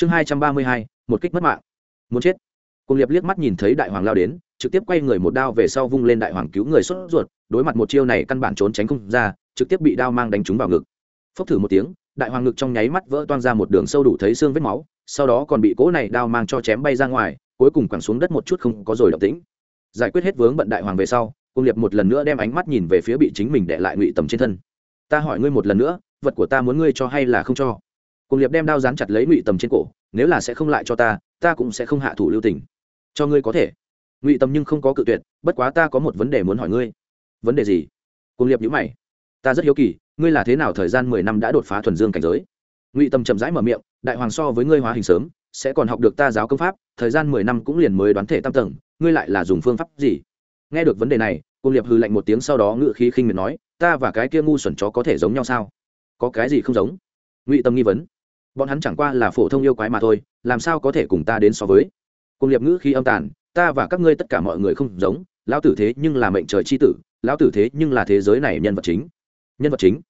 chương hai trăm ba mươi hai, một kích mất mạng. Muốn chết. Cùng liệp liếc mắt nhìn thấy đại hoàng lao đến, trực tiếp quay người một đao về sau vung lên đại hoàng cứu người sốt ruột, đối mặt một chiêu này căn bản trốn tránh không ra, trực tiếp bị đao mang đánh trúng vào ngực. Phốc thử một tiếng, đại hoàng ngực trong nháy mắt vỡ toang ra một đường sâu đủ thấy xương vết máu, sau đó còn bị cỗ này đao mang cho chém bay ra ngoài, cuối cùng quẳng xuống đất một chút không có rồi động tĩnh. Giải quyết hết vướng bận đại hoàng về sau cung liệp một lần nữa đem ánh mắt nhìn về phía bị chính mình để lại ngụy tầm trên thân. Ta hỏi ngươi một lần nữa, vật của ta muốn ngươi cho hay là không cho? Cung liệp đem đao dán chặt lấy ngụy tầm trên cổ, nếu là sẽ không lại cho ta ta cũng sẽ không hạ thủ lưu tình. Cho ngươi có thể. Ngụy tầm nhưng không có cự tuyệt, bất quá ta có một vấn đề muốn hỏi ngươi. Vấn đề gì? Cung liệp nhữ mày. Ta rất hiếu kỳ, ngươi là thế nào thời gian mười năm đã đột phá thuần dương cảnh giới? Ngụy tầm chậm rãi mở miệng, đại hoàng so với ngươi hóa hình sớm, sẽ còn học được ta giáo công pháp, thời gian mười năm cũng liền mới đoán thể tam tầng, ngươi lại là dùng phương pháp gì? Nghe được vấn đề này cung liệp hư lạnh một tiếng sau đó ngự khí khinh miệt nói, ta và cái kia ngu xuẩn chó có thể giống nhau sao? Có cái gì không giống? Ngụy tâm nghi vấn bọn hắn chẳng qua là phổ thông yêu quái mà thôi, làm sao có thể cùng ta đến so với? Cung liệp ngữ khí âm tàn, ta và các ngươi tất cả mọi người không giống, lão tử thế nhưng là mệnh trời c h i tử, lão tử thế nhưng là thế giới này nhân vật chính. Nhân vật chính?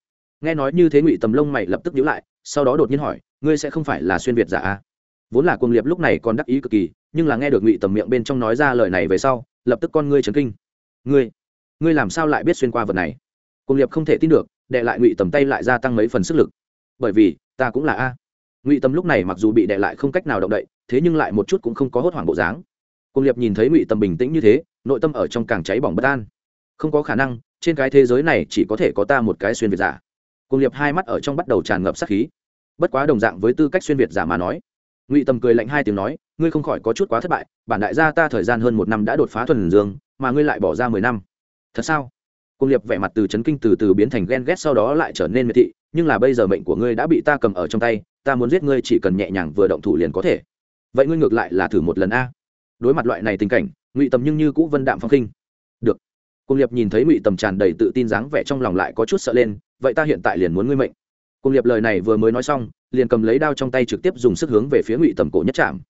Nghe nói như thế ngụy tầm lông mày lập tức nhíu lại, sau đó đột nhiên hỏi, ngươi sẽ không phải là xuyên việt giả à? vốn là cuồng liệp lúc này còn đắc ý cực kỳ, nhưng là nghe được ngụy tầm miệng bên trong nói ra lời này về sau, lập tức con ngươi chấn kinh. Ngươi ngươi làm sao lại biết xuyên qua vật này? Cuồng liệp không thể tin được đệ lại ngụy tầm tay lại gia tăng mấy phần sức lực. Bởi vì, ta cũng là a ngụy tầm lúc này mặc dù bị đệ lại không cách nào động đậy, thế nhưng lại một chút cũng không có hốt hoảng bộ dáng. Cung liệp nhìn thấy ngụy tầm bình tĩnh như thế, nội tâm ở trong càng cháy bỏng bất an. Không có khả năng, trên cái thế giới này chỉ có thể có ta một cái xuyên việt giả. Cung liệp hai mắt ở trong bắt đầu tràn ngập sát khí. Bất quá đồng dạng với tư cách xuyên việt giả mà nói, ngụy tầm cười lạnh hai tiếng nói, ngươi không khỏi có chút quá thất bại, bản đại gia ta thời gian hơn một năm đã đột phá thuần dương, mà ngươi lại bỏ ra mười năm. Thật sao? Cung liệp vẻ mặt từ chấn kinh từ từ biến thành ghen ghét sau đó lại trở nên miệt thị, nhưng là bây giờ mệnh của ngươi đã bị ta cầm ở trong tay ta muốn giết ngươi chỉ cần nhẹ nhàng vừa động thủ liền có thể. Vậy ngươi ngược lại là thử một lần a. Đối mặt loại này tình cảnh, ngụy tầm nhưng như cũ vân đạm phong khinh. Được. Cung liệp nhìn thấy ngụy tầm tràn đầy tự tin dáng vẻ trong lòng lại có chút sợ lên, vậy ta hiện tại liền muốn ngươi mệnh. Cung liệp lời này vừa mới nói xong, liền cầm lấy đao trong tay trực tiếp dùng sức hướng về phía ngụy tầm cổ nhất chạm.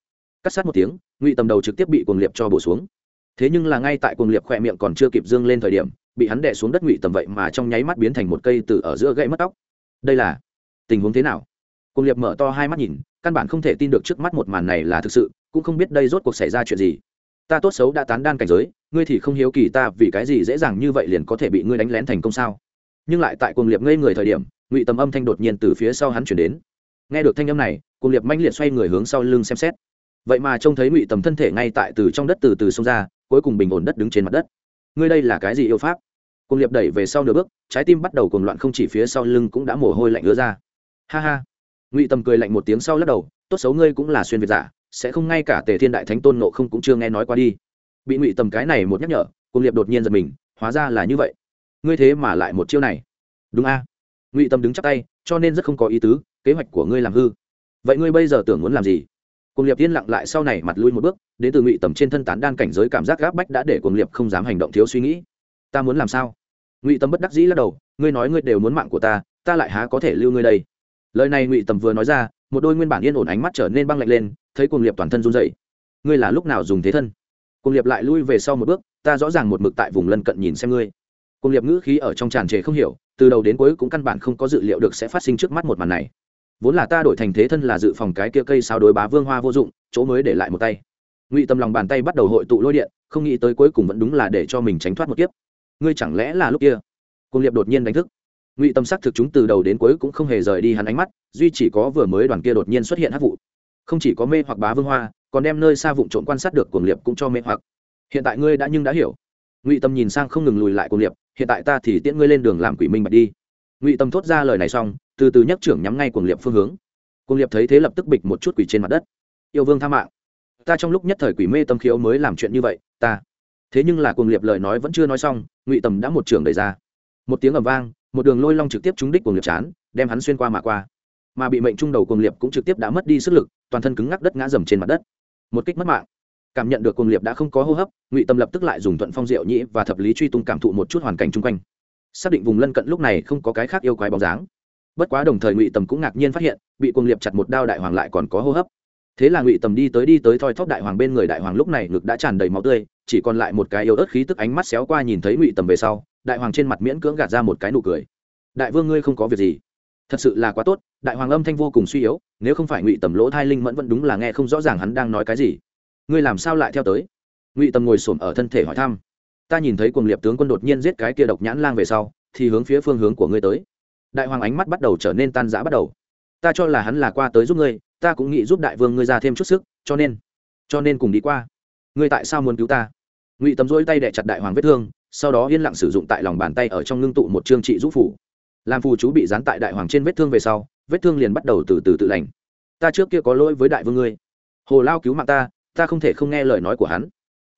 Cắt sát một tiếng, ngụy tầm đầu trực tiếp bị cung liệp cho bổ xuống. Thế nhưng là ngay tại cung liệp khỏe miệng còn chưa kịp dương lên thời điểm, bị hắn đè xuống đất ngụy tầm vậy mà trong nháy mắt biến thành một cây từ ở giữa gãy mất tóc. Đây là tình huống thế nào? Cùng liệp mở to hai mắt nhìn, căn bản không thể tin được trước mắt một màn này là thực sự, cũng không biết đây rốt cuộc xảy ra chuyện gì. Ta tốt xấu đã tán đan cảnh giới, ngươi thì không hiếu kỳ ta vì cái gì dễ dàng như vậy liền có thể bị ngươi đánh lén thành công sao? Nhưng lại tại cuồng liệp ngây người thời điểm, ngụy tầm âm thanh đột nhiên từ phía sau hắn chuyển đến. Nghe được thanh âm này, cùng liệp manh liệt xoay người hướng sau lưng xem xét. Vậy mà trông thấy ngụy tầm thân thể ngay tại từ trong đất từ từ xông ra, cuối cùng bình ổn đất đứng trên mặt đất. Ngươi đây là cái gì yêu pháp? Cùng liệp đẩy về sau nửa bước, trái tim bắt đầu cuồng loạn không chỉ phía sau lưng cũng đã mồ hôi lạnh ứa ra. Ha ha ngụy tầm cười lạnh một tiếng sau lắc đầu, tốt xấu ngươi cũng là xuyên việt giả, sẽ không ngay cả tề thiên đại thánh tôn nộ không cũng chưa nghe nói qua đi. Bị ngụy tầm cái này một nhắc nhở cùng liệp đột nhiên giật mình, hóa ra là như vậy. Ngươi thế mà lại một chiêu này. Đúng a. Ngụy tầm đứng chắc tay, cho nên rất không có ý tứ, kế hoạch của ngươi làm hư. Vậy ngươi bây giờ tưởng muốn làm gì? Cùng liệp yên lặng lại sau này mặt lui một bước, đến từ ngụy tầm trên thân tán đan cảnh giới cảm giác gáp bách đã để cùng liệp không dám hành động thiếu suy nghĩ. Ta muốn làm sao? Ngụy tầm bất đắc dĩ lắc đầu, ngươi nói ngươi đều muốn mạng của ta ta lại há có thể lưu ngươi đây? Lời này ngụy tầm vừa nói ra, một đôi nguyên bản yên ổn ánh mắt trở nên băng lạnh lên, thấy cuồng liệp toàn thân run dậy ngươi là lúc nào dùng thế thân? Cuồng liệp lại lui về sau một bước, ta rõ ràng một mực tại vùng lân cận nhìn xem ngươi. Cuồng liệp ngữ khí ở trong tràn trề không hiểu, từ đầu đến cuối cũng căn bản không có dự liệu được sẽ phát sinh trước mắt một màn này. Vốn là ta đổi thành thế thân là dự phòng cái kia cây sao đối bá vương hoa vô dụng, chỗ mới để lại một tay. Ngụy tâm lòng bàn tay bắt đầu hội tụ lôi điện, không nghĩ tới cuối cùng vẫn đúng là để cho mình tránh thoát một kiếp. Ngươi chẳng lẽ là lúc kia? Cung liệp đột nhiên đánh thức ngụy tâm sắc thực chúng từ đầu đến cuối cũng không hề rời đi hắn ánh mắt, duy chỉ có vừa mới đoàn kia đột nhiên xuất hiện hát vụ. Không chỉ có mê hoặc bá vương hoa, còn đem nơi xa vụn trộn quan sát được cuồng liệp cũng cho mê hoặc. Hiện tại ngươi đã nhưng đã hiểu. Ngụy tâm nhìn sang không ngừng lùi lại cuồng liệp, hiện tại ta thì tiễn ngươi lên đường làm quỷ minh bạch đi. Ngụy tâm thốt ra lời này xong, từ từ nhấc trưởng nhắm ngay cuồng liệp phương hướng. Cuồng liệp thấy thế lập tức bịch một chút quỷ trên mặt đất. Yêu vương tha mạng. Ta trong lúc nhất thời quỷ mê tâm khiếu mới làm chuyện như vậy, ta. Thế nhưng là cuồng liệp lời nói vẫn chưa nói xong, ngụy tầm đã một trưởng đẩy ra. Một tiếng ầm vang một đường lôi long trực tiếp trúng đích cuồng liệt chán, đem hắn xuyên qua mà qua. Mà bị mệnh trung đầu cuồng liệp cũng trực tiếp đã mất đi sức lực, toàn thân cứng ngắc đất ngã dầm trên mặt đất. Một kích mất mạng. Cảm nhận được cuồng liệp đã không có hô hấp, ngụy tâm lập tức lại dùng thuận phong diệu nhĩ và thập lý truy tung cảm thụ một chút hoàn cảnh chung quanh. Xác định vùng lân cận lúc này không có cái khác yêu quái bóng dáng. Bất quá đồng thời ngụy tâm cũng ngạc nhiên phát hiện, bị cuồng liệp chặt một đao đại hoàng lại còn có hô hấp thế là ngụy tầm đi tới đi tới thoi thóp đại hoàng bên người đại hoàng lúc này ngực đã tràn đầy máu tươi, chỉ còn lại một cái yếu ớt khí tức ánh mắt xéo qua nhìn thấy ngụy tầm về sau, đại hoàng trên mặt miễn cưỡng gạt ra một cái nụ cười. Đại vương ngươi không có việc gì. Thật sự là quá tốt, đại hoàng âm thanh vô cùng suy yếu, nếu không phải ngụy tầm lỗ thai linh mẫn vẫn đúng là nghe không rõ ràng hắn đang nói cái gì. Ngươi làm sao lại theo tới? Ngụy tầm ngồi s ổ m ở thân thể hỏi thăm. Ta nhìn thấy cuồng liệp tướng quân đột nhiên giết cái kia độc nhãn lang về sau, thì hướng phía phương hướng của ngươi tới. Đại hoàng ánh mắt bắt đầu trở nên tan rã bắt đầu ta cho là hắn là qua tới giúp ngươi, ta cũng nghĩ giúp đại vương ngươi ra thêm chút sức, cho nên cho nên cùng đi qua. Ngươi tại sao muốn cứu ta? Ngụy tầm rỗi tay đẻ chặt đại hoàng vết thương, sau đó yên lặng sử dụng tại lòng bàn tay ở trong ngưng tụ một chương trị giúp phủ. Làm phù chú bị dán tại đại hoàng trên vết thương về sau, vết thương liền bắt đầu từ từ tự lành. Ta trước kia có lỗi với đại vương ngươi. Hồ lao cứu mạng ta ta không thể không nghe lời nói của hắn.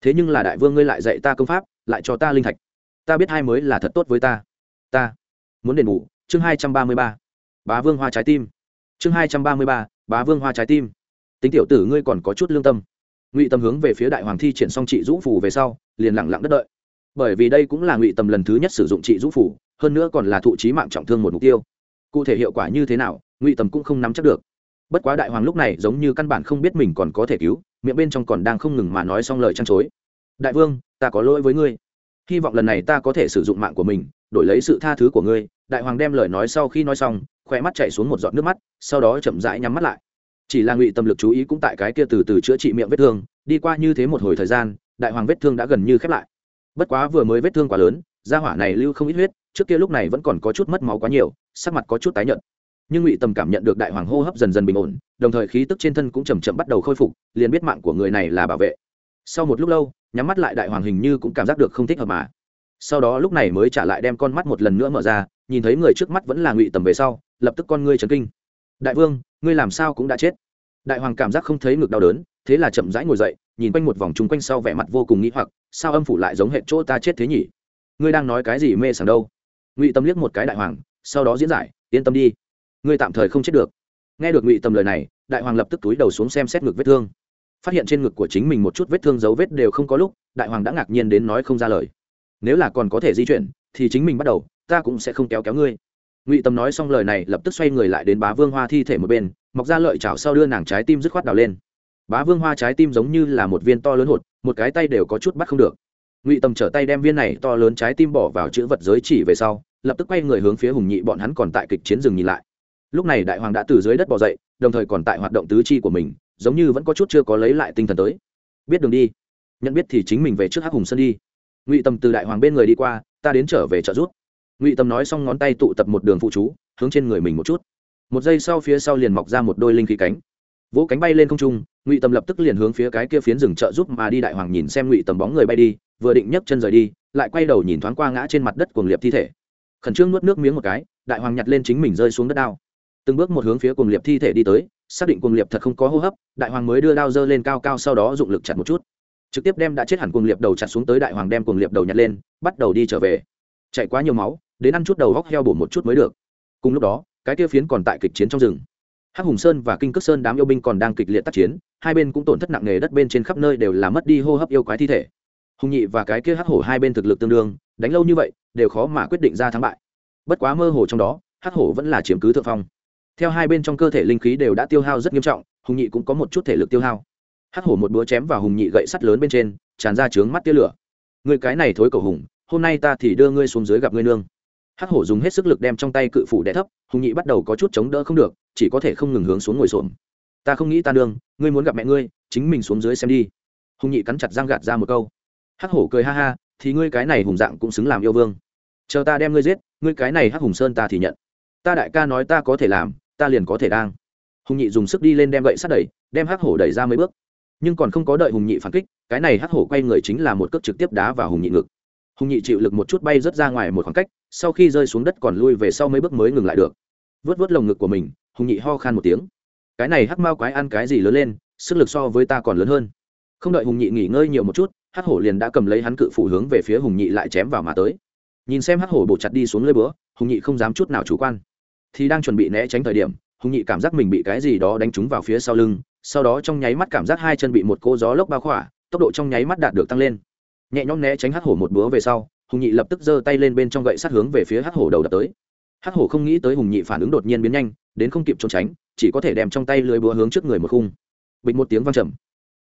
Thế nhưng là đại vương ngươi lại dạy ta công pháp, lại cho ta linh thạch. Ta biết hai mới là thật tốt với ta. Ta muốn đền bù, chương hai trăm ba mươi ba. Bá vương hoa trái tim chương hai trăm ba mươi ba, bá vương hoa trái tim. Tính tiểu tử ngươi còn có chút lương tâm. Ngụy tâm hướng về phía đại hoàng thi triển xong trị dũ phủ về sau, liền lẳng lặng đất đợi. Bởi vì đây cũng là ngụy tâm lần thứ nhất sử dụng trị dũ phủ hơn nữa còn là thụ trí mạng trọng thương một mục tiêu. Cụ thể hiệu quả như thế nào, ngụy tâm cũng không nắm chắc được. Bất quá đại hoàng lúc này giống như căn bản không biết mình còn có thể cứu, miệng bên trong còn đang không ngừng mà nói xong lời trăn chối. Đại vương, ta có lỗi với ngươi. Hy vọng lần này ta có thể sử dụng mạng của mình, đổi lấy sự tha thứ của ngươi. Đại hoàng đem lời nói sau khi nói xong khoe mắt chảy xuống một giọt nước mắt, sau đó chậm rãi nhắm mắt lại. Chỉ là ngụy tâm lực chú ý cũng tại cái kia từ từ chữa trị miệng vết thương, đi qua như thế một hồi thời gian, đại hoàng vết thương đã gần như khép lại. Bất quá vừa mới vết thương quá lớn, da hỏa này lưu không ít huyết, trước kia lúc này vẫn còn có chút mất máu quá nhiều, sắc mặt có chút tái nhợt. Nhưng ngụy tâm cảm nhận được đại hoàng hô hấp dần dần bình ổn, đồng thời khí tức trên thân cũng chầm chậm bắt đầu khôi phục, liền biết mạng của người này là bảo vệ. Sau một lúc lâu, nhắm mắt lại đại hoàng hình như cũng cảm giác được không thích hợp mà. Sau đó lúc này mới trả lại đem con mắt một lần nữa mở ra nhìn thấy người trước mắt vẫn là ngụy tầm về sau, lập tức con ngươi trấn kinh. Đại vương, ngươi làm sao cũng đã chết. Đại hoàng cảm giác không thấy ngực đau đớn, thế là chậm rãi ngồi dậy, nhìn quanh một vòng chung quanh sau vẻ mặt vô cùng nghĩ hoặc, sao âm phủ lại giống hệ chỗ ta chết thế nhỉ? Ngươi đang nói cái gì mê sảng đâu? Ngụy tâm liếc một cái đại hoàng, sau đó diễn giải, yên tâm đi. Ngươi tạm thời không chết được. Nghe được ngụy tâm lời này, đại hoàng lập tức túi đầu xuống xem xét ngực vết thương. Phát hiện trên ngực của chính mình một chút vết thương dấu vết đều không có lúc, đại hoàng đã ngạc nhiên đến nói không ra lời. Nếu là còn có thể di chuyển, thì chính mình bắt đầu ta cũng sẽ không kéo kéo ngươi. Ngụy tâm nói xong lời này, lập tức xoay người lại đến bá vương hoa thi thể một bên, mọc ra lợi chảo sau đưa nàng trái tim dứt khoát đào lên. Bá vương hoa trái tim giống như là một viên to lớn hột, một cái tay đều có chút bắt không được. Ngụy tâm trở tay đem viên này to lớn trái tim bỏ vào chữ vật giới chỉ về sau, lập tức quay người hướng phía hùng nhị, bọn hắn còn tại kịch chiến rừng nhìn lại. Lúc này đại hoàng đã từ dưới đất bỏ dậy, đồng thời còn tại hoạt động tứ chi của mình, giống như vẫn có chút chưa có lấy lại tinh thần tới. Biết đường đi. Nhận biết thì chính mình về trước hắc hùng sơn đi. Ngụy tâm từ đại hoàng bên người đi qua, ta đến trở về trợ giúp ngụy tâm nói xong ngón tay tụ tập một đường phụ chú, hướng trên người mình một chút. Một giây sau phía sau liền mọc ra một đôi linh khí cánh. Vỗ cánh bay lên không trung, ngụy tâm lập tức liền hướng phía cái kia phiến rừng trợ giúp mà đi đại hoàng nhìn xem ngụy tầm bóng người bay đi, vừa định nhấc chân rời đi, lại quay đầu nhìn thoáng qua ngã trên mặt đất cuồng liệp thi thể. Khẩn trương nuốt nước miếng một cái, đại hoàng nhặt lên chính mình rơi xuống đất đao. Từng bước một hướng phía cuồng liệp thi thể đi tới, xác định cuồng liệp thật không có hô hấp, đại hoàng mới đưa đao dơ lên cao cao sau đó dụng lực chặt một chút. Trực tiếp đem đã chết hẳn cuồng liệp đầu chặt xuống tới đại hoàng đem cuồng liệp đầu nhặt lên, bắt đầu đi trở về. Chạy quá nhiều máu đến ăn chút đầu góc heo bổ một chút mới được. Cùng lúc đó, cái kia phiến còn tại kịch chiến trong rừng. Hắc hùng sơn và kinh cước sơn đám yêu binh còn đang kịch liệt tác chiến, hai bên cũng tổn thất nặng nề đất bên trên khắp nơi đều là mất đi hô hấp yêu quái thi thể. Hùng nhị và cái kia hắc hổ hai bên thực lực tương đương, đánh lâu như vậy, đều khó mà quyết định ra thắng bại. Bất quá mơ hồ trong đó, hắc hổ vẫn là chiếm cứ thượng phong. Theo hai bên trong cơ thể linh khí đều đã tiêu hao rất nghiêm trọng, hùng nhị cũng có một chút thể lực tiêu hao. Hắc hổ một búa chém vào hùng nhị gậy sắt lớn bên trên, tràn ra trướng mắt tia lửa. Người cái này thối cầu hùng, hôm nay ta thì đưa ngươi xuống dưới gặp ngươi nương hắc hổ dùng hết sức lực đem trong tay cự phủ đẻ thấp, hùng nhị bắt đầu có chút chống đỡ không được, chỉ có thể không ngừng hướng xuống ngồi xổm. Ta không nghĩ ta nương, ngươi muốn gặp mẹ ngươi, chính mình xuống dưới xem đi. Hùng nhị cắn chặt răng gạt ra một câu. Hắc hổ cười ha ha, thì ngươi cái này hùng dạng cũng xứng làm yêu vương. Chờ ta đem ngươi giết, ngươi cái này hắc hùng sơn ta thì nhận. Ta đại ca nói ta có thể làm, ta liền có thể đang. Hùng nhị dùng sức đi lên đem gậy sát đẩy, đem hắc hổ đẩy ra mấy bước. Nhưng còn không có đợi hùng nhị phản kích, cái này hắc hổ quay người chính là một cước trực tiếp đá vào hùng nhị ngực hùng nhị chịu lực một chút bay rớt ra ngoài một khoảng cách, sau khi rơi xuống đất còn lui về sau mấy bước mới ngừng lại được. Vớt vớt lồng ngực của mình, hùng nhị ho khan một tiếng. Cái này hắc mao quái ăn cái gì lớn lên, sức lực so với ta còn lớn hơn. Không đợi hùng nhị nghỉ ngơi nhiều một chút, hắc hổ liền đã cầm lấy hắn cự phủ hướng về phía hùng nhị lại chém vào mà tới. Nhìn xem hắc hổ bổ chặt đi xuống lơi bữa hùng nhị không dám chút nào chủ quan. Thì đang chuẩn bị né tránh thời điểm, hùng nhị cảm giác mình bị cái gì đó đánh trúng vào phía sau lưng, sau đó trong nháy mắt cảm giác hai chân bị một cô gió lốc bao khỏa, tốc độ trong nháy mắt đạt được tăng lên nhẹ nhõm né tránh hắc hổ một búa về sau, hùng nhị lập tức giơ tay lên bên trong gậy sát hướng về phía hắc hổ đầu đập tới. Hắc hổ không nghĩ tới hùng nhị phản ứng đột nhiên biến nhanh, đến không kịp trốn tránh, chỉ có thể đem trong tay lưới búa hướng trước người một khung. Bịch một tiếng vang trầm.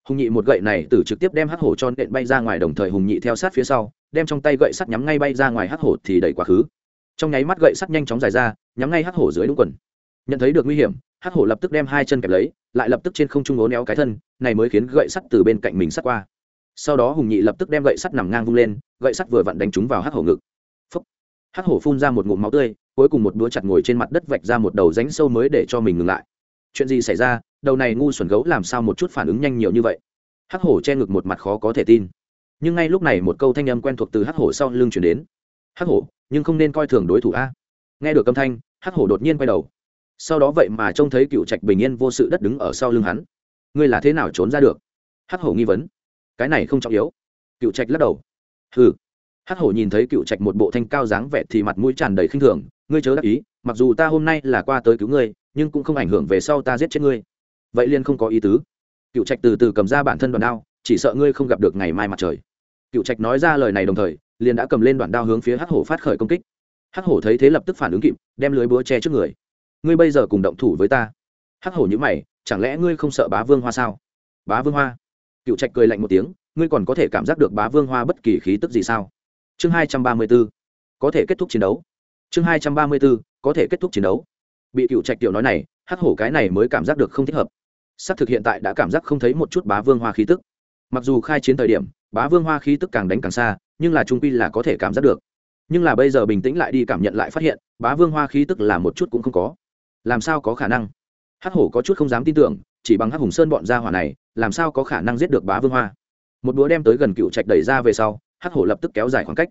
Hùng nhị một gậy này tử trực tiếp đem hắc hổ cho nện bay ra ngoài đồng thời hùng nhị theo sát phía sau, đem trong tay gậy sắt nhắm ngay bay ra ngoài hắc hổ thì đẩy quá khứ. Trong nháy mắt gậy sắt nhanh chóng dài ra, nhắm ngay hắc hổ dưới đúng quần. Nhận thấy được nguy hiểm, hắc hổ lập tức đem hai chân kẹp lấy, lại lập tức trên không trung ố néo cái thân, này mới khiến gậy sắt từ bên cạnh mình sắt qua sau đó hùng nhị lập tức đem gậy sắt nằm ngang vung lên, gậy sắt vừa vặn đánh trúng vào hắc hổ ngực. Phấp hắc hổ phun ra một ngụm máu tươi, cuối cùng một đũa chặt ngồi trên mặt đất vạch ra một đầu rãnh sâu mới để cho mình ngừng lại. Chuyện gì xảy ra? Đầu này ngu xuẩn gấu làm sao một chút phản ứng nhanh nhiều như vậy? Hắc hổ che ngực một mặt khó có thể tin. Nhưng ngay lúc này một câu thanh âm quen thuộc từ hắc hổ sau lưng chuyển đến. Hắc hổ, nhưng không nên coi thường đối thủ a. Nghe được âm thanh, hắc hổ đột nhiên quay đầu. Sau đó vậy mà trông thấy cựu trạch bình yên vô sự đất đứng ở sau lưng hắn. Ngươi là thế nào trốn ra được? Hắc hổ nghi vấn cái này không trọng yếu. Cựu trạch lắc đầu. Hừ. Hắc hổ nhìn thấy cựu trạch một bộ thanh cao dáng vẻ thì mặt mũi tràn đầy khinh thường, ngươi chớ đắc ý, mặc dù ta hôm nay là qua tới cứu ngươi, nhưng cũng không ảnh hưởng về sau ta giết chết ngươi. Vậy liên không có ý tứ. Cựu trạch từ từ cầm ra bản thân đoàn đao, chỉ sợ ngươi không gặp được ngày mai mặt trời. Cựu trạch nói ra lời này đồng thời, liền đã cầm lên đoạn đao hướng phía hắc hổ phát khởi công kích. Hắc hổ thấy thế lập tức phản ứng kịp, đem lưới búa che trước người. Ngươi bây giờ cùng động thủ với ta. Hắc hổ nhữ mày, chẳng lẽ ngươi không sợ bá vương hoa sao? Bá vương hoa? Cựu trạch cười lạnh một tiếng, ngươi còn có thể cảm giác được bá vương hoa bất kỳ khí tức gì sao? Chương hai trăm ba mươi b ố có thể kết thúc chiến đấu. Chương hai trăm ba mươi b ố có thể kết thúc chiến đấu. Bị cựu trạch tiểu nói này, hắc hổ cái này mới cảm giác được không thích hợp. Xác thực hiện tại đã cảm giác không thấy một chút bá vương hoa khí tức. Mặc dù khai chiến thời điểm, bá vương hoa khí tức càng đánh càng xa, nhưng là trung quy là có thể cảm giác được. Nhưng là bây giờ bình tĩnh lại đi cảm nhận lại phát hiện, bá vương hoa khí tức là một chút cũng không có. Làm sao có khả năng? Hắc hổ có chút không dám tin tưởng chỉ bằng hắc hùng sơn bọn gia hỏa này, làm sao có khả năng giết được bá vương hoa? Một búa đem tới gần cựu trạch đẩy ra về sau, hắc hổ lập tức kéo dài khoảng cách.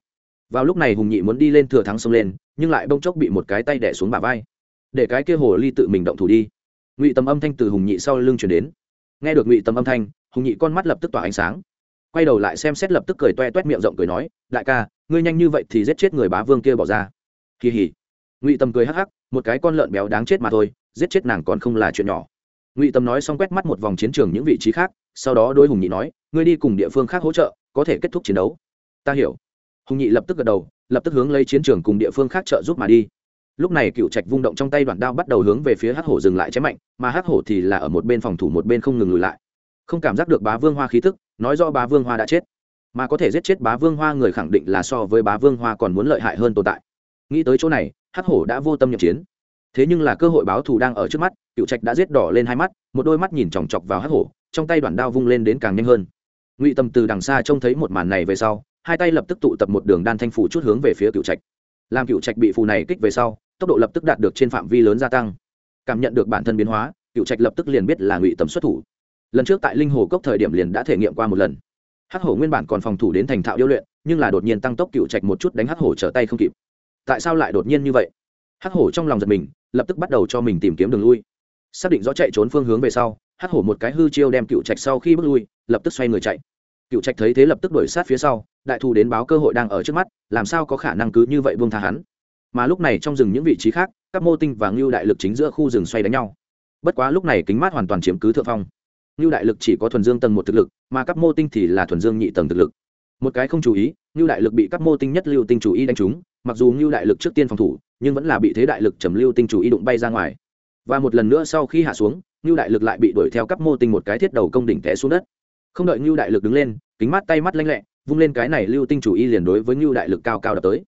Vào lúc này hùng nhị muốn đi lên thừa thắng xông lên, nhưng lại bông chốc bị một cái tay đẻ xuống bả vai. Để cái kia hồ ly tự mình động thủ đi. Ngụy tầm âm thanh từ hùng nhị sau lưng chuyển đến. Nghe được ngụy tầm âm thanh, hùng nhị con mắt lập tức tỏa ánh sáng. Quay đầu lại xem xét lập tức cười toe toét miệng rộng cười nói, đại ca, ngươi nhanh như vậy thì giết chết người bá vương kia bỏ ra. Kỳ hỉ. Ngụy tầm cười hắc hắc, một cái con lợn béo đáng chết mà thôi, giết chết nàng còn không là chuyện nhỏ ngụy Tâm nói xong quét mắt một vòng chiến trường những vị trí khác sau đó đôi hùng nhị nói ngươi đi cùng địa phương khác hỗ trợ có thể kết thúc chiến đấu ta hiểu hùng nhị lập tức gật đầu lập tức hướng lấy chiến trường cùng địa phương khác trợ giúp mà đi lúc này cựu trạch vung động trong tay đoạn đao bắt đầu hướng về phía hắc hổ dừng lại chém mạnh mà hắc hổ thì là ở một bên phòng thủ một bên không ngừng lùi lại không cảm giác được bá vương hoa khí tức nói do bá vương hoa đã chết mà có thể giết chết bá vương hoa người khẳng định là so với bá vương hoa còn muốn lợi hại hơn tồn tại nghĩ tới chỗ này hắc hổ đã vô tâm nhậm chiến thế nhưng là cơ hội báo thù đang ở trước mắt cựu trạch đã giết đỏ lên hai mắt, một đôi mắt nhìn chòng chọc vào hắc hổ, trong tay đoạn đao vung lên đến càng nhanh hơn. Ngụy tâm từ đằng xa trông thấy một màn này về sau, hai tay lập tức tụ tập một đường đan thanh phủ chút hướng về phía cựu trạch. Làm cựu trạch bị phù này kích về sau, tốc độ lập tức đạt được trên phạm vi lớn gia tăng. Cảm nhận được bản thân biến hóa cựu trạch lập tức liền biết là ngụy tầm xuất thủ. Lần trước tại linh hồ cốc thời điểm liền đã thể nghiệm qua một lần. Hắc hổ nguyên bản còn phòng thủ đến thành thạo điêu luyện, nhưng là đột nhiên tăng tốc cựu trạch một chút đánh hắc hổ trở tay không kịp. Tại sao lại đột nhiên như vậy? Hắc hổ trong lòng giật mình lập tức bắt đầu cho mình tìm kiếm đường lui. Xác định rõ chạy trốn phương hướng về sau, hắc hổ một cái hư chiêu đem cựu trạch sau khi bước lui, lập tức xoay người chạy. Cựu trạch thấy thế lập tức đuổi sát phía sau, đại thù đến báo cơ hội đang ở trước mắt, làm sao có khả năng cứ như vậy buông tha hắn? Mà lúc này trong rừng những vị trí khác, các mô tinh và ngưu đại lực chính giữa khu rừng xoay đánh nhau. Bất quá lúc này kính mát hoàn toàn chiếm cứ thượng phong. Ngưu đại lực chỉ có thuần dương tầng một thực lực, mà các mô tinh thì là thuần dương nhị tầng thực lực. Một cái không chú ý, ngưu đại lực bị các mô tinh nhất lưu tinh chủ ý đánh trúng mặc dù ngưu đại lực trước tiên phòng thủ, nhưng vẫn là bị thế đại lực trầm lưu tinh chủ y đụng bay ra ngoài. Và một lần nữa sau khi hạ xuống, ngưu đại lực lại bị đuổi theo cắp mô tinh một cái thiết đầu công đỉnh té xuống đất. Không đợi ngưu đại lực đứng lên, kính mắt tay mắt lanh lẹ, vung lên cái này lưu tinh chủ y liền đối với ngưu đại lực cao cao đập tới.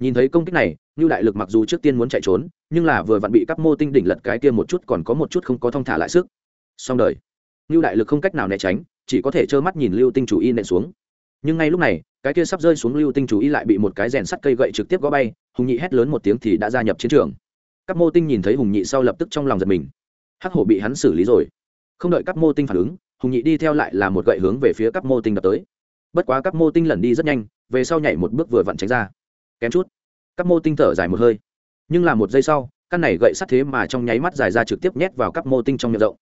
Nhìn thấy công kích này, ngưu đại lực mặc dù trước tiên muốn chạy trốn, nhưng là vừa vặn bị cắp mô tinh đỉnh lật cái kia một chút còn có một chút không có thong thả lại sức. Xong đời. Ngưu đại lực không cách nào né tránh, chỉ có thể trơ mắt nhìn lưu tinh chủ y nện xuống nhưng ngay lúc này, cái kia sắp rơi xuống lưu tinh chủ ý lại bị một cái rèn sắt cây gậy trực tiếp gõ bay, hùng nhị hét lớn một tiếng thì đã gia nhập chiến trường. Các mô tinh nhìn thấy hùng nhị sau lập tức trong lòng giật mình. Hắc hổ bị hắn xử lý rồi. Không đợi các mô tinh phản ứng, hùng nhị đi theo lại là một gậy hướng về phía các mô tinh đập tới. Bất quá các mô tinh lẩn đi rất nhanh, về sau nhảy một bước vừa vặn tránh ra. Kém chút, các mô tinh thở dài một hơi. Nhưng là một giây sau, căn này gậy sắt thế mà trong nháy mắt dài ra trực tiếp nhét vào các mô tinh trong miệng rộng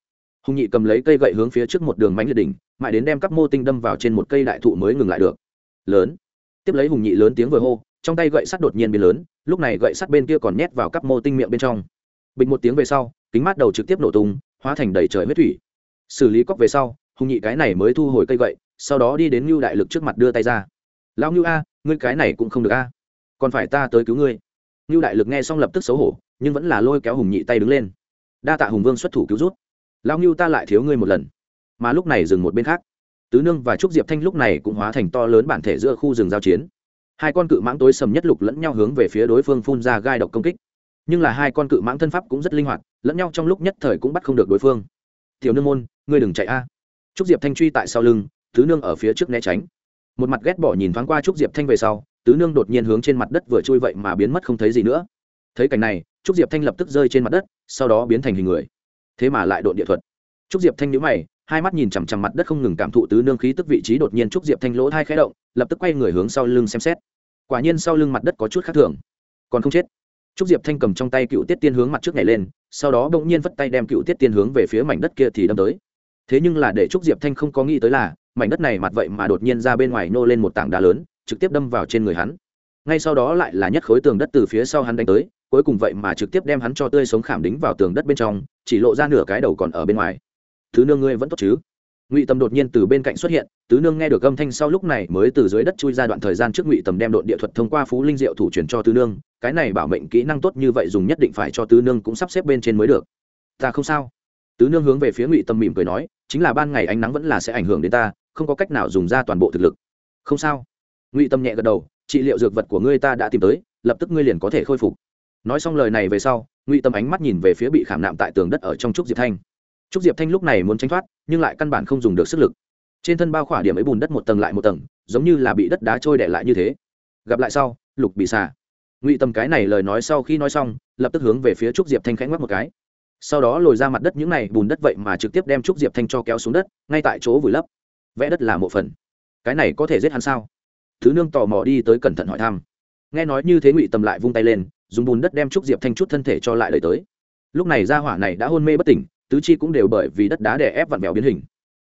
hùng nhị cầm lấy cây gậy hướng phía trước một đường mánh liệt đỉnh, mãi đến đem các mô tinh đâm vào trên một cây đại thụ mới ngừng lại được. Lớn. Tiếp lấy hùng nhị lớn tiếng vừa hô, trong tay gậy sắt đột nhiên biến lớn, lúc này gậy sắt bên kia còn nhét vào các mô tinh miệng bên trong. Bình một tiếng về sau, kính mát đầu trực tiếp nổ tung, hóa thành đầy trời huyết thủy. Xử lý cóc về sau, hùng nhị cái này mới thu hồi cây gậy, sau đó đi đến ngưu đại lực trước mặt đưa tay ra. Lão ngưu a, ngươi cái này cũng không được a. Còn phải ta tới cứu ngươi. Ngưu đại lực nghe xong lập tức xấu hổ, nhưng vẫn là lôi kéo hùng nhị tay đứng lên. Đa tạ hùng vương xuất thủ cứu rút Lao ngưu ta lại thiếu ngươi một lần. Mà lúc này dừng một bên khác. Tứ nương và trúc diệp thanh lúc này cũng hóa thành to lớn bản thể giữa khu rừng giao chiến. Hai con cự mãng tối sầm nhất lục lẫn nhau hướng về phía đối phương phun ra gai độc công kích. Nhưng là hai con cự mãng thân pháp cũng rất linh hoạt, lẫn nhau trong lúc nhất thời cũng bắt không được đối phương. Tiểu nương môn, ngươi đừng chạy a. Trúc diệp thanh truy tại sau lưng, tứ nương ở phía trước né tránh. Một mặt ghét bỏ nhìn thoáng qua trúc diệp thanh về sau, tứ nương đột nhiên hướng trên mặt đất vừa chui vậy mà biến mất không thấy gì nữa. Thấy cảnh này, trúc diệp thanh lập tức rơi trên mặt đất, sau đó biến thành hình người thế mà lại đột địa thuật. Trúc diệp thanh nhữ mày, hai mắt nhìn chằm chằm mặt đất không ngừng cảm thụ tứ nương khí tức vị trí đột nhiên trúc diệp thanh lỗ thai khẽ động, lập tức quay người hướng sau lưng xem xét. Quả nhiên sau lưng mặt đất có chút khác thường. Còn không chết. Trúc diệp thanh cầm trong tay cựu tiết tiên hướng mặt trước này lên, sau đó bỗng nhiên vất tay đem cựu tiết tiên hướng về phía mảnh đất kia thì đâm tới. Thế nhưng là để trúc diệp thanh không có nghĩ tới là, mảnh đất này mặt vậy mà đột nhiên ra bên ngoài nô lên một tảng đá lớn, trực tiếp đâm vào trên người hắn. Ngay sau đó lại là nhất khối tường đất từ phía sau hắn đánh tới, cuối cùng vậy mà trực tiếp đem hắn cho tươi sống khảm đính vào tường đất bên trong chỉ lộ ra nửa cái đầu còn ở bên ngoài. Thứ nương ngươi vẫn tốt chứ? Ngụy tầm đột nhiên từ bên cạnh xuất hiện, tứ nương nghe được âm thanh sau lúc này mới từ dưới đất chui ra đoạn thời gian trước ngụy tầm đem đội địa thuật thông qua phú linh diệu thủ truyền cho tứ nương, cái này bảo mệnh kỹ năng tốt như vậy dùng nhất định phải cho tứ nương cũng sắp xếp bên trên mới được. Ta không sao. Tứ nương hướng về phía ngụy tầm mỉm cười nói, chính là ban ngày ánh nắng vẫn là sẽ ảnh hưởng đến ta, không có cách nào dùng ra toàn bộ thực lực. Không sao. Ngụy tâm nhẹ gật đầu, trị liệu dược vật của ngươi ta đã tìm tới, lập tức ngươi liền có thể khôi phục. Nói xong lời này về sau ngụy tâm ánh mắt nhìn về phía bị khảm nạm tại tường đất ở trong trúc diệp thanh trúc diệp thanh lúc này muốn tránh thoát nhưng lại căn bản không dùng được sức lực trên thân bao khỏa điểm ấy bùn đất một tầng lại một tầng giống như là bị đất đá trôi đẻ lại như thế gặp lại sau lục bị xả ngụy tâm cái này lời nói sau khi nói xong lập tức hướng về phía trúc diệp thanh khẽ ngoắc một cái sau đó lồi ra mặt đất những này bùn đất vậy mà trực tiếp đem trúc diệp thanh cho kéo xuống đất ngay tại chỗ vùi lấp vẽ đất là một phần cái này có thể giết hắn sao thứ nương tò mò đi tới cẩn thận hỏi thăm nghe nói như thế ngụy tầm lại vung tay lên, dùng bùn đất đem trúc diệp thanh chút thân thể cho lại lời tới. Lúc này gia hỏa này đã hôn mê bất tỉnh, tứ chi cũng đều bởi vì đất đá đè ép vặn vẹo biến hình.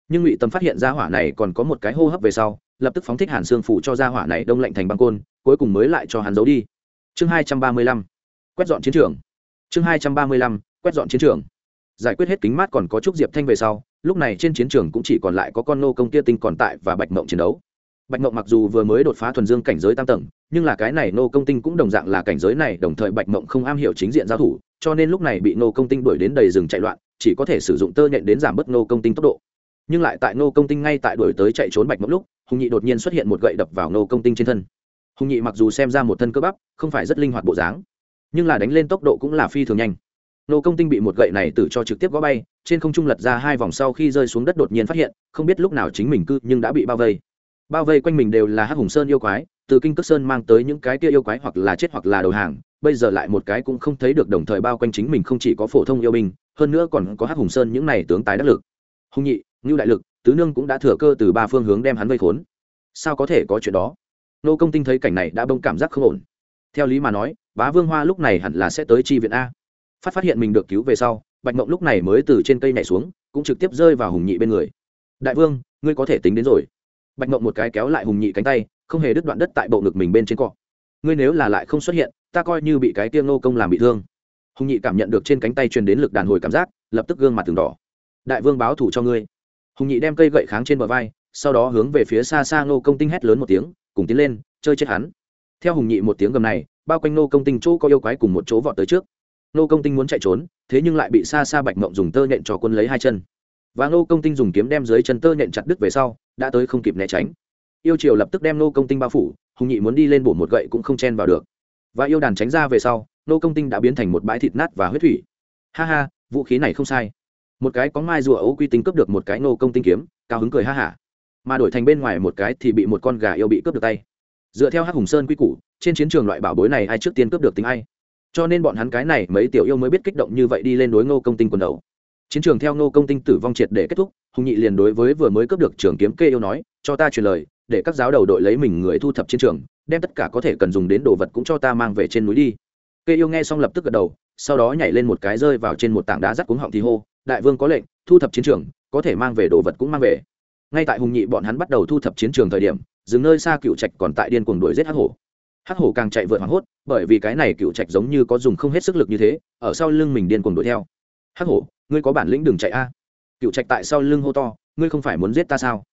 Nhưng ngụy tầm phát hiện gia hỏa này còn có một cái hô hấp về sau, lập tức phóng thích hàn xương phủ cho gia hỏa này đông lạnh thành băng côn, cuối cùng mới lại cho hắn giấu đi. Chương hai trăm ba mươi lăm, quét dọn chiến trường. Chương hai trăm ba mươi lăm, quét dọn chiến trường. Giải quyết hết kính mát còn có trúc diệp thanh về sau, lúc này trên chiến trường cũng chỉ còn lại có con nô công tia tinh còn tại và bạch mộng chiến đấu bạch mộng mặc dù vừa mới đột phá thuần dương cảnh giới tam tầng, nhưng là cái này nô công tinh cũng đồng dạng là cảnh giới này, đồng thời bạch mộng không am hiểu chính diện giao thủ, cho nên lúc này bị nô công tinh đuổi đến đầy rừng chạy loạn, chỉ có thể sử dụng tơ nhện đến giảm bớt nô công tinh tốc độ. Nhưng lại tại nô công tinh ngay tại đuổi tới chạy trốn bạch mộng lúc, hùng nhị đột nhiên xuất hiện một gậy đập vào nô công tinh trên thân. Hùng nhị mặc dù xem ra một thân cơ bắp, không phải rất linh hoạt bộ dáng, nhưng là đánh lên tốc độ cũng là phi thường nhanh. Nô công tinh bị một gậy này tử cho trực tiếp gó bay, trên không trung lật ra hai vòng sau khi rơi xuống đất đột nhiên phát hiện, không biết lúc nào chính mình cư nhưng đã bị bao vây bao vây quanh mình đều là hắc hùng sơn yêu quái, từ kinh cước sơn mang tới những cái kia yêu quái hoặc là chết hoặc là đầu hàng, bây giờ lại một cái cũng không thấy được đồng thời bao quanh chính mình không chỉ có phổ thông yêu binh, hơn nữa còn có hắc hùng sơn những này tướng tài đắc lực. Hùng nhị, ngưu đại lực, tứ nương cũng đã thừa cơ từ ba phương hướng đem hắn vây khốn. Sao có thể có chuyện đó? Nô công tinh thấy cảnh này đã bông cảm giác không ổn. Theo lý mà nói, bá vương hoa lúc này hẳn là sẽ tới tri viện a. Phát phát hiện mình được cứu về sau, bạch mộng lúc này mới từ trên cây nhảy xuống, cũng trực tiếp rơi vào hùng nhị bên người. Đại vương, ngươi có thể tính đến rồi bạch mộng một cái kéo lại hùng nhị cánh tay, không hề đứt đoạn đất tại bộ ngực mình bên trên cọ. Ngươi nếu là lại không xuất hiện, ta coi như bị cái tiêm nô công làm bị thương. Hùng nhị cảm nhận được trên cánh tay truyền đến lực đàn hồi cảm giác, lập tức gương mặt từng đỏ. Đại vương báo thủ cho ngươi. Hùng nhị đem cây gậy kháng trên bờ vai, sau đó hướng về phía xa xa nô công tinh hét lớn một tiếng, cùng tiến lên, chơi chết hắn. Theo hùng nhị một tiếng gầm này, bao quanh nô công tinh chỗ có yêu quái cùng một chỗ vọt tới trước. Nô công tinh muốn chạy trốn, thế nhưng lại bị xa xa bạch mộng dùng tơ nhện cho quân lấy hai chân và nô công tinh dùng kiếm đem dưới chân tơ nhện chặt đứt về sau, đã tới không kịp né tránh. Yêu triều lập tức đem nô công tinh bao phủ, hùng nhị muốn đi lên bổ một gậy cũng không chen vào được. Và yêu đàn tránh ra về sau nô công tinh đã biến thành một bãi thịt nát và huyết thủy. Ha ha, vũ khí này không sai. Một cái có mai rùa ấu quy tính cướp được một cái nô công tinh kiếm, cao hứng cười ha hả. Mà đổi thành bên ngoài một cái thì bị một con gà yêu bị cướp được tay. Dựa theo hắc hùng sơn quy củ, trên chiến trường loại bảo bối này ai trước tiên cướp được tính ai. Cho nên bọn hắn cái này mấy tiểu yêu mới biết kích động như vậy đi lên đối ngô công tinh quần đầu chiến trường theo ngô công tinh tử vong triệt để kết thúc, hùng nhị liền đối với vừa mới cướp được trường kiếm kê yêu nói, cho ta truyền lời, để các giáo đầu đội lấy mình người thu thập chiến trường, đem tất cả có thể cần dùng đến đồ vật cũng cho ta mang về trên núi đi. Kê yêu nghe xong lập tức gật đầu, sau đó nhảy lên một cái rơi vào trên một tảng đá rắt cuống họng thì hô, đại vương có lệnh, thu thập chiến trường, có thể mang về đồ vật cũng mang về. Ngay tại hùng nhị bọn hắn bắt đầu thu thập chiến trường thời điểm, dừng nơi xa cựu trạch còn tại điên cuồng đuổi giết hắc hổ. Hắc hổ càng chạy vượt hoảng hốt, bởi vì cái này cựu trạch giống như có dùng không hết sức lực như thế, ở sau lưng mình điên cuồng đuổi theo. Hắc hổ ngươi có bản lĩnh đừng chạy a. Cựu trạch tại sau lưng hô to, ngươi không phải muốn giết ta sao?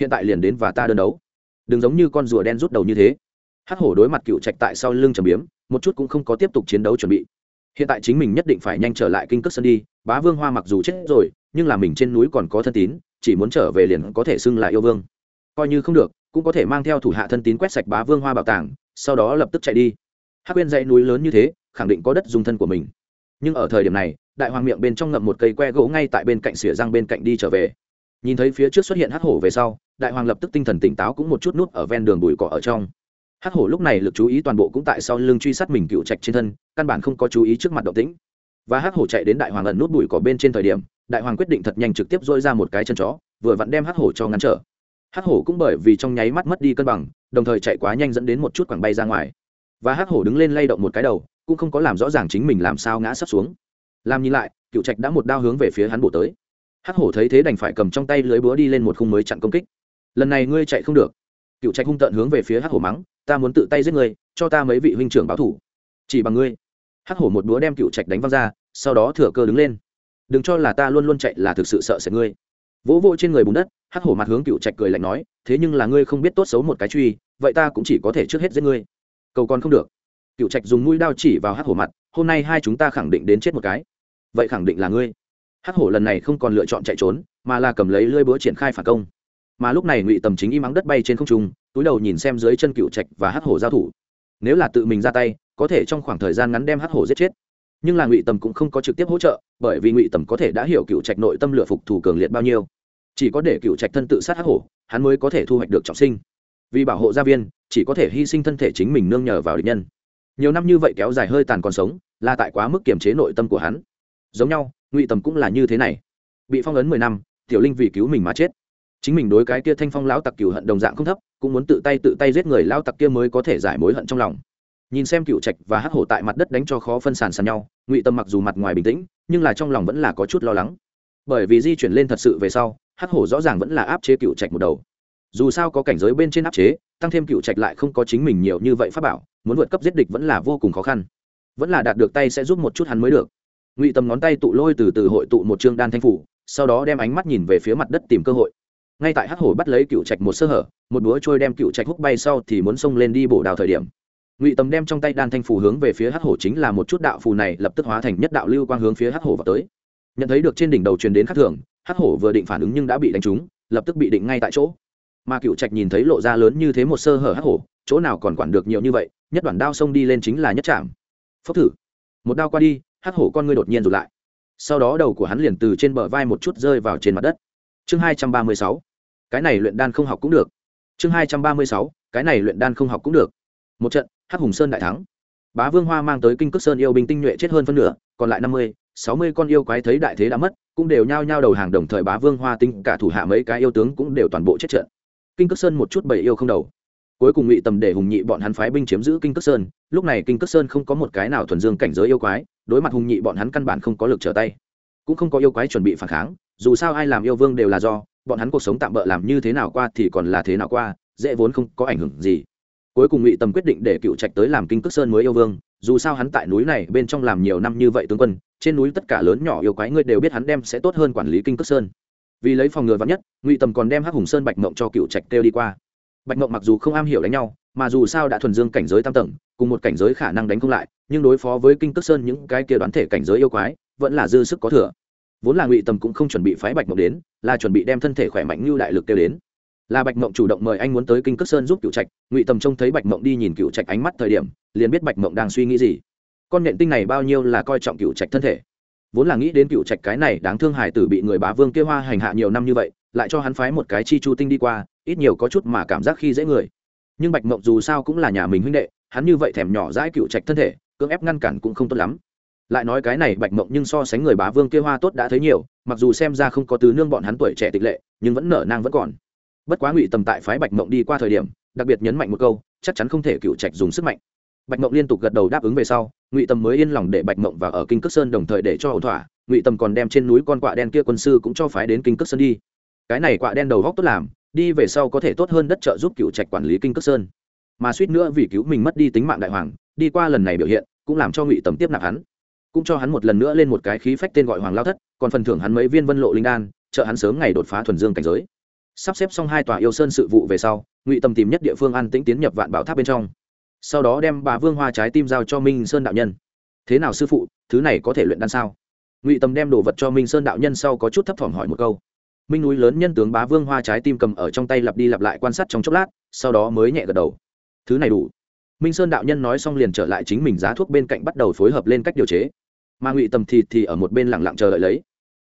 Hiện tại liền đến và ta đơn đấu. Đừng giống như con rùa đen rút đầu như thế. Hắc hổ đối mặt cựu trạch tại sau lưng trầm biếm, một chút cũng không có tiếp tục chiến đấu chuẩn bị. Hiện tại chính mình nhất định phải nhanh trở lại kinh cước sân đi, bá vương hoa mặc dù chết rồi, nhưng là mình trên núi còn có thân tín, chỉ muốn trở về liền có thể xưng lại yêu vương. Coi như không được, cũng có thể mang theo thủ hạ thân tín quét sạch bá vương hoa bảo tàng, sau đó lập tức chạy đi. Hắc quên dãy núi lớn như thế, khẳng định có đất dùng thân của mình. Nhưng ở thời điểm này đại hoàng miệng bên trong ngậm một cây que gỗ ngay tại bên cạnh xỉa răng bên cạnh đi trở về. Nhìn thấy phía trước xuất hiện hắc hổ về sau, đại hoàng lập tức tinh thần tỉnh táo cũng một chút nút ở ven đường bụi cỏ ở trong. Hắc hổ lúc này lực chú ý toàn bộ cũng tại sau lưng truy sát mình cựu trạch trên thân, căn bản không có chú ý trước mặt động tĩnh. Và hắc hổ chạy đến đại hoàng ẩn nút bụi cỏ bên trên thời điểm, đại hoàng quyết định thật nhanh trực tiếp dôi ra một cái chân chó, vừa vặn đem hắc hổ cho ngăn trở. Hắc hổ cũng bởi vì trong nháy mắt mất đi cân bằng, đồng thời chạy quá nhanh dẫn đến một chút quảng bay ra ngoài. Và hắc hổ đứng lên lay động một cái đầu, cũng không có làm rõ ràng chính mình làm sao ngã sắp xuống làm nhìn lại, cựu trạch đã một đao hướng về phía hắn bổ tới. Hắc hổ thấy thế đành phải cầm trong tay lưới búa đi lên một khung mới chặn công kích. Lần này ngươi chạy không được. Cựu trạch hung tợn hướng về phía hắc hổ mắng, ta muốn tự tay giết ngươi, cho ta mấy vị huynh trưởng báo thủ. Chỉ bằng ngươi. Hắc hổ một búa đem cựu trạch đánh văng ra, sau đó thừa cơ đứng lên. Đừng cho là ta luôn luôn chạy là thực sự sợ sệt ngươi. Vỗ vỗ trên người bùn đất, hắc hổ mặt hướng cựu trạch cười lạnh nói, thế nhưng là ngươi không biết tốt xấu một cái truy, vậy ta cũng chỉ có thể trước hết giết ngươi. Cầu còn không được. Cựu trạch dùng mũi đao chỉ vào hắc hổ mặt, hôm nay hai chúng ta khẳng định đến chết một cái vậy khẳng định là ngươi. Hắc hổ lần này không còn lựa chọn chạy trốn, mà là cầm lấy lưỡi búa triển khai phản công. Mà lúc này ngụy tầm chính im mắng đất bay trên không trung, túi đầu nhìn xem dưới chân cựu trạch và hắc hổ giao thủ. Nếu là tự mình ra tay, có thể trong khoảng thời gian ngắn đem hắc hổ giết chết. Nhưng là ngụy tầm cũng không có trực tiếp hỗ trợ, bởi vì ngụy tầm có thể đã hiểu cựu trạch nội tâm lựa phục thủ cường liệt bao nhiêu. Chỉ có để cựu trạch thân tự sát hắc hổ, hắn mới có thể thu hoạch được trọng sinh. Vì bảo hộ gia viên, chỉ có thể hy sinh thân thể chính mình nương nhờ vào địch nhân. Nhiều năm như vậy kéo dài hơi tàn còn sống, là tại quá mức kiềm chế nội tâm của hắn giống nhau, ngụy tầm cũng là như thế này. Bị phong ấn mười năm, tiểu linh vì cứu mình mà chết. Chính mình đối cái kia thanh phong lão tặc cửu hận đồng dạng không thấp, cũng muốn tự tay tự tay giết người lao tặc kia mới có thể giải mối hận trong lòng. Nhìn xem cựu trạch và hắc hổ tại mặt đất đánh cho khó phân sàn sàn nhau, ngụy tâm mặc dù mặt ngoài bình tĩnh, nhưng là trong lòng vẫn là có chút lo lắng. Bởi vì di chuyển lên thật sự về sau, hắc hổ rõ ràng vẫn là áp chế cựu trạch một đầu. Dù sao có cảnh giới bên trên áp chế, tăng thêm cựu trạch lại không có chính mình nhiều như vậy pháp bảo, muốn vượt cấp giết địch vẫn là vô cùng khó khăn. Vẫn là đạt được tay sẽ giúp một chút hắn mới được ngụy tầm ngón tay tụ lôi từ từ hội tụ một chương đan thanh phủ, sau đó đem ánh mắt nhìn về phía mặt đất tìm cơ hội. Ngay tại hắc hổ bắt lấy cựu trạch một sơ hở, một búa trôi đem cựu trạch hút bay sau thì muốn xông lên đi bổ đào thời điểm. Ngụy tầm đem trong tay đan thanh phủ hướng về phía hắc hổ chính là một chút đạo phù này lập tức hóa thành nhất đạo lưu quang hướng phía hắc hổ vào tới. Nhận thấy được trên đỉnh đầu truyền đến khắc thường, hắc hổ vừa định phản ứng nhưng đã bị đánh trúng, lập tức bị định ngay tại chỗ. Mà cựu trạch nhìn thấy lộ ra lớn như thế một sơ hở hắc hổ, chỗ nào còn quản được nhiều như vậy, nhất đoạn đao xông đi lên chính là nhất trạm phốc thử. Một đao qua đi hắc hổ con ngươi đột nhiên rụt lại. Sau đó đầu của hắn liền từ trên bờ vai một chút rơi vào trên mặt đất. Chương hai trăm ba mươi sáu, cái này luyện đan không học cũng được. Chương hai trăm ba mươi sáu, cái này luyện đan không học cũng được. Một trận, hắc hùng sơn đại thắng. Bá vương hoa mang tới kinh cước sơn yêu binh tinh nhuệ chết hơn phân nửa, còn lại năm mươi, sáu mươi con yêu quái thấy đại thế đã mất, cũng đều nhao nhao đầu hàng đồng thời bá vương hoa tinh cả thủ hạ mấy cái yêu tướng cũng đều toàn bộ chết trận. Kinh cước sơn một chút bảy yêu không đầu. Cuối cùng ngụy tầm để hùng nhị bọn hắn phái binh chiếm giữ kinh cước sơn, lúc này kinh cước sơn không có một cái nào thuần dương cảnh giới yêu quái đối mặt hùng nhị bọn hắn căn bản không có lực trở tay. Cũng không có yêu quái chuẩn bị phản kháng, dù sao ai làm yêu vương đều là do, bọn hắn cuộc sống tạm bỡ làm như thế nào qua thì còn là thế nào qua, dễ vốn không có ảnh hưởng gì. Cuối cùng ngụy tầm quyết định để cựu trạch tới làm kinh cước sơn mới yêu vương, dù sao hắn tại núi này bên trong làm nhiều năm như vậy tướng quân, trên núi tất cả lớn nhỏ yêu quái ngươi đều biết hắn đem sẽ tốt hơn quản lý kinh cước sơn. Vì lấy phòng ngừa vắn nhất, ngụy tầm còn đem hắc hùng sơn bạch mộng cho cựu trạch kêu đi qua. Bạch mộng mặc dù không am hiểu đánh nhau, mà dù sao đã thuần dương cảnh giới tam tầng cùng một cảnh giới khả năng đánh không lại, nhưng đối phó với kinh cước sơn những cái kia đoán thể cảnh giới yêu quái, vẫn là dư sức có thừa. Vốn là ngụy tầm cũng không chuẩn bị phái bạch mộng đến, là chuẩn bị đem thân thể khỏe mạnh như đại lực kêu đến. Là bạch mộng chủ động mời anh muốn tới kinh cước sơn giúp cựu trạch, ngụy tầm trông thấy bạch mộng đi nhìn cựu trạch ánh mắt thời điểm, liền biết bạch mộng đang suy nghĩ gì. Con nhện tinh này bao nhiêu là coi trọng cựu trạch thân thể. Vốn là nghĩ đến cựu trạch cái này đáng thương hải tử bị người bá vương kêu hoa hành hạ nhiều năm như vậy, lại cho hắn phái một cái chi chu tinh đi qua, ít nhiều có chút mà cảm giác khi dễ người. Nhưng bạch mộng dù sao cũng là nhà mình huynh đệ hắn như vậy thèm nhỏ dãi cựu trạch thân thể, cưỡng ép ngăn cản cũng không tốt lắm. Lại nói cái này bạch mộng nhưng so sánh người bá vương kia hoa tốt đã thấy nhiều, mặc dù xem ra không có tứ nương bọn hắn tuổi trẻ tịch lệ, nhưng vẫn nở nang vẫn còn. Bất quá ngụy tầm tại phái bạch mộng đi qua thời điểm, đặc biệt nhấn mạnh một câu, chắc chắn không thể cựu trạch dùng sức mạnh. Bạch mộng liên tục gật đầu đáp ứng về sau, ngụy tầm mới yên lòng để bạch mộng và ở kinh cước sơn đồng thời để cho ổn thỏa, ngụy tầm còn đem trên núi con quạ đen kia quân sư cũng cho phái đến kinh cước sơn đi. Cái này quạ đen đầu góc tốt làm, đi về sau có thể tốt hơn đất trợ giúp cựu trạch quản lý kinh cước sơn mà suýt nữa vì cứu mình mất đi tính mạng đại hoàng, đi qua lần này biểu hiện, cũng làm cho ngụy tầm tiếp nạp hắn. Cũng cho hắn một lần nữa lên một cái khí phách tên gọi hoàng lao thất, còn phần thưởng hắn mấy viên vân lộ linh đan, trợ hắn sớm ngày đột phá thuần dương cảnh giới. Sắp xếp xong hai tòa yêu sơn sự vụ về sau, ngụy tầm tìm nhất địa phương an tĩnh tiến nhập vạn bảo tháp bên trong. Sau đó đem bà vương hoa trái tim giao cho minh sơn đạo nhân. Thế nào sư phụ, thứ này có thể luyện đan sao? Ngụy tầm đem đồ vật cho minh sơn đạo nhân sau có chút thấp thỏm hỏi một câu. Minh núi lớn nhân tướng bá vương hoa trái tim cầm ở trong tay lặp đi lặp lại quan sát trong chốc lát, sau đó mới nhẹ gật đầu thứ này đủ. Minh sơn đạo nhân nói xong liền trở lại chính mình giá thuốc bên cạnh bắt đầu phối hợp lên cách điều chế. Mà ngụy tầm thì thì ở một bên lẳng lặng chờ đợi lấy.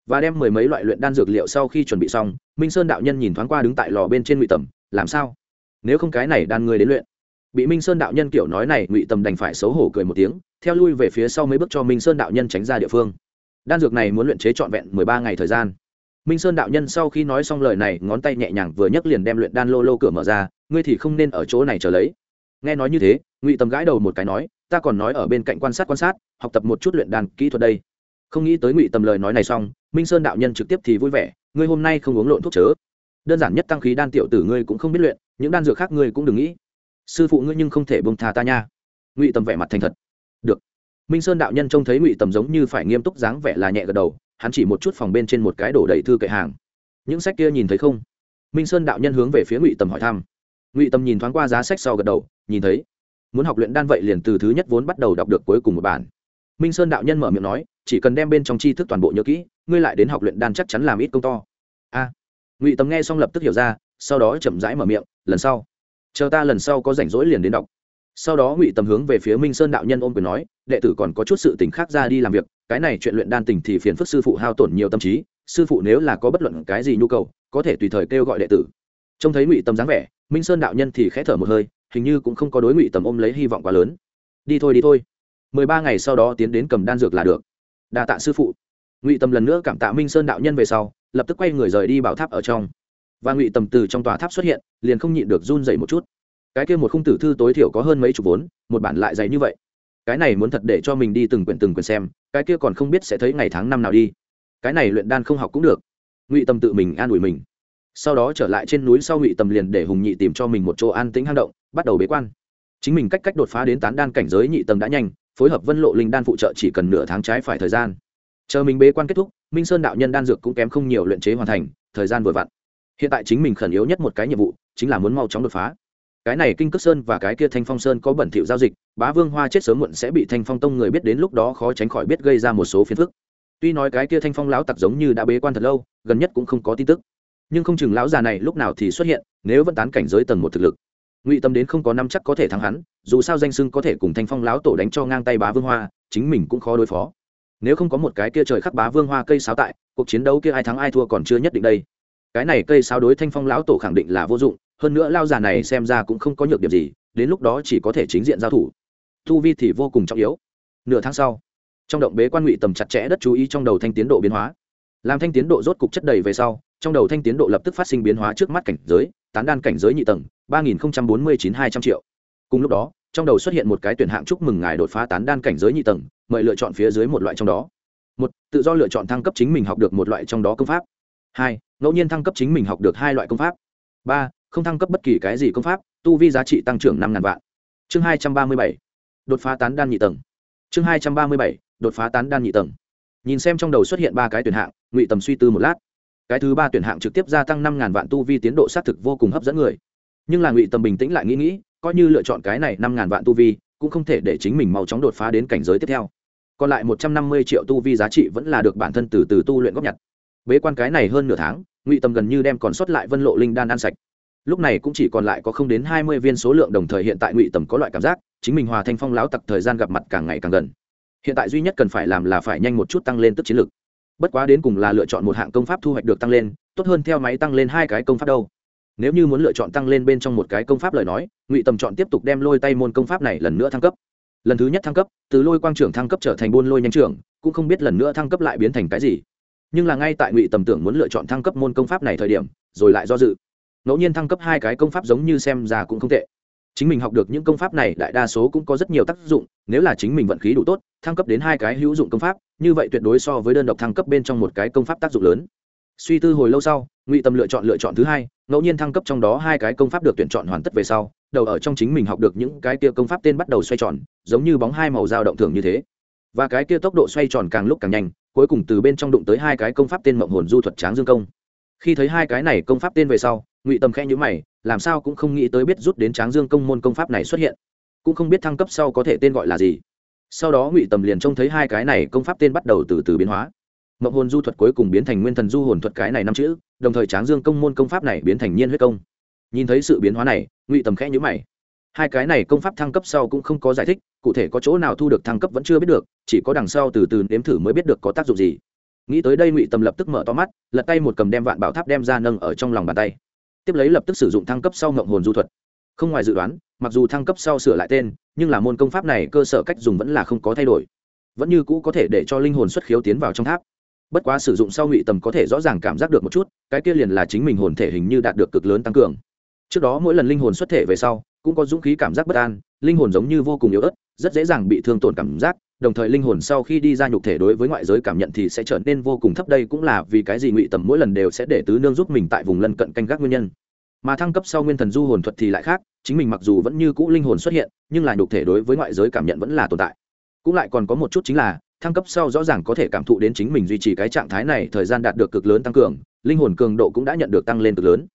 Và đem mười mấy loại luyện đan dược liệu sau khi chuẩn bị xong, minh sơn đạo nhân nhìn thoáng qua đứng tại lò bên trên ngụy tầm, làm sao? Nếu không cái này đan người đến luyện. Bị minh sơn đạo nhân kiểu nói này, ngụy tầm đành phải xấu hổ cười một tiếng, theo lui về phía sau mấy bước cho minh sơn đạo nhân tránh ra địa phương. Đan dược này muốn luyện chế trọn vẹn mười ba ngày thời gian. Minh sơn đạo nhân sau khi nói xong lời này, ngón tay nhẹ nhàng vừa nhấc liền đem luyện đan lô lô cửa mở ra, ngươi thì không nên ở chỗ này chờ lấy nghe nói như thế, ngụy tầm gãi đầu một cái nói, ta còn nói ở bên cạnh quan sát quan sát, học tập một chút luyện đan kỹ thuật đây. Không nghĩ tới ngụy tầm lời nói này xong, minh sơn đạo nhân trực tiếp thì vui vẻ, ngươi hôm nay không uống lộn thuốc chớ. Đơn giản nhất tăng khí đan tiểu tử ngươi cũng không biết luyện, những đan dược khác ngươi cũng đừng nghĩ. Sư phụ ngươi nhưng không thể bông tha ta nha. Ngụy tầm vẻ mặt thành thật. Được. Minh sơn đạo nhân trông thấy ngụy tầm giống như phải nghiêm túc dáng vẻ là nhẹ gật đầu, hắn chỉ một chút phòng bên trên một cái đổ đầy thư kệ hàng. Những sách kia nhìn thấy không? Minh sơn đạo nhân hướng về phía ngụy tầm hỏi thăm. Ngụy tầm nhìn thoáng qua giá sách sau gật đầu nhìn thấy, muốn học luyện đan vậy liền từ thứ nhất vốn bắt đầu đọc được cuối cùng một bản. Minh sơn đạo nhân mở miệng nói, chỉ cần đem bên trong tri thức toàn bộ nhớ kỹ, ngươi lại đến học luyện đan chắc chắn làm ít công to. A. Ngụy tầm nghe xong lập tức hiểu ra, sau đó chậm rãi mở miệng, lần sau. Chờ ta lần sau có rảnh rỗi liền đến đọc. Sau đó ngụy tầm hướng về phía minh sơn đạo nhân ôm quyền nói, đệ tử còn có chút sự tình khác ra đi làm việc, cái này chuyện luyện đan tình thì phiền phức sư phụ hao tổn nhiều tâm trí, sư phụ nếu là có bất luận cái gì nhu cầu, có thể tùy thời kêu gọi đệ tử. Trông thấy ngụy tầm dáng vẻ, minh sơn đạo nhân thì khẽ thở một hơi hình như cũng không có đối ngụy tầm ôm lấy hy vọng quá lớn. Đi thôi đi thôi. Mười ba ngày sau đó tiến đến cầm đan dược là được. Đa tạ sư phụ. Ngụy tầm lần nữa cảm tạ minh sơn đạo nhân về sau, lập tức quay người rời đi bảo tháp ở trong. Và ngụy tầm từ trong tòa tháp xuất hiện, liền không nhịn được run dậy một chút. Cái kia một khung tử thư tối thiểu có hơn mấy chục vốn, một bản lại dày như vậy. Cái này muốn thật để cho mình đi từng quyển từng quyển xem, cái kia còn không biết sẽ thấy ngày tháng năm nào đi. Cái này luyện đan không học cũng được. Ngụy tầm tự mình an ủi mình. Sau đó trở lại trên núi sau ngụy tầm liền để hùng nhị tìm cho mình một chỗ an tĩnh hang động bắt đầu bế quan. Chính mình cách cách đột phá đến tán đan cảnh giới nhị tầng đã nhanh, phối hợp vân lộ linh đan phụ trợ chỉ cần nửa tháng trái phải thời gian. Chờ mình bế quan kết thúc, minh sơn đạo nhân đan dược cũng kém không nhiều luyện chế hoàn thành, thời gian vừa vặn. Hiện tại chính mình khẩn yếu nhất một cái nhiệm vụ, chính là muốn mau chóng đột phá. Cái này kinh cước sơn và cái kia thanh phong sơn có bẩn thỉu giao dịch, bá vương hoa chết sớm muộn sẽ bị thanh phong tông người biết đến lúc đó khó tránh khỏi biết gây ra một số phiền phức. Tuy nói cái kia thanh phong lão tặc giống như đã bế quan thật lâu, gần nhất cũng không có tin tức. Nhưng không chừng lão già này lúc nào thì xuất hiện, nếu vẫn tán cảnh giới tầng một thực lực ngụy tâm đến không có năm chắc có thể thắng hắn, dù sao danh sưng có thể cùng thanh phong lão tổ đánh cho ngang tay bá vương hoa, chính mình cũng khó đối phó. Nếu không có một cái kia trời khắc bá vương hoa cây sáo tại, cuộc chiến đấu kia ai thắng ai thua còn chưa nhất định đây. Cái này cây sáo đối thanh phong lão tổ khẳng định là vô dụng, hơn nữa lao già này xem ra cũng không có nhược điểm gì, đến lúc đó chỉ có thể chính diện giao thủ. Thu vi thì vô cùng trọng yếu. Nửa tháng sau, trong động bế quan ngụy tầm chặt chẽ đất chú ý trong đầu thanh tiến độ biến hóa. Làm thanh tiến độ rốt cục chất đầy về sau, trong đầu thanh tiến độ lập tức phát sinh biến hóa trước mắt cảnh giới tán đan cảnh giới nhị tầng, ba nghìn bốn mươi chín hai trăm triệu. Cùng lúc đó, trong đầu xuất hiện một cái tuyển hạng chúc mừng ngài đột phá tán đan cảnh giới nhị tầng, mời lựa chọn phía dưới một loại trong đó. Một, tự do lựa chọn thăng cấp chính mình học được một loại trong đó công pháp. Hai, ngẫu nhiên thăng cấp chính mình học được hai loại công pháp. Ba, không thăng cấp bất kỳ cái gì công pháp, tu vi giá trị tăng trưởng năm ngàn vạn. Chương hai trăm ba mươi bảy, đột phá tán đan nhị tầng. Chương hai trăm ba mươi bảy, đột phá tán đan nhị tầng. Nhìn xem trong đầu xuất hiện ba cái tuyển hạng, ngụy tầm suy tư một lát cái thứ ba tuyển hạng trực tiếp gia tăng năm ngàn vạn tu vi tiến độ xác thực vô cùng hấp dẫn người. Nhưng là ngụy tầm bình tĩnh lại nghĩ nghĩ, coi như lựa chọn cái này năm ngàn vạn tu vi, cũng không thể để chính mình mau chóng đột phá đến cảnh giới tiếp theo. Còn lại một trăm năm mươi triệu tu vi giá trị vẫn là được bản thân từ từ tu luyện góp nhặt. Bế quan cái này hơn nửa tháng, ngụy tầm gần như đem còn sót lại vân lộ linh đan ăn sạch. Lúc này cũng chỉ còn lại có không đến hai mươi viên số lượng đồng thời hiện tại ngụy tầm có loại cảm giác, chính mình hòa thanh phong láo tặc thời gian gặp mặt càng ngày càng gần. Hiện tại duy nhất cần phải làm là phải nhanh một chút tăng lên tức chiến lực bất quá đến cùng là lựa chọn một hạng công pháp thu hoạch được tăng lên, tốt hơn theo máy tăng lên hai cái công pháp đâu. Nếu như muốn lựa chọn tăng lên bên trong một cái công pháp lời nói, ngụy tầm chọn tiếp tục đem lôi tay môn công pháp này lần nữa thăng cấp. Lần thứ nhất thăng cấp, từ lôi quang trưởng thăng cấp trở thành buôn lôi nhanh trưởng, cũng không biết lần nữa thăng cấp lại biến thành cái gì. Nhưng là ngay tại ngụy tầm tưởng muốn lựa chọn thăng cấp môn công pháp này thời điểm, rồi lại do dự. Ngẫu nhiên thăng cấp hai cái công pháp giống như xem ra cũng không tệ chính mình học được những công pháp này đại đa số cũng có rất nhiều tác dụng, nếu là chính mình vận khí đủ tốt, thăng cấp đến hai cái hữu dụng công pháp, như vậy tuyệt đối so với đơn độc thăng cấp bên trong một cái công pháp tác dụng lớn. Suy tư hồi lâu sau, ngụy tâm lựa chọn lựa chọn thứ hai, ngẫu nhiên thăng cấp trong đó hai cái công pháp được tuyển chọn hoàn tất về sau, đầu ở trong chính mình học được những cái kia công pháp tên bắt đầu xoay tròn, giống như bóng hai màu dao động thường như thế. Và cái kia tốc độ xoay tròn càng lúc càng nhanh, cuối cùng từ bên trong đụng tới hai cái công pháp tên mộng hồn du thuật tráng dương công. Khi thấy hai cái này công pháp tên về sau ngụy tâm khẽ nhữ mày, làm sao cũng không nghĩ tới biết rút đến tráng dương công môn công pháp này xuất hiện. Cũng không biết thăng cấp sau có thể tên gọi là gì. Sau đó ngụy tầm liền trông thấy hai cái này công pháp tên bắt đầu từ từ biến hóa. Mộng hồn du thuật cuối cùng biến thành nguyên thần du hồn thuật cái này năm chữ, đồng thời tráng dương công môn công pháp này biến thành nhiên huyết công. Nhìn thấy sự biến hóa này, ngụy tầm khẽ nhữ mày. Hai cái này công pháp thăng cấp sau cũng không có giải thích, cụ thể có chỗ nào thu được thăng cấp vẫn chưa biết được, chỉ có đằng sau từ từ nếm thử mới biết được có tác dụng gì. Nghĩ tới đây ngụy tầm lập tức mở to mắt, lật tay một cầm đem vạn bảo tháp đem ra nâng ở trong lòng bàn tay tiếp lấy lập tức sử dụng thăng cấp sau ngộng hồn du thuật. Không ngoài dự đoán, mặc dù thăng cấp sau sửa lại tên, nhưng là môn công pháp này cơ sở cách dùng vẫn là không có thay đổi. Vẫn như cũ có thể để cho linh hồn xuất khiếu tiến vào trong tháp. Bất quá sử dụng sau ngụy tầm có thể rõ ràng cảm giác được một chút, cái kia liền là chính mình hồn thể hình như đạt được cực lớn tăng cường. Trước đó mỗi lần linh hồn xuất thể về sau, cũng có dũng khí cảm giác bất an, linh hồn giống như vô cùng yếu ớt, rất dễ dàng bị thương tổn cảm giác đồng thời linh hồn sau khi đi ra nhục thể đối với ngoại giới cảm nhận thì sẽ trở nên vô cùng thấp. Đây cũng là vì cái gì ngụy tầm mỗi lần đều sẽ để tứ nương giúp mình tại vùng lân cận canh gác nguyên nhân. Mà thăng cấp sau nguyên thần du hồn thuật thì lại khác, chính mình mặc dù vẫn như cũ linh hồn xuất hiện, nhưng là nhục thể đối với ngoại giới cảm nhận vẫn là tồn tại. Cũng lại còn có một chút chính là, thăng cấp sau rõ ràng có thể cảm thụ đến chính mình duy trì cái trạng thái này, thời gian đạt được cực lớn tăng cường, linh hồn cường độ cũng đã nhận được tăng lên cực lớn.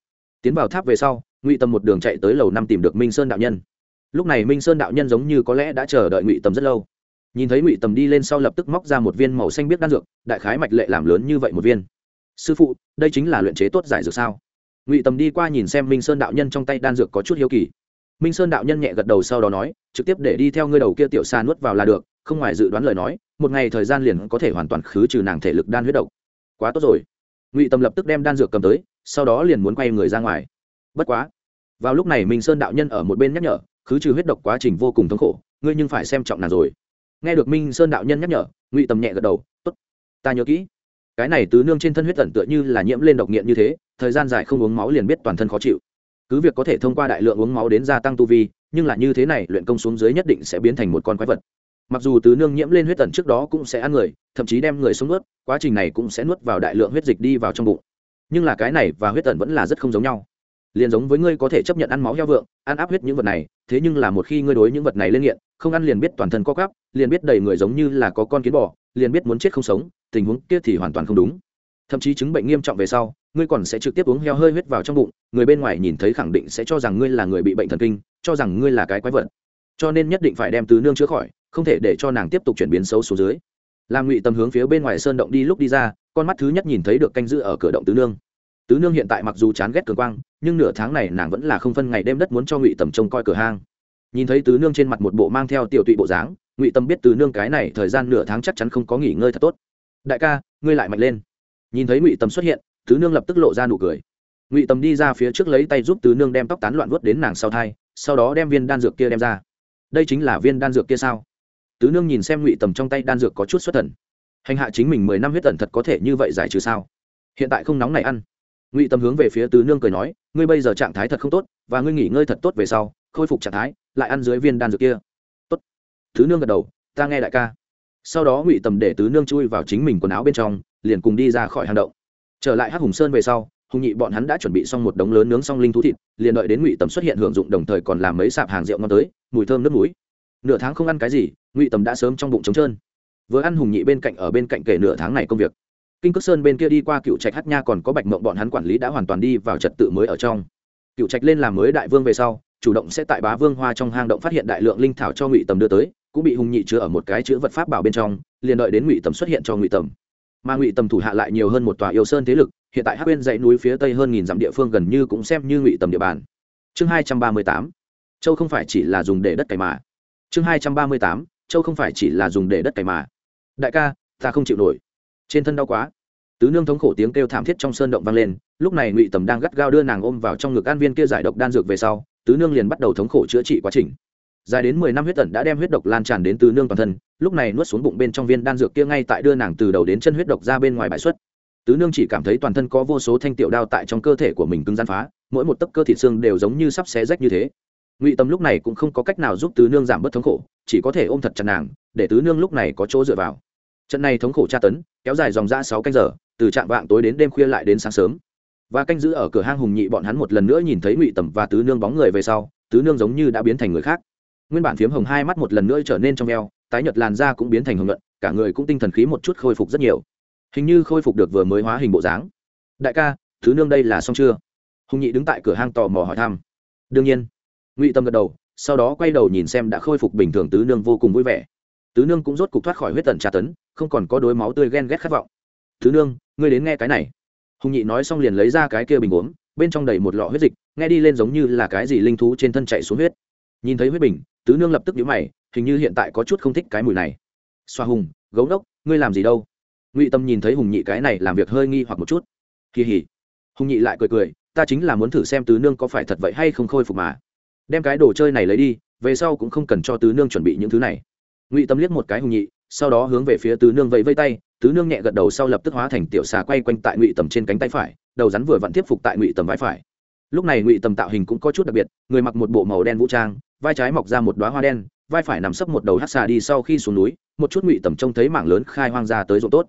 Tiến vào tháp về sau, ngụy tâm một đường chạy tới lầu năm tìm được minh sơn đạo nhân. Lúc này minh sơn đạo nhân giống như có lẽ đã chờ đợi ngụy tâm rất lâu nhìn thấy ngụy tầm đi lên sau lập tức móc ra một viên màu xanh biết đan dược, đại khái mạch lệ làm lớn như vậy một viên. Sư phụ, đây chính là luyện chế tốt giải dược sao? Ngụy tầm đi qua nhìn xem minh sơn đạo nhân trong tay đan dược có chút hiếu kỳ. Minh sơn đạo nhân nhẹ gật đầu sau đó nói, trực tiếp để đi theo ngươi đầu kia tiểu xa nuốt vào là được, không ngoài dự đoán lời nói, một ngày thời gian liền có thể hoàn toàn khứ trừ nàng thể lực đan huyết độc. Quá tốt rồi. Ngụy tầm lập tức đem đan dược cầm tới, sau đó liền muốn quay người ra ngoài. Bất quá, vào lúc này minh sơn đạo nhân ở một bên nhắc nhở, khứ trừ huyết độc quá trình vô cùng thống khổ, ngươi nhưng phải xem trọng nàng rồi nghe được minh sơn đạo nhân nhắc nhở, ngụy tầm nhẹ gật đầu, tốt, ta nhớ kỹ. Cái này tứ nương trên thân huyết tẩn tựa như là nhiễm lên độc nghiện như thế, thời gian dài không uống máu liền biết toàn thân khó chịu. Cứ việc có thể thông qua đại lượng uống máu đến gia tăng tu vi, nhưng là như thế này, luyện công xuống dưới nhất định sẽ biến thành một con quái vật. Mặc dù tứ nương nhiễm lên huyết tẩn trước đó cũng sẽ ăn người, thậm chí đem người xuống nuốt, quá trình này cũng sẽ nuốt vào đại lượng huyết dịch đi vào trong bụng. Nhưng là cái này và huyết tẩn vẫn là rất không giống nhau. Liền giống với ngươi có thể chấp nhận ăn máu heo vượng, ăn áp huyết những vật này, thế nhưng là một khi ngươi đối những vật này lên nghiện không ăn liền biết toàn thân co quắp, liền biết đầy người giống như là có con kiến bò liền biết muốn chết không sống tình huống kia thì hoàn toàn không đúng. Thậm chí chứng bệnh nghiêm trọng về sau ngươi còn sẽ trực tiếp uống heo hơi huyết vào trong bụng người bên ngoài nhìn thấy khẳng định sẽ cho rằng ngươi là người bị bệnh thần kinh cho rằng ngươi là cái quái vật. Cho nên nhất định phải đem tứ nương chữa khỏi không thể để cho nàng tiếp tục chuyển biến xấu xuống dưới. Làm ngụy Tâm hướng phía bên ngoài sơn động đi lúc đi ra con mắt thứ nhất nhìn thấy được canh giữ ở cửa động tứ nương. Tứ nương hiện tại mặc dù chán ghét cường quang nhưng nửa tháng này nàng vẫn là không phân ngày đêm đất muốn cho ngụy tầm trông coi cửa hang nhìn thấy tứ nương trên mặt một bộ mang theo tiểu tụy bộ dáng, ngụy tâm biết tứ nương cái này thời gian nửa tháng chắc chắn không có nghỉ ngơi thật tốt. Đại ca, ngươi lại mạnh lên. Nhìn thấy ngụy tâm xuất hiện, tứ nương lập tức lộ ra nụ cười. Ngụy tâm đi ra phía trước lấy tay giúp tứ nương đem tóc tán loạn vớt đến nàng sau thai, sau đó đem viên đan dược kia đem ra. Đây chính là viên đan dược kia sao? Tứ nương nhìn xem ngụy tầm trong tay đan dược có chút xuất thần. Hành hạ chính mình mười năm huyết tần thật có thể như vậy giải trừ sao? Hiện tại không nóng này ăn. Ngụy tâm hướng về phía tứ nương cười nói, ngươi bây giờ trạng thái thật không tốt, và ngươi nghỉ ngơi thật tốt về sau khôi phục trạng thái, lại ăn dưới viên đan dược kia. Tốt. Tứ nương gật đầu, ta nghe đại ca. Sau đó ngụy tầm để tứ nương chui vào chính mình quần áo bên trong, liền cùng đi ra khỏi hang động. Trở lại hắc hùng sơn về sau, hùng nhị bọn hắn đã chuẩn bị xong một đống lớn nướng xong linh thú thịt, liền đợi đến ngụy tầm xuất hiện hưởng dụng đồng thời còn làm mấy sạp hàng rượu ngon tới, mùi thơm nước núi nửa tháng không ăn cái gì, ngụy tầm đã sớm trong bụng trống trơn. Vừa ăn hùng nhị bên cạnh ở bên cạnh kể nửa tháng này công việc. Kinh cước sơn bên kia đi qua cựu trạch hát nha còn có bạch mộng bọn hắn quản lý đã hoàn toàn đi vào trật tự mới ở trong. Cựu trạch lên làm mới đại vương về sau chủ động sẽ tại bá vương hoa trong hang động phát hiện đại lượng linh thảo cho ngụy tầm đưa tới, cũng bị hùng nhị chứa ở một cái chữ vật pháp bảo bên trong, liền đợi đến ngụy tầm xuất hiện cho ngụy tầm. Mà ngụy tầm thủ hạ lại nhiều hơn một tòa yêu sơn thế lực, hiện tại hắc bên dãy núi phía tây hơn nghìn dặm địa phương gần như cũng xem như ngụy tầm địa bàn. Chương hai trăm ba mươi tám, châu không phải chỉ là dùng để đất cày mà. Chương hai trăm ba mươi tám, châu không phải chỉ là dùng để đất cày mà. Đại ca, ta không chịu nổi. Trên thân đau quá. Tứ nương thống khổ tiếng kêu thảm thiết trong sơn động vang lên, lúc này ngụy tầm đang gắt gao đưa nàng ôm vào trong ngực an viên kia giải độc đan dược về sau tứ nương liền bắt đầu thống khổ chữa trị quá trình. Dài đến mười năm huyết tẩn đã đem huyết độc lan tràn đến tứ nương toàn thân, lúc này nuốt xuống bụng bên trong viên đan dược kia ngay tại đưa nàng từ đầu đến chân huyết độc ra bên ngoài bãi xuất. Tứ nương chỉ cảm thấy toàn thân có vô số thanh tiểu đao tại trong cơ thể của mình cứng gian phá, mỗi một tấc cơ thịt xương đều giống như sắp xé rách như thế. Ngụy tâm lúc này cũng không có cách nào giúp tứ nương giảm bớt thống khổ, chỉ có thể ôm thật chặt nàng, để tứ nương lúc này có chỗ dựa vào. Trận này thống khổ tra tấn, kéo dài dòng ra sáu canh giờ, từ trạm vạng tối đến đêm khuya lại đến sáng sớm và canh giữ ở cửa hang hùng nhị, bọn hắn một lần nữa nhìn thấy ngụy tầm và tứ nương bóng người về sau, tứ nương giống như đã biến thành người khác. Nguyên bản phiếm hồng hai mắt một lần nữa trở nên trong eo tái nhợt làn da cũng biến thành hồng luận cả người cũng tinh thần khí một chút khôi phục rất nhiều. Hình như khôi phục được vừa mới hóa hình bộ dáng. Đại ca, tứ nương đây là xong chưa? Hùng nhị đứng tại cửa hang tò mò hỏi thăm. Đương nhiên. Ngụy tâm gật đầu, sau đó quay đầu nhìn xem đã khôi phục bình thường tứ nương vô cùng vui vẻ. Tứ nương cũng rốt cục thoát khỏi huyết tần tra tấn, không còn có đối máu tươi ghen ghét khát vọng. Tứ nương, ngươi đến nghe cái này hùng nhị nói xong liền lấy ra cái kia bình uống, bên trong đầy một lọ huyết dịch, nghe đi lên giống như là cái gì linh thú trên thân chạy xuống huyết. Nhìn thấy huyết bình, tứ nương lập tức nhíu mày, hình như hiện tại có chút không thích cái mùi này. Xoa hùng, gấu đốc ngươi làm gì đâu? Ngụy tâm nhìn thấy hùng nhị cái này làm việc hơi nghi hoặc một chút. Kỳ hỉ. Hùng nhị lại cười cười, ta chính là muốn thử xem tứ nương có phải thật vậy hay không khôi phục mà. Đem cái đồ chơi này lấy đi, về sau cũng không cần cho tứ nương chuẩn bị những thứ này. Ngụy tâm liếc một cái hùng nhị, sau đó hướng về phía tứ nương vẫy vây tay tứ nương nhẹ gật đầu sau lập tức hóa thành tiểu xà quay quanh tại ngụy tầm trên cánh tay phải, đầu rắn vừa vặn tiếp phục tại ngụy tầm vai phải. Lúc này ngụy tầm tạo hình cũng có chút đặc biệt, người mặc một bộ màu đen vũ trang, vai trái mọc ra một đoá hoa đen, vai phải nằm sấp một đầu hát xà đi sau khi xuống núi, một chút ngụy tầm trông thấy mảng lớn khai hoang ra tới ruộng tốt.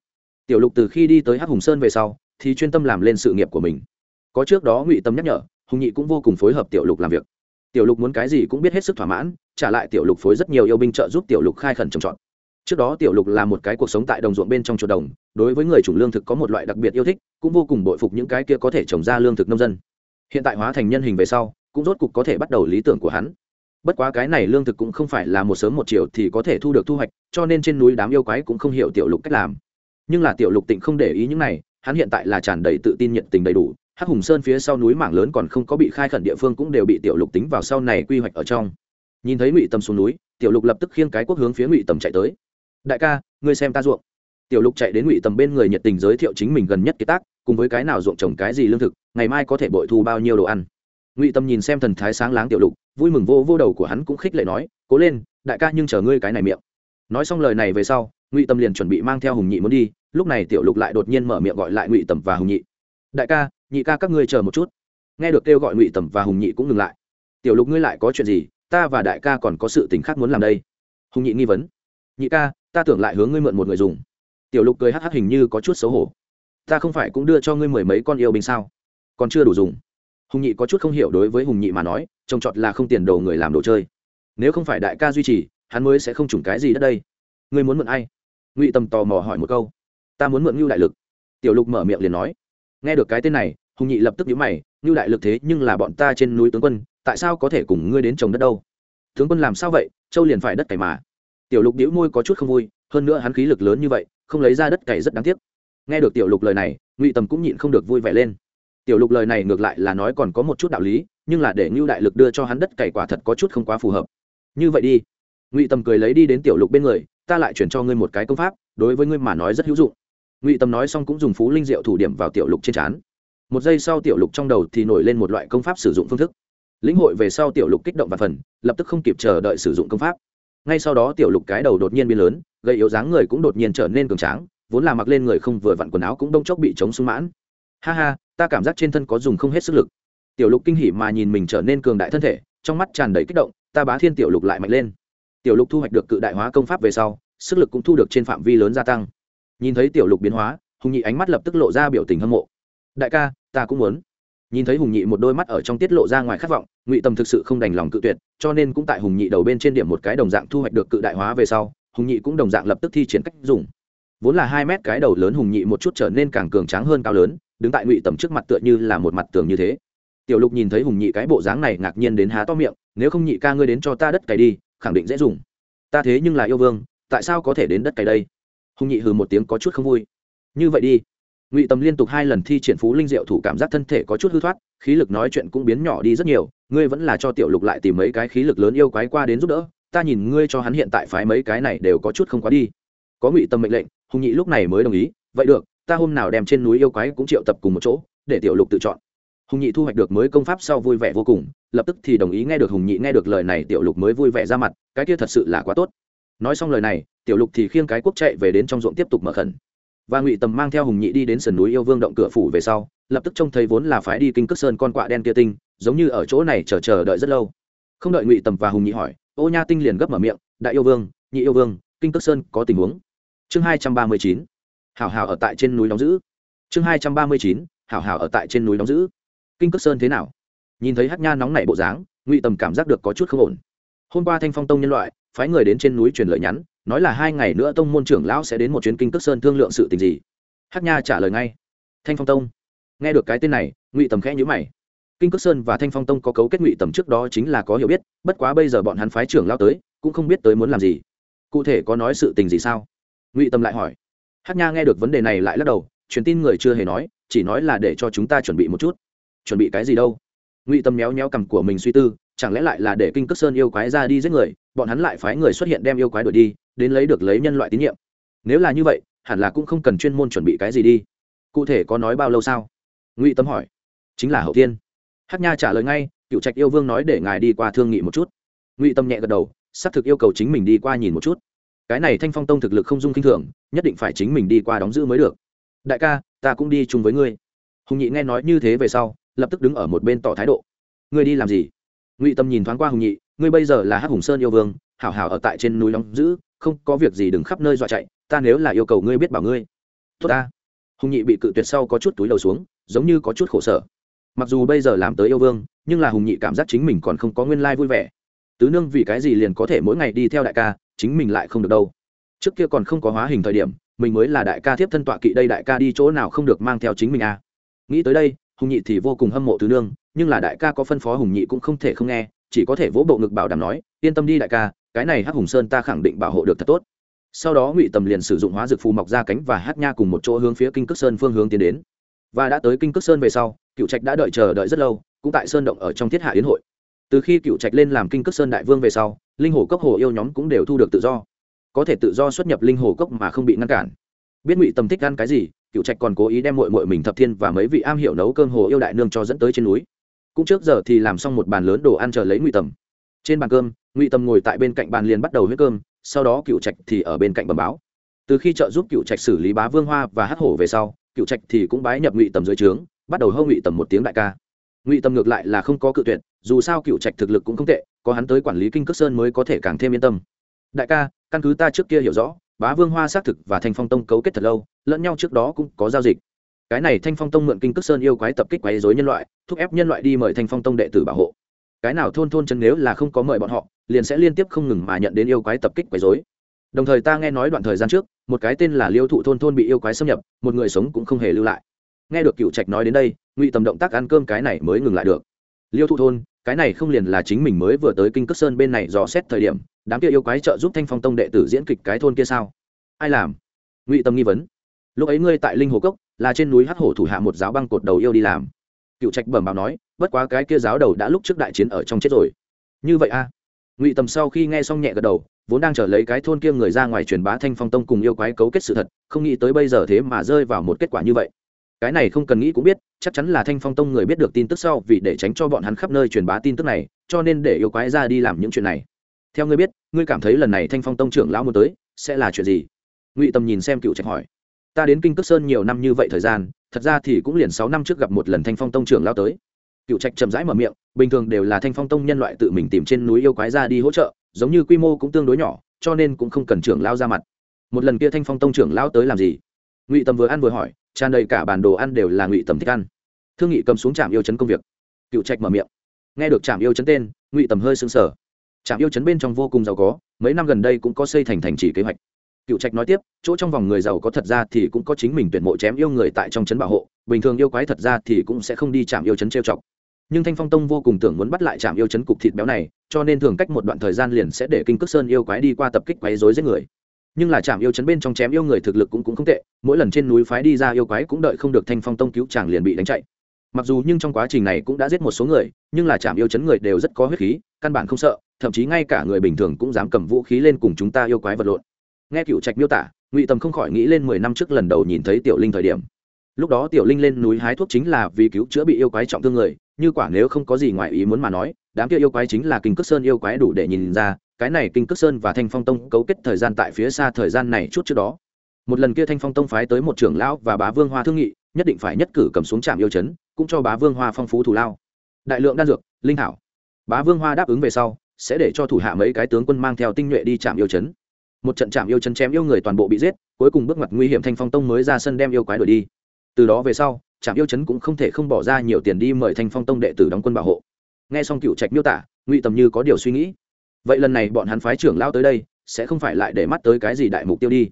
Tiểu lục từ khi đi tới hắc hùng sơn về sau, thì chuyên tâm làm lên sự nghiệp của mình. Có trước đó ngụy tâm nhắc nhở, hùng nhị cũng vô cùng phối hợp tiểu lục làm việc. Tiểu lục muốn cái gì cũng biết hết sức thỏa mãn, trả lại tiểu lục phối rất nhiều yêu binh trợ giúp tiểu lục khai khẩn trồng trọt trước đó tiểu lục là một cái cuộc sống tại đồng ruộng bên trong chuột đồng, đối với người chủng lương thực có một loại đặc biệt yêu thích, cũng vô cùng bội phục những cái kia có thể trồng ra lương thực nông dân. Hiện tại hóa thành nhân hình về sau, cũng rốt cục có thể bắt đầu lý tưởng của hắn. Bất quá cái này lương thực cũng không phải là một sớm một chiều thì có thể thu được thu hoạch, cho nên trên núi đám yêu quái cũng không hiểu tiểu lục cách làm. Nhưng là tiểu lục tịnh không để ý những này, hắn hiện tại là tràn đầy tự tin nhận tình đầy đủ, hắc hùng sơn phía sau núi mảng lớn còn không có bị khai khẩn địa phương cũng đều bị tiểu lục tính vào sau này quy hoạch ở trong. Nhìn thấy ngụy tâm xuống núi, tiểu lục lập tức khiêng cái quốc hướng phía ngụy tầm chạy tới đại ca, ngươi xem ta ruộng. Tiểu lục chạy đến ngụy tầm bên người nhiệt tình giới thiệu chính mình gần nhất kiệt tác, cùng với cái nào ruộng trồng cái gì lương thực, ngày mai có thể bội thu bao nhiêu đồ ăn. Ngụy tầm nhìn xem thần thái sáng láng tiểu lục, vui mừng vô vô đầu của hắn cũng khích lệ nói, cố lên, đại ca nhưng chờ ngươi cái này miệng. Nói xong lời này về sau, ngụy Tầm liền chuẩn bị mang theo hùng nhị muốn đi, lúc này tiểu lục lại đột nhiên mở miệng gọi lại ngụy tầm và hùng nhị. Đại ca, nhị ca các ngươi chờ một chút. Nghe được kêu gọi ngụy tầm và hùng nhị cũng ngừng lại. Tiểu lục ngươi lại có chuyện gì? Ta và đại ca còn có sự tình khác muốn làm đây. Hùng nhị nghi vấn nhị ca, ta tưởng lại hướng ngươi mượn một người dùng. Tiểu lục cười hắc hắc hình như có chút xấu hổ. Ta không phải cũng đưa cho ngươi mười mấy con yêu binh sao? Còn chưa đủ dùng. Hùng nhị có chút không hiểu đối với hùng nhị mà nói trồng trọt là không tiền đồ người làm đồ chơi. Nếu không phải đại ca duy trì, hắn mới sẽ không trùng cái gì đất đây. Ngươi muốn mượn ai? Ngụy tầm tò mò hỏi một câu. Ta muốn mượn ngưu đại lực. Tiểu lục mở miệng liền nói. Nghe được cái tên này, hùng nhị lập tức nhíu mày, ngưu đại lực thế nhưng là bọn ta trên núi tướng quân, tại sao có thể cùng ngươi đến trồng đất đâu? Tướng quân làm sao vậy? Châu liền phải đất cày mà tiểu lục đĩu môi có chút không vui, hơn nữa hắn khí lực lớn như vậy, không lấy ra đất cày rất đáng tiếc. Nghe được tiểu lục lời này, ngụy tầm cũng nhịn không được vui vẻ lên. Tiểu lục lời này ngược lại là nói còn có một chút đạo lý, nhưng là để ngưu đại lực đưa cho hắn đất cày quả thật có chút không quá phù hợp. Như vậy đi. Ngụy tầm cười lấy đi đến tiểu lục bên người, ta lại chuyển cho ngươi một cái công pháp, đối với ngươi mà nói rất hữu dụng. Ngụy tầm nói xong cũng dùng phú linh diệu thủ điểm vào tiểu lục trên trán. Một giây sau tiểu lục trong đầu thì nổi lên một loại công pháp sử dụng phương thức. Lĩnh hội về sau tiểu lục kích động và phần, lập tức không kịp chờ đợi sử dụng công pháp ngay sau đó tiểu lục cái đầu đột nhiên biến lớn gây yếu dáng người cũng đột nhiên trở nên cường tráng, vốn là mặc lên người không vừa vặn quần áo cũng đông chốc bị chống sung mãn. Ha ha, ta cảm giác trên thân có dùng không hết sức lực. Tiểu lục kinh hỉ mà nhìn mình trở nên cường đại thân thể, trong mắt tràn đầy kích động, ta bá thiên tiểu lục lại mạnh lên. Tiểu lục thu hoạch được cự đại hóa công pháp về sau, sức lực cũng thu được trên phạm vi lớn gia tăng. Nhìn thấy tiểu lục biến hóa, hùng nhị ánh mắt lập tức lộ ra biểu tình hâm mộ. Đại ca, ta cũng muốn nhìn thấy hùng nhị một đôi mắt ở trong tiết lộ ra ngoài khát vọng, ngụy tâm thực sự không đành lòng cự tuyệt, cho nên cũng tại hùng nhị đầu bên trên điểm một cái đồng dạng thu hoạch được cự đại hóa về sau, hùng nhị cũng đồng dạng lập tức thi triển cách dùng. Vốn là hai mét cái đầu lớn hùng nhị một chút trở nên càng cường tráng hơn cao lớn, đứng tại ngụy tầm trước mặt tựa như là một mặt tường như thế. Tiểu lục nhìn thấy hùng nhị cái bộ dáng này ngạc nhiên đến há to miệng, nếu không nhị ca ngươi đến cho ta đất cày đi, khẳng định dễ dùng. Ta thế nhưng là yêu vương, tại sao có thể đến đất cày đây? Hùng nhị hừ một tiếng có chút không vui. Như vậy đi ngụy tầm liên tục hai lần thi triển phú linh diệu thủ cảm giác thân thể có chút hư thoát khí lực nói chuyện cũng biến nhỏ đi rất nhiều ngươi vẫn là cho tiểu lục lại tìm mấy cái khí lực lớn yêu quái qua đến giúp đỡ ta nhìn ngươi cho hắn hiện tại phái mấy cái này đều có chút không quá đi có ngụy tâm mệnh lệnh hùng nhị lúc này mới đồng ý vậy được ta hôm nào đem trên núi yêu quái cũng triệu tập cùng một chỗ để tiểu lục tự chọn hùng nhị thu hoạch được mới công pháp sau vui vẻ vô cùng lập tức thì đồng ý nghe được hùng nhị nghe được lời này tiểu lục mới vui vẻ ra mặt cái kia thật sự là quá tốt nói xong lời này tiểu lục thì khiêng cái quốc chạy về đến trong ruộng tiếp tục mở khẩn và ngụy tầm mang theo hùng nhị đi đến sườn núi yêu vương động cửa phủ về sau, lập tức trông thấy vốn là phái đi kinh cước sơn con quạ đen kia tinh, giống như ở chỗ này chờ chờ đợi rất lâu. Không đợi ngụy tầm và hùng nhị hỏi, ô nha tinh liền gấp mở miệng, đại yêu vương, nhị yêu vương, kinh cước sơn có tình huống. Chương hai trăm ba mươi chín, hảo hảo ở tại trên núi đóng giữ. Chương hai trăm ba mươi chín, hảo hảo ở tại trên núi đóng giữ. Kinh cước sơn thế nào? Nhìn thấy hát nha nóng nảy bộ dáng, ngụy tầm cảm giác được có chút không ổn. Hôm qua thanh phong tông nhân loại, phái người đến trên núi truyền lời nhắn nói là hai ngày nữa tông môn trưởng lão sẽ đến một chuyến kinh cước sơn thương lượng sự tình gì? Hát nha trả lời ngay. Thanh phong tông. Nghe được cái tên này, ngụy tầm khẽ nhữ mày. Kinh cước sơn và thanh phong tông có cấu kết ngụy tầm trước đó chính là có hiểu biết, bất quá bây giờ bọn hắn phái trưởng lao tới, cũng không biết tới muốn làm gì. Cụ thể có nói sự tình gì sao? Ngụy tầm lại hỏi. Hát nha nghe được vấn đề này lại lắc đầu, truyền tin người chưa hề nói, chỉ nói là để cho chúng ta chuẩn bị một chút. Chuẩn bị cái gì đâu? Ngụy tâm méo méo cằm của mình suy tư, chẳng lẽ lại là để kinh cước sơn yêu quái ra đi giết người, bọn hắn lại phái người xuất hiện đem yêu quái đuổi đi đến lấy được lấy nhân loại tín nhiệm. Nếu là như vậy, hẳn là cũng không cần chuyên môn chuẩn bị cái gì đi. Cụ thể có nói bao lâu sao? Ngụy tâm hỏi. Chính là hậu tiên hát nha trả lời ngay, cựu trạch yêu vương nói để ngài đi qua thương nghị một chút. Ngụy tâm nhẹ gật đầu, xác thực yêu cầu chính mình đi qua nhìn một chút. Cái này thanh phong tông thực lực không dung k i n h thường, nhất định phải chính mình đi qua đóng giữ mới được. Đại ca, ta cũng đi chung với ngươi. Hùng nhị nghe nói như thế về sau, lập tức đứng ở một bên tỏ thái độ. Ngươi đi làm gì? Ngụy tâm nhìn thoáng qua hùng nhị, ngươi bây giờ là hắc hùng sơn yêu vương, hảo hảo ở tại trên núi đóng giữ không có việc gì đừng khắp nơi dọa chạy, ta nếu là yêu cầu ngươi biết bảo ngươi. Tốt ta. Hùng nhị bị cự tuyệt sau có chút túi đầu xuống, giống như có chút khổ sở. Mặc dù bây giờ làm tới yêu vương, nhưng là hùng nhị cảm giác chính mình còn không có nguyên lai vui vẻ. Tứ nương vì cái gì liền có thể mỗi ngày đi theo đại ca, chính mình lại không được đâu. Trước kia còn không có hóa hình thời điểm, mình mới là đại ca thiếp thân tọa kỵ đây đại ca đi chỗ nào không được mang theo chính mình à. nghĩ tới đây, hùng nhị thì vô cùng hâm mộ tứ nương, nhưng là đại ca có phân phó hùng nhị cũng không thể không nghe, chỉ có thể vỗ bộ ngực bảo đảm nói, yên tâm đi đại ca cái này hắc hùng sơn ta khẳng định bảo hộ được thật tốt. Sau đó ngụy tầm liền sử dụng hóa dược phù mọc ra cánh và hát nha cùng một chỗ hướng phía kinh cước sơn phương hướng tiến đến. Và đã tới kinh cước sơn về sau, cựu trạch đã đợi chờ đợi rất lâu, cũng tại sơn động ở trong thiết hạ yến hội. Từ khi cựu trạch lên làm kinh cước sơn đại vương về sau, linh hồ cốc hồ yêu nhóm cũng đều thu được tự do. Có thể tự do xuất nhập linh hồ cốc mà không bị ngăn cản. Biết ngụy tầm thích ăn cái gì, cựu trạch còn cố ý đem mội mội mình thập thiên và mấy vị am hiểu nấu cơm hồ yêu đại nương cho dẫn tới trên núi. Cũng trước giờ thì làm xong một bàn lớn đồ ăn chờ lấy ngụy tầm trên bàn cơm, ngụy tầm ngồi tại bên cạnh bàn liền bắt đầu huyết cơm, sau đó cựu trạch thì ở bên cạnh bầm báo. Từ khi trợ giúp cựu trạch xử lý bá vương hoa và hắc hổ về sau cựu trạch thì cũng bái nhập ngụy tầm dưới trướng, bắt đầu hâu ngụy tầm một tiếng đại ca. Ngụy tầm ngược lại là không có cự tuyệt, dù sao cựu trạch thực lực cũng không tệ, có hắn tới quản lý kinh cước sơn mới có thể càng thêm yên tâm. Đại ca, căn cứ ta trước kia hiểu rõ, bá vương hoa xác thực và thanh phong tông cấu kết thật lâu, lẫn nhau trước đó cũng có giao dịch. Cái này thanh phong tông mượn kinh cước sơn yêu quái tập kích quấy dối nhân loại, thúc ép nhân loại đi mời thanh phong tông đệ tử bảo hộ cái nào thôn thôn chân nếu là không có mời bọn họ, liền sẽ liên tiếp không ngừng mà nhận đến yêu quái tập kích quấy dối đồng thời ta nghe nói đoạn thời gian trước, một cái tên là liêu thụ thôn thôn bị yêu quái xâm nhập, một người sống cũng không hề lưu lại. Nghe được cựu trạch nói đến đây, ngụy tầm động tác ăn cơm cái này mới ngừng lại được. Liêu thụ thôn, cái này không liền là chính mình mới vừa tới kinh cước sơn bên này dò xét thời điểm, đám kia yêu quái trợ giúp thanh phong tông đệ tử diễn kịch cái thôn kia sao? Ai làm? Ngụy tâm nghi vấn. Lúc ấy ngươi tại linh hồ cốc, là trên núi hắc hổ thủ hạ một giáo băng cột đầu yêu đi làm cựu trạch bẩm báo nói, bất quá cái kia giáo đầu đã lúc trước đại chiến ở trong chết rồi. Như vậy a ngụy tầm sau khi nghe xong nhẹ gật đầu, vốn đang chờ lấy cái thôn kia người ra ngoài truyền bá thanh phong tông cùng yêu quái cấu kết sự thật, không nghĩ tới bây giờ thế mà rơi vào một kết quả như vậy. Cái này không cần nghĩ cũng biết, chắc chắn là thanh phong tông người biết được tin tức sau vì để tránh cho bọn hắn khắp nơi truyền bá tin tức này, cho nên để yêu quái ra đi làm những chuyện này. Theo ngươi biết, ngươi cảm thấy lần này thanh phong tông trưởng lão muốn tới, sẽ là chuyện gì? Ngụy tầm nhìn xem cựu trạch hỏi. Ta đến kinh cước sơn nhiều năm như vậy thời gian thật ra thì cũng liền sáu năm trước gặp một lần thanh phong tông trưởng lão tới. Cựu trạch chậm rãi mở miệng, bình thường đều là thanh phong tông nhân loại tự mình tìm trên núi yêu quái ra đi hỗ trợ, giống như quy mô cũng tương đối nhỏ, cho nên cũng không cần trưởng lao ra mặt. Một lần kia thanh phong tông trưởng lao tới làm gì? Ngụy tầm vừa ăn vừa hỏi, tràn đầy cả bản đồ ăn đều là ngụy tầm thích ăn. Thương nghị cầm xuống trạm yêu chấn công việc. Cựu trạch mở miệng. Nghe được trạm yêu chấn tên, ngụy tầm hơi sững sờ. Trạm yêu chấn bên trong vô cùng giàu có, mấy năm gần đây cũng có xây thành thành trì kế hoạch cựu trạch nói tiếp chỗ trong vòng người giàu có thật ra thì cũng có chính mình tuyển mộ chém yêu người tại trong chấn bảo hộ bình thường yêu quái thật ra thì cũng sẽ không đi chạm yêu chấn trêu chọc. Nhưng thanh phong tông vô cùng tưởng muốn bắt lại chạm yêu chấn cục thịt béo này cho nên thường cách một đoạn thời gian liền sẽ để kinh cước sơn yêu quái đi qua tập kích quấy dối giết người. Nhưng là chạm yêu chấn bên trong chém yêu người thực lực cũng, cũng không tệ mỗi lần trên núi phái đi ra yêu quái cũng đợi không được thanh phong tông cứu chàng liền bị đánh chạy. Mặc dù nhưng trong quá trình này cũng đã giết một số người nhưng là chạm yêu chấn người đều rất có huyết khí căn bản không sợ thậm chí ngay cả người bình thường cũng dám cầm vũ khí lên cùng chúng ta yêu quái vật lộn nghe cựu trạch miêu tả, ngụy tầm không khỏi nghĩ lên mười năm trước lần đầu nhìn thấy tiểu linh thời điểm. Lúc đó tiểu linh lên núi hái thuốc chính là vì cứu chữa bị yêu quái trọng thương người, như quả nếu không có gì ngoài ý muốn mà nói, đám kia yêu quái chính là kinh cước sơn yêu quái đủ để nhìn ra, cái này kinh cước sơn và thanh phong tông cấu kết thời gian tại phía xa thời gian này chút trước đó. Một lần kia thanh phong tông phái tới một trưởng lão và bá vương hoa thương nghị, nhất định phải nhất cử cầm xuống trạm yêu chấn, cũng cho bá vương hoa phong phú thủ lao. Đại lượng đan dược, linh hảo bá vương hoa đáp ứng về sau, sẽ để cho thủ hạ mấy cái tướng quân mang theo tinh nhuệ đi trạm yêu chấn một trận chạm yêu chân chém yêu người toàn bộ bị giết, cuối cùng bước mặt nguy hiểm thanh phong tông mới ra sân đem yêu quái đuổi đi. Từ đó về sau trạm yêu chấn cũng không thể không bỏ ra nhiều tiền đi mời thanh phong tông đệ tử đóng quân bảo hộ. Nghe xong cựu trạch miêu tả, ngụy tầm như có điều suy nghĩ. Vậy lần này bọn hắn phái trưởng lao tới đây, sẽ không phải lại để mắt tới cái gì đại mục tiêu đi?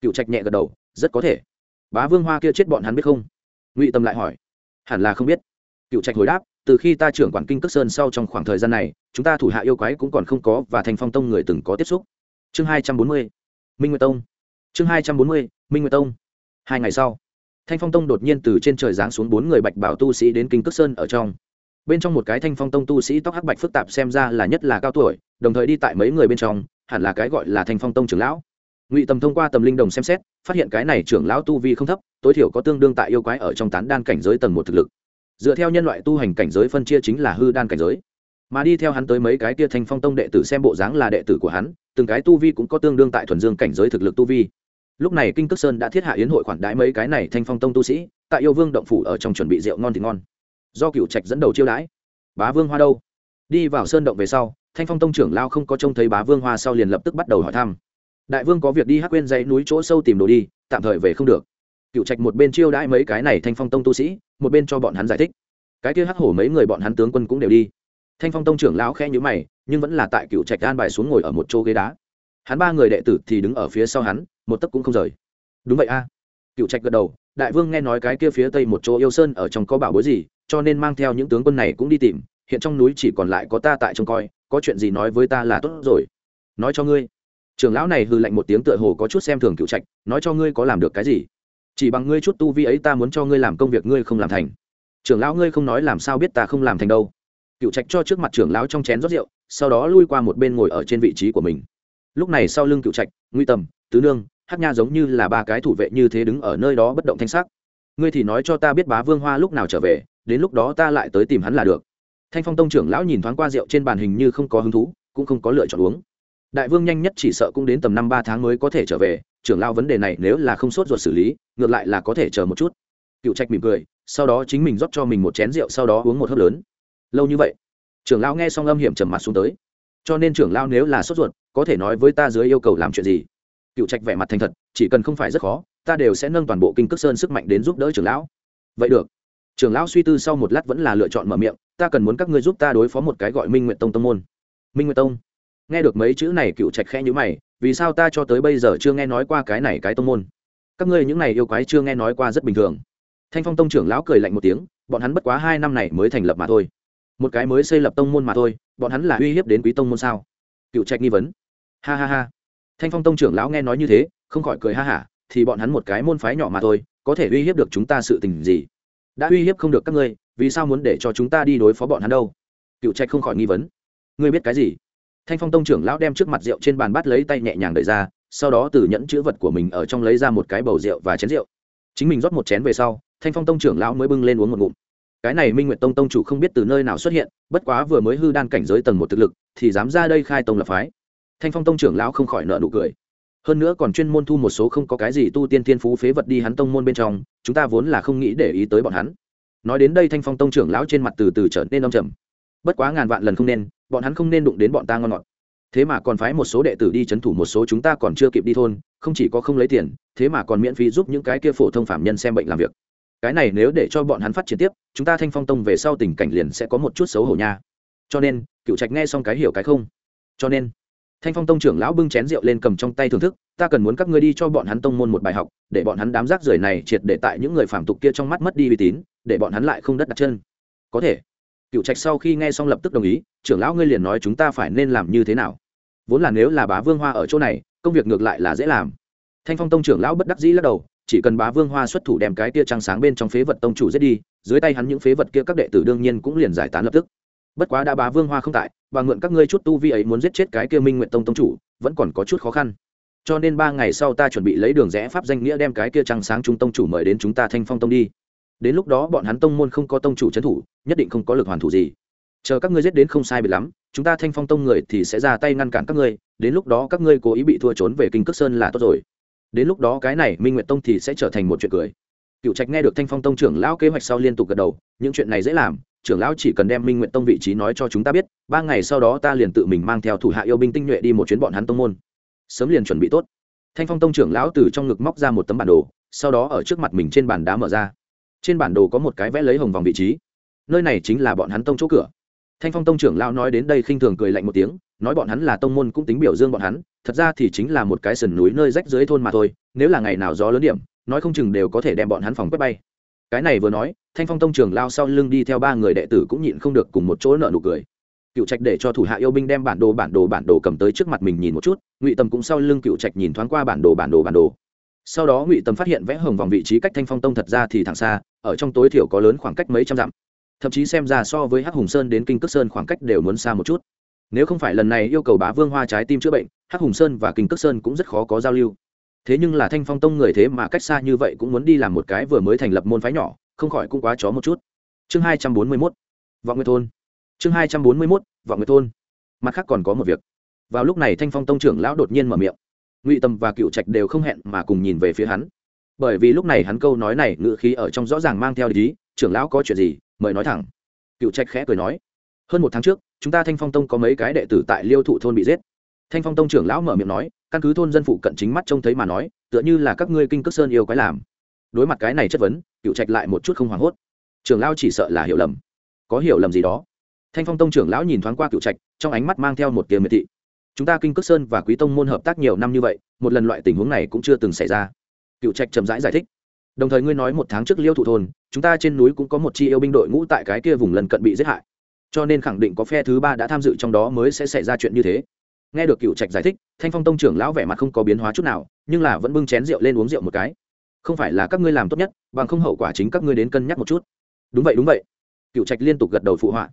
Cựu trạch nhẹ gật đầu, rất có thể. Bá vương hoa kia chết bọn hắn biết không? Ngụy tâm lại hỏi. Hẳn là không biết. Cựu trạch hồi đáp, từ khi ta trưởng quản kinh cước sơn sau trong khoảng thời gian này, chúng ta thủ hạ yêu quái cũng còn không có và thành phong tông người từng có tiếp xúc chương hai trăm bốn mươi, minh nguyệt tông. Chương hai trăm bốn mươi, minh nguyệt tông. Hai ngày sau, thanh phong tông đột nhiên từ trên trời giáng xuống bốn người bạch bảo tu sĩ đến kinh cước sơn ở trong. Bên trong một cái thanh phong tông tu sĩ tóc hắc bạch phức tạp xem ra là nhất là cao tuổi, đồng thời đi tại mấy người bên trong, hẳn là cái gọi là thanh phong tông trưởng lão. Ngụy tầm thông qua tầm linh đồng xem xét, phát hiện cái này trưởng lão tu vi không thấp, tối thiểu có tương đương tại yêu quái ở trong tán đan cảnh giới tầng một thực lực. Dựa theo nhân loại tu hành cảnh giới phân chia chính là hư đan cảnh giới. Mà đi theo hắn tới mấy cái kia thanh phong tông đệ tử xem bộ dáng là đệ tử của hắn từng cái tu vi cũng có tương đương tại thuần dương cảnh giới thực lực tu vi. Lúc này kinh cước sơn đã thiết hạ yến hội khoản đãi mấy cái này thanh phong tông tu sĩ, tại yêu vương động phủ ở trong chuẩn bị rượu ngon thì ngon. Do cựu trạch dẫn đầu chiêu đãi. Bá vương hoa đâu? Đi vào sơn động về sau, thanh phong tông trưởng lao không có trông thấy bá vương hoa sau liền lập tức bắt đầu hỏi thăm. Đại vương có việc đi hắc quên dãy núi chỗ sâu tìm đồ đi, tạm thời về không được. Cựu trạch một bên chiêu đãi mấy cái này thanh phong tông tu sĩ, một bên cho bọn hắn giải thích. Cái kia hắc hổ mấy người bọn hắn tướng quân cũng đều đi. Thanh phong tông trưởng lão khẽ nhữ mày nhưng vẫn là tại cựu trạch an bài xuống ngồi ở một chỗ ghế đá. Hắn ba người đệ tử thì đứng ở phía sau hắn, một tấc cũng không rời. Đúng vậy a. Cựu trạch gật đầu, đại vương nghe nói cái kia phía tây một chỗ yêu sơn ở trong có bảo bối gì, cho nên mang theo những tướng quân này cũng đi tìm, hiện trong núi chỉ còn lại có ta tại trông coi, có chuyện gì nói với ta là tốt rồi. Nói cho ngươi. Trưởng lão này hư lạnh một tiếng tựa hồ có chút xem thường cựu trạch, nói cho ngươi có làm được cái gì. Chỉ bằng ngươi chút tu vi ấy ta muốn cho ngươi làm công việc ngươi không làm thành. Trưởng lão ngươi không nói làm sao biết ta không làm thành đâu. Cựu trạch cho trước mặt trưởng lão trong chén rót rượu sau đó lui qua một bên ngồi ở trên vị trí của mình. Lúc này sau lưng cựu trạch, nguy tầm, tứ nương hát nha giống như là ba cái thủ vệ như thế đứng ở nơi đó bất động thanh sắc. Ngươi thì nói cho ta biết bá vương hoa lúc nào trở về, đến lúc đó ta lại tới tìm hắn là được. Thanh phong tông trưởng lão nhìn thoáng qua rượu trên bàn hình như không có hứng thú, cũng không có lựa chọn uống. Đại vương nhanh nhất chỉ sợ cũng đến tầm năm ba tháng mới có thể trở về, trưởng lao vấn đề này nếu là không sốt ruột xử lý, ngược lại là có thể chờ một chút. Cựu trạch mỉm cười, sau đó chính mình rót cho mình một chén rượu, sau đó uống một hớp lớn. Lâu như vậy trưởng lão nghe xong âm hiểm trầm mặt xuống tới. Cho nên trưởng lão nếu là sốt ruột, có thể nói với ta dưới yêu cầu làm chuyện gì? Cựu trạch vẻ mặt thành thật, chỉ cần không phải rất khó, ta đều sẽ nâng toàn bộ kinh cước sơn sức mạnh đến giúp đỡ trưởng lão. Vậy được. Trưởng lão suy tư sau một lát vẫn là lựa chọn mở miệng, ta cần muốn các ngươi giúp ta đối phó một cái gọi minh nguyện tông tông môn. Minh nguyện tông? Nghe được mấy chữ này, cựu trạch khẽ nhữ mày, vì sao ta cho tới bây giờ chưa nghe nói qua cái này cái tông môn? Các ngươi những này yêu quái chưa nghe nói qua rất bình thường. Thanh phong tông trưởng lão cười lạnh một tiếng, bọn hắn bất quá hai năm này mới thành lập mà thôi một cái mới xây lập tông môn mà thôi, bọn hắn là uy hiếp đến quý tông môn sao? Cựu trạch nghi vấn. Ha ha ha. Thanh phong tông trưởng lão nghe nói như thế, không khỏi cười ha hả, thì bọn hắn một cái môn phái nhỏ mà thôi, có thể uy hiếp được chúng ta sự tình gì? Đã uy hiếp không được các ngươi, vì sao muốn để cho chúng ta đi đối phó bọn hắn đâu? Cựu trạch không khỏi nghi vấn. Ngươi biết cái gì? Thanh phong tông trưởng lão đem trước mặt rượu trên bàn bát lấy tay nhẹ nhàng đợi ra, sau đó từ nhẫn chữ vật của mình ở trong lấy ra một cái bầu rượu và chén rượu. Chính mình rót một chén về sau, thanh phong tông trưởng lão mới bưng lên uống một ngụm cái này minh nguyện tông tông chủ không biết từ nơi nào xuất hiện, bất quá vừa mới hư đan cảnh giới tầng một thực lực, thì dám ra đây khai tông lập phái. Thanh phong tông trưởng lão không khỏi nợ nụ cười. Hơn nữa còn chuyên môn thu một số không có cái gì tu tiên thiên phú phế vật đi hắn tông môn bên trong, chúng ta vốn là không nghĩ để ý tới bọn hắn. Nói đến đây thanh phong tông trưởng lão trên mặt từ từ trở nên đông trầm. Bất quá ngàn vạn lần không nên, bọn hắn không nên đụng đến bọn ta ngon ngọt. Thế mà còn phái một số đệ tử đi c h ấ n thủ một số chúng ta còn chưa kịp đi thôn, không chỉ có không lấy tiền, thế mà còn miễn phí giúp những cái kia phổ thông phạm nhân xem bệnh làm việc cái này nếu để cho bọn hắn phát triển tiếp, chúng ta thanh phong tông về sau tình cảnh liền sẽ có một chút xấu hổ nha. Cho nên, cựu trạch nghe xong cái hiểu cái không? Cho nên, thanh phong tông trưởng lão bưng chén rượu lên cầm trong tay thưởng thức, ta cần muốn các ngươi đi cho bọn hắn tông môn một bài học, để bọn hắn đám rác rưởi này triệt để tại những người phản tục kia trong mắt mất đi uy tín, để bọn hắn lại không đất đặt chân. Có thể. Cựu trạch sau khi nghe xong lập tức đồng ý, trưởng lão ngươi liền nói chúng ta phải nên làm như thế nào? Vốn là nếu là bá vương hoa ở chỗ này, công việc ngược lại là dễ làm. Thanh phong tông trưởng lão bất đắc dĩ lắc đầu chỉ cần bá vương hoa xuất thủ đem cái tia trăng sáng bên trong phế vật tông chủ giết đi, dưới tay hắn những phế vật kia các đệ tử đương nhiên cũng liền giải tán lập tức. Bất quá đã bá vương hoa không tại, và mượn các ngươi chút tu vi ấy muốn giết chết cái kia minh nguyện tông tông chủ, vẫn còn có chút khó khăn. Cho nên ba ngày sau ta chuẩn bị lấy đường rẽ pháp danh nghĩa đem cái kia trăng sáng trung tông chủ mời đến chúng ta thanh phong tông đi. Đến lúc đó bọn hắn tông môn không có tông chủ trấn thủ, nhất định không có lực hoàn thủ gì. Chờ các ngươi giết đến không sai bị lắm, chúng ta thanh phong tông người thì sẽ ra tay ngăn cản các ngươi, đến lúc đó các ngươi cố ý bị thua trốn về kinh cước sơn là tốt rồi đến lúc đó cái này minh nguyện tông thì sẽ trở thành một chuyện cười. Cựu trạch nghe được thanh phong tông trưởng lão kế hoạch sau liên tục gật đầu, những chuyện này dễ làm, trưởng lão chỉ cần đem minh nguyện tông vị trí nói cho chúng ta biết, ba ngày sau đó ta liền tự mình mang theo thủ hạ yêu binh tinh nhuệ đi một chuyến bọn hắn tông môn. Sớm liền chuẩn bị tốt. Thanh phong tông trưởng lão từ trong ngực móc ra một tấm bản đồ, sau đó ở trước mặt mình trên bàn đá mở ra. Trên bản đồ có một cái vẽ lấy hồng vòng vị trí. Nơi này chính là bọn hắn tông chỗ cửa. Thanh phong tông trưởng lão nói đến đây khinh thường cười lạnh một tiếng nói bọn hắn là tông môn cũng tính biểu dương bọn hắn, thật ra thì chính là một cái sườn núi nơi rách dưới thôn mà thôi, nếu là ngày nào gió lớn điểm, nói không chừng đều có thể đem bọn hắn phòng quét bay. Cái này vừa nói, thanh phong tông trưởng lao sau lưng đi theo ba người đệ tử cũng nhịn không được cùng một chỗ nợ nụ cười. Cựu trạch để cho thủ hạ yêu binh đem bản đồ bản đồ bản đồ cầm tới trước mặt mình nhìn một chút, ngụy tầm cũng sau lưng cựu trạch nhìn thoáng qua bản đồ bản đồ bản đồ. Sau đó ngụy tầm phát hiện vẽ hồng vòng vị trí cách thanh phong tông thật ra thì thẳng xa, ở trong tối thiểu có lớn khoảng cách mấy trăm dặm. Thậm chí xem ra so với hắc hùng sơn đến kinh cước sơn khoảng cách đều muốn xa một chút nếu không phải lần này yêu cầu bá vương hoa trái tim chữa bệnh, hắc hùng sơn và kinh cước sơn cũng rất khó có giao lưu. Thế nhưng là thanh phong tông người thế mà cách xa như vậy cũng muốn đi làm một cái vừa mới thành lập môn phái nhỏ, không khỏi cũng quá chó một chút. Chương hai trăm bốn mươi mốt, vọng nguyệt thôn. Chương hai trăm bốn mươi mốt, vọng nguyệt thôn. Mặt khác còn có một việc. Vào lúc này thanh phong tông trưởng lão đột nhiên mở miệng. Ngụy tâm và cựu trạch đều không hẹn mà cùng nhìn về phía hắn. Bởi vì lúc này hắn câu nói này ngự khí ở trong rõ ràng mang theo ý, trưởng lão có chuyện gì, mời nói thẳng. Cựu trạch khẽ cười nói, hơn một tháng trước chúng ta thanh phong tông có mấy cái đệ tử tại liêu thụ thôn bị giết. Thanh phong tông trưởng lão mở miệng nói căn cứ thôn dân phụ cận chính mắt trông thấy mà nói tựa như là các ngươi kinh cước sơn yêu quái làm. Đối mặt cái này chất vấn cựu trạch lại một chút không hoảng hốt. Trưởng lão chỉ sợ là hiểu lầm. Có hiểu lầm gì đó? Thanh phong tông trưởng lão nhìn thoáng qua cựu trạch trong ánh mắt mang theo một tiền miệt thị. Chúng ta kinh cước sơn và quý tông môn hợp tác nhiều năm như vậy một lần loại tình huống này cũng chưa từng xảy ra. Cựu trạch chậm rãi giải, giải thích. Đồng thời ngươi nói một tháng trước liêu thụ thôn chúng ta trên núi cũng có một chi yêu binh đội ngũ tại cái kia vùng lần cận bị giết hại cho nên khẳng định có phe thứ ba đã tham dự trong đó mới sẽ xảy ra chuyện như thế. Nghe được cựu trạch giải thích, thanh phong tông trưởng lão vẻ mặt không có biến hóa chút nào, nhưng là vẫn bưng chén rượu lên uống rượu một cái. Không phải là các ngươi làm tốt nhất, bằng không hậu quả chính các ngươi đến cân nhắc một chút. Đúng vậy đúng vậy. Cựu trạch liên tục gật đầu phụ họa.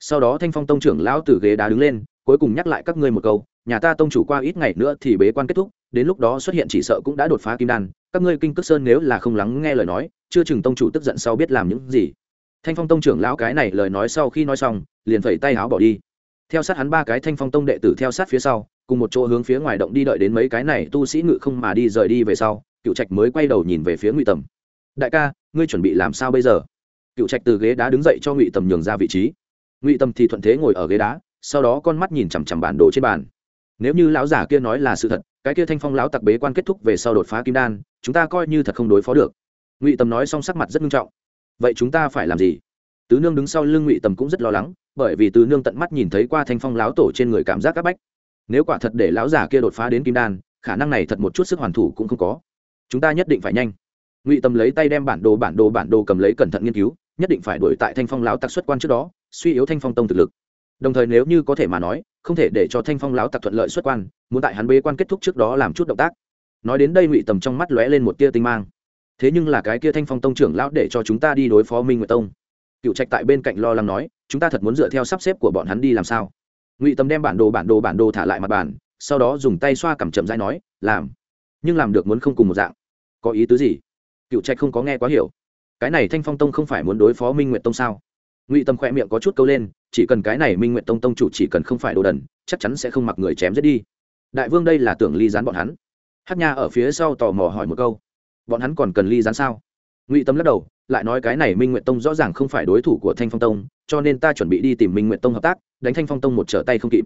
Sau đó thanh phong tông trưởng lão từ ghế đá đứng lên, cuối cùng nhắc lại các ngươi một câu, nhà ta tông chủ qua ít ngày nữa thì bế quan kết thúc, đến lúc đó xuất hiện chỉ sợ cũng đã đột phá kim đan, các ngươi kinh cước sơn nếu là không lắng nghe lời nói, chưa chừng tông chủ tức giận sau biết làm những gì thanh phong tông trưởng lão cái này lời nói sau khi nói xong, liền phẩy tay áo bỏ đi. Theo sát hắn ba cái thanh phong tông đệ tử theo sát phía sau, cùng một chỗ hướng phía ngoài động đi đợi đến mấy cái này tu sĩ ngự không mà đi rời đi về sau, cựu trạch mới quay đầu nhìn về phía ngụy tầm. Đại ca, ngươi chuẩn bị làm sao bây giờ? Cựu trạch từ ghế đá đứng dậy cho ngụy tầm nhường ra vị trí. Ngụy tầm thì thuận thế ngồi ở ghế đá, sau đó con mắt nhìn chằm chằm bản đồ trên bàn. Nếu như lão giả kia nói là sự thật, cái kia thanh phong lão tặc bế quan kết thúc về sau đột phá kim đan, chúng ta coi như thật không đối phó được. Ngụy tầm nói xong sắc mặt rất nghiêm trọng vậy chúng ta phải làm gì? Tứ nương đứng sau lưng ngụy tầm cũng rất lo lắng, bởi vì tứ nương tận mắt nhìn thấy qua thanh phong lão tổ trên người cảm giác áp bách. Nếu quả thật để lão giả kia đột phá đến kim đan, khả năng này thật một chút sức hoàn thủ cũng không có. Chúng ta nhất định phải nhanh. Ngụy tầm lấy tay đem bản đồ bản đồ bản đồ cầm lấy cẩn thận nghiên cứu, nhất định phải đuổi tại thanh phong lão tặc xuất quan trước đó, suy yếu thanh phong tông thực lực. Đồng thời nếu như có thể mà nói, không thể để cho thanh phong lão tặc thuận lợi xuất quan, muốn tại hắn bế quan kết thúc trước đó làm chút động tác. Nói đến đây ngụy tầm trong mắt lóe lên một tia tinh mang thế nhưng là cái kia thanh phong tông trưởng lão để cho chúng ta đi đối phó minh nguyệt tông. Cựu trạch tại bên cạnh lo lắng nói, chúng ta thật muốn dựa theo sắp xếp của bọn hắn đi làm sao? Ngụy tâm đem bản đồ bản đồ bản đồ thả lại mặt bàn, sau đó dùng tay xoa cằm chậm dãi nói, làm. Nhưng làm được muốn không cùng một dạng. Có ý tứ gì? Cựu trạch không có nghe quá hiểu. Cái này thanh phong tông không phải muốn đối phó minh nguyệt tông sao? Ngụy tâm khỏe miệng có chút câu lên, chỉ cần cái này minh nguyện tông tông chủ chỉ cần không phải đồ đần, chắc chắn sẽ không mặc người chém giết đi. Đại vương đây là tưởng ly gián bọn hắn. Hát nha ở phía sau tò mò hỏi một câu bọn hắn còn cần ly gián sao? Ngụy tâm lắc đầu, lại nói cái này minh nguyện tông rõ ràng không phải đối thủ của thanh phong tông, cho nên ta chuẩn bị đi tìm minh nguyện tông hợp tác, đánh thanh phong tông một trở tay không kịp.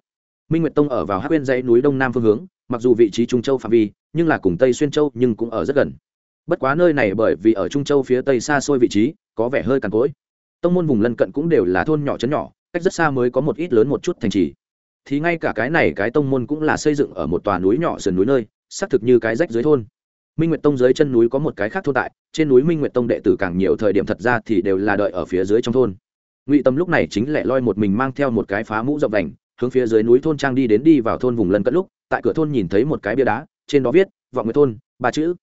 Minh nguyện tông ở vào hát bên dãy núi đông nam phương hướng, mặc dù vị trí trung châu phạm vi, nhưng là cùng tây xuyên châu nhưng cũng ở rất gần. Bất quá nơi này bởi vì ở trung châu phía tây xa xôi vị trí, có vẻ hơi cằn cỗi. Tông môn vùng lân cận cũng đều là thôn nhỏ chấn nhỏ, cách rất xa mới có một ít lớn một chút thành trì. Thì ngay cả cái này cái tông môn cũng là xây dựng ở một tòa núi nhỏ sườn núi nơi, xác thực như cái rách dưới thôn minh nguyệt tông dưới chân núi có một cái khác thôn tại, trên núi minh nguyệt tông đệ tử càng nhiều thời điểm thật ra thì đều là đợi ở phía dưới trong thôn. Ngụy tâm lúc này chính lẻ loi một mình mang theo một cái phá mũ rộng vành, hướng phía dưới núi thôn trang đi đến đi vào thôn vùng lân cận lúc, tại cửa thôn nhìn thấy một cái bia đá, trên đó viết, vọng nguyệt thôn, ba chữ.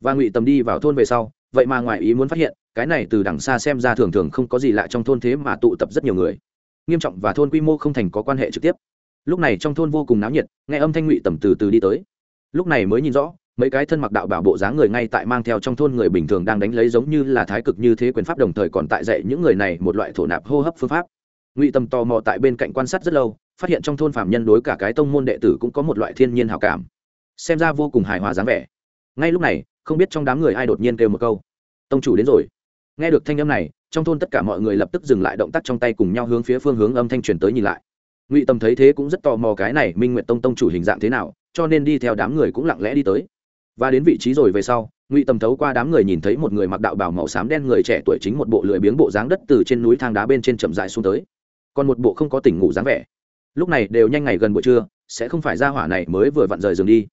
Và ngụy tâm đi vào thôn về sau, vậy mà ngoài ý muốn phát hiện, cái này từ đằng xa xem ra thường thường không có gì lạ trong thôn thế mà tụ tập rất nhiều người. Nghiêm trọng và thôn quy mô không thành có quan hệ trực tiếp. Lúc này trong thôn vô cùng náo nhiệt, nghe âm thanh ngụy tầm từ từ đi tới. Lúc này mới nhìn rõ mấy cái thân mặc đạo bảo bộ dáng người ngay tại mang theo trong thôn người bình thường đang đánh lấy giống như là thái cực như thế quyền pháp đồng thời còn tại dạy những người này một loại thổ nạp hô hấp phương pháp. Ngụy tâm tò mò tại bên cạnh quan sát rất lâu, phát hiện trong thôn phạm nhân đối cả cái tông môn đệ tử cũng có một loại thiên nhiên hào cảm. Xem ra vô cùng hài hòa dáng vẻ. Ngay lúc này, không biết trong đám người ai đột nhiên kêu một câu. Tông chủ đến rồi. Nghe được thanh âm này, trong thôn tất cả mọi người lập tức dừng lại động tác trong tay cùng nhau hướng phía phương hướng âm thanh truyền tới nhìn lại. Ngụy tâm thấy thế cũng rất tò mò cái này minh nguyện tông tông chủ hình dạng thế nào, cho nên đi theo đám người cũng lặng lẽ đi tới và đến vị trí rồi về sau, ngụy tâm thấu qua đám người nhìn thấy một người mặc đạo bảo màu xám đen người trẻ tuổi chính một bộ lười biếng bộ dáng đất từ trên núi thang đá bên trên chậm dại xuống tới. Còn một bộ không có tỉnh ngủ dáng vẻ. Lúc này đều nhanh ngày gần buổi trưa, sẽ không phải ra hỏa này mới vừa vặn rời giường đi.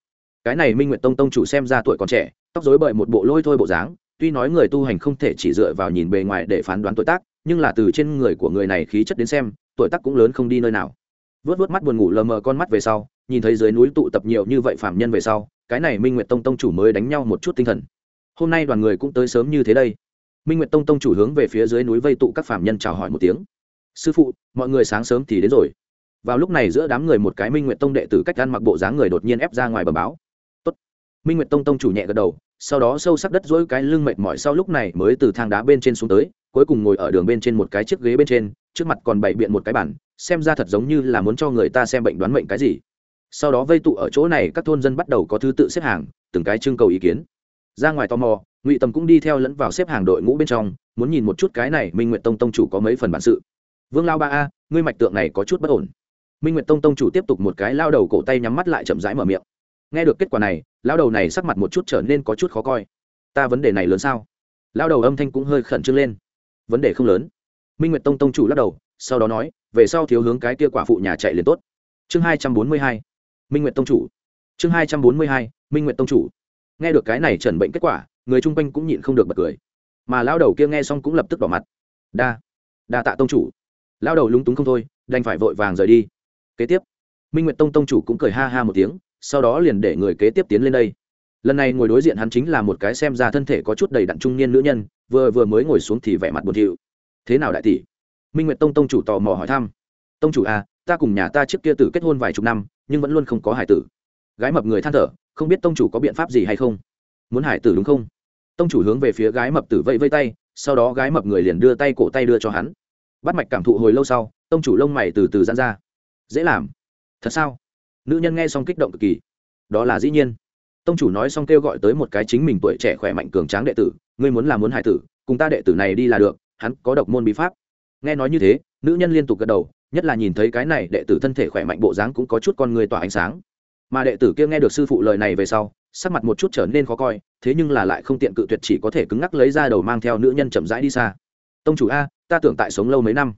Cái này minh nguyện tông tông chủ xem ra tuổi còn trẻ, tóc dối bời một bộ lôi thôi bộ dáng, tuy nói người tu hành không thể chỉ dựa vào nhìn bề ngoài để phán đoán tuổi tác, nhưng là từ trên người của người này khí chất đến xem, tuổi tác cũng lớn không đi nơi nào. Vớt vớt mắt buồn ngủ lờ mờ con mắt về sau, nhìn thấy dưới núi tụ tập nhiều như vậy phạm nhân về sau cái này minh nguyệt tông tông chủ mới đánh nhau một chút tinh thần. Hôm nay đoàn người cũng tới sớm như thế đây. Minh nguyệt tông tông chủ hướng về phía dưới núi vây tụ các phạm nhân chào hỏi một tiếng. Sư phụ, mọi người sáng sớm thì đến rồi. Vào lúc này giữa đám người một cái minh nguyệt tông đệ tử cách ăn mặc bộ dáng người đột nhiên ép ra ngoài bờ báo. Tốt. minh nguyệt tông tông chủ nhẹ gật đầu, sau đó sâu sắc đất dỗi cái lưng mệt mỏi sau lúc này mới từ thang đá bên trên xuống tới, cuối cùng ngồi ở đường bên trên một cái chiếc ghế bên trên, trước mặt còn bày biện một cái bản xem ra thật giống như là muốn cho người ta xem bệnh đoán mệnh cái gì sau đó vây tụ ở chỗ này, các thôn dân bắt đầu có thứ tự xếp hàng, từng cái trưng cầu ý kiến. Ra ngoài tò mò, ngụy tầm cũng đi theo lẫn vào xếp hàng đội ngũ bên trong, muốn nhìn một chút cái này minh nguyện tông tông chủ có mấy phần bản sự. Vương lao ba a, ngươi mạch tượng này có chút bất ổn. Minh nguyện tông tông chủ tiếp tục một cái lao đầu cổ tay nhắm mắt lại chậm rãi mở miệng. Nghe được kết quả này, lao đầu này sắc mặt một chút trở nên có chút khó coi. Ta vấn đề này lớn sao? Lao đầu âm thanh cũng hơi khẩn trương lên. Vấn đề không lớn. Minh nguyệt tông tông chủ lắc đầu, sau đó nói, về sau thiếu hướng cái kia quả phụ nhà chạy liền tốt. Chương hai trăm bốn mươi hai minh nguyệt tông chủ. Chương hai trăm bốn mươi hai, minh nguyệt tông chủ. Nghe được cái này trần bệnh kết quả, người chung quanh cũng nhịn không được bật cười. Mà lao đầu kia nghe xong cũng lập tức đỏ mặt. Đa đa tạ tông chủ. Lao đầu lúng túng không thôi, đành phải vội vàng rời đi. Kế tiếp, minh nguyệt tông tông chủ cũng cười ha ha một tiếng, sau đó liền để người kế tiếp tiến lên đây. Lần này ngồi đối diện hắn chính là một cái xem ra thân thể có chút đầy đặn trung niên nữ nhân, vừa vừa mới ngồi xuống thì vẻ mặt buồn thiu. Thế nào đại tỷ? Minh nguyệt tông tông chủ tò mò hỏi thăm. Tông chủ à ta cùng nhà ta trước kia tử kết hôn vài chục năm nhưng vẫn luôn không có hải tử. Gái mập người than thở, không biết tông chủ có biện pháp gì hay không. Muốn hải tử đúng không? Tông chủ hướng về phía gái mập tử vẫy vây tay, sau đó gái mập người liền đưa tay cổ tay đưa cho hắn. Bắt mạch cảm thụ hồi lâu sau, tông chủ lông mày từ từ dán ra. Dễ làm. Thật sao? Nữ nhân nghe xong kích động cực kỳ. Đó là dĩ nhiên. Tông chủ nói xong kêu gọi tới một cái chính mình tuổi trẻ khỏe mạnh cường tráng đệ tử, ngươi muốn làm muốn hải tử, cùng ta đệ tử này đi là được, hắn có độc môn bí pháp. Nghe nói như thế, nữ nhân liên tục gật đầu nhất là nhìn thấy cái này đệ tử thân thể khỏe mạnh bộ dáng cũng có chút con người tỏa ánh sáng. Mà đệ tử kia nghe được sư phụ lời này về sau, sắc mặt một chút trở nên khó coi, thế nhưng là lại không tiện cự tuyệt chỉ có thể cứng ngắc lấy ra đầu mang theo nữ nhân chậm rãi đi xa. Tông chủ a, ta tưởng tại sống lâu mấy năm.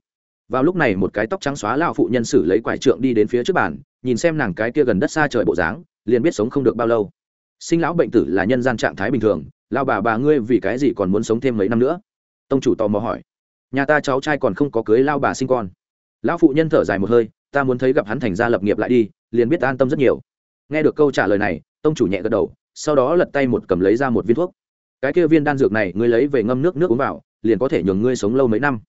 Vào lúc này một cái tóc trắng xóa lao phụ nhân sử lấy quải trượng đi đến phía trước bàn, nhìn xem nàng cái kia gần đất xa trời bộ dáng, liền biết sống không được bao lâu. Sinh lão bệnh tử là nhân gian trạng thái bình thường lao bà bà ngươi vì cái gì còn muốn sống thêm mấy năm nữa? Tông chủ tò mò hỏi. Nhà ta cháu trai còn không có cưới lao bà sinh con lão phụ nhân thở dài một hơi, ta muốn thấy gặp hắn thành ra lập nghiệp lại đi, liền biết an tâm rất nhiều. Nghe được câu trả lời này, tông chủ nhẹ gật đầu, sau đó lật tay một cầm lấy ra một viên thuốc. Cái kia viên đan dược này, ngươi lấy về ngâm nước nước uống vào, liền có thể nhường ngươi sống lâu mấy năm.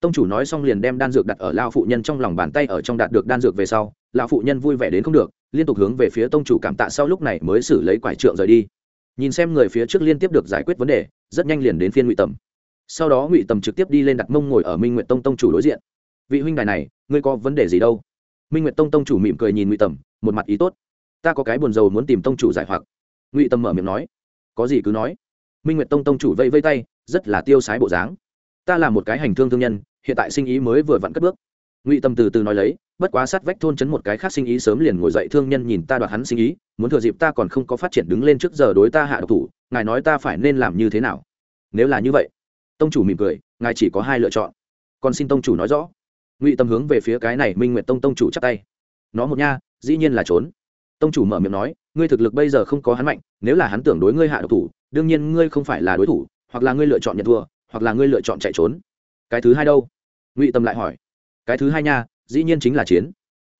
Tông chủ nói xong liền đem đan dược đặt ở lao phụ nhân trong lòng bàn tay, ở trong đạt được đan dược về sau, lão phụ nhân vui vẻ đến không được, liên tục hướng về phía tông chủ cảm tạ sau lúc này mới xử lấy quải trượng rời đi. Nhìn xem người phía trước liên tiếp được giải quyết vấn đề, rất nhanh liền đến phiên ngụy tầm. Sau đó ngụy tầm trực tiếp đi lên đặt mông ngồi ở minh nguyện tông tông chủ đối diện vị huynh đài này, ngươi có vấn đề gì đâu? Minh nguyệt tông tông chủ mỉm cười nhìn ngụy tầm, một mặt ý tốt. Ta có cái buồn rầu muốn tìm tông chủ giải hoặc. Ngụy tầm mở miệng nói. Có gì cứ nói. Minh nguyệt tông tông chủ vây vây tay, rất là tiêu sái bộ dáng. Ta là một cái hành thương thương nhân, hiện tại sinh ý mới vừa vặn cất bước. Ngụy tâm từ từ nói lấy, bất quá sát vách thôn chấn một cái khác sinh ý sớm liền ngồi dậy thương nhân nhìn ta đoạt hắn sinh ý, muốn thừa dịp ta còn không có phát triển đứng lên trước giờ đối ta hạ độc thủ, ngài nói ta phải nên làm như thế nào? Nếu là như vậy, tông chủ mỉm cười, ngài chỉ có hai lựa chọn. Còn xin tông chủ nói rõ ngụy tâm hướng về phía cái này minh nguyện tông tông chủ chắc tay nó một nha dĩ nhiên là trốn tông chủ mở miệng nói ngươi thực lực bây giờ không có hắn mạnh nếu là hắn tưởng đối ngươi hạ độc thủ đương nhiên ngươi không phải là đối thủ hoặc là ngươi lựa chọn nhận thua hoặc là ngươi lựa chọn chạy trốn cái thứ hai đâu ngụy tâm lại hỏi cái thứ hai nha dĩ nhiên chính là chiến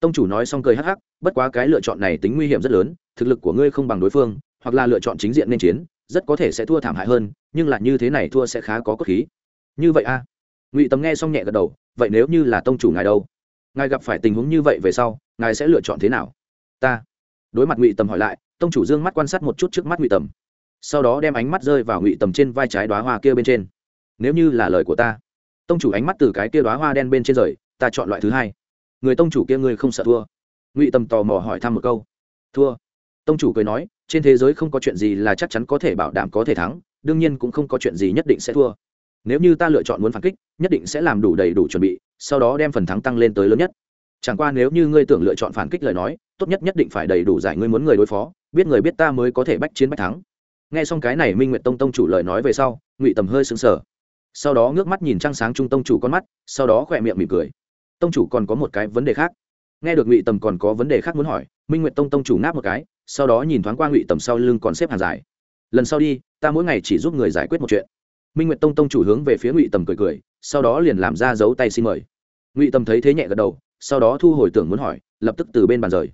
tông chủ nói xong cười hắc hắc bất quá cái lựa chọn này tính nguy hiểm rất lớn thực lực của ngươi không bằng đối phương hoặc là lựa chọn chính diện nên chiến rất có thể sẽ thua thảm hại hơn nhưng là như thế này thua sẽ khá có cốt khí như vậy a ngụy tầm nghe xong nhẹ gật đầu, vậy nếu như là tông chủ ngài đâu? Ngài gặp phải tình huống như vậy về sau, ngài sẽ lựa chọn thế nào? Ta? Đối mặt ngụy tầm hỏi lại, tông chủ dương mắt quan sát một chút trước mắt ngụy tầm. Sau đó đem ánh mắt rơi vào ngụy tầm trên vai trái đoá hoa kia bên trên. Nếu như là lời của ta, tông chủ ánh mắt từ cái kia đoá hoa đen bên trên rời, ta chọn loại thứ hai. Người tông chủ kia ngươi không sợ thua? Ngụy tầm tò mò hỏi thăm một câu. Thua. Tông chủ cười nói, trên thế giới không có chuyện gì là chắc chắn có thể bảo đảm có thể thắng, đương nhiên cũng không có chuyện gì nhất định sẽ thua nếu như ta lựa chọn muốn phản kích, nhất định sẽ làm đủ đầy đủ chuẩn bị, sau đó đem phần thắng tăng lên tới lớn nhất. Chẳng qua nếu như ngươi tưởng lựa chọn phản kích lời nói, tốt nhất nhất định phải đầy đủ giải ngươi muốn người đối phó, biết người biết ta mới có thể bách chiến bách thắng. Nghe xong cái này minh nguyện tông tông chủ lời nói về sau, ngụy tầm hơi sững sờ. Sau đó ngước mắt nhìn trăng sáng trung tông chủ con mắt, sau đó khỏe miệng mỉm cười. Tông chủ còn có một cái vấn đề khác. Nghe được ngụy tầm còn có vấn đề khác muốn hỏi, minh nguyệt tông tông chủ ngáp một cái, sau đó nhìn thoáng qua ngụy tầm sau lưng còn xếp hàng dài. Lần sau đi, ta mỗi ngày chỉ giúp người giải quyết một chuyện minh nguyệt tông tông chủ hướng về phía ngụy tầm cười cười sau đó liền làm ra dấu tay xin mời ngụy tầm thấy thế nhẹ gật đầu sau đó thu hồi tưởng muốn hỏi lập tức từ bên bàn rời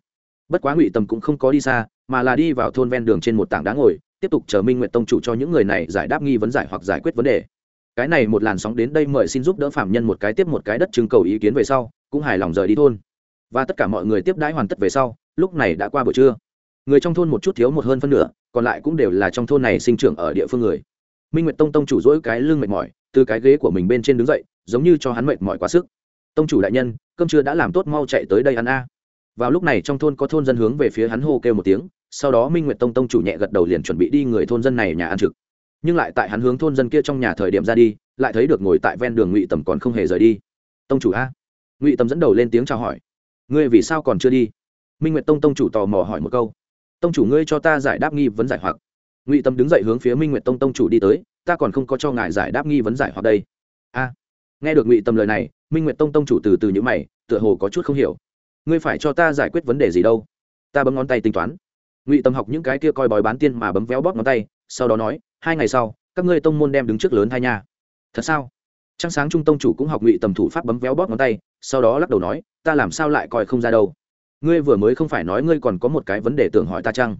bất quá ngụy tầm cũng không có đi xa mà là đi vào thôn ven đường trên một tảng đá ngồi tiếp tục chờ minh nguyệt tông chủ cho những người này giải đáp nghi vấn giải hoặc giải quyết vấn đề cái này một làn sóng đến đây mời xin giúp đỡ phạm nhân một cái tiếp một cái đất trưng cầu ý kiến về sau cũng hài lòng rời đi thôn và tất cả mọi người tiếp đãi hoàn tất về sau lúc này đã qua buổi trưa người trong thôn một chút thiếu một hơn phân nửa còn lại cũng đều là trong thôn này sinh trưởng ở địa phương người minh nguyệt tông tông chủ dỗi cái lưng mệt mỏi, từ cái ghế của mình bên trên đứng dậy, giống như cho hắn mệt mỏi quá sức. Tông chủ đại nhân, cơm chưa đã làm tốt, mau chạy tới đây ăn a. Vào lúc này trong thôn có thôn dân hướng về phía hắn hô kêu một tiếng, sau đó minh nguyệt tông tông chủ nhẹ gật đầu liền chuẩn bị đi người thôn dân này nhà ăn trực. Nhưng lại tại hắn hướng thôn dân kia trong nhà thời điểm ra đi, lại thấy được ngồi tại ven đường ngụy tầm còn không hề rời đi. Tông chủ a. Ngụy tầm dẫn đầu lên tiếng chào hỏi. Ngươi vì sao còn chưa đi? Minh nguyệt tông tông chủ tò mò hỏi một câu. Tông chủ ngươi cho ta giải đáp nghi vấn giải hoặc ngụy tâm đứng dậy hướng phía minh nguyệt tông tông chủ đi tới ta còn không có cho ngài giải đáp nghi vấn giải hoặc đây a nghe được ngụy tâm lời này minh nguyệt tông tông chủ từ từ những mày tựa hồ có chút không hiểu ngươi phải cho ta giải quyết vấn đề gì đâu ta bấm ngón tay tính toán ngụy tâm học những cái kia coi bói bán tiên mà bấm véo bóp ngón tay sau đó nói hai ngày sau các ngươi tông môn đem đứng trước lớn hai nhà thật sao trăng sáng trung tông chủ cũng học ngụy tầm thủ pháp bấm véo bóp ngón tay sau đó lắc đầu nói ta làm sao lại coi không ra đâu ngươi vừa mới không phải nói ngươi còn có một cái vấn đề tưởng hỏi ta chăng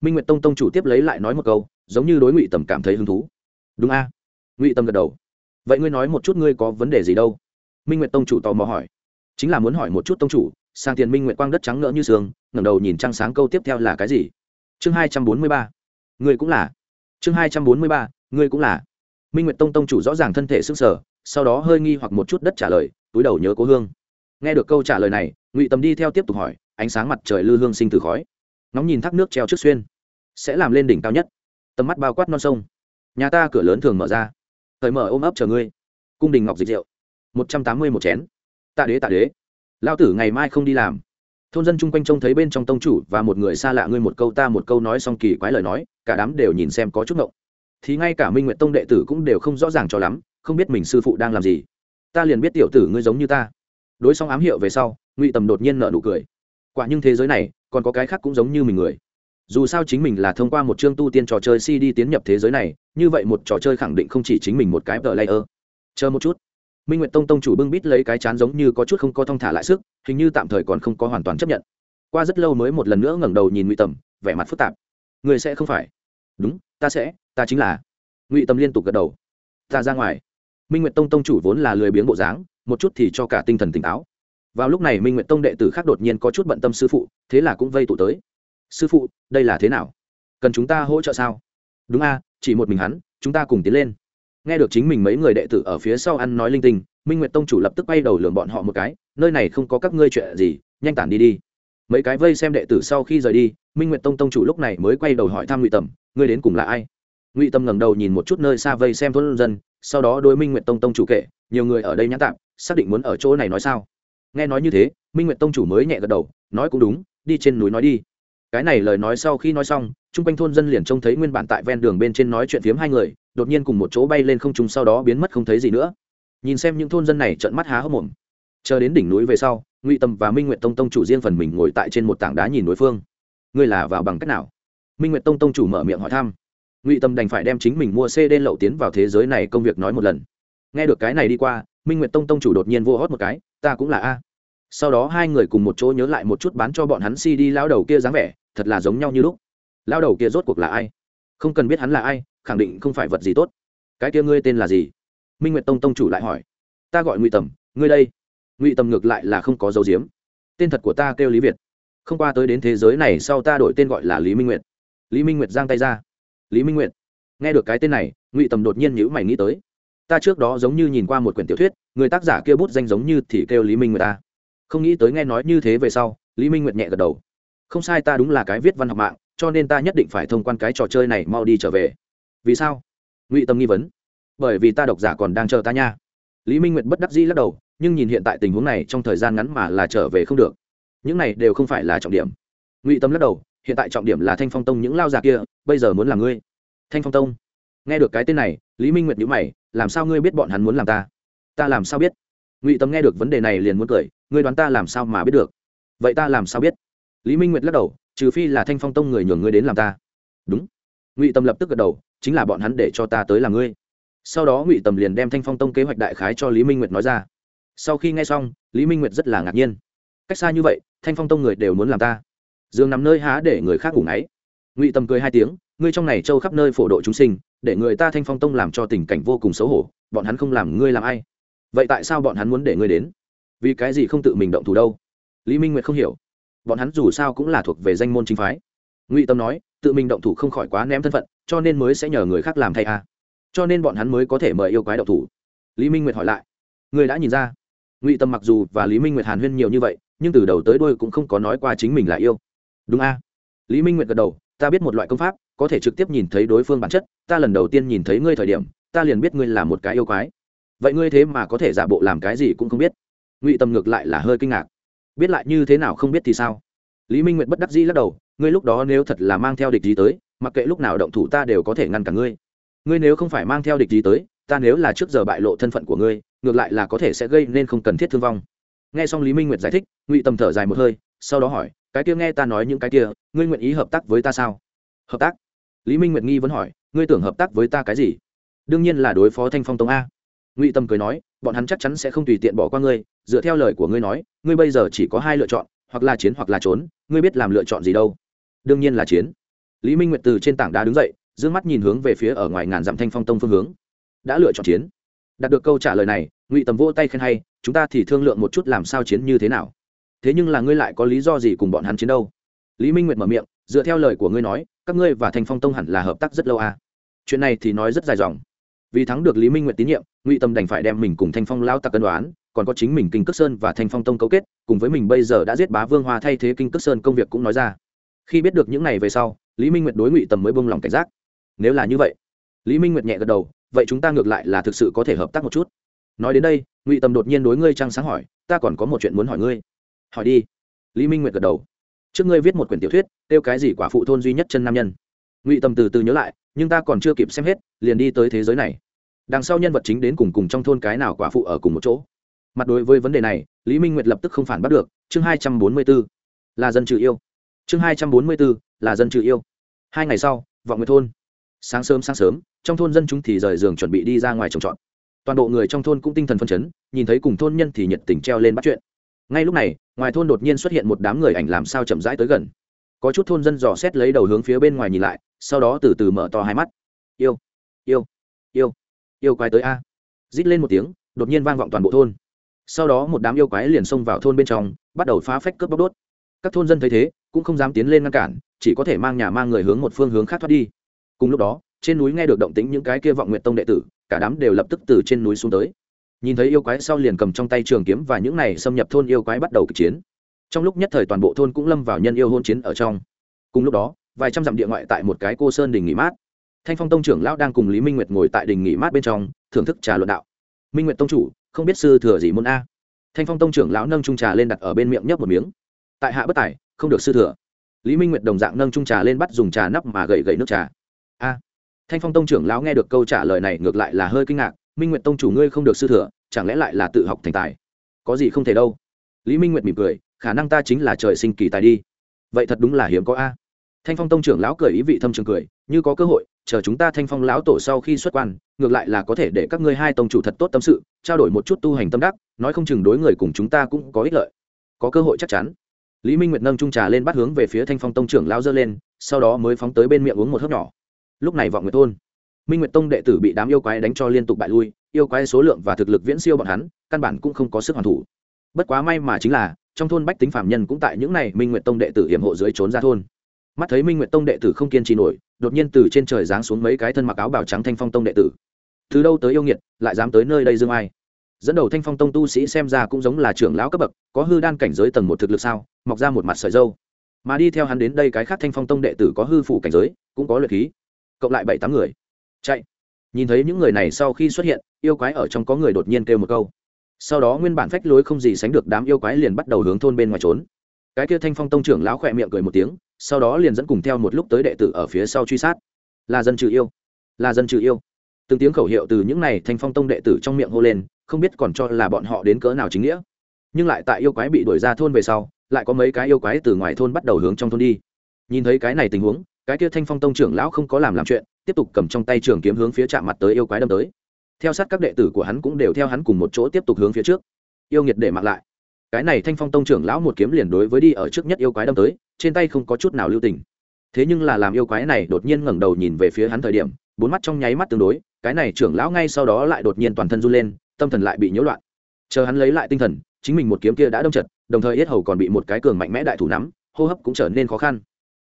minh nguyệt tông tông chủ tiếp lấy lại nói một câu, giống như đối ngụy tầm cảm thấy hứng thú. Đúng a. Ngụy tầm gật đầu. Vậy ngươi nói một chút ngươi có vấn đề gì đâu? Minh nguyệt tông chủ tò mò hỏi. Chính là muốn hỏi một chút tông chủ, sang tiền minh nguyệt quang đất trắng ngỡ như sương, ngẩng đầu nhìn trăng sáng câu tiếp theo là cái gì? Chương hai trăm bốn mươi ba. Ngươi cũng là. Chương hai trăm bốn mươi ba, ngươi cũng là. Minh nguyệt tông tông chủ rõ ràng thân thể sức sở sau đó hơi nghi hoặc một chút đất trả lời, túi đầu nhớ cố hương. Nghe được câu trả lời này, ngụy tầm đi theo tiếp tục hỏi, ánh sáng mặt trời lư hương sinh từ khói. Nóng nhìn thác nước treo trước xuyên sẽ làm lên đỉnh cao nhất. Tầm mắt bao quát non sông. Nhà ta cửa lớn thường mở ra. Thời mở ôm ấp chờ ngươi. Cung đình ngọc dịch rượu. Một trăm tám mươi một chén. Tạ đế tạ đế. Lao tử ngày mai không đi làm. Thôn dân chung quanh trông thấy bên trong tông chủ và một người xa lạ ngươi một câu ta một câu nói xong kỳ quái lời nói, cả đám đều nhìn xem có chút ngộng. Thì ngay cả minh nguyện tông đệ tử cũng đều không rõ ràng cho lắm, không biết mình sư phụ đang làm gì. Ta liền biết tiểu tử ngươi giống như ta. Đối xong ám hiệu về sau, ngụy tầm đột nhiên nợ nụ cười. Quả nhưng thế giới này, còn có cái khác cũng giống như mình người dù sao chính mình là thông qua một chương tu tiên trò chơi cd tiến nhập thế giới này, như vậy một trò chơi khẳng định không chỉ chính mình một cái tờ layer. Chờ một chút. Minh nguyệt tông tông chủ bưng bít lấy cái chán giống như có chút không có thong thả lại sức, hình như tạm thời còn không có hoàn toàn chấp nhận. Qua rất lâu mới một lần nữa ngẩng đầu nhìn ngụy tầm, vẻ mặt phức tạp. Người sẽ không phải. Đúng, ta sẽ, ta chính là. Ngụy tầm liên tục gật đầu. Ta ra ngoài. Minh nguyệt tông tông chủ vốn là lười biếng bộ dáng, một chút thì cho cả tinh thần tỉnh táo. Vào lúc này minh nguyệt tông đệ tử khác đột nhiên có chút bận tâm sư phụ, thế là cũng vây tụ tới sư phụ, đây là thế nào? Cần chúng ta hỗ trợ sao? Đúng a, chỉ một mình hắn, chúng ta cùng tiến lên. Nghe được chính mình mấy người đệ tử ở phía sau ăn nói linh tinh, minh nguyệt tông chủ lập tức bay đầu lường bọn họ một cái, nơi này không có các ngươi chuyện gì, nhanh tản đi đi. Mấy cái vây xem đệ tử sau khi rời đi, minh nguyệt tông tông chủ lúc này mới quay đầu hỏi thăm ngụy tầm, ngươi đến cùng là ai? Ngụy tâm ngẩng đầu nhìn một chút nơi xa vây xem thôn dân, sau đó đối minh nguyệt tông tông chủ kể, nhiều người ở đây nhã tạm, xác định muốn ở chỗ này nói sao? Nghe nói như thế, minh nguyệt tông chủ mới nhẹ gật đầu, nói cũng đúng, đi trên núi nói đi cái này lời nói sau khi nói xong, chung quanh thôn dân liền trông thấy nguyên bản tại ven đường bên trên nói chuyện phiếm hai người, đột nhiên cùng một chỗ bay lên không trung sau đó biến mất không thấy gì nữa. Nhìn xem những thôn dân này trợn mắt há hốc mồm. Chờ đến đỉnh núi về sau, ngụy tâm và minh nguyện tông tông chủ riêng phần mình ngồi tại trên một tảng đá nhìn đối phương. Ngươi là vào bằng cách nào? Minh nguyện tông tông chủ mở miệng hỏi thăm. Ngụy tâm đành phải đem chính mình mua cd lậu tiến vào thế giới này công việc nói một lần. Nghe được cái này đi qua, minh nguyện tông tông chủ đột nhiên vô hót một cái, ta cũng là a. Sau đó hai người cùng một chỗ nhớ lại một chút bán cho bọn hắn cd lao đầu kia dáng vẻ thật là giống nhau như lúc. Lao đầu kia rốt cuộc là ai? Không cần biết hắn là ai, khẳng định không phải vật gì tốt. Cái kia ngươi tên là gì? Minh nguyệt tông tông chủ lại hỏi. Ta gọi ngụy tầm, ngươi đây. Ngụy tầm ngược lại là không có dấu diếm tên thật của ta kêu lý việt. Không qua tới đến thế giới này sau ta đổi tên gọi là lý minh nguyệt. Lý minh nguyệt giang tay ra. Lý minh nguyệt. Nghe được cái tên này, ngụy tầm đột nhiên nhữ mày nghĩ tới. Ta trước đó giống như nhìn qua một quyển tiểu thuyết, người tác giả kia bút danh giống như thì kêu lý minh nguyệt ta. Không nghĩ tới nghe nói như thế về sau, lý minh nguyệt nhẹ gật đầu không sai ta đúng là cái viết văn học mạng, cho nên ta nhất định phải thông quan cái trò chơi này mau đi trở về. Vì sao? Ngụy tâm nghi vấn. Bởi vì ta độc giả còn đang chờ ta nha. Lý minh nguyệt bất đắc dĩ lắc đầu, nhưng nhìn hiện tại tình huống này, trong thời gian ngắn mà là trở về không được. Những này đều không phải là trọng điểm. Ngụy tâm lắc đầu, hiện tại trọng điểm là thanh phong tông những lao già kia, bây giờ muốn làm ngươi. Thanh phong tông? Nghe được cái tên này, lý minh nguyệt nhữ mày, làm sao ngươi biết bọn hắn muốn làm ta? Ta làm sao biết? Ngụy tâm nghe được vấn đề này liền muốn cười, ngươi đoán ta làm sao mà biết được? Vậy ta làm sao biết? Lý minh nguyệt lắc đầu, trừ phi là thanh phong tông người nhường ngươi đến làm ta. Đúng. Ngụy tâm lập tức gật đầu, chính là bọn hắn để cho ta tới làm ngươi. Sau đó ngụy tâm liền đem thanh phong tông kế hoạch đại khái cho lý minh nguyệt nói ra. Sau khi nghe xong, lý minh nguyệt rất là ngạc nhiên. Cách xa như vậy, thanh phong tông người đều muốn làm ta. Dương nằm nơi há để người khác ngủ ngáy. Ngụy tâm cười hai tiếng, ngươi trong này trâu khắp nơi phổ độ chúng sinh, để người ta thanh phong tông làm cho tình cảnh vô cùng xấu hổ, bọn hắn không làm ngươi làm ai. Vậy tại sao bọn hắn muốn để ngươi đến? Vì cái gì không tự mình động thủ đâu? Lý minh nguyệt không hiểu bọn hắn dù sao cũng là thuộc về danh môn chính phái. Ngụy tâm nói, tự mình động thủ không khỏi quá ném thân phận, cho nên mới sẽ nhờ người khác làm thay a. Cho nên bọn hắn mới có thể mời yêu quái động thủ. Lý minh nguyệt hỏi lại người đã nhìn ra? Ngụy tâm mặc dù và lý minh nguyệt hàn huyên nhiều như vậy, nhưng từ đầu tới đôi cũng không có nói qua chính mình là yêu. Đúng a. Lý minh nguyệt gật đầu, ta biết một loại công pháp, có thể trực tiếp nhìn thấy đối phương bản chất, ta lần đầu tiên nhìn thấy ngươi thời điểm, ta liền biết ngươi là một cái yêu quái. Vậy ngươi thế mà có thể giả bộ làm cái gì cũng không biết. Ngụy tâm ngược lại là hơi kinh ngạc biết lại như thế nào không biết thì sao? Lý minh nguyệt bất đắc dĩ lắc đầu, ngươi lúc đó nếu thật là mang theo địch gì tới, mặc kệ lúc nào động thủ ta đều có thể ngăn cả ngươi. Ngươi nếu không phải mang theo địch gì tới, ta nếu là trước giờ bại lộ thân phận của ngươi, ngược lại là có thể sẽ gây nên không cần thiết thương vong. Nghe xong lý minh nguyệt giải thích, ngụy tâm thở dài một hơi, sau đó hỏi, cái kia nghe ta nói những cái kia, ngươi nguyện ý hợp tác với ta sao? Hợp tác? Lý minh nguyệt nghi vẫn hỏi, ngươi tưởng hợp tác với ta cái gì? Đương nhiên là đối phó thanh phong tông a. Ngụy tâm cười nói, bọn hắn chắc chắn sẽ không tùy tiện bỏ qua ngươi dựa theo lời của ngươi nói, ngươi bây giờ chỉ có hai lựa chọn, hoặc là chiến hoặc là trốn, ngươi biết làm lựa chọn gì đâu. Đương nhiên là chiến. Lý minh nguyệt từ trên tảng đá đứng dậy d ư ơ n g mắt nhìn hướng về phía ở ngoài ngàn dặm thanh phong tông phương hướng. Đã lựa chọn chiến. Đạt được câu trả lời này, ngụy tầm vỗ tay khen hay, chúng ta thì thương lượng một chút làm sao chiến như thế nào. Thế nhưng là ngươi lại có lý do gì cùng bọn hắn chiến đâu? Lý minh nguyệt mở miệng, dựa theo lời của ngươi nói, các ngươi và thanh phong tông hẳn là hợp tác rất lâu à. chuyện này thì nói rất dài dòng. Vì thắng được lý minh nguyệt tín nhiệm, ngụy tâm đành phải đem mình cùng thanh phong lao tặc cân đoán còn có chính mình kinh cước sơn và thanh phong tông cấu kết, cùng với mình bây giờ đã giết bá vương hoa thay thế kinh cước sơn công việc cũng nói ra. Khi biết được những này về sau, lý minh nguyệt đối ngụy tầm mới bông lòng cảnh giác. Nếu là như vậy, lý minh nguyệt nhẹ gật đầu, vậy chúng ta ngược lại là thực sự có thể hợp tác một chút. Nói đến đây, ngụy tầm đột nhiên đối ngươi trăng sáng hỏi, ta còn có một chuyện muốn hỏi ngươi. Hỏi đi. Lý minh nguyệt gật đầu. Trước ngươi viết một quyển tiểu thuyết, kêu cái gì quả phụ thôn duy nhất chân nam nhân. Ngụy tầm từ từ nhớ lại, nhưng ta còn chưa kịp xem hết, liền đi tới thế giới này. Đằng sau nhân vật chính đến cùng cùng trong thôn cái nào quả phụ ở cùng một chỗ mặt đối với vấn đề này, lý minh nguyệt lập tức không phản bắt được, chương hai trăm bốn mươi b ố là dân trừ yêu. Chương hai trăm bốn mươi b ố là dân trừ yêu. Hai ngày sau, vọng nguyệt thôn. Sáng sớm sáng sớm, trong thôn dân chúng thì rời giường chuẩn bị đi ra ngoài trồng trọt. Toàn bộ người trong thôn cũng tinh thần phân chấn, nhìn thấy cùng thôn nhân thì nhiệt tình treo lên bắt chuyện. Ngay lúc này, ngoài thôn đột nhiên xuất hiện một đám người ảnh làm sao chậm rãi tới gần. Có chút thôn dân dò xét lấy đầu hướng phía bên ngoài nhìn lại, sau đó từ từ mở to hai mắt. Yêu yêu yêu yêu quái tới a. Rít lên một tiếng, đột nhiên vang vọng toàn bộ thôn sau đó một đám yêu quái liền xông vào thôn bên trong, bắt đầu phá phách cướp bóc đốt. Các thôn dân thấy thế, cũng không dám tiến lên ngăn cản, chỉ có thể mang nhà mang người hướng một phương hướng khác thoát đi. Cùng lúc đó, trên núi nghe được động tĩnh những cái kia vọng nguyện tông đệ tử, cả đám đều lập tức từ trên núi xuống tới. Nhìn thấy yêu quái sau liền cầm trong tay trường kiếm và những này xâm nhập thôn yêu quái bắt đầu kịch chiến. Trong lúc nhất thời toàn bộ thôn cũng lâm vào nhân yêu hôn chiến ở trong. Cùng lúc đó, vài trăm dặm địa ngoại tại một cái cô sơn đình nghỉ mát. Thanh phong tông trưởng lão đang cùng lý minh nguyệt ngồi tại đình nghỉ mát bên trong, thưởng thức trà luận đạo. Minh nguyệt tông chủ không biết sư thừa gì môn a. Thanh phong tông trưởng lão nâng trung trà lên đặt ở bên miệng nhấp một miếng. Tại hạ bất tài, không được sư thừa. Lý minh nguyệt đồng dạng nâng trung trà lên bắt dùng trà nắp mà gậy gậy nước trà. A. Thanh phong tông trưởng lão nghe được câu trả lời này ngược lại là hơi kinh ngạc, minh nguyệt tông chủ ngươi không được sư thừa, chẳng lẽ lại là tự học thành tài? Có gì không thể đâu. Lý minh nguyệt mỉm cười, khả năng ta chính là trời sinh kỳ tài đi. Vậy thật đúng là hiếm có a. Thanh phong tông trưởng lão cười ý vị thâm trường cười, như có cơ hội chờ chúng ta thanh phong lão tổ sau khi xuất quan, ngược lại là có thể để các ngươi hai tông chủ thật tốt tâm sự, trao đổi một chút tu hành tâm đắc, nói không chừng đối người cùng chúng ta cũng có ích lợi. Có cơ hội chắc chắn. Lý minh nguyệt nâng trung trà lên bắt hướng về phía thanh phong tông trưởng lao dơ lên, sau đó mới phóng tới bên miệng uống một hớp nhỏ. Lúc này vọng nguyệt thôn, minh nguyệt tông đệ tử bị đám yêu quái đánh cho liên tục bại lui, yêu quái số lượng và thực lực viễn siêu bọn hắn, căn bản cũng không có sức hoàn thủ. Bất quá may mà chính là, trong thôn bách tính phạm nhân cũng tại những n à y minh nguyệt tông đệ tử hiểm hộ dưới trốn ra thôn mắt thấy minh nguyệt tông đệ tử không kiên trì nổi, đột nhiên từ trên trời giáng xuống mấy cái thân mặc áo bào trắng thanh phong tông đệ tử. Từ đâu tới yêu nghiệt, lại dám tới nơi đây dương ai? Dẫn đầu thanh phong tông tu sĩ xem ra cũng giống là trưởng lão cấp bậc, có hư đan cảnh giới tầng một thực lực sao, mọc ra một mặt sợi dâu. Mà đi theo hắn đến đây cái khác thanh phong tông đệ tử có hư phủ cảnh giới, cũng có luyện khí. Cộng lại bảy tám người. Chạy. Nhìn thấy những người này sau khi xuất hiện, yêu quái ở trong có người đột nhiên kêu một câu. Sau đó nguyên bản phách lối không gì sánh được đám yêu quái liền bắt đầu hướng thôn bên ngoài trốn. Cái kia thanh phong tông trưởng lão khỏe miệng cười một tiếng sau đó liền dẫn cùng theo một lúc tới đệ tử ở phía sau truy sát. Là dân trừ yêu. Là dân trừ yêu. Từng tiếng khẩu hiệu từ những này thanh phong tông đệ tử trong miệng hô lên, không biết còn cho là bọn họ đến cỡ nào chính nghĩa. Nhưng lại tại yêu quái bị đuổi ra thôn về sau, lại có mấy cái yêu quái từ ngoài thôn bắt đầu hướng trong thôn đi. Nhìn thấy cái này tình huống, cái kia thanh phong tông trưởng lão không có làm làm chuyện, tiếp tục cầm trong tay trường kiếm hướng phía chạm mặt tới yêu quái đâm tới. Theo sát các đệ tử của hắn cũng đều theo hắn cùng một chỗ tiếp tục hướng phía trước. Yêu nghiệt để mặc lại. Cái này thanh phong tông trưởng lão một kiếm liền đối với đi ở trước nhất yêu quái đâm tới trên tay không có chút nào lưu tình. Thế nhưng là làm yêu quái này đột nhiên ngẩng đầu nhìn về phía hắn thời điểm, bốn mắt trong nháy mắt tương đối, cái này trưởng lão ngay sau đó lại đột nhiên toàn thân run lên, tâm thần lại bị nhiễu loạn. Chờ hắn lấy lại tinh thần, chính mình một kiếm kia đã đâm chật, đồng thời yết hầu còn bị một cái cường mạnh mẽ đại thủ nắm, hô hấp cũng trở nên khó khăn.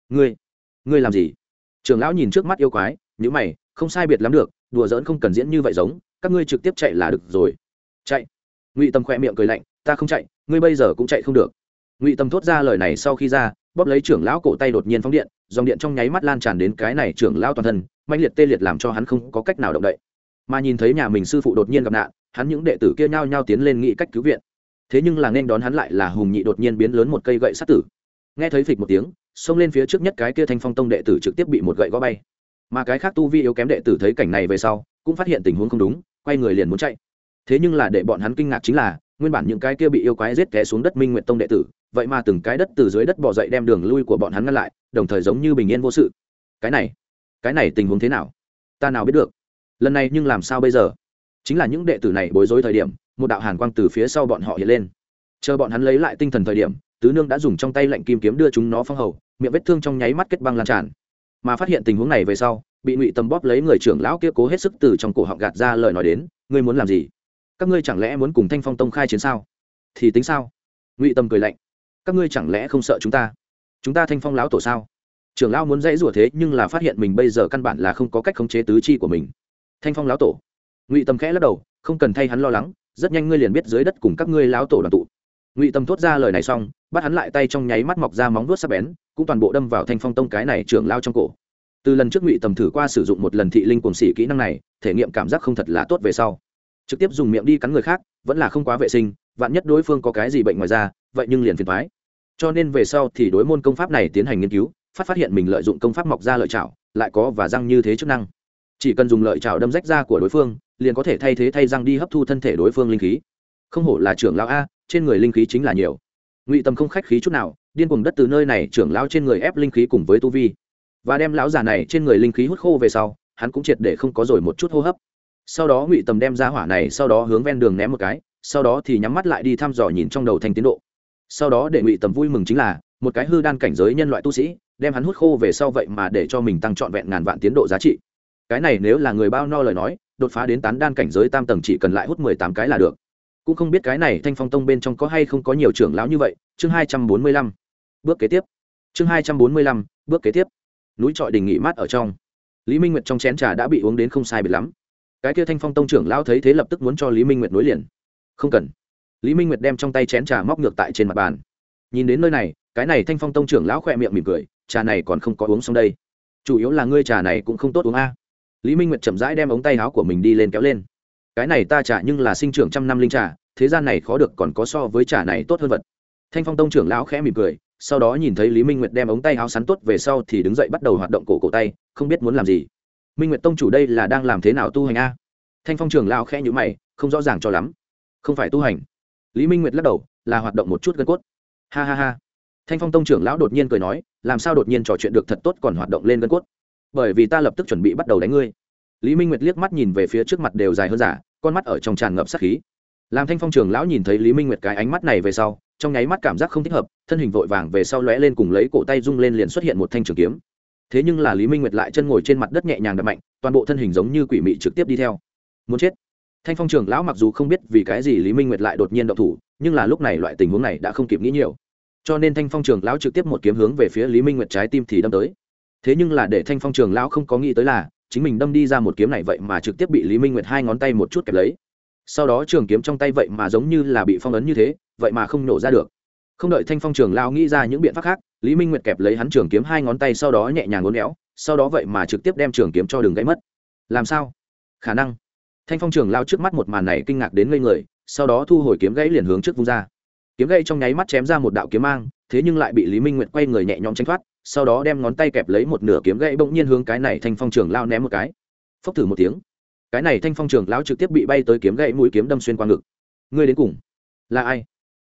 Ngươi ngươi làm gì? Trưởng lão nhìn trước mắt yêu quái nhữ mày, không sai biệt lắm được, đùa giỡn không cần diễn như vậy giống, các ngươi trực tiếp chạy là được rồi. Chạy? Ngụy tâm khoe miệng cười lạnh, ta không chạy, ngươi bây giờ cũng chạy không được. Ngụy tâm thốt ra lời này sau khi ra bóp lấy trưởng lão cổ tay đột nhiên phóng điện, dòng điện trong nháy mắt lan tràn đến cái này trưởng lão toàn thân mạnh liệt tê liệt làm cho hắn không có cách nào động đậy. Mà nhìn thấy nhà mình sư phụ đột nhiên gặp nạn, hắn những đệ tử kia nhao nhao tiến lên nghĩ cách cứu viện. Thế nhưng là nên đón hắn lại là hùng nhị đột nhiên biến lớn một cây gậy sát tử. Nghe thấy phịch một tiếng, xông lên phía trước nhất cái kia thanh phong tông đệ tử trực tiếp bị một gậy gõ bay. Mà cái khác tu vi yếu kém đệ tử thấy cảnh này về sau, cũng phát hiện tình huống không đúng, quay người liền muốn chạy. Thế nhưng là để bọn hắn kinh ngạc chính là, nguyên bản những cái kia bị yêu quái giết té xuống đất minh nguyện tông đệ tử vậy mà từng cái đất từ dưới đất bỏ dậy đem đường lui của bọn hắn ngăn lại, đồng thời giống như bình yên vô sự. Cái này cái này tình huống thế nào? Ta nào biết được. Lần này nhưng làm sao bây giờ? Chính là những đệ tử này bối rối thời điểm, một đạo hàn quang từ phía sau bọn họ hiện lên. Chờ bọn hắn lấy lại tinh thần thời điểm, tứ nương đã dùng trong tay lạnh kim kiếm đưa chúng nó phong hầu, miệng vết thương trong nháy mắt kết băng lan tràn. Mà phát hiện tình huống này về sau, bị ngụy tầm bóp lấy người trưởng lão kia cố hết sức từ trong cổ họng gạt ra lời nói đến, ngươi muốn làm gì? Các ngươi chẳng lẽ muốn cùng thanh phong tông khai chiến sao? Thì tính sao? Ngụy tầm cười lạnh các ngươi chẳng lẽ không sợ chúng ta? Chúng ta thanh phong lão tổ sao? Trưởng lão muốn dãy rủa thế nhưng là phát hiện mình bây giờ căn bản là không có cách khống chế tứ chi của mình. Thanh phong lão tổ. Ngụy tâm khẽ lắc đầu, không cần thay hắn lo lắng, rất nhanh ngươi liền biết dưới đất cùng các ngươi lão tổ đoàn tụ. Ngụy tâm thốt ra lời này xong, bắt hắn lại tay trong nháy mắt mọc ra móng vuốt sắc bén, cũng toàn bộ đâm vào thanh phong tông cái này trưởng lao trong cổ. Từ lần trước ngụy tầm thử qua sử dụng một lần thị linh cuồng xỉ kỹ năng này, thể nghiệm cảm giác không thật là tốt về sau. Trực tiếp dùng miệng đi cắn người khác, vẫn là không quá vệ sinh, vạn nhất đối phương có cái gì bệnh ngoài da, vậy nhưng liền phiền thoái cho nên về sau thì đối môn công pháp này tiến hành nghiên cứu, phát phát hiện mình lợi dụng công pháp mọc ra lợi chảo lại có và răng như thế chức năng. Chỉ cần dùng lợi chảo đâm rách da của đối phương, liền có thể thay thế thay răng đi hấp thu thân thể đối phương linh khí. Không hổ là trưởng lão a, trên người linh khí chính là nhiều. Ngụy tầm không khách khí chút nào, điên cuồng đất từ nơi này, trưởng lão trên người ép linh khí cùng với tu vi. Và đem lão già này trên người linh khí hút khô về sau, hắn cũng triệt để không có rồi một chút hô hấp. Sau đó ngụy tầm đem ra hỏa này sau đó hướng ven đường ném một cái, sau đó thì nhắm mắt lại đi thăm dò nhìn trong đầu thành tiến độ sau đó để ngụy tầm vui mừng chính là, một cái hư đan cảnh giới nhân loại tu sĩ, đem hắn hút khô về sau vậy mà để cho mình tăng trọn vẹn ngàn vạn tiến độ giá trị. Cái này nếu là người bao no lời nói, đột phá đến tán đan cảnh giới tam tầng chỉ cần lại hút mười tám cái là được. Cũng không biết cái này thanh phong tông bên trong có hay không có nhiều trưởng lão như vậy. Chương hai trăm bốn mươi lăm. Bước kế tiếp. Chương hai trăm bốn mươi lăm. Bước kế tiếp. Núi trọi đình nghỉ mát ở trong. Lý minh nguyệt trong chén trà đã bị uống đến không sai biệt lắm. Cái kia thanh phong tông trưởng lão thấy thế lập tức muốn cho lý minh nguyệt nối liền. Không cần lý minh nguyệt đem trong tay chén trà móc ngược tại trên mặt bàn. Nhìn đến nơi này, cái này thanh phong tông trưởng lão khỏe miệng mỉm cười, trà này còn không có uống xong đây. Chủ yếu là ngươi trà này cũng không tốt uống a. Lý minh nguyệt chậm rãi đem ống tay áo của mình đi lên kéo lên. Cái này ta trả nhưng là sinh trưởng trăm năm linh trà, thế gian này khó được còn có so với trà này tốt hơn vật. Thanh phong tông trưởng lão khẽ mỉm cười, sau đó nhìn thấy lý minh nguyệt đem ống tay áo sắn tốt về sau thì đứng dậy bắt đầu hoạt động cổ cổ tay, không biết muốn làm gì. Minh nguyệt tông chủ đây là đang làm thế nào tu hành a? Thanh phong trưởng lão khẽ nhữ mày, không rõ ràng cho lắm. Không phải tu hành lý minh nguyệt lắc đầu, là hoạt động một chút gân cốt. Ha ha ha. Thanh phong tông trưởng lão đột nhiên cười nói, làm sao đột nhiên trò chuyện được thật tốt còn hoạt động lên gân cốt? Bởi vì ta lập tức chuẩn bị bắt đầu đánh ngươi. Lý minh nguyệt liếc mắt nhìn về phía trước mặt đều dài hơn giả, con mắt ở trong tràn ngập sát khí. Làm thanh phong trưởng lão nhìn thấy lý minh nguyệt cái ánh mắt này về sau, trong nháy mắt cảm giác không thích hợp, thân hình vội vàng về sau lóe lên cùng lấy cổ tay rung lên liền xuất hiện một thanh trường kiếm. Thế nhưng là lý minh nguyệt lại chân ngồi trên mặt đất nhẹ nhàng đập mạnh, toàn bộ thân hình giống như quỷ mị trực tiếp đi theo. Muốn chết thanh phong trường lão mặc dù không biết vì cái gì lý minh nguyệt lại đột nhiên động thủ, nhưng là lúc này loại tình huống này đã không kịp nghĩ nhiều. Cho nên thanh phong trường lão trực tiếp một kiếm hướng về phía lý minh nguyệt trái tim thì đâm tới. Thế nhưng là để thanh phong trường lão không có nghĩ tới là, chính mình đâm đi ra một kiếm này vậy mà trực tiếp bị lý minh nguyệt hai ngón tay một chút kẹp lấy. Sau đó trường kiếm trong tay vậy mà giống như là bị phong ấn như thế, vậy mà không nổ ra được. Không đợi thanh phong trường lao nghĩ ra những biện pháp khác, lý minh nguyệt kẹp lấy hắn trường kiếm hai ngón tay sau đó nhẹ nhàng ngốn éo, sau đó vậy mà trực tiếp đem trường kiếm cho đường gãy mất. Làm sao? Khả năng thanh phong trường lao trước mắt một màn này kinh ngạc đến ngây người, sau đó thu hồi kiếm gãy liền hướng trước vung ra. Kiếm gãy trong nháy mắt chém ra một đạo kiếm mang, thế nhưng lại bị lý minh nguyệt quay người nhẹ nhõm tranh thoát, sau đó đem ngón tay kẹp lấy một nửa kiếm gãy bỗng nhiên hướng cái này thanh phong trường lao ném một cái. Phốc thử một tiếng, cái này thanh phong trường lão trực tiếp bị bay tới kiếm gãy mũi kiếm đâm xuyên qua ngực. Ngươi đến cùng là ai?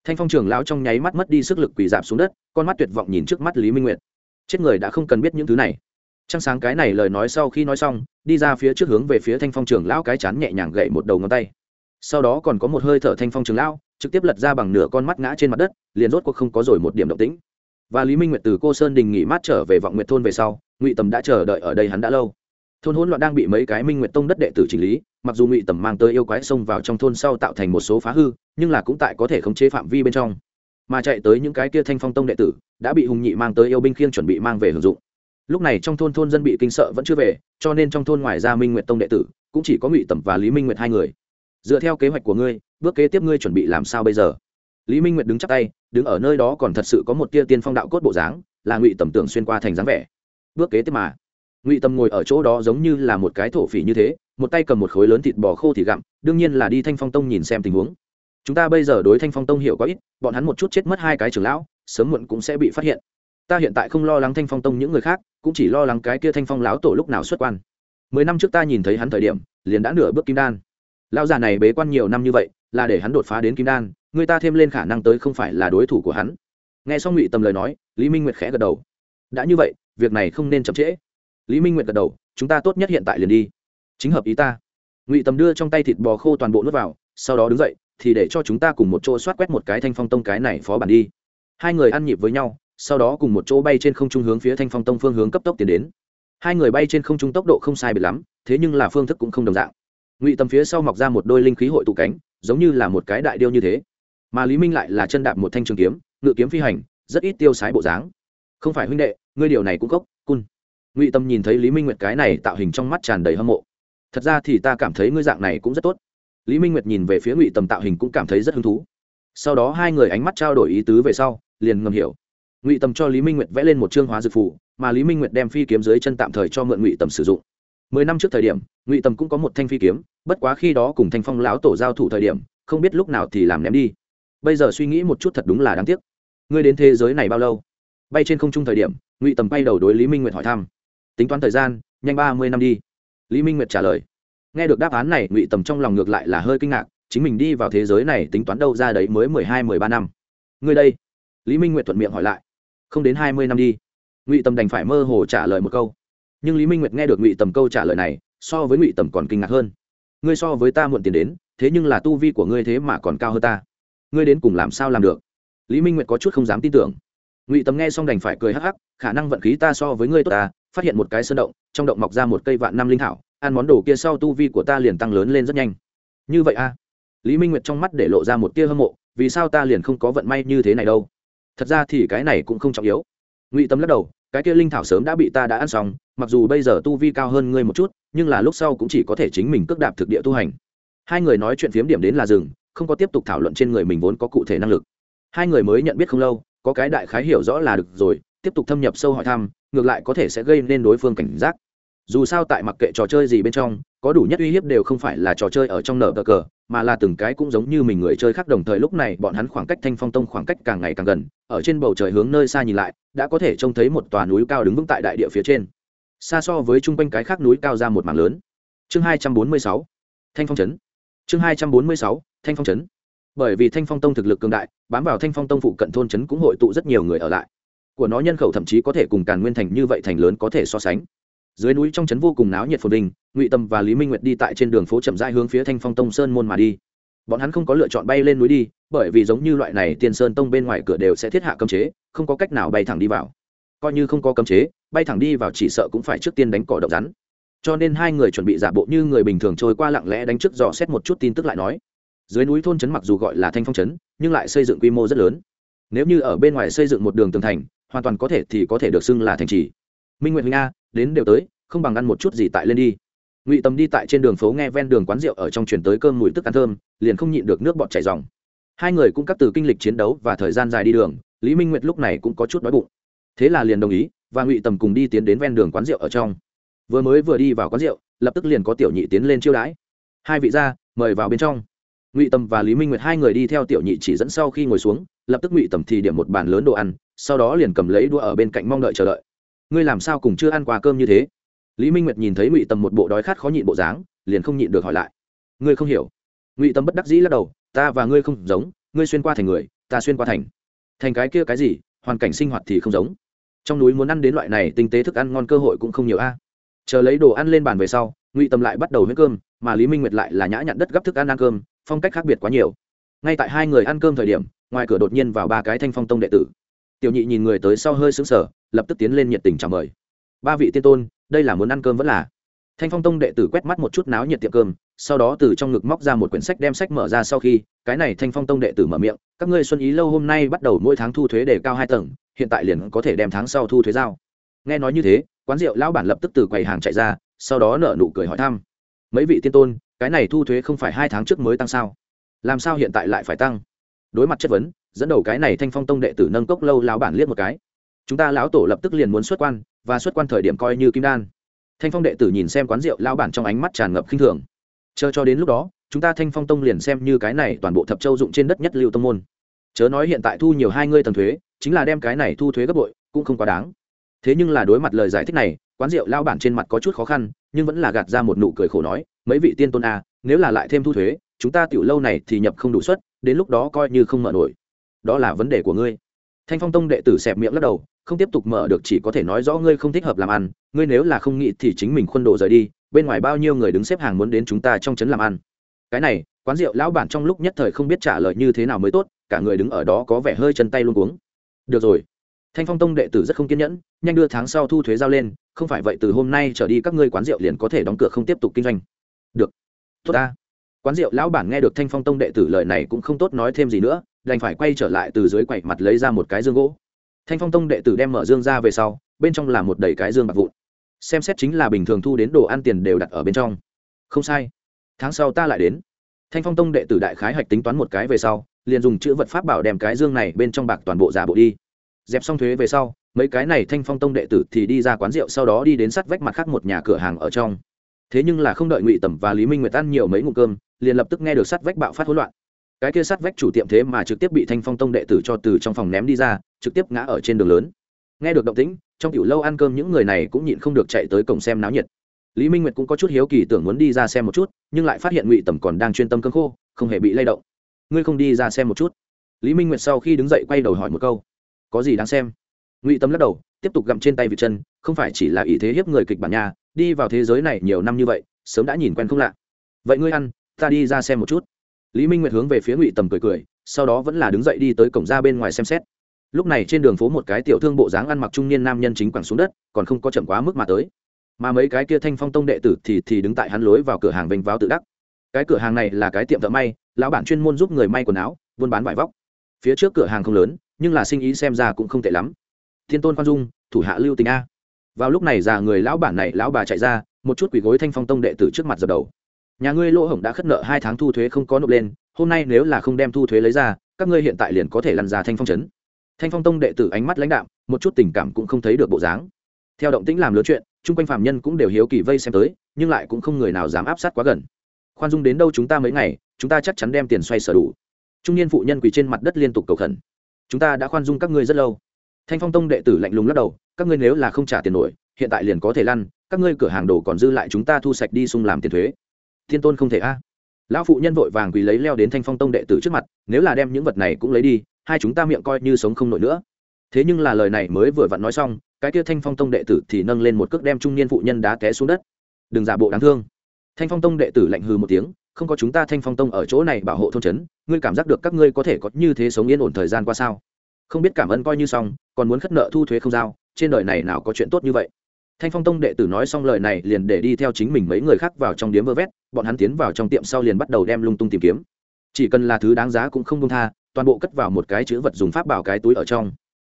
Thanh phong trường lão trong nháy mắt mất đi sức lực quỳ dạp xuống đất, con mắt tuyệt vọng nhìn trước mắt lý minh nguyệt. Chết người đã không cần biết những thứ này trăng sáng cái này lời nói sau khi nói xong, đi ra phía trước hướng về phía thanh phong trường lão cái chán nhẹ nhàng gậy một đầu ngón tay. Sau đó còn có một hơi thở thanh phong trường lão, trực tiếp lật ra bằng nửa con mắt ngã trên mặt đất, liền rốt cuộc không có rồi một điểm động tĩnh. Và lý minh nguyệt từ cô sơn đình nghỉ mát trở về vọng nguyệt thôn về sau, ngụy tầm đã chờ đợi ở đây hắn đã lâu. Thôn hỗn loạn đang bị mấy cái minh nguyệt tông đất đệ tử chỉnh lý, mặc dù ngụy tầm mang tới yêu quái xông vào trong thôn sau tạo thành một số phá hư, nhưng là cũng tại có thể khống chế phạm vi bên trong. Mà chạy tới những cái kia thanh phong tông đệ tử, đã bị hùng nhị mang tới yêu binh khiên chuẩn bị mang về hưởng dụng lúc này trong thôn thôn dân bị kinh sợ vẫn chưa về, cho nên trong thôn ngoài ra minh nguyệt tông đệ tử cũng chỉ có ngụy tầm và lý minh nguyệt hai người. Dựa theo kế hoạch của ngươi, bước kế tiếp ngươi chuẩn bị làm sao bây giờ? Lý minh nguyệt đứng chắc tay, đứng ở nơi đó còn thật sự có một tia tiên phong đạo cốt bộ dáng, là ngụy tầm tưởng xuyên qua thành dáng vẻ. Bước kế tiếp mà. Ngụy tầm ngồi ở chỗ đó giống như là một cái thổ phỉ như thế, một tay cầm một khối lớn thịt bò khô thì gặm, đương nhiên là đi thanh phong tông nhìn xem tình huống. Chúng ta bây giờ đối thanh phong tông hiểu có ít, bọn hắn một chút chết mất hai cái trưởng lão, sớm muộn cũng sẽ bị phát hiện ta hiện tại không lo lắng thanh phong tông những người khác, cũng chỉ lo lắng cái kia thanh phong lão tổ lúc nào xuất quan. Mười năm trước ta nhìn thấy hắn thời điểm, liền đã nửa bước kim đan. Lão già này bế quan nhiều năm như vậy, là để hắn đột phá đến kim đan, người ta thêm lên khả năng tới không phải là đối thủ của hắn. Nghe xong ngụy tầm lời nói, lý minh nguyệt khẽ gật đầu. Đã như vậy, việc này không nên chậm trễ. Lý minh nguyệt gật đầu, chúng ta tốt nhất hiện tại liền đi. Chính hợp ý ta. Ngụy tầm đưa trong tay thịt bò khô toàn bộ nuốt vào, sau đó đứng dậy, thì để cho chúng ta cùng một chỗ soát quét một cái thanh phong tông cái này phó bản đi. Hai người ăn nhịp với nhau sau đó cùng một chỗ bay trên không trung hướng phía thanh phong tông phương hướng cấp tốc tiến đến. Hai người bay trên không trung tốc độ không sai biệt lắm, thế nhưng là phương thức cũng không đồng dạng. Ngụy tầm phía sau mọc ra một đôi linh khí hội tụ cánh, giống như là một cái đại điêu như thế. Mà lý minh lại là chân đạp một thanh trường kiếm, ngự kiếm phi hành, rất ít tiêu sái bộ dáng. Không phải huynh đệ, ngươi điều này cũng cốc cun. Ngụy tâm nhìn thấy lý minh nguyệt cái này tạo hình trong mắt tràn đầy hâm mộ. Thật ra thì ta cảm thấy ngươi dạng này cũng rất tốt. Lý minh nguyệt nhìn về phía ngụy tầm tạo hình cũng cảm thấy rất hứng thú. Sau đó hai người ánh mắt trao đổi ý tứ về sau, liền ngầm hiểu ngụy tầm cho lý minh nguyệt vẽ lên một chương hóa dược phủ mà lý minh nguyệt đem phi kiếm dưới chân tạm thời cho mượn ngụy tầm sử dụng. Mười năm trước thời điểm, ngụy tầm cũng có một thanh phi kiếm, bất quá khi đó cùng thanh phong lão tổ giao thủ thời điểm, không biết lúc nào thì làm ném đi. Bây giờ suy nghĩ một chút thật đúng là đáng tiếc. Ngươi đến thế giới này bao lâu? Bay trên không trung thời điểm, ngụy tầm bay đầu đối lý minh nguyệt hỏi thăm. Tính toán thời gian, nhanh ba mươi năm đi. Lý minh nguyệt trả lời. Nghe được đáp án này, ngụy tầm trong lòng ngược lại là hơi kinh ngạc, chính mình đi vào thế giới này tính toán đâu ra đấy mới mười hai, mười ba năm. Ngươi đây. Lý minh nguyệt thuận miệng hỏi lại không đến hai mươi năm đi. Ngụy tầm đành phải mơ hồ trả lời một câu. Nhưng lý minh nguyệt nghe được ngụy tầm câu trả lời này, so với ngụy tầm còn kinh ngạc hơn. Ngươi so với ta muộn tiền đến, thế nhưng là tu vi của ngươi thế mà còn cao hơn ta. Ngươi đến cùng làm sao làm được? Lý minh nguyệt có chút không dám tin tưởng. Ngụy tầm nghe xong đành phải cười hắc hắc, khả năng vận khí ta so với ngươi tốt ta phát hiện một cái sơn động, trong động mọc ra một cây vạn năm linh thảo, ăn món đồ kia sau tu vi của ta liền tăng lớn lên rất nhanh. Như vậy a lý minh nguyệt trong mắt để lộ ra một tia hâm mộ, vì sao ta liền không có vận may như thế này đâu? Thật ra thì cái này cũng không trọng yếu. Ngụy tâm lắc đầu, cái kia linh thảo sớm đã bị ta đã ăn xong, mặc dù bây giờ tu vi cao hơn ngươi một chút, nhưng là lúc sau cũng chỉ có thể chính mình cước đạp thực địa tu hành. Hai người nói chuyện phiếm điểm đến là rừng không có tiếp tục thảo luận trên người mình vốn có cụ thể năng lực. Hai người mới nhận biết không lâu, có cái đại khái hiểu rõ là được rồi, tiếp tục thâm nhập sâu hỏi thăm, ngược lại có thể sẽ gây nên đối phương cảnh giác dù sao tại mặc kệ trò chơi gì bên trong, có đủ nhất uy hiếp đều không phải là trò chơi ở trong nở cờ cờ, mà là từng cái cũng giống như mình người chơi khác đồng thời lúc này bọn hắn khoảng cách thanh phong tông khoảng cách càng ngày càng gần, ở trên bầu trời hướng nơi xa nhìn lại, đã có thể trông thấy một tòa núi cao đứng vững tại đại địa phía trên. Xa so với chung quanh cái khác núi cao ra một mảng lớn. Chương hai trăm bốn mươi sáu, thanh phong trấn. Chương hai trăm bốn mươi sáu, thanh phong trấn. Bởi vì thanh phong tông thực lực cường đại, bám vào thanh phong tông phụ cận thôn trấn cũng hội tụ rất nhiều người ở lại. Của nó nhân khẩu thậm chí có thể cùng càn nguyên thành như vậy thành lớn có thể so sánh dưới núi trong trấn vô cùng náo nhiệt phồn đình, ngụy tâm và lý minh nguyệt đi tại trên đường phố chậm rãi hướng phía thanh phong tông sơn môn mà đi. Bọn hắn không có lựa chọn bay lên núi đi bởi vì giống như loại này tiên sơn tông bên ngoài cửa đều sẽ thiết hạ cấm chế không có cách nào bay thẳng đi vào. Coi như không có cấm chế bay thẳng đi vào chỉ sợ cũng phải trước tiên đánh cỏ độc rắn. Cho nên hai người chuẩn bị giả bộ như người bình thường trôi qua lặng lẽ đánh trước dò xét một chút tin tức lại nói. Dưới núi thôn trấn mặc dù gọi là thanh phong trấn nhưng lại xây dựng quy mô rất lớn. Nếu như ở bên ngoài xây dựng một đường tường thành hoàn toàn có thể thì có thể được xưng là thành trì minh nguyệt huynh a, đến đều tới, không bằng ăn một chút gì tại lên đi. Ngụy tầm đi tại trên đường phố nghe ven đường quán rượu ở trong chuyển tới cơm mùi tức ăn thơm, liền không nhịn được nước bọt chảy dòng. Hai người cũng cắt từ kinh lịch chiến đấu và thời gian dài đi đường, lý minh nguyệt lúc này cũng có chút đói bụng. Thế là liền đồng ý, và ngụy tầm cùng đi tiến đến ven đường quán rượu ở trong. Vừa mới vừa đi vào quán rượu, lập tức liền có tiểu nhị tiến lên chiêu đãi. Hai vị gia mời vào bên trong. Ngụy tầm và lý minh nguyệt hai người đi theo tiểu nhị chỉ dẫn sau khi ngồi xuống, lập tức ngụy tầm thì điểm một bàn lớn đồ ăn, sau đó liền cầm lấy đũa ở bên cạnh mong đợi chờ đợi ngươi làm sao cùng chưa ăn qua cơm như thế? Lý minh nguyệt nhìn thấy ngụy tầm một bộ đói khát khó nhịn bộ dáng, liền không nhịn được hỏi lại. Ngươi không hiểu. Ngụy tầm bất đắc dĩ lắc đầu, ta và ngươi không giống, ngươi xuyên qua thành người, ta xuyên qua thành. Thành cái kia cái gì, hoàn cảnh sinh hoạt thì không giống. Trong núi muốn ăn đến loại này tinh tế thức ăn ngon cơ hội cũng không nhiều a. Chờ lấy đồ ăn lên bàn về sau, ngụy tầm lại bắt đầu huyết cơm, mà lý minh nguyệt lại là nhã nhặn đất gấp thức ăn ăn cơm, phong cách khác biệt quá nhiều. Ngay tại hai người ăn cơm thời điểm, ngoài cửa đột nhiên vào ba cái thanh phong tông đệ tử tiểu nhị nhìn người tới sau hơi xứng sở lập tức tiến lên nhiệt tình chào mời. Ba vị tiên tôn, đây là muốn ăn cơm vẫn là? Thanh phong tông đệ tử quét mắt một chút náo nhiệt tiệm cơm, sau đó từ trong ngực móc ra một quyển sách đem sách mở ra sau khi, cái này thanh phong tông đệ tử mở miệng, các ngươi xuân ý lâu hôm nay bắt đầu mỗi tháng thu thuế đề cao hai tầng, hiện tại liền có thể đem tháng sau thu thuế giao. Nghe nói như thế, quán rượu lão bản lập tức từ quầy hàng chạy ra, sau đó nợ nụ cười hỏi thăm. Mấy vị tiên tôn, cái này thu thuế không phải hai tháng trước mới tăng sao? Làm sao hiện tại lại phải tăng? Đối mặt chất vấn dẫn đầu cái này thanh phong tông đệ tử nâng cốc lâu lão bản liếc một cái. Chúng ta lão tổ lập tức liền muốn xuất quan, và xuất quan thời điểm coi như kim đan. Thanh phong đệ tử nhìn xem quán rượu lão bản trong ánh mắt tràn ngập khinh thường. Chờ cho đến lúc đó, chúng ta thanh phong tông liền xem như cái này toàn bộ thập châu dụng trên đất nhất lưu tông môn. Chớ nói hiện tại thu nhiều hai ngươi tầng thuế, chính là đem cái này thu thuế gấp bội, cũng không quá đáng. Thế nhưng là đối mặt lời giải thích này, quán rượu lao bản trên mặt có chút khó khăn, nhưng vẫn là gạt ra một nụ cười khổ nói, mấy vị tiên tôn a nếu là lại thêm thu thuế, chúng ta tiểu lâu này thì nhập không đủ suất, đến lúc đó coi như không mở nổi đó là vấn đề của ngươi. Thanh phong tông đệ tử xẹp miệng lắc đầu, không tiếp tục mở được chỉ có thể nói rõ ngươi không thích hợp làm ăn, ngươi nếu là không nghĩ thì chính mình khuôn đồ rời đi, bên ngoài bao nhiêu người đứng xếp hàng muốn đến chúng ta trong trấn làm ăn. Cái này, quán rượu lão bản trong lúc nhất thời không biết trả lời như thế nào mới tốt, cả người đứng ở đó có vẻ hơi chân tay luôn cuống. Được rồi. Thanh phong tông đệ tử rất không kiên nhẫn, nhanh đưa tháng sau thu thuế giao lên, không phải vậy từ hôm nay trở đi các ngươi quán rượu liền có thể đóng cửa không tiếp tục kinh doanh. Được. Tốt ta. Quán rượu lão bản nghe được thanh phong tông đệ tử lời này cũng không tốt nói thêm gì nữa đành phải quay trở lại từ dưới quậy mặt lấy ra một cái dương gỗ. Thanh phong tông đệ tử đem mở dương ra về sau, bên trong là một đầy cái dương bạc vụn. Xem xét chính là bình thường thu đến đồ ăn tiền đều đặt ở bên trong. Không sai. Tháng sau ta lại đến. Thanh phong tông đệ tử đại khái hạch tính toán một cái về sau, liền dùng chữ vật pháp bảo đem cái dương này bên trong bạc toàn bộ giả bộ đi. Dẹp xong thuế về sau, mấy cái này thanh phong tông đệ tử thì đi ra quán rượu sau đó đi đến sắt vách mặt khác một nhà cửa hàng ở trong. Thế nhưng là không đợi ngụy tẩm và lý minh nguyệt ăn nhiều mấy ngụm cơm, liền lập tức nghe được sắt vách bạo phát hỗn loạn cái kia sắt vách chủ tiệm thế mà trực tiếp bị thanh phong tông đệ tử cho từ trong phòng ném đi ra, trực tiếp ngã ở trên đường lớn. Nghe được động tĩnh, trong kiểu lâu ăn cơm những người này cũng nhịn không được chạy tới cổng xem náo nhiệt. Lý minh nguyệt cũng có chút hiếu kỳ tưởng muốn đi ra xem một chút, nhưng lại phát hiện ngụy Tầm còn đang chuyên tâm cơm khô, không hề bị lay động. Ngươi không đi ra xem một chút? Lý minh nguyệt sau khi đứng dậy quay đầu hỏi một câu. Có gì đáng xem? Ngụy tâm lắc đầu, tiếp tục gặm trên tay vịt chân, không phải chỉ là ý thế hiếp người kịch bản nhà đi vào thế giới này nhiều năm như vậy, sớm đã nhìn quen không lạ. Vậy ngươi ăn, ta đi ra xem một chút lý minh nguyệt hướng về phía ngụy tầm cười cười, sau đó vẫn là đứng dậy đi tới cổng ra bên ngoài xem xét. Lúc này trên đường phố một cái tiểu thương bộ dáng ăn mặc trung niên nam nhân chính quẳng xuống đất, còn không có chậm quá mức mà tới. Mà mấy cái kia thanh phong tông đệ tử thì thì đứng tại hắn lối vào cửa hàng vênh váo tự đắc. Cái cửa hàng này là cái tiệm thợ may, lão bản chuyên môn giúp người may quần áo, buôn bán vải vóc. Phía trước cửa hàng không lớn, nhưng là sinh ý xem ra cũng không tệ lắm. Thiên tôn khoan dung, thủ hạ lưu tình a. Vào lúc này già người lão bản này, lão bà chạy ra, một chút quỷ gối thanh phong tông đệ tử trước mặt dập đầu nhà ngươi lỗ hổng đã khất nợ hai tháng thu thuế không có nộp lên, hôm nay nếu là không đem thu thuế lấy ra, các ngươi hiện tại liền có thể lăn ra thanh phong trấn. Thanh phong tông đệ tử ánh mắt lãnh đạm, một chút tình cảm cũng không thấy được bộ dáng. Theo động tĩnh làm lớn chuyện, chung quanh phạm nhân cũng đều hiếu kỳ vây xem tới, nhưng lại cũng không người nào dám áp sát quá gần. Khoan dung đến đâu chúng ta mấy ngày, chúng ta chắc chắn đem tiền xoay sở đủ. Trung niên phụ nhân quỳ trên mặt đất liên tục cầu khẩn. Chúng ta đã khoan dung các ngươi rất lâu. Thanh phong tông đệ tử lạnh lùng lắc đầu, các ngươi nếu là không trả tiền nổi, hiện tại liền có thể lăn, các ngươi cửa hàng đồ còn dư lại chúng ta thu sạch đi sung làm tiền thuế thiên tôn không thể a. Lão phụ nhân vội vàng quỳ lấy leo đến thanh phong tông đệ tử trước mặt, nếu là đem những vật này cũng lấy đi, hai chúng ta miệng coi như sống không nổi nữa. Thế nhưng là lời này mới vừa vặn nói xong, cái kia thanh phong tông đệ tử thì nâng lên một cước đem trung niên phụ nhân đá té xuống đất. Đừng giả bộ đáng thương. Thanh phong tông đệ tử lạnh hừ một tiếng, không có chúng ta thanh phong tông ở chỗ này bảo hộ thôn trấn, ngươi cảm giác được các ngươi có thể có như thế sống yên ổn thời gian qua sao? Không biết cảm ơn coi như xong, còn muốn khất nợ thu thuế không giao, trên đời này nào có chuyện tốt như vậy? Thanh phong tông đệ tử nói xong lời này liền để đi theo chính mình mấy người khác vào trong điếm vơ vét bọn hắn tiến vào trong tiệm sau liền bắt đầu đem lung tung tìm kiếm. Chỉ cần là thứ đáng giá cũng không công tha, toàn bộ cất vào một cái chữ vật dùng pháp bảo cái túi ở trong.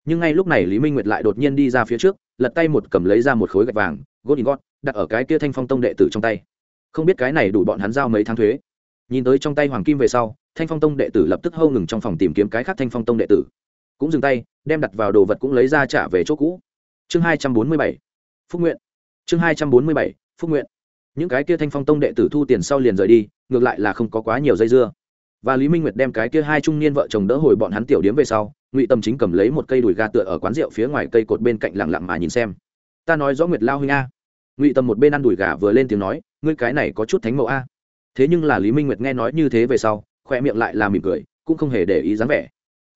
Nhưng ngay lúc này lý minh nguyệt lại đột nhiên đi ra phía trước, lật tay một cầm lấy ra một khối gạch vàng gót in gót, đặt ở cái kia thanh phong tông đệ tử trong tay. Không biết cái này đủ bọn hắn giao mấy tháng thuế. Nhìn tới trong tay hoàng kim về sau, thanh phong tông đệ tử lập tức hâu ngừng trong phòng tìm kiếm cái khác thanh phong tông đệ tử. Cũng dừng tay, đem đặt vào đồ vật cũng lấy ra trả về chỗ cũ. Chương hai trăm bốn mươi bảy, phúc nguyện. Chương hai trăm bốn mươi bảy, phúc nguyện những cái kia thanh phong tông đệ tử thu tiền sau liền rời đi, ngược lại là không có quá nhiều dây dưa. Và lý minh nguyệt đem cái kia hai trung niên vợ chồng đỡ hồi bọn hắn tiểu điếm về sau, ngụy tâm chính cầm lấy một cây đùi gà tựa ở quán rượu phía ngoài cây cột bên cạnh lặng lặng mà nhìn xem. Ta nói rõ nguyệt lao huynh a. Ngụy tâm một bên ăn đùi gà vừa lên tiếng nói, ngươi cái này có chút thánh mẫu a. Thế nhưng là lý minh nguyệt nghe nói như thế về sau khoe miệng lại là mỉm cười, cũng không hề để ý dáng vẻ.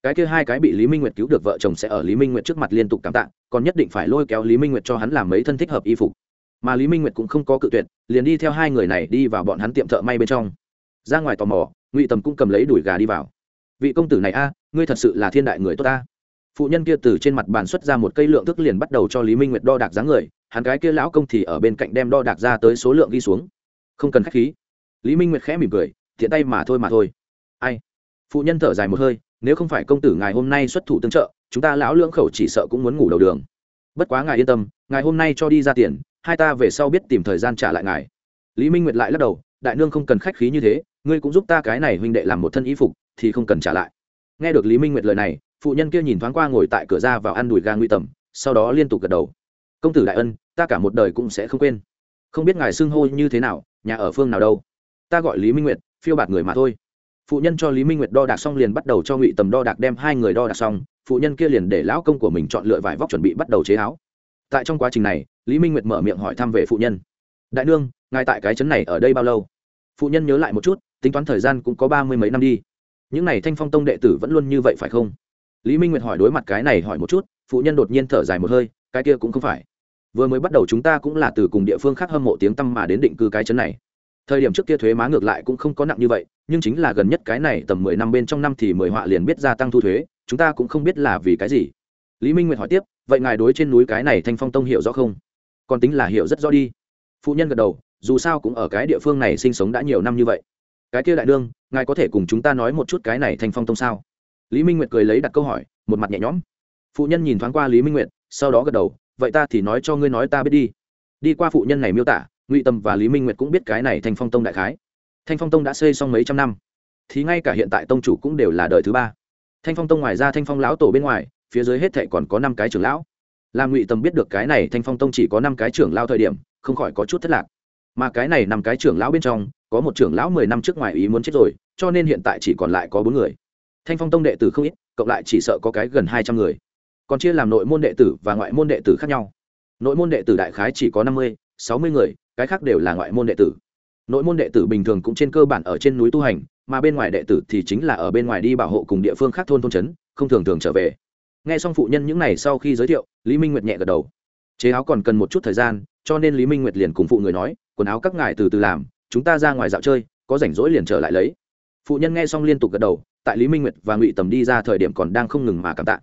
Cái kia hai cái bị lý minh nguyệt cứu được vợ chồng sẽ ở lý minh nguyệt trước mặt liên tục cảm tạ, còn nhất định phải lôi kéo lý minh nguyệt cho hắn làm mấy thân thích hợp y phục mà lý minh nguyệt cũng không có cự tuyệt, liền đi theo hai người này đi vào bọn hắn tiệm thợ may bên trong. Ra ngoài tò mò, ngụy tầm cũng cầm lấy đùi gà đi vào. Vị công tử này a, ngươi thật sự là thiên đại người tốt ta. Phụ nhân kia từ trên mặt bàn xuất ra một cây lượng thức liền bắt đầu cho lý minh nguyệt đo đạc dáng người, hắn cái kia lão công thì ở bên cạnh đem đo đạc ra tới số lượng ghi xuống. Không cần k h á c h khí. Lý minh nguyệt khẽ mỉm cười thiện tay mà thôi mà thôi. Ai? Phụ nhân thở dài một hơi, nếu không phải công tử ngài hôm nay xuất thủ tương trợ, chúng ta lão lưỡng khẩu chỉ sợ cũng muốn ngủ đầu đường. Bất quá ngài yên tâm, ngài hôm nay cho đi ra tiền hai ta về sau biết tìm thời gian trả lại ngài. Lý minh nguyệt lại lắc đầu, đại nương không cần khách khí như thế, ngươi cũng giúp ta cái này huynh đệ làm một thân y phục, thì không cần trả lại. Nghe được lý minh nguyệt lời này, phụ nhân kia nhìn thoáng qua ngồi tại cửa ra vào ăn đùi ga nguy tầm, sau đó liên tục gật đầu. Công tử đại ân, ta cả một đời cũng sẽ không quên. Không biết ngài xưng hô như thế nào, nhà ở phương nào đâu. Ta gọi lý minh nguyệt, phiêu bạt người mà thôi. Phụ nhân cho lý minh nguyệt đo đạc xong liền bắt đầu cho ngụy tầm đo đạc đem hai người đo đạc xong, phụ nhân kia liền để lão công của mình chọn lựa vải vóc chuẩn bị bắt đầu chế áo. Tại trong quá trình này lý minh nguyệt mở miệng hỏi thăm về phụ nhân. Đại nương, ngài tại cái trấn này ở đây bao lâu? Phụ nhân nhớ lại một chút, tính toán thời gian cũng có ba mươi mấy năm đi. Những n à y thanh phong tông đệ tử vẫn luôn như vậy phải không? Lý minh nguyệt hỏi đối mặt cái này hỏi một chút, phụ nhân đột nhiên thở dài một hơi, cái kia cũng không phải. Vừa mới bắt đầu chúng ta cũng là từ cùng địa phương khác hâm mộ tiếng tăm mà đến định cư cái chấn này. Thời điểm trước kia thuế má ngược lại cũng không có nặng như vậy, nhưng chính là gần nhất cái này tầm mười năm bên trong năm thì mười họa liền biết gia tăng thu thuế, chúng ta cũng không biết là vì cái gì. Lý minh nguyệt hỏi tiếp, vậy ngài đối trên núi cái này thanh phong tông hiểu rõ không? Còn tính là hiểu rất rõ đi. Phụ nhân gật đầu, dù sao cũng ở cái địa phương này sinh sống đã nhiều năm như vậy. Cái kia đại đương ngài có thể cùng chúng ta nói một chút cái này thành phong tông sao? Lý minh nguyệt cười lấy đặt câu hỏi, một mặt nhẹ nhõm. Phụ nhân nhìn thoáng qua lý minh nguyệt, sau đó gật đầu, vậy ta thì nói cho ngươi nói ta biết đi. Đi qua phụ nhân này miêu tả, ngụy tâm và lý minh nguyệt cũng biết cái này thành phong tông đại khái. Thanh phong tông đã xây xong mấy trăm năm, thì ngay cả hiện tại tông chủ cũng đều là đời thứ ba. Thanh phong tông ngoài ra thanh phong lão tổ bên ngoài, phía dưới hết thệ còn có năm cái trưởng lão làm ngụy tâm biết được cái này thanh phong tông chỉ có năm cái trưởng lao thời điểm, không khỏi có chút thất lạc. Mà cái này năm cái trưởng lão bên trong, có một trưởng lão mười năm trước ngoài ý muốn chết rồi, cho nên hiện tại chỉ còn lại có bốn người. Thanh phong tông đệ tử không ít, cộng lại chỉ sợ có cái gần hai trăm người. Còn chia làm nội môn đệ tử và ngoại môn đệ tử khác nhau. Nội môn đệ tử đại khái chỉ có năm mươi, sáu mươi người, cái khác đều là ngoại môn đệ tử. Nội môn đệ tử bình thường cũng trên cơ bản ở trên núi tu hành, mà bên ngoài đệ tử thì chính là ở bên ngoài đi bảo hộ cùng địa phương khác thôn thôn trấn, không thường thường trở về nghe xong phụ nhân những n à y sau khi giới thiệu, lý minh nguyệt nhẹ gật đầu. Chế áo còn cần một chút thời gian, cho nên lý minh nguyệt liền cùng phụ người nói, quần áo các ngài từ từ làm, chúng ta ra ngoài dạo chơi, có rảnh rỗi liền trở lại lấy. Phụ nhân nghe xong liên tục gật đầu, tại lý minh nguyệt và ngụy tầm đi ra thời điểm còn đang không ngừng mà cảm tạ.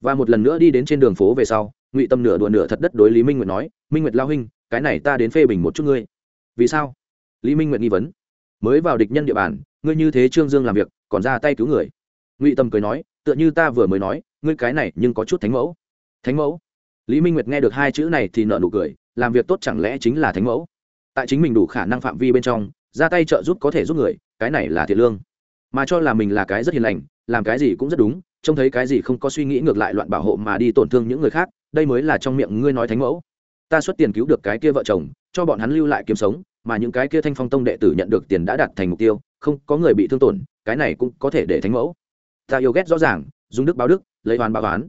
Và một lần nữa đi đến trên đường phố về sau, ngụy tâm nửa đùa nửa thật đất đối lý minh nguyệt nói, minh nguyệt lao huynh, cái này ta đến phê bình một chút ngươi. Vì sao? Lý minh nguyệt nghi vấn. Mới vào địch nhân địa bàn, ngươi như thế trương dương làm việc, còn ra tay cứu người. Ngụy tâm cười nói, tựa như ta vừa mới nói ngươi cái này nhưng có chút thánh mẫu. Thánh mẫu? Lý minh nguyệt nghe được hai chữ này thì nợ nụ cười, làm việc tốt chẳng lẽ chính là thánh mẫu? Tại chính mình đủ khả năng phạm vi bên trong, ra tay trợ giúp có thể giúp người, cái này là thiệt lương. Mà cho là mình là cái rất hiền lành, làm cái gì cũng rất đúng, trông thấy cái gì không có suy nghĩ ngược lại loạn bảo hộ mà đi tổn thương những người khác, đây mới là trong miệng ngươi nói thánh mẫu. Ta xuất tiền cứu được cái kia vợ chồng, cho bọn hắn lưu lại kiếm sống, mà những cái kia thanh phong tông đệ tử nhận được tiền đã đạt thành mục tiêu, không có người bị thương tổn, cái này cũng có thể để thánh mẫu. Ta yêu ghét rõ ràng dùng đức báo đức, lấy oán báo oán.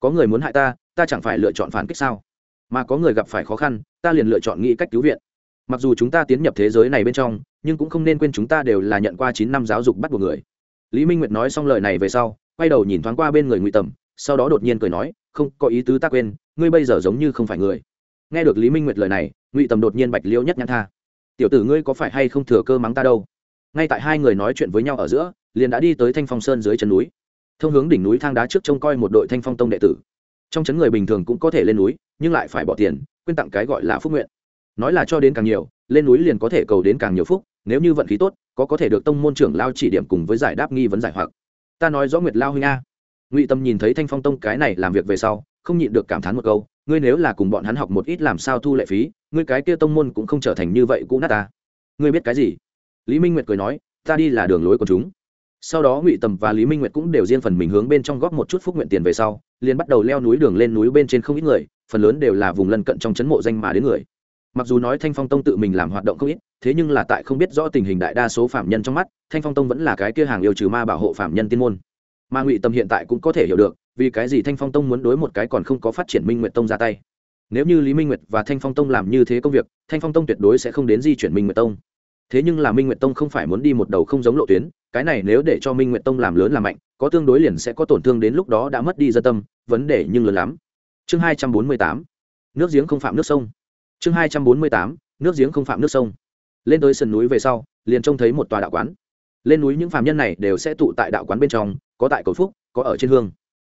Có người muốn hại ta ta chẳng phải lựa chọn phản kích sao? Mà có người gặp phải khó khăn, ta liền lựa chọn nghĩ cách cứu viện. Mặc dù chúng ta tiến nhập thế giới này bên trong, nhưng cũng không nên quên chúng ta đều là nhận qua chín năm giáo dục bắt buộc người. Lý minh nguyệt nói xong lời này về sau, quay đầu nhìn thoáng qua bên người ngụy tầm, sau đó đột nhiên cười nói, không, có ý tứ ta quên, ngươi bây giờ giống như không phải người. Nghe được lý minh nguyệt lời này, ngụy tầm đột nhiên bạch liễu nhất nhãn tha. Tiểu tử ngươi có phải hay không thừa cơ mắng ta đâu? Ngay tại hai người nói chuyện với nhau ở giữa, liền đã đi tới thanh phong sơn dưới chân núi thông hướng đỉnh núi thang đá trước trông coi một đội thanh phong tông đệ tử. Trong chấn người bình thường cũng có thể lên núi, nhưng lại phải bỏ tiền quyên tặng cái gọi là phúc nguyện. Nói là cho đến càng nhiều, lên núi liền có thể cầu đến càng nhiều phúc, nếu như vận khí tốt, có có thể được tông môn trưởng lao chỉ điểm cùng với giải đáp nghi vấn giải hoặc. Ta nói rõ nguyệt lao huynh a. Ngụy tâm nhìn thấy thanh phong tông cái này làm việc về sau, không nhịn được cảm thán một câu, ngươi nếu là cùng bọn hắn học một ít làm sao thu lệ phí, ngươi cái kia tông môn cũng không trở thành như vậy cũ nát ta. Ngươi biết cái gì? Lý minh nguyệt cười nói, ta đi là đường lối của chúng sau đó ngụy tầm và lý minh nguyệt cũng đều riêng phần mình hướng bên trong góp một chút phúc nguyện tiền về sau, liền bắt đầu leo núi đường lên núi bên trên không ít người, phần lớn đều là vùng lân cận trong chấn mộ danh mà đến người. Mặc dù nói thanh phong tông tự mình làm hoạt động không ít, thế nhưng là tại không biết rõ tình hình đại đa số phạm nhân trong mắt, thanh phong tông vẫn là cái kia hàng yêu trừ ma bảo hộ phạm nhân tiên môn. Mà ngụy tâm hiện tại cũng có thể hiểu được, vì cái gì thanh phong tông muốn đối một cái còn không có phát triển minh nguyệt tông ra tay. Nếu như lý minh nguyệt và thanh phong tông làm như thế công việc, thanh phong tông tuyệt đối sẽ không đến di chuyển minh nguyệt tông thế nhưng là minh nguyệt tông không phải muốn đi một đầu không giống lộ tuyến, cái này nếu để cho minh nguyệt tông làm lớn làm mạnh, có tương đối liền sẽ có tổn thương đến lúc đó đã mất đi dân tâm, vấn đề nhưng lớn lắm. Chương hai trăm bốn mươi tám, nước giếng không phạm nước sông. Chương hai trăm bốn mươi tám, nước giếng không phạm nước sông. Lên tới sườn núi về sau, liền trông thấy một tòa đạo quán. Lên núi những phạm nhân này đều sẽ tụ tại đạo quán bên trong, có tại cầu phúc, có ở trên hương.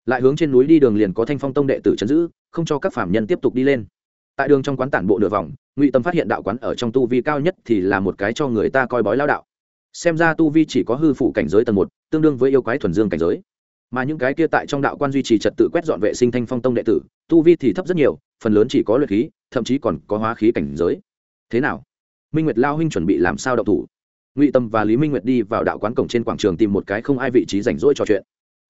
Lại hướng trên núi đi đường liền có thanh phong tông đệ tử chấn giữ, không cho các phạm nhân tiếp tục đi lên tại đường trong quán tản bộ nửa vòng, ngụy tâm phát hiện đạo quán ở trong tu vi cao nhất thì là một cái cho người ta coi bói lao đạo. Xem ra tu vi chỉ có hư phụ cảnh giới tầng một, tương đương với yêu quái thuần dương cảnh giới. Mà những cái kia tại trong đạo quan duy trì trật tự quét dọn vệ sinh thanh phong tông đệ tử, tu vi thì thấp rất nhiều, phần lớn chỉ có luyện khí, thậm chí còn có hóa khí cảnh giới. Thế nào? Minh nguyệt lao huynh chuẩn bị làm sao đậu thủ? Ngụy tâm và lý minh nguyệt đi vào đạo quán cổng trên quảng trường tìm một cái không ai vị trí rảnh rỗi trò chuyện.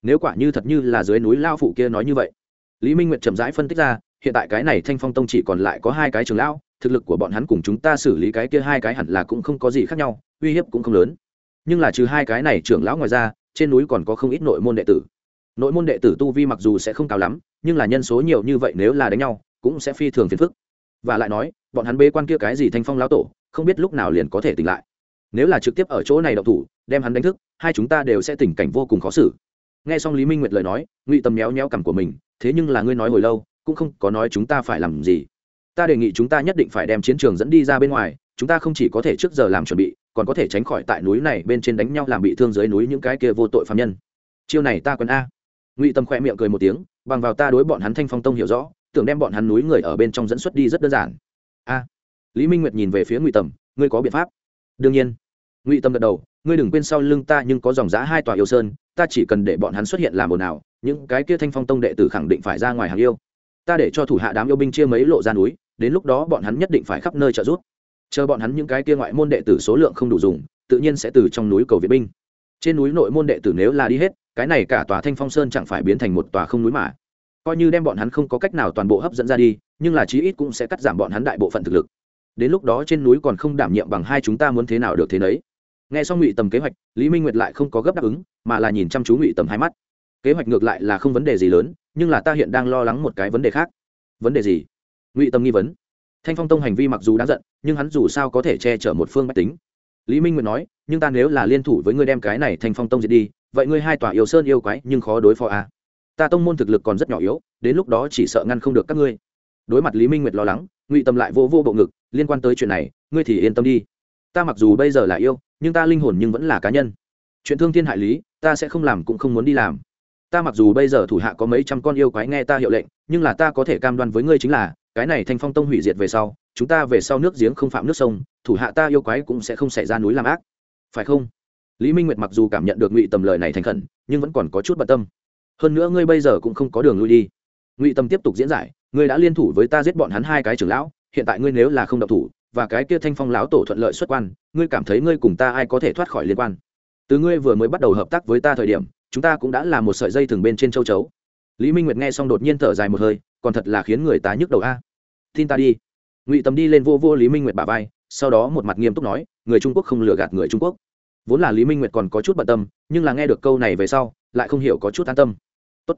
Nếu quả như thật như là dưới núi lao phụ kia nói như vậy, lý minh nguyệt chậm rãi phân tích ra hiện tại cái này thanh phong tông chỉ còn lại có hai cái trường lão, thực lực của bọn hắn cùng chúng ta xử lý cái kia hai cái hẳn là cũng không có gì khác nhau, uy hiếp cũng không lớn. Nhưng là trừ hai cái này trưởng lão ngoài ra, trên núi còn có không ít nội môn đệ tử. Nội môn đệ tử tu vi mặc dù sẽ không cao lắm, nhưng là nhân số nhiều như vậy nếu là đánh nhau, cũng sẽ phi thường phiền phức. Và lại nói, bọn hắn bê quan kia cái gì thanh phong lão tổ, không biết lúc nào liền có thể tỉnh lại. Nếu là trực tiếp ở chỗ này đậu thủ, đem hắn đánh thức, hai chúng ta đều sẽ tình cảnh vô cùng khó xử. Nghe xong lý minh nguyệt lời nói, ngụy tầm méo méo cằm của mình, thế nhưng là ngươi nói hồi lâu cũng không có nói chúng ta phải làm gì. Ta đề nghị chúng ta nhất định phải đem chiến trường dẫn đi ra bên ngoài, chúng ta không chỉ có thể trước giờ làm chuẩn bị, còn có thể tránh khỏi tại núi này bên trên đánh nhau làm bị thương dưới núi những cái kia vô tội phạm nhân. Chiêu này ta quân a. Ngụy tâm khoe miệng cười một tiếng, bằng vào ta đối bọn hắn thanh phong tông hiểu rõ, tưởng đem bọn hắn núi người ở bên trong dẫn xuất đi rất đơn giản. A. Lý minh nguyệt nhìn về phía ngụy tầm ngươi có biện pháp? Đương nhiên. Ngụy tâm gật đầu, ngươi đừng quên sau lưng ta nhưng có dòng giá hai tòa yêu sơn, ta chỉ cần để bọn hắn xuất hiện làm ồn ào, những cái kia thanh phong tông đệ tử khẳng định phải ra ngoài hàng yêu ta để cho thủ hạ đám yêu binh chia mấy lộ ra núi, đến lúc đó bọn hắn nhất định phải khắp nơi trợ giúp. Chờ bọn hắn những cái kia ngoại môn đệ tử số lượng không đủ dùng, tự nhiên sẽ từ trong núi cầu viện binh. Trên núi nội môn đệ tử nếu là đi hết, cái này cả tòa thanh phong sơn chẳng phải biến thành một tòa không núi mà. Coi như đem bọn hắn không có cách nào toàn bộ hấp dẫn ra đi, nhưng là chí ít cũng sẽ cắt giảm bọn hắn đại bộ phận thực lực. Đến lúc đó trên núi còn không đảm nhiệm bằng hai chúng ta muốn thế nào được thế nấy. Nghe xong ngụy tầm kế hoạch, lý minh nguyệt lại không có gấp đáp ứng, mà là nhìn chăm chú ngụy tầm hai mắt kế hoạch ngược lại là không vấn đề gì lớn, nhưng là ta hiện đang lo lắng một cái vấn đề khác. Vấn đề gì? Ngụy Tâm nghi vấn. Thanh phong tông hành vi mặc dù đáng giận, nhưng hắn dù sao có thể che chở một phương bách tính. Lý minh nguyệt nói, nhưng ta nếu là liên thủ với ngươi đem cái này thanh phong tông diệt đi, vậy ngươi hai tòa yêu sơn yêu quái nhưng khó đối phó à. ta tông môn thực lực còn rất nhỏ yếu, đến lúc đó chỉ sợ ngăn không được các ngươi. Đối mặt lý minh nguyệt lo lắng, ngụy tâm lại vô vô bộ ngực, liên quan tới chuyện này, ngươi thì yên tâm đi. Ta mặc dù bây giờ là yêu, nhưng ta linh hồn nhưng vẫn là cá nhân. Chuyện thương thiên hại lý, ta sẽ không làm cũng không muốn đi làm ta mặc dù bây giờ thủ hạ có mấy trăm con yêu quái nghe ta hiệu lệnh, nhưng là ta có thể cam đoan với ngươi chính là, cái này thanh phong tông hủy diệt về sau, chúng ta về sau nước giếng không phạm nước sông, thủ hạ ta yêu quái cũng sẽ không xảy ra núi làm ác. Phải không? Lý minh nguyệt mặc dù cảm nhận được ngụy tầm lời này thành khẩn, nhưng vẫn còn có chút bận tâm. Hơn nữa ngươi bây giờ cũng không có đường lui đi. Ngụy Tầm tiếp tục diễn giải, ngươi đã liên thủ với ta giết bọn hắn hai cái trưởng lão, hiện tại ngươi nếu là không độc thủ, và cái kia thanh phong lão tổ thuận lợi xuất quan, ngươi cảm thấy ngươi cùng ta ai có thể thoát khỏi liên quan? Từ ngươi vừa mới bắt đầu hợp tác với ta thời điểm chúng ta cũng đã là một sợi dây thừng bên trên châu chấu. Lý minh nguyệt nghe xong đột nhiên thở dài một hơi, còn thật là khiến người ta nhức đầu a. Tin ta đi. Ngụy tầm đi lên vô vô lý minh nguyệt bà vai, sau đó một mặt nghiêm túc nói, người trung quốc không lừa gạt người trung quốc. Vốn là lý minh nguyệt còn có chút bận tâm, nhưng là nghe được câu này về sau, lại không hiểu có chút an tâm. Tốt,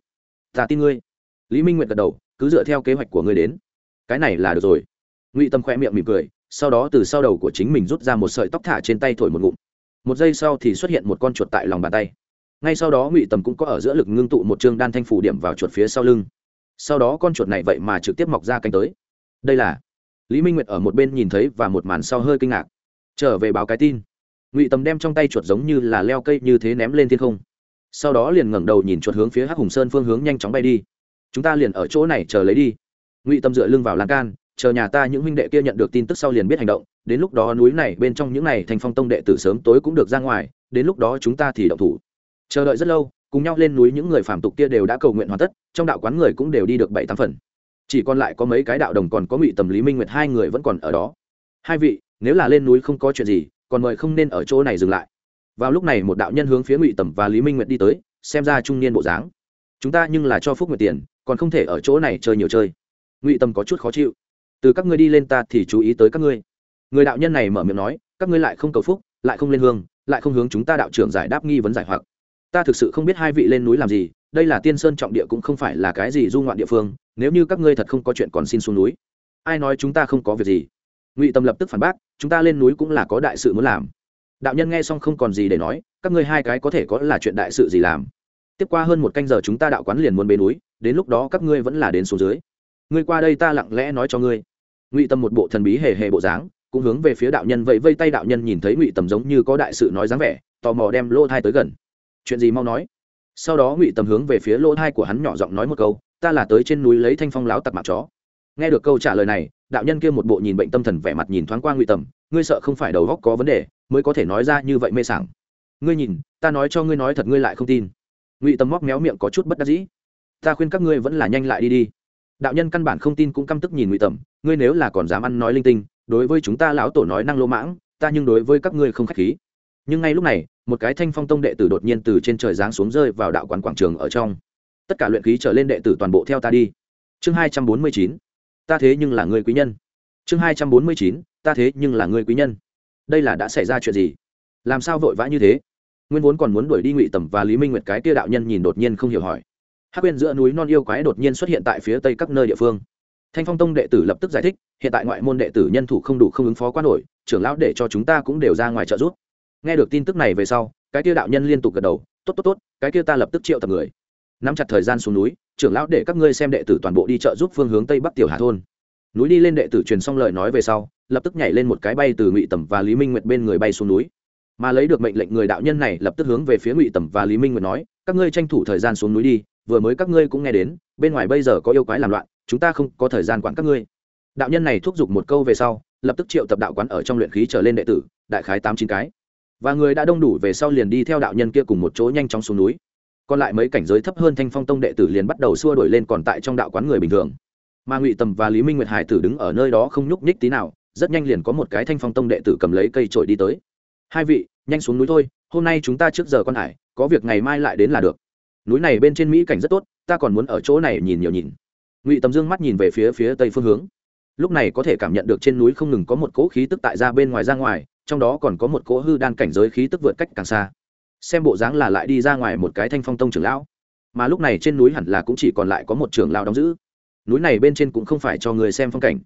ta tin ngươi. Lý minh nguyệt gật đầu, cứ dựa theo kế hoạch của ngươi đến. Cái này là được rồi. Ngụy tâm khoe miệng mỉm cười, sau đó từ sau đầu của chính mình rút ra một sợi tóc thả trên tay thổi một ngụm. Một giây sau thì xuất hiện một con chuột tại lòng bàn tay ngay sau đó ngụy tầm cũng có ở giữa lực ngưng tụ một chương đan thanh phủ điểm vào chuột phía sau lưng. Sau đó con chuột này vậy mà trực tiếp mọc ra cánh tới. Đây là lý minh nguyệt ở một bên nhìn thấy và một màn sau hơi kinh ngạc. Trở về báo cái tin. Ngụy tầm đem trong tay chuột giống như là leo cây như thế ném lên thiên không. Sau đó liền ngẩng đầu nhìn chuột hướng phía hắc hùng sơn phương hướng nhanh chóng bay đi. Chúng ta liền ở chỗ này chờ lấy đi. Ngụy tâm dựa lưng vào lan can, chờ nhà ta những huynh đệ kia nhận được tin tức sau liền biết hành động. Đến lúc đó núi này bên trong những này thành phong tông đệ tử sớm tối cũng được ra ngoài, đến lúc đó chúng ta thì động thủ chờ đợi rất lâu, cùng nhau lên núi những người phạm tục kia đều đã cầu nguyện hoàn tất, trong đạo quán người cũng đều đi được bảy tám phần. Chỉ còn lại có mấy cái đạo đồng còn có ngụy tầm lý minh nguyệt hai người vẫn còn ở đó. Hai vị, nếu là lên núi không có chuyện gì, còn mời không nên ở chỗ này dừng lại. Vào lúc này một đạo nhân hướng phía ngụy tầm và lý minh nguyệt đi tới, xem ra trung niên bộ dáng. Chúng ta nhưng là cho phúc nguyệt tiền, còn không thể ở chỗ này chơi nhiều chơi. Ngụy tầm có chút khó chịu. Từ các ngươi đi lên ta thì chú ý tới các ngươi. Người đạo nhân này mở miệng nói, các ngươi lại không cầu phúc, lại không lên hương, lại không hướng chúng ta đạo trưởng giải đáp nghi vấn giải hoặc ta thực sự không biết hai vị lên núi làm gì, đây là tiên sơn trọng địa cũng không phải là cái gì du ngoạn địa phương, nếu như các ngươi thật không có chuyện còn xin xuống núi. Ai nói chúng ta không có việc gì? Ngụy tâm lập tức phản bác, chúng ta lên núi cũng là có đại sự muốn làm. Đạo nhân nghe xong không còn gì để nói, các ngươi hai cái có thể có là chuyện đại sự gì làm? Tiếp qua hơn một canh giờ chúng ta đạo quán liền muốn bế núi, đến lúc đó các ngươi vẫn là đến xuống dưới. Ngươi qua đây ta lặng lẽ nói cho ngươi. Ngụy tâm một bộ thần bí hề hề bộ dáng, cũng hướng về phía đạo nhân vậy vây tay đạo nhân nhìn thấy ngụy tầm giống như có đại sự nói dáng vẻ, tò mò đem lô thai tới gần chuyện gì mau nói. Sau đó ngụy tầm hướng về phía lỗ thai của hắn nhỏ giọng nói một câu, ta là tới trên núi lấy thanh phong láo tặc mạng chó. Nghe được câu trả lời này, đạo nhân kia một bộ nhìn bệnh tâm thần vẻ mặt nhìn thoáng qua ngụy tầm, ngươi sợ không phải đầu góc có vấn đề, mới có thể nói ra như vậy mê sảng. Ngươi nhìn, ta nói cho ngươi nói thật ngươi lại không tin. Ngụy tầm móc méo miệng có chút bất đắc dĩ. Ta khuyên các ngươi vẫn là nhanh lại đi đi. Đạo nhân căn bản không tin cũng căm tức nhìn ngụy tầm, ngươi nếu là còn dám ăn nói linh tinh, đối với chúng ta lão tổ nói năng lô mãng, ta nhưng đối với các ngươi không k h á c h khí nhưng ngay lúc này, một cái thanh phong tông đệ tử đột nhiên từ trên trời giáng xuống rơi vào đạo quán quảng trường ở trong. Tất cả luyện khí trở lên đệ tử toàn bộ theo ta đi. Chương hai trăm bốn mươi chín. Ta thế nhưng là người quý nhân. Chương hai trăm bốn mươi chín. Ta thế nhưng là người quý nhân. Đây là đã xảy ra chuyện gì? Làm sao vội vã như thế? Nguyên vốn còn muốn đuổi đi ngụy tầm và lý minh nguyệt cái kia đạo nhân nhìn đột nhiên không hiểu hỏi. Hắc quên giữa núi non yêu quái đột nhiên xuất hiện tại phía tây các nơi địa phương. Thanh phong tông đệ tử lập tức giải thích, hiện tại ngoại môn đệ tử nhân thủ không đủ không ứng phó quá nổi, trưởng lão để cho chúng ta cũng đều ra ngoài trợ giúp nghe được tin tức này về sau, cái kia đạo nhân liên tục gật đầu, tốt tốt tốt, cái kia ta lập tức triệu tập người. Nắm chặt thời gian xuống núi, trưởng lão để các ngươi xem đệ tử toàn bộ đi chợ giúp phương hướng tây bắc tiểu hà thôn. Núi đi lên đệ tử truyền xong lời nói về sau, lập tức nhảy lên một cái bay từ ngụy tầm và lý minh nguyệt bên người bay xuống núi. Mà lấy được mệnh lệnh người đạo nhân này lập tức hướng về phía ngụy tầm và lý minh nguyệt nói, các ngươi tranh thủ thời gian xuống núi đi, vừa mới các ngươi cũng nghe đến, bên ngoài bây giờ có yêu quái làm loạn, chúng ta không có thời gian quản các ngươi. Đạo nhân này thúc giục một câu về sau, lập tức triệu tập đạo quán ở trong luyện khí trở lên đệ tử, đại khái tám chín cái và người đã đông đủ về sau liền đi theo đạo nhân kia cùng một chỗ nhanh chóng xuống núi. Còn lại mấy cảnh giới thấp hơn thanh phong tông đệ tử liền bắt đầu xua đổi lên còn tại trong đạo quán người bình thường. Mà ngụy tầm và lý minh nguyệt hải tử đứng ở nơi đó không nhúc nhích tí nào, rất nhanh liền có một cái thanh phong tông đệ tử cầm lấy cây trổi đi tới. Hai vị, nhanh xuống núi thôi, hôm nay chúng ta trước giờ con hải, có việc ngày mai lại đến là được. Núi này bên trên mỹ cảnh rất tốt, ta còn muốn ở chỗ này nhìn nhiều nhìn. Ngụy tầm dương mắt nhìn về phía phía tây phương hướng. Lúc này có thể cảm nhận được trên núi không ngừng có một cỗ khí tức tại ra bên ngoài ra ngoài trong đó còn có một cỗ hư đan cảnh giới khí tức vượt cách càng xa. Xem bộ dáng là lại đi ra ngoài một cái thanh phong tông trưởng lão. Mà lúc này trên núi hẳn là cũng chỉ còn lại có một trưởng lão đóng giữ. Núi này bên trên cũng không phải cho người xem phong cảnh.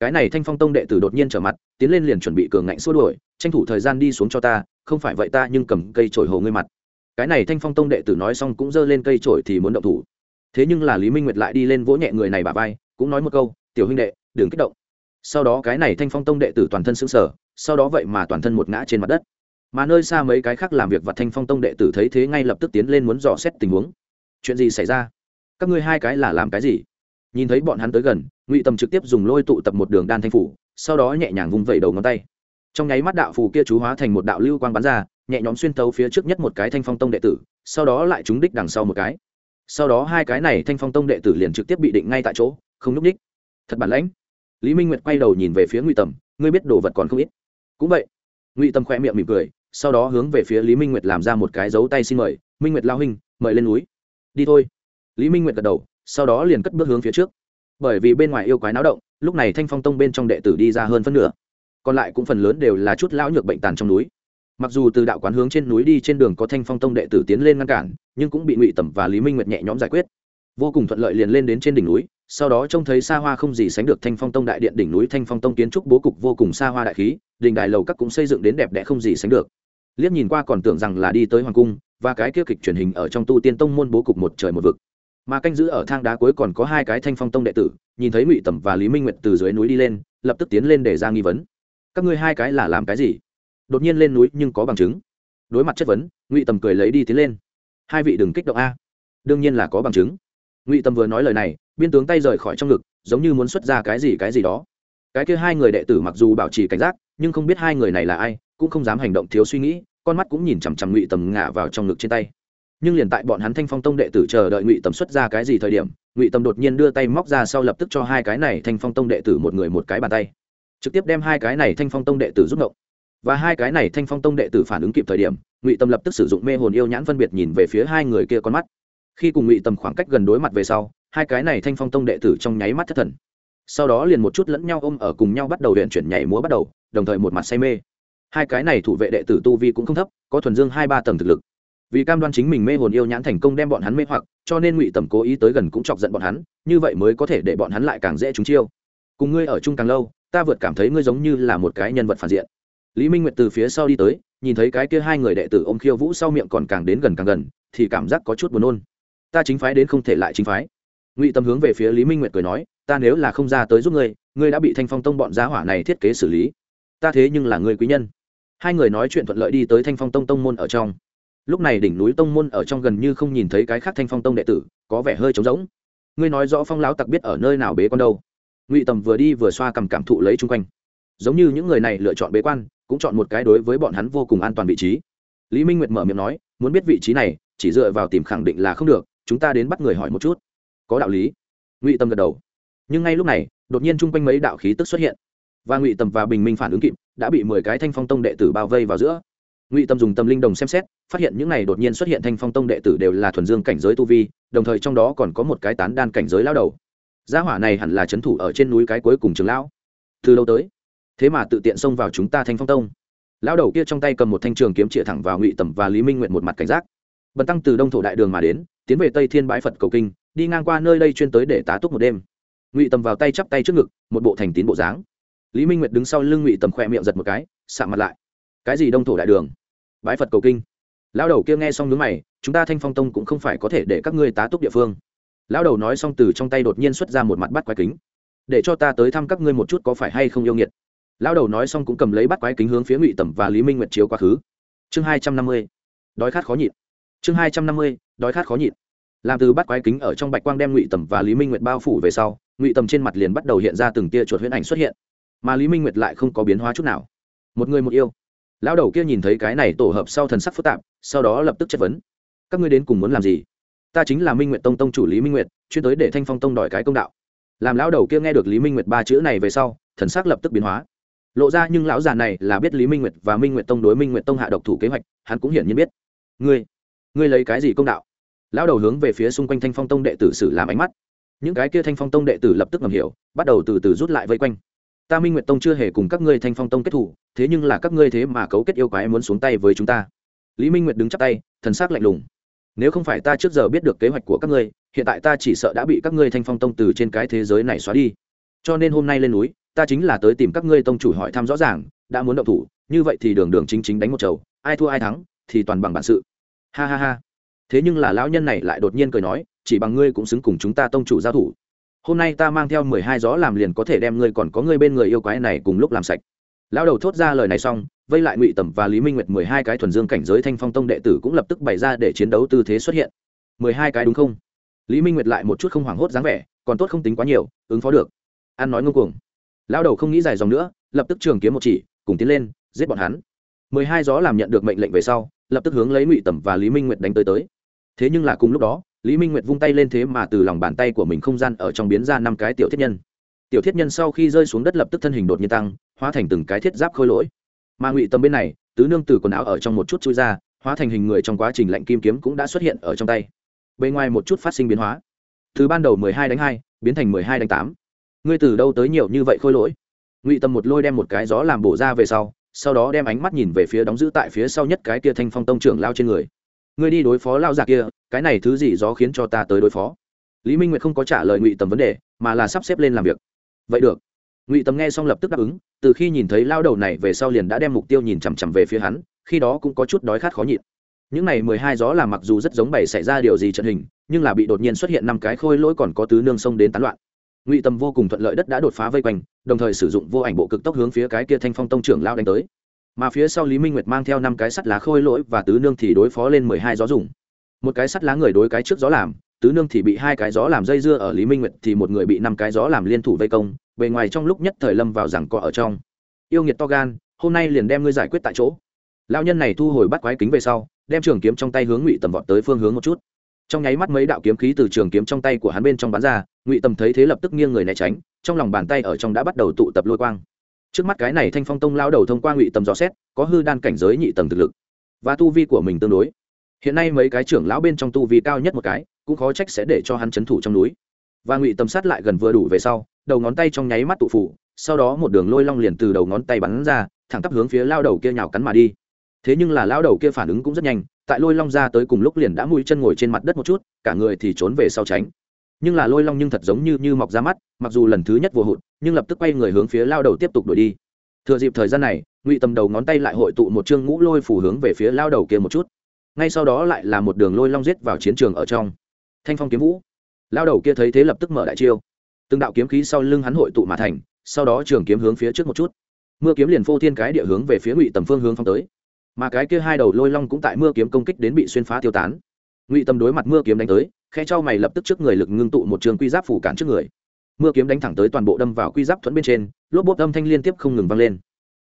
Cái này thanh phong tông đệ tử đột nhiên trở mặt, tiến lên liền chuẩn bị cường ngạnh xua đuổi, tranh thủ thời gian đi xuống cho ta, không phải vậy ta nhưng cầm cây trổi hồ ngươi mặt. Cái này thanh phong tông đệ tử nói xong cũng giơ lên cây trổi thì muốn động thủ. Thế nhưng là lý minh nguyệt lại đi lên vỗ nhẹ người này bà vai, cũng nói một câu, tiểu huynh đệ, đừng kích động sau đó cái này thanh phong tông đệ tử toàn thân xứng sở sau đó vậy mà toàn thân một ngã trên mặt đất. Mà nơi xa mấy cái khác làm việc và thanh phong tông đệ tử thấy thế ngay lập tức tiến lên muốn dò xét tình huống. Chuyện gì xảy ra? Các ngươi hai cái là làm cái gì? Nhìn thấy bọn hắn tới gần, ngụy tầm trực tiếp dùng lôi tụ tập một đường đan thanh phủ, sau đó nhẹ nhàng vung vẩy đầu ngón tay. Trong nháy mắt đạo phù kia chú hóa thành một đạo lưu quang bắn ra, nhẹ nhõm xuyên tấu phía trước nhất một cái thanh phong tông đệ tử, sau đó lại trúng đích đằng sau một cái. Sau đó hai cái này thanh phong tông đệ tử liền trực tiếp bị định ngay tại chỗ, không núp đích thật bản lãnh lý minh nguyệt quay đầu nhìn về phía ngụy tầm ngươi biết đồ vật còn không ít. Cũng vậy. Ngụy tầm khoe miệng mỉm cười sau đó hướng về phía lý minh nguyệt làm ra một cái dấu tay xin mời minh nguyệt lao hình, mời lên núi. Đi thôi. Lý minh nguyệt gật đầu sau đó liền cất bước hướng phía trước. Bởi vì bên ngoài yêu quái náo động lúc này thanh phong tông bên trong đệ tử đi ra hơn phân nửa còn lại cũng phần lớn đều là chút lão nhược bệnh tàn trong núi. Mặc dù từ đạo quán hướng trên núi đi trên đường có thanh phong tông đệ tử tiến lên ngăn cản nhưng cũng bị ngụy tầm và lý minh nguyệt nhẹ nhõm giải quyết. Vô cùng thuận lợi liền lên đến trên đỉnh núi sau đó trông thấy xa hoa không gì sánh được thanh phong tông đại điện đỉnh núi thanh phong tông kiến trúc bố cục vô cùng xa hoa đại khí đình đài lầu các cũng xây dựng đến đẹp đẽ không gì sánh được. Liếc nhìn qua còn tưởng rằng là đi tới hoàng cung, và cái kia kịch truyền hình ở trong tu tiên tông môn bố cục một trời một vực. Mà canh giữ ở thang đá cuối còn có hai cái thanh phong tông đệ tử, nhìn thấy ngụy tầm và lý minh nguyệt từ dưới núi đi lên, lập tức tiến lên để ra nghi vấn. Các ngươi hai cái là làm cái gì? Đột nhiên lên núi nhưng có bằng chứng. Đối mặt chất vấn, ngụy tầm cười lấy đi tiến lên. Hai vị đừng kích động a. Đương nhiên là có bằng chứng. Ngụy tầm vừa nói lời này biên tướng tay rời khỏi trong ngực, giống như muốn xuất ra cái gì cái gì đó. Cái kia hai người đệ tử mặc dù bảo trì cảnh giác, nhưng không biết hai người này là ai, cũng không dám hành động thiếu suy nghĩ, con mắt cũng nhìn chằm chằm ngụy tầm ngả vào trong ngực trên tay. Nhưng liền tại bọn hắn thanh phong tông đệ tử chờ đợi ngụy tầm xuất ra cái gì thời điểm, ngụy tầm đột nhiên đưa tay móc ra sau lập tức cho hai cái này thanh phong tông đệ tử một người một cái bàn tay. Trực tiếp đem hai cái này thanh phong tông đệ tử rút động và hai cái này thanh phong tông đệ tử phản ứng kịp thời điểm, ngụy tâm lập tức sử dụng mê hồn yêu nhãn phân biệt nhìn về phía hai người kia con mắt. Khi cùng ngụy tâm khoảng cách gần đối mặt về sau hai cái này thanh phong tông đệ tử trong nháy mắt thất thần. Sau đó liền một chút lẫn nhau ôm ở cùng nhau bắt đầu huyện chuyển nhảy múa bắt đầu, đồng thời một mặt say mê. Hai cái này thủ vệ đệ tử tu vi cũng không thấp, có thuần dương hai ba tầng thực lực. Vì cam đoan chính mình mê hồn yêu nhãn thành công đem bọn hắn mê hoặc, cho nên ngụy tầm cố ý tới gần cũng chọc giận bọn hắn, như vậy mới có thể để bọn hắn lại càng dễ trúng chiêu. Cùng ngươi ở chung càng lâu, ta vượt cảm thấy ngươi giống như là một cái nhân vật phản diện. Lý minh nguyệt từ phía sau đi tới, nhìn thấy cái kia hai người đệ tử ô m khiêu vũ sau miệng còn càng đến gần càng gần, thì cảm giác có chút buồn nôn. Ta chính phái đến không thể lại chính phái ngụy tâm hướng về phía lý minh nguyệt cười nói ta nếu là không ra tới giúp ngươi ngươi đã bị thanh phong tông bọn giá hỏa này thiết kế xử lý ta thế nhưng là người quý nhân hai người nói chuyện thuận lợi đi tới thanh phong tông tông môn ở trong lúc này đỉnh núi tông môn ở trong gần như không nhìn thấy cái khác thanh phong tông đệ tử có vẻ hơi trống rỗng ngươi nói rõ phong lão tặc biết ở nơi nào bế con đâu ngụy tầm vừa đi vừa xoa cầm cảm thụ lấy chung quanh giống như những người này lựa chọn bế quan cũng chọn một cái đối với bọn hắn vô cùng an toàn vị trí lý minh nguyệt mở miệng nói muốn biết vị trí này chỉ dựa vào tìm khẳng định là không được chúng ta đến bắt người hỏi một chút có đạo lý. Ngụy tâm gật đầu. Nhưng ngay lúc này, đột nhiên chung quanh mấy đạo khí tức xuất hiện. Và ngụy tầm và bình minh phản ứng kịp, đã bị mười cái thanh phong tông đệ tử bao vây vào giữa. Ngụy tâm dùng tâm linh đồng xem xét, phát hiện những này đột nhiên xuất hiện thanh phong tông đệ tử đều là thuần dương cảnh giới tu vi, đồng thời trong đó còn có một cái tán đan cảnh giới lao đầu. Gia hỏa này hẳn là c h ấ n thủ ở trên núi cái cuối cùng trường lão. Từ lâu tới, thế mà tự tiện xông vào chúng ta thanh phong tông. Lão đầu kia trong tay cầm một thanh trường kiếm chĩa thẳng vào ngụy tầm và lý minh nguyện một mặt cảnh giác. Bần tăng từ đông thổ đại đường mà đến, tiến về tây thiên bãi phật cầu kinh đi ngang qua nơi đây chuyên tới để tá túc một đêm. Ngụy tầm vào tay chắp tay trước ngực, một bộ thành tín bộ dáng. Lý minh nguyệt đứng sau lưng ngụy tầm khỏe miệng giật một cái, sạm mặt lại. Cái gì đông thổ đại đường? Bái phật cầu kinh. Lão đầu kia nghe xong nướng mày, chúng ta thanh phong tông cũng không phải có thể để các ngươi tá túc địa phương. Lão đầu nói xong từ trong tay đột nhiên xuất ra một mặt bắt quái kính. Để cho ta tới thăm các ngươi một chút có phải hay không yêu nghiệt. Lão đầu nói xong cũng cầm lấy bắt quái kính hướng phía ngụy tầm và lý minh nguyệt chiếu quá khứ. Chương hai trăm năm mươi. Đói khát khó nhịn. Chương hai trăm năm mươi. Đói khát khó nhịn làm từ bắt quái kính ở trong bạch quang đem ngụy tầm và lý minh nguyệt bao phủ về sau, ngụy tầm trên mặt liền bắt đầu hiện ra từng tia chuột huyễn ảnh xuất hiện. Mà lý minh nguyệt lại không có biến hóa chút nào. Một người một yêu. Lão đầu kia nhìn thấy cái này tổ hợp sau thần sắc phức tạp, sau đó lập tức chất vấn. Các ngươi đến cùng muốn làm gì? Ta chính là minh nguyệt tông tông chủ lý minh nguyệt, chuyên tới để thanh phong tông đòi cái công đạo. Làm lão đầu kia nghe được lý minh nguyệt ba chữ này về sau, thần sắc lập tức biến hóa. Lộ ra nhưng lão già này là biết lý minh nguyệt và minh nguyệt tông đối minh nguyệt tông hạ độc thủ kế hoạch, hắn cũng hiển nhiên biết. Ngươi ngươi lấy cái gì công đạo? Lão đầu hướng về phía xung quanh thanh phong tông đệ tử sử làm ánh mắt. Những cái kia thanh phong tông đệ tử lập tức ngầm hiểu, bắt đầu từ từ rút lại vây quanh. Ta minh nguyệt tông chưa hề cùng các ngươi thanh phong tông kết thủ, thế nhưng là các ngươi thế mà cấu kết yêu quái muốn xuống tay với chúng ta. Lý minh nguyệt đứng chắp tay, thần s ắ c lạnh lùng. Nếu không phải ta trước giờ biết được kế hoạch của các ngươi, hiện tại ta chỉ sợ đã bị các ngươi thanh phong tông từ trên cái thế giới này xóa đi. Cho nên hôm nay lên núi, ta chính là tới tìm các ngươi tông chủ hỏi thăm rõ ràng, đã muốn động thủ, như vậy thì đường đường chính chính đánh một chầu, ai thua ai thắng thì toàn bằng bản sự. Ha ha ha thế nhưng là lão nhân này lại đột nhiên cười nói, chỉ bằng ngươi cũng xứng cùng chúng ta tông chủ giao thủ. Hôm nay ta mang theo mười hai gió làm liền có thể đem ngươi còn có ngươi bên người yêu quái này cùng lúc làm sạch. Lão đầu thốt ra lời này xong, vây lại ngụy tầm và lý minh nguyệt mười hai cái thuần dương cảnh giới thanh phong tông đệ tử cũng lập tức bày ra để chiến đấu tư thế xuất hiện. mười hai cái đúng không? Lý minh nguyệt lại một chút không hoảng hốt dáng vẻ, còn tốt không tính quá nhiều, ứng phó được. An nói ngông cuồng. Lão đầu không nghĩ dài dòng nữa, lập tức trường kiếm một chỉ, cùng tiến lên, giết bọn hắn. mười hai gió làm nhận được mệnh lệnh về sau, lập tức hướng lấy ngụy tầm và lý minh nguyệt đánh tới tới thế nhưng là cùng lúc đó, lý minh nguyệt vung tay lên thế mà từ lòng bàn tay của mình không gian ở trong biến ra năm cái tiểu thiết nhân. Tiểu thiết nhân sau khi rơi xuống đất lập tức thân hình đột nhiên tăng, hóa thành từng cái thiết giáp khôi lỗi. Mà ngụy Tâm bên này, tứ nương từ quần áo ở trong một chút chui ra, hóa thành hình người trong quá trình lạnh kim kiếm cũng đã xuất hiện ở trong tay. Bên ngoài một chút phát sinh biến hóa. Từ ban đầu mười hai đánh hai, biến thành mười hai đánh tám. Ngươi từ đâu tới nhiều như vậy khôi lỗi? Ngụy Tâm một lôi đem một cái gió làm bổ ra về sau sau đó đem ánh mắt nhìn về phía đóng giữ tại phía sau nhất cái kia thanh phong tông trưởng lao trên người ngươi đi đối phó lao già kia, cái này thứ gì gió khiến cho ta tới đối phó? Lý minh nguyệt không có trả lời ngụy tầm vấn đề, mà là sắp xếp lên làm việc. Vậy được. Ngụy tầm nghe xong lập tức đáp ứng, từ khi nhìn thấy lao đầu này về sau liền đã đem mục tiêu nhìn chằm chằm về phía hắn, khi đó cũng có chút đói khát khó nhịn. Những này mười hai gió là mặc dù rất giống bày xảy ra điều gì trận hình, nhưng là bị đột nhiên xuất hiện năm cái khôi lỗi còn có tứ nương sông đến tán loạn. Ngụy tầm vô cùng thuận lợi đất đã đột phá vây quanh, đồng thời sử dụng vô ảnh bộ cực tốc hướng phía cái kia thanh phong tông trưởng lao đánh tới mà phía sau lý minh nguyệt mang theo năm cái sắt lá khôi lỗi và tứ nương thì đối phó lên mười hai gió dùng. Một cái sắt lá người đối cái trước gió làm, tứ nương thì bị hai cái gió làm dây dưa ở lý minh nguyệt thì một người bị năm cái gió làm liên thủ vây công, bề ngoài trong lúc nhất thời lâm vào rằng cọ ở trong. Yêu nghiệt to gan, hôm nay liền đem ngươi giải quyết tại chỗ. Lao nhân này thu hồi bắt quái kính về sau, đem trường kiếm trong tay hướng ngụy tầm vọt tới phương hướng một chút. Trong nháy mắt mấy đạo kiếm khí từ trường kiếm trong tay của hắn bên trong bắn ra, ngụy tầm thấy thế lập tức nghiêng người né tránh, trong lòng bàn tay ở trong đã bắt đầu tụ tập lôi quang trước mắt cái này thanh phong tông lao đầu thông qua ngụy tầm dò xét, có hư đan cảnh giới nhị tầng thực lực. Và tu vi của mình tương đối. Hiện nay mấy cái trưởng lão bên trong tu vi cao nhất một cái, cũng khó trách sẽ để cho hắn c h ấ n thủ trong núi. Và ngụy tầm sát lại gần vừa đủ về sau, đầu ngón tay trong nháy mắt tụ phủ, sau đó một đường lôi long liền từ đầu ngón tay bắn ra, thẳng tắp hướng phía lao đầu kia nhào cắn mà đi. Thế nhưng là lao đầu kia phản ứng cũng rất nhanh, tại lôi long ra tới cùng lúc liền đã mũi chân ngồi trên mặt đất một chút, cả người thì trốn về sau tránh nhưng là lôi long nhưng thật giống như như mọc ra mắt, mặc dù lần thứ nhất vừa hụt, nhưng lập tức quay người hướng phía lao đầu tiếp tục đuổi đi. Thừa dịp thời gian này, ngụy tầm đầu ngón tay lại hội tụ một chương ngũ lôi phủ hướng về phía lao đầu kia một chút. Ngay sau đó lại là một đường lôi long giết vào chiến trường ở trong. Thanh phong kiếm vũ. Lao đầu kia thấy thế lập tức mở đại chiêu. Từng đạo kiếm khí sau lưng hắn hội tụ mà thành, sau đó trường kiếm hướng phía trước một chút. Mưa kiếm liền phô thiên cái địa hướng về phía ngụy tầm phương hướng phong tới. Mà cái kia hai đầu lôi long cũng tại mưa kiếm công kích đến bị xuyên phá tiêu tán ngụy tâm đối mặt mưa kiếm đánh tới khe cho mày lập tức trước người lực ngưng tụ một trường quy giáp phủ cản trước người mưa kiếm đánh thẳng tới toàn bộ đâm vào quy giáp thuẫn bên trên lốp bốp âm thanh liên tiếp không ngừng vang lên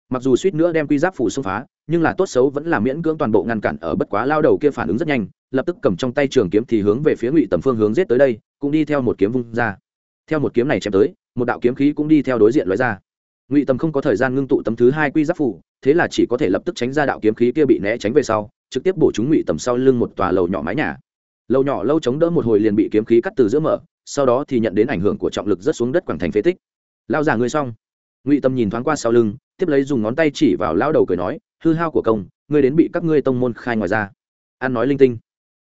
mặc dù suýt nữa đem quy giáp phủ xông phá nhưng là tốt xấu vẫn là miễn cưỡng toàn bộ ngăn cản ở bất quá lao đầu kia phản ứng rất nhanh lập tức cầm trong tay trường kiếm thì hướng về phía ngụy tầm phương hướng giết tới đây cũng đi theo một kiếm vung ra theo một kiếm này chém tới một đạo kiếm khí cũng đi theo đối diện lóe ra ngụy tầm không có thời gian ngưng tụ tấm thứ hai quy giáp phủ thế là chỉ có thể lập tức tránh ra đạo kiếm khí kia bị né tránh về sau trực tiếp bổ chúng ngụy tầm sau lưng một tòa lầu nhỏ mái nhà. Lầu nhỏ lâu chống đỡ một hồi liền bị kiếm khí cắt từ giữa mở, sau đó thì nhận đến ảnh hưởng của trọng lực rất xuống đất quảng thành phế tích. Lao giả người xong. Ngụy tâm nhìn thoáng qua sau lưng, tiếp lấy dùng ngón tay chỉ vào lao đầu cười nói, hư hao của công, ngươi đến bị các ngươi tông môn khai ngoài ra. An nói linh tinh.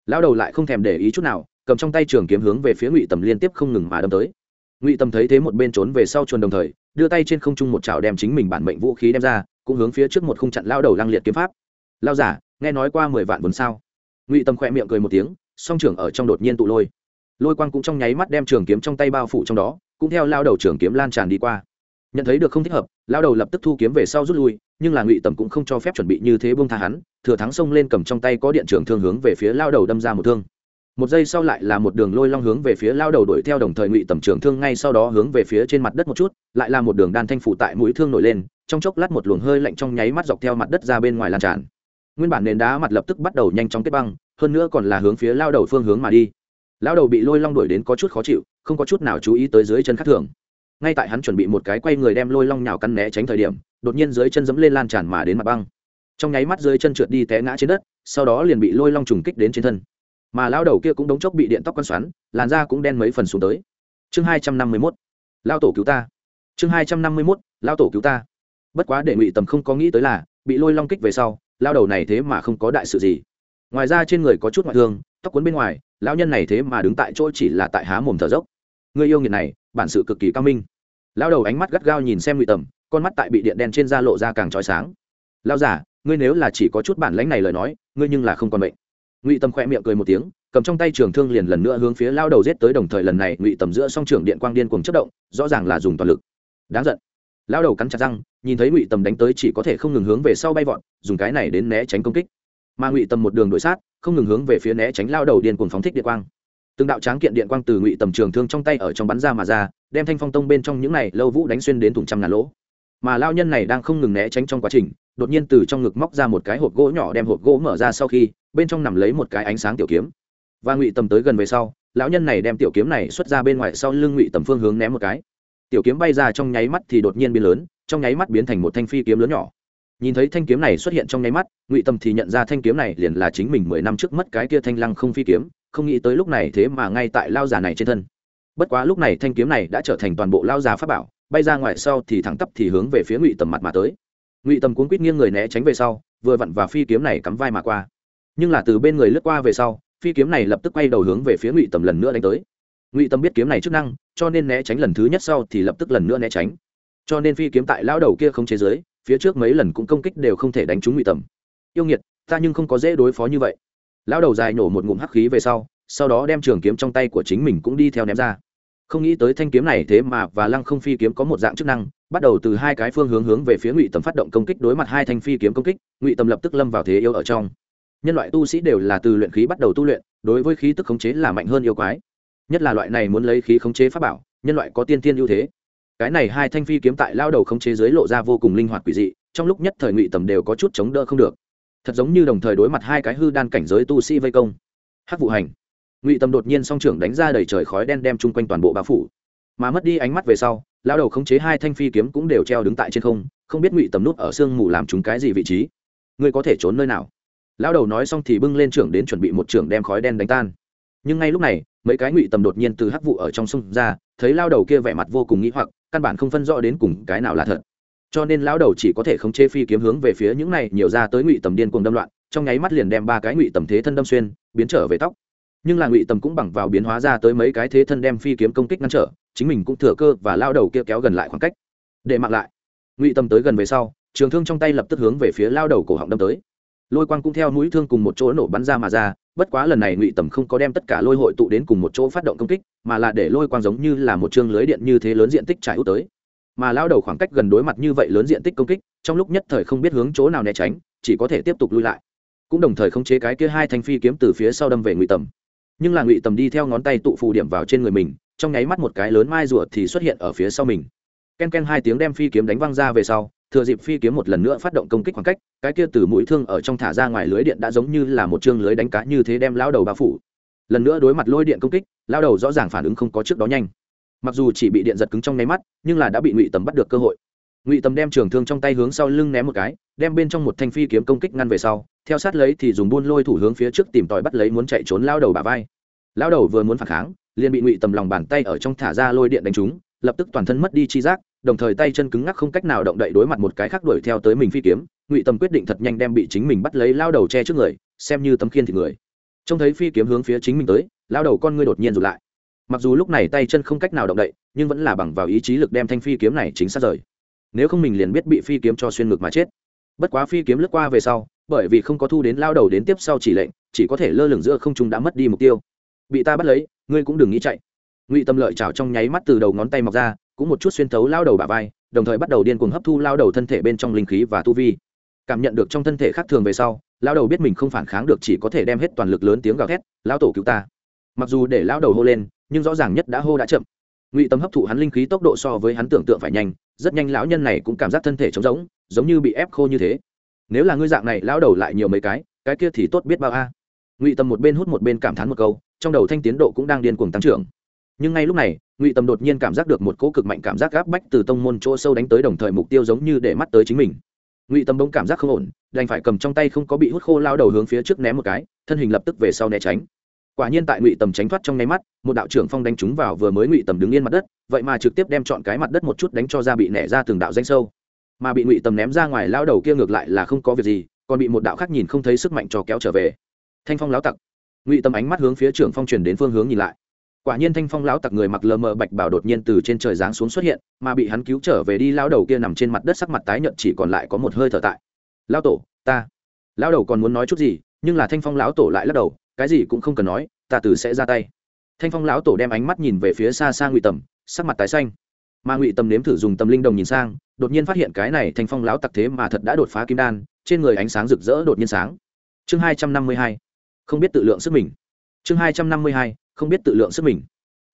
Lao đầu lại không thèm để ý chút nào, cầm trong tay trường kiếm hướng về phía ngụy tầm liên tiếp không ngừng mà đâm tới. Ngụy tầm thấy thế một bên trốn về sau chuồn đồng thời, đưa tay trên không trung một chảo đem chính mình bản mệnh vũ khí đem ra, cũng hướng phía trước một khung chặn lao đầu lăng liệt kiếm pháp. Lao giả nghe nói qua mười vạn vốn sao? Ngụy tầm khỏe miệng cười một tiếng, song trưởng ở trong đột nhiên tụ lôi. Lôi quang cũng trong nháy mắt đem trường kiếm trong tay bao phủ trong đó, cũng theo lao đầu trường kiếm lan tràn đi qua. Nhận thấy được không thích hợp, lao đầu lập tức thu kiếm về sau rút lui, nhưng là ngụy tầm cũng không cho phép chuẩn bị như thế bông tha hắn, thừa thắng xông lên cầm trong tay có điện trường thương hướng về phía lao đầu đâm ra một thương. Một giây sau lại là một đường lôi long hướng về phía lao đầu đuổi theo đồng thời ngụy tầm trường thương ngay sau đó hướng về phía trên mặt đất một chút, lại là một đường đan thanh phủ tại mũi thương nổi lên, trong chốc lát một luồng hơi lạnh trong nháy mắt dọc theo mặt đất ra bên ngoài lan tràn nguyên bản nền đá mặt lập tức bắt đầu nhanh chóng kết băng, hơn nữa còn là hướng phía lao đầu phương hướng mà đi. Lao đầu bị lôi long đuổi đến có chút khó chịu, không có chút nào chú ý tới dưới chân khắc thường. Ngay tại hắn chuẩn bị một cái quay người đem lôi long nhào căn né tránh thời điểm, đột nhiên dưới chân dẫm lên lan tràn mà đến mặt băng. Trong nháy mắt dưới chân trượt đi té ngã trên đất, sau đó liền bị lôi long trùng kích đến trên thân. Mà lao đầu kia cũng đống chốc bị điện tóc con xoắn, làn da cũng đen mấy phần xuống tới. Chương hai trăm năm mươi mốt. Lao tổ cứu ta. Chương hai trăm năm mươi mốt. Lao tổ cứu ta. Bất quá để ngụy tầm không có nghĩ tới là, bị lôi long kích về sau lao đầu này thế mà không có đại sự gì. Ngoài ra trên người có chút ngoại thương, tóc cuốn bên ngoài, lão nhân này thế mà đứng tại chỗ chỉ là tại há mồm thở dốc. Người yêu nghiệt này, bản sự cực kỳ cao minh. Lao đầu ánh mắt gắt gao nhìn xem ngụy tầm, con mắt tại bị điện đen trên da lộ ra càng trói sáng. Lao giả ngươi nếu là chỉ có chút bản lãnh này lời nói, ngươi nhưng là không còn bệnh. Ngụy tầm khỏe miệng cười một tiếng, cầm trong tay trường thương liền lần nữa hướng phía lao đầu giết tới đồng thời lần này ngụy tầm giữa song trường điện quang điên cùng chất động, rõ ràng là dùng toàn lực. Đáng giận lao đầu cắn chặt răng, nhìn thấy ngụy tầm đánh tới chỉ có thể không ngừng hướng về sau bay vọt, dùng cái này đến né tránh công kích. Mà ngụy tầm một đường đội sát, không ngừng hướng về phía né tránh lao đầu điên cuồng phóng thích điện quang. Từng đạo tráng kiện điện quang từ ngụy tầm trường thương trong tay ở trong bắn ra mà ra, đem thanh phong tông bên trong những này lâu vũ đánh xuyên đến thùng trăm ngàn lỗ. Mà lao nhân này đang không ngừng né tránh trong quá trình, đột nhiên từ trong ngực móc ra một cái hộp gỗ nhỏ đem hộp gỗ mở ra sau khi, bên trong nằm lấy một cái ánh sáng tiểu kiếm. Và ngụy tầm tới gần về sau, lão nhân này đem tiểu kiếm này xuất ra bên ngoài sau lưng ngụy tầm phương hướng ném một cái tiểu kiếm bay ra trong nháy mắt thì đột nhiên biến lớn, trong nháy mắt biến thành một thanh phi kiếm lớn nhỏ. Nhìn thấy thanh kiếm này xuất hiện trong nháy mắt, ngụy tâm thì nhận ra thanh kiếm này liền là chính mình mười năm trước mất cái kia thanh lăng không phi kiếm, không nghĩ tới lúc này thế mà ngay tại lao già này trên thân. Bất quá lúc này thanh kiếm này đã trở thành toàn bộ lao già pháp bảo, bay ra ngoài sau thì thẳng tắp thì hướng về phía ngụy tầm mặt mà tới. Ngụy tầm cuốn quýt nghiêng người né tránh về sau, vừa vặn và phi kiếm này cắm vai mà qua. Nhưng là từ bên người lướt qua về sau, phi kiếm này lập tức quay đầu hướng về phía ngụy tầm lần nữa đánh tới. Ngụy tầm biết kiếm này chức năng cho nên né tránh lần thứ nhất sau thì lập tức lần nữa né tránh. Cho nên phi kiếm tại lao đầu kia không chế giới phía trước mấy lần cũng công kích đều không thể đánh trúng ngụy tầm. Yêu nghiệt, ta nhưng không có dễ đối phó như vậy. Lão đầu dài nổ một ngụm hắc khí về sau sau đó đem trường kiếm trong tay của chính mình cũng đi theo ném ra. Không nghĩ tới thanh kiếm này thế mà và lăng không phi kiếm có một dạng chức năng, bắt đầu từ hai cái phương hướng hướng về phía ngụy tầm phát động công kích đối mặt hai thanh phi kiếm công kích, ngụy tầm lập tức lâm vào thế yêu ở trong. Nhân loại tu sĩ đều là từ luyện khí bắt đầu tu luyện, đối với khí tức khống chế là mạnh hơn yêu quái nhất là loại này muốn lấy khí khống chế pháp bảo, nhân loại có tiên tiên ưu thế. Cái này hai thanh phi kiếm tại lao đầu khống chế dưới lộ ra vô cùng linh hoạt quỷ dị, trong lúc nhất thời ngụy tầm đều có chút chống đỡ không được. Thật giống như đồng thời đối mặt hai cái hư đan cảnh giới tu sĩ vây công. Hắc vụ hành. Ngụy tầm đột nhiên song trưởng đánh ra đầy trời khói đen đem chung quanh toàn bộ bao phủ. Mà mất đi ánh mắt về sau, lao đầu khống chế hai thanh phi kiếm cũng đều treo đứng tại trên không không biết ngụy tầm nút ở sương mù làm chúng cái gì vị trí. Ngươi có thể trốn nơi nào? Lao đầu nói xong thì bưng lên trưởng đến chuẩn bị một trưởng đem khói đen đánh tan nhưng ngay lúc này, mấy cái ngụy tầm đột nhiên từ hắc vụ ở trong sông ra, thấy lao đầu kia vẻ mặt vô cùng nghĩ hoặc, căn bản không phân rõ đến cùng cái nào là thật. Cho nên lão đầu chỉ có thể khống chế phi kiếm hướng về phía những này, nhiều ra tới ngụy tầm điên cuồng đâm loạn, trong nháy mắt liền đem ba cái ngụy tầm thế thân đâm xuyên, biến trở về tóc. Nhưng là ngụy tầm cũng bằng vào biến hóa ra tới mấy cái thế thân đem phi kiếm công kích ngăn trở, chính mình cũng thừa cơ và lao đầu kia kéo gần lại khoảng cách. Để mặc lại. Ngụy tầm tới gần về sau, trường thương trong tay lập tức hướng về phía lao đầu cổ họng đâm tới. Lôi quang cũng theo mũi thương cùng một chỗ nổ bắn ra mà ra bất quá lần này ngụy tầm không có đem tất cả lôi hội tụ đến cùng một chỗ phát động công kích, mà là để lôi quang giống như là một chương lưới điện như thế lớn diện tích trải út tới. Mà lao đầu khoảng cách gần đối mặt như vậy lớn diện tích công kích, trong lúc nhất thời không biết hướng chỗ nào né tránh, chỉ có thể tiếp tục lui lại. Cũng đồng thời khống chế cái kia hai thanh phi kiếm từ phía sau đâm về ngụy tầm. Nhưng là ngụy tầm đi theo ngón tay tụ phù điểm vào trên người mình, trong nháy mắt một cái lớn mai rùa thì xuất hiện ở phía sau mình. Ken ken hai tiếng đem phi kiếm đánh văng ra về sau thừa dịp phi kiếm một lần nữa phát động công kích khoảng cách, cái kia từ mũi thương ở trong thả ra ngoài lưới điện đã giống như là một chương lưới đánh cá như thế đem lao đầu bao phủ. Lần nữa đối mặt lôi điện công kích lao đầu rõ ràng phản ứng không có trước đó nhanh. Mặc dù chỉ bị điện giật cứng trong nháy mắt, nhưng là đã bị ngụy tầm bắt được cơ hội. Ngụy tầm đem trường thương trong tay hướng sau lưng ném một cái, đem bên trong một thanh phi kiếm công kích ngăn về sau, theo sát lấy thì dùng buôn lôi thủ hướng phía trước tìm tòi bắt lấy muốn chạy trốn lao đầu bà vai. Lao đầu vừa muốn phản kháng, liền bị ngụy tầm lòng bàn tay ở trong thả ra lôi điện đánh trúng, lập tức toàn thân mất đi chi giác đồng thời tay chân cứng ngắc không cách nào động đậy đối mặt một cái khác đuổi theo tới mình phi kiếm, ngụy tâm quyết định thật nhanh đem bị chính mình bắt lấy lao đầu che trước người, xem như tấm khiên thì người. Trông thấy phi kiếm hướng phía chính mình tới, lao đầu con ngươi đột nhiên rụt lại. Mặc dù lúc này tay chân không cách nào động đậy, nhưng vẫn là bằng vào ý chí lực đem thanh phi kiếm này chính xác rời. Nếu không mình liền biết bị phi kiếm cho xuyên ngực mà chết. Bất quá phi kiếm lướt qua về sau, bởi vì không có thu đến lao đầu đến tiếp sau chỉ lệnh, chỉ có thể lơ lửng giữa không trung đã mất đi mục tiêu. Bị ta bắt lấy, ngươi cũng đừng nghĩ chạy. Ngụy tâm lợi chảo trong nháy mắt từ đầu ngón tay mọc ra cũng một chút xuyên thấu lao đầu bà vai, đồng thời bắt đầu điên cuồng hấp thu lao đầu thân thể bên trong linh khí và tu vi. Cảm nhận được trong thân thể khác thường về sau, lao đầu biết mình không phản kháng được chỉ có thể đem hết toàn lực lớn tiếng gào thét lao tổ cứu ta. Mặc dù để lao đầu hô lên, nhưng rõ ràng nhất đã hô đã chậm. Ngụy tâm hấp thụ hắn linh khí tốc độ so với hắn tưởng tượng phải nhanh, rất nhanh lão nhân này cũng cảm giác thân thể trống rỗng, giống như bị ép khô như thế. Nếu là ngươi dạng này lao đầu lại nhiều mấy cái cái kia thì tốt biết bao a. Ngụy tâm một bên hút một bên cảm thán một câu, trong đầu thanh tiến độ cũng đang điên cuồng tăng trưởng. Nhưng ngay lúc này ngụy tâm đột nhiên cảm giác được một cỗ cực mạnh cảm giác gáp bách từ tông môn chỗ sâu đánh tới đồng thời mục tiêu giống như để mắt tới chính mình. Ngụy tâm bỗng cảm giác không ổn, đành phải cầm trong tay không có bị hút khô lao đầu hướng phía trước ném một cái, thân hình lập tức về sau né tránh. Quả nhiên tại ngụy tầm tránh thoát trong nháy mắt, một đạo trưởng phong đánh trúng vào vừa mới ngụy tầm đứng yên mặt đất, vậy mà trực tiếp đem chọn cái mặt đất một chút đánh cho ra bị nẻ ra từng đạo danh sâu. Mà bị ngụy tầm ném ra ngoài lao đầu kia ngược lại là không có việc gì, còn bị một đạo khác nhìn không thấy sức mạnh cho kéo trở về. Thanh phong láo tặc. Ngụy tầm ánh mắt hướng phía trưởng phong truyền đến phương hướng nhìn lại quả nhiên thanh phong lão tặc người mặc lờ mờ bạch bảo đột nhiên từ trên trời giáng xuống xuất hiện, mà bị hắn cứu trở về đi lao đầu kia nằm trên mặt đất sắc mặt tái nhợt chỉ còn lại có một hơi thở tại. Lao tổ, ta. Lao đầu còn muốn nói chút gì, nhưng là thanh phong lão tổ lại lắc đầu, cái gì cũng không cần nói, ta từ sẽ ra tay. Thanh phong lão tổ đem ánh mắt nhìn về phía xa xa ngụy tầm, sắc mặt tái xanh. Mà ngụy tầm nếm thử dùng tầm linh đồng nhìn sang, đột nhiên phát hiện cái này thanh phong lão tặc thế mà thật đã đột phá kim đan, trên người ánh sáng rực rỡ đột nhiên sáng. Chương hai trăm năm mươi hai. Không biết tự lượng sức mình. Chương hai trăm năm mươi hai không biết tự lượng sức mình.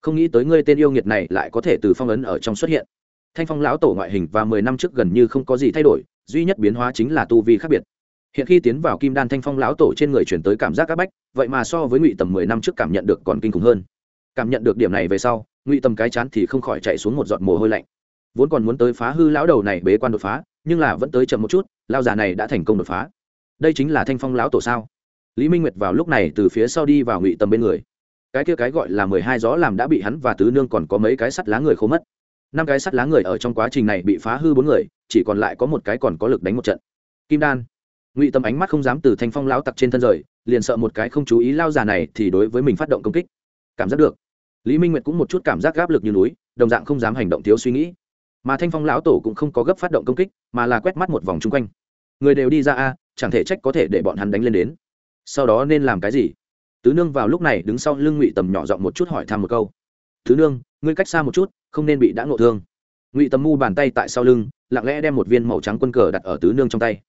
Không nghĩ tới ngươi tên yêu nghiệt này lại có thể từ phong ấn ở trong xuất hiện. Thanh phong lão tổ ngoại hình và mười năm trước gần như không có gì thay đổi, duy nhất biến hóa chính là tu vi khác biệt. Hiện khi tiến vào kim đan thanh phong lão tổ trên người chuyển tới cảm giác áp bách, vậy mà so với ngụy tầm mười năm trước cảm nhận được còn kinh khủng hơn. Cảm nhận được điểm này về sau, ngụy tầm cái chán thì không khỏi chạy xuống một giọt mồ hôi lạnh. Vốn còn muốn tới phá hư lão đầu này bế quan đột phá, nhưng là vẫn tới chậm một chút lao già này đã thành công đột phá. Đây chính là thanh phong lão tổ sao? Lý minh nguyệt vào lúc này từ phía sau đi vào ngụy tầm bên người cái kia cái gọi là mười hai gió làm đã bị hắn và tứ nương còn có mấy cái sắt lá người khô mất. Năm cái sắt lá người ở trong quá trình này bị phá hư bốn người, chỉ còn lại có một cái còn có lực đánh một trận. Kim đan. Ngụy tâm ánh mắt không dám từ thanh phong lão tặc trên thân rời, liền sợ một cái không chú ý lao già này thì đối với mình phát động công kích. Cảm giác được. Lý minh nguyệt cũng một chút cảm giác gáp lực như núi, đồng dạng không dám hành động thiếu suy nghĩ. Mà thanh phong lão tổ cũng không có gấp phát động công kích, mà là quét mắt một vòng chung quanh. Người đều đi ra a, chẳng thể trách có thể để bọn hắn đánh lên đến. Sau đó nên làm cái gì? Tứ nương vào lúc này đứng sau lưng ngụy tầm nhỏ giọng một chút hỏi thăm một câu. Tứ nương, ngươi cách xa một chút, không nên bị đã ngộ thương. Ngụy tầm mu bàn tay tại sau lưng, lặng lẽ đem một viên màu trắng quân cờ đặt ở tứ nương trong tay.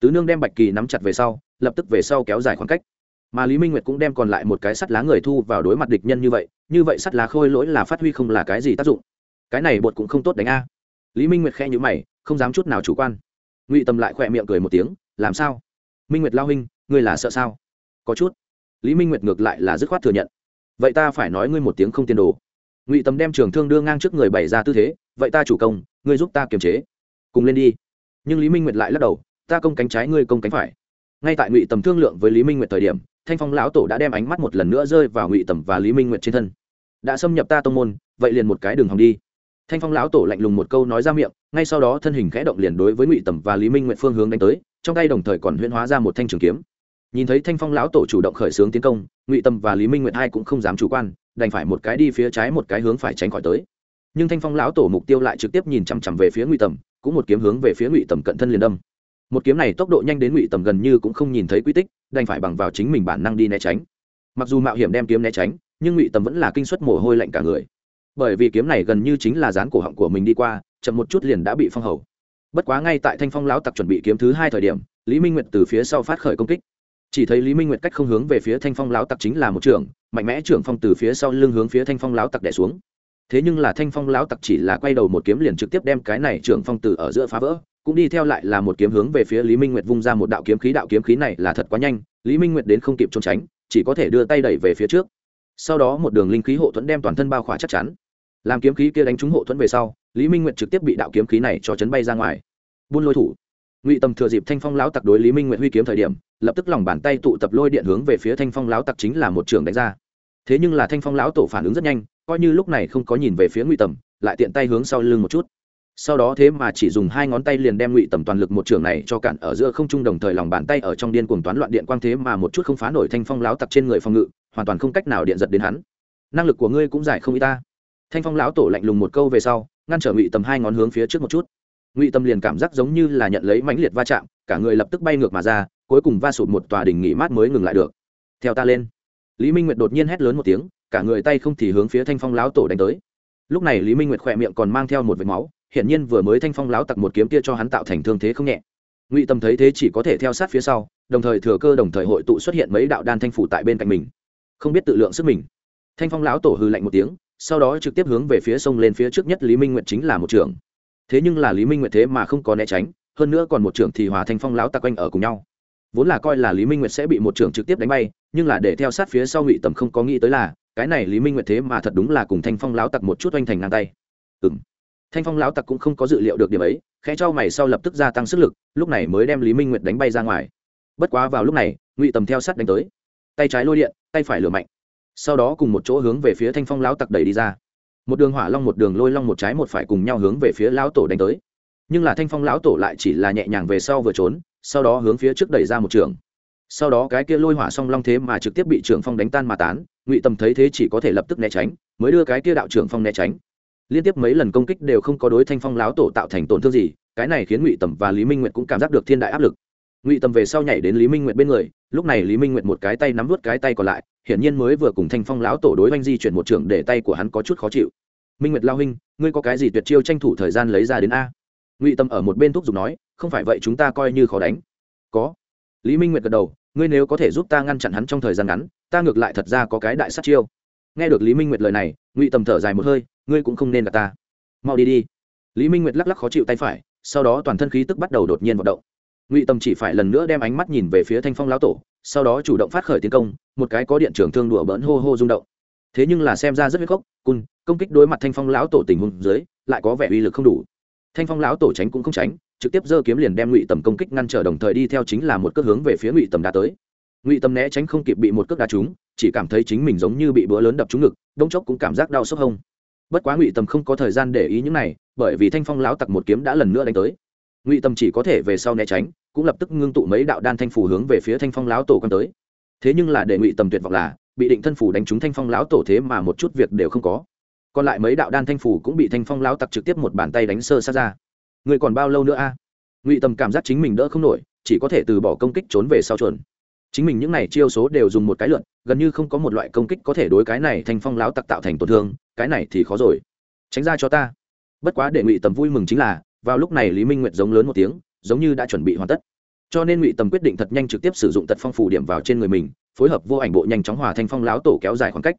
Tứ nương đem bạch kỳ nắm chặt về sau, lập tức về sau kéo dài khoảng cách. Mà lý minh nguyệt cũng đem còn lại một cái sắt lá người thu vào đối mặt địch nhân như vậy như vậy sắt lá khôi lỗi là phát huy không là cái gì tác dụng. Cái này bột cũng không tốt đánh a. Lý minh nguyệt khe nhữ mày, không dám chút nào chủ quan. Ngụy Tầm lại khỏe miệng cười một tiếng, làm sao? Minh nguyệt lao huynh, ngươi là sợ sao? Có chút lý minh nguyệt ngược lại là dứt khoát thừa nhận. Vậy ta phải nói ngươi một tiếng không tiền đồ. Ngụy Tầm đem trường thương đưa ngang trước người bày ra tư thế, vậy ta chủ công, ngươi giúp ta kiềm chế. Cùng lên đi. Nhưng lý minh nguyệt lại lắc đầu, ta công cánh trái ngươi công cánh phải. Ngay tại ngụy tầm thương lượng với lý minh nguyệt thời điểm, thanh phong lão tổ đã đem ánh mắt một lần nữa rơi vào ngụy tầm và lý minh nguyệt trên thân. Đã xâm nhập ta tông môn, vậy liền một cái đường hòng đi. Thanh phong lão tổ lạnh lùng một câu nói ra miệng, ngay sau đó thân hình khẽ động liền đối với ngụy tầm và lý minh nguyệt phương hướng đánh tới, trong tay đồng thời còn huyễn hóa ra một thanh trường kiếm nhìn thấy thanh phong lão tổ chủ động khởi xướng tiến công, ngụy tâm và lý minh nguyệt hai cũng không dám chủ quan, đành phải một cái đi phía trái một cái hướng phải tránh khỏi tới. Nhưng thanh phong lão tổ mục tiêu lại trực tiếp nhìn chằm chằm về phía ngụy tầm cũng một kiếm hướng về phía ngụy tầm cận thân liền đâm. Một kiếm này tốc độ nhanh đến ngụy tầm gần như cũng không nhìn thấy quy tích, đành phải bằng vào chính mình bản năng đi né tránh. Mặc dù mạo hiểm đem kiếm né tránh, nhưng ngụy tầm vẫn là kinh suất mồ hôi lạnh cả người. Bởi vì kiếm này gần như chính là dán cổ họng của mình đi qua, chậm một chút liền đã bị phong hầu. Bất quá ngay tại thanh phong lão tặc chuẩn bị kiếm thứ hai thời điểm, lý minh nguyệt từ phía sau phát khởi công kích chỉ thấy lý minh nguyệt cách không hướng về phía thanh phong lão tặc chính là một trưởng, mạnh mẽ trưởng phong từ phía sau lưng hướng phía thanh phong lão tặc đẻ xuống. Thế nhưng là thanh phong lão tặc chỉ là quay đầu một kiếm liền trực tiếp đem cái này trưởng phong từ ở giữa phá vỡ, cũng đi theo lại là một kiếm hướng về phía lý minh nguyệt vung ra một đạo kiếm khí, đạo kiếm khí này là thật quá nhanh, lý minh nguyệt đến không kịp trốn tránh, chỉ có thể đưa tay đẩy về phía trước. Sau đó một đường linh khí hộ thuẫn đem toàn thân bao khỏa chắc chắn. Làm kiếm khí kia đánh trúng hộ thuẫn về sau, lý minh nguyệt trực tiếp bị đạo kiếm khí này cho chấn bay ra ngoài. Buôn lôi thủ ngụy tầm thừa dịp thanh phong lão tặc đối lý minh nguyện huy kiếm thời điểm, lập tức lòng bàn tay tụ tập lôi điện hướng về phía thanh phong lão tặc chính là một trường đánh ra. Thế nhưng là thanh phong lão tổ phản ứng rất nhanh, coi như lúc này không có nhìn về phía ngụy tầm lại tiện tay hướng sau lưng một chút. Sau đó thế mà chỉ dùng hai ngón tay liền đem ngụy tầm toàn lực một trường này cho cản ở giữa không trung đồng thời lòng bàn tay ở trong điên cuồng toán loạn điện quang thế mà một chút không phá nổi thanh phong lão tặc trên người phòng ngự, hoàn toàn không cách nào điện giật đến hắn. Năng lực của ngươi cũng giải không y ta. Thanh phong lão tổ lạnh lùng một câu về sau, ngăn trở ngụy tầm hai ngón hướng phía trước một chút ngụy tâm liền cảm giác giống như là nhận lấy mãnh liệt va chạm, cả người lập tức bay ngược mà ra, cuối cùng va sụt một tòa đỉnh nghỉ mát mới ngừng lại được. Theo ta lên. Lý minh nguyệt đột nhiên hét lớn một tiếng, cả người tay không thì hướng phía thanh phong lão tổ đánh tới. Lúc này lý minh nguyệt khỏe miệng còn mang theo một vệt máu, hiển nhiên vừa mới thanh phong lão tặc một kiếm kia cho hắn tạo thành thương thế không nhẹ. Ngụy tâm thấy thế chỉ có thể theo sát phía sau, đồng thời thừa cơ đồng thời hội tụ xuất hiện mấy đạo đan thanh phủ tại bên cạnh mình. Không biết tự lượng sức mình. Thanh phong lão tổ hư lạnh một tiếng, sau đó trực tiếp hướng về phía sông lên phía trước nhất lý minh nguyệt chính là một trường thế nhưng là lý minh nguyệt thế mà không có né tránh, hơn nữa còn một trưởng thì hòa thanh phong lão tặc quanh ở cùng nhau. Vốn là coi là lý minh nguyệt sẽ bị một trưởng trực tiếp đánh bay, nhưng là để theo sát phía sau ngụy tầm không có nghĩ tới là, cái này lý minh nguyệt thế mà thật đúng là cùng thanh phong lão tặc một chút oanh thành ngang tay. Ừ m thanh phong lão tặc cũng không có dự liệu được điểm ấy, khẽ cho mày sau lập tức gia tăng sức lực, lúc này mới đem lý minh nguyệt đánh bay ra ngoài. Bất quá vào lúc này, ngụy tầm theo sát đánh tới. Tay trái lôi điện, tay phải lửa mạnh. Sau đó cùng một chỗ hướng về phía thanh phong lão tặc đẩy đi ra một đường hỏa long một đường lôi long một trái một phải cùng nhau hướng về phía lão tổ đánh tới. Nhưng là thanh phong lão tổ lại chỉ là nhẹ nhàng về sau vừa trốn, sau đó hướng phía trước đẩy ra một trường. Sau đó cái kia lôi hỏa song long thế mà trực tiếp bị trưởng phong đánh tan mà tán, ngụy tầm thấy thế chỉ có thể lập tức né tránh, mới đưa cái kia đạo trưởng phong né tránh. Liên tiếp mấy lần công kích đều không có đối thanh phong lão tổ tạo thành tổn thương gì, cái này khiến ngụy tầm và lý minh nguyệt cũng cảm giác được thiên đại áp lực. Ngụy tầm về sau nhảy đến lý minh nguyệt bên người, lúc này lý minh nguyệt một cái tay nắm vút cái tay còn lại hiển nhiên mới vừa cùng thanh phong lão tổ đối oanh di chuyển một trường để tay của hắn có chút khó chịu. Minh nguyệt lao huynh, ngươi có cái gì tuyệt chiêu tranh thủ thời gian lấy ra đến a? Ngụy tâm ở một bên thúc giục nói, không phải vậy chúng ta coi như khó đánh. Có. Lý minh nguyệt gật đầu, ngươi nếu có thể giúp ta ngăn chặn hắn trong thời gian ngắn, ta ngược lại thật ra có cái đại sát chiêu. Nghe được lý minh nguyệt lời này, ngụy tầm thở dài một hơi, ngươi cũng không nên gặp ta. Mau đi đi. Lý minh nguyệt lắc lắc khó chịu tay phải, sau đó toàn thân khí tức bắt đầu đột nhiên vận động. Ngụy tâm chỉ phải lần nữa đem ánh mắt nhìn về phía thanh phong lão tổ sau đó chủ động phát khởi tiến công, một cái có điện trưởng thương đùa bỡn hô hô rung động. Thế nhưng là xem ra rất huyết khốc, cun, công kích đối mặt thanh phong lão tổ tình huống dưới, lại có vẻ uy lực không đủ. Thanh phong lão tổ tránh cũng không tránh, trực tiếp giơ kiếm liền đem ngụy tầm công kích ngăn trở đồng thời đi theo chính là một cước hướng về phía ngụy tầm đá tới. Ngụy tầm né tránh không kịp bị một cước đá trúng, chỉ cảm thấy chính mình giống như bị bữa lớn đập trúng ngực đông chốc cũng cảm giác đau sốc hông. Bất quá ngụy tầm không có thời gian để ý những này, bởi vì thanh phong lão tặc một kiếm đã lần nữa đánh tới. Ngụy tầm chỉ có thể về sau né tránh cũng lập tức ngưng tụ mấy đạo đan thanh phù hướng về phía thanh phong lão tổ quan tới. Thế nhưng là để ngụy tầm tuyệt vọng là, bị định thân phủ đánh trúng thanh phong lão tổ thế mà một chút việc đều không có. Còn lại mấy đạo đan thanh phủ cũng bị thanh phong lão tặc trực tiếp một bàn tay đánh sơ xa ra. Người còn bao lâu nữa a? À? Ngụy tầm cảm giác chính mình đỡ không nổi, chỉ có thể từ bỏ công kích trốn về sau chuẩn. chính mình những này chiêu số đều dùng một cái lượn gần như không có một loại công kích có thể đối cái này thanh phong lão tặc tạo thành tổn thương, cái này thì khó rồi. Tránh ra cho ta. Bất quá để ngụy tầm vui mừng chính là, vào lúc này lý minh nguyệt giống lớn một tiếng giống như đã chuẩn bị hoàn tất. Cho nên ngụy tầm quyết định thật nhanh trực tiếp sử dụng tật phong phủ điểm vào trên người mình, phối hợp vô ảnh bộ nhanh chóng hòa thanh phong láo tổ kéo dài khoảng cách.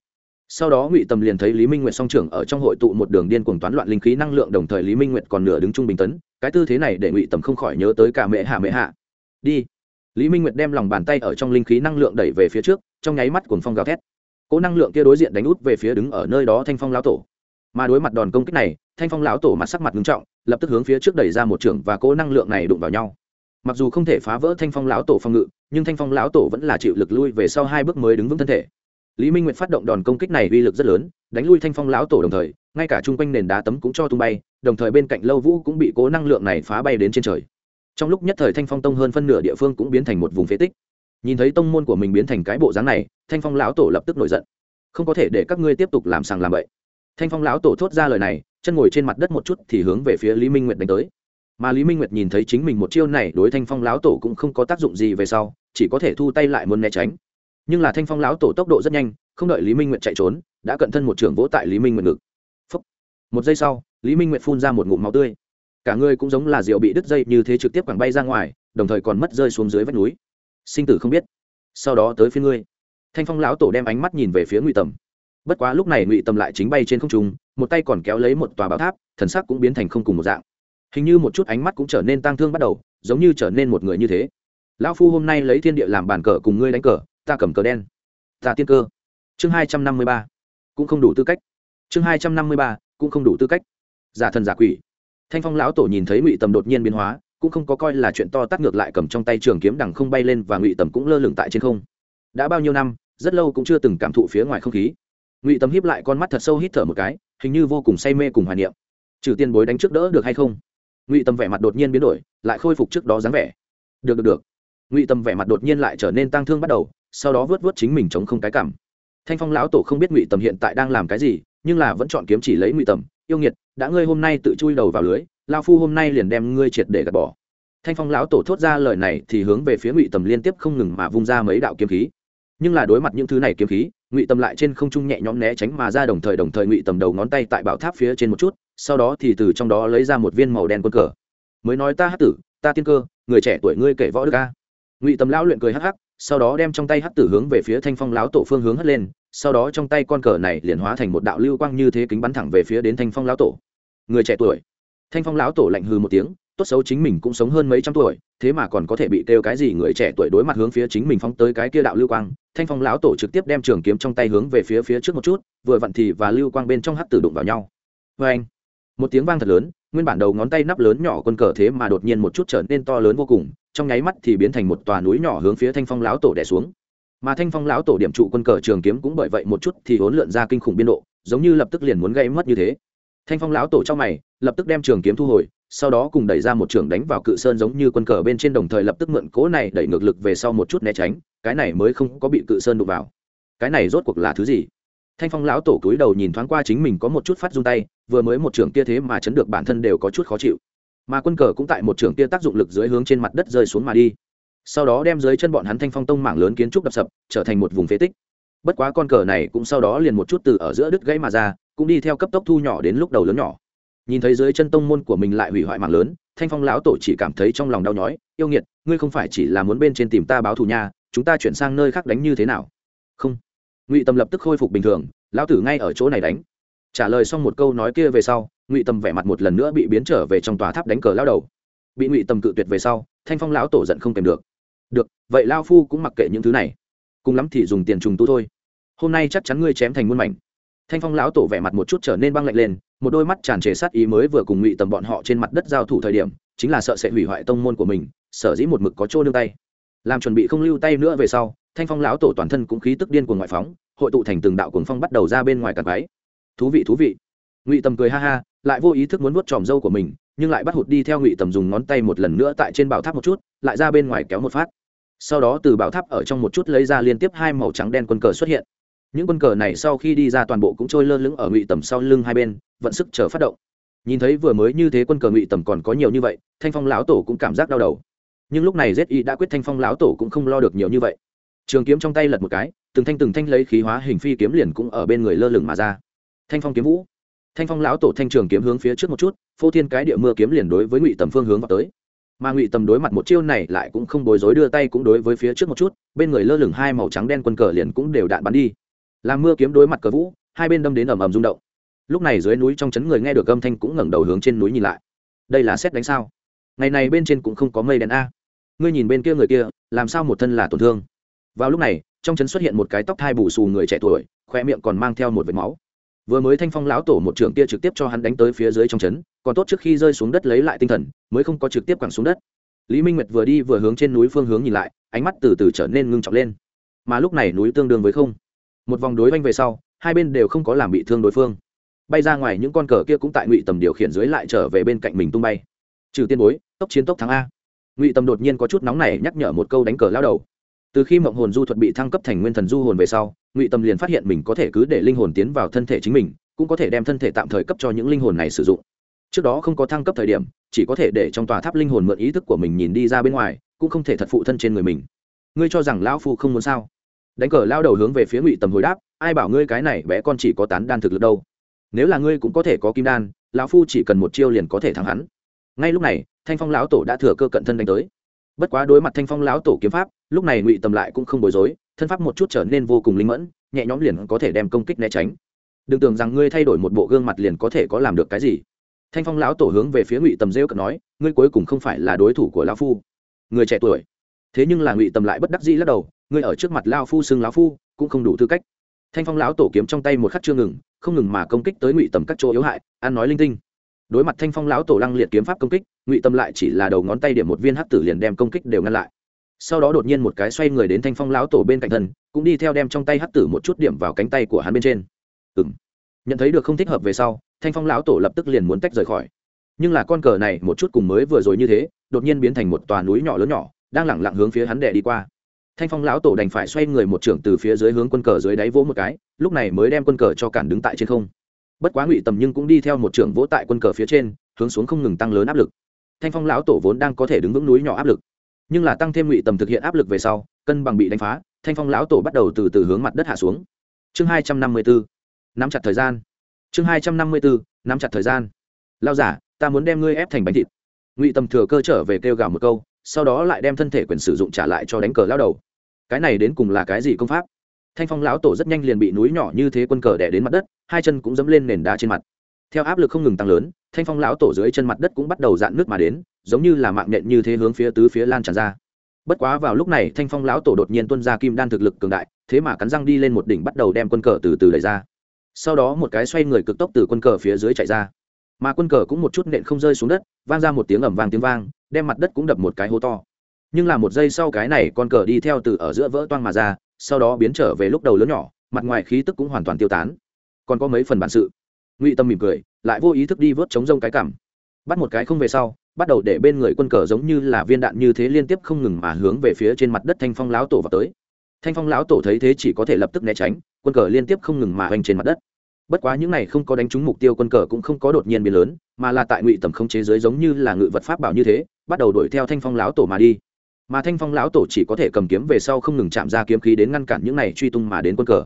Sau đó ngụy tầm liền thấy lý minh nguyệt song trưởng ở trong hội tụ một đường điên cuồng toán loạn linh khí năng lượng, đồng thời lý minh nguyệt còn nửa đứng trung bình tấn. Cái tư thế này để ngụy tầm không khỏi nhớ tới cả mẹ hạ mẹ hạ. Đi. Lý minh nguyệt đem lòng bàn tay ở trong linh khí năng lượng đẩy về phía trước, trong nháy mắt cuồng phong gào thét. Cỗ năng lượng kia đối diện đánh út về phía đứng ở nơi đó thanh phong lão tổ. Mà đối mặt đòn công kích này, thanh phong lão tổ mặt sắc mặt nghiêm trọng lập tức hướng phía trước đẩy ra một trưởng và cỗ năng lượng này đụng vào nhau. Mặc dù không thể phá vỡ thanh phong lão tổ phòng ngự, nhưng thanh phong lão tổ vẫn là chịu lực lui về sau hai bước mới đứng vững thân thể. Lý minh nguyệt phát động đòn công kích này uy lực rất lớn, đánh lui thanh phong lão tổ đồng thời, ngay cả chung quanh nền đá tấm cũng cho tung bay, đồng thời bên cạnh lâu vũ cũng bị cố năng lượng này phá bay đến trên trời. Trong lúc nhất thời thanh phong tông hơn phân nửa địa phương cũng biến thành một vùng phế tích. Nhìn thấy tông môn của mình biến thành cái bộ dáng này, thanh phong lão tổ lập tức nổi giận. Không có thể để các ngươi tiếp tục làm sàng làm bậy. Thanh phong lão tổ thốt ra lời này chân ngồi trên mặt đất một chút thì hướng về phía lý minh nguyệt đánh tới. Mà lý minh nguyệt nhìn thấy chính mình một chiêu này, đối thanh phong lão tổ cũng không có tác dụng gì về sau, chỉ có thể thu tay lại muốn né tránh. Nhưng là thanh phong lão tổ tốc độ rất nhanh, không đợi lý minh nguyệt chạy trốn, đã cận thân một trưởng vỗ tại lý minh nguyệt ngực. Phúc. một giây sau, lý minh nguyệt phun ra một ngụm máu tươi. Cả người cũng giống là rượu bị đứt dây như thế trực tiếp quẳng bay ra ngoài, đồng thời còn mất rơi xuống dưới vách núi. Sinh tử không biết. Sau đó tới phía ngươi. Thanh phong lão tổ đem ánh mắt nhìn về phía ngụy tầm. Bất quá lúc này ngụy tầm lại chính bay trên không trung một tay còn kéo lấy một tòa bảo tháp, thần sắc cũng biến thành không cùng một dạng. Hình như một chút ánh mắt cũng trở nên tang thương bắt đầu, giống như trở nên một người như thế. Lão phu hôm nay lấy thiên địa làm bàn cờ cùng ngươi đánh cờ, ta cầm cờ đen. Ta tiên cơ. Chương hai trăm năm mươi ba. Cũng không đủ tư cách. Chương hai trăm năm mươi ba, cũng không đủ tư cách. Giả thần giả quỷ. Thanh phong lão tổ nhìn thấy ngụy tầm đột nhiên biến hóa, cũng không có coi là chuyện to tắt ngược lại cầm trong tay trường kiếm đằng không bay lên và ngụy tầm cũng lơ lửng tại trên không. Đã bao nhiêu năm, rất lâu cũng chưa từng cảm thụ phía ngoài không khí. Ngụy tầm híp lại con mắt thật sâu hít thở một cái hình như vô cùng say mê cùng hoài niệm. Trừ tiền bối đánh trước đỡ được hay không? Ngụy Tâm vẻ mặt đột nhiên biến đổi, lại khôi phục trước đó dáng vẻ. Được được được. Ngụy Tâm vẻ mặt đột nhiên lại trở nên tang thương bắt đầu, sau đó vớt vớt chính mình chống không cái cảm. Thanh phong lão tổ không biết ngụy tầm hiện tại đang làm cái gì, nhưng là vẫn chọn kiếm chỉ lấy ngụy tầm yêu nghiệt, đã ngươi hôm nay tự chui đầu vào lưới lao phu hôm nay liền đem ngươi triệt để gạt bỏ. Thanh phong lão tổ thốt ra lời này thì hướng về phía ngụy tầm liên tiếp không ngừng mà vung ra mấy đạo kiếm khí. Nhưng là đối mặt những thứ này kiếm khí ngụy tầm lại trên không trung nhẹ nhõm né tránh mà ra đồng thời đồng thời ngụy tầm đầu ngón tay tại bảo tháp phía trên một chút, sau đó thì từ trong đó lấy ra một viên màu đen quân cờ. Mới nói ta hát tử, ta tiên cơ, người trẻ tuổi ngươi kể võ đức ca ngụy tầm lão luyện cười hắc hắc, sau đó đem trong tay hát tử hướng về phía thanh phong lão tổ phương hướng hất lên, sau đó trong tay con cờ này liền hóa thành một đạo lưu quang như thế kính bắn thẳng về phía đến thanh phong lão tổ. Người trẻ tuổi. Thanh phong lão tổ lạnh hư một tiếng tốt xấu chính mình cũng sống hơn mấy trăm tuổi, thế mà còn có thể bị kêu cái gì người trẻ tuổi đối mặt hướng phía chính mình phóng tới cái kia đạo lưu quang. Thanh phong lão tổ trực tiếp đem trường kiếm trong tay hướng về phía phía trước một chút, vừa vặn thì và lưu quang bên trong hắt tử đụng vào nhau. Vê anh, một tiếng vang thật lớn, nguyên bản đầu ngón tay nắp lớn nhỏ quân cờ thế mà đột nhiên một chút trở nên to lớn vô cùng, trong nháy mắt thì biến thành một tòa núi nhỏ hướng phía thanh phong lão tổ đẻ xuống. Mà thanh phong lão tổ điểm trụ quân cờ trường kiếm cũng bởi vậy một chút thì hỗn lượn ra kinh khủng biên độ, giống như lập tức liền muốn gây mất như thế. Thanh phong lão tổ trong mày, lập tức đem trường kiếm thu hồi sau đó cùng đẩy ra một trường đánh vào cự sơn giống như quân cờ bên trên đồng thời lập tức mượn cố này đẩy ngược lực về sau một chút né tránh, cái này mới không có bị cự sơn đụng vào. Cái này rốt cuộc là thứ gì? Thanh phong lão tổ cúi đầu nhìn thoáng qua chính mình có một chút phát run tay, vừa mới một trường kia thế mà chấn được bản thân đều có chút khó chịu. Mà quân cờ cũng tại một trường kia tác dụng lực dưới hướng trên mặt đất rơi xuống mà đi. Sau đó đem dưới chân bọn hắn thanh phong tông mảng lớn kiến trúc đập sập, trở thành một vùng phế tích. Bất quá con cờ này cũng sau đó liền một chút từ ở giữa đứt gãy mà ra, cũng đi theo cấp tốc thu nhỏ đến lúc đầu lớn nhỏ nhìn thấy dưới chân tông môn của mình lại hủy hoại mạng lớn, thanh phong lão tổ chỉ cảm thấy trong lòng đau nhói, yêu nghiệt, ngươi không phải chỉ là muốn bên trên tìm ta báo thù nha, chúng ta chuyển sang nơi khác đánh như thế nào? Không. Ngụy tâm lập tức khôi phục bình thường, lão tử ngay ở chỗ này đánh. Trả lời xong một câu nói kia về sau, ngụy tâm vẻ mặt một lần nữa bị biến trở về trong tòa tháp đánh cờ lao đầu. Bị ngụy tâm cự tuyệt về sau, thanh phong lão tổ giận không kèm được. Được, vậy lao phu cũng mặc kệ những thứ này. Cùng lắm thì dùng tiền trùng tu thôi. Hôm nay chắc chắn ngươi chém thành muôn mảnh. Thanh phong lão tổ vẻ mặt một chút trở nên băng lạnh lên một đôi mắt tràn trề sát ý mới vừa cùng ngụy tầm bọn họ trên mặt đất giao thủ thời điểm, chính là sợ sẽ hủy hoại tông môn của mình, sở dĩ một mực có trô nương tay. Làm chuẩn bị không lưu tay nữa về sau, thanh phong lão tổ toàn thân cũng khí tức điên cuồng ngoại phóng, hội tụ thành từng đạo cuồng phong bắt đầu ra bên ngoài cặp váy thú vị thú vị. Ngụy tầm cười ha ha, lại vô ý thức muốn vuốt tròm dâu của mình, nhưng lại bắt hụt đi theo ngụy tầm dùng ngón tay một lần nữa tại trên bảo tháp một chút, lại ra bên ngoài kéo một phát. Sau đó từ bảo tháp ở trong một chút lấy ra liên tiếp hai màu trắng đen quân cờ xuất hiện những quân cờ này sau khi đi ra toàn bộ cũng trôi lơ lửng ở ngụy tầm sau lưng hai bên, vận sức chờ phát động. Nhìn thấy vừa mới như thế quân cờ ngụy tầm còn có nhiều như vậy, thanh phong lão tổ cũng cảm giác đau đầu. Nhưng lúc này zi đã quyết thanh phong lão tổ cũng không lo được nhiều như vậy. Trường kiếm trong tay lật một cái, từng thanh từng thanh lấy khí hóa hình phi kiếm liền cũng ở bên người lơ lửng mà ra. Thanh phong kiếm vũ. Thanh phong lão tổ thanh trường kiếm hướng phía trước một chút, phô thiên cái địa mưa kiếm liền đối với ngụy tầm phương hướng vào tới. Mà ngụy tầm đối mặt một chiêu này lại cũng không bối rối đưa tay cũng đối với phía trước một chút, bên người lơ lửng hai màu trắng đen quân cờ liền cũng đều đạn bắn đi làm mưa kiếm đối mặt cờ vũ, hai bên đâm đến ầm ầm rung động. Lúc này dưới núi trong chấn người nghe được âm thanh cũng ngẩng đầu hướng trên núi nhìn lại. Đây là xét đánh sao? Ngày này bên trên cũng không có mây đèn a. Ngươi nhìn bên kia người kia, làm sao một thân là tổn thương? Vào lúc này, trong chấn xuất hiện một cái tóc thai bù xù người trẻ tuổi khoe miệng còn mang theo một vệt máu. Vừa mới thanh phong lão tổ một trường kia trực tiếp cho hắn đánh tới phía dưới trong chấn, còn tốt trước khi rơi xuống đất lấy lại tinh thần, mới không có trực tiếp quẳng xuống đất. Lý minh nguyệt vừa đi vừa hướng trên núi phương hướng nhìn lại, ánh mắt từ từ trở nên ngưng trọng lên. Mà lúc này núi tương đương với không một vòng đối oanh về sau, hai bên đều không có làm bị thương đối phương. Bay ra ngoài những con cờ kia cũng tại ngụy tầm điều khiển dưới lại trở về bên cạnh mình tung bay. Trừ tiên bối, tốc chiến tốc thắng a. Ngụy tầm đột nhiên có chút nóng này nhắc nhở một câu đánh cờ lao đầu. Từ khi mộng hồn du thuật bị thăng cấp thành nguyên thần du hồn về sau, ngụy tầm liền phát hiện mình có thể cứ để linh hồn tiến vào thân thể chính mình, cũng có thể đem thân thể tạm thời cấp cho những linh hồn này sử dụng. Trước đó không có thăng cấp thời điểm, chỉ có thể để trong tòa tháp linh hồn mượn ý thức của mình nhìn đi ra bên ngoài, cũng không thể thật phụ thân trên người mình. Ngươi cho rằng lão phu không muốn sao? Đánh cờ lao đầu hướng về phía ngụy tầm hồi đáp, ai bảo ngươi cái này bé con chỉ có tán đan thực lực đâu? Nếu là ngươi cũng có thể có kim đan, lão phu chỉ cần một chiêu liền có thể thắng hắn. Ngay lúc này, thanh phong lão tổ đã thừa cơ cận thân đánh tới. Bất quá đối mặt thanh phong lão tổ kiếm pháp, lúc này ngụy tầm lại cũng không bối rối, thân pháp một chút trở nên vô cùng linh mẫn, nhẹ nhõm liền có thể đem công kích né tránh. Đừng tưởng rằng ngươi thay đổi một bộ gương mặt liền có thể có làm được cái gì. Thanh phong lão tổ hướng về phía ngụy tầm rêu cận nói, ngươi cuối cùng không phải là đối thủ của lão phu. Người trẻ tuổi thế nhưng là ngụy tầm lại bất đắc dĩ lắc đầu, ngươi ở trước mặt lao phu xưng lão phu, cũng không đủ tư cách. Thanh phong lão tổ kiếm trong tay một khắc chưa ngừng, không ngừng mà công kích tới ngụy tầm các chỗ yếu hại, ăn nói linh tinh. Đối mặt thanh phong lão tổ lăng liệt kiếm pháp công kích, ngụy tâm lại chỉ là đầu ngón tay điểm một viên hắc tử liền đem công kích đều ngăn lại. Sau đó đột nhiên một cái xoay người đến thanh phong lão tổ bên cạnh thân, cũng đi theo đem trong tay hắc tử một chút điểm vào cánh tay của hắn bên trên. Ừ m nhận thấy được không thích hợp về sau, thanh phong lão tổ lập tức liền muốn tách rời khỏi. Nhưng là con cờ này một chút cùng mới vừa rồi như thế, đột nhiên biến thành một tòa núi nhỏ lớn nhỏ đang lẳng lặng hướng phía hắn đệ đi qua. Thanh phong lão tổ đành phải xoay người một trưởng từ phía dưới hướng quân cờ dưới đáy vỗ một cái, lúc này mới đem quân cờ cho cản đứng tại trên không. Bất quá ngụy tầm nhưng cũng đi theo một trưởng vỗ tại quân cờ phía trên, hướng xuống không ngừng tăng lớn áp lực. Thanh phong lão tổ vốn đang có thể đứng vững núi nhỏ áp lực, nhưng là tăng thêm ngụy tầm thực hiện áp lực về sau, cân bằng bị đánh phá, thanh phong lão tổ bắt đầu từ từ hướng mặt đất hạ xuống. Chương hai trăm năm mươi bốn, nắm chặt thời gian. Chương hai trăm năm mươi bốn, nắm chặt thời gian. Lao giả, ta muốn đem ngươi ép thành bánh thịt. Ngụy tầm thừa cơ trở về kêu gào một câu sau đó lại đem thân thể quyền sử dụng trả lại cho đánh cờ lao đầu. Cái này đến cùng là cái gì công pháp? Thanh phong lão tổ rất nhanh liền bị núi nhỏ như thế quân cờ đẻ đến mặt đất, hai chân cũng dẫm lên nền đá trên mặt. Theo áp lực không ngừng tăng lớn, thanh phong lão tổ dưới chân mặt đất cũng bắt đầu dạn nước mà đến, giống như là mạng nhện như thế hướng phía tứ phía lan tràn ra. Bất quá vào lúc này, thanh phong lão tổ đột nhiên tuân ra kim đan thực lực cường đại, thế mà cắn răng đi lên một đỉnh bắt đầu đem quân cờ từ từ đẩy ra. Sau đó một cái xoay người cực tốc từ quân cờ phía dưới chạy ra. Mà quân cờ cũng một chút nện không rơi xuống đất, vang ra một tiếng ẩm vang tiếng vang đem mặt đất cũng đập một cái hố to. Nhưng là một giây sau cái này con cờ đi theo từ ở giữa vỡ toang mà ra, sau đó biến trở về lúc đầu lớn nhỏ, mặt ngoài khí tức cũng hoàn toàn tiêu tán. Còn có mấy phần bản sự. Ngụy tâm mỉm cười, lại vô ý thức đi vớt chống rông cái cảm. Bắt một cái không về sau, bắt đầu để bên người quân cờ giống như là viên đạn như thế liên tiếp không ngừng mà hướng về phía trên mặt đất thanh phong lão tổ vào tới. Thanh phong lão tổ thấy thế chỉ có thể lập tức né tránh, quân cờ liên tiếp không ngừng mà hoành trên mặt đất. Bất quá những này không có đánh trúng mục tiêu quân cờ cũng không có đột nhiên biến lớn, mà là tại ngụy tầm không chế giới giống như là ngự vật pháp bảo như thế bắt đầu đuổi theo thanh phong lão tổ mà đi. Mà thanh phong lão tổ chỉ có thể cầm kiếm về sau không ngừng chạm ra kiếm khí đến ngăn cản những này truy tung mà đến quân cờ.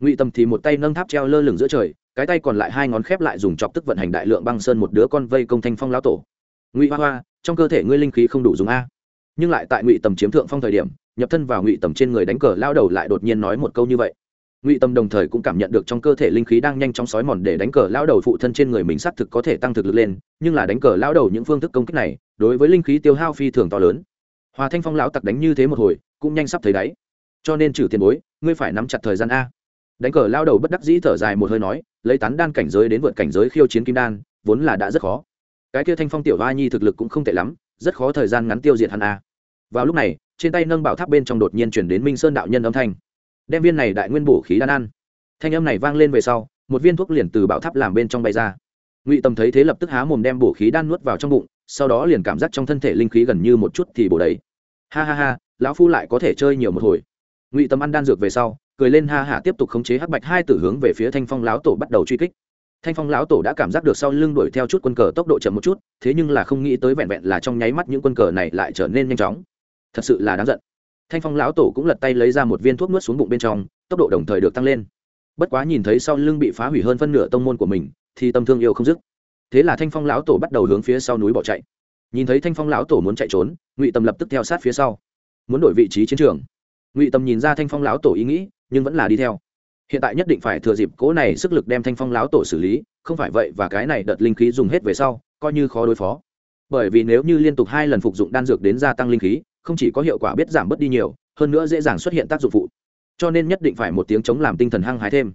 Ngụy tầm thì một tay nâng tháp treo lơ lửng giữa trời, cái tay còn lại hai ngón khép lại dùng chọc tức vận hành đại lượng băng sơn một đứa con vây công thanh phong lão tổ. Ngụy hoa hoa, trong cơ thể ngươi linh khí không đủ dùng a. Nhưng lại tại ngụy tầm chiếm thượng phong thời điểm, nhập thân vào ngụy tầm trên người đánh cờ lao đầu lại đột nhiên nói một câu như vậy. Ngụy tầm đồng thời cũng cảm nhận được trong cơ thể linh khí đang nhanh chóng sói mòn để đánh cờ lao đầu phụ thân trên người mình xác thực có thể tăng thực lực lên, nhưng là đánh cờ lao đầu những phương thức công kích này đối với linh khí tiêu hao phi thường to lớn. Hòa thanh phong lão tặc đánh như thế một hồi, cũng nhanh sắp thấy đáy. Cho nên trừ tiền bối, ngươi phải nắm chặt thời gian a. Đánh cờ lao đầu bất đắc dĩ thở dài một hơi nói, lấy tán đan cảnh giới đến vượt cảnh giới khiêu chiến kim đan, vốn là đã rất khó. Cái kia thanh phong tiểu hoa nhi thực lực cũng không tệ lắm, rất khó thời gian ngắn tiêu diệt hắn a. Vào lúc này, trên tay nâng bảo tháp bên trong đột nhiên chuyển đến minh sơn đạo nhân âm thanh. Đem viên này đại nguyên bổ khí đan ăn. Thanh âm này vang lên về sau, một viên thuốc liền từ bảo tháp làm bên trong bay ra. Ngụy tầm thấy thế lập tức há mồm đem bổ khí đan nuốt vào trong bụng sau đó liền cảm giác trong thân thể linh khí gần như một chút thì bổ đầy. Ha ha ha, lão phu lại có thể chơi nhiều một hồi. Ngụy tâm ăn đan dược về sau, cười lên ha hả tiếp tục khống chế hắc bạch hai tử hướng về phía thanh phong lão tổ bắt đầu truy kích. Thanh phong lão tổ đã cảm giác được sau lưng đuổi theo chút quân cờ tốc độ chậm một chút, thế nhưng là không nghĩ tới vẹn vẹn là trong nháy mắt những quân cờ này lại trở nên nhanh chóng. Thật sự là đáng giận. Thanh phong lão tổ cũng lật tay lấy ra một viên thuốc nuốt xuống bụng bên trong, tốc độ đồng thời được tăng lên. Bất quá nhìn thấy sau lưng bị phá hủy hơn phân nửa tông môn của mình, thì tâm thương yêu không dứt thế là thanh phong lão tổ bắt đầu hướng phía sau núi bỏ chạy nhìn thấy thanh phong lão tổ muốn chạy trốn ngụy tâm lập tức theo sát phía sau muốn đổi vị trí chiến trường ngụy tâm nhìn ra thanh phong lão tổ ý nghĩ nhưng vẫn là đi theo hiện tại nhất định phải thừa dịp cố này sức lực đem thanh phong lão tổ xử lý không phải vậy và cái này đợt linh khí dùng hết về sau coi như khó đối phó bởi vì nếu như liên tục hai lần phục dụng đan dược đến gia tăng linh khí không chỉ có hiệu quả biết giảm bớt đi nhiều hơn nữa dễ dàng xuất hiện tác dụng phụ cho nên nhất định phải một tiếng chống làm tinh thần hăng hái thêm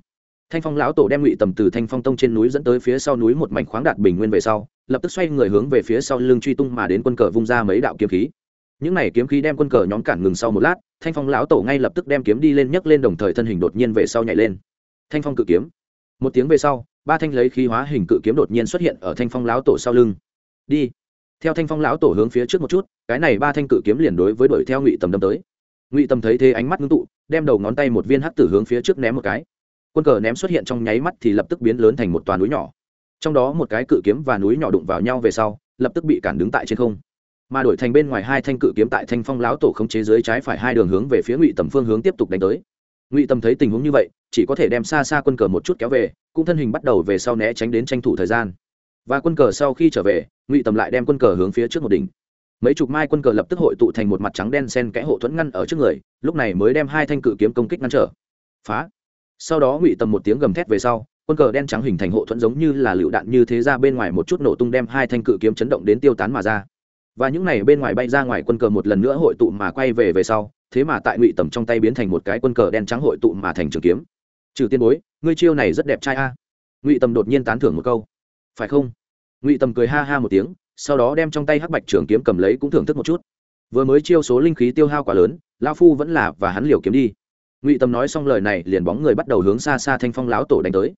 thanh phong lão tổ đem ngụy tầm từ thanh phong tông trên núi dẫn tới phía sau núi một mảnh khoáng đạt bình nguyên về sau, lập tức xoay người hướng về phía sau lưng truy tung mà đến quân cờ vung ra mấy đạo kiếm khí. Những này kiếm khí đem quân cờ nhóm cản ngừng sau một lát, thanh phong lão tổ ngay lập tức đem kiếm đi lên nhấc lên đồng thời thân hình đột nhiên về sau nhảy lên. Thanh phong cự kiếm. Một tiếng về sau, ba thanh lấy khí hóa hình cự kiếm đột nhiên xuất hiện ở thanh phong lão tổ sau lưng. Đi. Theo thanh phong lão tổ hướng phía trước một chút, cái này ba thanh cự kiếm liền đối với đuổi theo ngụy tầm đâm tới. Ngụy tầm thấy thế ánh mắt ngưng tụ, đem đầu ngón tay một viên hắc tử hướng phía trước ném một cái quân cờ ném xuất hiện trong nháy mắt thì lập tức biến lớn thành một toàn núi nhỏ. Trong đó một cái cự kiếm và núi nhỏ đụng vào nhau về sau, lập tức bị cản đứng tại trên không. Mà đổi thành bên ngoài hai thanh cự kiếm tại thanh phong láo tổ khống chế dưới trái phải hai đường hướng về phía ngụy tầm phương hướng tiếp tục đánh tới. Ngụy tầm thấy tình huống như vậy, chỉ có thể đem xa xa quân cờ một chút kéo về, cũng thân hình bắt đầu về sau né tránh đến tranh thủ thời gian. Và quân cờ sau khi trở về, ngụy tầm lại đem quân cờ hướng phía trước một đỉnh. Mấy chục mai quân cờ lập tức hội tụ thành một mặt trắng đen sen kẽ hộ thuẫn ngăn ở trước người, lúc này mới đem hai thanh cự kiếm công kích ngăn trở. Phá! Sau đó ngụy tầm một tiếng gầm thét về sau, quân cờ đen trắng hình thành hộ thuẫn giống như là lựu đạn như thế ra bên ngoài một chút nổ tung đem hai thanh cự kiếm chấn động đến tiêu tán mà ra. Và những này bên ngoài bay ra ngoài quân cờ một lần nữa hội tụ mà quay về về sau, thế mà tại ngụy tầm trong tay biến thành một cái quân cờ đen trắng hội tụ mà thành trường kiếm. Trừ tiên bối, ngươi chiêu này rất đẹp trai a. À. Ngụy tầm đột nhiên tán thưởng một câu. Phải không? Ngụy tầm cười ha ha một tiếng, sau đó đem trong tay hắc bạch trường kiếm cầm lấy cũng thưởng thức một chút. Vừa mới chiêu số linh khí tiêu hao quá lớn lao phu vẫn là và hắn liều kiếm đi ngụy tầm nói xong lời này liền bóng người bắt đầu hướng xa xa thanh phong lão tổ đánh tới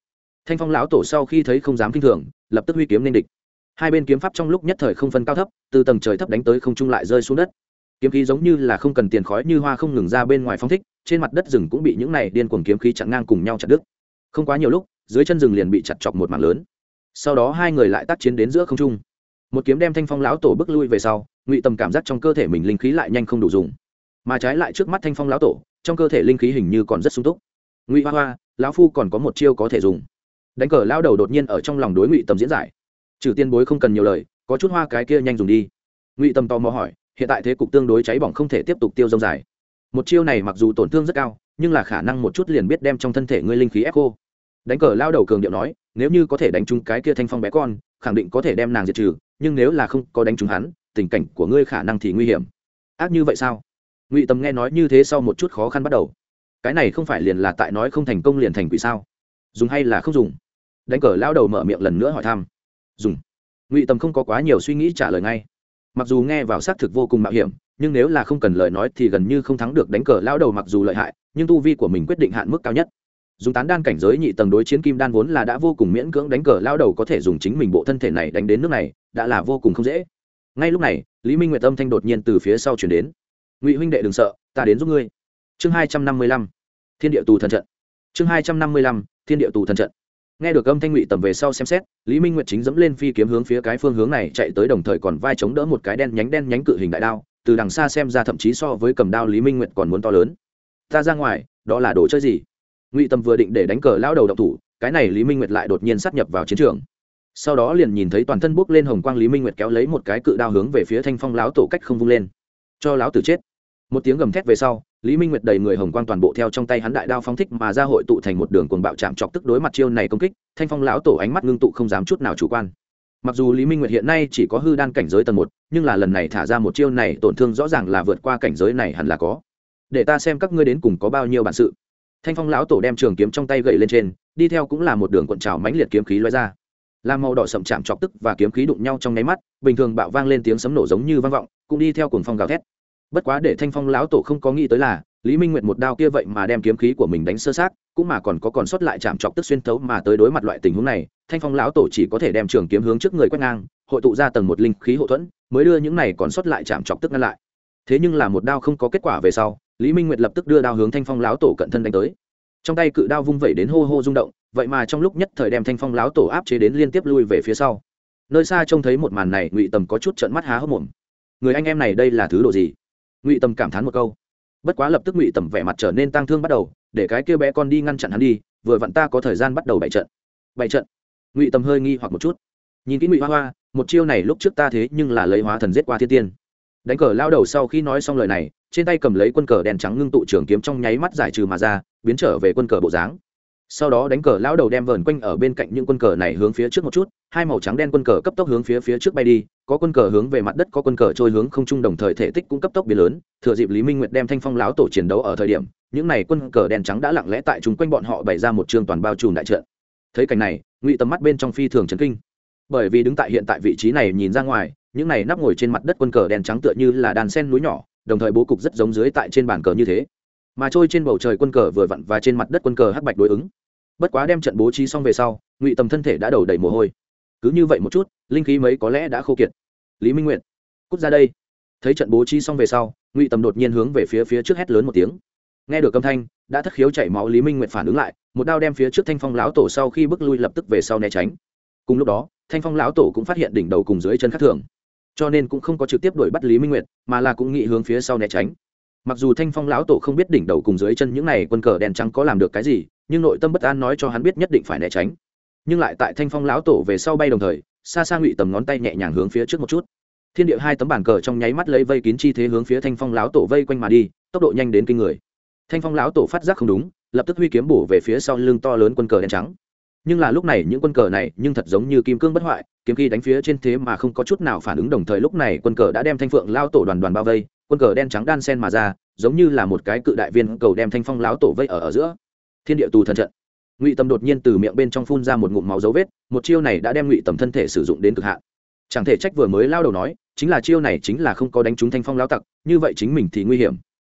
thanh phong lão tổ sau khi thấy không dám k i n h thường lập tức huy kiếm nên địch hai bên kiếm pháp trong lúc nhất thời không phân cao thấp từ tầng trời thấp đánh tới không trung lại rơi xuống đất kiếm khí giống như là không cần tiền khói như hoa không ngừng ra bên ngoài phong thích trên mặt đất rừng cũng bị những này điên cuồng kiếm khí chặn ngang cùng nhau chặt đứt không quá nhiều lúc dưới chân rừng liền bị chặt chọc một mảng lớn sau đó hai người lại tác chiến đến giữa không trung một kiếm đem thanh phong lão tổ bước lui về sau ngụy tầm cảm giác trong cơ thể mình linh khí lại nhanh không đủ dùng mà trái lại trước mắt thanh phong lão tổ trong cơ thể linh khí hình như còn rất sung túc. Ngụy hoa hoa, lão phu còn có một chiêu có thể dùng. Đánh cờ lao đầu đột nhiên ở trong lòng đối ngụy tầm diễn giải. Trừ tiên bối không cần nhiều lời, có chút hoa cái kia nhanh dùng đi. Ngụy tầm tò mò hỏi, hiện tại thế cục tương đối cháy bỏng không thể tiếp tục tiêu dông dài. Một chiêu này mặc dù tổn thương rất cao, nhưng là khả năng một chút liền biết đem trong thân thể ngươi linh khí ép cô đánh cờ lao đầu cường điệu nói, nếu như có thể đánh trúng cái kia thanh phong bé con, khẳng định có thể đem nàng diệt trừ, nhưng nếu là không có đánh trúng hắn, tình cảnh của ngươi khả năng thì nguy hiểm. Ác như vậy sao? Ngụy tầm nghe nói như thế sau một chút khó khăn bắt đầu cái này không phải liền là tại nói không thành công liền thành quỷ sao dùng hay là không dùng đánh cờ lao đầu mở miệng lần nữa hỏi thăm dùng ngụy tầm không có quá nhiều suy nghĩ trả lời ngay mặc dù nghe vào xác thực vô cùng mạo hiểm nhưng nếu là không cần lời nói thì gần như không thắng được đánh cờ lao đầu mặc dù lợi hại nhưng tu vi của mình quyết định hạn mức cao nhất dùng tán đan cảnh giới nhị tầng đối chiến kim đan vốn là đã vô cùng miễn cưỡng đánh cờ lao đầu có thể dùng chính mình bộ thân thể này đánh đến nước này đã là vô cùng không dễ ngay lúc này lý minh nguyệt âm thanh đột nhiên từ phía sau chuyển đến ngụy huynh đệ đừng sợ, ta đến giúp ngươi. Chương hai trăm năm mươi lăm, thiên địa tù thần trận. Chương hai trăm năm mươi lăm, thiên địa tù thần trận. Nghe được âm thanh ngụy tầm về sau xem xét, lý minh nguyệt chính dẫm lên phi kiếm hướng phía cái phương hướng này chạy tới đồng thời còn vai chống đỡ một cái đen nhánh đen nhánh cự hình đại đao, từ đằng xa xem ra thậm chí so với cầm đao lý minh nguyệt còn muốn to lớn. Ta ra ngoài, đó là đồ chơi gì? Ngụy Tầm vừa định để đánh cờ lao đầu độc thủ, cái này lý minh nguyệt lại đột nhiên sát nhập vào chiến trường. Sau đó liền nhìn thấy toàn thân bốc lên hồng quang lý minh nguyệt kéo lấy một cái cự đao hướng về phía thanh phong lão tổ cách không vung lên, cho lão tử chết một tiếng gầm thét về sau, lý minh nguyệt đầy người hồng quang toàn bộ theo trong tay hắn đại đao phóng thích mà ra hội tụ thành một đường cuồng bạo chạm chọc tức đối mặt chiêu này công kích, thanh phong lão tổ ánh mắt ngưng tụ không dám chút nào chủ quan. Mặc dù lý minh nguyệt hiện nay chỉ có hư đan cảnh giới tầng một, nhưng là lần này thả ra một chiêu này tổn thương rõ ràng là vượt qua cảnh giới này hẳn là có. Để ta xem các ngươi đến cùng có bao nhiêu bản sự. Thanh phong lão tổ đem trường kiếm trong tay gậy lên trên, đi theo cũng là một đường cuộn trào mãnh liệt kiếm khí loay ra. Làm màu đỏ sậm chạm chọc tức và kiếm khí đụng nhau trong nháy mắt, bình thường bạo vang lên tiếng sấm nổ giống như vang vọng, cũng đi theo cuồng phong gào thét bất quá để thanh phong lão tổ không có nghĩ tới là, lý minh nguyệt một đao kia vậy mà đem kiếm khí của mình đánh sơ sát cũng mà còn có còn sót lại chạm chọc tức xuyên thấu mà tới đối mặt loại tình huống này, thanh phong lão tổ chỉ có thể đem trường kiếm hướng trước người quét ngang, hội tụ ra tầng một linh khí hậu thuẫn, mới đưa những này còn sót lại chạm chọc tức ngăn lại. Thế nhưng là một đao không có kết quả về sau, lý minh nguyệt lập tức đưa đao hướng thanh phong lão tổ cận thân đánh tới. Trong tay cự đao vung vẩy đến hô hô rung động, vậy mà trong lúc nhất thời đem thanh phong lão tổ áp chế đến liên tiếp lui về phía sau. Nơi xa trông thấy một màn này, ngụy tầm có chút trận mắt há hốc mồm. Người anh em này đây là thứ đồ gì? Ngụy tầm cảm thán một câu bất quá lập tức ngụy tầm vẻ mặt trở nên tang thương bắt đầu để cái kia bé con đi ngăn chặn hắn đi vừa vặn ta có thời gian bắt đầu bày trận bày trận ngụy tầm hơi nghi hoặc một chút nhìn kỹ ngụy hoa hoa một chiêu này lúc trước ta thế nhưng là lấy hóa thần giết qua thiên tiên đánh cờ lao đầu sau khi nói xong lời này trên tay cầm lấy quân cờ đèn trắng ngưng tụ trường kiếm trong nháy mắt giải trừ mà ra biến trở về quân cờ bộ dáng sau đó đánh cờ lão đầu đem vờn quanh ở bên cạnh những quân cờ này hướng phía trước một chút, hai màu trắng đen quân cờ cấp tốc hướng phía phía trước bay đi, có quân cờ hướng về mặt đất, có quân cờ trôi hướng không trung đồng thời thể tích cũng cấp tốc biến lớn. Thừa dịp lý minh nguyệt đem thanh phong lão tổ chiến đấu ở thời điểm, những này quân cờ đen trắng đã lặng lẽ tại chúng quanh bọn họ bày ra một trường toàn bao trùm đại trận. Thấy cảnh này, ngụy tầm mắt bên trong phi thường chấn kinh. Bởi vì đứng tại hiện tại vị trí này nhìn ra ngoài, những này nắp ngồi trên mặt đất quân cờ đen trắng tựa như là đàn sen núi nhỏ, đồng thời bố cục rất giống dưới tại trên bàn cờ như thế. Mà trôi trên bầu trời quân cờ vừa vặn và trên mặt đất quân cờ hắc bạch đối ứng bất quá đem trận bố trí xong về sau, ngụy tầm thân thể đã đầu đầy mồ hôi. Cứ như vậy một chút, linh khí mấy có lẽ đã khô kiệt. Lý minh nguyện cút ra đây. Thấy trận bố trí xong về sau, ngụy tầm đột nhiên hướng về phía phía trước hét lớn một tiếng. Nghe được âm thanh, đã thất khiếu chảy máu lý minh nguyện phản ứng lại, một đao đem phía trước thanh phong lão tổ sau khi bước lui lập tức về sau né tránh. Cùng lúc đó, thanh phong lão tổ cũng phát hiện đỉnh đầu cùng dưới chân khác thường, cho nên cũng không có trực tiếp đuổi bắt lý minh nguyệt, mà là cũng nghĩ hướng phía sau né tránh. Mặc dù thanh phong lão tổ không biết đỉnh đầu cùng dưới chân những này quân cờ đèn trắng có làm được cái gì nhưng nội tâm bất an nói cho hắn biết nhất định phải né tránh. Nhưng lại tại thanh phong lão tổ về sau bay đồng thời xa xa ngụy tầm ngón tay nhẹ nhàng hướng phía trước một chút. Thiên địa hai tấm bàn cờ trong nháy mắt lấy vây kín chi thế hướng phía thanh phong lão tổ vây quanh mà đi, tốc độ nhanh đến kinh người. Thanh phong lão tổ phát giác không đúng, lập tức huy kiếm bổ về phía sau lưng to lớn quân cờ đen trắng. Nhưng là lúc này những quân cờ này nhưng thật giống như kim cương bất hoại, kiếm khi đánh phía trên thế mà không có chút nào phản ứng đồng thời lúc này quân cờ đã đem thanh phượng lao tổ đoàn đoàn bao vây, quân cờ đen trắng đan sen mà ra, giống như là một cái cự đại viên cầu đem thanh phong lão tổ vây ở ở giữa thiên địa tù thần trận. Ngụy tầm đột nhiên từ miệng bên trong phun ra một ngụm máu dấu vết, một chiêu này đã đem ngụy tầm thân thể sử dụng đến cực hạn. Chẳng thể trách vừa mới lao đầu nói, chính là chiêu này chính là không có đánh trúng thanh phong lão tặc, như vậy chính mình thì nguy hiểm.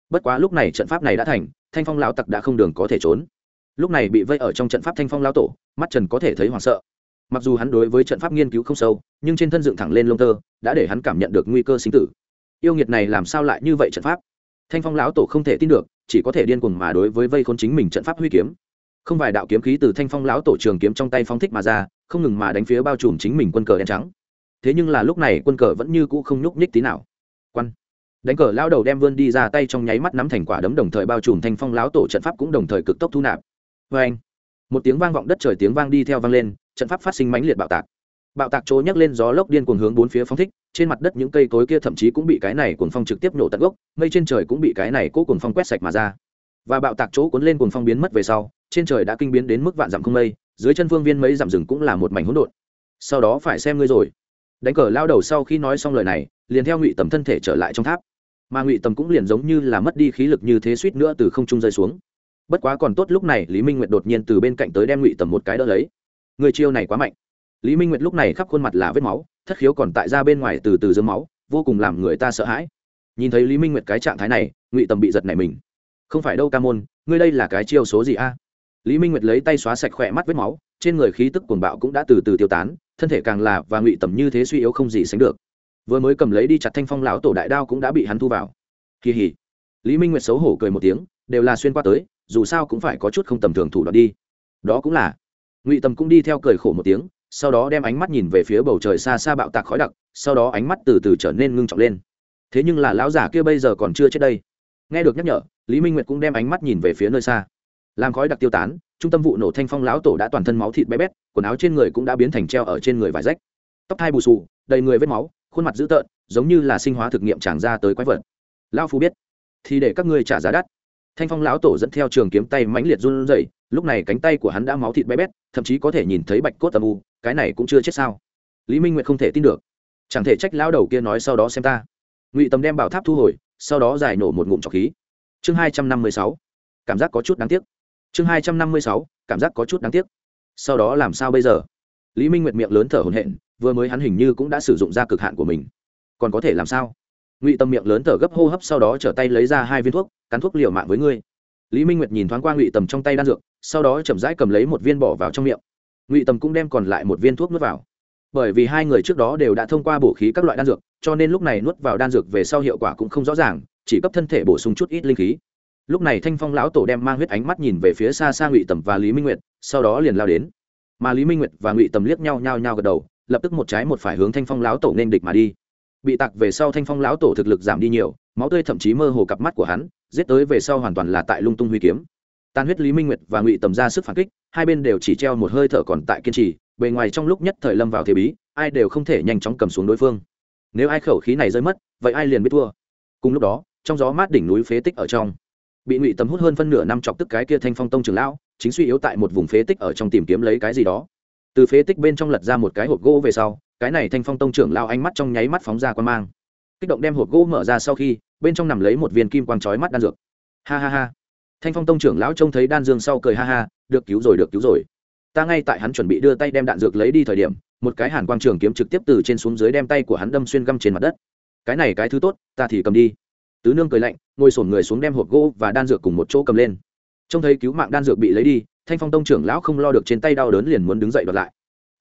Bất quá lúc này trận pháp này đã thành, thanh phong lão tặc đã không đường có thể trốn. Lúc này bị vây ở trong trận pháp thanh phong lão tổ, mắt trần có thể thấy hoảng sợ. Mặc dù hắn đối với trận pháp nghiên cứu không sâu, nhưng trên thân dựng thẳng lên lông tơ, đã để hắn cảm nhận được nguy cơ sinh tử. Yêu nghiệt này làm sao lại như vậy trận pháp? Thanh phong lão tổ không thể tin được chỉ có thể điên cuồng mà đối với vây khốn chính mình trận pháp huy kiếm. Không vài đạo kiếm khí từ thanh phong lão tổ trường kiếm trong tay phóng thích mà ra, không ngừng mà đánh phía bao trùm chính mình quân cờ đen trắng. Thế nhưng là lúc này quân cờ vẫn như cũ không nhúc nhích tí nào. Quan. Đánh cờ lao đầu đem vươn đi ra tay trong nháy mắt nắm thành quả đấm đồng thời bao trùm thanh phong lão tổ trận pháp cũng đồng thời cực tốc thu nạp. Vê anh một tiếng vang vọng đất trời tiếng vang đi theo vang lên, trận pháp phát sinh mãnh liệt bạo tạc bạo tạc chỗ nhấc lên gió lốc điên cuồng hướng bốn phía phóng thích, trên mặt đất những cây cối kia thậm chí cũng bị cái này cuồng phong trực tiếp nổ tận gốc, mây trên trời cũng bị cái này cố cuồng phong quét sạch mà ra. Và bạo tạc chỗ cuốn lên cuồng phong biến mất về sau, trên trời đã kinh biến đến mức vạn dặm không mây, dưới chân phương viên mấy dặm rừng cũng là một mảnh hỗn độn. Sau đó phải xem ngươi rồi. Đánh cờ lao đầu sau khi nói xong lời này, liền theo ngụy tầm thân thể trở lại trong tháp. Mà ngụy tầm cũng liền giống như là mất đi khí lực như thế suýt nữa từ không trung rơi xuống. Bất quá còn tốt lúc này lý minh nguyệt đột nhiên từ bên cạnh tới đem ngụy tầm một cái đỡ lấy. Người chiêu này quá mạnh lý minh nguyệt lúc này khắp khuôn mặt là vết máu, thất khiếu còn tại ra bên ngoài từ từ dướng máu, vô cùng làm người ta sợ hãi. Nhìn thấy lý minh nguyệt cái trạng thái này, ngụy tầm bị giật này mình. Không phải đâu ca môn, ngươi đây là cái chiêu số gì a? Lý minh nguyệt lấy tay xóa sạch khỏe mắt vết máu, trên người khí tức cuồng bạo cũng đã từ từ tiêu tán, thân thể càng là và ngụy tầm như thế suy yếu không gì sánh được. Vừa mới cầm lấy đi chặt thanh phong lão tổ đại đao cũng đã bị hắn thu vào. Kỳ hỉ. Lý minh nguyệt xấu hổ cười một tiếng, đều là xuyên qua tới, dù sao cũng phải có chút không tầm thường thủ đoạn đi. Đó cũng là. Ngụy tầm cũng đi theo cười khổ một tiếng sau đó đem ánh mắt nhìn về phía bầu trời xa xa bạo tạc khói đặc, sau đó ánh mắt từ từ trở nên ngưng trọng lên. Thế nhưng là lão giả kia bây giờ còn chưa chết đây. Nghe được nhắc nhở, lý minh nguyệt cũng đem ánh mắt nhìn về phía nơi xa. Làm khói đặc tiêu tán, trung tâm vụ nổ thanh phong lão tổ đã toàn thân máu thịt bé bét, quần áo trên người cũng đã biến thành treo ở trên người vải rách. Tóc thai bù xù, đầy người vết máu, khuôn mặt dữ tợn, giống như là sinh hóa thực nghiệm tràn ra tới quái vật. Lão phu biết, thì để các ngươi trả giá đắt. Thanh phong lão tổ dẫn theo trường kiếm tay mãnh liệt run rẩy, lúc này cánh tay của hắn đã máu thịt bé bét, thậm chí có thể nhìn thấy bạch cốt tầm u cái này cũng chưa chết sao? Lý minh nguyệt không thể tin được. Chẳng thể trách lão đầu kia nói sau đó xem ta. Ngụy tầm đem bảo tháp thu hồi, sau đó giải nổ một ngụm trọc khí. Chương hai trăm năm mươi sáu. Cảm giác có chút đáng tiếc. Chương hai trăm năm mươi sáu. Cảm giác có chút đáng tiếc. Sau đó làm sao bây giờ? Lý minh nguyệt miệng lớn thở hổn hển, vừa mới hắn hình như cũng đã sử dụng ra cực hạn của mình. Còn có thể làm sao? Ngụy tâm miệng lớn thở gấp hô hấp sau đó trở tay lấy ra hai viên thuốc, cắn thuốc liều mạng với ngươi. Lý minh nguyệt nhìn thoáng qua ngụy tầm trong tay đan dược, sau đó chậm rãi cầm lấy một viên bỏ vào trong miệng ngụy tầm cũng đem còn lại một viên thuốc nuốt vào. Bởi vì hai người trước đó đều đã thông qua bổ khí các loại đan dược, cho nên lúc này nuốt vào đan dược về sau hiệu quả cũng không rõ ràng, chỉ cấp thân thể bổ sung chút ít linh khí. Lúc này thanh phong lão tổ đem mang huyết ánh mắt nhìn về phía xa xa ngụy tầm và lý minh nguyệt, sau đó liền lao đến. Mà lý minh nguyệt và ngụy tầm liếc nhau, nhao nhao gật đầu, lập tức một trái một phải hướng thanh phong lão tổ nên địch mà đi. Bị tặc về sau thanh phong lão tổ thực lực giảm đi nhiều, máu tươi thậm chí mơ hồ cặp mắt của hắn, giết tới về sau hoàn toàn là tại lung tung huy kiếm tan huyết lý minh nguyệt và ngụy tầm ra sức phản kích, hai bên đều chỉ treo một hơi thở còn tại kiên trì, bề ngoài trong lúc nhất thời lâm vào thế bí, ai đều không thể nhanh chóng cầm xuống đối phương. Nếu ai khẩu khí này rơi mất, vậy ai liền biết thua? Cùng lúc đó, trong gió mát đỉnh núi phế tích ở trong, bị ngụy tầm hút hơn phân nửa năm chọc tức cái kia thanh phong tông trường lão, chính suy yếu tại một vùng phế tích ở trong tìm kiếm lấy cái gì đó. Từ phế tích bên trong lật ra một cái hộp gỗ về sau, cái này thanh phong tông trưởng lao ánh mắt trong nháy mắt phóng ra quan mang, kích động đem hộp gỗ mở ra sau khi, bên trong nằm lấy một viên kim quang trói mắt đan dược. Ha ha ha thanh phong tông trưởng lão trông thấy đan dương sau cười ha ha, được cứu rồi, được cứu rồi. Ta ngay tại hắn chuẩn bị đưa tay đem đạn dược lấy đi thời điểm, một cái hàn quang trường kiếm trực tiếp từ trên xuống dưới đem tay của hắn đâm xuyên găm trên mặt đất. Cái này cái thứ tốt, ta thì cầm đi. Tứ nương cười lạnh, ngồi sổn người xuống đem hộp gỗ và đan dược cùng một chỗ cầm lên. Trông thấy cứu mạng đan dược bị lấy đi, thanh phong tông trưởng lão không lo được trên tay đau đớn liền muốn đứng dậy đoạt lại.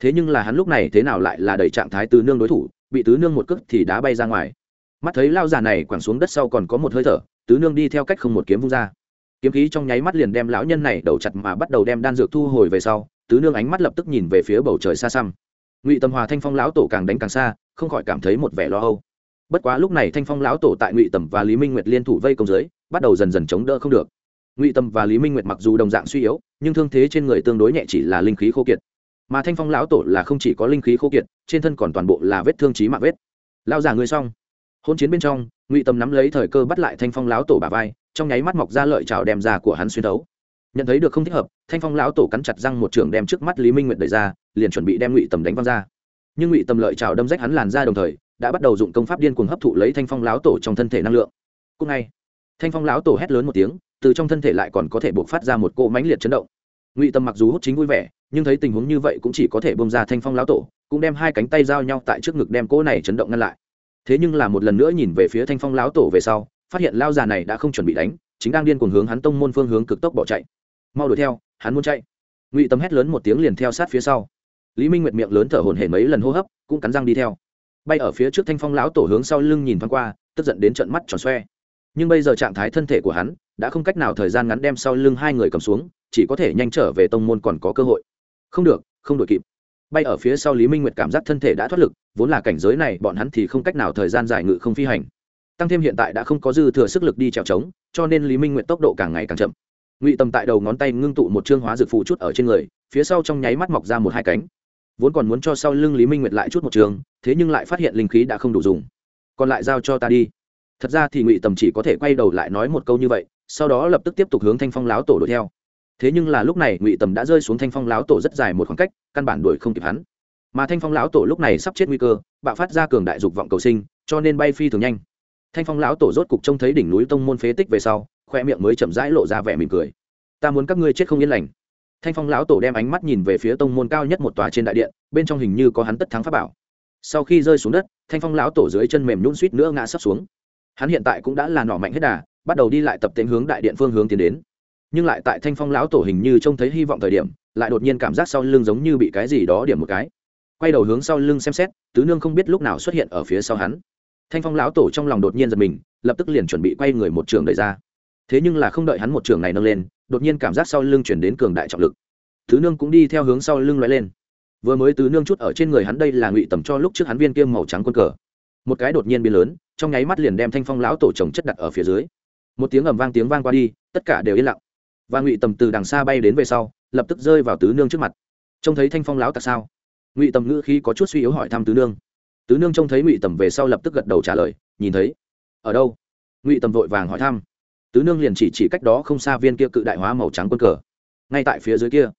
Thế nhưng là hắn lúc này thế nào lại là đầy trạng thái tứ nương đối thủ, bị tứ nương một cước thì đá bay ra ngoài. Mắt thấy lao già này quẳng xuống đất sau còn có một hơi thở, tứ nương đi theo cách không một kiếm vung ra kiếm khí trong nháy mắt liền đem lão nhân này đầu chặt mà bắt đầu đem đan dược thu hồi về sau, tứ nương ánh mắt lập tức nhìn về phía bầu trời xa xăm. Ngụy tâm hòa thanh phong lão tổ càng đánh càng xa, không khỏi cảm thấy một vẻ lo âu. Bất quá lúc này thanh phong lão tổ tại ngụy tầm và lý minh nguyệt liên thủ vây công giới bắt đầu dần dần chống đỡ không được. Ngụy tầm và lý minh nguyệt mặc dù đồng dạng suy yếu, nhưng thương thế trên người tương đối nhẹ chỉ là linh khí khô kiệt. Mà thanh phong lão tổ là không chỉ có linh khí khô kiệt, trên thân còn toàn bộ là vết thương trí mạng vết. Lao giả ngươi xong. Hôn chiến bên trong, ngụy tầm nắm lấy thời cơ bắt lại thanh phong lão tổ bà vai trong nháy mắt mọc ra lợi trào đem ra của hắn xuyên thấu. Nhận thấy được không thích hợp, thanh phong lão tổ cắn chặt răng một trường đem trước mắt lý minh nguyệt đẩy ra, liền chuẩn bị đem ngụy tầm đánh văng ra. Nhưng ngụy tầm lợi trào đâm rách hắn làn ra đồng thời, đã bắt đầu dụng công pháp điên cuồng hấp thụ lấy thanh phong lão tổ trong thân thể năng lượng. Cùng ngay, thanh phong lão tổ hét lớn một tiếng, từ trong thân thể lại còn có thể buộc phát ra một cỗ mãnh liệt chấn động. Ngụy tâm mặc dù hút chính vui vẻ, nhưng thấy tình huống như vậy cũng chỉ có thể bông ra thanh phong lão tổ, cũng đem hai cánh tay giao nhau tại trước ngực đem cỗ này chấn động ngăn lại. Thế nhưng là một lần nữa nhìn về phía thanh phong lão tổ về sau phát hiện lao già này đã không chuẩn bị đánh, chính đang điên cuồng hướng hắn tông môn phương hướng cực tốc bỏ chạy. Mau đuổi theo, hắn muốn chạy. Ngụy tâm hét lớn một tiếng liền theo sát phía sau. Lý minh nguyệt miệng lớn thở hổn hển mấy lần hô hấp, cũng cắn răng đi theo. Bay ở phía trước thanh phong lão tổ hướng sau lưng nhìn thoáng qua, tức giận đến trận mắt tròn xoe. Nhưng bây giờ trạng thái thân thể của hắn, đã không cách nào thời gian ngắn đem sau lưng hai người cầm xuống, chỉ có thể nhanh trở về tông môn còn có cơ hội. Không được, không đổi kịp. Bay ở phía sau lý minh nguyệt cảm giác thân thể đã thoát lực, vốn là cảnh giới này, bọn hắn thì không cách nào thời gian giải ngự không phi hành tăng thêm hiện tại đã không có dư thừa sức lực đi trèo trống, cho nên lý minh nguyệt tốc độ càng ngày càng chậm. Ngụy tầm tại đầu ngón tay ngưng tụ một chương hóa dược phụ chút ở trên người, phía sau trong nháy mắt mọc ra một hai cánh. Vốn còn muốn cho sau lưng lý minh nguyệt lại chút một trường, thế nhưng lại phát hiện linh khí đã không đủ dùng. Còn lại giao cho ta đi. Thật ra thì ngụy tầm chỉ có thể quay đầu lại nói một câu như vậy, sau đó lập tức tiếp tục hướng thanh phong láo tổ đuổi theo. Thế nhưng là lúc này ngụy tầm đã rơi xuống thanh phong láo tổ rất dài một khoảng cách, căn bản đuổi không kịp hắn. Mà thanh phong lão tổ lúc này sắp chết nguy cơ, bạo phát ra cường đại dục vọng cầu sinh, cho nên bay phi thường nhanh thanh phong lão tổ rốt cục trông thấy đỉnh núi tông môn phế tích về sau khoe miệng mới chậm rãi lộ ra vẻ mỉm cười. Ta muốn các ngươi chết không yên lành. Thanh phong lão tổ đem ánh mắt nhìn về phía tông môn cao nhất một tòa trên đại điện, bên trong hình như có hắn tất thắng pháp bảo. Sau khi rơi xuống đất, thanh phong lão tổ dưới chân mềm nhún suýt nữa ngã sắp xuống. Hắn hiện tại cũng đã là nỏ mạnh hết đà, bắt đầu đi lại tập tên hướng đại điện phương hướng tiến đến. Nhưng lại tại thanh phong lão tổ hình như trông thấy hy vọng thời điểm, lại đột nhiên cảm giác sau lưng giống như bị cái gì đó điểm một cái. Quay đầu hướng sau lưng xem xét, tứ nương không biết lúc nào xuất hiện ở phía sau hắn thanh phong lão tổ trong lòng đột nhiên giật mình, lập tức liền chuẩn bị quay người một trường đẩy ra. Thế nhưng là không đợi hắn một trường này nâng lên, đột nhiên cảm giác sau lưng chuyển đến cường đại trọng lực. Tứ nương cũng đi theo hướng sau lưng loại lên. Vừa mới tứ nương chút ở trên người hắn đây là ngụy tầm cho lúc trước hắn viên kiêm màu trắng quân cờ. Một cái đột nhiên biến lớn, trong nháy mắt liền đem thanh phong lão tổ trồng chất đặt ở phía dưới. Một tiếng ầm vang tiếng vang qua đi, tất cả đều yên lặng. Và ngụy tầm từ đằng xa bay đến về sau, lập tức rơi vào tứ nương trước mặt. Trông thấy thanh phong lão tặc sao? Ngụy tầm ngữ khí có chút suy yếu hỏi thăm tứ nương tứ nương trông thấy ngụy tầm về sau lập tức gật đầu trả lời, nhìn thấy. Ở đâu? Ngụy tầm vội vàng hỏi thăm. Tứ nương liền chỉ chỉ cách đó không xa viên kia cự đại hóa màu trắng quân cờ. Ngay tại phía dưới kia.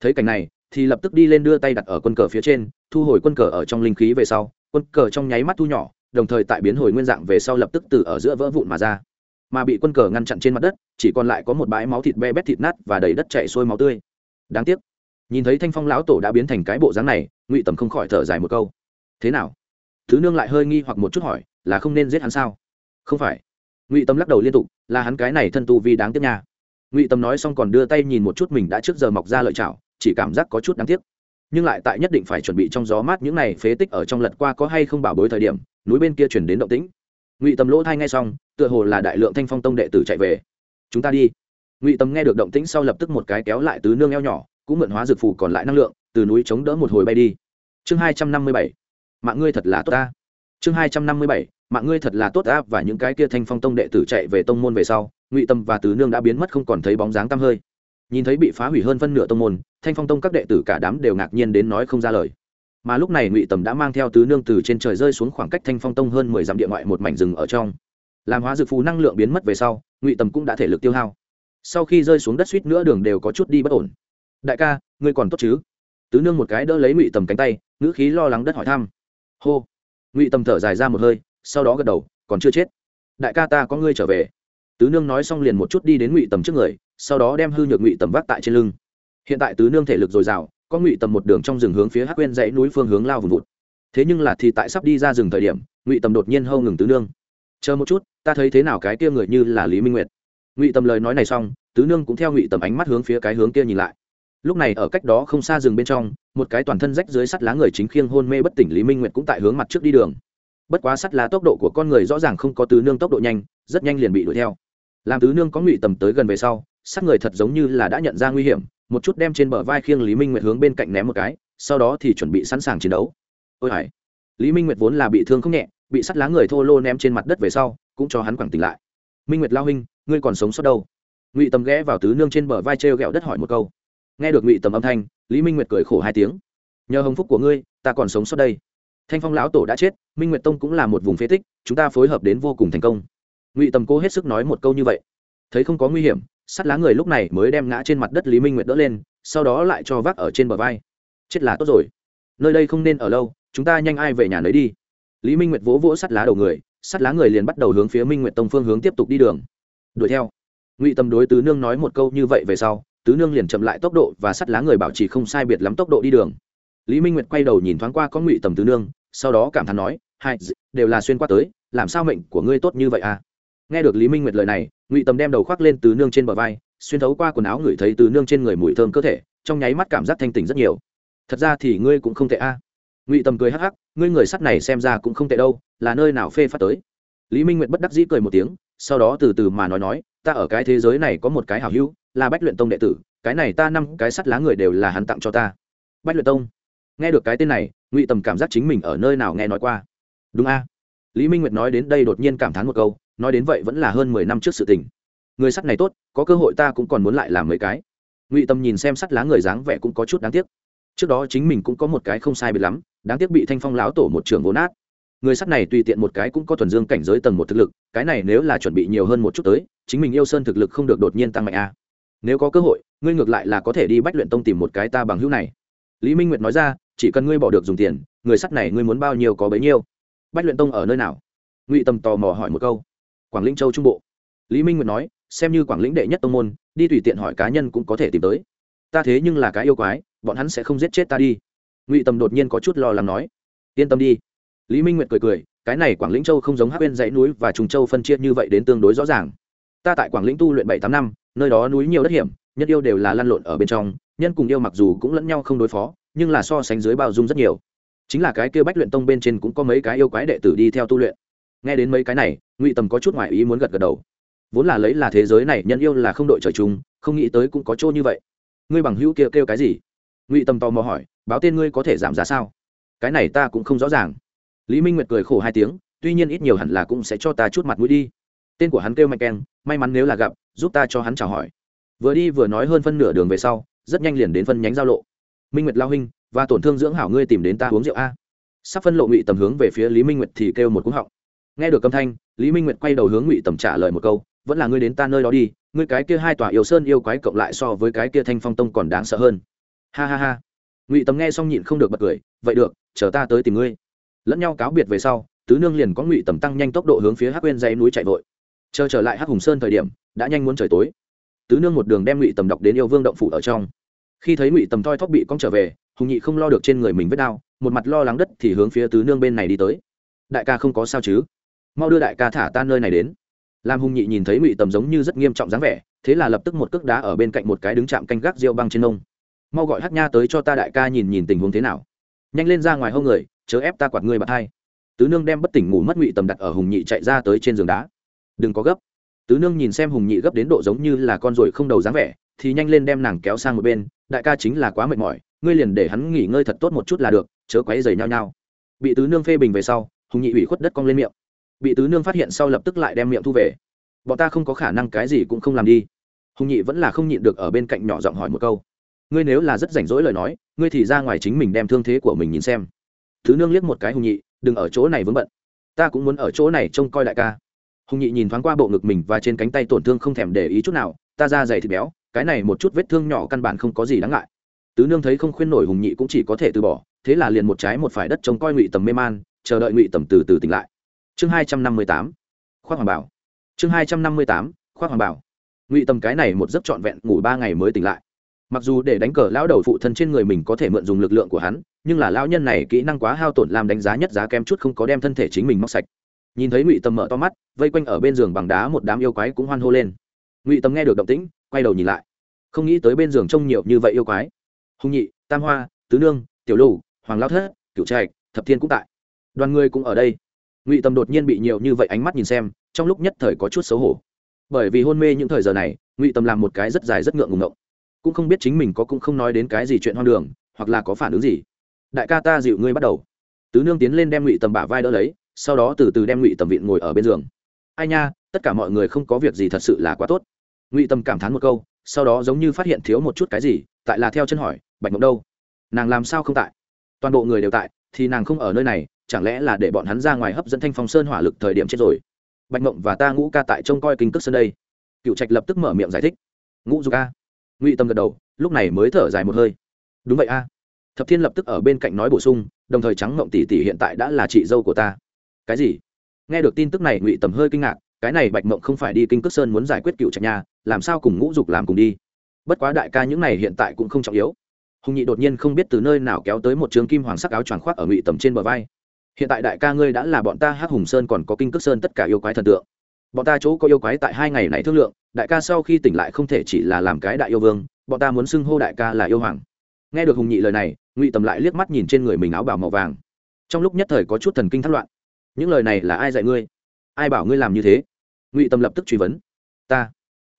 Thấy cảnh này, thì lập tức đi lên đưa tay đặt ở quân cờ phía trên, thu hồi quân cờ ở trong linh khí về sau. Quân cờ trong nháy mắt thu nhỏ, đồng thời tại biến hồi nguyên dạng về sau lập tức từ ở giữa vỡ vụn mà ra. Mà bị quân cờ ngăn chặn trên mặt đất, chỉ còn lại có một bãi máu thịt be bét thịt nát và đầy đất chạy xuôi máu tươi. Đáng tiếc. Nhìn thấy thanh phong lão tổ đã biến thành cái bộ dáng này, ngụy tầm không khỏi thở dài một câu. Thế nào? Thứ nương lại hơi nghi hoặc một chút hỏi, là không nên giết hắn sao? Không phải. Ngụy tâm lắc đầu liên tục, là hắn cái này thân tu vi đáng tiếc nha. Ngụy tâm nói xong còn đưa tay nhìn một chút mình đã trước giờ mọc ra lợi chảo chỉ cảm giác có chút đáng tiếc. Nhưng lại tại nhất định phải chuẩn bị trong gió mát những này phế tích ở trong lật qua có hay không bảo bối thời điểm, núi bên kia chuyển đến động tĩnh. Ngụy tâm lỗ thai ngay xong, tựa hồ là đại lượng thanh phong tông đệ tử chạy về. Chúng ta đi. Ngụy tâm nghe được động tĩnh sau lập tức một cái kéo lại tứ nương eo nhỏ, cũng mượn hóa dược phù còn lại năng lượng, từ núi chống đỡ một hồi bay đi. Chương hai trăm năm mươi bảy mạng ngươi thật là tốt ta. Chương hai trăm năm mươi bảy, mạng ngươi thật là tốt ta, và những cái kia thanh phong tông đệ tử chạy về tông môn về sau, ngụy tâm và tứ nương đã biến mất không còn thấy bóng dáng tăm hơi. Nhìn thấy bị phá hủy hơn phân nửa tông môn, thanh phong tông các đệ tử cả đám đều ngạc nhiên đến nói không ra lời. Mà lúc này ngụy tầm đã mang theo tứ nương từ trên trời rơi xuống khoảng cách thanh phong tông hơn mười dặm địa ngoại một mảnh rừng ở trong. Làm hóa dược phù năng lượng biến mất về sau, ngụy tầm cũng đã thể lực tiêu hao. Sau khi rơi xuống đất suýt nữa đường đều có chút đi bất ổn. Đại ca, ngươi còn tốt chứ? Tứ nương một cái đỡ lấy ngụy tầm cánh tay, ngữ khí lo lắng đất hỏi thăm hô. Ngụy tầm thở dài ra một hơi, sau đó gật đầu, còn chưa chết. Đại ca ta có ngươi trở về. Tứ nương nói xong liền một chút đi đến ngụy tầm trước người, sau đó đem hư nhược ngụy tầm vác tại trên lưng. Hiện tại tứ nương thể lực dồi dào, có ngụy tầm một đường trong rừng hướng phía hắc quên dãy núi phương hướng lao vùng vụt. Thế nhưng là thì tại sắp đi ra rừng thời điểm, ngụy tầm đột nhiên hâu ngừng tứ nương. Chờ một chút, ta thấy thế nào cái kia người như là lý minh nguyệt? Ngụy tầm lời nói này xong, tứ nương cũng theo ngụy tầm ánh mắt hướng phía cái hướng kia nhìn lại lúc này ở cách đó không xa rừng bên trong, một cái toàn thân rách dưới sắt lá người chính khiêng hôn mê bất tỉnh lý minh nguyệt cũng tại hướng mặt trước đi đường. Bất quá sắt lá tốc độ của con người rõ ràng không có tứ nương tốc độ nhanh, rất nhanh liền bị đuổi theo. Làm tứ nương có ngụy tầm tới gần về sau, sắt người thật giống như là đã nhận ra nguy hiểm, một chút đem trên bờ vai khiêng lý minh nguyệt hướng bên cạnh ném một cái, sau đó thì chuẩn bị sẵn sàng chiến đấu. Ôi hải lý minh nguyệt vốn là bị thương không nhẹ, bị sắt lá người thô lô ném trên mặt đất về sau, cũng cho hắn quẳng tỉnh lại. Minh nguyệt lao huynh, ngươi còn sống sót đâu? Ngụy tầm ghé vào tứ nương trên bờ vai t r ghẹo đất hỏi một câu nghe được ngụy tầm âm thanh, lý minh nguyệt cười khổ hai tiếng. Nhờ hồng phúc của ngươi, ta còn sống sót đây. Thanh phong lão tổ đã chết, minh nguyệt tông cũng là một vùng phế tích, chúng ta phối hợp đến vô cùng thành công. Ngụy tầm cô hết sức nói một câu như vậy. Thấy không có nguy hiểm, sắt lá người lúc này mới đem ngã trên mặt đất lý minh nguyệt đỡ lên, sau đó lại cho vác ở trên bờ vai. Chết là tốt rồi. Nơi đây không nên ở lâu, chúng ta nhanh ai về nhà lấy đi. Lý minh nguyệt vỗ vỗ sắt lá đầu người, sắt lá người liền bắt đầu hướng phía minh nguyệt tông phương hướng tiếp tục đi đường. Đuổi theo. Ngụy tâm đối tứ nương nói một câu như vậy về sau tứ nương liền chậm lại tốc độ và sắt lá người bảo trì không sai biệt lắm tốc độ đi đường. Lý minh nguyệt quay đầu nhìn thoáng qua có ngụy tầm tứ nương, sau đó cảm thán nói, hai đều là xuyên qua tới, làm sao mệnh của ngươi tốt như vậy à? Nghe được lý minh nguyệt lời này, ngụy tầm đem đầu khoác lên tứ nương trên bờ vai, xuyên thấu qua quần áo ngửi thấy tứ nương trên người mùi thơm cơ thể, trong nháy mắt cảm giác thanh tỉnh rất nhiều. Thật ra thì ngươi cũng không tệ a ngụy tầm cười hắc hắc, ngươi người sắt này xem ra cũng không tệ đâu, là nơi nào phê phát tới? Lý minh nguyệt bất đắc dĩ cười một tiếng, sau đó từ từ mà nói nói ta ở cái thế giới này có một cái hảo hữu, là bách luyện tông đệ tử, cái này ta năm cái sắt lá người đều là hắn tặng cho ta. Bách luyện tông, nghe được cái tên này, ngụy tầm cảm giác chính mình ở nơi nào nghe nói qua. Đúng a. Lý minh nguyệt nói đến đây đột nhiên cảm thán một câu, nói đến vậy vẫn là hơn mười năm trước sự tình. Người sắt này tốt, có cơ hội ta cũng còn muốn lại làm mấy cái. Ngụy tầm nhìn xem sắt lá người dáng vẻ cũng có chút đáng tiếc. Trước đó chính mình cũng có một cái không sai biệt lắm, đáng tiếc bị thanh phong lão tổ một trường vốn nát người sắt này tùy tiện một cái cũng có thuần dương cảnh giới tầng một thực lực, cái này nếu là chuẩn bị nhiều hơn một chút tới, chính mình yêu sơn thực lực không được đột nhiên tăng mạnh a. Nếu có cơ hội, ngươi ngược lại là có thể đi bách luyện tông tìm một cái ta bằng hữu này. Lý minh nguyệt nói ra, chỉ cần ngươi bỏ được dùng tiền, người sắt này ngươi muốn bao nhiêu có bấy nhiêu. Bách luyện tông ở nơi nào? Ngụy tâm tò mò hỏi một câu. Quảng linh châu trung bộ. Lý minh nguyệt nói, xem như quảng lĩnh đệ nhất tông môn, đi tùy tiện hỏi cá nhân cũng có thể tìm tới. Ta thế nhưng là cái yêu quái, bọn hắn sẽ không giết chết ta đi. Ngụy tâm đột nhiên có chút lo lắng nói, yên tâm đi lý minh nguyệt cười cười, cái này quảng lĩnh châu không giống hát bên dãy núi và trùng châu phân chia như vậy đến tương đối rõ ràng. Ta tại quảng lĩnh tu luyện bảy tám năm, nơi đó núi nhiều đất hiểm nhân yêu đều là lăn lộn ở bên trong, nhân cùng yêu mặc dù cũng lẫn nhau không đối phó, nhưng là so sánh dưới bao dung rất nhiều. Chính là cái kia bách luyện tông bên trên cũng có mấy cái yêu quái đệ tử đi theo tu luyện. Nghe đến mấy cái này, ngụy tầm có chút ngoại ý muốn gật gật đầu. Vốn là lấy là thế giới này, nhân yêu là không đội trời chung, không nghĩ tới cũng có chỗ như vậy. Ngươi bằng hữu kia kêu cái gì? Ngụy tầm tò mò hỏi, báo tên ngươi có thể giảm giá sao? Cái này ta cũng không rõ ràng lý minh nguyệt cười khổ hai tiếng, tuy nhiên ít nhiều hẳn là cũng sẽ cho ta chút mặt mũi đi. Tên của hắn kêu mạnh keng, may mắn nếu là gặp, giúp ta cho hắn chào hỏi. Vừa đi vừa nói hơn phân nửa đường về sau, rất nhanh liền đến phân nhánh giao lộ. Minh nguyệt lao huynh, và tổn thương dưỡng hảo ngươi tìm đến ta uống rượu a. Sắp phân lộ ngụy tầm hướng về phía lý minh nguyệt thì kêu một cúng họng. Nghe được âm thanh, lý minh nguyệt quay đầu hướng ngụy tầm trả lời một câu, vẫn là ngươi đến ta nơi đó đi, ngươi cái kia hai tòa yêu sơn yêu quái cộng lại so với cái kia thanh phong tông còn đáng sợ hơn. Ha ha ha. Ngụy tầm nghe xong nhịn không được bật cười, vậy được, chờ ta tới tìm ngươi lẫn nhau cáo biệt về sau, tứ nương liền có ngụy tầm tăng nhanh tốc độ hướng phía hắc quên dây núi chạy vội. Chờ trở lại hắc hùng sơn thời điểm, đã nhanh muốn trời tối. Tứ nương một đường đem ngụy tầm đọc đến yêu vương động phủ ở trong. Khi thấy ngụy tầm thoi thóp bị cong trở về, hùng nhị không lo được trên người mình vết đau, một mặt lo lắng đất thì hướng phía tứ nương bên này đi tới. Đại ca không có sao chứ? Mau đưa đại ca thả ta nơi này đến. Làm hùng nhị nhìn thấy ngụy tầm giống như rất nghiêm trọng dáng vẻ, thế là lập tức một cước đá ở bên cạnh một cái đứng chạm canh gác rượu băng trên nông. Mau gọi hát nha tới cho ta đại ca nhìn nhìn tình huống thế nào. Nhanh lên ra ngoài hông người chớ ép ta quạt ngươi bạc hai. Tứ nương đem bất tỉnh ngủ mất ngụy tầm đặt ở hùng nhị chạy ra tới trên giường đá. Đừng có gấp. Tứ nương nhìn xem hùng nhị gấp đến độ giống như là con ruồi không đầu dáng vẻ, thì nhanh lên đem nàng kéo sang một bên, đại ca chính là quá mệt mỏi, ngươi liền để hắn nghỉ ngơi thật tốt một chút là được, chớ quấy dày nhau nhau. Bị tứ nương phê bình về sau, hùng nhị ủy khuất đất cong lên miệng. Bị tứ nương phát hiện sau lập tức lại đem miệng thu về. Bọn ta không có khả năng cái gì cũng không làm đi. Hùng nhị vẫn là không nhịn được ở bên cạnh nhỏ giọng hỏi một câu. Ngươi nếu là rất rảnh rỗi lời nói, ngươi thì ra ngoài chính mình đem thương thế của mình nhìn xem thứ nương liếc một cái hùng nhị, đừng ở chỗ này vướng bận. Ta cũng muốn ở chỗ này trông coi đại ca. Hùng nhị nhìn thoáng qua bộ ngực mình và trên cánh tay tổn thương không thèm để ý chút nào, ta ra dày thịt béo, cái này một chút vết thương nhỏ căn bản không có gì đáng ngại. Tứ nương thấy không khuyên nổi hùng nhị cũng chỉ có thể từ bỏ, thế là liền một trái một phải đất trông coi ngụy tầm mê man, chờ đợi ngụy tầm từ từ tỉnh lại. Chương hai trăm năm mươi tám, khoác hoàng bảo. Chương hai trăm năm mươi tám, khoác hoàng bảo. Ngụy tầm cái này một giấc trọn vẹn ngủ ba ngày mới tỉnh lại. Mặc dù để đánh cờ lão đầu phụ thân trên người mình có thể mượn dùng lực lượng của hắn nhưng là lão nhân này kỹ năng quá hao tổn làm đánh giá nhất giá kém chút không có đem thân thể chính mình móc sạch. Nhìn thấy ngụy tâm mở to mắt, vây quanh ở bên giường bằng đá một đám yêu quái cũng hoan hô lên. Ngụy tâm nghe được động tĩnh, quay đầu nhìn lại. Không nghĩ tới bên giường trông nhiều như vậy yêu quái. Hùng nhị, tam hoa, tứ nương, tiểu lù, hoàng lao thất cựu trạch, thập thiên cũng tại. Đoàn người cũng ở đây. Ngụy tâm đột nhiên bị nhiều như vậy ánh mắt nhìn xem, trong lúc nhất thời có chút xấu hổ. Bởi vì hôn mê những thời giờ này, ngụy tâm làm một cái rất dài rất ngượng ngùng ngộng. Cũng không biết chính mình có cũng không nói đến cái gì chuyện hoang đường, hoặc là có phản ứng gì đại ca ta dịu ngươi bắt đầu. Tứ nương tiến lên đem ngụy tầm bả vai đỡ lấy, sau đó từ từ đem ngụy tầm vịn ngồi ở bên giường. Ai nha, tất cả mọi người không có việc gì thật sự là quá tốt. Ngụy tầm cảm thán một câu, sau đó giống như phát hiện thiếu một chút cái gì, tại là theo chân hỏi, bạch mộng đâu? Nàng làm sao không tại? Toàn bộ người đều tại, thì nàng không ở nơi này, chẳng lẽ là để bọn hắn ra ngoài hấp dẫn thanh phong sơn hỏa lực thời điểm chết rồi? Bạch mộng và ta ngũ ca tại trông coi kinh cước sơn đây. Cựu trạch lập tức mở miệng giải thích. Ngũ du ca ngụy tâm gật đầu, lúc này mới thở dài một hơi. Đúng vậy a thập thiên lập tức ở bên cạnh nói bổ sung, đồng thời trắng mộng tỷ tỷ hiện tại đã là chị dâu của ta. Cái gì? Nghe được tin tức này, ngụy tầm hơi kinh ngạc, cái này bạch mộng không phải đi kinh cước sơn muốn giải quyết cựu trạch nhà làm sao cùng ngũ dục làm cùng đi? Bất quá đại ca những này hiện tại cũng không trọng yếu. Hùng nhị đột nhiên không biết từ nơi nào kéo tới một trường kim hoàng sắc áo choàng khoác ở ngụy tầm trên bờ vai. Hiện tại đại ca ngươi đã là bọn ta hắc hùng sơn còn có kinh cước sơn tất cả yêu quái thần tượng. Bọn ta chỗ có yêu quái tại hai ngày này thương lượng, đại ca sau khi tỉnh lại không thể chỉ là làm cái đại yêu vương, bọn ta muốn xưng hô đại ca là yêu hoàng. Nghe được hùng nhị lời này ngụy tầm lại liếc mắt nhìn trên người mình áo bào màu vàng. Trong lúc nhất thời có chút thần kinh thất loạn. Những lời này là ai dạy ngươi? Ai bảo ngươi làm như thế? Ngụy tầm lập tức truy vấn. Ta.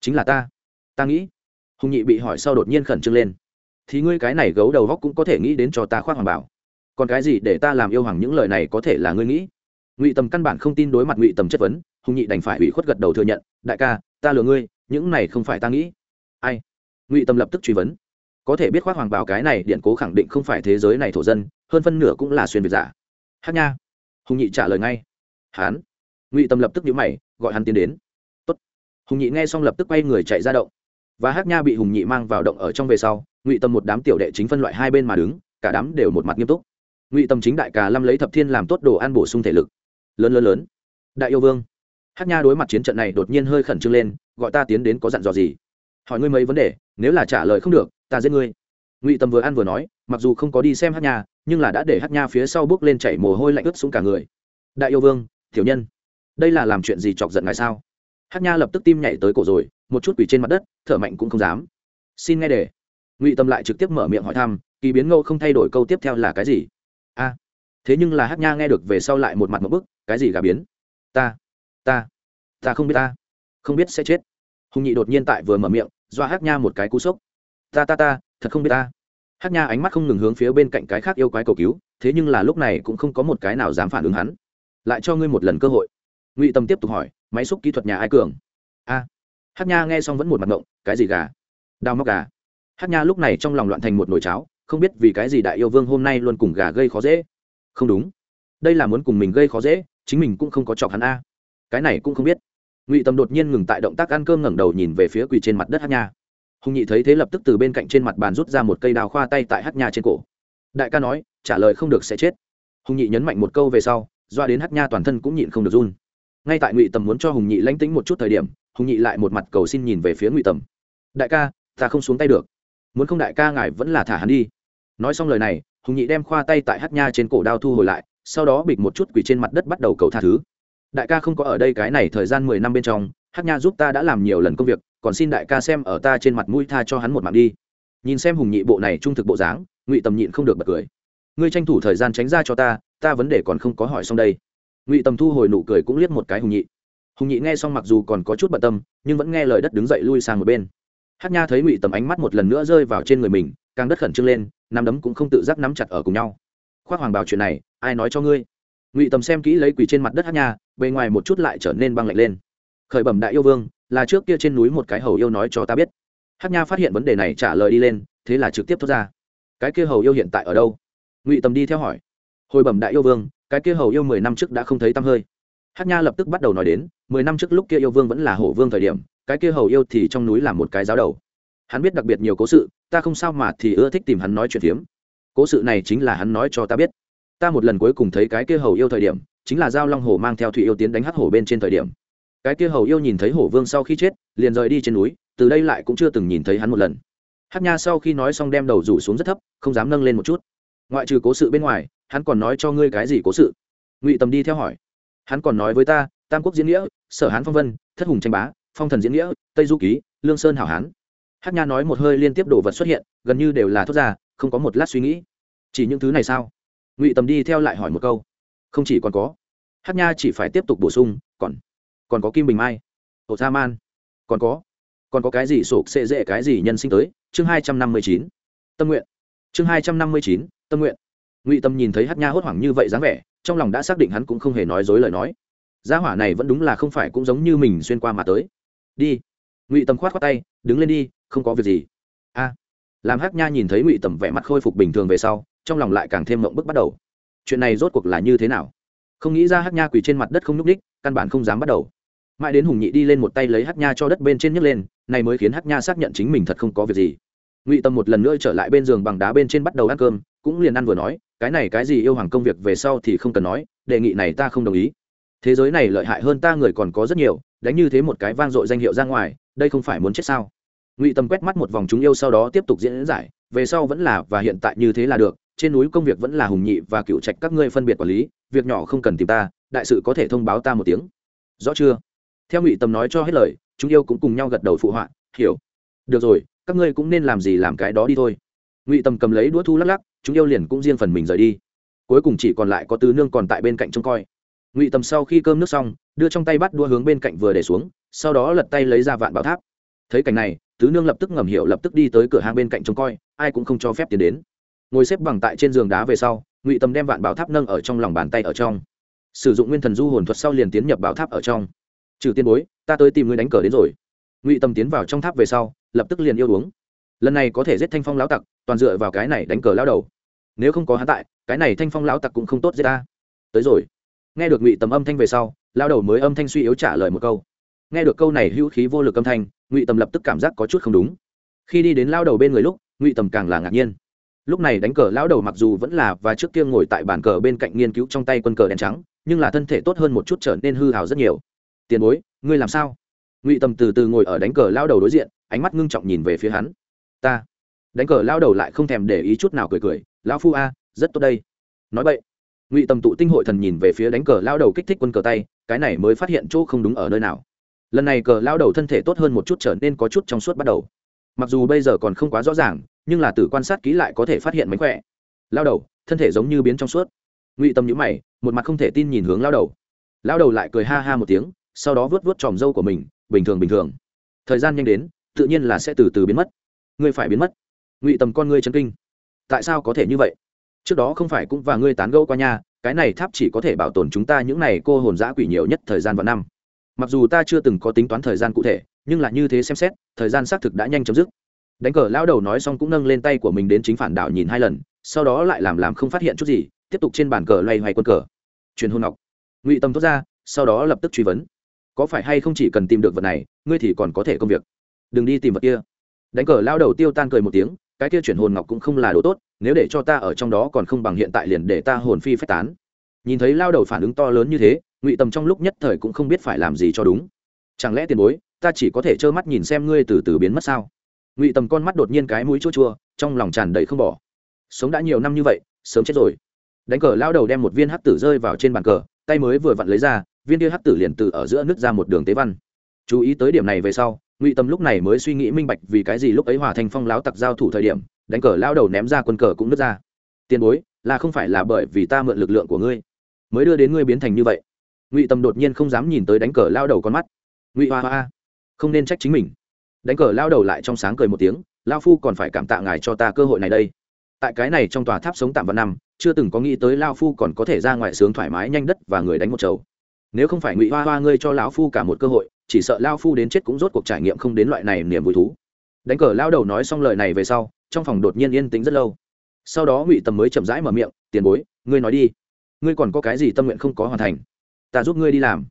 Chính là ta. Ta nghĩ. Hùng nhị bị hỏi sau đột nhiên khẩn trương lên. Thì ngươi cái này gấu đầu góc cũng có thể nghĩ đến cho ta khoác hoàng bảo. Còn cái gì để ta làm yêu hoàng những lời này có thể là ngươi nghĩ? Ngụy tầm căn bản không tin đối mặt ngụy tầm chất vấn, hùng nhị đành phải ủy khuất gật đầu thừa nhận. Đại ca, ta lừa ngươi, những này không phải ta nghĩ. Ai? Ngụy tầm lập tức truy vấn có thể biết khoác hoàng bảo cái này điện cố khẳng định không phải thế giới này thổ dân, hơn phân nửa cũng là xuyên việt giả. Hát nha. Hùng nhị trả lời ngay. Hán. Ngụy tâm lập tức nhũ mày, gọi hắn tiến đến. Tốt. hùng nhị nghe xong lập tức quay người chạy ra động. Và hát nha bị hùng nhị mang vào động ở trong về sau, ngụy tâm một đám tiểu đệ chính phân loại hai bên mà đứng, cả đám đều một mặt nghiêm túc. Ngụy tâm chính đại cà lâm lấy thập thiên làm tốt đồ ăn bổ sung thể lực. Lớn lớn lớn. Đại yêu vương. Hát nha đối mặt chiến trận này đột nhiên hơi khẩn trương lên, gọi ta tiến đến có dặn dò gì? Hỏi ngươi mấy vấn đề, nếu là trả lời không được ta giết ngươi. Ngụy tâm vừa ăn vừa nói, mặc dù không có đi xem hát nha, nhưng là đã để hát nha phía sau bước lên chảy mồ hôi lạnh ướt xuống cả người. Đại yêu vương, tiểu nhân, đây là làm chuyện gì chọc giận ngài sao? Hát nha lập tức tim nhảy tới cổ rồi, một chút quỷ trên mặt đất, thở mạnh cũng không dám. Xin nghe để. Ngụy tâm lại trực tiếp mở miệng hỏi thăm, kỳ biến ngô không thay đổi câu tiếp theo là cái gì? A à, thế nhưng là hát nha nghe được về sau lại một mặt một bức, cái gì gà biến? Ta ta ta không biết ta, không biết sẽ chết. Hùng nhị đột nhiên tại vừa mở miệng do hát nha một cái cú sốc ta ta ta, thật không biết ta. Hát nha ánh mắt không ngừng hướng phía bên cạnh cái khác yêu quái cầu cứu, thế nhưng là lúc này cũng không có một cái nào dám phản ứng hắn. Lại cho ngươi một lần cơ hội. Ngụy tâm tiếp tục hỏi, máy xúc kỹ thuật nhà ai cường? A. À. hát nha nghe xong vẫn một mặt ngộng, cái gì gà? Đào móc gà. Hát nha lúc này trong lòng loạn thành một nồi cháo, không biết vì cái gì đại yêu vương hôm nay luôn cùng gà gây khó dễ. Không đúng. Đây là muốn cùng mình gây khó dễ, chính mình cũng không có chọc hắn a. Cái này cũng không biết. Ngụy tâm đột nhiên ngừng tại động tác ăn cơm ngẩng đầu nhìn về phía quỳ trên mặt đất hát nha hùng nhị thấy thế lập tức từ bên cạnh trên mặt bàn rút ra một cây đào khoa tay tại hát nha trên cổ. Đại ca nói, trả lời không được sẽ chết. Hùng nhị nhấn mạnh một câu về sau, doa đến hát nha toàn thân cũng nhịn không được run. Ngay tại ngụy tầm muốn cho hùng nhị lánh tính một chút thời điểm, hùng nhị lại một mặt cầu xin nhìn về phía ngụy tầm. Đại ca, ta không xuống tay được. Muốn không đại ca ngài vẫn là thả hắn đi. Nói xong lời này, hùng nhị đem khoa tay tại hát nha trên cổ đao thu hồi lại, sau đó bịch một chút quỳ trên mặt đất bắt đầu cầu tha thứ. Đại ca không có ở đây cái này thời gian mười năm bên trong, hát nha giúp ta đã làm nhiều lần công việc còn xin đại ca xem ở ta trên mặt mũi tha cho hắn một mạng đi. Nhìn xem hùng nhị bộ này trung thực bộ dáng, ngụy tầm nhịn không được bật cười. Ngươi tranh thủ thời gian tránh ra cho ta ta vấn đề còn không có hỏi xong đây. Ngụy tầm thu hồi nụ cười cũng liếc một cái hùng nhị. Hùng nhị nghe xong mặc dù còn có chút bận tâm, nhưng vẫn nghe lời đất đứng dậy lui sang một bên. Hát nha thấy ngụy tầm ánh mắt một lần nữa rơi vào trên người mình, càng đất khẩn trương lên, nắm đấm cũng không tự giác nắm chặt ở cùng nhau. Khoác hoàng bảo chuyện này, ai nói cho ngươi? Ngụy tầm xem kỹ lấy quỳ trên mặt đất hát nha, bề ngoài một chút lại trở nên băng lạnh lên. Khởi bẩm đại yêu vương là trước kia trên núi một cái hầu yêu nói cho ta biết. Hát nha phát hiện vấn đề này trả lời đi lên, thế là trực tiếp thốt ra. Cái kia hầu yêu hiện tại ở đâu? Ngụy tầm đi theo hỏi. Hồi bẩm đại yêu vương, cái kia hầu yêu mười năm trước đã không thấy tăm hơi. Hát nha lập tức bắt đầu nói đến, mười năm trước lúc kia yêu vương vẫn là hổ vương thời điểm, cái kia hầu yêu thì trong núi là một cái giáo đầu. Hắn biết đặc biệt nhiều cố sự, ta không sao mà thì ưa thích tìm hắn nói chuyện phiếm. Cố sự này chính là hắn nói cho ta biết. Ta một lần cuối cùng thấy cái kia hầu yêu thời điểm, chính là giao long hổ mang theo thủy yêu tiến đánh hắc hổ bên trên thời điểm cái kia hầu yêu nhìn thấy hổ vương sau khi chết, liền rời đi trên núi, từ đây lại cũng chưa từng nhìn thấy hắn một lần. Hát nha sau khi nói xong đem đầu rủ xuống rất thấp, không dám nâng lên một chút. Ngoại trừ cố sự bên ngoài, hắn còn nói cho ngươi cái gì cố sự? Ngụy tầm đi theo hỏi. Hắn còn nói với ta, tam quốc diễn nghĩa, sở hán phong vân, thất hùng tranh bá, phong thần diễn nghĩa, tây du ký, lương sơn hảo hán. Hát nha nói một hơi liên tiếp đồ vật xuất hiện, gần như đều là thốt ra, không có một lát suy nghĩ. Chỉ những thứ này sao? Ngụy tầm đi theo lại hỏi một câu. Không chỉ còn có. Hát nha chỉ phải tiếp tục bổ sung, còn còn có kim bình mai ổ sa man, còn có còn có cái gì sụp xệ dễ, cái gì nhân sinh tới, chương hai trăm năm mươi chín, tâm nguyện, chương hai trăm năm mươi chín, tâm nguyện. Ngụy tâm nhìn thấy hát nha hốt hoảng như vậy dáng vẻ, trong lòng đã xác định hắn cũng không hề nói dối lời nói. Gia hỏa này vẫn đúng là không phải cũng giống như mình xuyên qua mà tới. Đi. Ngụy tâm khoát khoát tay, đứng lên đi, không có việc gì. A. Làm hát nha nhìn thấy ngụy tầm vẻ mặt khôi phục bình thường về sau, trong lòng lại càng thêm mộng bức bắt đầu. Chuyện này rốt cuộc là như thế nào? Không nghĩ ra hát nha quỳ trên mặt đất không nhúc ních căn bản không dám bắt đầu mãi đến hùng nhị đi lên một tay lấy hát nha cho đất bên trên nhấc lên, này mới khiến hát nha xác nhận chính mình thật không có việc gì. Ngụy tâm một lần nữa trở lại bên giường bằng đá bên trên bắt đầu ăn cơm, cũng liền ăn vừa nói, cái này cái gì yêu hoàng công việc về sau thì không cần nói, đề nghị này ta không đồng ý. Thế giới này lợi hại hơn ta người còn có rất nhiều, đánh như thế một cái vang dội danh hiệu ra ngoài, đây không phải muốn chết sao? Ngụy tâm quét mắt một vòng chúng yêu sau đó tiếp tục diễn giải, về sau vẫn là và hiện tại như thế là được, trên núi công việc vẫn là hùng nhị và cựu trạch các ngươi phân biệt quản lý, việc nhỏ không cần tìm ta, đại sự có thể thông báo ta một tiếng. Rõ chưa? Theo ngụy tâm nói cho hết lời, chúng yêu cũng cùng nhau gật đầu phụ họa, hiểu. Được rồi, các ngươi cũng nên làm gì làm cái đó đi thôi. Ngụy tâm cầm lấy đũa thu lắc lắc, chúng yêu liền cũng riêng phần mình rời đi. Cuối cùng chỉ còn lại có tứ nương còn tại bên cạnh trông coi. Ngụy tâm sau khi cơm nước xong, đưa trong tay bắt đua hướng bên cạnh vừa để xuống, sau đó lật tay lấy ra vạn bảo tháp. Thấy cảnh này, tứ nương lập tức ngầm hiểu lập tức đi tới cửa hàng bên cạnh trông coi, ai cũng không cho phép tiến đến. Ngồi xếp bằng tại trên giường đá về sau, ngụy tâm đem vạn bảo tháp nâng ở trong lòng bàn tay ở trong. Sử dụng nguyên thần du hồn thuật sau liền tiến nhập bảo tháp ở trong trừ tiên bối, ta tới tìm người đánh cờ đến rồi. Ngụy tâm tiến vào trong tháp về sau, lập tức liền yêu uống. Lần này có thể giết thanh phong lão tặc, toàn dựa vào cái này đánh cờ lao đầu. Nếu không có hắn tại, cái này thanh phong lão tặc cũng không tốt giết ta. Tới rồi. Nghe được ngụy tầm âm thanh về sau lao đầu mới âm thanh suy yếu trả lời một câu. Nghe được câu này hữu khí vô lực âm thanh, ngụy tầm lập tức cảm giác có chút không đúng. Khi đi đến lao đầu bên người lúc, ngụy tầm càng là ngạc nhiên. Lúc này đánh cờ lao đầu mặc dù vẫn là và trước kia ngồi tại bàn cờ bên cạnh nghiên cứu trong tay quân cờ đen trắng, nhưng là thân thể tốt hơn một chút trở nên hư hào rất nhiều tiền bối, ngươi làm sao? Ngụy tầm từ từ ngồi ở đánh cờ lao đầu đối diện, ánh mắt ngưng trọng nhìn về phía hắn. Ta. Đánh cờ lao đầu lại không thèm để ý chút nào cười cười, lão phu a, rất tốt đây. Nói vậy, ngụy tầm tụ tinh hội thần nhìn về phía đánh cờ lao đầu kích thích quân cờ tay, cái này mới phát hiện chỗ không đúng ở nơi nào. Lần này cờ lao đầu thân thể tốt hơn một chút trở nên có chút trong suốt bắt đầu. Mặc dù bây giờ còn không quá rõ ràng, nhưng là từ quan sát kỹ lại có thể phát hiện mánh khỏe. Lao đầu, thân thể giống như biến trong suốt. Ngụy tâm nhữ mày, một mặt không thể tin nhìn hướng lao đầu. Lao đầu lại cười ha ha một tiếng sau đó vớt vớt tròm râu của mình, bình thường bình thường. Thời gian nhanh đến, tự nhiên là sẽ từ từ biến mất. Ngươi phải biến mất. Ngụy tầm con ngươi chân kinh. Tại sao có thể như vậy? Trước đó không phải cũng và ngươi tán gẫu qua nha, cái này tháp chỉ có thể bảo tồn chúng ta những này cô hồn giã quỷ nhiều nhất thời gian vào năm. Mặc dù ta chưa từng có tính toán thời gian cụ thể, nhưng là như thế xem xét, thời gian xác thực đã nhanh chấm dứt. Đánh cờ lao đầu nói xong cũng nâng lên tay của mình đến chính phản đảo nhìn hai lần, sau đó lại làm làm không phát hiện chút gì, tiếp tục trên bàn cờ loay hoay quân cờ. Truyền hôn ngọc. Ngụy tâm thốt ra, sau đó lập tức truy vấn có phải hay không chỉ cần tìm được vật này, ngươi thì còn có thể công việc? Đừng đi tìm vật kia. Đánh cờ lao đầu tiêu tan cười một tiếng, cái kia chuyển hồn ngọc cũng không là đồ tốt, nếu để cho ta ở trong đó còn không bằng hiện tại liền để ta hồn phi phách tán. Nhìn thấy lao đầu phản ứng to lớn như thế, ngụy tầm trong lúc nhất thời cũng không biết phải làm gì cho đúng. Chẳng lẽ tiền bối, ta chỉ có thể trơ mắt nhìn xem ngươi từ từ biến mất sao? Ngụy tầm con mắt đột nhiên cái mũi chua chua, trong lòng tràn đầy không bỏ. Sống đã nhiều năm như vậy, sớm chết rồi. Đánh cờ lao đầu đem một viên hắc tử rơi vào trên bàn cờ, tay mới vừa vặn lấy ra viên kia hắc tử liền từ ở giữa nứt ra một đường tế văn. Chú ý tới điểm này về sau, ngụy tâm lúc này mới suy nghĩ minh bạch vì cái gì lúc ấy hòa thành phong láo tặc giao thủ thời điểm, đánh cờ lao đầu ném ra quân cờ cũng nứt ra. Tiền bối, là không phải là bởi vì ta mượn lực lượng của ngươi mới đưa đến ngươi biến thành như vậy? Ngụy tâm đột nhiên không dám nhìn tới đánh cờ lao đầu con mắt. Ngụy hoa hoa không nên trách chính mình. Đánh cờ lao đầu lại trong sáng cười một tiếng, lao phu còn phải cảm tạ ngài cho ta cơ hội này đây. Tại cái này trong tòa tháp sống tạm vạn năm, chưa từng có nghĩ tới lao phu còn có thể ra ngoài sướng thoải mái nhanh đất và người đánh một chầu nếu không phải ngụy hoa hoa ngươi cho lão phu cả một cơ hội, chỉ sợ lao phu đến chết cũng rốt cuộc trải nghiệm không đến loại này niềm vui thú. Đánh cờ lao đầu nói xong lời này về sau, trong phòng đột nhiên yên tĩnh rất lâu. Sau đó ngụy tầm mới chậm rãi mở miệng, tiền bối, ngươi nói đi. Ngươi còn có cái gì tâm nguyện không có hoàn thành? Ta giúp ngươi đi làm.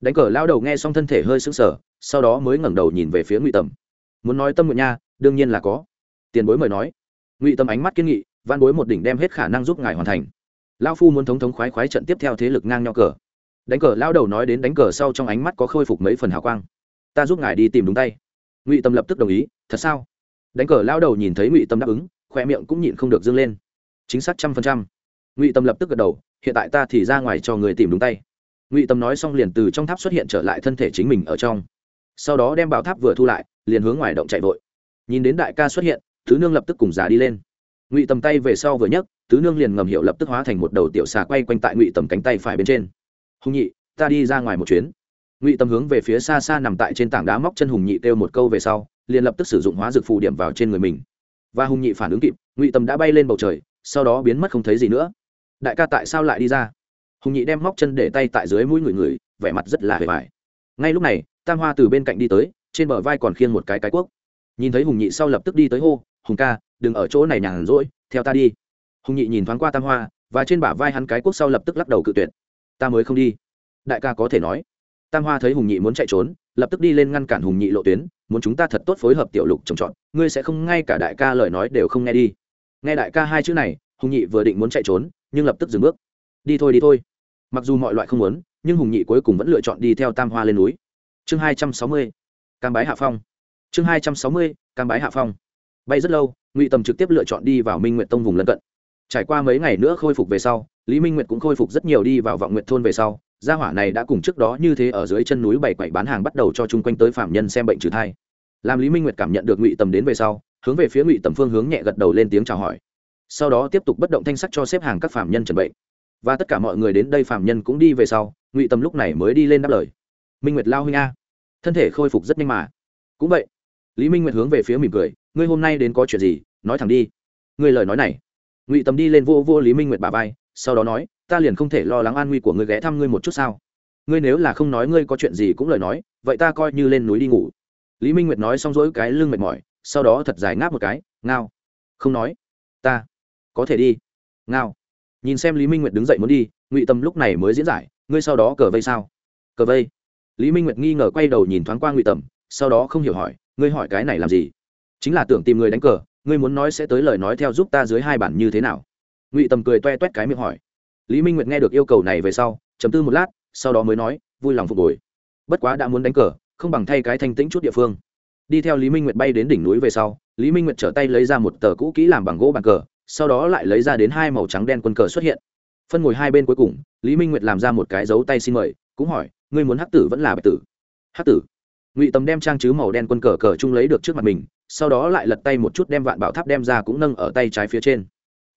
Đánh cờ lao đầu nghe xong thân thể hơi sững sờ, sau đó mới ngẩng đầu nhìn về phía ngụy tầm. Muốn nói tâm nguyện nha, đương nhiên là có. Tiền bối mời nói. Ngụy tầm ánh mắt kiên nghị, văn bối một đỉnh đem hết khả năng giúp ngài hoàn thành. Lao phu muốn thống thống khoái khoái trận tiếp theo thế lực ngang nhau cờ đánh cờ lao đầu nói đến đánh cờ sau trong ánh mắt có khôi phục mấy phần hào quang. Ta giúp ngài đi tìm đúng tay. Ngụy tâm lập tức đồng ý, thật sao? Đánh cờ lao đầu nhìn thấy ngụy tâm đáp ứng khoe miệng cũng nhịn không được dâng lên. Chính xác trăm phần trăm. Ngụy tâm lập tức gật đầu, hiện tại ta thì ra ngoài cho người tìm đúng tay. Ngụy tâm nói xong liền từ trong tháp xuất hiện trở lại thân thể chính mình ở trong. Sau đó đem bảo tháp vừa thu lại, liền hướng ngoài động chạy vội. Nhìn đến đại ca xuất hiện, thứ nương lập tức cùng giá đi lên. Ngụy tầm tay về sau vừa nhấc tứ nương liền ngầm hiệu lập tức hóa thành một đầu tiểu xà quay quanh tại ngụy tầm cánh tay phải bên trên hùng nhị, ta đi ra ngoài một chuyến. Ngụy tâm hướng về phía xa xa nằm tại trên tảng đá móc chân hùng nhị kêu một câu về sau, liền lập tức sử dụng hóa dược phù điểm vào trên người mình. Và hùng nhị phản ứng kịp, ngụy tâm đã bay lên bầu trời, sau đó biến mất không thấy gì nữa. Đại ca tại sao lại đi ra? Hùng nhị đem móc chân để tay tại dưới mũi người người, vẻ mặt rất là hề vải ngay lúc này, tam hoa từ bên cạnh đi tới, trên bờ vai còn khiêng một cái cái cuốc. Nhìn thấy hùng nhị sau lập tức đi tới hô, hùng ca, đừng ở chỗ này nhàn rỗi, theo ta đi. Hùng nhị nhìn thoáng qua tam hoa, và trên bả vai hắn cái cuốc sau lập tức lắc đầu cự tuyệt ta mới không đi. Đại ca có thể nói. Tam hoa thấy hùng nhị muốn chạy trốn, lập tức đi lên ngăn cản hùng nhị lộ tuyến, muốn chúng ta thật tốt phối hợp tiểu lục trồng trọt, ngươi sẽ không ngay cả đại ca lời nói đều không nghe đi. Nghe đại ca hai chữ này, hùng nhị vừa định muốn chạy trốn, nhưng lập tức dừng bước. Đi thôi đi thôi. Mặc dù mọi loại không muốn, nhưng hùng nhị cuối cùng vẫn lựa chọn đi theo tam hoa lên núi. Chương hai trăm sáu mươi, cam bái hạ phong. Chương hai trăm sáu mươi, cam bái hạ phong. Bay rất lâu, ngụy tầm trực tiếp lựa chọn đi vào minh nguyện tông vùng lân cận. Trải qua mấy ngày nữa khôi phục về sau lý minh nguyệt cũng khôi phục rất nhiều đi vào vọng nguyện thôn về sau, gia hỏa này đã cùng trước đó như thế ở dưới chân núi bảy quậy bán hàng bắt đầu cho chung quanh tới phạm nhân xem bệnh trừ thai. Làm lý minh nguyệt cảm nhận được ngụy tầm đến về sau, hướng về phía ngụy tầm phương hướng nhẹ gật đầu lên tiếng chào hỏi. Sau đó tiếp tục bất động thanh sắc cho xếp hàng các phạm nhân trần bệnh. Và tất cả mọi người đến đây phạm nhân cũng đi về sau, ngụy tầm lúc này mới đi lên đáp lời. Minh nguyệt lao huynh a. Thân thể khôi phục rất nhanh mà. Cũng vậy, lý minh nguyệt hướng về phía mỉm cười, ngươi hôm nay đến có chuyện gì? Nói thẳng đi. Ngươi lời nói này. Ngụy tầm đi lên vô vô lý minh nguyệt bà vai sau đó nói, ta liền không thể lo lắng an nguy của ngươi ghé thăm ngươi một chút sao? Ngươi nếu là không nói ngươi có chuyện gì cũng lời nói, vậy ta coi như lên núi đi ngủ. Lý minh nguyệt nói xong dỗi cái lưng mệt mỏi, sau đó thật dài ngáp một cái, ngao. Không nói. Ta có thể đi. Ngao. Nhìn xem lý minh nguyệt đứng dậy muốn đi, ngụy tâm lúc này mới diễn giải, ngươi sau đó cờ vây sao? Cờ vây. Lý minh nguyệt nghi ngờ quay đầu nhìn thoáng qua ngụy tầm sau đó không hiểu hỏi, ngươi hỏi cái này làm gì? Chính là tưởng tìm người đánh cờ, ngươi muốn nói sẽ tới lời nói theo giúp ta dưới hai bản như thế nào? Ngụy tầm cười toe toét cái miệng hỏi lý minh nguyệt nghe được yêu cầu này về sau chấm tư một lát sau đó mới nói vui lòng phục hồi bất quá đã muốn đánh cờ không bằng thay cái thanh tĩnh chút địa phương đi theo lý minh nguyệt bay đến đỉnh núi về sau lý minh nguyệt trở tay lấy ra một tờ cũ kỹ làm bằng gỗ bàn cờ sau đó lại lấy ra đến hai màu trắng đen quân cờ xuất hiện phân ngồi hai bên cuối cùng lý minh nguyệt làm ra một cái dấu tay xin mời cũng hỏi ngươi muốn hắc tử vẫn là bạch tử hắc tử ngụy tầm đem trang chứ màu đen quân cờ cờ chung lấy được trước mặt mình sau đó lại lật tay một chút đem vạn bảo tháp đem ra cũng nâng ở tay trái phía trên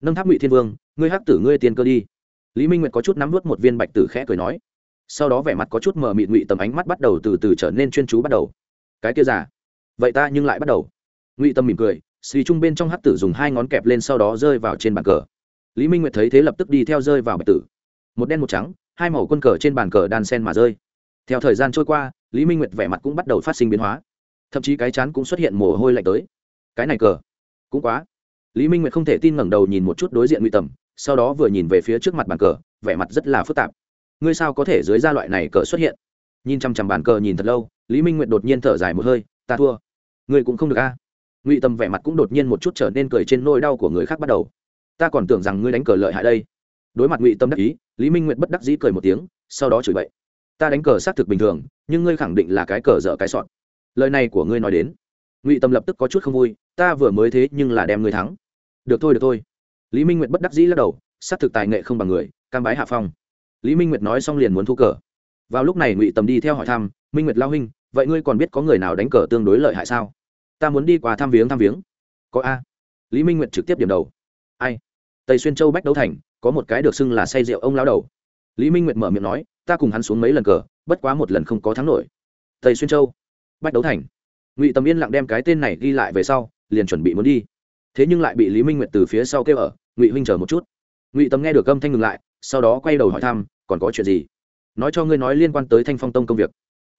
nâng tháp ngụy thiên vương ngươi hắc tử ngươi tiền cơ đi lý minh nguyệt có chút nắm vớt một viên bạch tử khẽ cười nói sau đó vẻ mặt có chút mờ mịt ngụy tầm ánh mắt bắt đầu từ từ trở nên chuyên chú bắt đầu cái kia giả vậy ta nhưng lại bắt đầu ngụy tâm mỉm cười xì chung bên trong hắc tử dùng hai ngón kẹp lên sau đó rơi vào trên bàn cờ lý minh nguyệt thấy thế lập tức đi theo rơi vào bạch tử một đen một trắng hai màu quân cờ trên bàn cờ đan sen mà rơi theo thời gian trôi qua lý minh nguyệt vẻ mặt cũng bắt đầu phát sinh biến hóa thậm chí cái chán cũng xuất hiện mồ hôi lạnh tới cái này cờ cũng quá lý minh nguyệt không thể tin ngẩng đầu nhìn một chút đối diện ngụy tầm, sau đó vừa nhìn về phía trước mặt bàn cờ, vẻ mặt rất là phức tạp. Ngươi sao có thể dưới ra loại này cờ xuất hiện? Nhìn chằm chằm bàn cờ nhìn thật lâu, lý minh nguyệt đột nhiên thở dài một hơi, ta thua. Ngươi cũng không được a. Ngụy tầm vẻ mặt cũng đột nhiên một chút trở nên cười trên nôi đau của người khác bắt đầu. Ta còn tưởng rằng ngươi đánh cờ lợi hại đây. Đối mặt ngụy tâm đắc ý, lý minh nguyệt bất đắc dĩ cười một tiếng, sau đó chửi bậy. Ta đánh cờ xác thực bình thường, nhưng ngươi khẳng định là cái cờ dở cái sọn lời này của ngươi nói đến, ngụy tâm lập tức có chút không vui, ta vừa mới thế nhưng là đem ngươi thắng được thôi được thôi. Lý minh nguyệt bất đắc dĩ lắc đầu, xác thực tài nghệ không bằng người, cam bái hạ phong. Lý minh nguyệt nói xong liền muốn thu cờ. Vào lúc này ngụy tầm đi theo hỏi thăm, minh nguyệt lao huynh, vậy ngươi còn biết có người nào đánh cờ tương đối lợi hại sao? Ta muốn đi qua thăm viếng thăm viếng. Có a. Lý minh nguyệt trực tiếp điểm đầu. Ai? Tây xuyên châu bách đấu thành, có một cái được xưng là say rượu ông lao đầu. Lý minh nguyệt mở miệng nói, ta cùng hắn xuống mấy lần cờ, bất quá một lần không có thắng nổi. Tây xuyên châu bách đấu thành. Ngụy tầm yên lặng đem cái tên này ghi lại về sau, liền chuẩn bị muốn đi thế nhưng lại bị lý minh nguyệt từ phía sau kêu ở ngụy huynh chờ một chút ngụy tầm nghe được âm thanh ngừng lại sau đó quay đầu hỏi thăm còn có chuyện gì nói cho ngươi nói liên quan tới thanh phong tông công việc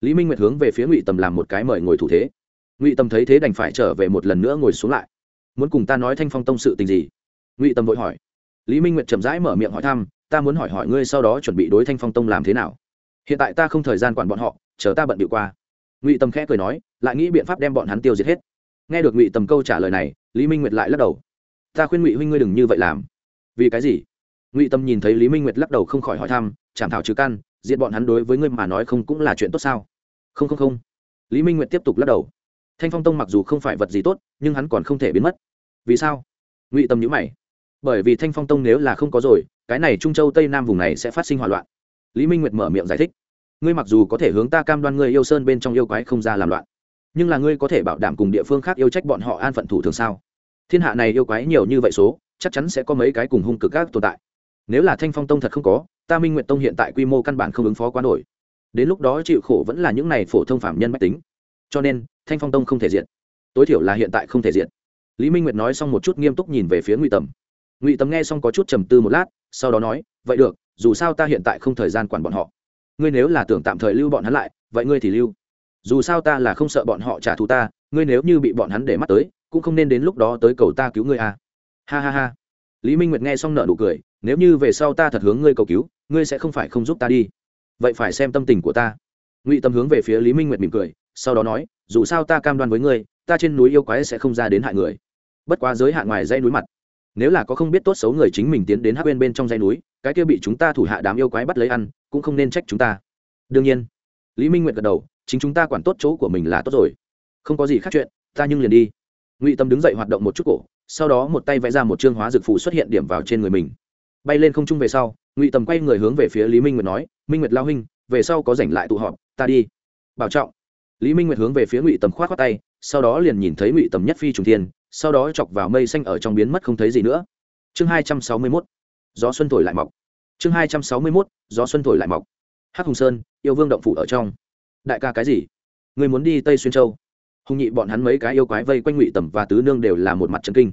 lý minh nguyệt hướng về phía ngụy tầm làm một cái mời ngồi thủ thế ngụy tầm thấy thế đành phải trở về một lần nữa ngồi xuống lại muốn cùng ta nói thanh phong tông sự tình gì ngụy tầm vội hỏi lý minh nguyệt chậm rãi mở miệng hỏi thăm ta muốn hỏi hỏi ngươi sau đó chuẩn bị đối thanh phong tông làm thế nào hiện tại ta không thời gian quản bọn họ chờ ta bận điệu qua ngụy tầm khẽ cười nói lại nghĩ biện pháp đem bọn hắn tiêu diệt hết nghe được ngụy tầm câu trả lời này lý minh nguyệt lại lắc đầu. Ta khuyên ngụy huynh ngươi đừng như vậy làm. Vì cái gì? Ngụy tâm nhìn thấy lý minh nguyệt lắc đầu không khỏi hỏi thăm chảm thảo trừ căn diện bọn hắn đối với ngươi mà nói không cũng là chuyện tốt sao? Không không không. Lý minh nguyệt tiếp tục lắc đầu. Thanh phong tông mặc dù không phải vật gì tốt, nhưng hắn còn không thể biến mất. Vì sao? Ngụy tâm nhữ mày. Bởi vì thanh phong tông nếu là không có rồi, cái này trung châu tây nam vùng này sẽ phát sinh hỏa loạn. Lý minh nguyệt mở miệng giải thích. Ngươi mặc dù có thể hướng ta cam đoan ngươi yêu sơn bên trong yêu quái không ra làm loạn nhưng là ngươi có thể bảo đảm cùng địa phương khác yêu trách bọn họ an phận thủ thường sao? Thiên hạ này yêu quái nhiều như vậy số, chắc chắn sẽ có mấy cái cùng hung cực các tồn tại. Nếu là thanh phong tông thật không có, ta minh nguyện tông hiện tại quy mô căn bản không ứng phó quá nổi. Đến lúc đó chịu khổ vẫn là những này phổ thông phạm nhân mách tính. Cho nên, thanh phong tông không thể diện tối thiểu là hiện tại không thể diện lý minh nguyệt nói xong một chút nghiêm túc nhìn về phía ngụy tầm. Ngụy tầm nghe xong có chút trầm tư một lát, sau đó nói, vậy được, dù sao ta hiện tại không thời gian quản bọn họ. Ngươi nếu là tưởng tạm thời lưu bọn hắn lại, vậy ngươi thì lưu dù sao ta là không sợ bọn họ trả thù ta, ngươi nếu như bị bọn hắn để mắt tới, cũng không nên đến lúc đó tới cầu ta cứu ngươi à. ha ha ha. Lý minh nguyệt nghe xong nợ nụ cười, nếu như về sau ta thật hướng ngươi cầu cứu, ngươi sẽ không phải không giúp ta đi. Vậy phải xem tâm tình của ta. Ngụy tâm hướng về phía lý minh nguyệt mỉm cười, sau đó nói, dù sao ta cam đoan với ngươi, ta trên núi yêu quái sẽ không ra đến hại người. Bất quá giới hạn ngoài dãy núi mặt. Nếu là có không biết tốt xấu người chính mình tiến đến hát bên bên trong dãy núi, cái kia bị chúng ta thủ hạ đám yêu quái bắt lấy ăn, cũng không nên trách chúng ta. Đương nhiên, lý minh nguyệt gật đầu chính chúng ta quản tốt chỗ của mình là tốt rồi. Không có gì khác chuyện, ta nhưng liền đi. Ngụy tâm đứng dậy hoạt động một chút cổ, sau đó một tay vẽ ra một chương hóa dược phù xuất hiện điểm vào trên người mình. Bay lên không trung về sau, ngụy tầm quay người hướng về phía lý minh nguyệt nói, minh nguyệt lao huynh, về sau có rảnh lại tụ họp, ta đi. Bảo trọng. Lý minh nguyệt hướng về phía ngụy tầm k h o á t khoác tay, sau đó liền nhìn thấy ngụy tầm nhất phi trùng thiên, sau đó chọc vào mây xanh ở trong biến mất không thấy gì nữa. Chương hai trăm sáu mươi mốt, gió xuân thổi lại mọc. Chương hai trăm sáu mươi mốt, gió xuân thổi lại mọc. Hắc hùng sơn, yêu vương động phủ ở trong đại ca cái gì? Người muốn đi tây xuyên châu? Hùng nhị bọn hắn mấy cái yêu quái vây quanh ngụy tầm và tứ nương đều là một mặt trần kinh.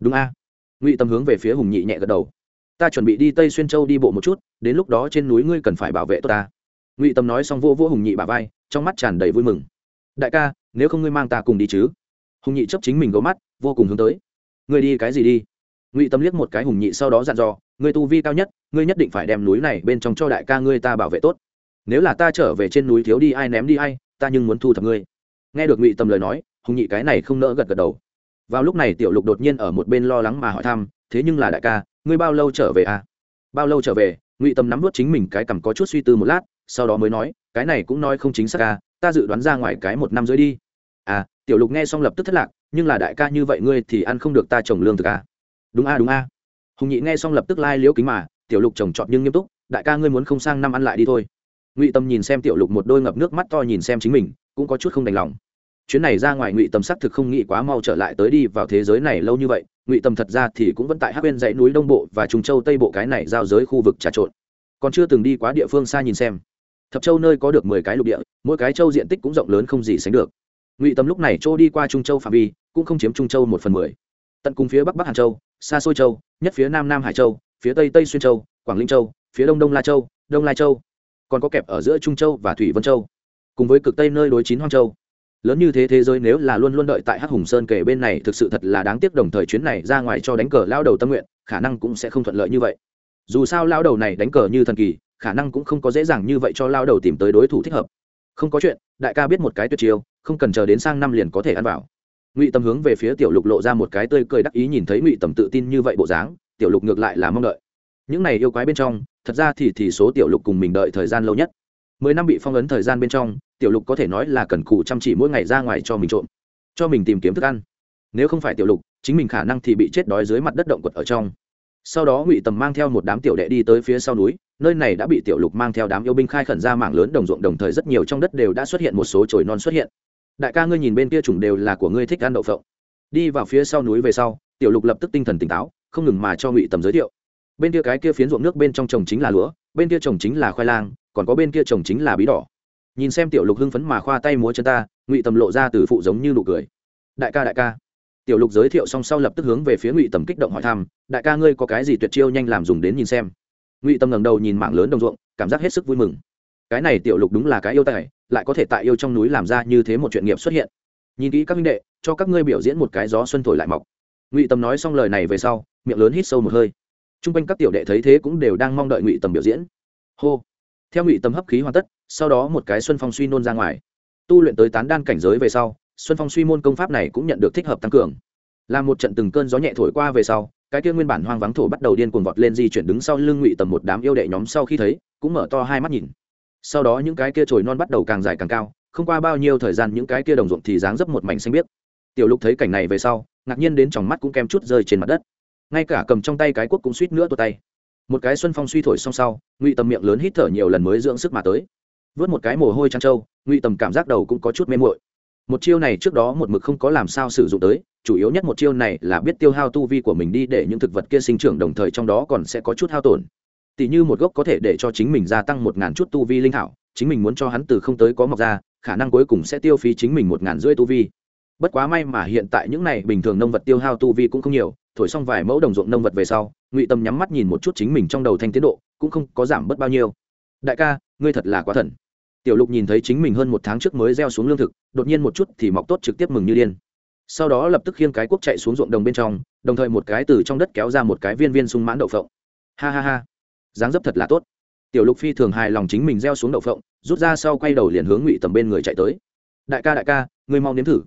Đúng a. Ngụy tầm hướng về phía hùng nhị nhẹ gật đầu. Ta chuẩn bị đi tây xuyên châu đi bộ một chút, đến lúc đó trên núi ngươi cần phải bảo vệ tốt ta. Ngụy tầm nói xong vô vô hùng nhị bà vai, trong mắt tràn đầy vui mừng. Đại ca, nếu không ngươi mang ta cùng đi chứ? Hùng nhị chấp chính mình gấu mắt, vô cùng hướng tới. Ngươi đi cái gì đi? Ngụy tâm liếc một cái hùng nhị sau đó dặn dò, ngươi tu vi cao nhất, ngươi nhất định phải đem núi này bên trong cho đại ca ngươi ta bảo vệ tốt nếu là ta trở về trên núi thiếu đi ai ném đi ai ta nhưng muốn thu thập ngươi. Nghe được ngụy tâm lời nói hùng nhị cái này không nỡ gật gật đầu. Vào lúc này tiểu lục đột nhiên ở một bên lo lắng mà hỏi thăm thế nhưng là đại ca ngươi bao lâu trở về à? Bao lâu trở về? Ngụy tâm nắm vút chính mình cái cằm có chút suy tư một lát sau đó mới nói cái này cũng nói không chính xác ca à, ta dự đoán ra ngoài cái một năm dưới đi. À tiểu lục nghe xong lập tức thất lạc nhưng là đại ca như vậy ngươi thì ăn không được ta trồng lương thực à? Đúng a à, đúng a à. hùng nhị nghe xong lập tức lai liễu kính mà tiểu lục trồng trọt nhưng nghiêm túc đại ca ngươi muốn không sang năm ăn lại đi thôi ngụy tâm nhìn xem tiểu lục một đôi ngập nước mắt to nhìn xem chính mình, cũng có chút không đành lòng. Chuyến này ra ngoài ngụy tâm xác thực không nghĩ quá mau trở lại tới đi vào thế giới này lâu như vậy, ngụy tâm thật ra thì cũng vẫn tại hát bên dãy núi đông bộ và trung châu tây bộ cái này giao giới khu vực trà trộn. Còn chưa từng đi quá địa phương xa nhìn xem. Thập châu nơi có được mười cái lục địa, mỗi cái châu diện tích cũng rộng lớn không gì sánh được. Ngụy tâm lúc này chỗ đi qua trung châu phạm vi, cũng không chiếm trung châu một phần mười. Tận cùng phía bắc bắc hàn châu, xa xôi châu, nhất phía nam nam hải châu, phía tây tây xuyên châu, quảng linh châu, phía đông đông la châu, đông lai châu còn có kẹp ở giữa trung châu và thủy vân châu, cùng với cực tây nơi đối chín hoang châu. Lớn như thế thế giới nếu là luôn luôn đợi tại hắc hùng sơn kể bên này, thực sự thật là đáng tiếc đồng thời chuyến này ra ngoài cho đánh cờ lao đầu tâm nguyện, khả năng cũng sẽ không thuận lợi như vậy. Dù sao lao đầu này đánh cờ như thần kỳ, khả năng cũng không có dễ dàng như vậy cho lao đầu tìm tới đối thủ thích hợp. Không có chuyện, đại ca biết một cái tuyệt chiêu, không cần chờ đến sang năm liền có thể ăn vào. Ngụy tầm hướng về phía tiểu lục lộ ra một cái tươi cười đắc ý nhìn thấy ngụy tầm tự tin như vậy bộ dáng, tiểu lục ngược lại là mong đợi những này yêu quái bên trong, thật ra thì thì số tiểu lục cùng mình đợi thời gian lâu nhất. Mười năm bị phong ấn thời gian bên trong, tiểu lục có thể nói là cần cù chăm chỉ mỗi ngày ra ngoài cho mình trộm, cho mình tìm kiếm thức ăn. Nếu không phải tiểu lục, chính mình khả năng thì bị chết đói dưới mặt đất động quật ở trong. Sau đó ngụy tầm mang theo một đám tiểu đệ đi tới phía sau núi, nơi này đã bị tiểu lục mang theo đám yêu binh khai khẩn ra mảng lớn đồng ruộng đồng thời rất nhiều trong đất đều đã xuất hiện một số chồi non xuất hiện. Đại ca ngươi nhìn bên kia chủng đều là của ngươi thích ăn đậu phộng. Đi vào phía sau núi về sau, tiểu lục lập tức tinh thần tỉnh táo, không ngừng mà cho ngụy tầm giới thiệu bên kia cái kia phiến ruộng nước bên trong trồng chính là lúa, bên kia trồng chính là khoai lang, còn có bên kia trồng chính là bí đỏ. Nhìn xem tiểu lục hưng phấn mà khoa tay múa chân ta, ngụy tầm lộ ra từ phụ giống như nụ cười. Đại ca đại ca. Tiểu lục giới thiệu xong sau lập tức hướng về phía ngụy tầm kích động hỏi thăm, đại ca ngươi có cái gì tuyệt chiêu nhanh làm dùng đến nhìn xem? Ngụy tầm ngẩng đầu nhìn mạng lớn đồng ruộng, cảm giác hết sức vui mừng. Cái này tiểu lục đúng là cái yêu tài, lại có thể tại yêu trong núi làm ra như thế một chuyện nghiệp xuất hiện. Nhìn kỹ các minh đệ, cho các ngươi biểu diễn một cái gió xuân thổi lại mọc. Ngụy tầm nói xong lời này về sau, miệng lớn hít sâu một hơi t r u n g quanh các tiểu đệ thấy thế cũng đều đang mong đợi ngụy tầm biểu diễn. Hô. Theo ngụy tầm hấp khí hoàn tất, sau đó một cái xuân phong suy nôn ra ngoài. Tu luyện tới tán đan cảnh giới về sau, xuân phong suy môn công pháp này cũng nhận được thích hợp tăng cường. Làm một trận từng cơn gió nhẹ thổi qua về sau, cái kia nguyên bản hoang vắng thổ bắt đầu điên cuồng vọt lên di chuyển đứng sau lưng ngụy tầm một đám yêu đệ nhóm sau khi thấy, cũng mở to hai mắt nhìn. Sau đó những cái kia trồi non bắt đầu càng dài càng cao, không qua bao nhiêu thời gian những cái kia đồng ruộng thì dáng dấp một mảnh xanh biếc. Tiểu lục thấy cảnh này về sau, ngạc nhiên đến tròng mắt cũng kem chút rơi trên mặt đất ngay cả cầm trong tay cái quốc cũng suýt nữa tuột tay. Một cái xuân phong suy thổi xong sau, ngụy tầm miệng lớn hít thở nhiều lần mới dưỡng sức mà tới. Vớt một cái mồ hôi trăng trâu, ngụy tầm cảm giác đầu cũng có chút mê mội một chiêu này trước đó một mực không có làm sao sử dụng tới, chủ yếu nhất một chiêu này là biết tiêu hao tu vi của mình đi để những thực vật kia sinh trưởng đồng thời trong đó còn sẽ có chút hao tổn. Tỷ như một gốc có thể để cho chính mình gia tăng một ngàn chút tu vi linh thảo, chính mình muốn cho hắn từ không tới có mọc ra, khả năng cuối cùng sẽ tiêu phí chính mình một ngàn rưỡi tu vi. Bất quá may mà hiện tại những này bình thường nông vật tiêu hao tu vi cũng không nhiều thổi xong vài mẫu đồng ruộng nông vật về sau, ngụy tâm nhắm mắt nhìn một chút chính mình trong đầu thanh tiến độ, cũng không có giảm bớt bao nhiêu. Đại ca, ngươi thật là quá thần. Tiểu lục nhìn thấy chính mình hơn một tháng trước mới gieo xuống lương thực, đột nhiên một chút thì mọc tốt trực tiếp mừng như điên. Sau đó lập tức khiêng cái cuốc chạy xuống ruộng đồng bên trong, đồng thời một cái từ trong đất kéo ra một cái viên viên sung mãn đậu phộng. Ha ha ha, dáng dấp thật là tốt. Tiểu lục phi thường hài lòng chính mình gieo xuống đậu phộng, rút ra sau quay đầu liền hướng ngụy tầm bên người chạy tới. Đại ca đại ca, ngươi mau nếm thử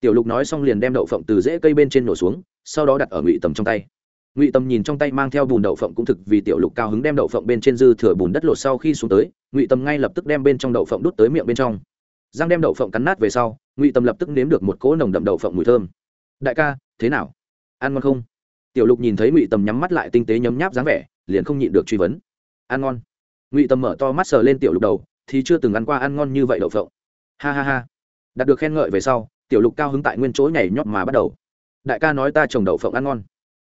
tiểu lục nói xong liền đem đậu phộng từ rễ cây bên trên nổ xuống, sau đó đặt ở ngụy tầm trong tay. Ngụy tầm nhìn trong tay mang theo bùn đậu phộng cũng thực vì tiểu lục cao hứng đem đậu phộng bên trên dư thừa bùn đất lột sau khi xuống tới, ngụy tầm ngay lập tức đem bên trong đậu phộng đút tới miệng bên trong. Giang đem đậu phộng cắn nát về sau, ngụy tầm lập tức nếm được một cỗ nồng đậm đậu phộng mùi thơm. Đại ca, thế nào? Ăn ngon không? Tiểu lục nhìn thấy ngụy tầm nhắm mắt lại tinh tế nhấm nháp dáng vẻ, liền không nhịn được truy vấn. Ăn ngon. Ngụy tầm mở to mắt sờ lên tiểu lục đầu, thì chưa từng ăn qua ăn ngon như vậy đậu phộng. Ha ha ha. Đạt được khen ngợi về sau tiểu lục cao hứng tại nguyên chỗ nhảy nhót mà bắt đầu. Đại ca nói ta trồng đậu phộng ăn ngon.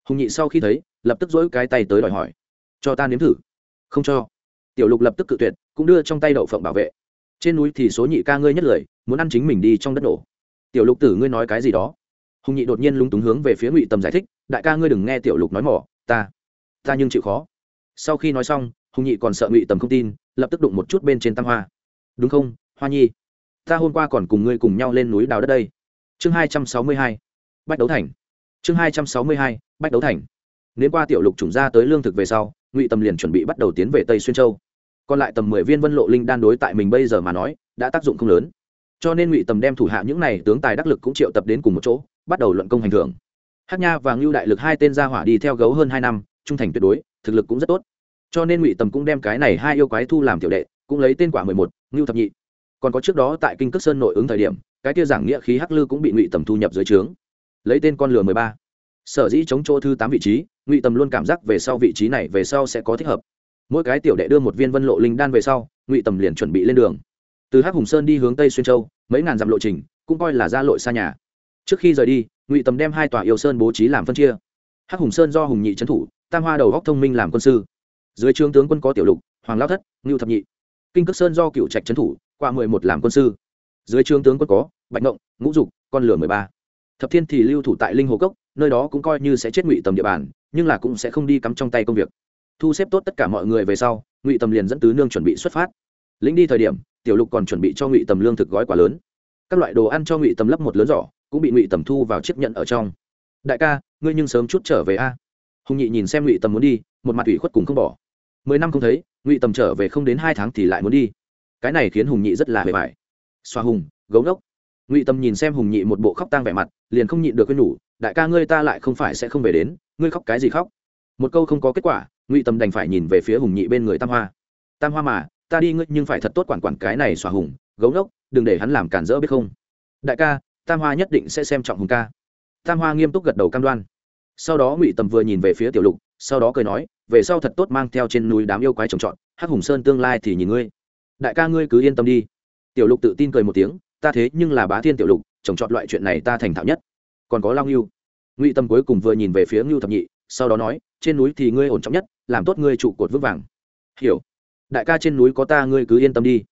Hùng nhị sau khi thấy, lập tức dỗi cái tay tới đòi hỏi. Cho ta nếm thử. Không cho. Tiểu lục lập tức cự tuyệt, cũng đưa trong tay đậu phộng bảo vệ. Trên núi thì số nhị ca ngươi nhất lời, muốn ăn chính mình đi trong đất nổ. Tiểu lục tử ngươi nói cái gì đó? Hùng nhị đột nhiên lúng túng hướng về phía ngụy tầm giải thích, đại ca ngươi đừng nghe tiểu lục nói mỏ, ta ta nhưng chịu khó. Sau khi nói xong, hùng nhị còn sợ ngụy tầm không tin, lập tức đụng một chút bên trên tam hoa. Đúng không, hoa nhi? Ta hôm qua còn cùng ngươi cùng nhau lên núi đào đất đây. Chương hai trăm sáu mươi hai, bách đấu thành. Chương hai trăm sáu mươi hai, bách đấu thành. Nếu qua tiểu lục trùng ra tới lương thực về sau, ngụy tầm liền chuẩn bị bắt đầu tiến về tây xuyên châu. Còn lại tầm mười viên vân lộ linh đan đối tại mình bây giờ mà nói, đã tác dụng không lớn. Cho nên ngụy tầm đem thủ hạ những này tướng tài đắc lực cũng triệu tập đến cùng một chỗ, bắt đầu luận công hành thưởng. Hắc nha và ngưu đại lực hai tên gia hỏa đi theo gấu hơn hai năm, trung thành tuyệt đối, thực lực cũng rất tốt. Cho nên ngụy tầm cũng đem cái này hai yêu quái thu làm tiểu đệ, cũng lấy tên quả mười một, ngưu thập nhị còn có trước đó tại kinh cước sơn nội ứng thời điểm, cái kia giảng nghĩa khí hắc lư cũng bị ngụy tầm thu nhập dưới trướng. Lấy tên con lừa mười ba. Sở dĩ chống chỗ thứ tám vị trí, ngụy tầm luôn cảm giác về sau vị trí này về sau sẽ có thích hợp. Mỗi cái tiểu đệ đưa một viên vân lộ linh đan về sau, ngụy tầm liền chuẩn bị lên đường. Từ hắc hùng sơn đi hướng tây xuyên châu, mấy ngàn dặm lộ trình, cũng coi là ra lội xa nhà. Trước khi rời đi, ngụy tầm đem hai tòa yêu sơn bố trí làm phân chia. Hắc hùng sơn do hùng nhị trấn thủ, tam hoa đầu góc thông minh làm quân sư. Dưới trướng tướng quân có tiểu lục, hoàng lao thất, ngưu thập nhị. Kinh cước sơn do cựu trạch trấn thủ qua mười một làm quân sư. Dưới trướng tướng quân có, bạch ngộng, ngũ dục, con lửa mười ba. Thập thiên thì lưu thủ tại linh hồ cốc, nơi đó cũng coi như sẽ chết ngụy tầm địa bàn, nhưng là cũng sẽ không đi cắm trong tay công việc. Thu xếp tốt tất cả mọi người về sau, ngụy tầm liền dẫn tứ nương chuẩn bị xuất phát. Lính đi thời điểm, tiểu lục còn chuẩn bị cho ngụy tầm lương thực gói quả lớn. Các loại đồ ăn cho ngụy tầm lấp một lớn giỏ, cũng bị ngụy tầm thu vào chiếc nhận ở trong. Đại ca, ngươi nhưng sớm chút trở về a. Hùng nhị nhìn xem ngụy tầm muốn đi, một mặt ủy khuất cùng không bỏ. Mười năm không thấy, ngụy tầm trở về không đến hai tháng thì lại muốn đi cái này khiến hùng nhị rất là hề vải xoa hùng, gấu ngốc. Ngụy tâm nhìn xem hùng nhị một bộ khóc tang vẻ mặt, liền không nhịn được quên nhủ, đại ca ngươi ta lại không phải sẽ không về đến, ngươi khóc cái gì khóc? Một câu không có kết quả, ngụy tâm đành phải nhìn về phía hùng nhị bên người tam hoa. Tam hoa mà, ta đi ngươi nhưng phải thật tốt quản quản cái này xoa hùng, gấu ngốc, đừng để hắn làm cản rỡ biết không? Đại ca, tam hoa nhất định sẽ xem trọng hùng ca. Tam hoa nghiêm túc gật đầu cam đoan. Sau đó ngụy tầm vừa nhìn về phía tiểu lục, sau đó cười nói, về sau thật tốt mang theo trên núi đám yêu quái trồng trọt, hắc hùng sơn tương lai thì nhìn ngươi đại ca ngươi cứ yên tâm đi. Tiểu lục tự tin cười một tiếng, ta thế nhưng là bá thiên tiểu lục trồng trọt loại chuyện này ta thành thạo nhất. Còn có lao ngưu ngụy tâm cuối cùng vừa nhìn về phía ngưu thập nhị, sau đó nói, trên núi thì ngươi ổn trọng nhất, làm tốt ngươi trụ cột vững vàng. Hiểu. Đại ca trên núi có ta ngươi cứ yên tâm đi.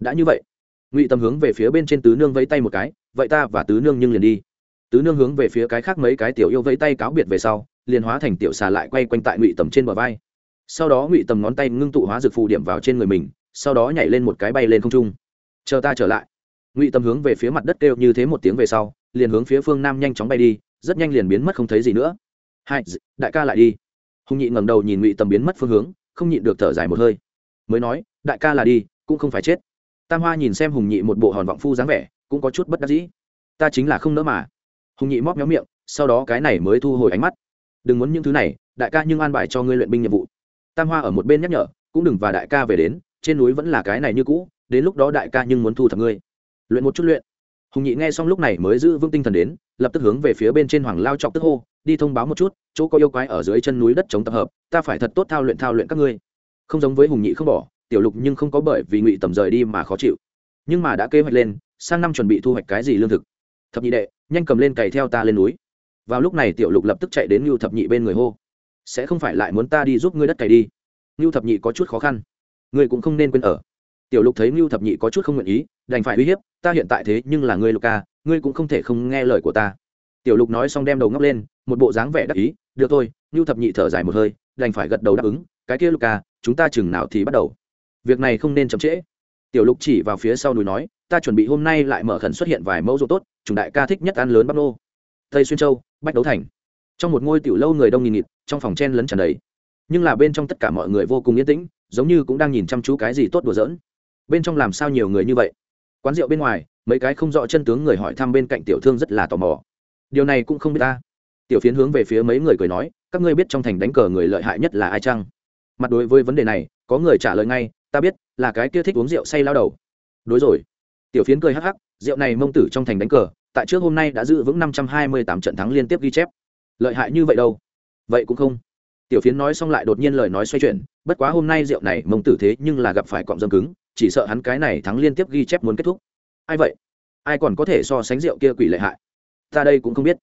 Đã như vậy. Ngụy tâm hướng về phía bên trên tứ nương vẫy tay một cái, vậy ta và tứ nương nhưng liền đi. Tứ nương hướng về phía cái khác mấy cái tiểu yêu vẫy tay cáo biệt về sau, liền hóa thành tiểu xà lại quay quanh tại ngụy tầm trên bờ vai. Sau đó ngụy tầm ngón tay ngưng tụ hóa dược phù điểm vào trên người mình sau đó nhảy lên một cái bay lên không trung. Chờ ta trở lại. Ngụy tâm hướng về phía mặt đất kêu như thế một tiếng về sau, liền hướng phía phương nam nhanh chóng bay đi, rất nhanh liền biến mất không thấy gì nữa. Hai đại ca lại đi. Hùng nhị ngẩng đầu nhìn ngụy tâm biến mất phương hướng, không nhịn được thở dài một hơi. Mới nói, đại ca là đi, cũng không phải chết. Tam hoa nhìn xem hùng nhị một bộ hòn vọng phu dáng vẻ, cũng có chút bất đắc dĩ. Ta chính là không nỡ mà. Hùng nhị móc nhóm miệng, sau đó cái này mới thu hồi ánh mắt. Đừng muốn những thứ này, đại ca nhưng an bài cho ngươi luyện binh nhiệm vụ. Tam hoa ở một bên nhắc nhở, cũng đừng và đại ca về đến trên núi vẫn là cái này như cũ, đến lúc đó đại ca nhưng muốn thu thập ngươi. Luyện một chút luyện. Hùng nhị nghe xong lúc này mới giữ vững tinh thần đến, lập tức hướng về phía bên trên hoàng lao trọng tức hô, đi thông báo một chút, chỗ có yêu quái ở dưới chân núi đất chống tập hợp, ta phải thật tốt thao luyện thao luyện các ngươi. Không giống với hùng nhị không bỏ, tiểu lục nhưng không có bởi vì ngụy tầm rời đi mà khó chịu. Nhưng mà đã kế hoạch lên, sang năm chuẩn bị thu hoạch cái gì lương thực. Thập nhị đệ, nhanh cầm lên cày theo ta lên núi. Vào lúc này tiểu lục lập tức chạy đến ngưu thập nhị bên người hô, sẽ không phải lại muốn ta đi giúp ngươi đất cày đi. Ngưu thập nhị có chút khó khăn ngươi cũng không nên quên ở. Tiểu lục thấy ngưu thập nhị có chút không nguyện ý, đành phải uy hiếp, ta hiện tại thế nhưng là ngươi lục ca, ngươi cũng không thể không nghe lời của ta. Tiểu lục nói xong đem đầu ngóc lên, một bộ dáng vẻ đắc ý, được thôi, ngưu thập nhị thở dài một hơi, đành phải gật đầu đáp ứng, cái kia lục ca, chúng ta chừng nào thì bắt đầu. Việc này không nên chậm trễ. Tiểu lục chỉ vào phía sau núi nói, ta chuẩn bị hôm nay lại mở khẩn xuất hiện vài mẫu ruộng tốt chúng đại ca thích nhất ăn lớn bắp nô. Tây xuyên châu, bách đấu thành. Trong một ngôi tiểu lâu người đông nghìn nghịt, trong phòng chen lấn tràn đầy. Nhưng là bên trong tất cả mọi người vô cùng yên tĩnh giống như cũng đang nhìn chăm chú cái gì tốt đùa giỡn. Bên trong làm sao nhiều người như vậy? Quán rượu bên ngoài, mấy cái không rõ chân tướng người hỏi thăm bên cạnh tiểu thương rất là tò mò. Điều này cũng không biết ta. Tiểu phiến hướng về phía mấy người cười nói, các ngươi biết trong thành đánh cờ người lợi hại nhất là ai chăng? Mặt đối với vấn đề này, có người trả lời ngay, ta biết, là cái kia thích uống rượu say lao đầu. Đối rồi. Tiểu phiến cười hắc hắc, rượu này mông tử trong thành đánh cờ, tại trước hôm nay đã giữ vững năm trăm hai mươi tám trận thắng liên tiếp ghi chép. Lợi hại như vậy đâu? Vậy cũng không tiểu phiến nói xong lại đột nhiên lời nói xoay chuyển, bất quá hôm nay rượu này, mông tử thế nhưng là gặp phải cọm dâm cứng, chỉ sợ hắn cái này thắng liên tiếp ghi chép muốn kết thúc. Ai vậy? Ai còn có thể so sánh rượu kia quỷ lợi hại? Ta đây cũng không biết.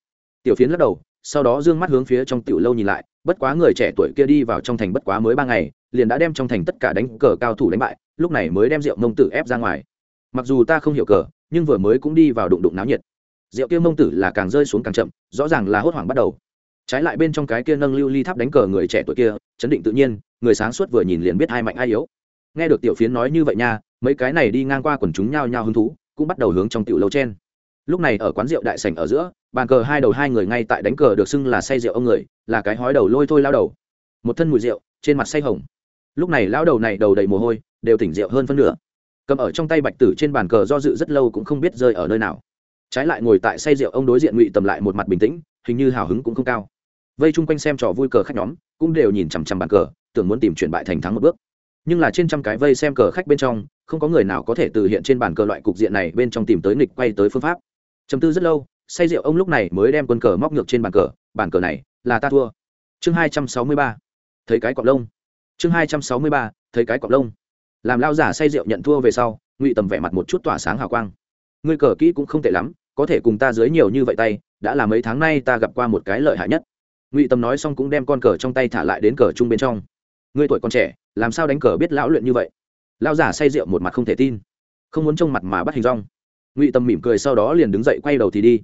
Tiểu phiến lắc đầu, sau đó d ư ơ n g mắt hướng phía trong tiểu lâu nhìn lại, bất quá người trẻ tuổi kia đi vào trong thành bất quá mới ba ngày, liền đã đem trong thành tất cả đánh cờ cao thủ đánh bại, lúc này mới đem rượu mông tử ép ra ngoài. Mặc dù ta không hiểu cờ, nhưng vừa mới cũng đi vào đụng đụng náo nhiệt. Rượu kia mông tử là càng rơi xuống càng chậm, rõ ràng là hốt hoảng bắt đầu trái lại bên trong cái kia nâng lưu ly tháp đánh cờ người trẻ tuổi kia, chấn định tự nhiên, người sáng suốt vừa nhìn liền biết ai mạnh ai yếu. Nghe được tiểu phiến nói như vậy nha, mấy cái này đi ngang qua quần chúng nhao nhao hứng thú, cũng bắt đầu hướng trong tiểu lâu chen. Lúc này ở quán rượu đại sảnh ở giữa, bàn cờ hai đầu hai người ngay tại đánh cờ được xưng là say rượu ông người, là cái hói đầu lôi thôi lao đầu. Một thân mùi rượu, trên mặt say hồng. Lúc này lao đầu này đầu đầy mồ hôi, đều tỉnh rượu hơn phân nửa. Cầm ở trong tay bạch tử trên bàn cờ do dự rất lâu cũng không biết rơi ở nơi nào. Trái lại ngồi tại say rượu ông đối diện ngụy tầm lại một mặt bình tĩnh, hình như hào hứng cũng không cao vây chung quanh xem trò vui cờ khách nhóm, cũng đều nhìn chằm chằm bàn cờ, tưởng muốn tìm chuyển bại thành thắng một bước. Nhưng là trên trăm cái vây xem cờ khách bên trong, không có người nào có thể từ hiện trên bàn cờ loại cục diện này bên trong tìm tới nghịch quay tới phương pháp. Chấm tư rất lâu, say rượu ông lúc này mới đem quân cờ móc ngược trên bàn cờ bàn cờ này là ta thua. Chương hai trăm sáu mươi ba. Thấy cái cọc lông. Chương hai trăm sáu mươi ba, thấy cái cọc lông. Làm lao giả say rượu nhận thua về sau, ngụy tầm vẻ mặt một chút tỏa sáng hào quang. Ngươi cờ kỹ cũng không tệ lắm, có thể cùng ta dưới nhiều như vậy tay, đã là mấy tháng nay ta gặp qua một cái lợi hại nhất ngụy tầm nói xong cũng đem con cờ trong tay thả lại đến cờ chung bên trong ngươi tuổi còn trẻ làm sao đánh cờ biết lão luyện như vậy Lão giả say rượu một mặt không thể tin không muốn trông mặt mà bắt hình rong ngụy tầm mỉm cười sau đó liền đứng dậy quay đầu thì đi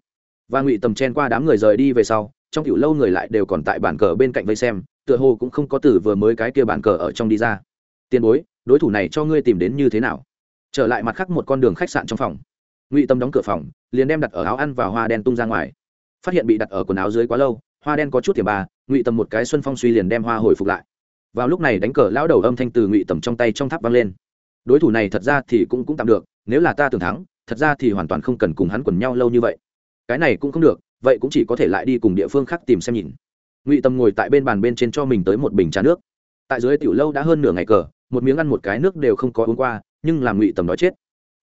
và ngụy tầm chen qua đám người rời đi về sau trong kiểu lâu người lại đều còn tại bàn cờ bên cạnh vây xem tựa hồ cũng không có từ vừa mới cái kia bàn cờ ở trong đi ra tiền bối đối thủ này cho ngươi tìm đến như thế nào trở lại mặt khác một con đường khách sạn trong phòng ngụy tâm đóng cửa phòng liền đem đặt ở áo ăn và hoa đen tung ra ngoài phát hiện bị đặt ở quần áo dưới quá lâu hoa đen có chút tiềm bà, ngụy Tầm một cái xuân phong suy liền đem hoa hồi phục lại. Vào lúc này đánh cờ lão đầu âm thanh từ ngụy tầm trong tay trong tháp vang lên. Đối thủ này thật ra thì cũng cũng tạm được, nếu là ta tưởng thắng, thật ra thì hoàn toàn không cần cùng hắn quần nhau lâu như vậy. Cái này cũng không được, vậy cũng chỉ có thể lại đi cùng địa phương khác tìm xem nhìn. Ngụy tầm ngồi tại bên bàn bên trên cho mình tới một bình trà nước. Tại dưới tiểu lâu đã hơn nửa ngày cờ, một miếng ăn một cái nước đều không có uống qua, nhưng làm ngụy tầm đói chết.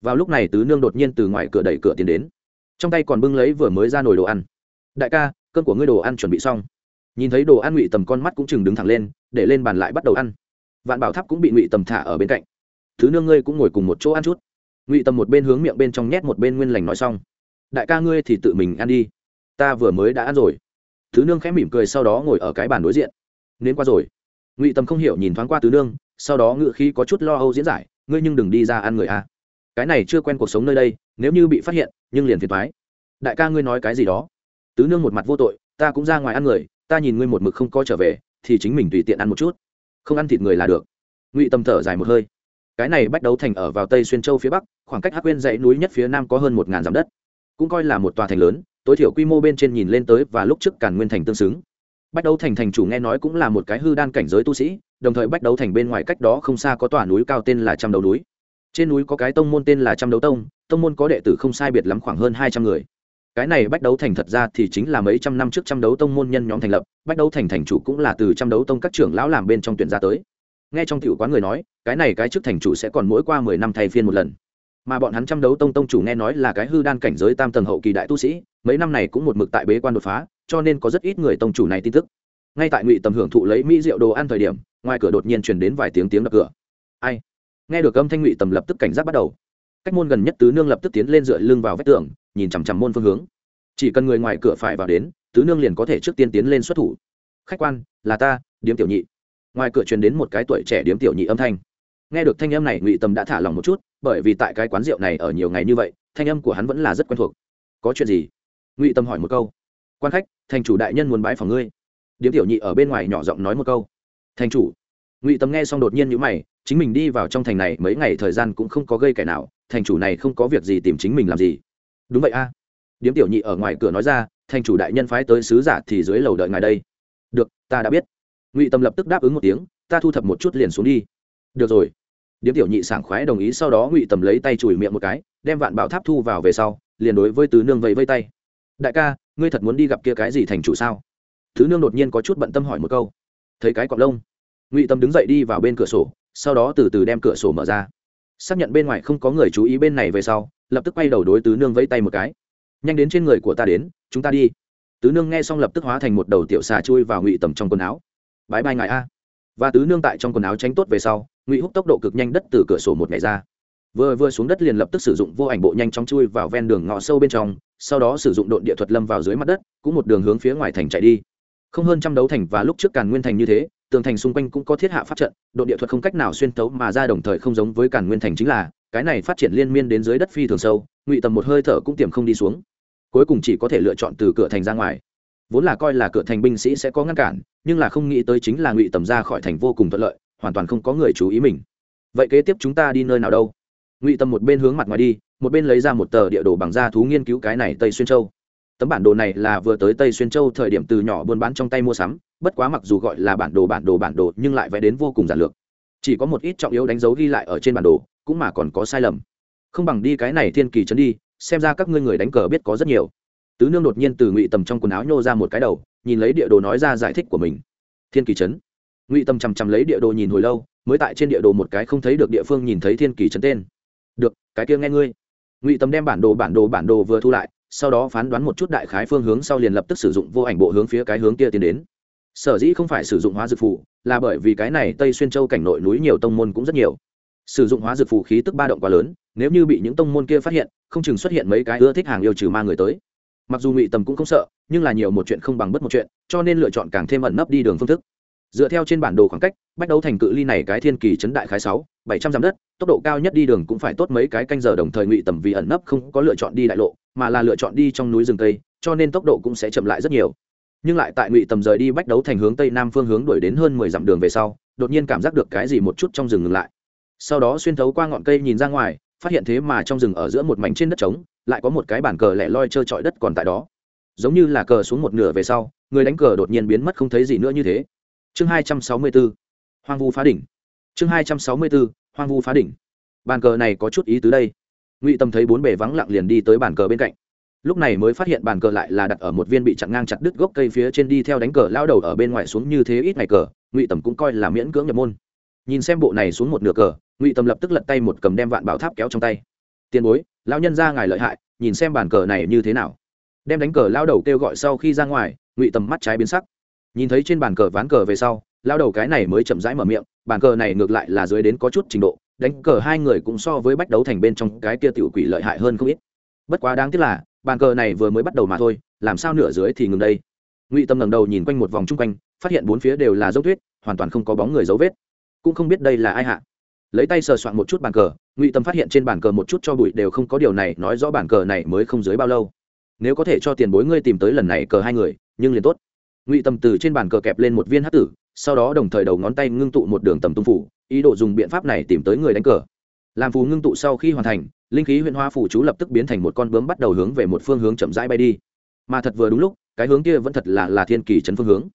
Vào lúc này tứ nương đột nhiên từ ngoài cửa đẩy cửa tiến đến. Trong tay còn bưng lấy vừa mới ra nồi đồ ăn. Đại ca cơm của ngươi đồ ăn chuẩn bị xong. Nhìn thấy đồ ăn ngụy tầm con mắt cũng chừng đứng thẳng lên, để lên bàn lại bắt đầu ăn. Vạn bảo tháp cũng bị ngụy tầm thả ở bên cạnh. Thứ nương ngươi cũng ngồi cùng một chỗ ăn chút. Ngụy tầm một bên hướng miệng bên trong nhét một bên nguyên lành nói xong. Đại ca ngươi thì tự mình ăn đi. Ta vừa mới đã ăn rồi. Thứ nương khẽ mỉm cười sau đó ngồi ở cái bàn đối diện. Nên qua rồi. Ngụy tầm không hiểu nhìn thoáng qua tứ nương, sau đó ngự khí có chút lo âu diễn giải, ngươi nhưng đừng đi ra ăn người a cái này chưa quen cuộc sống nơi đây, nếu như bị phát hiện, nhưng liền phiền thoái đại ca ngươi nói cái gì đó tứ nương một mặt vô tội, ta cũng ra ngoài ăn người, ta nhìn ngươi một mực không có trở về, thì chính mình tùy tiện ăn một chút. Không ăn thịt người là được. Ngụy tâm thở dài một hơi. Cái này bách đấu thành ở vào tây xuyên châu phía bắc, khoảng cách hắc quên dãy núi nhất phía nam có hơn một ngàn dặm đất. Cũng coi là một tòa thành lớn, tối thiểu quy mô bên trên nhìn lên tới và lúc trước càn nguyên thành tương xứng. Bách đấu thành thành chủ nghe nói cũng là một cái hư đan cảnh giới tu sĩ, đồng thời bách đấu thành bên ngoài cách đó không xa có tòa núi cao tên là trăm đấu núi. Trên núi có cái tông môn tên là trăm đấu tông tông môn có đệ tử không sai biệt lắm khoảng hơn hai trăm người cái này bách đấu thành thật ra thì chính là mấy trăm năm trước trăm đấu tông môn nhân nhóm thành lập, bách đấu thành thành chủ cũng là từ trăm đấu tông các trưởng lão làm bên trong tuyển ra tới. Nghe trong tiểu quán người nói, cái này cái chức thành chủ sẽ còn mỗi qua mười năm thay phiên một lần. Mà bọn hắn trăm đấu tông tông chủ nghe nói là cái hư đan cảnh giới tam tầng hậu kỳ đại tu sĩ, mấy năm này cũng một mực tại bế quan đột phá, cho nên có rất ít người tông chủ này tin tức. Ngay tại ngụy tầm hưởng thụ lấy mỹ rượu đồ ăn thời điểm, ngoài cửa đột nhiên truyền đến vài tiếng tiếng đập cửa. Ai? Nghe được âm thanh ngụy tầm lập tức cảnh giác bắt đầu. Cách môn gần nhất tứ nương lập tức tiến lên dựa lưng vào vách tường nhìn chằm chằm môn phương hướng. Chỉ cần người ngoài cửa phải vào đến, tứ nương liền có thể trước tiên tiến lên xuất thủ. Khách quan, là ta, điếm tiểu nhị. Ngoài cửa truyền đến một cái tuổi trẻ điếm tiểu nhị âm thanh. Nghe được thanh âm này, ngụy tâm đã thả lòng một chút, bởi vì tại cái quán rượu này ở nhiều ngày như vậy, thanh âm của hắn vẫn là rất quen thuộc. Có chuyện gì? Ngụy tâm hỏi một câu. Quan khách, thành chủ đại nhân muốn bái phòng ngươi. Điếm tiểu nhị ở bên ngoài nhỏ giọng nói một câu. Thành chủ. Ngụy tâm nghe xong đột nhiên nhữ mày, chính mình đi vào trong thành này mấy ngày thời gian cũng không có gây kẻ nào, thành chủ này không có việc gì tìm chính mình làm gì đúng vậy a. Điếm tiểu nhị ở ngoài cửa nói ra, thành chủ đại nhân phái tới sứ giả thì dưới lầu đợi ngài đây. Được, ta đã biết. Ngụy tâm lập tức đáp ứng một tiếng, ta thu thập một chút liền xuống đi. Được rồi. Điếm tiểu nhị sảng khoái đồng ý, sau đó ngụy tầm lấy tay chùi miệng một cái, đem vạn bảo tháp thu vào về sau, liền đối với tứ nương vẫy vây tay. Đại ca, ngươi thật muốn đi gặp kia cái gì thành chủ sao? Thứ nương đột nhiên có chút bận tâm hỏi một câu. Thấy cái cọc lông. Ngụy tâm đứng dậy đi vào bên cửa sổ, sau đó từ từ đem cửa sổ mở ra. Xác nhận bên ngoài không có người chú ý bên này về sau lập tức quay đầu đối tứ nương vẫy tay một cái. Nhanh đến trên người của ta đến, chúng ta đi. Tứ nương nghe xong lập tức hóa thành một đầu tiểu xà chui vào ngụy tầm trong quần áo. Bãi bay ngại a. Và tứ nương tại trong quần áo tránh tốt về sau, ngụy húc tốc độ cực nhanh đất từ cửa sổ một ngày ra. Vừa vừa xuống đất liền lập tức sử dụng vô ảnh bộ nhanh chóng chui vào ven đường ngõ sâu bên trong, sau đó sử dụng độn địa thuật lâm vào dưới mặt đất, cũng một đường hướng phía ngoài thành chạy đi. Không hơn trăm đấu thành và lúc trước càn nguyên thành như thế, tường thành xung quanh cũng có thiết hạ pháp trận, độn địa thuật không cách nào xuyên tấu mà ra đồng thời không giống với càn nguyên thành chính là cái này phát triển liên miên đến dưới đất phi thường sâu, ngụy tầm một hơi thở cũng tiềm không đi xuống. Cuối cùng chỉ có thể lựa chọn từ cửa thành ra ngoài. Vốn là coi là cửa thành binh sĩ sẽ có ngăn cản, nhưng là không nghĩ tới chính là ngụy tầm ra khỏi thành vô cùng thuận lợi, hoàn toàn không có người chú ý mình. Vậy kế tiếp chúng ta đi nơi nào đâu? Ngụy tầm một bên hướng mặt ngoài đi, một bên lấy ra một tờ địa đồ bằng da thú nghiên cứu cái này tây xuyên châu. Tấm bản đồ này là vừa tới tây xuyên châu thời điểm từ nhỏ buôn bán trong tay mua sắm, bất quá mặc dù gọi là bản đồ bản đồ bản đồ, nhưng lại vẽ đến vô cùng giản lược chỉ có một ít trọng yếu đánh dấu ghi lại ở trên bản đồ, cũng mà còn có sai lầm. Không bằng đi cái này thiên kỳ trấn đi, xem ra các ngươi người đánh cờ biết có rất nhiều. Tứ nương đột nhiên từ ngụy tầm trong quần áo nhô ra một cái đầu, nhìn lấy địa đồ nói ra giải thích của mình. Thiên kỳ trấn. Ngụy tầm chằm chằm lấy địa đồ nhìn hồi lâu, mới tại trên địa đồ một cái không thấy được địa phương nhìn thấy thiên kỳ trấn tên. Được, cái kia nghe ngươi. Ngụy tầm đem bản đồ bản đồ bản đồ vừa thu lại, sau đó phán đoán một chút đại khái phương hướng sau liền lập tức sử dụng vô ảnh bộ hướng phía cái hướng kia tiến đến sở dĩ không phải sử dụng hóa dược phù, là bởi vì cái này tây xuyên châu cảnh nội núi nhiều tông môn cũng rất nhiều. Sử dụng hóa dược phù khí tức ba động quá lớn, nếu như bị những tông môn kia phát hiện, không chừng xuất hiện mấy cái ưa thích hàng yêu trừ ma người tới. Mặc dù ngụy tầm cũng không sợ, nhưng là nhiều một chuyện không bằng bất một chuyện, cho nên lựa chọn càng thêm ẩn nấp đi đường phương thức. Dựa theo trên bản đồ khoảng cách, bách đấu thành cự ly này cái thiên kỳ chấn đại khái sáu, bảy trăm dặm đất, tốc độ cao nhất đi đường cũng phải tốt mấy cái canh giờ đồng thời ngụy tầm vì ẩn nấp không có lựa chọn đi đại lộ, mà là lựa chọn đi trong núi rừng tây cho nên tốc độ cũng sẽ chậm lại rất nhiều nhưng lại tại ngụy tầm rời đi bách đấu thành hướng tây nam phương hướng đuổi đến hơn mười dặm đường về sau, đột nhiên cảm giác được cái gì một chút trong rừng ngừng lại. Sau đó xuyên thấu qua ngọn cây nhìn ra ngoài, phát hiện thế mà trong rừng ở giữa một mảnh trên đất trống, lại có một cái bàn cờ lẻ loi trơ trọi đất còn tại đó. Giống như là cờ xuống một nửa về sau, người đánh cờ đột nhiên biến mất không thấy gì nữa như thế. Chương hai trăm sáu mươi bốn hoang vu phá đỉnh. Chương hai trăm sáu mươi bốn hoang vu phá đỉnh. Bàn cờ này có chút ý tứ đây. Ngụy tâm thấy bốn bề vắng lặng liền đi tới bàn cờ bên cạnh lúc này mới phát hiện bàn cờ lại là đặt ở một viên bị chặn ngang chặt đứt gốc cây phía trên đi theo đánh cờ lao đầu ở bên ngoài xuống như thế ít ngày cờ, ngụy tầm cũng coi là miễn cưỡng nhập môn. Nhìn xem bộ này xuống một nửa cờ, ngụy tầm lập tức lật tay một cầm đem vạn bảo tháp kéo trong tay. Tiền bối lao nhân ra ngài lợi hại, nhìn xem bàn cờ này như thế nào. Đem đánh cờ lao đầu kêu gọi sau khi ra ngoài, ngụy tầm mắt trái biến sắc. Nhìn thấy trên bàn cờ ván cờ về sau, lao đầu cái này mới chậm rãi mở miệng, bàn cờ này ngược lại là dưới đến có chút trình độ, đánh cờ hai người cũng so với bách đấu thành bên trong cái kia tiểu quỷ lợi hại hơn không ít. Bất quá đáng tiếc là bàn cờ này vừa mới bắt đầu mà thôi, làm sao nửa dưới thì ngừng đây? Ngụy tâm ngẩng đầu nhìn quanh một vòng chung quanh, phát hiện bốn phía đều là dấu tuyết, hoàn toàn không có bóng người dấu vết. Cũng không biết đây là ai hạ. Lấy tay sờ soạn một chút bàn cờ, ngụy tâm phát hiện trên bàn cờ một chút cho bụi đều không có điều này, nói rõ bàn cờ này mới không dưới bao lâu. Nếu có thể cho tiền bối ngươi tìm tới lần này cờ hai người, nhưng liền tốt. Ngụy tâm từ trên bàn cờ kẹp lên một viên hát tử, sau đó đồng thời đầu ngón tay ngưng tụ một đường tầm tung phủ, ý đồ dùng biện pháp này tìm tới người đánh cờ làm phù ngưng tụ sau khi hoàn thành, linh khí huyện hoa phủ chú lập tức biến thành một con bướm bắt đầu hướng về một phương hướng chậm rãi bay đi. Mà thật vừa đúng lúc, cái hướng kia vẫn thật là là thiên kỳ trấn phương hướng.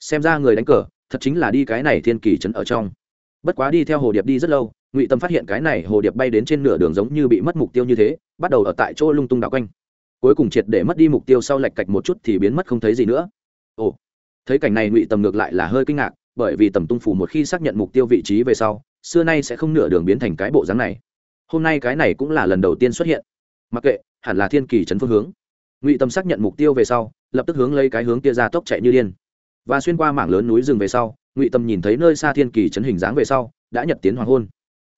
Xem ra người đánh cờ, thật chính là đi cái này thiên kỳ trấn ở trong. Bất quá đi theo hồ điệp đi rất lâu, ngụy tâm phát hiện cái này hồ điệp bay đến trên nửa đường giống như bị mất mục tiêu như thế, bắt đầu ở tại chỗ lung tung đảo quanh. Cuối cùng triệt để mất đi mục tiêu sau lạch cạch một chút thì biến mất không thấy gì nữa. Ồ. Thấy cảnh này ngụy tầm ngược lại là hơi kinh ngạc, bởi vì tầm tung phủ một khi xác nhận mục tiêu vị trí về sau xưa nay sẽ không nửa đường biến thành cái bộ dáng này. Hôm nay cái này cũng là lần đầu tiên xuất hiện. Mặc kệ, hẳn là thiên kỳ trấn phương hướng. Ngụy tâm xác nhận mục tiêu về sau, lập tức hướng lấy cái hướng kia ra tốc chạy như điên. Và xuyên qua mảng lớn núi rừng về sau, ngụy tâm nhìn thấy nơi xa thiên kỳ trấn hình dáng về sau, đã nhật tiến hoàng hôn.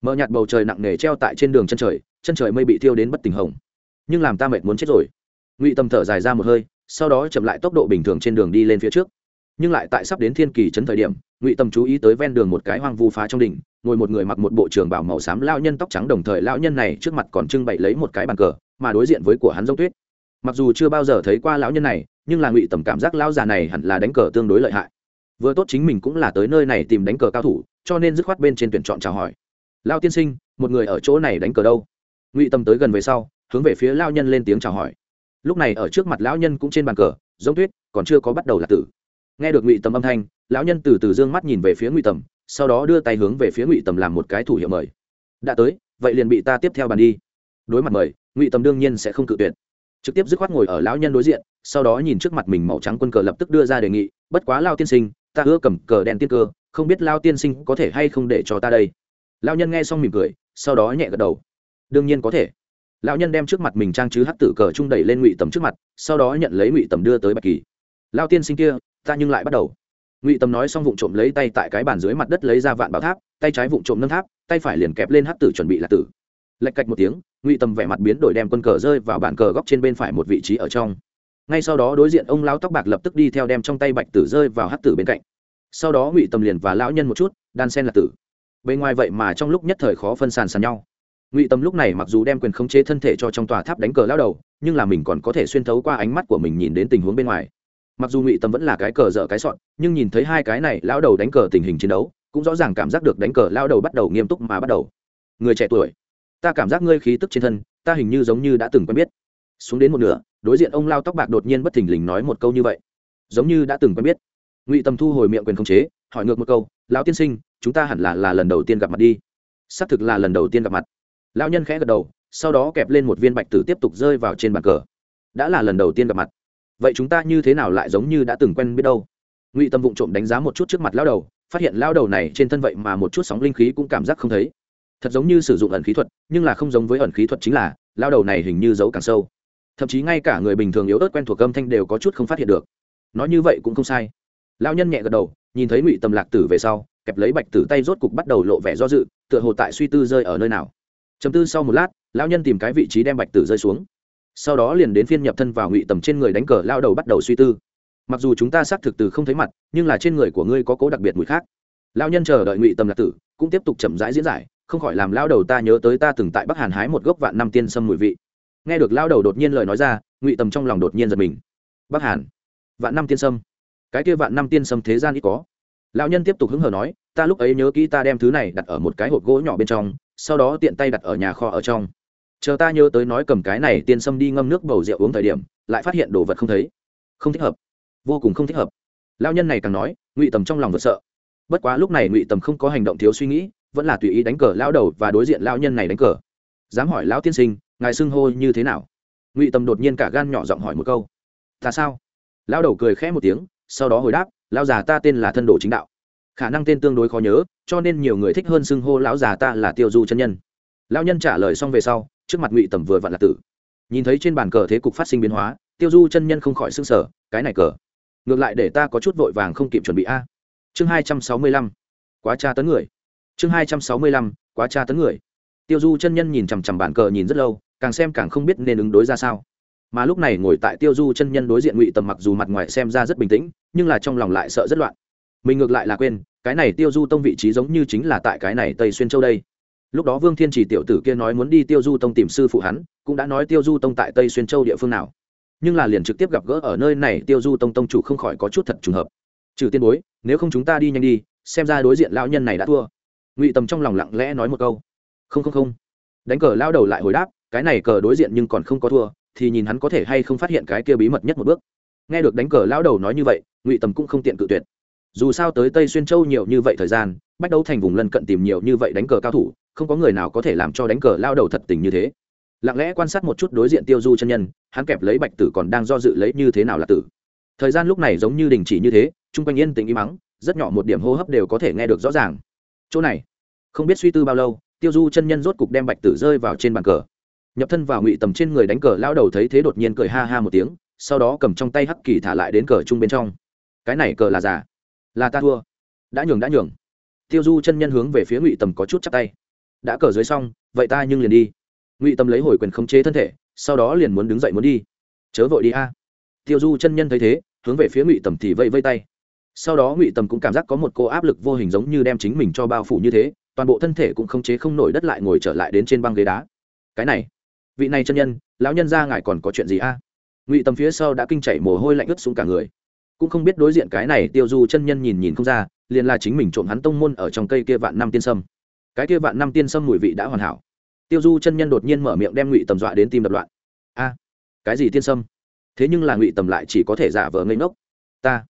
Mờ nhạt bầu trời nặng nề treo tại trên đường chân trời chân trời mây bị thiêu đến bất tình hồng. Nhưng làm ta mệt muốn chết rồi. Ngụy tâm thở dài ra một hơi, sau đó chậm lại tốc độ bình thường trên đường đi lên phía trước. Nhưng lại tại sắp đến thiên kỳ trấn thời điểm, ngụy tâm chú ý tới ven đường một cái hoang vu phá trong đỉnh ngồi một người mặc một bộ trường bảo màu xám lao nhân tóc trắng đồng thời lao nhân này trước mặt còn trưng bày lấy một cái bàn cờ, mà đối diện với của hắn giống tuyết. Mặc dù chưa bao giờ thấy qua lão nhân này, nhưng là ngụy tầm cảm giác lão già này hẳn là đánh cờ tương đối lợi hại. Vừa tốt chính mình cũng là tới nơi này tìm đánh cờ cao thủ, cho nên dứt khoát bên trên tuyển chọn chào hỏi. Lao tiên sinh, một người ở chỗ này đánh cờ đâu? Ngụy tầm tới gần về sau, hướng về phía lao nhân lên tiếng chào hỏi. Lúc này ở trước mặt lão nhân cũng trên bàn cờ, giống tuyết, còn chưa có bắt đầu là tử. Nghe được ngụy tầm âm thanh, lão nhân từ từ d ư ơ n g mắt nhìn về phía ngụy tầm sau đó đưa tay hướng về phía ngụy tầm làm một cái thủ hiệu mời đã tới vậy liền bị ta tiếp theo bàn đi đối mặt mời ngụy tầm đương nhiên sẽ không cự tuyệt trực tiếp dứt khoát ngồi ở lão nhân đối diện sau đó nhìn trước mặt mình màu trắng quân cờ lập tức đưa ra đề nghị bất quá lao tiên sinh ta ưa cầm cờ đen tiên cơ không biết lao tiên sinh có thể hay không để cho ta đây lao nhân nghe xong mỉm cười sau đó nhẹ gật đầu đương nhiên có thể lão nhân đem trước mặt mình trang chứ hắc tử cờ trung đẩy lên ngụy tầm trước mặt sau đó nhận lấy ngụy tầm đưa tới bạch kỳ lao tiên sinh kia ta nhưng lại bắt đầu ngụy tầm nói xong vụ trộm lấy tay tại cái bàn dưới mặt đất lấy ra vạn bảo tháp tay trái vụ trộm nâng tháp tay phải liền kẹp lên hát tử chuẩn bị là tử lạch cạch một tiếng ngụy tầm vẻ mặt biến đổi đem quân cờ rơi vào bàn cờ góc trên bên phải một vị trí ở trong ngay sau đó đối diện ông lão tóc bạc lập tức đi theo đem trong tay bạch tử rơi vào hát tử bên cạnh sau đó ngụy tầm liền và lão nhân một chút đan sen là tử bên ngoài vậy mà trong lúc nhất thời khó phân sàn sàn nhau ngụy tâm lúc này mặc dù đem quyền khống chế thân thể cho trong tòa tháp đánh cờ lao đầu nhưng là mình còn có thể xuyên thấu qua ánh mắt của mình nhìn đến tình huống bên ngoài mặc dù ngụy tâm vẫn là cái cờ dở cái sọn nhưng nhìn thấy hai cái này lao đầu đánh cờ tình hình chiến đấu, cũng rõ ràng cảm giác được đánh cờ lao đầu bắt đầu nghiêm túc mà bắt đầu. Người trẻ tuổi, ta cảm giác ngươi khí tức trên thân, ta hình như giống như đã từng quen biết. Xuống đến một nửa, đối diện ông lao tóc bạc đột nhiên bất thình lình nói một câu như vậy. Giống như đã từng quen biết. Ngụy tâm thu hồi miệng quyền khống chế, hỏi ngược một câu, lão tiên sinh, chúng ta hẳn là là lần đầu tiên gặp mặt đi. Xác thực là lần đầu tiên gặp mặt. Lão nhân khẽ gật đầu, sau đó kẹp lên một viên bạch tử tiếp tục rơi vào trên bàn cờ. Đã là lần đầu tiên gặp mặt vậy chúng ta như thế nào lại giống như đã từng quen biết đâu? Ngụy tâm vụng trộm đánh giá một chút trước mặt lao đầu, phát hiện lao đầu này trên thân vậy mà một chút sóng linh khí cũng cảm giác không thấy. Thật giống như sử dụng ẩn khí thuật, nhưng là không giống với ẩn khí thuật chính là lao đầu này hình như giấu càng sâu. Thậm chí ngay cả người bình thường yếu ớt quen thuộc âm thanh đều có chút không phát hiện được. Nói như vậy cũng không sai. Lao nhân nhẹ gật đầu, nhìn thấy ngụy tâm lạc tử về sau, kẹp lấy bạch tử tay rốt cục bắt đầu lộ vẻ do dự, tựa hồ tại suy tư rơi ở nơi nào. Chấm tư sau một lát, lão nhân tìm cái vị trí đem bạch tử rơi xuống sau đó liền đến phiên nhập thân vào ngụy tầm trên người đánh cờ lao đầu bắt đầu suy tư mặc dù chúng ta xác thực từ không thấy mặt nhưng là trên người của ngươi có cố đặc biệt mùi khác lao nhân chờ đợi ngụy tầm lạc tử cũng tiếp tục chậm rãi diễn giải không khỏi làm lao đầu ta nhớ tới ta từng tại bắc hàn hái một gốc vạn năm tiên sâm mùi vị nghe được lao đầu đột nhiên lời nói ra ngụy tầm trong lòng đột nhiên giật mình bắc hàn vạn năm tiên sâm cái kia vạn năm tiên sâm thế gian ít có lão nhân tiếp tục hứng hờ nói ta lúc ấy nhớ kỹ ta đem thứ này đặt ở một cái hộp gỗ nhỏ bên trong sau đó tiện tay đặt ở nhà kho ở trong chờ ta nhớ tới nói cầm cái này tiên sâm đi ngâm nước bầu rượu uống thời điểm, lại phát hiện đồ vật không thấy. Không thích hợp. Vô cùng không thích hợp. Lao nhân này càng nói, ngụy tầm trong lòng vật sợ. Bất quá lúc này ngụy tầm không có hành động thiếu suy nghĩ, vẫn là tùy ý đánh cờ lao đầu và đối diện lao nhân này đánh cờ. Dám hỏi lão tiên sinh, ngài xưng hô như thế nào? Ngụy tầm đột nhiên cả gan nhỏ giọng hỏi một câu. Ta sao? Lao đầu cười khẽ một tiếng, sau đó hồi đáp lao già ta tên là thân đồ chính đạo. Khả năng tên tương đối khó nhớ, cho nên nhiều người thích hơn xưng hô lão già ta là tiêu du chân nhân lão nhân trả lời xong về sau, trước mặt ngụy tầm vừa vặn là tử. Nhìn thấy trên bàn cờ thế cục phát sinh biến hóa, tiêu du chân nhân không khỏi s ư n g sở cái này cờ, ngược lại để ta có chút vội vàng không kịp chuẩn bị a. Chương hai trăm sáu mươi lăm, quá tra tấn người. Chương hai trăm sáu mươi lăm, quá tra tấn người. Tiêu du chân nhân nhìn chằm chằm bàn cờ nhìn rất lâu, càng xem càng không biết nên ứng đối ra sao. Mà lúc này ngồi tại tiêu du chân nhân đối diện ngụy tầm mặc dù mặt ngoài xem ra rất bình tĩnh, nhưng là trong lòng lại sợ rất loạn. Mình ngược lại là quên, cái này tiêu du tông vị trí giống như chính là tại cái này tây xuyên châu đây lúc đó vương thiên chỉ tiểu tử kia nói muốn đi tiêu du tông tìm sư phụ hắn, cũng đã nói tiêu du tông tại tây xuyên châu địa phương nào. Nhưng là liền trực tiếp gặp gỡ ở nơi này, tiêu du tông tông chủ không khỏi có chút thật trùng hợp. Trừ tiên bối, nếu không chúng ta đi nhanh đi, xem ra đối diện lão nhân này đã thua. Ngụy tầm trong lòng lặng lẽ nói một câu. Không không không. Đánh cờ lao đầu lại hồi đáp, cái này cờ đối diện nhưng còn không có thua, thì nhìn hắn có thể hay không phát hiện cái kia bí mật nhất một bước. Nghe được đánh cờ lao đầu nói như vậy, ngụy tầm cũng không tiện cự tuyệt. Dù sao tới tây xuyên châu nhiều như vậy thời gian, bách đấu thành vùng lân cận tìm nhiều như vậy đánh cờ cao thủ không có người nào có thể làm cho đánh cờ lao đầu thật tình như thế. Lặng lẽ quan sát một chút đối diện tiêu du chân nhân, hắn kẹp lấy bạch tử còn đang do dự lấy như thế nào là tử. Thời gian lúc này giống như đình chỉ như thế, chung quanh yên tĩnh im mắng, rất nhỏ một điểm hô hấp đều có thể nghe được rõ ràng. Chỗ này, không biết suy tư bao lâu, tiêu du chân nhân rốt cục đem bạch tử rơi vào trên bàn cờ. Nhập thân vào ngụy tầm trên người đánh cờ lao đầu thấy thế đột nhiên cười ha ha một tiếng, sau đó cầm trong tay hắc kỳ thả lại đến cờ chung bên trong. Cái này cờ là giả? Là ta thua. Đã nhường đã nhường. Tiêu du chân nhân hướng về phía ngụy tầm có chút chắc tay đã cờ dưới xong, vậy ta nhưng liền đi. Ngụy Tâm lấy hồi quyền khống chế thân thể, sau đó liền muốn đứng dậy muốn đi. Chớ vội đi a. Tiêu du chân nhân thấy thế, hướng về phía ngụy tầm thì vây vây tay. Sau đó ngụy tầm cũng cảm giác có một cô áp lực vô hình giống như đem chính mình cho bao phủ như thế, toàn bộ thân thể cũng khống chế không nổi đất lại ngồi trở lại đến trên băng ghế đá. Cái này, vị này chân nhân, lão nhân ra ngài còn có chuyện gì a? Ngụy tầm phía sau đã kinh chảy mồ hôi lạnh ướt xuống cả người. Cũng không biết đối diện cái này tiêu du chân nhân nhìn nhìn không ra, liền là chính mình trộm hắn tông môn ở trong cây kia vạn năm tiên sâm cái kia vạn năm tiên sâm mùi vị đã hoàn hảo. Tiêu du chân nhân đột nhiên mở miệng đem ngụy tầm dọa đến tim đập loạn. A, cái gì tiên sâm? Thế nhưng là ngụy tầm lại chỉ có thể giả vờ ngây ngốc. Ta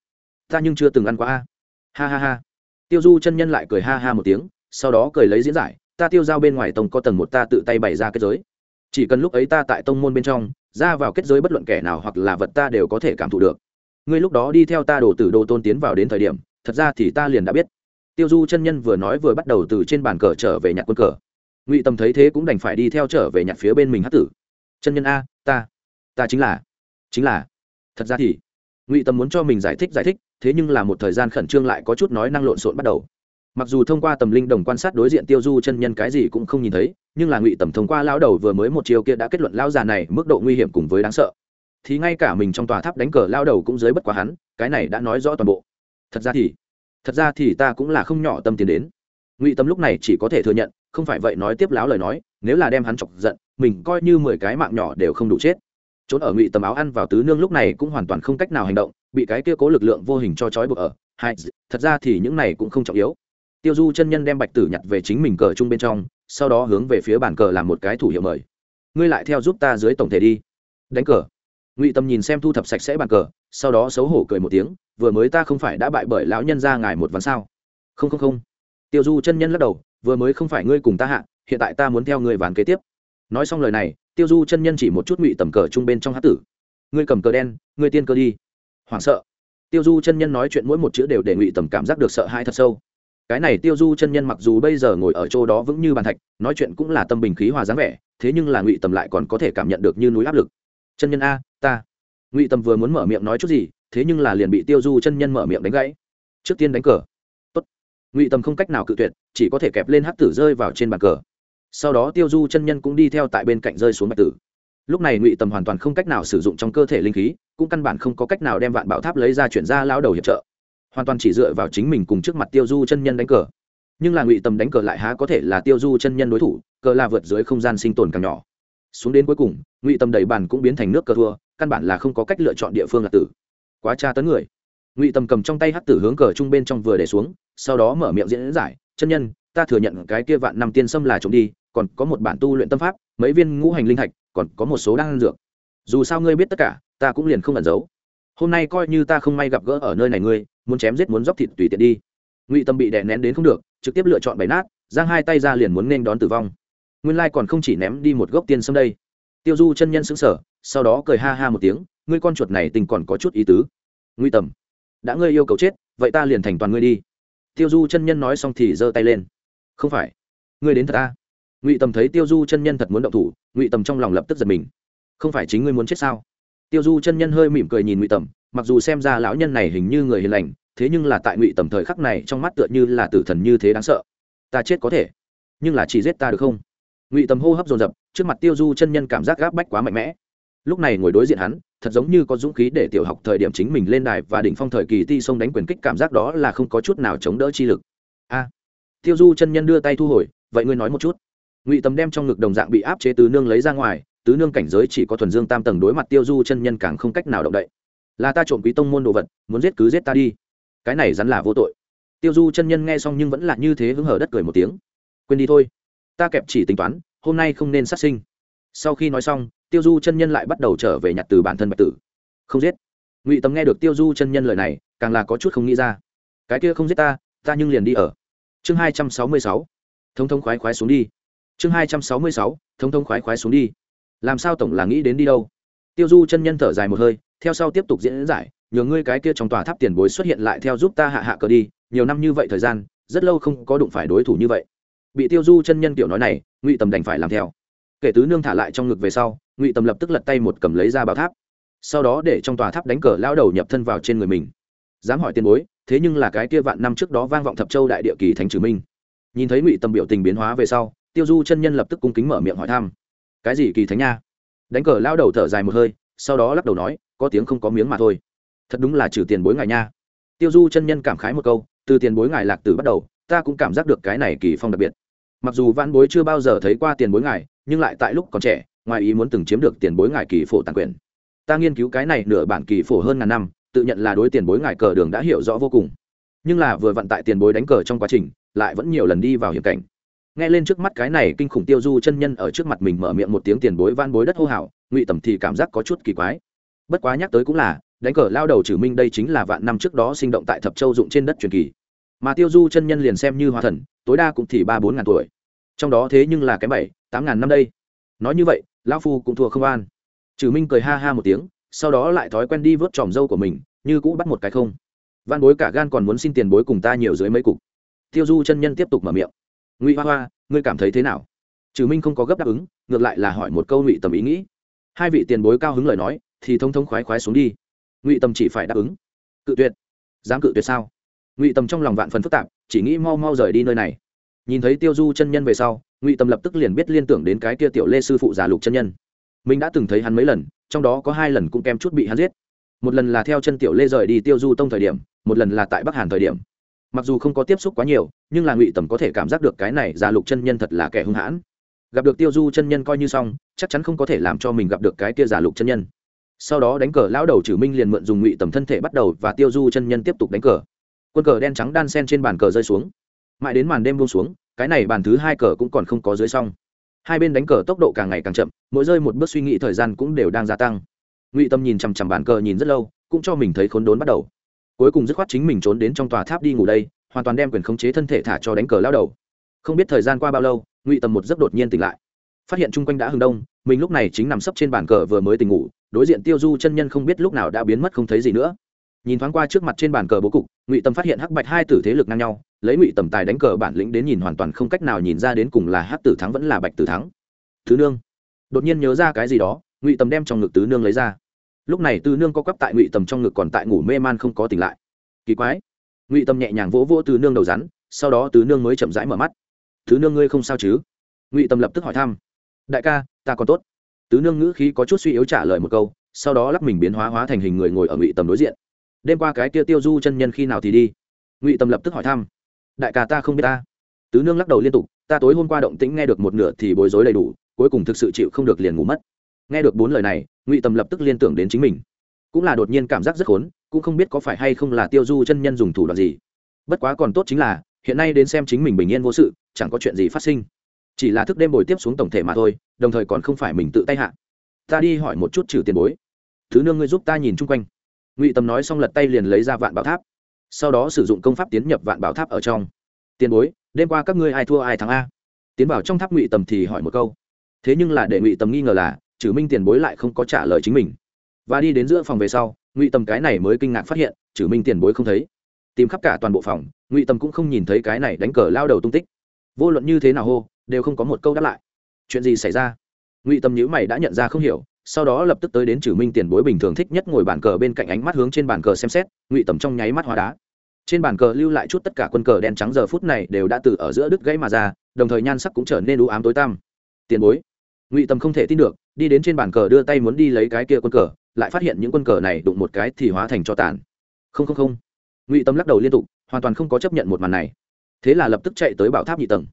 ta nhưng chưa từng ăn qua a. Ha ha ha. Tiêu du chân nhân lại cười ha ha một tiếng, sau đó cười lấy diễn giải, ta tiêu giao bên ngoài tông có tầng một ta tự tay bày ra kết giới. Chỉ cần lúc ấy ta tại tông môn bên trong, ra vào kết giới bất luận kẻ nào hoặc là vật ta đều có thể cảm thụ được. Ngươi lúc đó đi theo ta đồ tử đồ tôn tiến vào đến thời điểm, thật ra thì ta liền đã biết tiêu du chân nhân vừa nói vừa bắt đầu từ trên bàn cờ trở về nhặt quân cờ. Ngụy tầm thấy thế cũng đành phải đi theo trở về nhặt phía bên mình hát tử. Chân nhân a, ta ta chính là chính là. Thật ra thì, ngụy tầm muốn cho mình giải thích giải thích, thế nhưng là một thời gian khẩn trương lại có chút nói năng lộn xộn bắt đầu. Mặc dù thông qua tầm linh đồng quan sát đối diện tiêu du chân nhân cái gì cũng không nhìn thấy, nhưng là ngụy tầm thông qua lao đầu vừa mới một chiều kia đã kết luận lao già này mức độ nguy hiểm cùng với đáng sợ. Thì ngay cả mình trong tòa tháp đánh cờ lao đầu cũng dưới bất quá hắn, cái này đã nói rõ toàn bộ. Thật ra thì thật ra thì ta cũng là không nhỏ tâm tiến đến. Ngụy tâm lúc này chỉ có thể thừa nhận, không phải vậy nói tiếp láo lời nói, nếu là đem hắn chọc giận, mình coi như mười cái mạng nhỏ đều không đủ chết. Trốn ở ngụy tầm áo ăn vào tứ nương lúc này cũng hoàn toàn không cách nào hành động, bị cái kia cố lực lượng vô hình cho trói buộc ở, hai, thật ra thì những này cũng không trọng yếu. Tiêu du chân nhân đem bạch tử nhặt về chính mình cờ chung bên trong, sau đó hướng về phía bàn cờ làm một cái thủ hiệu mời. Ngươi lại theo giúp ta dưới tổng thể đi. Đánh cờ ngụy tâm nhìn xem thu thập sạch sẽ bàn cờ sau đó xấu hổ cười một tiếng vừa mới ta không phải đã bại bởi lão nhân ra ngài một ván sao không không không tiêu du chân nhân lắc đầu vừa mới không phải ngươi cùng ta hạ hiện tại ta muốn theo ngươi ván kế tiếp nói xong lời này tiêu du chân nhân chỉ một chút ngụy tầm cờ chung bên trong hát tử ngươi cầm cờ đen ngươi tiên cờ đi hoảng sợ tiêu du chân nhân nói chuyện mỗi một chữ đều để ngụy tầm cảm giác được sợ hãi thật sâu cái này tiêu du chân nhân mặc dù bây giờ ngồi ở chỗ đó vững như bàn thạch nói chuyện cũng là tâm bình khí hòa dáng vẻ thế nhưng là ngụy tầm lại còn có thể cảm nhận được như núi áp lực chân nhân a, ta. Ngụy tầm vừa muốn mở miệng nói chút gì, thế nhưng là liền bị tiêu du chân nhân mở miệng đánh gãy. Trước tiên đánh cờ. Tốt. ngụy tầm không cách nào cự tuyệt, chỉ có thể kẹp lên hắc tử rơi vào trên bàn cờ. Sau đó tiêu du chân nhân cũng đi theo tại bên cạnh rơi xuống bạch tử. Lúc này ngụy tầm hoàn toàn không cách nào sử dụng trong cơ thể linh khí, cũng căn bản không có cách nào đem vạn bảo tháp lấy ra chuyển ra lao đầu hiệp trợ. Hoàn toàn chỉ dựa vào chính mình cùng trước mặt tiêu du chân nhân đánh cờ. Nhưng là ngụy tầm đánh cờ lại há có thể là tiêu du chân nhân đối thủ, cờ là vượt dưới không gian sinh tồn càng nhỏ xuống đến cuối cùng, ngụy tâm đầy bàn cũng biến thành nước cờ thua, căn bản là không có cách lựa chọn địa phương là tử. Quá tra tấn người. Ngụy tâm cầm trong tay hắt tử hướng cờ trung bên trong vừa để xuống, sau đó mở miệng diễn giải, chân nhân, ta thừa nhận cái kia vạn năm tiên sâm là trộm đi, còn có một bản tu luyện tâm pháp, mấy viên ngũ hành linh thạch, còn có một số đan dược. Dù sao ngươi biết tất cả, ta cũng liền không ẩn giấu. Hôm nay coi như ta không may gặp gỡ ở nơi này ngươi, muốn chém giết muốn dóc thịt tùy tiện đi. Ngụy tâm bị đè nén đến không được, trực tiếp lựa chọn bày nát, giang hai tay ra liền muốn nên đón tử vong nguyên lai còn không chỉ ném đi một gốc tiên sâm đây. Tiêu du chân nhân xứng sở sau đó cười ha ha một tiếng, ngươi con chuột này tình còn có chút ý tứ. Nguy tầm. Đã ngươi yêu cầu chết, vậy ta liền thành toàn ngươi đi. Tiêu du chân nhân nói xong thì giơ tay lên. Không phải. Ngươi đến thật ta ngụy tầm thấy tiêu du chân nhân thật muốn động thủ, ngụy tầm trong lòng lập tức giật mình. Không phải chính ngươi muốn chết sao? Tiêu du chân nhân hơi mỉm cười nhìn ngụy tầm, mặc dù xem ra lão nhân này hình như người hiền lành, thế nhưng là tại ngụy tầm thời khắc này trong mắt tựa như là tử thần như thế đáng sợ. Ta chết có thể, nhưng là chỉ giết ta được không? Ngụy tầm hô hấp dồn dập, trước mặt tiêu du chân nhân cảm giác gáp bách quá mạnh mẽ. Lúc này ngồi đối diện hắn, thật giống như có dũng khí để tiểu học thời điểm chính mình lên đài và đỉnh phong thời kỳ ti sông đánh quyền kích cảm giác đó là không có chút nào chống đỡ chi lực. A. Tiêu du chân nhân đưa tay thu hồi, vậy ngươi nói một chút. Ngụy tầm đem trong ngực đồng dạng bị áp chế tứ nương lấy ra ngoài, tứ nương cảnh giới chỉ có thuần dương tam tầng đối mặt tiêu du chân nhân càng không cách nào động đậy. Là ta trộm quý tông môn đồ vật, muốn giết cứ giết ta đi. Cái này rắn là vô tội. Tiêu du chân nhân nghe xong nhưng vẫn là như thế hứng hở đất cười một tiếng. Quên đi thôi ta kẹp chỉ tính toán, hôm nay không nên sát sinh. Sau khi nói xong, tiêu du chân nhân lại bắt đầu trở về nhặt từ bản thân bạch tử. Không giết. Ngụy tầm nghe được tiêu du chân nhân lời này, càng là có chút không nghĩ ra. Cái kia không giết ta ta nhưng liền đi ở. Chương hai trăm sáu mươi sáu. Thông thông khoái khoái xuống đi. Chương hai trăm sáu mươi sáu. Thông thông khoái khoái xuống đi. Làm sao tổng là nghĩ đến đi đâu? Tiêu du chân nhân thở dài một hơi, theo sau tiếp tục diễn giải, nhờ ngươi cái kia trong tòa tháp tiền bối xuất hiện lại theo giúp ta hạ hạ cờ đi, nhiều năm như vậy thời gian, rất lâu không có đụng phải đối thủ như vậy bị tiêu du chân nhân kiểu nói này, ngụy tầm đành phải làm theo. Kể tứ nương thả lại trong ngực về sau, ngụy tầm lập tức lật tay một cầm lấy ra bảo tháp. Sau đó để trong tòa tháp đánh cờ lao đầu nhập thân vào trên người mình. Dám hỏi tiền bối, thế nhưng là cái kia vạn năm trước đó vang vọng thập châu đại địa kỳ thánh trừ minh. Nhìn thấy ngụy tầm biểu tình biến hóa về sau, tiêu du chân nhân lập tức cung kính mở miệng hỏi thăm. Cái gì kỳ thánh nha? Đánh cờ lao đầu thở dài một hơi, sau đó lắc đầu nói, có tiếng không có miếng mà thôi. Thật đúng là trừ tiền bối ngài nha. Tiêu du chân nhân cảm khái một câu, từ tiền bối ngài lạc tử bắt đầu, ta cũng cảm giác được cái này kỳ phong đặc biệt mặc dù văn bối chưa bao giờ thấy qua tiền bối ngài, nhưng lại tại lúc còn trẻ, ngoài ý muốn từng chiếm được tiền bối ngài kỳ phổ tàn quyền. Ta nghiên cứu cái này nửa bản kỳ phổ hơn ngàn năm, tự nhận là đối tiền bối ngài cờ đường đã hiểu rõ vô cùng. Nhưng là vừa vận tại tiền bối đánh cờ trong quá trình, lại vẫn nhiều lần đi vào hiểm cảnh. Nghe lên trước mắt cái này kinh khủng tiêu du chân nhân ở trước mặt mình mở miệng một tiếng tiền bối van bối đất hô hào, ngụy tầm thì cảm giác có chút kỳ quái. Bất quá nhắc tới cũng là, đánh cờ lao đầu trừ minh đây chính là vạn năm trước đó sinh động tại thập châu dụng trên đất truyền kỳ mà tiêu du chân nhân liền xem như hóa thần, tối đa cũng thì ba bốn ngàn tuổi. Trong đó thế nhưng là cái bảy, tám ngàn năm đây. Nói như vậy, lão phu cũng thua không an. Trừ minh cười ha ha một tiếng, sau đó lại thói quen đi vớt tròm dâu của mình, như cũ bắt một cái không. Văn bối cả gan còn muốn xin tiền bối cùng ta nhiều dưới mấy cục. Tiêu du chân nhân tiếp tục mở miệng. Ngụy hoa hoa, ngươi cảm thấy thế nào? Trừ minh không có gấp đáp ứng, ngược lại là hỏi một câu ngụy tầm ý nghĩ. Hai vị tiền bối cao hứng lời nói, thì thông thông khoái khoái xuống đi. Ngụy tầm chỉ phải đáp ứng. Cự tuyệt. Dám cự tuyệt sao? Ngụy tầm trong lòng vạn phần phức tạp, chỉ nghĩ mau mau rời đi nơi này. Nhìn thấy tiêu du chân nhân về sau, ngụy tầm lập tức liền biết liên tưởng đến cái kia tiểu lê sư phụ giả lục chân nhân. Mình đã từng thấy hắn mấy lần, trong đó có hai lần cũng kém chút bị hắn giết. Một lần là theo chân tiểu lê rời đi tiêu du tông thời điểm, một lần là tại bắc hàn thời điểm. Mặc dù không có tiếp xúc quá nhiều, nhưng là ngụy tầm có thể cảm giác được cái này giả lục chân nhân thật là kẻ hung hãn. Gặp được tiêu du chân nhân coi như xong, chắc chắn không có thể làm cho mình gặp được cái kia giả lục chân nhân. Sau đó đánh cờ, lão đầu trừ minh liền mượn dùng ngụy tầm thân thể bắt đầu và tiêu du chân nhân tiếp tục đánh cờ quân cờ đen trắng đan sen trên bàn cờ rơi xuống. Mãi đến màn đêm buông xuống, cái này bàn thứ hai cờ cũng còn không có dưới xong. Hai bên đánh cờ tốc độ càng ngày càng chậm, mỗi rơi một bước suy nghĩ thời gian cũng đều đang gia tăng. Ngụy tâm nhìn chằm chằm bàn cờ nhìn rất lâu, cũng cho mình thấy khốn đốn bắt đầu. Cuối cùng dứt khoát chính mình trốn đến trong tòa tháp đi ngủ đây, hoàn toàn đem quyền khống chế thân thể thả cho đánh cờ lao đầu. Không biết thời gian qua bao lâu, ngụy Tâm một giấc đột nhiên tỉnh lại. Phát hiện chung quanh đã hừng đông, mình lúc này chính nằm sấp trên bàn cờ vừa mới tỉnh ngủ, đối diện tiêu du chân nhân không biết lúc nào đã biến mất không thấy gì nữa nhìn thoáng qua trước mặt trên bàn cờ bố cục, ngụy Tâm phát hiện hắc bạch hai tử thế lực ngang nhau, lấy ngụy tầm tài đánh cờ bản lĩnh đến nhìn hoàn toàn không cách nào nhìn ra đến cùng là hắc tử thắng vẫn là bạch tử thắng. Thứ nương. Đột nhiên nhớ ra cái gì đó, ngụy tầm đem trong ngực tứ nương lấy ra. Lúc này tứ nương có quắp tại ngụy tầm trong ngực còn tại ngủ mê man không có tỉnh lại. Kỳ quái. Ngụy tầm nhẹ nhàng vỗ vỗ tứ nương đầu rắn, sau đó tứ nương mới chậm rãi mở mắt. Tứ nương ngươi không sao chứ? Ngụy tầm lập tức hỏi thăm. Đại ca, ta còn tốt. Tứ nương ngữ khí có chút suy yếu trả lời một câu, sau đó lắc mình biến hóa hóa thành hình người ngồi ở ngụy tầm đối diện đêm qua cái kia tiêu du chân nhân khi nào thì đi? Ngụy Tâm lập tức hỏi thăm. Đại ca ta không biết ta. Tứ nương lắc đầu liên tục, ta tối hôm qua động tĩnh nghe được một nửa thì bối rối đầy đủ, cuối cùng thực sự chịu không được liền ngủ mất. Nghe được bốn lời này, ngụy Tâm lập tức liên tưởng đến chính mình. Cũng là đột nhiên cảm giác rất khốn, cũng không biết có phải hay không là tiêu du chân nhân dùng thủ đoạn gì. Bất quá còn tốt chính là, hiện nay đến xem chính mình bình yên vô sự, chẳng có chuyện gì phát sinh. Chỉ là thức đêm bồi tiếp xuống tổng thể mà thôi, đồng thời còn không phải mình tự tay hạ. Ta đi hỏi một chút trừ tiền bối. Thứ nương ngươi giúp ta nhìn chung quanh ngụy tầm nói xong lật tay liền lấy ra vạn bảo tháp sau đó sử dụng công pháp tiến nhập vạn bảo tháp ở trong tiền bối đêm qua các ngươi ai thua ai thắng a tiến vào trong tháp ngụy tầm thì hỏi một câu thế nhưng là để ngụy tầm nghi ngờ là trừ minh tiền bối lại không có trả lời chính mình và đi đến giữa phòng về sau ngụy tầm cái này mới kinh ngạc phát hiện trừ minh tiền bối không thấy tìm khắp cả toàn bộ phòng ngụy tầm cũng không nhìn thấy cái này đánh cờ lao đầu tung tích vô luận như thế nào hô đều không có một câu đáp lại chuyện gì xảy ra ngụy tầm nhữ mày đã nhận ra không hiểu sau đó lập tức tới đến trừ minh tiền bối bình thường thích nhất ngồi bàn cờ bên cạnh ánh mắt hướng trên bàn cờ xem xét, ngụy tầm trong nháy mắt hóa đá. trên bàn cờ lưu lại chút tất cả quân cờ đen trắng giờ phút này đều đã từ ở giữa đứt gãy mà ra, đồng thời nhan sắc cũng trở nên u ám tối tăm. tiền bối, ngụy tầm không thể tin được, đi đến trên bàn cờ đưa tay muốn đi lấy cái kia quân cờ, lại phát hiện những quân cờ này đụng một cái thì hóa thành cho tàn. không không không, ngụy tâm lắc đầu liên tục, hoàn toàn không có chấp nhận một màn này. thế là lập tức chạy tới bảo tháp nhị tầng.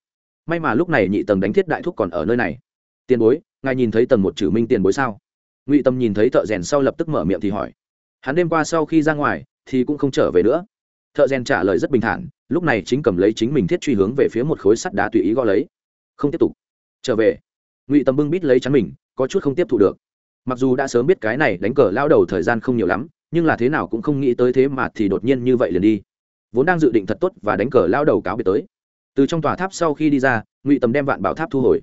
may mà lúc này nhị tầng đánh thiết đại thúc còn ở nơi này tiền bối, ngài nhìn thấy tầng một trừ minh tiền bối sao? Ngụy tâm nhìn thấy thợ rèn sau lập tức mở miệng thì hỏi. Hắn đêm qua sau khi ra ngoài, thì cũng không trở về nữa. Thợ rèn trả lời rất bình thản, lúc này chính cầm lấy chính mình thiết truy hướng về phía một khối sắt đá tùy ý gõ lấy. Không tiếp tục. Trở về. Ngụy tâm bưng bít lấy chắn mình, có chút không tiếp thu được. Mặc dù đã sớm biết cái này đánh cờ lao đầu thời gian không nhiều lắm, nhưng là thế nào cũng không nghĩ tới thế mà thì đột nhiên như vậy liền đi. Vốn đang dự định thật tốt và đánh cờ lao đầu cáo biệt tới. Từ trong tòa tháp sau khi đi ra, ngụy tâm đem vạn bảo tháp thu hồi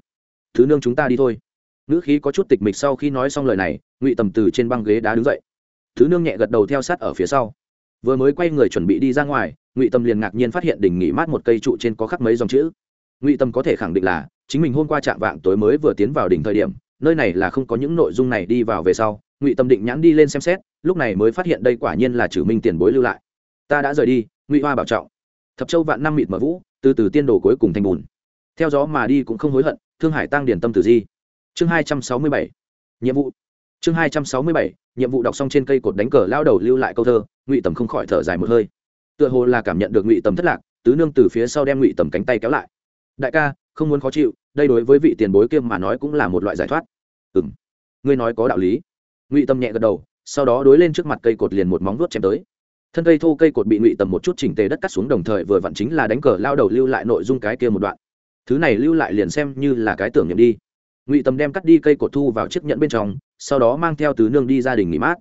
thứ nương chúng ta đi thôi. Nữ khí có chút tịch mịch sau khi nói xong lời này, ngụy tầm từ trên băng ghế đá đứng dậy. Thứ nương nhẹ gật đầu theo sát ở phía sau. Vừa mới quay người chuẩn bị đi ra ngoài, ngụy tầm liền ngạc nhiên phát hiện đỉnh nghỉ mát một cây trụ trên có khắc mấy dòng chữ. Ngụy tầm có thể khẳng định là, chính mình hôm qua chạm vạng tối mới vừa tiến vào đỉnh thời điểm, nơi này là không có những nội dung này đi vào về sau. Ngụy tâm định nhãn đi lên xem xét, lúc này mới phát hiện đây quả nhiên là trừ minh tiền bối lưu lại. Ta đã rời đi, ngụy hoa bảo trọng. Thập châu vạn năm mịt mở vũ, từ từ tiên đồ cuối cùng thành bùn. Theo gió mà đi cũng không hối hận thương hải tăng điển tâm tử di. Chương hai trăm sáu mươi bảy. Nhiệm vụ. Chương hai trăm sáu mươi bảy, nhiệm vụ đọc xong trên cây cột đánh cờ lao đầu lưu lại câu thơ, ngụy tầm không khỏi thở dài một hơi. Tựa hồ là cảm nhận được ngụy tầm thất lạc, tứ nương từ phía sau đem ngụy tầm cánh tay kéo lại. Đại ca, không muốn khó chịu, đây đối với vị tiền bối kiêm mà nói cũng là một loại giải thoát. Ừ m ngươi nói có đạo lý. Ngụy Tầm nhẹ gật đầu, sau đó đối lên trước mặt cây cột liền một móng vuốt chém tới. Thân cây thô cây cột bị ngụy tầm một chút chỉnh tề đất cắt xuống đồng thời vừa vặn chính là đánh cờ lao đầu lưu lại nội dung cái kia một đoạn thứ này lưu lại liền xem như là cái tưởng niệm đi. Ngụy tầm đem cắt đi cây cột thu vào chiếc nhẫn bên trong, sau đó mang theo tứ nương đi gia đình nghỉ mát.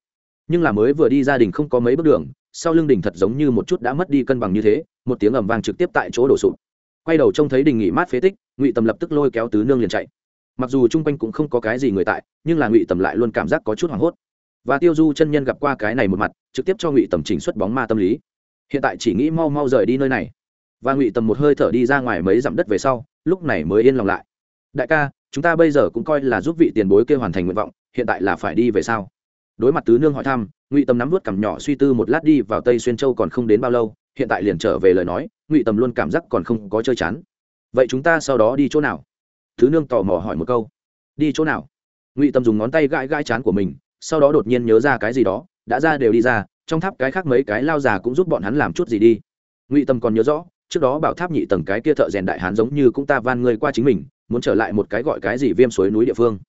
Nhưng là mới vừa đi gia đình không có mấy bước đường, sau lưng đình thật giống như một chút đã mất đi cân bằng như thế, một tiếng ầm vang trực tiếp tại chỗ đổ sụp. Quay đầu trông thấy đình nghỉ mát phế tích, ngụy tầm lập tức lôi kéo tứ nương liền chạy. Mặc dù chung quanh cũng không có cái gì người tại, nhưng là ngụy tầm lại luôn cảm giác có chút hoảng hốt. Và tiêu du chân nhân gặp qua cái này một mặt, trực tiếp cho ngụy tầm chỉnh xuất bóng ma tâm lý. Hiện tại chỉ nghĩ mau mau rời đi nơi này. Và ngụy tầm một hơi thở đi ra ngoài mấy dặm đất về sau lúc này mới yên lòng lại. Đại ca, chúng ta bây giờ cũng coi là giúp vị tiền bối kia hoàn thành nguyện vọng, hiện tại là phải đi về sao? Đối mặt tứ nương hỏi thăm, ngụy tâm nắm vút cằm nhỏ suy tư một lát đi vào tây xuyên châu còn không đến bao lâu, hiện tại liền trở về lời nói, ngụy tâm luôn cảm giác còn không có chơi chán. Vậy chúng ta sau đó đi chỗ nào? Thứ nương tò mò hỏi một câu. Đi chỗ nào? Ngụy tâm dùng ngón tay gãi gãi chán của mình, sau đó đột nhiên nhớ ra cái gì đó, đã ra đều đi ra, trong tháp cái khác mấy cái lao già cũng giúp bọn hắn làm chút gì đi. Ngụy tâm còn nhớ rõ trước đó bảo tháp nhị tầng cái kia thợ rèn đại hán giống như cũng ta van người qua chính mình, muốn trở lại một cái gọi cái gì viêm suối núi địa phương.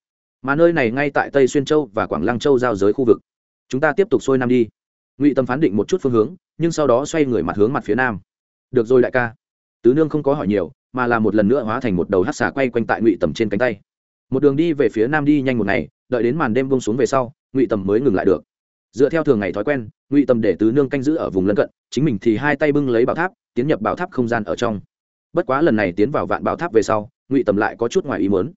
Mà nơi này ngay tại tây xuyên châu và quảng lăng châu giao giới khu vực. Chúng ta tiếp tục xuôi nam đi. Ngụy tâm phán định một chút phương hướng, nhưng sau đó xoay người mặt hướng mặt phía nam. Được rồi đại ca. Tứ nương không có hỏi nhiều, mà là một lần nữa hóa thành một đầu hát xà quay quanh tại ngụy tầm trên cánh tay. Một đường đi về phía nam đi nhanh một ngày, đợi đến màn đêm bông xuống về sau, ngụy tầm mới ngừng lại được dựa theo thường ngày thói quen, ngụy tâm để tứ nương canh giữ ở vùng lân cận, chính mình thì hai tay bưng lấy bảo tháp, tiến nhập bảo tháp không gian ở trong. Bất quá lần này tiến vào vạn bảo tháp về sau, ngụy tầm lại có chút ngoài ý muốn.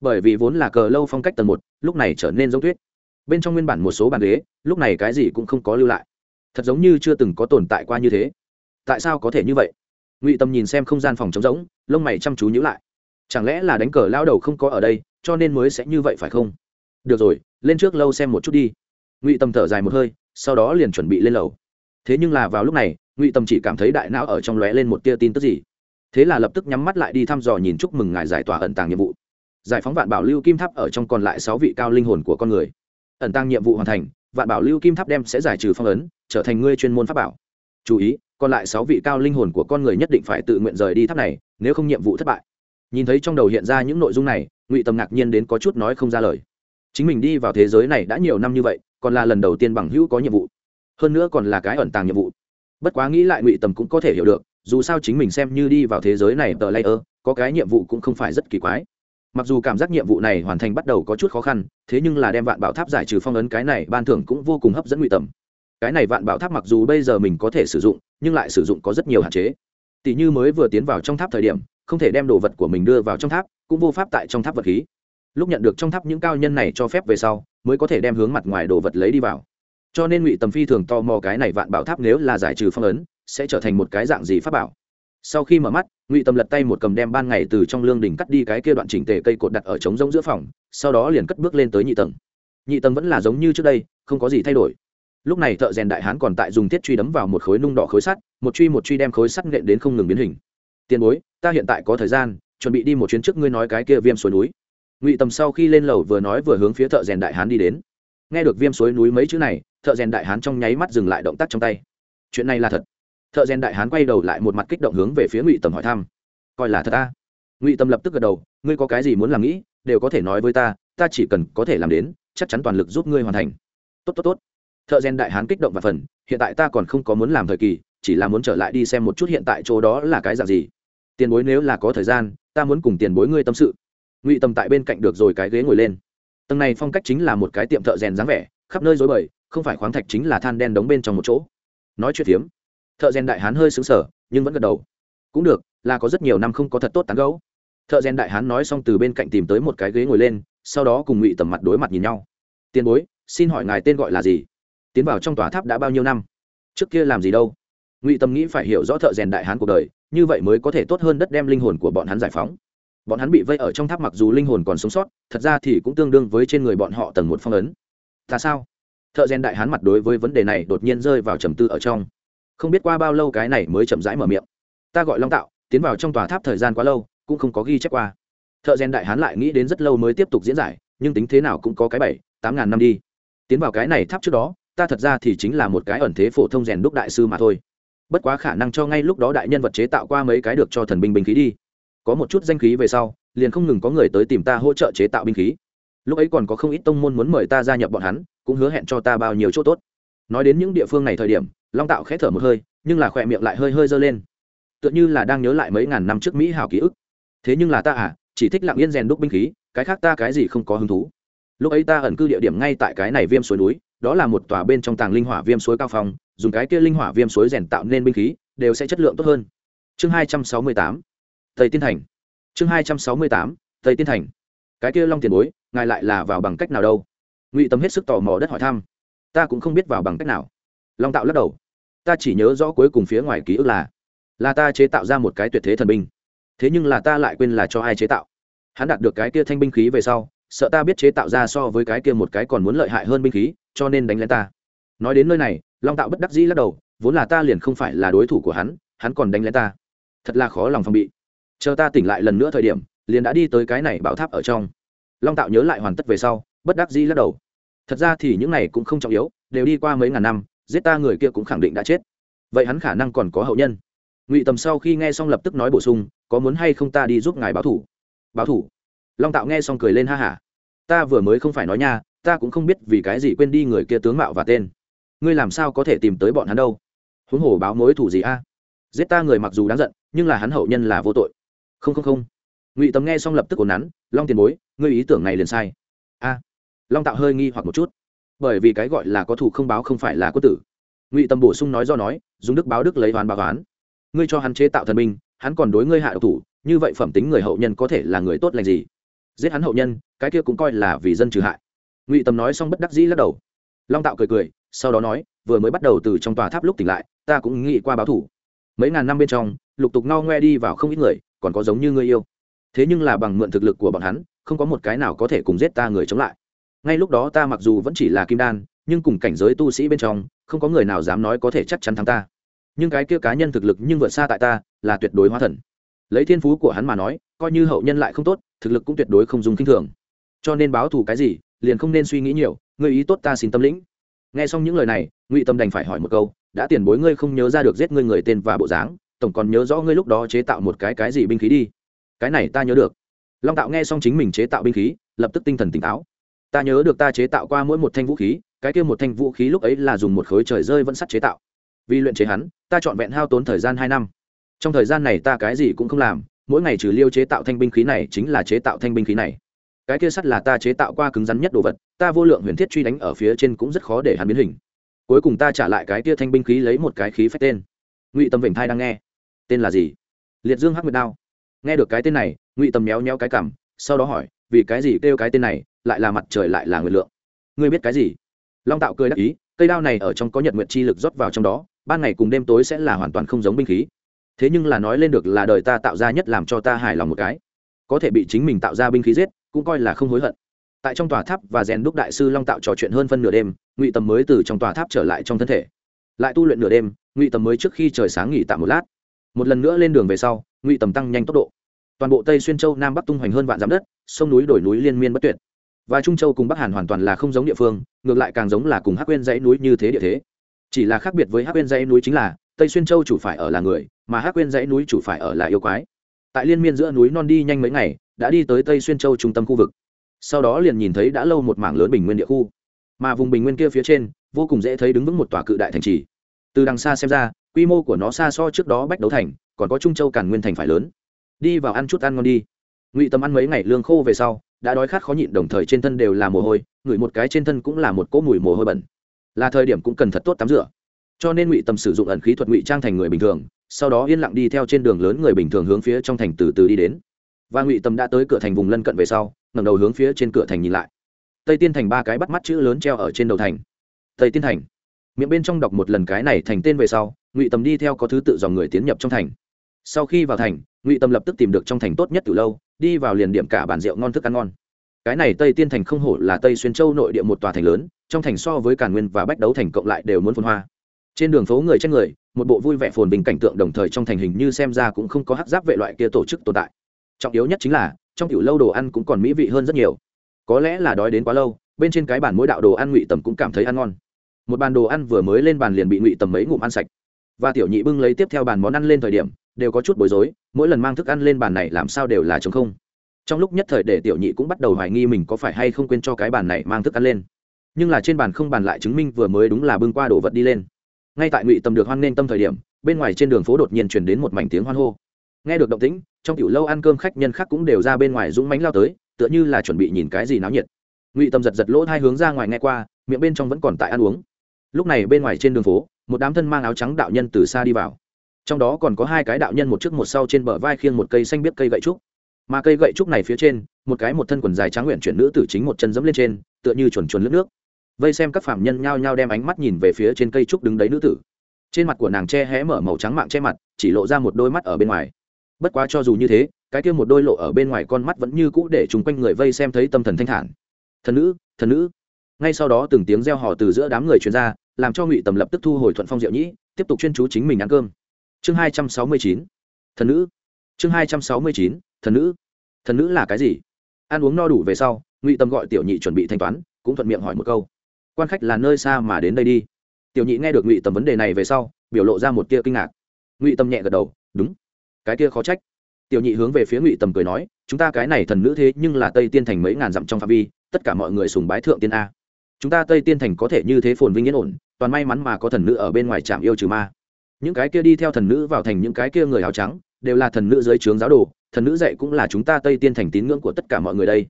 Bởi vì vốn là cờ lâu phong cách tầng một, lúc này trở nên giống tuyết. Bên trong nguyên bản một số bàn ghế, lúc này cái gì cũng không có lưu lại. Thật giống như chưa từng có tồn tại qua như thế. Tại sao có thể như vậy? Ngụy tâm nhìn xem không gian phòng trống rỗng, lông mày chăm chú nhữ lại. Chẳng lẽ là đánh cờ lao đầu không có ở đây, cho nên mới sẽ như vậy phải không? Được rồi, lên trước lâu xem một chút đi ngụy tâm thở dài một hơi, sau đó liền chuẩn bị lên lầu. Thế nhưng là vào lúc này, ngụy tâm chỉ cảm thấy đại não ở trong lóe lên một tia tin tức gì. Thế là lập tức nhắm mắt lại đi thăm dò nhìn chúc mừng ngài giải tỏa ẩn tàng nhiệm vụ. Giải phóng vạn bảo lưu kim tháp ở trong còn lại sáu vị cao linh hồn của con người. Ẩn tàng nhiệm vụ hoàn thành, vạn bảo lưu kim tháp đem sẽ giải trừ phong ấn, trở thành ngươi chuyên môn pháp bảo. Chú ý, còn lại sáu vị cao linh hồn của con người nhất định phải tự nguyện rời đi tháp này, nếu không nhiệm vụ thất bại. Nhìn thấy trong đầu hiện ra những nội dung này, ngụy tâm ngạc nhiên đến có chút nói không ra lời. Chính mình đi vào thế giới này đã nhiều năm như vậy còn là lần đầu tiên bằng hữu có nhiệm vụ. Hơn nữa còn là cái ẩn tàng nhiệm vụ. Bất quá nghĩ lại ngụy tầm cũng có thể hiểu được, dù sao chính mình xem như đi vào thế giới này tờ layer, có cái nhiệm vụ cũng không phải rất kỳ quái. Mặc dù cảm giác nhiệm vụ này hoàn thành bắt đầu có chút khó khăn, thế nhưng là đem vạn bảo tháp giải trừ phong ấn cái này, ban thưởng cũng vô cùng hấp dẫn ngụy tầm. Cái này vạn bảo tháp mặc dù bây giờ mình có thể sử dụng, nhưng lại sử dụng có rất nhiều hạn chế. Tỷ như mới vừa tiến vào trong tháp thời điểm, không thể đem đồ vật của mình đưa vào trong tháp, cũng vô pháp tại trong tháp vật khí. Lúc nhận được trong tháp những cao nhân này cho phép về sau mới có thể đem hướng mặt ngoài đồ vật lấy đi vào. Cho nên ngụy tầm phi thường tò mò cái này vạn bảo tháp nếu là giải trừ phong ấn, sẽ trở thành một cái dạng gì pháp bảo? Sau khi mở mắt, ngụy tầm lật tay một cầm đem ban ngày từ trong lương đình cắt đi cái kia đoạn chỉnh tề cây cột đặt ở trống rỗng giữa phòng, sau đó liền cất bước lên tới nhị tầng. Nhị tầng vẫn là giống như trước đây, không có gì thay đổi. Lúc này thợ rèn đại hán còn tại dùng thiết truy đấm vào một khối nung đỏ khối sắt, một truy một truy đem khối sắt nện đến không ngừng biến hình. Tiền bối, ta hiện tại có thời gian, chuẩn bị đi một chuyến trước ngươi nói cái kia viêm suối núi ngụy tầm sau khi lên lầu vừa nói vừa hướng phía thợ rèn đại hán đi đến. Nghe được viêm suối núi mấy chữ này, thợ rèn đại hán trong nháy mắt dừng lại động tác trong tay. Chuyện này là thật. Thợ rèn đại hán quay đầu lại một mặt kích động hướng về phía ngụy tầm hỏi thăm. Coi là thật ta ngụy tầm lập tức gật đầu, ngươi có cái gì muốn làm nghĩ, đều có thể nói với ta ta chỉ cần có thể làm đến, chắc chắn toàn lực giúp ngươi hoàn thành. Tốt tốt tốt. Thợ rèn đại hán kích động và phần, hiện tại ta còn không có muốn làm thời kỳ, chỉ là muốn trở lại đi xem một chút hiện tại chỗ đó là cái dạng gì. Tiền bối nếu là có thời gian, ta muốn cùng tiền bối ngươi tâm sự ngụy tầm tại bên cạnh được rồi cái ghế ngồi lên tầng này phong cách chính là một cái tiệm thợ rèn dáng vẻ khắp nơi dối bời không phải khoáng thạch chính là than đen đóng bên trong một chỗ nói chuyện phiếm thợ rèn đại hán hơi xứng sở nhưng vẫn gật đầu cũng được là có rất nhiều năm không có thật tốt tán gấu thợ rèn đại hán nói xong từ bên cạnh tìm tới một cái ghế ngồi lên sau đó cùng ngụy tầm mặt đối mặt nhìn nhau tiền bối xin hỏi ngài tên gọi là gì tiến vào trong tòa tháp đã bao nhiêu năm trước kia làm gì đâu ngụy tâm nghĩ phải hiểu rõ thợ rèn đại hán cuộc đời như vậy mới có thể tốt hơn đất đem linh hồn của bọn hắn giải phóng bọn hắn bị vây ở trong tháp mặc dù linh hồn còn sống sót, thật ra thì cũng tương đương với trên người bọn họ tầng một phong ấn. Ta sao? Thợ rèn đại hán mặt đối với vấn đề này đột nhiên rơi vào trầm tư ở trong. Không biết qua bao lâu cái này mới chậm rãi mở miệng. Ta gọi long tạo, tiến vào trong tòa tháp thời gian quá lâu, cũng không có ghi chép qua. Thợ rèn đại hán lại nghĩ đến rất lâu mới tiếp tục diễn giải, nhưng tính thế nào cũng có cái bảy, tám ngàn năm đi. Tiến vào cái này tháp trước đó, ta thật ra thì chính là một cái ẩn thế phổ thông rèn đúc đại sư mà thôi. Bất quá khả năng cho ngay lúc đó đại nhân vật chế tạo qua mấy cái được cho thần binh binh khí đi có một chút danh khí về sau, liền không ngừng có người tới tìm ta hỗ trợ chế tạo binh khí. Lúc ấy còn có không ít tông môn muốn mời ta gia nhập bọn hắn, cũng hứa hẹn cho ta bao nhiêu chỗ tốt. Nói đến những địa phương này thời điểm, long tạo khẽ thở một hơi, nhưng là khỏe miệng lại hơi hơi dơ lên. Tựa như là đang nhớ lại mấy ngàn năm trước mỹ hào ký ức. Thế nhưng là ta à chỉ thích lặng yên rèn đúc binh khí, cái khác ta cái gì không có hứng thú. Lúc ấy ta ẩn cư địa điểm ngay tại cái này viêm suối núi, đó là một tòa bên trong tàng linh hỏa viêm suối cao phong, dùng cái kia linh hỏa viêm suối rèn tạo nên binh khí, đều sẽ chất lượng tốt hơn. Chương hai trăm sáu mươi tám. Tây tiên thành. Chương hai trăm sáu mươi tám, Tây tiên thành. Cái kia long tiền bối, ngài lại là vào bằng cách nào đâu? Ngụy tâm hết sức tò mò đất hỏi thăm. Ta cũng không biết vào bằng cách nào. Long tạo lắc đầu. Ta chỉ nhớ rõ cuối cùng phía ngoài ký ức là là ta chế tạo ra một cái tuyệt thế thần binh. Thế nhưng là ta lại quên là cho ai chế tạo. Hắn đạt được cái kia thanh binh khí về sau, sợ ta biết chế tạo ra so với cái kia một cái còn muốn lợi hại hơn binh khí, cho nên đánh lên ta. Nói đến nơi này, long tạo bất đắc dĩ lắc đầu, vốn là ta liền không phải là đối thủ của hắn hắn còn đánh lên ta. Thật là khó lòng phòng bị chờ ta tỉnh lại lần nữa thời điểm, liền đã đi tới cái này bảo tháp ở trong. Long tạo nhớ lại hoàn tất về sau, bất đắc dĩ lắc đầu. Thật ra thì những này cũng không trọng yếu, đều đi qua mấy ngàn năm, giết ta người kia cũng khẳng định đã chết. Vậy hắn khả năng còn có hậu nhân. Ngụy tầm sau khi nghe xong lập tức nói bổ sung, có muốn hay không ta đi giúp ngài báo thủ? Báo thủ? Long tạo nghe xong cười lên ha hả. Ta vừa mới không phải nói nha, ta cũng không biết vì cái gì quên đi người kia tướng mạo và tên. Ngươi làm sao có thể tìm tới bọn hắn đâu? Huống hồ báo mối thủ gì a? Giết ta người mặc dù đáng giận, nhưng là hắn hậu nhân là vô tội không không không. Ngụy tầm nghe xong lập tức ồn nắn, long tiền bối, ngươi ý tưởng này liền sai. A. Long tạo hơi nghi hoặc một chút. Bởi vì cái gọi là có thủ không báo không phải là có tử. Ngụy tầm bổ sung nói do nói, dùng đức báo đức lấy oán báo oán. Ngươi cho hắn chế tạo thần minh hắn còn đối ngươi hạ độc thủ, như vậy phẩm tính người hậu nhân có thể là người tốt lành gì? Giết hắn hậu nhân, cái kia cũng coi là vì dân trừ hại. Ngụy tầm nói xong bất đắc dĩ lắc đầu. Long tạo cười cười, sau đó nói, vừa mới bắt đầu từ trong tòa tháp lúc tỉnh lại, ta cũng nghĩ qua báo thủ. Mấy ngàn năm bên trong, lục tục no ngoe đi vào không ít người còn có giống như ngươi yêu. Thế nhưng là bằng mượn thực lực của bọn hắn, không có một cái nào có thể cùng giết ta người chống lại. Ngay lúc đó ta mặc dù vẫn chỉ là kim đan, nhưng cùng cảnh giới tu sĩ bên trong, không có người nào dám nói có thể chắc chắn thắng ta. Nhưng cái kia cá nhân thực lực nhưng vượt xa tại ta, là tuyệt đối hóa thần. Lấy thiên phú của hắn mà nói, coi như hậu nhân lại không tốt, thực lực cũng tuyệt đối không dùng k i n h thường. Cho nên báo thù cái gì, liền không nên suy nghĩ nhiều người ý tốt ta xin tâm lĩnh. Nghe xong những lời này, ngụy tâm đành phải hỏi một câu, đã tiền bối ngươi không nhớ ra được giết ngươi người tên và bộ dáng tổng còn nhớ rõ ngươi lúc đó chế tạo một cái cái gì binh khí đi. Cái này ta nhớ được. Long tạo nghe xong chính mình chế tạo binh khí, lập tức tinh thần tỉnh táo. Ta nhớ được ta chế tạo qua mỗi một thanh vũ khí, cái kia một thanh vũ khí lúc ấy là dùng một khối trời rơi vẫn sắt chế tạo. Vì luyện chế hắn, ta chọn vẹn hao tốn thời gian hai năm. Trong thời gian này ta cái gì cũng không làm, mỗi ngày trừ liêu chế tạo thanh binh khí này chính là chế tạo thanh binh khí này. Cái kia sắt là ta chế tạo qua cứng rắn nhất đồ vật, ta vô lượng huyền thiết truy đánh ở phía trên cũng rất khó để hắn biến hình. Cuối cùng ta trả lại cái kia thanh binh khí lấy một cái khí phách tên. Ngụy tâm vịnh thai đang nghe tên là gì? Liệt dương hắc nguyệt đao. Nghe được cái tên này, ngụy Tầm méo méo cái cảm, sau đó hỏi, vì cái gì kêu cái tên này, lại là mặt trời lại là nguyệt lượng? Ngươi biết cái gì? Long tạo cười đắc ý, cây đao này ở trong có nhật nguyệt chi lực rót vào trong đó, ban ngày cùng đêm tối sẽ là hoàn toàn không giống binh khí. Thế nhưng là nói lên được là đời ta tạo ra nhất làm cho ta hài lòng một cái. Có thể bị chính mình tạo ra binh khí giết, cũng coi là không hối hận. Tại trong tòa tháp và rèn đúc đại sư long tạo trò chuyện hơn phân nửa đêm, ngụy tầm mới từ trong tòa tháp trở lại trong thân thể. Lại tu luyện nửa đêm, ngụy tầm mới trước khi trời sáng nghỉ tạm một lát một lần nữa lên đường về sau, ngụy tầm tăng nhanh tốc độ. Toàn bộ tây xuyên châu nam bắc tung hoành hơn vạn dặm đất, sông núi đổi núi liên miên bất tuyệt. Và trung châu cùng bắc hàn hoàn toàn là không giống địa phương, ngược lại càng giống là cùng hắc quên dãy núi như thế địa thế. Chỉ là khác biệt với hắc quên dãy núi chính là, tây xuyên châu chủ phải ở là người, mà hắc quên dãy núi chủ phải ở là yêu quái. Tại liên miên giữa núi non đi nhanh mấy ngày, đã đi tới tây xuyên châu trung tâm khu vực. Sau đó liền nhìn thấy đã lâu một mảng lớn bình nguyên địa khu. Mà vùng bình nguyên kia phía trên, vô cùng dễ thấy đứng vững một tòa cự đại thành trì. Từ đằng xa xem ra quy mô của nó xa so trước đó bách đấu thành, còn có trung châu càn nguyên thành phải lớn. Đi vào ăn chút ăn ngon đi. Ngụy tâm ăn mấy ngày lương khô về sau, đã đói khát khó nhịn, đồng thời trên thân đều là mồ hôi, ngửi một cái trên thân cũng là một cỗ mùi mồ hôi bẩn. Là thời điểm cũng cần thật tốt tắm rửa. Cho nên ngụy tâm sử dụng ẩn khí thuật ngụy trang thành người bình thường, sau đó yên lặng đi theo trên đường lớn người bình thường hướng phía trong thành từ từ đi đến. Và ngụy tâm đã tới cửa thành vùng lân cận về sau, ngẩng đầu hướng phía trên cửa thành nhìn lại. Tây tiên thành ba cái bắt mắt chữ lớn treo ở trên đầu thành. Tây tiên thành. Miệng bên trong đọc một lần cái này thành tên về sau ngụy Tầm đi theo có thứ tự dòng người tiến nhập trong thành sau khi vào thành ngụy Tầm lập tức tìm được trong thành tốt nhất từ lâu đi vào liền điểm cả bàn rượu ngon thức ăn ngon cái này tây tiên thành không hổ là tây xuyên châu nội địa một tòa thành lớn trong thành so với càn nguyên và bách đấu thành cộng lại đều muốn phun hoa trên đường phố người trên người một bộ vui vẻ phồn bình cảnh tượng đồng thời trong thành hình như xem ra cũng không có hắc giáp vệ loại kia tổ chức tồn tại trọng yếu nhất chính là trong tiểu lâu đồ ăn cũng còn mỹ vị hơn rất nhiều có lẽ là đói đến quá lâu bên trên cái bàn mỗi đạo đồ ăn ngụy tầm cũng cảm thấy ăn ngon một bàn đồ ăn vừa mới lên bàn liền bị ngụy tầm mấy ngụm ăn sạch và tiểu nhị bưng lấy tiếp theo bàn món ăn lên thời điểm, đều có chút bối rối, mỗi lần mang thức ăn lên bàn này làm sao đều là chống không. Trong lúc nhất thời để tiểu nhị cũng bắt đầu hoài nghi mình có phải hay không quên cho cái bàn này mang thức ăn lên. Nhưng là trên bàn không bàn lại chứng minh vừa mới đúng là bưng qua đồ vật đi lên. Ngay tại ngụy tầm được hoan nghênh tâm thời điểm, bên ngoài trên đường phố đột nhiên chuyển đến một mảnh tiếng hoan hô. Nghe được động tĩnh, trong tiểu lâu ăn cơm khách nhân khác cũng đều ra bên ngoài dũng mánh lao tới, tựa như là chuẩn bị nhìn cái gì náo nhiệt. Ngụy tâm giật giật lỗ hai hướng ra ngoài nghe qua, miệng bên trong vẫn còn tại ăn uống. Lúc này bên ngoài trên đường phố một đám thân mang áo trắng đạo nhân từ xa đi vào. Trong đó còn có hai cái đạo nhân một trước một sau trên bờ vai khiêng một cây xanh biết cây gậy trúc. Mà cây gậy trúc này phía trên, một cái một thân quần dài trắng nguyện chuyển nữ tử chính một chân dẫm lên trên, tựa như chuẩn chuẩn lướt nước. Vây xem các phạm nhân nhao nhao đem ánh mắt nhìn về phía trên cây trúc đứng đấy nữ tử. Trên mặt của nàng che hé mở màu trắng mạng che mặt, chỉ lộ ra một đôi mắt ở bên ngoài. Bất quá cho dù như thế, cái kia một đôi lộ ở bên ngoài con mắt vẫn như cũ để chung quanh người vây xem thấy tâm thần thanh thản. Thần nữ thần nữ. Ngay sau đó từng tiếng reo hò từ giữa đám người truyền ra làm cho ngụy tầm lập tức thu hồi thuận phong diệu nhĩ, tiếp tục chuyên chú chính mình ăn cơm. Chương hai trăm sáu mươi chín, thần nữ. Chương hai trăm sáu mươi chín, thần nữ. Thần nữ là cái gì? Ăn uống no đủ về sau, ngụy Tầm gọi tiểu nhị chuẩn bị thanh toán, cũng thuận miệng hỏi một câu. Quan khách là nơi xa mà đến đây đi. Tiểu nhị nghe được ngụy Tầm vấn đề này về sau, biểu lộ ra một tia kinh ngạc. Ngụy Tầm nhẹ gật đầu, đúng. Cái kia khó trách. Tiểu nhị hướng về phía ngụy Tầm cười nói, chúng ta cái này thần nữ thế nhưng là tây tiên thành mấy ngàn dặm trong phạm vi, tất cả mọi người sùng bái thượng tiên a. Chúng ta tây tiên thành có thể như thế phồn vinh yên ổn toàn may mắn mà có thần nữ ở bên ngoài trạm yêu trừ ma. Những cái kia đi theo thần nữ vào thành những cái kia người áo trắng, đều là thần nữ dưới trướng giáo đồ, thần nữ dạy cũng là chúng ta tây tiên thành tín ngưỡng của tất cả mọi người đây.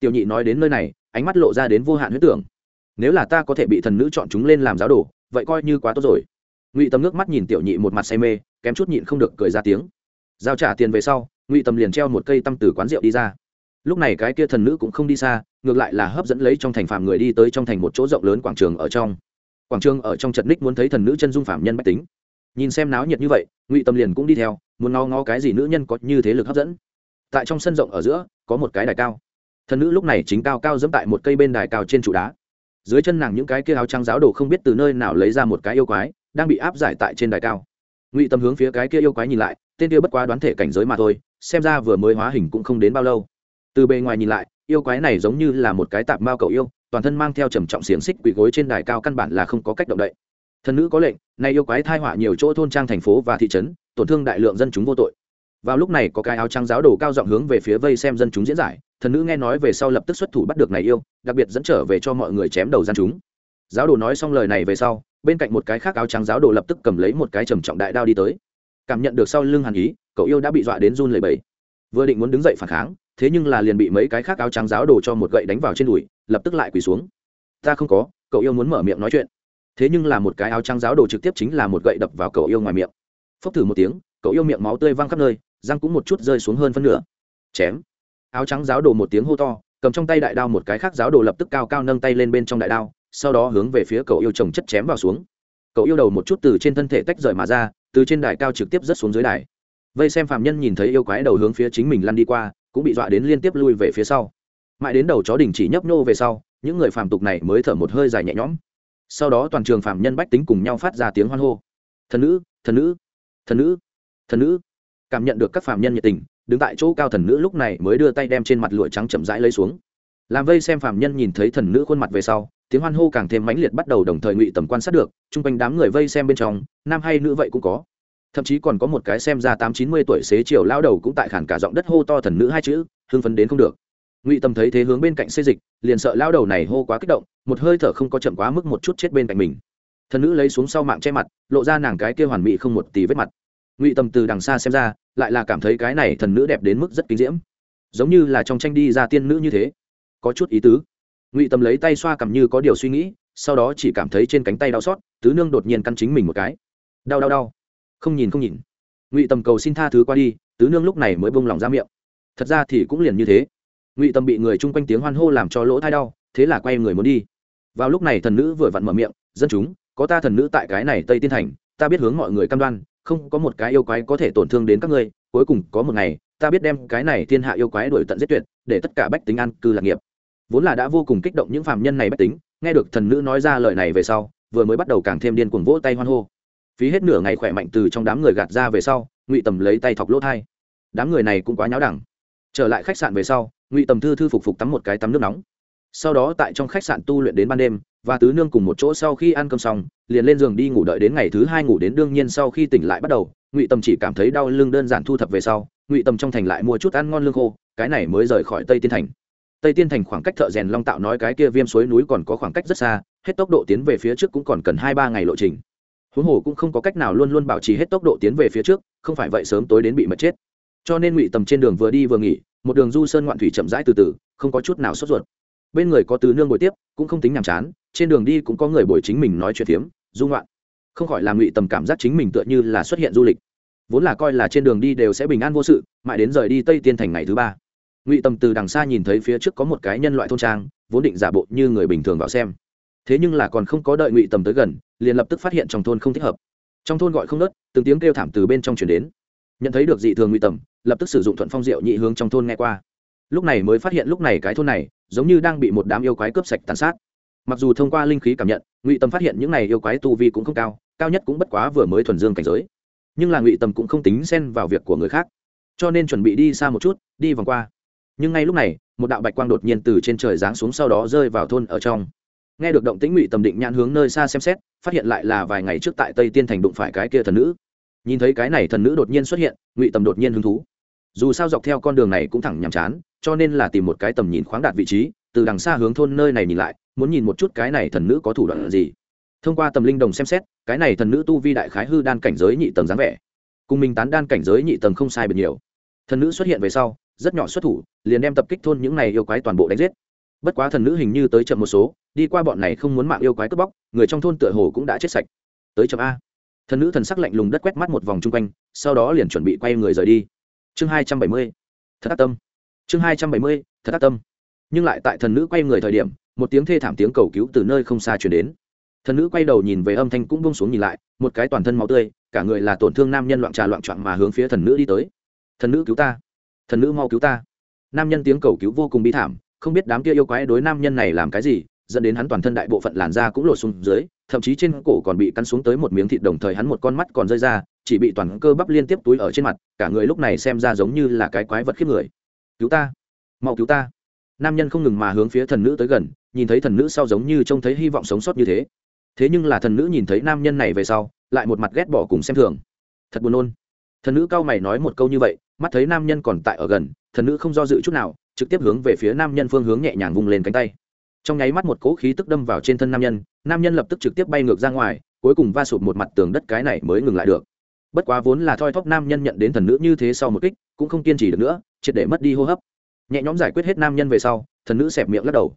Tiểu nhị nói đến nơi này, ánh mắt lộ ra đến vô hạn huyết tưởng. Nếu là ta có thể bị thần nữ chọn chúng lên làm giáo đồ, vậy coi như quá tốt rồi. Ngụy tâm nước mắt nhìn tiểu nhị một mặt say mê, kém chút nhịn không được cười ra tiếng. Giao trả tiền về sau, ngụy tâm liền treo một cây tăm từ quán rượu đi ra. Lúc này cái kia thần nữ cũng không đi xa, ngược lại là hấp dẫn lấy trong thành phàm người đi tới trong thành một chỗ rộng lớn quảng trường ở trong quảng trường ở trong trận ních muốn thấy thần nữ chân dung phạm nhân bách tính. Nhìn xem náo nhiệt như vậy, ngụy tâm liền cũng đi theo, muốn ngó ngó cái gì nữ nhân có như thế lực hấp dẫn. Tại trong sân rộng ở giữa, có một cái đài cao. Thần nữ lúc này chính cao cao dẫm tại một cây bên đài cao trên trụ đá. Dưới chân nàng những cái kia áo trắng giáo đồ không biết từ nơi nào lấy ra một cái yêu quái, đang bị áp giải tại trên đài cao. Ngụy tâm hướng phía cái kia yêu quái nhìn lại, tên kia bất quá đoán thể cảnh giới mà thôi, xem ra vừa mới hóa hình cũng không đến bao lâu. Từ bề ngoài nhìn lại, yêu quái này giống như là một cái tạp mao cầu yêu toàn thân mang theo trầm trọng xiềng xích quỳ gối trên đài cao căn bản là không có cách động đậy. Thần nữ có lệnh, nay yêu quái thai họa nhiều chỗ thôn trang thành phố và thị trấn, tổn thương đại lượng dân chúng vô tội. Vào lúc này có cái áo trắng giáo đồ cao giọng hướng về phía vây xem dân chúng diễn giải, thần nữ nghe nói về sau lập tức xuất thủ bắt được này yêu, đặc biệt dẫn trở về cho mọi người chém đầu gian chúng. Giáo đồ nói xong lời này về sau, bên cạnh một cái khác áo trắng giáo đồ lập tức cầm lấy một cái trầm trọng đại đao đi tới. Cảm nhận được sau lưng hàn ý, cậu yêu đã bị dọa đến run lẩy bẩy. Vừa định muốn đứng dậy phản kháng thế nhưng là liền bị mấy cái khác áo trắng giáo đồ cho một gậy đánh vào trên đùi, lập tức lại quỳ xuống. Ta không có, cậu yêu muốn mở miệng nói chuyện. Thế nhưng là một cái áo trắng giáo đồ trực tiếp chính là một gậy đập vào cậu yêu ngoài miệng. Phốc thử một tiếng, cậu yêu miệng máu tươi văng khắp nơi, răng cũng một chút rơi xuống hơn phân nửa. Chém. Áo trắng giáo đồ một tiếng hô to, cầm trong tay đại đao một cái khác giáo đồ lập tức cao cao nâng tay lên bên trong đại đao, sau đó hướng về phía cậu yêu chồng chất chém vào xuống. Cậu yêu đầu một chút từ trên thân thể tách rời mà ra, từ trên đài cao trực tiếp rớt xuống dưới đài. Vây xem phạm nhân nhìn thấy yêu quái đầu hướng phía chính mình lăn đi qua cũng bị dọa đến liên tiếp lui về phía sau. Mãi đến đầu chó đình chỉ nhấp nô về sau, những người phàm tục này mới thở một hơi dài nhẹ nhõm. Sau đó toàn trường phạm nhân bách tính cùng nhau phát ra tiếng hoan hô. Thần nữ thần nữ thần nữ thần nữ. Cảm nhận được các phạm nhân nhiệt tình, đứng tại chỗ cao thần nữ lúc này mới đưa tay đem trên mặt lụa trắng chậm rãi lấy xuống. Làm vây xem phạm nhân nhìn thấy thần nữ khuôn mặt về sau, tiếng hoan hô càng thêm mãnh liệt bắt đầu đồng thời ngụy tầm quan sát được, chung quanh đám người vây xem bên trong, nam hay nữ vậy cũng có thậm chí còn có một cái xem ra tám chín mươi tuổi xế chiều lao đầu cũng tại khản cả giọng đất hô to thần nữ hai chữ, hưng phấn đến không được. Ngụy tâm thấy thế hướng bên cạnh xây dịch, liền sợ lao đầu này hô quá kích động, một hơi thở không có chậm quá mức một chút chết bên cạnh mình. Thần nữ lấy xuống sau mạng che mặt, lộ ra nàng cái kia hoàn mỹ không một tí vết mặt. Ngụy tâm từ đằng xa xem ra, lại là cảm thấy cái này thần nữ đẹp đến mức rất kinh diễm. Giống như là trong tranh đi ra tiên nữ như thế. Có chút ý tứ. Ngụy tâm lấy tay xoa cầm như có điều suy nghĩ, sau đó chỉ cảm thấy trên cánh tay đau xót, tứ nương đột nhiên căn chính mình một cái. Đau đau đau không nhìn không nhìn. Ngụy tầm cầu xin tha thứ qua đi, tứ nương lúc này mới bông lòng ra miệng. Thật ra thì cũng liền như thế. Ngụy tầm bị người chung quanh tiếng hoan hô làm cho lỗ thai đau, thế là quay người muốn đi. Vào lúc này thần nữ vừa vặn mở miệng, dân chúng, có ta thần nữ tại cái này tây tiên thành, ta biết hướng mọi người cam đoan, không có một cái yêu quái có thể tổn thương đến các ngươi, cuối cùng có một ngày, ta biết đem cái này thiên hạ yêu quái đổi tận giết tuyệt, để tất cả bách tính an cư lạc nghiệp. Vốn là đã vô cùng kích động những phạm nhân này bách tính, nghe được thần nữ nói ra lời này về sau, vừa mới bắt đầu càng thêm điên cuồng vỗ tay hoan hô phí hết nửa ngày khỏe mạnh từ trong đám người gạt ra về sau, ngụy tầm lấy tay thọc lỗ thai. Đám người này cũng quá nháo đẳng. Trở lại khách sạn về sau, ngụy tầm thư thư phục phục tắm một cái tắm nước nóng. Sau đó tại trong khách sạn tu luyện đến ban đêm, và tứ nương cùng một chỗ sau khi ăn cơm xong, liền lên giường đi ngủ đợi đến ngày thứ hai ngủ đến đương nhiên sau khi tỉnh lại bắt đầu, ngụy tầm chỉ cảm thấy đau lưng đơn giản thu thập về sau, ngụy tầm trong thành lại mua chút ăn ngon lương khô, cái này mới rời khỏi tây tiên thành. Tây tiên thành khoảng cách thợ rèn long tạo nói cái kia viêm suối núi còn có khoảng cách rất xa, hết tốc độ tiến về phía trước cũng còn cần hai ba ngày lộ trình huống hồ cũng không có cách nào luôn luôn bảo trì hết tốc độ tiến về phía trước không phải vậy sớm tối đến bị mất chết. Cho nên ngụy tầm trên đường vừa đi vừa nghỉ một đường du sơn ngoạn thủy chậm rãi từ từ không có chút nào sốt ruột. Bên người có từ nương bồi tiếp cũng không tính nhàm chán trên đường đi cũng có người bồi chính mình nói chuyện phiếm du ngoạn, không khỏi làm ngụy tầm cảm giác chính mình tựa như là xuất hiện du lịch. Vốn là coi là trên đường đi đều sẽ bình an vô sự mãi đến rời đi tây tiên thành ngày thứ ba. Ngụy tầm từ đằng xa nhìn thấy phía trước có một cái nhân loại thôn trang vốn định giả bộ như người bình thường vào xem. Thế nhưng là còn không có đợi ngụy tầm tới gần liền lập tức phát hiện trong thôn không thích hợp. Trong thôn gọi không nớt, từng tiếng kêu thảm từ bên trong chuyển đến. Nhận thấy được dị thường ngụy tầm, lập tức sử dụng thuận phong diệu nhị hướng trong thôn nghe qua. Lúc này mới phát hiện lúc này cái thôn này, giống như đang bị một đám yêu quái cướp sạch tàn sát. Mặc dù thông qua linh khí cảm nhận, ngụy tâm phát hiện những này yêu quái tu vi cũng không cao cao nhất cũng bất quá vừa mới thuần dương cảnh giới. Nhưng là ngụy tâm cũng không tính xen vào việc của người khác, cho nên chuẩn bị đi xa một chút, đi vòng qua. Nhưng ngay lúc này, một đạo bạch quang đột nhiên từ trên trời giáng xuống sau đó rơi vào thôn ở trong. Nghe được động tĩnh ngụy tầm định nhãn hướng nơi xa xem xét phát hiện lại là vài ngày trước tại tây tiên thành đụng phải cái kia thần nữ. Nhìn thấy cái này thần nữ đột nhiên xuất hiện, ngụy tầm đột nhiên hứng thú. Dù sao dọc theo con đường này cũng thẳng nhàm chán, cho nên là tìm một cái tầm nhìn khoáng đạt vị trí, từ đằng xa hướng thôn nơi này nhìn lại, muốn nhìn một chút cái này thần nữ có thủ đoạn gì. Thông qua tầm linh đồng xem xét, cái này thần nữ tu vi đại khái hư đan cảnh giới nhị tầng dáng vẻ. Cùng mình tán đan cảnh giới nhị tầng không sai biệt nhiều. Thần nữ xuất hiện về sau, rất nhỏ xuất thủ, liền đem tập kích thôn những này yêu quái toàn bộ đánh giết bất quá thần nữ hình như tới chậm một số, đi qua bọn này không muốn mạng yêu quái cướp bóc, người trong thôn tựa hồ cũng đã chết sạch. Tới chậm a. Thần nữ thần sắc lạnh lùng đất quét mắt một vòng chung quanh, sau đó liền chuẩn bị quay người rời đi. Chương hai trăm bảy mươi. Thật ác tâm. Chương hai trăm bảy mươi, thật ác tâm. Nhưng lại tại thần nữ quay người thời điểm, một tiếng thê thảm tiếng cầu cứu từ nơi không xa chuyển đến. Thần nữ quay đầu nhìn về âm thanh cũng bông xuống nhìn lại, một cái toàn thân máu tươi, cả người là tổn thương nam nhân loạn trà loạn trọn mà hướng phía thần nữ đi tới. Thần nữ cứu ta. Thần nữ mau cứu ta. Nam nhân tiếng cầu cứu vô cùng bi thảm không biết đám kia yêu quái đối nam nhân này làm cái gì, dẫn đến hắn toàn thân đại bộ phận làn da cũng lột xuống dưới, thậm chí trên cổ còn bị cắn xuống tới một miếng thịt đồng thời hắn một con mắt còn rơi ra, chỉ bị toàn cơ bắp liên tiếp túi ở trên mặt, cả người lúc này xem ra giống như là cái quái vật khiếp người. Cứu ta, mau cứu ta. Nam nhân không ngừng mà hướng phía thần nữ tới gần, nhìn thấy thần nữ sau giống như trông thấy hy vọng sống sót như thế. Thế nhưng là thần nữ nhìn thấy nam nhân này về sau, lại một mặt ghét bỏ cùng xem thường. Thật buồn nôn. Thần nữ cao mày nói một câu như vậy, mắt thấy nam nhân còn tại ở gần thần nữ không do dự chút nào, trực tiếp hướng về phía nam nhân phương hướng nhẹ nhàng vung lên cánh tay. Trong nháy mắt một cỗ khí tức đâm vào trên thân nam nhân nam nhân lập tức trực tiếp bay ngược ra ngoài, cuối cùng va sụp một mặt tường đất cái này mới ngừng lại được. Bất quá vốn là thoi thóp nam nhân nhận đến thần nữ như thế sau một kích, cũng không kiên trì được nữa, triệt để mất đi hô hấp. Nhẹ nhõm giải quyết hết nam nhân về sau, thần nữ xẹp miệng lắc đầu.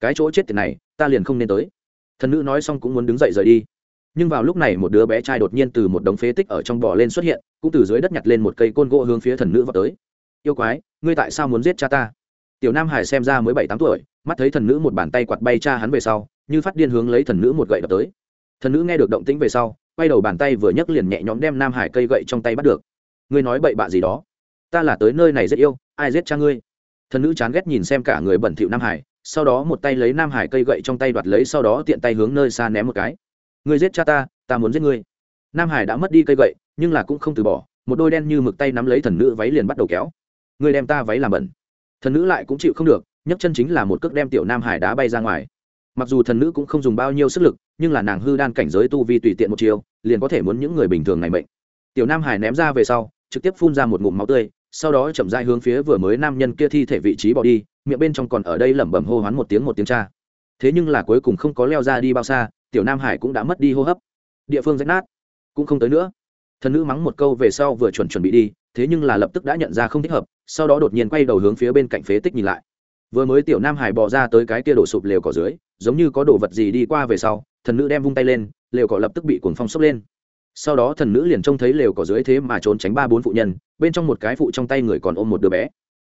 Cái chỗ chết tiền này, ta liền không nên tới. Thần nữ nói xong cũng muốn đứng dậy rời đi. Nhưng vào lúc này một đứa bé trai đột nhiên từ một đống phế tích ở trong bò lên xuất hiện, cũng từ dưới đất nhặt lên một cây côn gỗ hướng phía thần nữ vào tới yêu quái, ngươi tại sao muốn giết cha ta? Tiểu nam hải xem ra mới bảy tám tuổi, mắt thấy thần nữ một bàn tay quạt bay cha hắn về sau, như phát điên hướng lấy thần nữ một gậy đập tới. Thần nữ nghe được động tĩnh về sau, quay đầu bàn tay vừa nhấc liền nhẹ nhõm đem nam hải cây gậy trong tay bắt được. Ngươi nói bậy bạ gì đó? Ta là tới nơi này rất yêu, ai giết cha ngươi? Thần nữ chán ghét nhìn xem cả người bẩn thỉu nam hải, sau đó một tay lấy nam hải cây gậy trong tay đoạt lấy sau đó tiện tay hướng nơi xa ném một cái. Ngươi giết cha ta ta muốn giết ngươi. Nam hải đã mất đi cây gậy, nhưng là cũng không từ bỏ, một đôi đen như mực tay nắm lấy thần nữ váy liền bắt đầu kéo ngươi đem ta váy làm bẩn. Thần nữ lại cũng chịu không được, nhấc chân chính là một cước đem tiểu nam hải đá bay ra ngoài. Mặc dù thần nữ cũng không dùng bao nhiêu sức lực, nhưng là nàng hư đan cảnh giới tu vi tùy tiện một chiều liền có thể muốn những người bình thường này mệnh. Tiểu nam hải ném ra về sau, trực tiếp phun ra một ngụm máu tươi, sau đó chậm rãi hướng phía vừa mới nam nhân kia thi thể vị trí bỏ đi, miệng bên trong còn ở đây lẩm bẩm hô hoán một tiếng một tiếng cha. Thế nhưng là cuối cùng không có leo ra đi bao xa, tiểu nam hải cũng đã mất đi hô hấp. Địa phương rách nát. Cũng không tới nữa. Thần nữ mắng một câu về sau vừa chuẩn chuẩn bị đi, thế nhưng là lập tức đã nhận ra không thích hợp sau đó đột nhiên quay đầu hướng phía bên cạnh phế tích nhìn lại. Vừa mới tiểu nam hải bỏ ra tới cái kia đổ sụp lều cỏ dưới, giống như có đồ vật gì đi qua về sau, thần nữ đem vung tay lên, lều cỏ lập tức bị cuồng phong sốc lên. Sau đó thần nữ liền trông thấy lều cỏ dưới thế mà trốn tránh ba bốn phụ nhân, bên trong một cái phụ trong tay người còn ôm một đứa bé.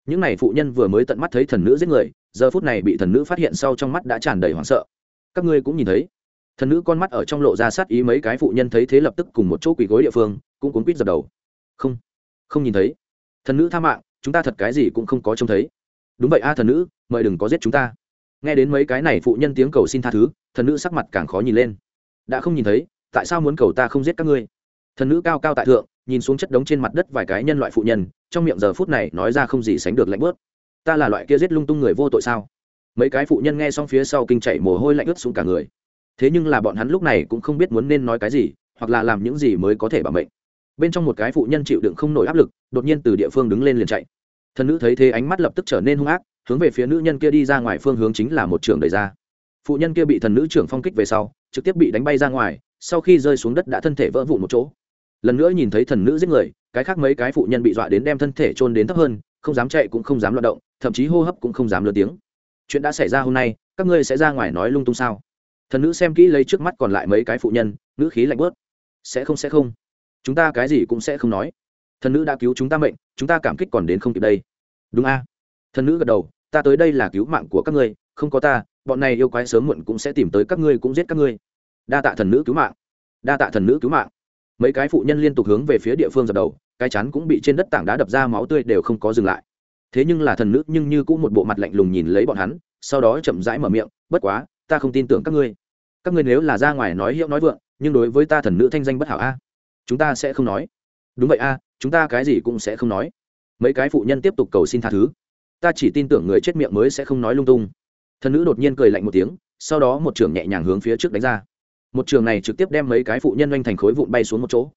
Những n à y phụ nhân vừa mới tận mắt thấy thần nữ giết người, giờ phút này bị thần nữ phát hiện sau trong mắt đã tràn đầy hoảng sợ. Các ngươi cũng nhìn thấy. Thần nữ con mắt ở trong lộ ra sát ý mấy cái phụ nhân thấy thế lập tức cùng một chỗ quỳ gối địa phương, cũng cuốn quýt dập đầu. Không không nhìn thấy. Thần nữ tha mạng chúng ta thật cái gì cũng không có trông thấy. Đúng vậy a, thần nữ, mời đừng có giết chúng ta. Nghe đến mấy cái này phụ nhân tiếng cầu xin tha thứ, thần nữ sắc mặt càng khó nhìn lên. Đã không nhìn thấy, tại sao muốn cầu ta không giết các ngươi? Thần nữ cao cao tại thượng, nhìn xuống chất đống trên mặt đất vài cái nhân loại phụ nhân, trong miệng giờ phút này nói ra không gì sánh được lạnh bớt ta là loại kia giết lung tung người vô tội sao? Mấy cái phụ nhân nghe xong phía sau kinh chạy mồ hôi lạnh ướt xuống cả người. Thế nhưng là bọn hắn lúc này cũng không biết muốn nên nói cái gì, hoặc là làm những gì mới có thể bảo mệnh bên trong một cái phụ nhân chịu đựng không nổi áp lực, đột nhiên từ địa phương đứng lên liền chạy. Thần nữ thấy thế ánh mắt lập tức trở nên hung ác, hướng về phía nữ nhân kia đi ra ngoài phương hướng chính là một trường đầy ra. Phụ nhân kia bị thần nữ trưởng phong kích về sau, trực tiếp bị đánh bay ra ngoài, sau khi rơi xuống đất đã thân thể vỡ vụn một chỗ. Lần nữa nhìn thấy thần nữ giết người, cái khác mấy cái phụ nhân bị dọa đến đem thân thể trôn đến thấp hơn, không dám chạy cũng không dám loạt động, thậm chí hô hấp cũng không dám lớn tiếng. Chuyện đã xảy ra hôm nay, các ngươi sẽ ra ngoài nói lung tung sao? Thần nữ xem kỹ lấy trước mắt còn lại mấy cái phụ nhân nữ khí lạnh bớt sẽ không sẽ không chúng ta cái gì cũng sẽ không nói. Thần nữ đã cứu chúng ta mệnh, chúng ta cảm kích còn đến không kịp đây. Đúng a. Thần nữ gật đầu, ta tới đây là cứu mạng của các ngươi, không có ta, bọn này yêu quái sớm muộn cũng sẽ tìm tới các ngươi cũng giết các ngươi. Đa tạ thần nữ cứu mạng. Đa tạ thần nữ cứu mạng. Mấy cái phụ nhân liên tục hướng về phía địa phương dập đầu, cái chắn cũng bị trên đất tảng đá đập ra máu tươi đều không có dừng lại. Thế nhưng là thần nữ nhưng như cũng một bộ mặt lạnh lùng nhìn lấy bọn hắn, sau đó chậm rãi mở miệng, bất quá, ta không tin tưởng các ngươi. Các ngươi nếu là ra ngoài nói hiệu nói vượng, nhưng đối với ta thần nữ thanh danh bất hảo a chúng ta sẽ không nói. Đúng vậy a, chúng ta cái gì cũng sẽ không nói. Mấy cái phụ nhân tiếp tục cầu xin tha thứ. Ta chỉ tin tưởng người chết miệng mới sẽ không nói lung tung. Thần nữ đột nhiên cười lạnh một tiếng, sau đó một trường nhẹ nhàng hướng phía trước đánh ra. Một trường này trực tiếp đem mấy cái phụ nhân oanh thành khối vụn bay xuống một chỗ.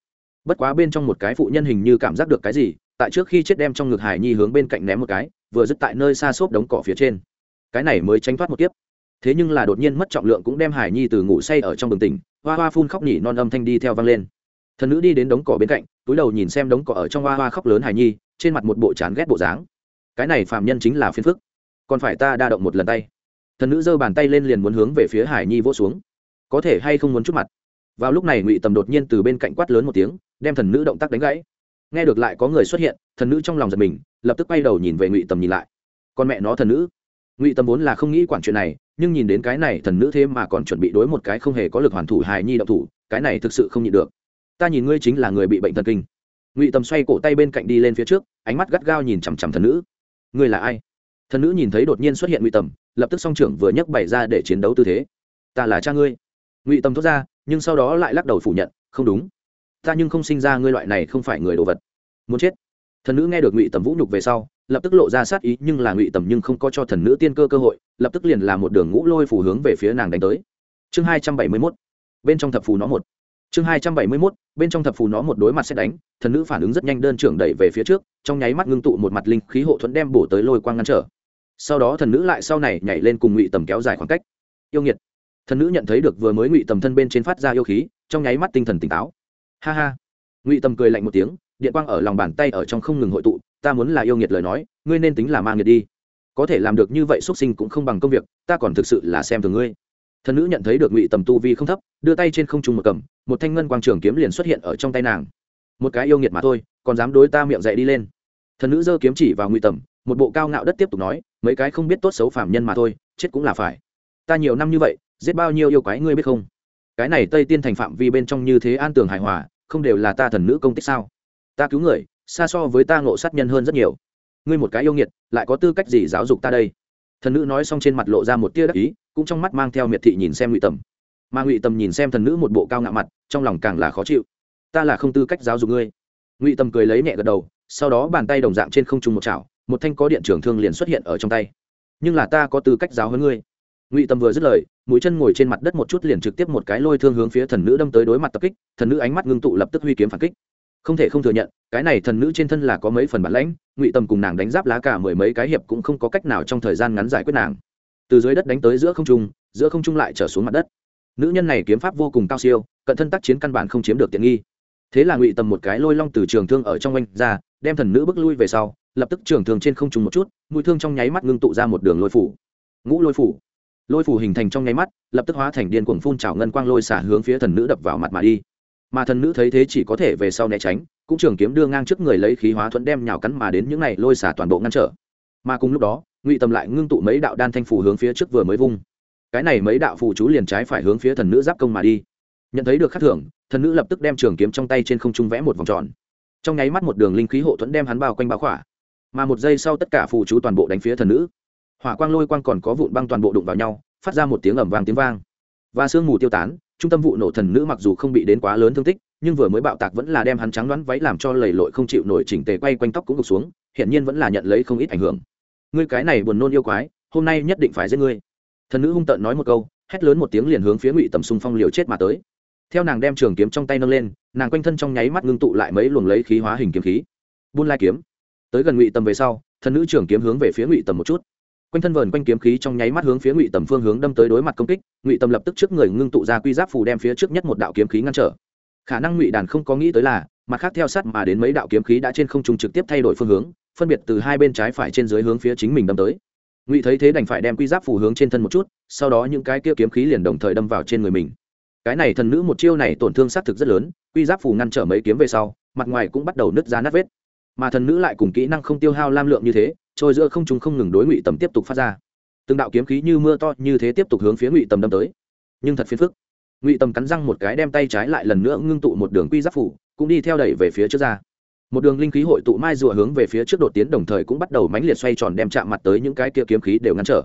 Bất quá bên trong một cái phụ nhân hình như cảm giác được cái gì, tại trước khi chết đem trong ngực hải nhi hướng bên cạnh ném một cái, vừa dứt tại nơi xa xốp đống cỏ phía trên. Cái này mới tránh thoát một kiếp. Thế nhưng là đột nhiên mất trọng lượng cũng đem hải nhi từ ngủ say ở trong bừng tỉnh, hoa hoa phun khóc nhỉ, non âm thanh đi theo vang lên thần nữ đi đến đống cỏ bên cạnh, túi đầu nhìn xem đống cỏ ở trong hoa hoa khóc lớn hải nhi, trên mặt một bộ chán ghét bộ dáng. Cái này phạm nhân chính là phiền phức. Còn phải ta đa động một lần tay. Thần nữ giơ bàn tay lên liền muốn hướng về phía hải nhi vỗ xuống. Có thể hay không muốn chút mặt? Vào lúc này ngụy tầm đột nhiên từ bên cạnh quát lớn một tiếng, đem thần nữ động tác đánh gãy. Nghe được lại có người xuất hiện, thần nữ trong lòng giật mình, lập tức quay đầu nhìn về ngụy tầm nhìn lại. Con mẹ nó thần nữ. Ngụy tầm vốn là không nghĩ quản chuyện này, nhưng nhìn đến cái này thần nữ thế mà còn chuẩn bị đối một cái không hề có lực hoàn thủ hài nhi động thủ, cái này thực sự không nhịn được ta nhìn ngươi chính là người bị bệnh thần kinh. Ngụy tầm xoay cổ tay bên cạnh đi lên phía trước, ánh mắt gắt gao nhìn chằm chằm thần nữ. Ngươi là ai? Thần nữ nhìn thấy đột nhiên xuất hiện ngụy tầm, lập tức song trưởng vừa nhấc bày ra để chiến đấu tư thế. Ta là cha ngươi. Ngụy tầm thốt ra, nhưng sau đó lại lắc đầu phủ nhận, không đúng. Ta nhưng không sinh ra ngươi loại này không phải người đồ vật. Muốn chết. Thần nữ nghe được ngụy tầm vũ nhục về sau, lập tức lộ ra sát ý, nhưng là ngụy tầm nhưng không có cho thần nữ tiên cơ cơ hội, lập tức liền làm một đường ngũ lôi phủ hướng về phía nàng đánh tới. Chương hai trăm bảy mươi mốt. Bên trong thập phù nó một chương hai trăm bảy mươi mốt, bên trong thập phù nó một đối mặt sẽ đánh, thần nữ phản ứng rất nhanh đơn trưởng đẩy về phía trước, trong nháy mắt ngưng tụ một mặt linh khí hộ thuẫn đem bổ tới lôi quang ngăn trở. Sau đó thần nữ lại sau này nhảy lên cùng ngụy tầm kéo dài khoảng cách. Yêu nghiệt. Thần nữ nhận thấy được vừa mới ngụy tầm thân bên trên phát ra yêu khí, trong nháy mắt tinh thần tỉnh táo. Ha ha. Ngụy tầm cười lạnh một tiếng, điện quang ở lòng bàn tay ở trong không ngừng hội tụ, ta muốn là yêu nghiệt lời nói, ngươi nên tính là ma nghiệt đi. Có thể làm được như vậy xuất sinh cũng không bằng công việc, ta còn thực sự là xem thường ngươi thần nữ nhận thấy được ngụy tầm tu vi không thấp, đưa tay trên không trung một cầm, một thanh ngân quang trường kiếm liền xuất hiện ở trong tay nàng. Một cái yêu nghiệt mà thôi, còn dám đối ta miệng dậy đi lên. Thần nữ giơ kiếm chỉ vào ngụy tầm, một bộ cao ngạo đất tiếp tục nói, mấy cái không biết tốt xấu phạm nhân mà thôi, chết cũng là phải. Ta nhiều năm như vậy, giết bao nhiêu yêu quái ngươi biết không? Cái này tây tiên thành phạm vi bên trong như thế an tường hài hòa, không đều là ta thần nữ công tích sao? Ta cứu người, xa so với ta ngộ sát nhân hơn rất nhiều. Ngươi một cái yêu nghiệt, lại có tư cách gì giáo dục ta đây? Thần nữ nói xong trên mặt lộ ra một tia đắc ý, cũng trong mắt mang theo miệt thị nhìn xem ngụy tầm. Mà ngụy tầm nhìn xem thần nữ một bộ cao ngạo mặt, trong lòng càng là khó chịu. Ta là không tư cách giáo dục ngươi. Ngụy tầm cười lấy nhẹ gật đầu, sau đó bàn tay đồng dạng trên không trung một chảo, một thanh có điện trưởng thương liền xuất hiện ở trong tay. Nhưng là ta có tư cách giáo hơn ngươi. Ngụy tầm vừa dứt lời, mũi chân ngồi trên mặt đất một chút liền trực tiếp một cái lôi thương hướng phía thần nữ đâm tới đối mặt tập kích, thần nữ ánh mắt ngưng tụ lập tức huy kiếm phản kích không thể không thừa nhận, cái này thần nữ trên thân là có mấy phần bản lãnh, ngụy tầm cùng nàng đánh giáp lá cả mười mấy cái hiệp cũng không có cách nào trong thời gian ngắn giải quyết nàng. Từ dưới đất đánh tới giữa không trung, giữa không trung lại trở xuống mặt đất. Nữ nhân này kiếm pháp vô cùng cao siêu, cận thân tác chiến căn bản không chiếm được tiện nghi. Thế là ngụy tầm một cái lôi long từ trường thương ở trong oanh ra, đem thần nữ bước lui về sau, lập tức trường thương trên không trung một chút, mũi thương trong nháy mắt ngưng tụ ra một đường lôi phủ. Ngũ lôi phủ. Lôi phủ hình thành trong nháy mắt, lập tức hóa thành điên cuồng phun trào ngân quang lôi xả hướng phía thần nữ đập vào mặt mà đi mà thần nữ thấy thế chỉ có thể về sau né tránh, cũng trường kiếm đưa ngang trước người lấy khí hóa thuẫn đem nhào cắn mà đến những này lôi xả toàn bộ ngăn trở. Mà cùng lúc đó, ngụy tầm lại ngưng tụ mấy đạo đan thanh phủ hướng phía trước vừa mới vung. Cái này mấy đạo phù chú liền trái phải hướng phía thần nữ giáp công mà đi. Nhận thấy được khắc thưởng thần nữ lập tức đem trường kiếm trong tay trên không trung vẽ một vòng tròn. Trong nháy mắt một đường linh khí hộ thuẫn đem hắn bao quanh báo khỏa. Mà một giây sau tất cả phù chú toàn bộ đánh phía thần nữ. Hỏa quang lôi quang còn có vụn băng toàn bộ đụng vào nhau, phát ra một tiếng ẩm vang tiếng vang. Và sương mù tiêu tán trung tâm vụ nổ thần nữ mặc dù không bị đến quá lớn thương tích, nhưng vừa mới bạo tạc vẫn là đem hắn trắng đoán váy làm cho lầy lội không chịu nổi chỉnh tề quay quanh tóc cũng gục xuống, hiển nhiên vẫn là nhận lấy không ít ảnh hưởng. Ngươi cái này buồn nôn yêu quái, hôm nay nhất định phải giết ngươi. Thần nữ hung tợn nói một câu, hét lớn một tiếng liền hướng phía ngụy tầm xung phong liều chết mà tới. Theo nàng đem trường kiếm trong tay nâng lên, nàng quanh thân trong nháy mắt ngưng tụ lại mấy luồng lấy khí hóa hình kiếm khí. Buôn lai kiếm. Tới gần ngụy tầm về sau, thần nữ trường kiếm hướng về phía ngụy tầm một chút quanh thân vờn quanh kiếm khí trong nháy mắt hướng phía ngụy tầm phương hướng đâm tới đối mặt công kích, ngụy tầm lập tức trước người ngưng tụ ra quy giáp phù đem phía trước nhất một đạo kiếm khí ngăn trở. Khả năng ngụy đàn không có nghĩ tới là, mặt khác theo sát mà đến mấy đạo kiếm khí đã trên không trung trực tiếp thay đổi phương hướng, phân biệt từ hai bên trái phải trên dưới hướng phía chính mình đâm tới. Ngụy thấy thế đành phải đem quy giáp phù hướng trên thân một chút, sau đó những cái kia kiếm khí liền đồng thời đâm vào trên người mình. Cái này thần nữ một chiêu này tổn thương xác thực rất lớn, quy giáp phù ngăn trở mấy kiếm về sau, mặt ngoài cũng bắt đầu nứt ra nát vết. Mà thần nữ lại cùng kỹ năng không tiêu hao lam lượng như thế trôi giữa không trung không ngừng đối ngụy tầm tiếp tục phát ra. Từng đạo kiếm khí như mưa to như thế tiếp tục hướng phía ngụy tầm đâm tới. Nhưng thật phiền phức. Ngụy tầm cắn răng một cái đem tay trái lại lần nữa ngưng tụ một đường quy giáp phủ, cũng đi theo đẩy về phía trước ra. Một đường linh khí hội tụ mai rùa hướng về phía trước đột tiến đồng thời cũng bắt đầu mãnh liệt xoay tròn đem chạm mặt tới những cái kia kiếm khí đều ngăn trở.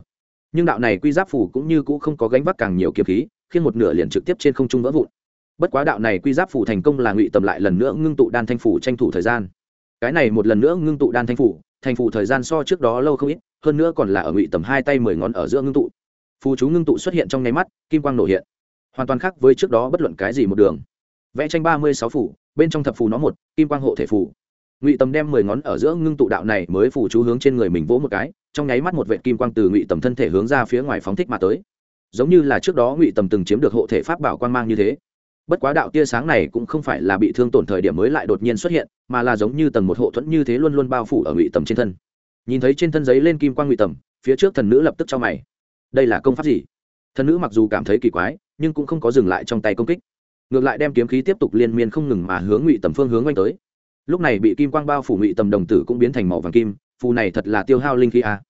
Nhưng đạo này quy giáp phủ cũng như cũ không có gánh vác càng nhiều kiếm khí, khiến một nửa liền trực tiếp trên không trung vỡ vụn. Bất quá đạo này quy giáp phủ thành công là ngụy tầm lại lần nữa ngưng tụ đan thanh phủ tranh thủ thời gian. Cái này một lần nữa ngưng tụ đan thanh phủ thành phủ thời gian so trước đó lâu không ít, hơn nữa còn là ở ngụy tầm hai tay mười ngón ở giữa ngưng tụ. Phù chú ngưng tụ xuất hiện trong nháy mắt, kim quang nổ hiện. Hoàn toàn khác với trước đó bất luận cái gì một đường. Vẽ tranh ba mươi sáu phủ, bên trong thập phù nó một, kim quang hộ thể phù. Ngụy tầm đem mười ngón ở giữa ngưng tụ đạo này mới phù chú hướng trên người mình vỗ một cái, trong nháy mắt một vệ kim quang từ ngụy tầm thân thể hướng ra phía ngoài phóng thích mà tới. Giống như là trước đó ngụy tầm từng chiếm được hộ thể pháp bảo quan mang như thế bất quá đạo tia sáng này cũng không phải là bị thương tổn thời điểm mới lại đột nhiên xuất hiện, mà là giống như tầng một hộ thuẫn như thế luôn luôn bao phủ ở ngụy tầm trên thân. Nhìn thấy trên thân giấy lên kim quang ngụy tầm, phía trước thần nữ lập tức cho mày. Đây là công pháp gì? Thần nữ mặc dù cảm thấy kỳ quái, nhưng cũng không có dừng lại trong tay công kích. Ngược lại đem kiếm khí tiếp tục liên miên không ngừng mà hướng ngụy tầm phương hướng oanh tới. Lúc này bị kim quang bao phủ ngụy tầm đồng tử cũng biến thành màu vàng kim, phù này thật là tiêu hao linh khí a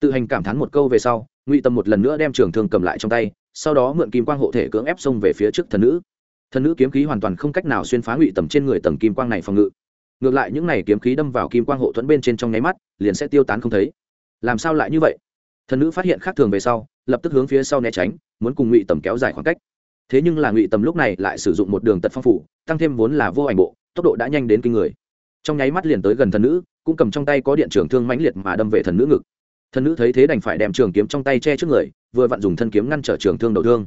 tự hành cảm thán một câu về sau, ngụy tầm một lần nữa đem trường thương cầm lại trong tay, sau đó mượn kim quang hộ thể cưỡng ép xông về phía trước thần nữ thần nữ kiếm khí hoàn toàn không cách nào xuyên phá ngụy tầm trên người tầng kim quang này phòng ngự. Ngược lại những này kiếm khí đâm vào kim quang hộ thuẫn bên trên trong nháy mắt, liền sẽ tiêu tán không thấy. Làm sao lại như vậy? Thần nữ phát hiện khác thường về sau, lập tức hướng phía sau né tránh, muốn cùng ngụy tầm kéo dài khoảng cách. Thế nhưng là ngụy tầm lúc này lại sử dụng một đường tật phong phủ, tăng thêm vốn là vô ảnh bộ, tốc độ đã nhanh đến kinh người. Trong nháy mắt liền tới gần thần nữ, cũng cầm trong tay có điện trường thương mãnh liệt mà đâm về thần nữ ngực. Thần nữ thấy thế đành phải đem trường kiếm trong tay che trước người, vừa vặn dùng thân kiếm ngăn trở trường thương đầu thương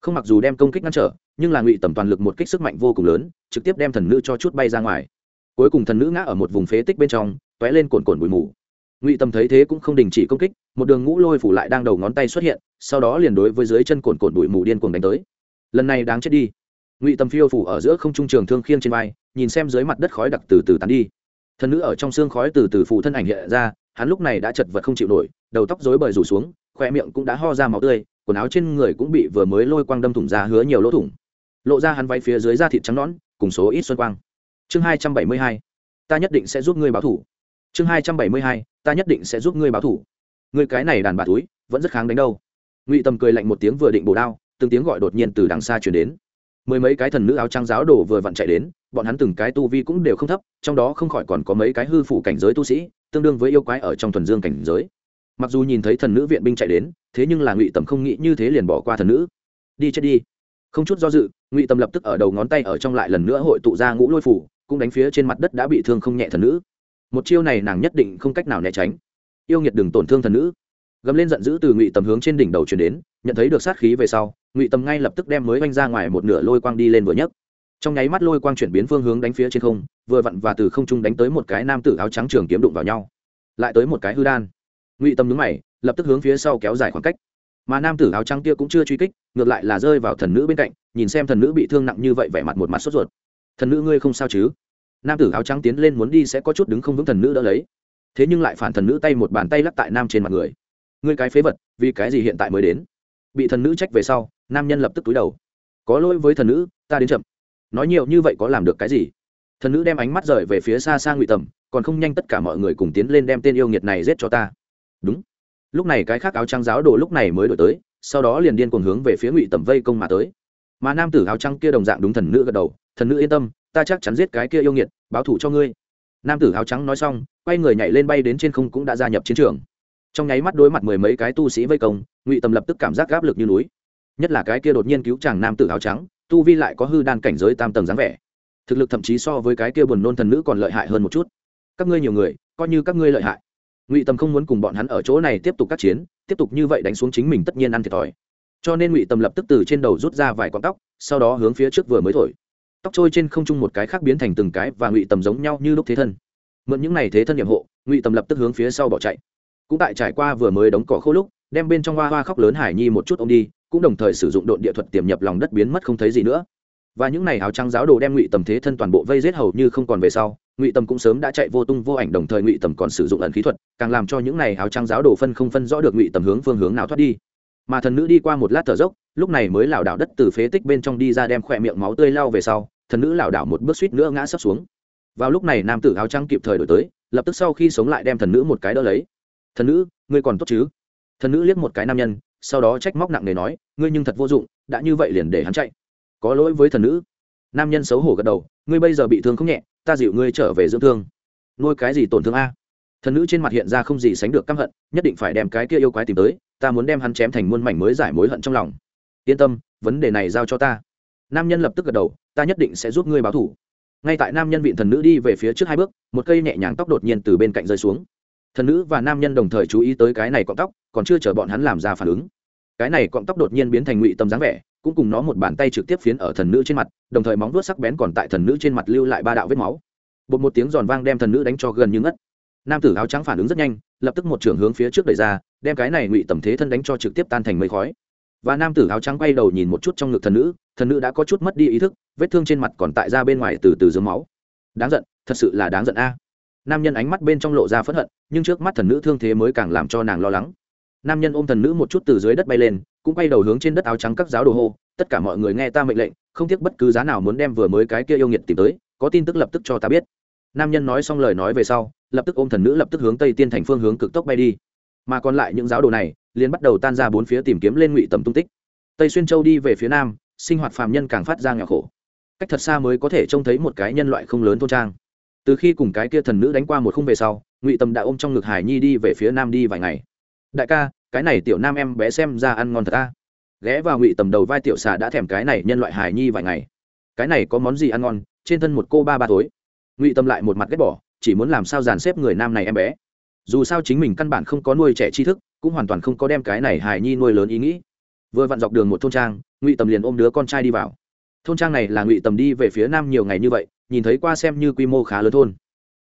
không mặc dù đem công kích ngăn trở, nhưng là ngụy tầm toàn lực một kích sức mạnh vô cùng lớn, trực tiếp đem thần nữ cho chút bay ra ngoài. Cuối cùng thần nữ ngã ở một vùng phế tích bên trong t ó é lên cồn cồn bụi mù. Ngụy tầm thấy thế cũng không đình chỉ công kích, một đường ngũ lôi phủ lại đang đầu ngón tay xuất hiện, sau đó liền đối với dưới chân cồn cồn bụi mù điên cuồng đánh tới. Lần này đáng chết đi. Ngụy tầm phiêu phủ ở giữa không trung trường thương khiêng trên vai, nhìn xem dưới mặt đất khói đặc từ từ tán đi. Thần nữ ở trong xương khói từ từ phụ thân ảnh hiện ra, hắn lúc này đã chật vật không chịu nổi, đầu tóc rối bời rủ xuống, khoe miệng cũng đã ho ra máu tươi quần áo trên người cũng bị vừa mới lôi quang đâm thủng ra hứa nhiều lỗ thủng. Lộ ra hắn váy phía dưới da thịt trắng nõn, cùng số ít xuân quang. Chương hai trăm bảy mươi hai, ta nhất định sẽ giúp ngươi báo thủ. Chương hai trăm bảy mươi hai, ta nhất định sẽ giúp ngươi báo thủ. Ngươi cái này đàn bà túi, vẫn rất kháng đánh đâu. Ngụy tầm cười lạnh một tiếng vừa định bổ đao, từng tiếng gọi đột nhiên từ đằng xa chuyển đến. Mười mấy cái thần nữ áo trắng giáo đổ vừa vặn chạy đến, bọn hắn từng cái tu vi cũng đều không thấp, trong đó không khỏi còn có mấy cái hư phủ cảnh giới tu sĩ, tương đương với yêu quái ở trong thuần dương cảnh giới. Mặc dù nhìn thấy thần nữ viện binh chạy đến thế nhưng là ngụy tầm không nghĩ như thế liền bỏ qua thần nữ. Đi chết đi. Không chút do dự, ngụy tầm lập tức ở đầu ngón tay ở trong lại lần nữa hội tụ ra ngũ lôi phủ, cũng đánh phía trên mặt đất đã bị thương không nhẹ thần nữ. Một chiêu này nàng nhất định không cách nào né tránh. Yêu nghiệt đừng tổn thương thần nữ. Gầm lên giận dữ từ ngụy tầm hướng trên đỉnh đầu chuyển đến, nhận thấy được sát khí về sau, ngụy tầm ngay lập tức đem mới oanh ra ngoài một nửa lôi quang đi lên vừa nhấc. Trong nháy mắt lôi quang chuyển biến phương hướng đánh phía trên không, vừa vặn và từ không trung đánh tới một cái nam tử áo trắng trường kiếm đụng vào nhau. Lại tới một cái hư đan. Ngụy tâm nhúng mày lập tức hướng phía sau kéo dài khoảng cách. Mà nam tử áo trắng kia cũng chưa truy kích, ngược lại là rơi vào thần nữ bên cạnh, nhìn xem thần nữ bị thương nặng như vậy vẻ mặt một mặt sốt ruột. Thần nữ ngươi không sao chứ? Nam tử áo trắng tiến lên muốn đi sẽ có chút đứng không vững thần nữ đỡ lấy. Thế nhưng lại phản thần nữ tay một bàn tay lắc tại nam trên mặt người. Ngươi cái phế vật, vì cái gì hiện tại mới đến? Bị thần nữ trách về sau, nam nhân lập tức túi đầu. Có lỗi với thần nữ, ta đến chậm. Nói nhiều như vậy có làm được cái gì? Thần nữ đem ánh mắt rời về phía xa xa ngụy tầm, còn không nhanh tất cả mọi người cùng tiến lên đem tên yêu nghiệt này giết cho ta. Đúng lúc này cái khác áo trắng giáo đồ lúc này mới đổi tới, sau đó liền điên cuồng hướng về phía ngụy tầm vây công mà tới. Mà nam tử áo trắng kia đồng dạng đúng thần nữ gật đầu, thần nữ yên tâm, ta chắc chắn giết cái kia yêu nghiệt, báo thủ cho ngươi. Nam tử áo trắng nói xong, quay người nhảy lên bay đến trên không cũng đã gia nhập chiến trường. Trong nháy mắt đối mặt mười mấy cái tu sĩ vây công, ngụy tầm lập tức cảm giác áp lực như núi. Nhất là cái kia đột nhiên cứu chàng nam tử áo trắng, tu vi lại có hư đan cảnh giới tam tầng dáng vẻ. Thực lực thậm chí so với cái kia buồn nôn thần nữ còn lợi hại hơn một chút. Các ngươi nhiều người, coi như các ngươi lợi hại ngụy Tâm không muốn cùng bọn hắn ở chỗ này tiếp tục các chiến, tiếp tục như vậy đánh xuống chính mình tất nhiên ăn thiệt thòi. Cho nên ngụy Tâm lập tức từ trên đầu rút ra vài con tóc, sau đó hướng phía trước vừa mới thổi. Tóc trôi trên không trung một cái khác biến thành từng cái và ngụy tầm giống nhau như lúc thế thân. Mượn những n à y thế thân nhiệm hộ, ngụy tầm lập tức hướng phía sau bỏ chạy. Cũng tại trải qua vừa mới đóng cỏ khô lúc, đem bên trong hoa hoa khóc lớn hải nhi một chút ô m đi, cũng đồng thời sử dụng độn địa thuật tiềm nhập lòng đất biến mất không thấy gì nữa. Và những n à y áo trắng giáo đồ đem ngụy tầm thế thân toàn bộ vây rết hầu như không còn về sau ngụy tầm cũng sớm đã chạy vô tung vô ảnh đồng thời ngụy tầm còn sử dụng ẩn khí thuật, càng làm cho những này áo trắng giáo đồ phân không phân rõ được ngụy tầm hướng phương hướng nào thoát đi. Mà thần nữ đi qua một lát thở dốc, lúc này mới lảo đảo đất từ phế tích bên trong đi ra đem khỏe miệng máu tươi lao về sau, thần nữ lảo đảo một bước suýt nữa ngã sấp xuống. Vào lúc này nam tử áo trắng kịp thời đổi tới, lập tức sau khi sống lại đem thần nữ một cái đỡ lấy. Thần nữ, ngươi còn tốt chứ? Thần nữ liếc một cái nam nhân, sau đó trách móc nặng nề nói, ngươi nhưng thật vô dụng, đã như vậy liền để hắn chạy. Có lỗi với thần nữ. Nam nhân xấu hổ gật đầu, ngươi bây giờ bị thương không nhẹ ta dịu ngươi trở về dưỡng thương. Nuôi cái gì tổn thương a? Thần nữ trên mặt hiện ra không gì sánh được căm hận, nhất định phải đem cái kia yêu quái tìm tới, ta muốn đem hắn chém thành muôn mảnh mới giải mối hận trong lòng. Yên tâm, vấn đề này giao cho ta. Nam nhân lập tức gật đầu, ta nhất định sẽ giúp ngươi báo thủ. Ngay tại nam nhân vịn thần nữ đi về phía trước hai bước, một cây nhẹ nhàng tóc đột nhiên từ bên cạnh rơi xuống. Thần nữ và nam nhân đồng thời chú ý tới cái này cọng tóc, còn chưa chờ bọn hắn làm ra phản ứng. Cái này cọng tóc đột nhiên biến thành ngụy tâm dáng vẻ cũng cùng nó một bàn tay trực tiếp phiến ở thần nữ trên mặt, đồng thời móng vuốt sắc bén còn tại thần nữ trên mặt lưu lại ba đạo vết máu. Bột một tiếng giòn vang đem thần nữ đánh cho gần như ngất. Nam tử áo trắng phản ứng rất nhanh, lập tức một trường hướng phía trước đẩy ra, đem cái này ngụy tầm thế thân đánh cho trực tiếp tan thành mây khói. Và nam tử áo trắng quay đầu nhìn một chút trong ngực thần nữ thần nữ đã có chút mất đi ý thức, vết thương trên mặt còn tại ra bên ngoài từ từ dưới máu. Đáng giận, thật sự là đáng giận a. Nam nhân ánh mắt bên trong lộ ra phẫn hận, nhưng trước mắt thần nữ thương thế mới càng làm cho nàng lo lắng. Nam nhân ôm thần nữ một chút từ dưới đất bay lên cũng quay đầu hướng trên đất áo trắng các giáo đồ hô, tất cả mọi người nghe ta mệnh lệnh, không tiếc bất cứ giá nào muốn đem vừa mới cái kia yêu nghiệt tìm tới, có tin tức lập tức cho ta biết. Nam nhân nói xong lời nói về sau, lập tức ôm thần nữ lập tức hướng tây tiên thành phương hướng cực tốc bay đi. Mà còn lại những giáo đồ này, liền bắt đầu tan ra bốn phía tìm kiếm lên ngụy tầm tung tích. Tây xuyên châu đi về phía nam, sinh hoạt phàm nhân càng phát ra nghèo khổ. Cách thật xa mới có thể trông thấy một cái nhân loại không lớn thôn trang. Từ khi cùng cái kia thần nữ đánh qua một khung về sau, ngụy tầm đã ôm trong ngực hải nhi đi về phía nam đi vài ngày đại ca, cái này tiểu nam em bé xem ra ăn ngon thật ta ghé vào ngụy tầm đầu vai tiểu xà đã thèm cái này nhân loại hải nhi vài ngày. Cái này có món gì ăn ngon? Trên thân một cô ba ba tối ngụy tâm lại một mặt ghét bỏ, chỉ muốn làm sao dàn xếp người nam này em bé. Dù sao chính mình căn bản không có nuôi trẻ tri thức, cũng hoàn toàn không có đem cái này hài nhi nuôi lớn ý nghĩ. Vừa vặn dọc đường một thôn trang, ngụy tầm liền ôm đứa con trai đi vào. Thôn trang này là ngụy tầm đi về phía nam nhiều ngày như vậy, nhìn thấy qua xem như quy mô khá lớn thôn.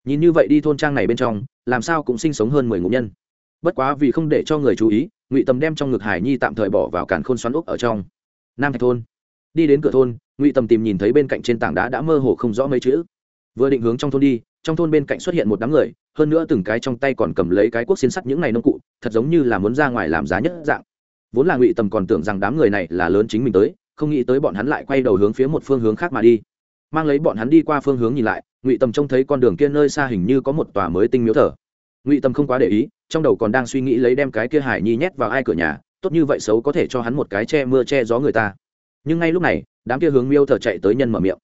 Nhìn như vậy đi thôn trang này bên trong, làm sao cũng sinh sống hơn mười ngũ nhân bất quá vì không để cho người chú ý, ngụy tầm đem trong ngực hải nhi tạm thời bỏ vào càn khôn xoắn úc ở trong. Nam thạch thôn. Đi đến cửa thôn, ngụy tầm tìm nhìn thấy bên cạnh trên tảng đá đã mơ hồ không rõ mấy chữ. Vừa định hướng trong thôn đi, trong thôn bên cạnh xuất hiện một đám người, hơn nữa từng cái trong tay còn cầm lấy cái cuốc xiên sắt những ngày nông cụ, thật giống như là muốn ra ngoài làm giá nhất dạng. Vốn là ngụy tầm còn tưởng rằng đám người này là lớn chính mình tới, không nghĩ tới bọn hắn lại quay đầu hướng phía một phương hướng khác mà đi. Mang lấy bọn hắn đi qua phương hướng nhìn lại, ngụy tầm trông thấy con đường kia nơi xa hình như có một tòa mới tinh miếu thờ ngụy tâm không quá để ý trong đầu còn đang suy nghĩ lấy đem cái kia hải nhi nhét vào ai cửa nhà tốt như vậy xấu có thể cho hắn một cái che mưa che gió người ta nhưng ngay lúc này đám kia hướng miêu thờ chạy tới nhân mở miệng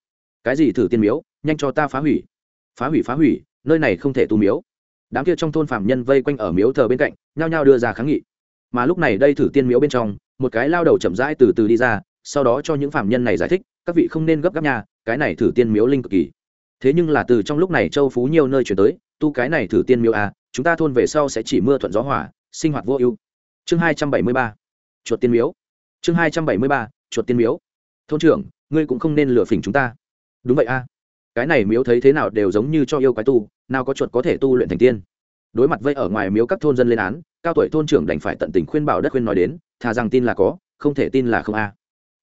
cái gì thử tiên miếu nhanh cho ta phá hủy phá hủy phá hủy nơi này không thể tu miếu đám kia trong thôn phạm nhân vây quanh ở miếu thờ bên cạnh nhao nhao đưa ra kháng nghị mà lúc này đây thử tiên miếu bên trong một cái lao đầu chậm rãi từ từ đi ra sau đó cho những phạm nhân này giải thích các vị không nên gấp gáp nhà cái này thử tiên miếu linh cực kỳ thế nhưng là từ trong lúc này châu phú nhiều nơi chuyển tới tu cái này thử tiên miếu à chúng ta thôn về sau sẽ chỉ mưa thuận gió hòa, sinh hoạt vô ưu. Chương hai trăm bảy mươi ba chuột tiên miếu. Chương hai trăm bảy mươi ba chuột tiên miếu. Thôn trưởng ngươi cũng không nên lừa phỉnh chúng ta. Đúng vậy a. Cái này miếu thấy thế nào đều giống như cho yêu quái tu nào có chuột có thể tu luyện thành tiên. Đối mặt vây ở ngoài miếu các thôn dân lên án cao tuổi thôn trưởng đành phải tận tình khuyên bảo đất khuyên nói đến thà rằng tin là có không thể tin là không a.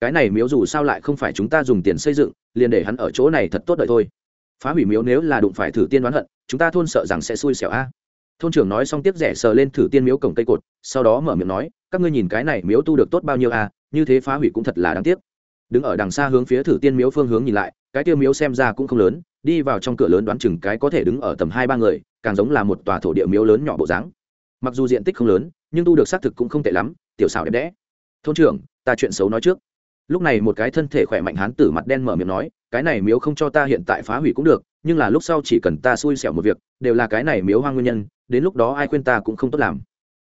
Cái này miếu dù sao lại không phải chúng ta dùng tiền xây dựng liền để hắn ở chỗ này thật tốt đợi thôi. Phá hủy miếu nếu là đụng phải thử tiên đoán hận chúng ta thôn sợ rằng sẽ xui xẻo a thôn trưởng nói xong tiếp rẻ sờ lên thử tiên miếu cổng cây cột, sau đó mở miệng nói, các ngươi nhìn cái này miếu tu được tốt bao nhiêu a như thế phá hủy cũng thật là đáng tiếc. Đứng ở đằng xa hướng phía thử tiên miếu phương hướng nhìn lại, cái tiêu miếu xem ra cũng không lớn, đi vào trong cửa lớn đoán chừng cái có thể đứng ở tầm hai ba người, càng giống là một tòa thổ địa miếu lớn nhỏ bộ dáng. Mặc dù diện tích không lớn, nhưng tu được xác thực cũng không tệ lắm, tiểu xảo đẹp đẽ. Thôn trưởng, ta chuyện xấu nói trước. Lúc này một cái thân thể khỏe mạnh hán tử mặt đen mở miệng nói cái này miếu không cho ta hiện tại phá hủy cũng được, nhưng là lúc sau chỉ cần ta xui xẻo một việc, đều là cái này miếu hoang nguyên nhân, đến lúc đó ai khuyên ta cũng không tốt làm.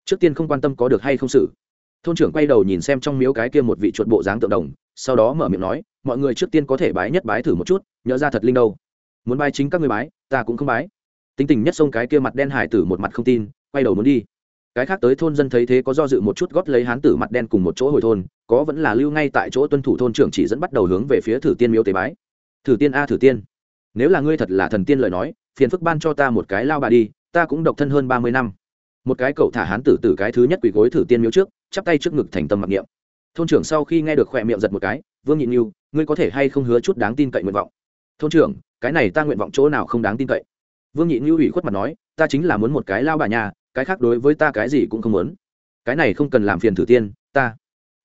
Trước tiên không quan tâm có được hay không xử thôn trưởng quay đầu nhìn xem trong miếu cái kia một vị chuột bộ dáng tượng đồng, sau đó mở miệng nói, mọi người trước tiên có thể bái nhất bái thử một chút, nhớ ra thật linh đâu. Muốn bái chính các người bái, ta cũng không bái. Tính tình nhất xông cái kia mặt đen hải tử một mặt không tin, quay đầu muốn đi. Cái khác tới thôn dân thấy thế có do dự một chút gót lấy hán tử mặt đen cùng một chỗ hồi thôn, có vẫn là lưu ngay tại chỗ tuân thủ thôn trưởng chỉ dẫn bắt đầu hướng về phía thử tiên miếu tế bái thử tiên a thử tiên. Nếu là ngươi thật là thần tiên lời nói, phiền phức ban cho ta một cái lao bà đi, ta cũng độc thân hơn ba mươi năm. Một cái cậu thả hán tử tử cái thứ nhất quỳ gối thử tiên miếu trước, chắp tay trước ngực thành tâm mặc niệm. Thôn trưởng sau khi nghe được khỏe miệng giật một cái, vương nhịn như ngươi có thể hay không hứa chút đáng tin cậy nguyện vọng? Thôn trưởng, cái này ta nguyện vọng chỗ nào không đáng tin cậy? Vương nhịn như ủy khuất mặt nói, ta chính là muốn một cái lao bà nhà, cái khác đối với ta cái gì cũng không muốn. Cái này không cần làm phiền thử tiên, ta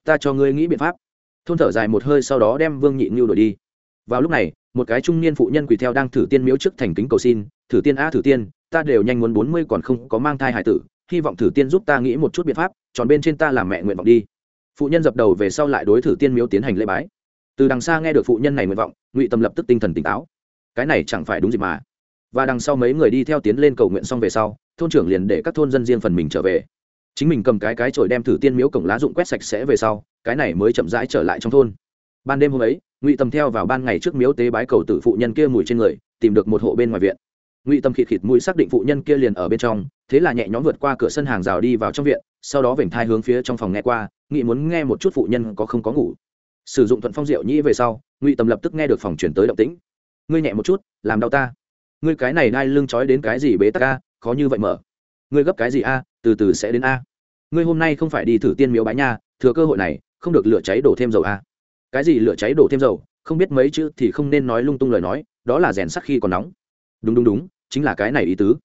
ta cho ngươi nghĩ biện pháp. Thôn thở dài một hơi sau đó đem vương nhịn như đổi đi vào lúc này, một cái trung niên phụ nhân quỳ theo đang thử tiên miếu trước thành kính cầu xin, thử tiên a, thử tiên, ta đều nhanh muốn bốn mươi còn không có mang thai hải tử, hy vọng thử tiên giúp ta nghĩ một chút biện pháp chọn bên trên ta làm mẹ nguyện vọng đi. Phụ nhân dập đầu về sau lại đối thử tiên miếu tiến hành lễ bái. Từ đằng xa nghe được phụ nhân này nguyện vọng, ngụy tâm lập tức tinh thần tỉnh táo. Cái này chẳng phải đúng gì mà. Và đằng sau mấy người đi theo tiến lên cầu nguyện xong về sau, thôn trưởng liền để các thôn dân riêng phần mình trở về. Chính mình cầm cái cái chổi đem thử tiên miếu cổng lá dụng quét sạch sẽ về sau, cái này mới chậm rãi trở lại trong thôn ban đêm hôm ấy, ngụy tâm theo vào ban ngày trước miếu tế bái cầu tử phụ nhân kia mùi trên người, tìm được một hộ bên ngoài viện. Ngụy tâm khịt khịt mũi xác định phụ nhân kia liền ở bên trong, thế là nhẹ nhõm vượt qua cửa sân hàng rào đi vào trong viện, sau đó vểnh thai hướng phía trong phòng nghe qua nghị muốn nghe một chút phụ nhân có không có ngủ. Sử dụng thuận phong rượu nhĩ về sau, ngụy tâm lập tức nghe được phòng chuyển tới động tĩnh. Ngươi nhẹ một chút, làm đau ta. Ngươi cái này nai lưng trói đến cái gì bế tắc a, khó như vậy mở. Ngươi gấp cái gì a, từ từ sẽ đến a. Ngươi hôm nay không phải đi thử tiên miếu bái nha, thừa cơ hội này, không được lửa cháy đổ thêm dầu a cái gì lửa cháy đổ thêm dầu, không biết mấy chữ thì không nên nói lung tung lời nói, đó là rèn sắc khi còn nóng. Đúng đúng đúng, chính là cái này ý tứ.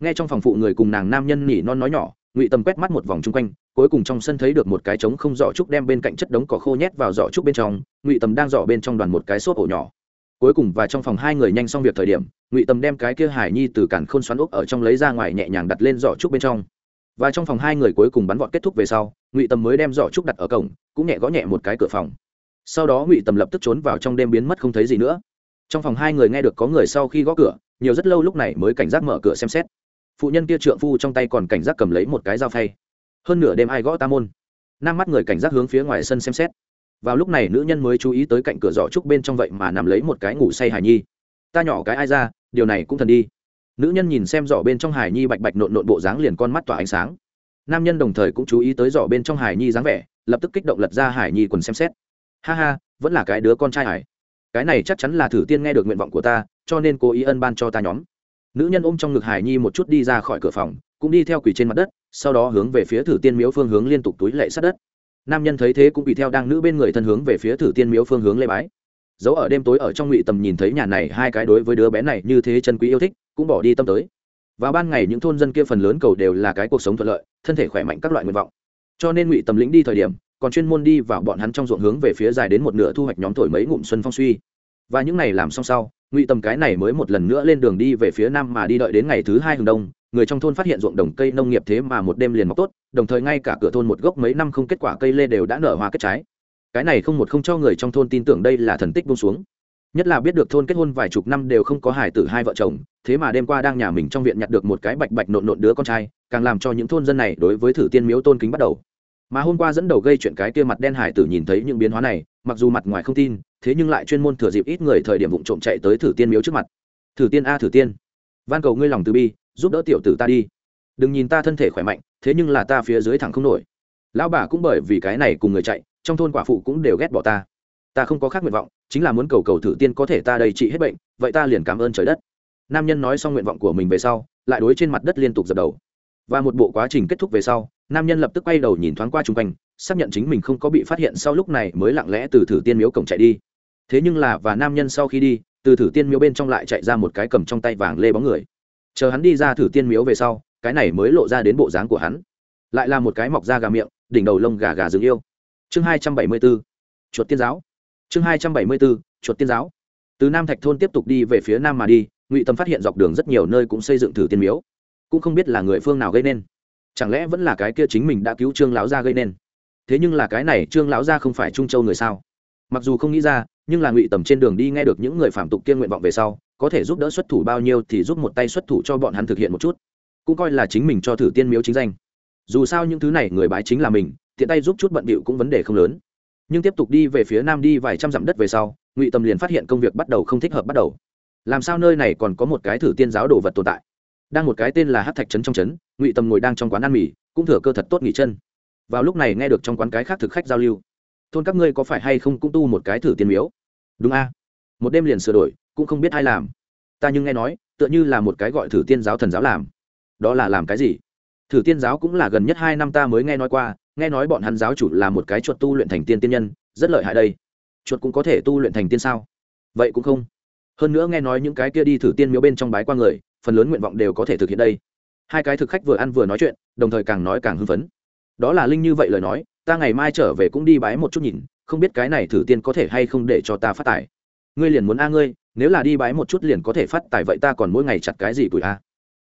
Nghe trong phòng phụ người cùng nàng nam nhân nhỉ non nói nhỏ, ngụy tâm quét mắt một vòng chung quanh, cuối cùng trong sân thấy được một cái trống không giỏ trúc đem bên cạnh chất đống cỏ khô nhét vào giỏ trúc bên trong, ngụy tâm đang dọ bên trong đoàn một cái xốp ổ nhỏ. Cuối cùng và trong phòng hai người nhanh xong việc thời điểm, ngụy tâm đem cái kia hải nhi từ cản khôn xoắn ốc ở trong lấy ra ngoài nhẹ nhàng đặt lên giỏ trúc bên trong. Và trong phòng hai người cuối cùng bắn vọt kết thúc về sau, ngụy tâm mới đem giỏ trúc đặt ở cổng, cũng nhẹ gõ nhẹ một cái cửa phòng sau đó ngụy tầm lập tức trốn vào trong đêm biến mất không thấy gì nữa. Trong phòng hai người nghe được có người sau khi gõ cửa, nhiều rất lâu lúc này mới cảnh giác mở cửa xem xét. Phụ nhân kia trượng phu trong tay còn cảnh giác cầm lấy một cái dao phay. Hơn nửa đêm ai gõ ta môn? Nam mắt người cảnh giác hướng phía ngoài sân xem xét. Vào lúc này nữ nhân mới chú ý tới cạnh cửa giỏ trúc bên trong vậy mà nằm lấy một cái ngủ say hài nhi. Ta nhỏ cái ai ra, điều này cũng thần đi. Nữ nhân nhìn xem giỏ bên trong hài nhi bạch bạch nộn nộn bộ dáng liền con mắt tỏa ánh sáng. Nam nhân đồng thời cũng chú ý tới giỏ bên trong hài nhi dáng vẻ, lập tức kích động lật ra hài nhi quần xem xét ha ha, vẫn là cái đứa con trai hải cái này chắc chắn là thử tiên nghe được nguyện vọng của ta, cho nên cố ý ân ban cho ta nhóm. Nữ nhân ôm trong ngực hải nhi một chút đi ra khỏi cửa phòng, cũng đi theo quỷ trên mặt đất, sau đó hướng về phía thử tiên miếu phương hướng liên tục túi lệ sát đất. Nam nhân thấy thế cũng bị theo đang nữ bên người thân hướng về phía thử tiên miếu phương hướng lê bái. Dẫu ở đêm tối ở trong ngụy tầm nhìn thấy nhà này hai cái đối với đứa bé này như thế chân quý yêu thích, cũng bỏ đi tâm tới. Vào ban ngày những thôn dân kia phần lớn cầu đều là cái cuộc sống thuận lợi, thân thể khỏe mạnh các loại nguyện vọng. Cho nên ngụy tầm lĩnh đi thời điểm còn chuyên môn đi vào bọn hắn trong ruộng hướng về phía dài đến một nửa thu hoạch nhóm thổi mấy ngụm xuân phong suy. Và những này làm xong sau, ngụy tầm cái này mới một lần nữa lên đường đi về phía nam mà đi đợi đến ngày thứ hai hừng đông, người trong thôn phát hiện ruộng đồng cây nông nghiệp thế mà một đêm liền mọc tốt, đồng thời ngay cả cửa thôn một gốc mấy năm không kết quả cây lê đều đã nở hoa kết trái. Cái này không một không cho người trong thôn tin tưởng đây là thần tích bông xuống. Nhất là biết được thôn kết hôn vài chục năm đều không có hài tử hai vợ chồng, thế mà đêm qua đang nhà mình trong viện nhặt được một cái bạch bạch nộn nộn đứa con trai, càng làm cho những thôn dân này đối với thử tiên miếu tôn kính bắt đầu mà hôm qua dẫn đầu gây chuyện cái kia mặt đen hải tử nhìn thấy những biến hóa này, mặc dù mặt ngoài không tin, thế nhưng lại chuyên môn thừa dịp ít người thời điểm vụ trộm chạy tới thử tiên miếu trước mặt. Thử tiên a, thử tiên, van cầu ngươi lòng từ bi, giúp đỡ tiểu tử ta đi. Đừng nhìn ta thân thể khỏe mạnh, thế nhưng là ta phía dưới thẳng không nổi. Lão bà cũng bởi vì cái này cùng người chạy, trong thôn quả phụ cũng đều ghét bỏ ta. Ta không có khác nguyện vọng, chính là muốn cầu cầu thử tiên có thể ta đầy trị hết bệnh, vậy ta liền cảm ơn trời đất. Nam nhân nói xong nguyện vọng của mình về sau, lại đối trên mặt đất liên tục dập đầu và một bộ quá trình kết thúc về sau, nam nhân lập tức quay đầu nhìn thoáng qua chung quanh, xác nhận chính mình không có bị phát hiện sau lúc này mới lặng lẽ từ thử tiên miếu cổng chạy đi. Thế nhưng là, và nam nhân sau khi đi, từ thử tiên miếu bên trong lại chạy ra một cái cầm trong tay vàng lê bóng người. Chờ hắn đi ra thử tiên miếu về sau, cái này mới lộ ra đến bộ dáng của hắn. Lại là một cái mọc da gà miệng, đỉnh đầu lông gà gà rừng yêu. Chương hai trăm bảy mươi b ố chuột tiên giáo. Chương hai trăm bảy mươi b ố chuột tiên giáo. Từ nam thạch thôn tiếp tục đi về phía nam mà đi, ngụy tâm phát hiện dọc đường rất nhiều nơi cũng xây dựng thử tiên miếu cũng không biết là người phương nào gây nên. Chẳng lẽ vẫn là cái kia chính mình đã cứu trương lão gia gây nên? Thế nhưng là cái này trương lão gia không phải trung châu người sao? Mặc dù không nghĩ ra, nhưng là ngụy tầm trên đường đi nghe được những người phạm tục kia nguyện vọng về sau, có thể giúp đỡ xuất thủ bao nhiêu thì giúp một tay xuất thủ cho bọn hắn thực hiện một chút. Cũng coi là chính mình cho thử tiên miếu chính danh. Dù sao những thứ này người bái chính là mình, tiện tay giúp chút bận bịu cũng vấn đề không lớn. Nhưng tiếp tục đi về phía nam đi vài trăm dặm đất về sau, ngụy tầm liền phát hiện công việc bắt đầu không thích hợp bắt đầu. Làm sao nơi này còn có một cái thử tiên giáo đồ vật tồn tại? Đang một cái tên là hát thạch trấn trong trấn, ngụy tầm ngồi đang trong quán ăn mì, cũng thừa cơ thật tốt nghỉ chân. Vào lúc này nghe được trong quán cái khác thực khách giao lưu. Thôn các ngươi có phải hay không cũng tu một cái thử tiên miếu? Đúng a. Một đêm liền sửa đổi, cũng không biết ai làm. Ta nhưng nghe nói, tựa như là một cái gọi thử tiên giáo thần giáo làm. Đó là làm cái gì? Thử tiên giáo cũng là gần nhất hai năm ta mới nghe nói qua, nghe nói bọn hắn giáo chủ là một cái chuột tu luyện thành tiên tiên nhân, rất lợi hại đây. Chuột cũng có thể tu luyện thành tiên sao? Vậy cũng không. Hơn nữa nghe nói những cái kia đi thử tiên miếu bên trong bái qua người phần lớn nguyện vọng đều có thể thực hiện đây. Hai cái thực khách vừa ăn vừa nói chuyện, đồng thời càng nói càng hưng phấn. Đó là linh như vậy lời nói, ta ngày mai trở về cũng đi bái một chút nhìn, không biết cái này thử tiên có thể hay không để cho ta phát tài. Ngươi liền muốn a ngươi, nếu là đi bái một chút liền có thể phát tài vậy ta còn mỗi ngày chặt cái gì tuổi a?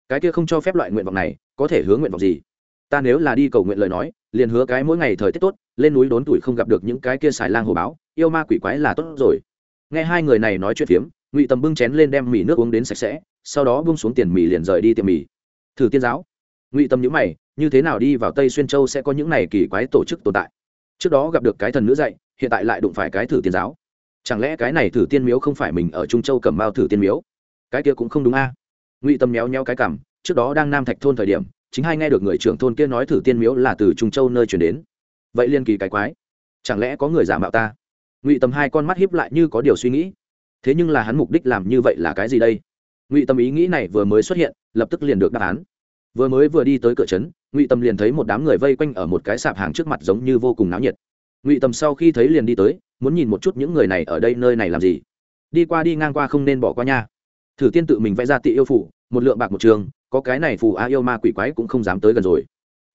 Cái kia không cho phép loại nguyện vọng này, có thể hứa nguyện vọng gì? Ta nếu là đi cầu nguyện lời nói, liền hứa cái mỗi ngày thời tiết tốt, lên núi đốn tuổi không gặp được những cái kia xài lang hồ báo, yêu ma quỷ quái là tốt rồi. Nghe hai người này nói chuyện phiếm ngụy tầm bưng chén lên đem mì nước uống đến sạch sẽ, sau đó bung xuống tiền mì liền rời đi tiệm mì. Thử tiên giáo. Ngụy tâm nhữ mày, như thế nào đi vào tây xuyên châu sẽ có những này kỳ quái tổ chức tồn tại? Trước đó gặp được cái thần nữ dạy, hiện tại lại đụng phải cái thử tiên giáo. Chẳng lẽ cái này thử tiên miếu không phải mình ở trung châu cầm bao thử tiên miếu? Cái kia cũng không đúng a. Ngụy tâm méo nhéo cái cảm trước đó đang nam thạch thôn thời điểm, chính hay nghe được người trưởng thôn kia nói thử tiên miếu là từ trung châu nơi chuyển đến. Vậy liên kỳ cái quái. Chẳng lẽ có người giả mạo ta? Ngụy tâm hai con mắt hiếp lại như có điều suy nghĩ thế nhưng là hắn mục đích làm như vậy là cái gì đây? Ngụy tâm ý nghĩ này vừa mới xuất hiện, lập tức liền được đáp án. Vừa mới vừa đi tới cửa trấn, ngụy tâm liền thấy một đám người vây quanh ở một cái sạp hàng trước mặt giống như vô cùng náo nhiệt. Ngụy tâm sau khi thấy liền đi tới, muốn nhìn một chút những người này ở đây nơi này làm gì. Đi qua đi ngang qua không nên bỏ qua nha. Thử tiên tự mình vẽ ra tị yêu phủ, một lượng bạc một trường, có cái này phù a yêu ma quỷ quái cũng không dám tới gần rồi.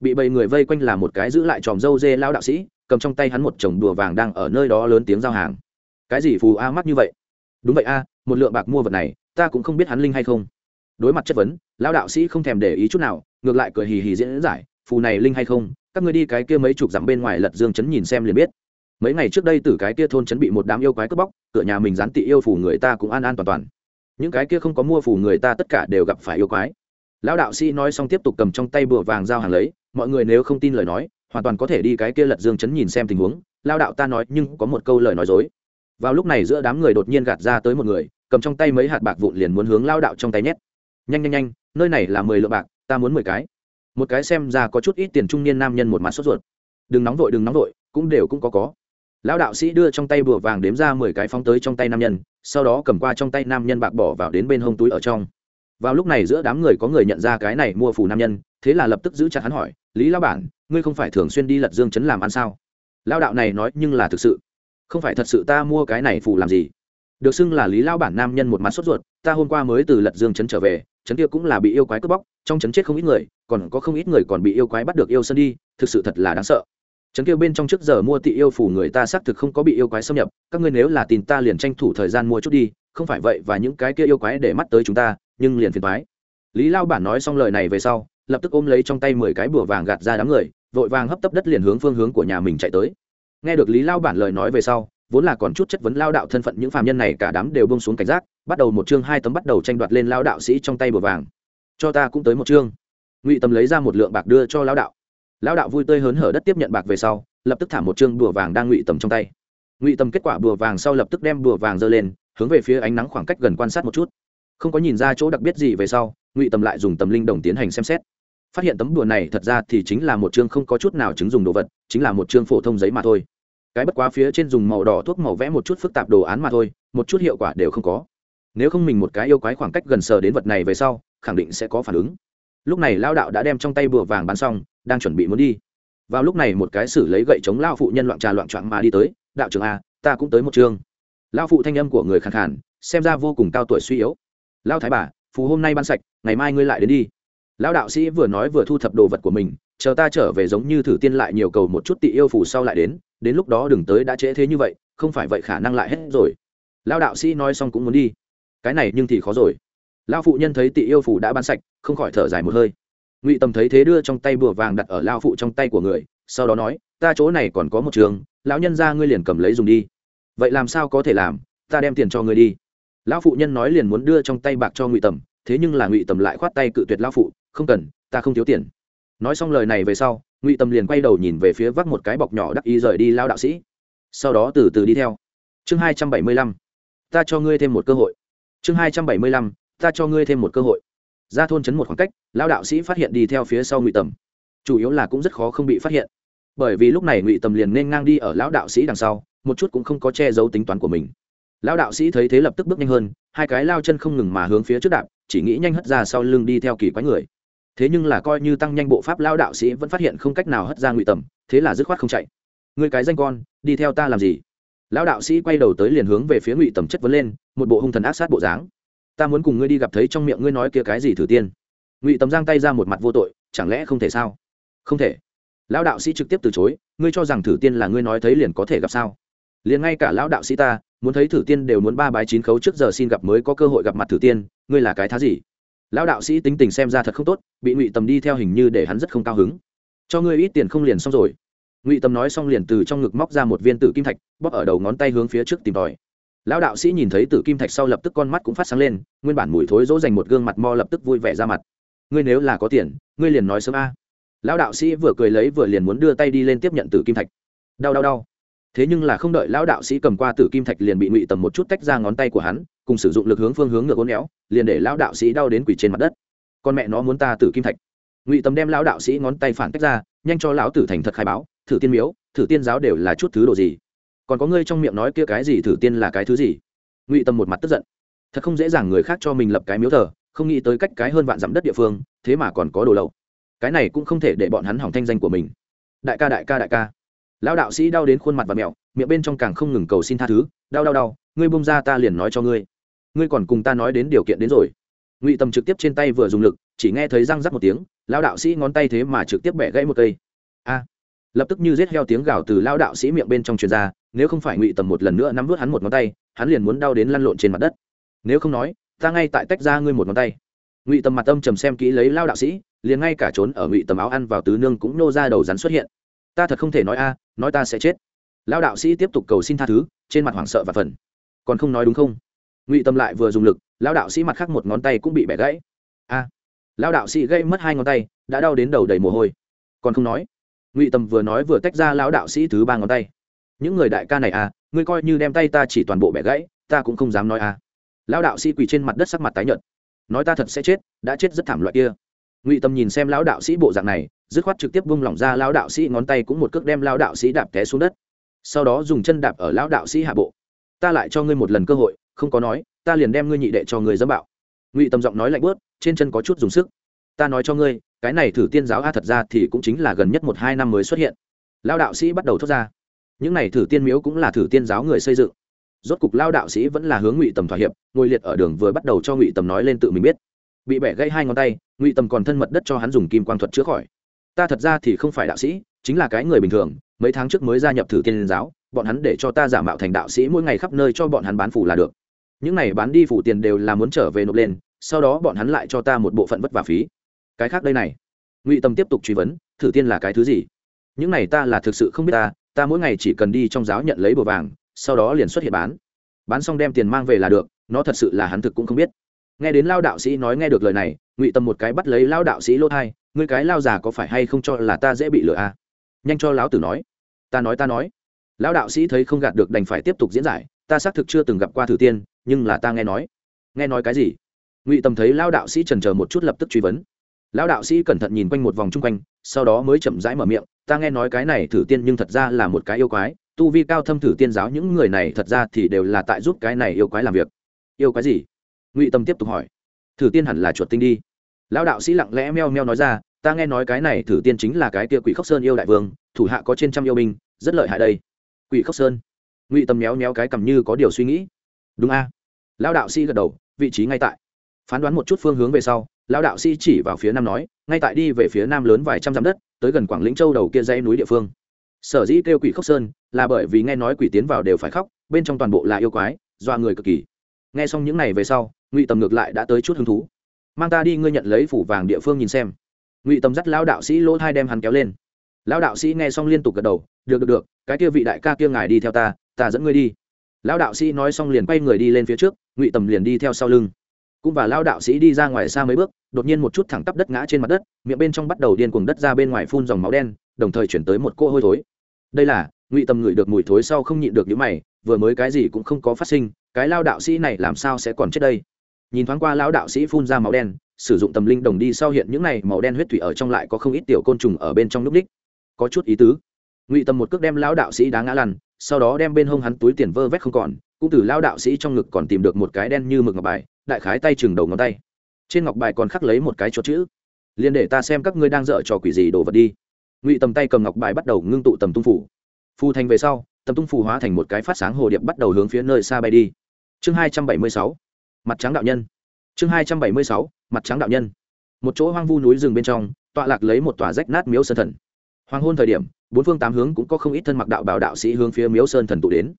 Bị bầy người vây quanh là một cái giữ lại tròm dâu dê lao đạo sĩ, cầm trong tay hắn một chồng đùa vàng đang ở nơi đó lớn tiếng giao hàng. Cái gì phù a mắc như vậy? Đúng vậy a, một lượng bạc mua vật này, ta cũng không biết hắn linh hay không. Đối mặt chất vấn, lão đạo sĩ không thèm để ý chút nào, ngược lại cười hì hì diễn giải, phù này linh hay không, các ngươi đi cái kia mấy chục dặm bên ngoài lật dương chấn nhìn xem liền biết. Mấy ngày trước đây từ cái kia thôn chấn bị một đám yêu quái cướp bóc, cửa nhà mình dán tị yêu phù người ta cũng an an toàn toàn. Những cái kia không có mua phù người ta tất cả đều gặp phải yêu quái. Lão đạo sĩ nói xong tiếp tục cầm trong tay bùa vàng giao hàng lấy, mọi người nếu không tin lời nói, hoàn toàn có thể đi cái kia lật dương chấn nhìn xem tình huống. Lao đạo ta nói nhưng có một câu lời nói dối vào lúc này giữa đám người đột nhiên gạt ra tới một người, cầm trong tay mấy hạt bạc vụn liền muốn hướng lao đạo trong tay nhét. Nhanh nhanh nhanh, nơi này là mười lượng bạc, ta muốn mười cái. Một cái xem ra có chút ít tiền trung niên nam nhân một mặt sốt ruột. Đừng nóng vội, đừng nóng vội, cũng đều cũng có có. Lão đạo sĩ đưa trong tay bùa vàng đếm ra mười cái phóng tới trong tay nam nhân, sau đó cầm qua trong tay nam nhân bạc bỏ vào đến bên hông túi ở trong. Vào lúc này giữa đám người có người nhận ra cái này mua phù nam nhân, thế là lập tức giữ chặt hắn hỏi, lý lao bản, ngươi không phải thường xuyên đi lật dương chấn làm ăn sao? Lao đạo này nói, nhưng là thực sự không phải thật sự ta mua cái này phủ làm gì? Được xưng là lý lao bản nam nhân một mặt sốt ruột, ta hôm qua mới từ lật dương chấn trở về chấn kia cũng là bị yêu quái cướp bóc, trong chấn chết không ít người, còn có không ít người còn bị yêu quái bắt được yêu sân đi, thực sự thật là đáng sợ. Chấn kia bên trong trước giờ mua tị yêu phủ người ta xác thực không có bị yêu quái xâm nhập, các ngươi nếu là tin ta liền tranh thủ thời gian mua chút đi, không phải vậy và những cái kia yêu quái để mắt tới chúng ta, nhưng liền phiền thoái lý lao bản nói xong lời này về sau, lập tức ôm lấy trong tay mười cái bùa vàng gạt ra đám người, vội vàng hấp tấp đất liền hướng phương hướng của nhà mình chạy tới nghe được lý lao bản lời nói về sau, vốn là còn chút chất vấn lao đạo thân phận những phạm nhân này cả đám đều bông xuống cảnh giác, bắt đầu một chương hai tấm bắt đầu tranh đoạt lên lao đạo sĩ trong tay bùa vàng. Cho ta cũng tới một chương. Ngụy tâm lấy ra một lượng bạc đưa cho lao đạo. Lao đạo vui tươi hớn hở đất tiếp nhận bạc về sau, lập tức thả một chương bùa vàng đang ngụy tầm trong tay. Ngụy tầm kết quả bùa vàng sau lập tức đem bùa vàng giơ lên, hướng về phía ánh nắng khoảng cách gần quan sát một chút. Không có nhìn ra chỗ đặc biệt gì về sau, ngụy tầm lại dùng tầm linh đồng tiến hành xem xét. Phát hiện tấm đùa này thật ra thì chính là một chương không có chút nào chứng dùng đồ vật, chính là một chương phổ thông giấy mà thôi cái bất quá phía trên dùng màu đỏ thuốc màu vẽ một chút phức tạp đồ án mà thôi, một chút hiệu quả đều không có. Nếu không mình một cái yêu quái khoảng cách gần sờ đến vật này về sau, khẳng định sẽ có phản ứng. Lúc này lao đạo đã đem trong tay bùa vàng bán xong, đang chuẩn bị muốn đi. Vào lúc này một cái xử lấy gậy chống lao phụ nhân loạn trà loạn trọn mà đi tới, đạo trưởng a, ta cũng tới một chương. Lao phụ thanh âm của người khẳng khản xem ra vô cùng cao tuổi suy yếu. Lao thái bà, phù hôm nay ban sạch, ngày mai ngươi lại đến đi. Lão đạo sĩ vừa nói vừa thu thập đồ vật của mình, chờ ta trở về giống như thử tiên lại nhiều cầu một chút tị yêu phù sau lại đến đến lúc đó đừng tới đã trễ thế như vậy, không phải vậy khả năng lại hết rồi. Lão đạo sĩ nói xong cũng muốn đi. Cái này nhưng thì khó rồi. Lão phụ nhân thấy tị yêu phù đã ban sạch, không khỏi thở dài một hơi. Ngụy tầm thấy thế đưa trong tay bùa vàng đặt ở lao phụ trong tay của người, sau đó nói, ta chỗ này còn có một trường, lão nhân ra ngươi liền cầm lấy dùng đi. Vậy làm sao có thể làm? Ta đem tiền cho ngươi đi. Lão phụ nhân nói liền muốn đưa trong tay bạc cho ngụy tầm, thế nhưng là ngụy tầm lại khoát tay cự tuyệt lão phụ, không cần, ta không thiếu tiền nói xong lời này về sau, ngụy tâm liền quay đầu nhìn về phía vác một cái bọc nhỏ đắc ý rời đi lao đạo sĩ. Sau đó từ từ đi theo. Chương hai trăm bảy mươi lăm. Ta cho ngươi thêm một cơ hội. Chương hai trăm bảy mươi lăm. Ta cho ngươi thêm một cơ hội. Ra thôn chấn một khoảng cách, lao đạo sĩ phát hiện đi theo phía sau ngụy tầm chủ yếu là cũng rất khó không bị phát hiện. Bởi vì lúc này ngụy tầm liền nên ngang đi ở lão đạo sĩ đằng sau, một chút cũng không có che giấu tính toán của mình. Lão đạo sĩ thấy thế lập tức bước nhanh hơn, hai cái lao chân không ngừng mà hướng phía trước đạp, chỉ nghĩ nhanh hất ra sau lưng đi theo kỳ quái người thế nhưng là coi như tăng nhanh bộ pháp lao đạo sĩ vẫn phát hiện không cách nào hất ra ngụy tầm, thế là dứt khoát không chạy. Người cái danh con, đi theo ta làm gì? Lão đạo sĩ quay đầu tới liền hướng về phía ngụy tầm chất vấn lên, một bộ hung thần ác sát bộ dáng. Ta muốn cùng ngươi đi gặp thấy trong miệng ngươi nói kia cái gì thử tiên. Ngụy tầm giang tay ra một mặt vô tội, chẳng lẽ không thể sao? Không thể. Lão đạo sĩ trực tiếp từ chối, ngươi cho rằng thử tiên là ngươi nói thấy liền có thể gặp sao? Liền ngay cả lão đạo sĩ ta, muốn thấy thử tiên đều muốn ba bái chín khấu trước giờ xin gặp mới có cơ hội gặp mặt thử tiên, ngươi là cái thá gì? Lão đạo sĩ tính tình xem ra thật không tốt, bị ngụy tầm đi theo hình như để hắn rất không cao hứng. Cho ngươi ít tiền không liền xong rồi. Ngụy tầm nói xong liền từ trong ngực móc ra một viên tử kim thạch, bóp ở đầu ngón tay hướng phía trước tìm tòi. Lão đạo sĩ nhìn thấy tử kim thạch sau lập tức con mắt cũng phát sáng lên, nguyên bản mùi thối dỗ dành một gương mặt mo lập tức vui vẻ ra mặt. Ngươi nếu là có tiền, ngươi liền nói sớm a. Lão đạo sĩ vừa cười lấy vừa liền muốn đưa tay đi lên tiếp nhận tử kim thạch. Đau đau đau. Thế nhưng là không đợi lão đạo sĩ cầm qua tử kim thạch liền bị ngụy tầm một chút tách ra ngón tay của hắn cùng sử dụng lực hướng phương hướng ngược uốn éo, liền để lão đạo sĩ đau đến quỷ trên mặt đất. Con mẹ nó muốn ta tử kim thạch. Ngụy tầm đem lão đạo sĩ ngón tay phản tách ra, nhanh cho lão tử thành thật khai báo, thử tiên miếu, thử tiên giáo đều là chút thứ đồ gì? Còn có ngươi trong miệng nói kia cái gì thử tiên là cái thứ gì? Ngụy tầm một mặt tức giận. Thật không dễ dàng người khác cho mình lập cái miếu thờ, không nghĩ tới cách cái hơn vạn dặm đất địa phương, thế mà còn có đồ lậu. Cái này cũng không thể để bọn hắn hỏng thanh danh của mình. Đại ca đại ca đại ca. Lão đạo sĩ đau đến khuôn mặt và mẹo, miệng bên trong càng không ngừng cầu xin tha thứ, đau đau đau, ngươi bông ra ta liền nói cho ngươi ngươi còn cùng ta nói đến điều kiện đến rồi. Ngụy tầm trực tiếp trên tay vừa dùng lực, chỉ nghe thấy răng rắc một tiếng, lão đạo sĩ ngón tay thế mà trực tiếp bẻ gãy một cây. A! Lập tức như rết heo tiếng gào từ lão đạo sĩ miệng bên trong truyền ra, nếu không phải ngụy tầm một lần nữa nắm vớt hắn một ngón tay, hắn liền muốn đau đến lăn lộn trên mặt đất. Nếu không nói, ta ngay tại tách ra ngươi một ngón tay. Ngụy tầm mặt âm trầm xem kỹ lấy lao đạo sĩ, liền ngay cả trốn ở ngụy tầm áo ăn vào tứ nương cũng nô ra đầu rắn xuất hiện. Ta thật không thể nói a, nói ta sẽ chết. Lao đạo sĩ tiếp tục cầu xin tha thứ, trên mặt hoảng sợ và phần còn không nói đúng không? Ngụy tâm lại vừa dùng lực lao đạo sĩ mặt khác một ngón tay cũng bị bẻ gãy a à, lao đạo sĩ gây mất hai ngón tay đã đau đến đầu đầy mồ hôi còn không nói ngụy tâm vừa nói vừa tách ra lao đạo sĩ thứ ba ngón tay những người đại ca này à ngươi coi như đem tay ta chỉ toàn bộ bẻ gãy ta cũng không dám nói à lao đạo sĩ quỳ trên mặt đất sắc mặt tái nhợt nói ta thật sẽ chết đã chết rất thảm loại kia ngụy tâm nhìn xem lão đạo sĩ bộ dạng này dứt khoát trực tiếp bung lỏng ra lão đạo sĩ ngón tay cũng một cước đem lão đạo sĩ đạp té xuống đất sau đó dùng chân đạp ở lão đạo sĩ hạ bộ ta lại cho ngươi một lần cơ hội không có nói, ta liền đem ngươi nhị đệ cho ngươi dâm bạo. Ngụy tâm giọng nói lạnh bớt, trên chân có chút dùng sức. Ta nói cho ngươi, cái này thử tiên giáo a thật ra thì cũng chính là gần nhất một hai năm mới xuất hiện. Lão đạo sĩ bắt đầu thốt ra. Những này thử tiên miếu cũng là thử tiên giáo người xây dựng. Rốt cục lao đạo sĩ vẫn là hướng ngụy tầm thỏa hiệp, ngồi liệt ở đường vừa bắt đầu cho ngụy tầm nói lên tự mình biết. Bị bẻ gãy hai ngón tay, ngụy tầm còn thân mật đất cho hắn dùng kim quang thuật chữa khỏi. Ta thật ra thì không phải đạo sĩ, chính là cái người bình thường, mấy tháng trước mới gia nhập thử tiên giáo, bọn hắn để cho ta giả mạo thành đạo sĩ mỗi ngày khắp nơi cho bọn hắn bán phủ là được những này bán đi phủ tiền đều là muốn trở về nộp lên, sau đó bọn hắn lại cho ta một bộ phận vất vả phí. Cái khác đây này. Ngụy tâm tiếp tục truy vấn, thử tiên là cái thứ gì? Những này ta là thực sự không biết ta ta mỗi ngày chỉ cần đi trong giáo nhận lấy bùa vàng, sau đó liền xuất hiện bán. Bán xong đem tiền mang về là được, nó thật sự là hắn thực cũng không biết. Nghe đến lao đạo sĩ nói nghe được lời này, ngụy tâm một cái bắt lấy lao đạo sĩ lỗ thai, ngươi cái lao già có phải hay không cho là ta dễ bị lừa à? nhanh cho lão tử nói. Ta nói ta nói. Lão đạo sĩ thấy không gạt được đành phải tiếp tục diễn giải, ta xác thực chưa từng gặp qua thử tiên nhưng là ta nghe nói. Nghe nói cái gì? Ngụy tâm thấy lao đạo sĩ trần chờ một chút lập tức truy vấn. Lão đạo sĩ cẩn thận nhìn quanh một vòng chung quanh, sau đó mới chậm rãi mở miệng, ta nghe nói cái này thử tiên nhưng thật ra là một cái yêu quái, tu vi cao thâm thử tiên giáo những người này thật ra thì đều là tại giúp cái này yêu quái làm việc. Yêu quái gì? Ngụy tâm tiếp tục hỏi. Thử tiên hẳn là chuột tinh đi. Lão đạo sĩ lặng lẽ meo meo nói ra, ta nghe nói cái này thử tiên chính là cái kia quỷ khốc sơn yêu đại vương, thủ hạ có trên trăm yêu binh, rất lợi hại đây. Quỷ khốc sơn? Ngụy tâm méo méo cái cầm như có điều suy nghĩ. Đúng a lão đạo sĩ gật đầu, vị trí ngay tại. Phán đoán một chút phương hướng về sau, lão đạo sĩ chỉ vào phía nam nói, ngay tại đi về phía nam lớn vài trăm dặm đất, tới gần quảng lĩnh châu đầu kia dãy núi địa phương. Sở dĩ kêu quỷ khốc sơn, là bởi vì nghe nói quỷ tiến vào đều phải khóc, bên trong toàn bộ là yêu quái, dọa người cực kỳ. Nghe xong những này về sau, ngụy tầm ngược lại đã tới chút hứng thú. Mang ta đi, ngươi nhận lấy phủ vàng địa phương nhìn xem. Ngụy tầm dắt lão đạo sĩ lỗ thai đem hắn kéo lên. Lão đạo sĩ nghe xong liên tục gật đầu, được được được, cái kia vị đại ca kia ngài đi theo ta ta dẫn ngươi đi lão đạo sĩ nói xong liền quay người đi lên phía trước, ngụy tầm liền đi theo sau lưng. Cũng và lão đạo sĩ đi ra ngoài xa mấy bước, đột nhiên một chút thẳng tắp đất ngã trên mặt đất, miệng bên trong bắt đầu điên cuồng đất ra bên ngoài phun dòng máu đen, đồng thời chuyển tới một cô hôi thối. Đây là, ngụy tầm ngửi được mùi thối sau không nhịn được những mày, vừa mới cái gì cũng không có phát sinh, cái lao đạo sĩ này làm sao sẽ còn chết đây? Nhìn thoáng qua lão đạo sĩ phun ra máu đen, sử dụng tầm linh đồng đi sau hiện những này màu đen huyết thủy ở trong lại có không ít tiểu côn trùng ở bên trong núp đích. Có chút ý tứ ngụy tầm một cước đem lão đạo sĩ đá ngã lăn, sau đó đem bên hông hắn túi tiền vơ vét không còn, cũng từ lão đạo sĩ trong ngực còn tìm được một cái đen như mực ngọc bài, đại khái tay chừng đầu ngón tay. Trên ngọc bài còn khắc lấy một cái chỗ chữ. Liền để ta xem các ngươi đang dở trò quỷ gì đồ vật đi. Ngụy tầm tay cầm ngọc bài bắt đầu ngưng tụ tầm tung phủ. Phù thành về sau, tầm tung phủ hóa thành một cái phát sáng hồ điệp bắt đầu hướng phía nơi xa bay đi. Chương hai trăm bảy mươi sáu, mặt trắng đạo nhân. Chương hai trăm bảy mươi sáu, mặt trắng đạo nhân. Một chỗ hoang vu núi rừng bên trong, tọa lạc lấy một tòa rách nát miếu sơn thần. Hoàng hôn thời điểm bốn phương tám hướng cũng có không ít thân mặc đạo bảo đạo sĩ hướng phía miếu sơn thần tụ đến.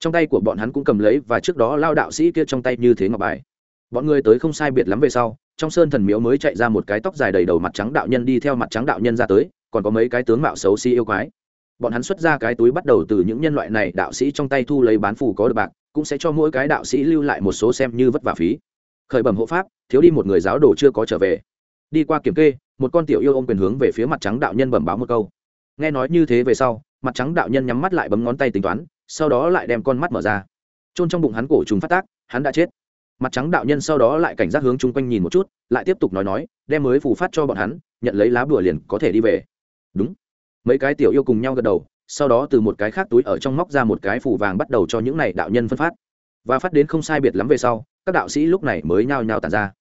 Trong tay của bọn hắn cũng cầm lấy và trước đó lao đạo sĩ kia trong tay như thế ngọc bài. Bọn người tới không sai biệt lắm về sau, trong sơn thần miếu mới chạy ra một cái tóc dài đầy đầu mặt trắng đạo nhân đi theo mặt trắng đạo nhân ra tới, còn có mấy cái tướng mạo xấu xí yêu quái. Bọn hắn xuất ra cái túi bắt đầu từ những nhân loại này đạo sĩ trong tay thu lấy bán phù có được bạc, cũng sẽ cho mỗi cái đạo sĩ lưu lại một số xem như vất vả phí. Khởi bẩm hộ pháp, thiếu đi một người giáo đồ chưa có trở về. Đi qua kiểm kê, một con tiểu yêu ôm quyền hướng về phía mặt trắng đạo nhân bẩm báo một câu nghe nói như thế về sau, mặt trắng đạo nhân nhắm mắt lại bấm ngón tay tính toán, sau đó lại đem con mắt mở ra. Trôn trong bụng hắn cổ trùng phát tác, hắn đã chết. Mặt trắng đạo nhân sau đó lại cảnh giác hướng chung quanh nhìn một chút, lại tiếp tục nói nói, đem mới phù phát cho bọn hắn, nhận lấy lá bùa liền có thể đi về. Đúng. Mấy cái tiểu yêu cùng nhau gật đầu, sau đó từ một cái khác túi ở trong móc ra một cái phủ vàng bắt đầu cho những này đạo nhân phân phát. Và phát đến không sai biệt lắm về sau, các đạo sĩ lúc này mới nhao nhao tàn ra.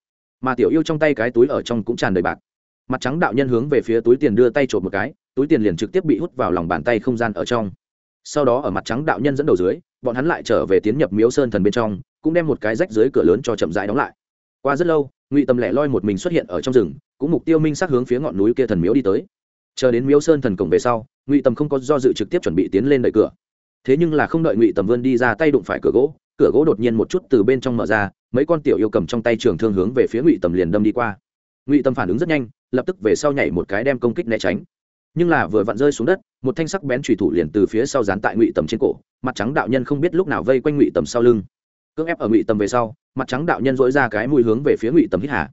Mà tiểu yêu trong tay cái túi ở trong cũng tràn đầy bạc mặt trắng đạo nhân hướng về phía túi tiền đưa tay trộm một cái, túi tiền liền trực tiếp bị hút vào lòng bàn tay không gian ở trong. Sau đó ở mặt trắng đạo nhân dẫn đầu dưới, bọn hắn lại trở về tiến nhập miếu sơn thần bên trong, cũng đem một cái rách dưới cửa lớn cho chậm rãi đóng lại. Qua rất lâu, ngụy tầm lẻ loi một mình xuất hiện ở trong rừng, cũng mục tiêu minh sát hướng phía ngọn núi kia thần miếu đi tới. Chờ đến miếu sơn thần cổng về sau, ngụy tầm không có do dự trực tiếp chuẩn bị tiến lên đợi cửa. Thế nhưng là không đợi ngụy tầm vươn đi ra tay đụng phải cửa gỗ cửa gỗ đột nhiên một chút từ bên trong mở ra, mấy con tiểu yêu cầm trong tay trường thương hướng về phía ngụy tầm liền đâm đi qua ngụy tầm phản ứng rất nhanh lập tức về sau nhảy một cái đem công kích né tránh nhưng là vừa vặn rơi xuống đất một thanh sắc bén trùy thủ liền từ phía sau dán tại ngụy tầm trên cổ mặt trắng đạo nhân không biết lúc nào vây quanh ngụy tầm sau lưng cưỡng ép ở ngụy tầm về sau mặt trắng đạo nhân dỗi ra cái mùi hướng về phía ngụy tầm hít hà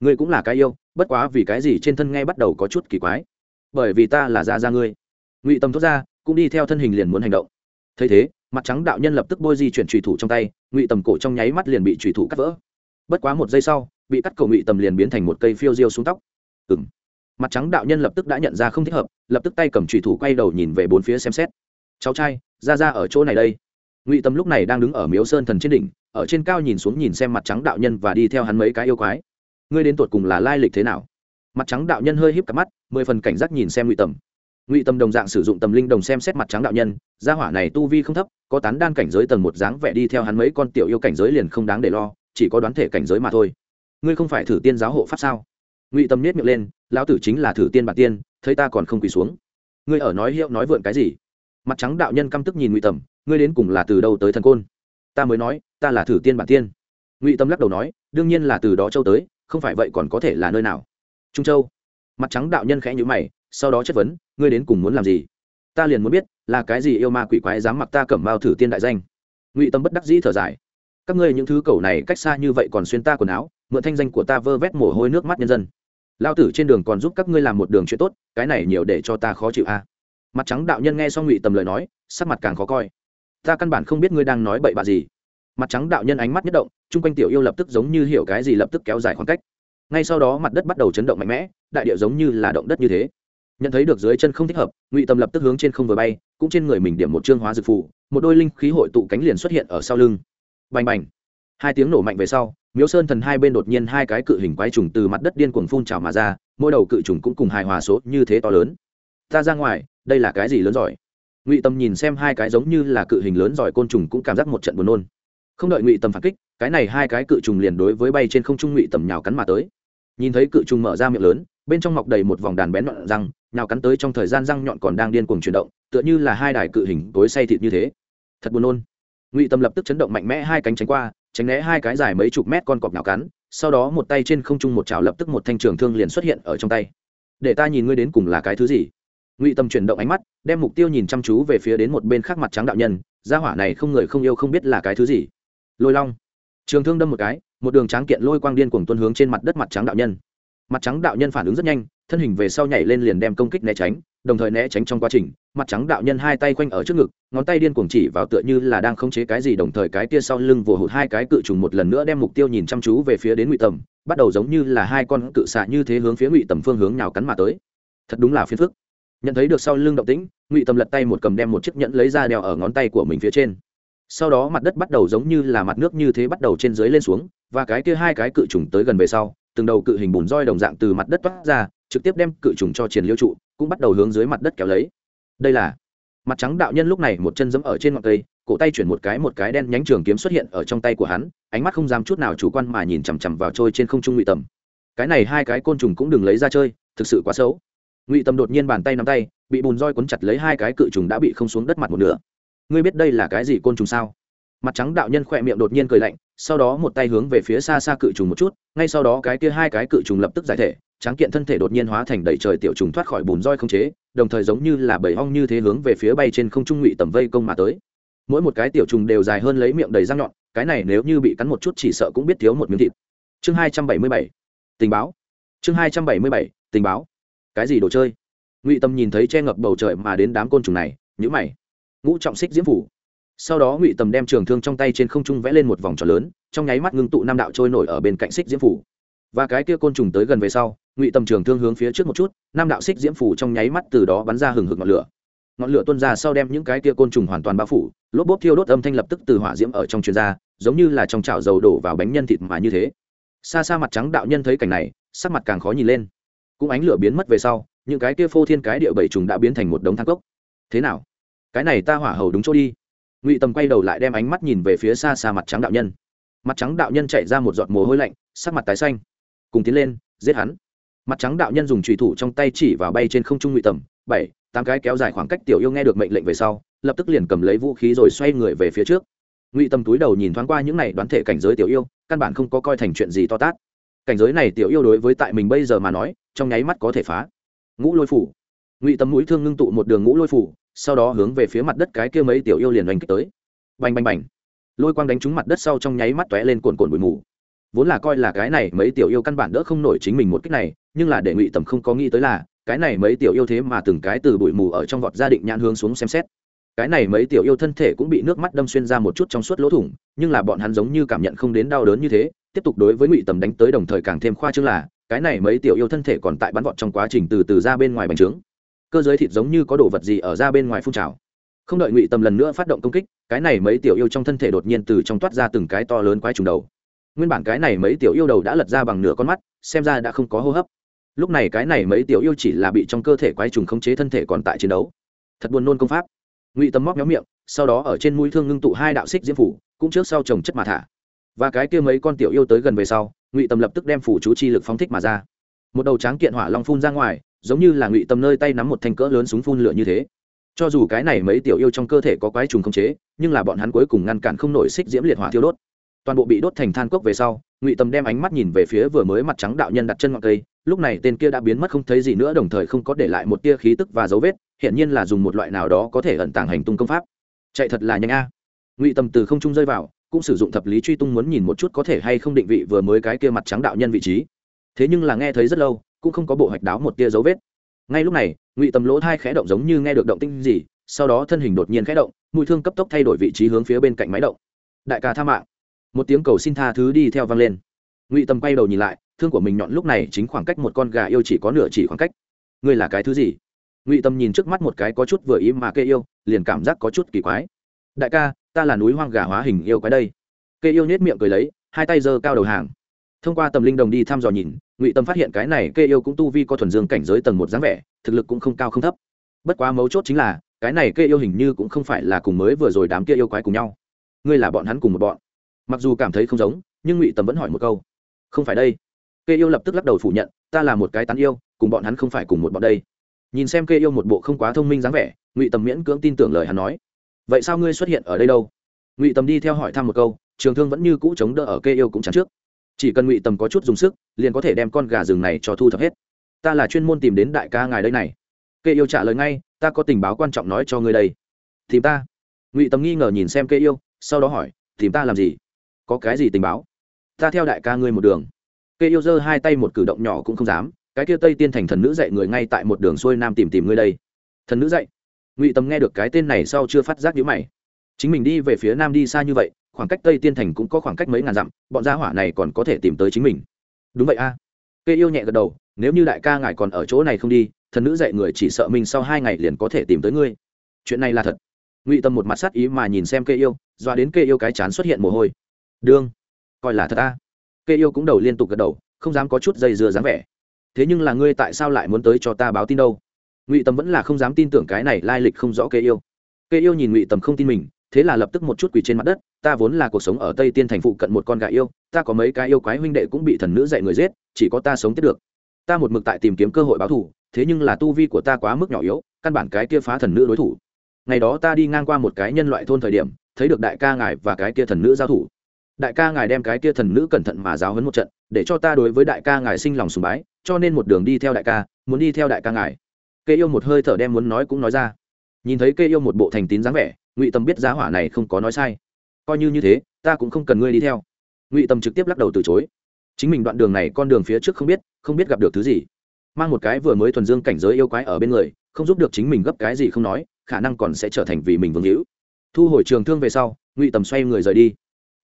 ngươi cũng là cái yêu bất quá vì cái gì trên thân ngay bắt đầu có chút kỳ quái bởi vì ta là ra ra ngươi ngụy tầm thốt ra cũng đi theo thân hình liền muốn hành động thấy thế mặt trắng đạo nhân lập tức bôi di chuyển trùy thủ trong tay ngụy tầm cổ trong nháy mắt liền bị trùy thủ cắt vỡ bất quá một giây sau bị cắt cầu ngụy tầm liền biến thành một cây phiêu diêu xuống tóc. Ừ m mặt trắng đạo nhân lập tức đã nhận ra không thích hợp, lập tức tay cầm trùy thủ quay đầu nhìn về bốn phía xem xét. Cháu trai, ra ra ở chỗ này đây. Ngụy tầm lúc này đang đứng ở miếu sơn thần trên đỉnh, ở trên cao nhìn xuống nhìn xem mặt trắng đạo nhân và đi theo hắn mấy cái yêu quái. Ngươi đến tột cùng là lai lịch thế nào? Mặt trắng đạo nhân hơi híp cặp mắt, mười phần cảnh giác nhìn xem ngụy tầm. Ngụy tầm đồng dạng sử dụng tầm linh đồng xem xét mặt trắng đạo nhân, gia hỏa này tu vi không thấp, có tán đan cảnh giới tầng một dáng vẻ đi theo hắn mấy con tiểu yêu cảnh giới liền không đáng để lo, chỉ có đoán thể cảnh giới mà thôi ngươi không phải thử tiên giáo hộ pháp sao? Ngụy Tâm niết miệng lên, lão tử chính là thử tiên bản tiên, thấy ta còn không quỳ xuống. Ngươi ở nói hiệu nói vượn cái gì? Mặt trắng đạo nhân căm tức nhìn ngụy tầm, ngươi đến cùng là từ đâu tới thần côn? Ta mới nói, ta là thử tiên bản tiên. Ngụy tâm lắc đầu nói, đương nhiên là từ đó châu tới, không phải vậy còn có thể là nơi nào? Trung châu. Mặt trắng đạo nhân khẽ nhữ mày, sau đó chất vấn, ngươi đến cùng muốn làm gì? Ta liền muốn biết, là cái gì yêu ma quỷ quái dám mặc ta cẩm bao thử tiên đại danh? Ngụy tâm bất đắc dĩ thở dài các ngươi những thứ cầu này cách xa như vậy còn xuyên ta quần áo, mượn thanh danh của ta vơ vét mồ hôi nước mắt nhân dân. Lao tử trên đường còn giúp các ngươi làm một đường chuyện tốt, cái này nhiều để cho ta khó chịu a. Mặt trắng đạo nhân nghe xong ngụy tầm lời nói, sắc mặt càng khó coi. Ta căn bản không biết ngươi đang nói bậy bạ gì. Mặt trắng đạo nhân ánh mắt nhất động, chung quanh tiểu yêu lập tức giống như hiểu cái gì lập tức kéo dài khoảng cách. Ngay sau đó mặt đất bắt đầu chấn động mạnh mẽ, đại điệu giống như là động đất như thế. Nhận thấy được dưới chân không thích hợp, ngụy tầm lập tức hướng trên không vừa bay, cũng trên người mình điểm một trương hóa dược phụ một đôi linh khí hội tụ cánh liền xuất hiện ở sau lưng bành bành. Hai tiếng nổ mạnh về sau, miếu sơn thần hai bên đột nhiên hai cái cự hình quái trùng từ mặt đất điên cuồng phun trào mà ra, mỗi đầu cự trùng cũng cùng hài hòa số như thế to lớn. Ta ra ngoài, đây là cái gì lớn giỏi? Ngụy tâm nhìn xem hai cái giống như là cự hình lớn giỏi côn trùng cũng cảm giác một trận buồn nôn. Không đợi ngụy tâm phản kích, cái này hai cái cự trùng liền đối với bay trên không trung ngụy tầm nhào cắn mà tới. Nhìn thấy cự trùng mở ra miệng lớn, bên trong mọc đầy một vòng đàn bén nhọn răng, nhào cắn tới trong thời gian răng nhọn còn đang điên cuồng chuyển động, tựa như là hai đài cự hình tối say thịt như thế. Thật buồn nôn ngụy tâm lập tức chấn động mạnh mẽ hai cánh tránh qua tránh né hai cái dài mấy chục mét con cọp nào cắn sau đó một tay trên không trung một chảo lập tức một thanh trường thương liền xuất hiện ở trong tay để ta nhìn ngươi đến cùng là cái thứ gì ngụy tâm chuyển động ánh mắt đem mục tiêu nhìn chăm chú về phía đến một bên khác mặt trắng đạo nhân gia hỏa này không người không yêu không biết là cái thứ gì lôi long trường thương đâm một cái một đường tráng kiện lôi quang điên cuồng tuân hướng trên mặt đất mặt trắng đạo nhân mặt trắng đạo nhân phản ứng rất nhanh thân hình về sau nhảy lên liền đem công kích né tránh đồng thời né tránh trong quá trình, mặt trắng đạo nhân hai tay quanh ở trước ngực, ngón tay điên cuồng chỉ vào tựa như là đang khống chế cái gì đồng thời cái tia sau lưng vồ hụt hai cái cự trùng một lần nữa đem mục tiêu nhìn chăm chú về phía đến ngụy tầm, bắt đầu giống như là hai con cự xạ như thế hướng phía ngụy tầm phương hướng nào cắn mà tới. Thật đúng là phiền phức. Nhận thấy được sau lưng động tĩnh, ngụy tầm lật tay một cầm đem một chiếc nhẫn lấy ra đeo ở ngón tay của mình phía trên. Sau đó mặt đất bắt đầu giống như là mặt nước như thế bắt đầu trên dưới lên xuống, và cái kia hai cái cự trùng tới gần về sau, từng đầu cự hình bùn roi đồng dạng từ mặt đất toát ra trực tiếp đem cự trùng cho triển liêu trụ, cũng bắt đầu hướng dưới mặt đất kéo lấy. Đây là mặt trắng đạo nhân lúc này một chân giẫm ở trên ngọn cây, cổ tay chuyển một cái một cái đen nhánh trường kiếm xuất hiện ở trong tay của hắn, ánh mắt không dám chút nào chủ quan mà nhìn chằm chằm vào trôi trên không trung ngụy tầm. Cái này hai cái côn trùng cũng đừng lấy ra chơi, thực sự quá xấu. Ngụy tầm đột nhiên bàn tay nắm tay, bị bùn roi cuốn chặt lấy hai cái cự trùng đã bị không xuống đất mặt một nửa. Ngươi biết đây là cái gì côn trùng sao? Mặt trắng đạo nhân khỏe miệng đột nhiên cười lạnh, sau đó một tay hướng về phía xa xa cự trùng một chút, ngay sau đó cái kia hai cái cự trùng lập tức giải thể tráng kiện thân thể đột nhiên hóa thành đầy trời tiểu trùng thoát khỏi bùn roi không chế, đồng thời giống như là bầy hong như thế hướng về phía bay trên không trung ngụy tầm vây công mà tới. Mỗi một cái tiểu trùng đều dài hơn lấy miệng đầy răng nhọn, cái này nếu như bị cắn một chút chỉ sợ cũng biết thiếu một miếng thịt. Chương hai trăm bảy mươi bảy. Tình báo. Chương hai trăm bảy mươi bảy, tình báo. Cái gì đồ chơi? Ngụy tâm nhìn thấy che ngập bầu trời mà đến đám côn trùng này nhữ mày. Ngũ trọng xích diễm phủ. Sau đó ngụy tầm đem trường thương trong tay trên không trung vẽ lên một vòng tròn lớn, trong nháy mắt ngưng tụ năm đạo trôi nổi ở bên cạnh xích diễm phủ và cái kia côn trùng tới gần về sau, ngụy tầm trường thương hướng phía trước một chút nam đạo xích diễm phủ trong nháy mắt từ đó bắn ra hừng hực ngọn lửa. Ngọn lửa tuôn ra sau đem những cái kia côn trùng hoàn toàn bao phủ, lốp bốp thiêu đốt âm thanh lập tức từ hỏa diễm ở trong truyền ra, giống như là trong chảo dầu đổ vào bánh nhân thịt mà như thế. Xa xa mặt trắng đạo nhân thấy cảnh này, sắc mặt càng khó nhìn lên. Cũng ánh lửa biến mất về sau, những cái kia phô thiên cái địa bảy trùng đã biến thành một đống thang cốc. Thế nào? Cái này ta hỏa hầu đúng chỗ đi. Ngụy tầm quay đầu lại đem ánh mắt nhìn về phía xa xa mặt trắng đạo nhân. Mặt trắng đạo nhân chạy ra một giọt mồ hôi lạnh, sắc mặt tái xanh cùng tiến lên, giết hắn. Mặt trắng đạo nhân dùng trùy thủ trong tay chỉ vào bay trên không trung ngụy tầm, bảy, tám cái kéo dài khoảng cách tiểu yêu nghe được mệnh lệnh về sau, lập tức liền cầm lấy vũ khí rồi xoay người về phía trước. Ngụy tầm túi đầu nhìn thoáng qua những này đoán thể cảnh giới tiểu yêu, căn bản không có coi thành chuyện gì to tát. Cảnh giới này tiểu yêu đối với tại mình bây giờ mà nói, trong nháy mắt có thể phá. Ngũ lôi phủ. Ngụy tầm mũi thương ngưng tụ một đường ngũ lôi phủ, sau đó hướng về phía mặt đất cái kia mấy tiểu yêu liền đánh kích tới. Bành bành bành. Lôi quang đánh trúng mặt đất sau trong nháy mắt tóe lên cồn cuộn bụi mù vốn là coi là cái này mấy tiểu yêu căn bản đỡ không nổi chính mình một cách này, nhưng là để ngụy tầm không có nghĩ tới là, cái này mấy tiểu yêu thế mà từng cái từ bụi mù ở trong vọt gia định nhãn hướng xuống xem xét. Cái này mấy tiểu yêu thân thể cũng bị nước mắt đâm xuyên ra một chút trong suốt lỗ thủng, nhưng là bọn hắn giống như cảm nhận không đến đau đớn như thế, tiếp tục đối với ngụy tầm đánh tới đồng thời càng thêm khoa trương là, cái này mấy tiểu yêu thân thể còn tại bắn vọt trong quá trình từ từ ra bên ngoài bành trướng. Cơ giới thịt giống như có đồ vật gì ở ra bên ngoài phun trào. Không đợi ngụy tầm lần nữa phát động công kích, cái này mấy tiểu yêu trong thân thể đột nhiên từ trong toát ra từng cái to lớn quái trùng đầu nguyên bản cái này mấy tiểu yêu đầu đã lật ra bằng nửa con mắt, xem ra đã không có hô hấp. Lúc này cái này mấy tiểu yêu chỉ là bị trong cơ thể quái trùng khống chế thân thể còn tại chiến đấu. Thật buồn nôn công pháp. Ngụy tâm móc nhóm miệng, sau đó ở trên mũi thương ngưng tụ hai đạo xích diễm phủ, cũng trước sau trồng chất mà thả. Và cái kia mấy con tiểu yêu tới gần về sau, ngụy tâm lập tức đem phủ chú chi lực phóng thích mà ra. Một đầu tráng kiện hỏa long phun ra ngoài, giống như là ngụy tâm nơi tay nắm một thanh cỡ lớn súng phun lửa như thế. Cho dù cái này mấy tiểu yêu trong cơ thể có quái trùng khống chế, nhưng là bọn hắn cuối cùng ngăn cản không nổi xích diễm liệt hỏa thiêu đốt toàn bộ bị đốt thành than cốc về sau, ngụy tâm đem ánh mắt nhìn về phía vừa mới mặt trắng đạo nhân đặt chân ngọn cây, lúc này tên kia đã biến mất không thấy gì nữa, đồng thời không có để lại một tia khí tức và dấu vết hiện nhiên là dùng một loại nào đó có thể ẩn tàng hành tung công pháp. Chạy thật là nhanh a. Ngụy tâm từ không trung rơi vào, cũng sử dụng thập lý truy tung muốn nhìn một chút có thể hay không định vị vừa mới cái kia mặt trắng đạo nhân vị trí. Thế nhưng là nghe thấy rất lâu, cũng không có bộ hoạch đáo một tia dấu vết. Ngay lúc này, ngụy tâm lỗ thai khẽ động giống như nghe được động tinh gì, sau đó thân hình đột nhiên khẽ động, mũi thương cấp tốc thay đổi vị trí hướng phía bên cạnh máy động. Đại ca tha mạng một tiếng cầu xin tha thứ đi theo vang lên. Ngụy tâm quay đầu nhìn lại, thương của mình nhọn lúc này chính khoảng cách một con gà yêu chỉ có nửa chỉ khoảng cách. Ngươi là cái thứ gì? Ngụy tâm nhìn trước mắt một cái có chút vừa ý mà kê yêu, liền cảm giác có chút kỳ quái. Đại ca, ta là núi hoang gà hóa hình yêu quái đây. Kê yêu nhét miệng cười lấy, hai tay giơ cao đầu hàng. Thông qua tầm linh đồng đi thăm dò nhìn, ngụy tâm phát hiện cái này kê yêu cũng tu vi có thuần dương cảnh giới tầng một dáng vẻ, thực lực cũng không cao không thấp. Bất quá mấu chốt chính là, cái này kê yêu hình như cũng không phải là cùng mới vừa rồi đám kia yêu quái cùng nhau. Ngươi là bọn hắn cùng một bọn mặc dù cảm thấy không giống, nhưng ngụy Tầm vẫn hỏi một câu. Không phải đây. Kê yêu lập tức lắc đầu phủ nhận, ta là một cái tán yêu, cùng bọn hắn không phải cùng một bọn đây. Nhìn xem kê yêu một bộ không quá thông minh dáng vẻ, ngụy tầm miễn cưỡng tin tưởng lời hắn nói. Vậy sao ngươi xuất hiện ở đây đâu? Ngụy tầm đi theo hỏi thăm một câu, trường thương vẫn như cũ chống đỡ ở kê yêu cũng chắn trước. Chỉ cần ngụy tầm có chút dùng sức, liền có thể đem con gà rừng này cho thu thập hết. Ta là chuyên môn tìm đến đại ca ngài đây này. Kê yêu trả lời ngay, ta có tình báo quan trọng nói cho ngươi đây. Tìm ta. Ngụy tầm nghi ngờ nhìn xem kê yêu, sau đó hỏi, tìm ta làm gì? Có cái gì tình báo? Ta theo đại ca ngươi một đường. Kê yêu giơ hai tay một cử động nhỏ cũng không dám, cái kia tây tiên thành thần nữ dạy người ngay tại một đường xuôi nam tìm tìm ngươi đây. Thần nữ dạy. Ngụy tâm nghe được cái tên này sau chưa phát giác nhữ mày. Chính mình đi về phía nam đi xa như vậy, khoảng cách tây tiên thành cũng có khoảng cách mấy ngàn dặm, bọn gia hỏa này còn có thể tìm tới chính mình. Đúng vậy a. À. kê yêu nhẹ gật đầu, nếu như đại ca ngài còn ở chỗ này không đi, thần nữ dạy người chỉ sợ mình sau hai ngày liền có thể tìm tới ngươi. Chuyện này là thật. Ngụy tâm một mặt sát ý mà nhìn xem kê yêu doa đến kê yêu cái chán xuất hiện mồ hôi đương, coi là thật ta kê yêu cũng đầu liên tục gật đầu, không dám có chút dây dưa dáng vẻ. Thế nhưng là ngươi tại sao lại muốn tới cho ta báo tin đâu? Ngụy tầm vẫn là không dám tin tưởng cái này lai lịch không rõ kê yêu. Kê yêu nhìn ngụy tầm không tin mình, thế là lập tức một chút quỳ trên mặt đất, ta vốn là cuộc sống ở tây tiên thành phụ cận một con gà yêu, ta có mấy cái yêu quái huynh đệ cũng bị thần nữ dạy người giết, chỉ có ta sống tiếp được. Ta một mực tại tìm kiếm cơ hội báo thù, thế nhưng là tu vi của ta quá mức nhỏ yếu, căn bản cái kia phá thần nữ đối thủ. Ngày đó ta đi ngang qua một cái nhân loại thôn thời điểm, thấy được đại ca ngài và cái kia thần nữ giao thủ đại ca ngài đem cái kia thần nữ cẩn thận mà giáo hấn một trận, để cho ta đối với đại ca ngài sinh lòng sùng bái, cho nên một đường đi theo đại ca, muốn đi theo đại ca ngài. Kê yêu một hơi thở đem muốn nói cũng nói ra. Nhìn thấy kê yêu một bộ thành tín dáng vẻ, ngụy tâm biết giá hỏa này không có nói sai. Coi như như thế, ta cũng không cần ngươi đi theo. Ngụy tâm trực tiếp lắc đầu từ chối. Chính mình đoạn đường này con đường phía trước không biết không biết gặp được thứ gì. Mang một cái vừa mới thuần dương cảnh giới yêu quái ở bên người, không giúp được chính mình gấp cái gì không nói, khả năng còn sẽ trở thành vì mình vương hữu. Thu hồi trường thương về sau, ngụy tầm xoay người rời đi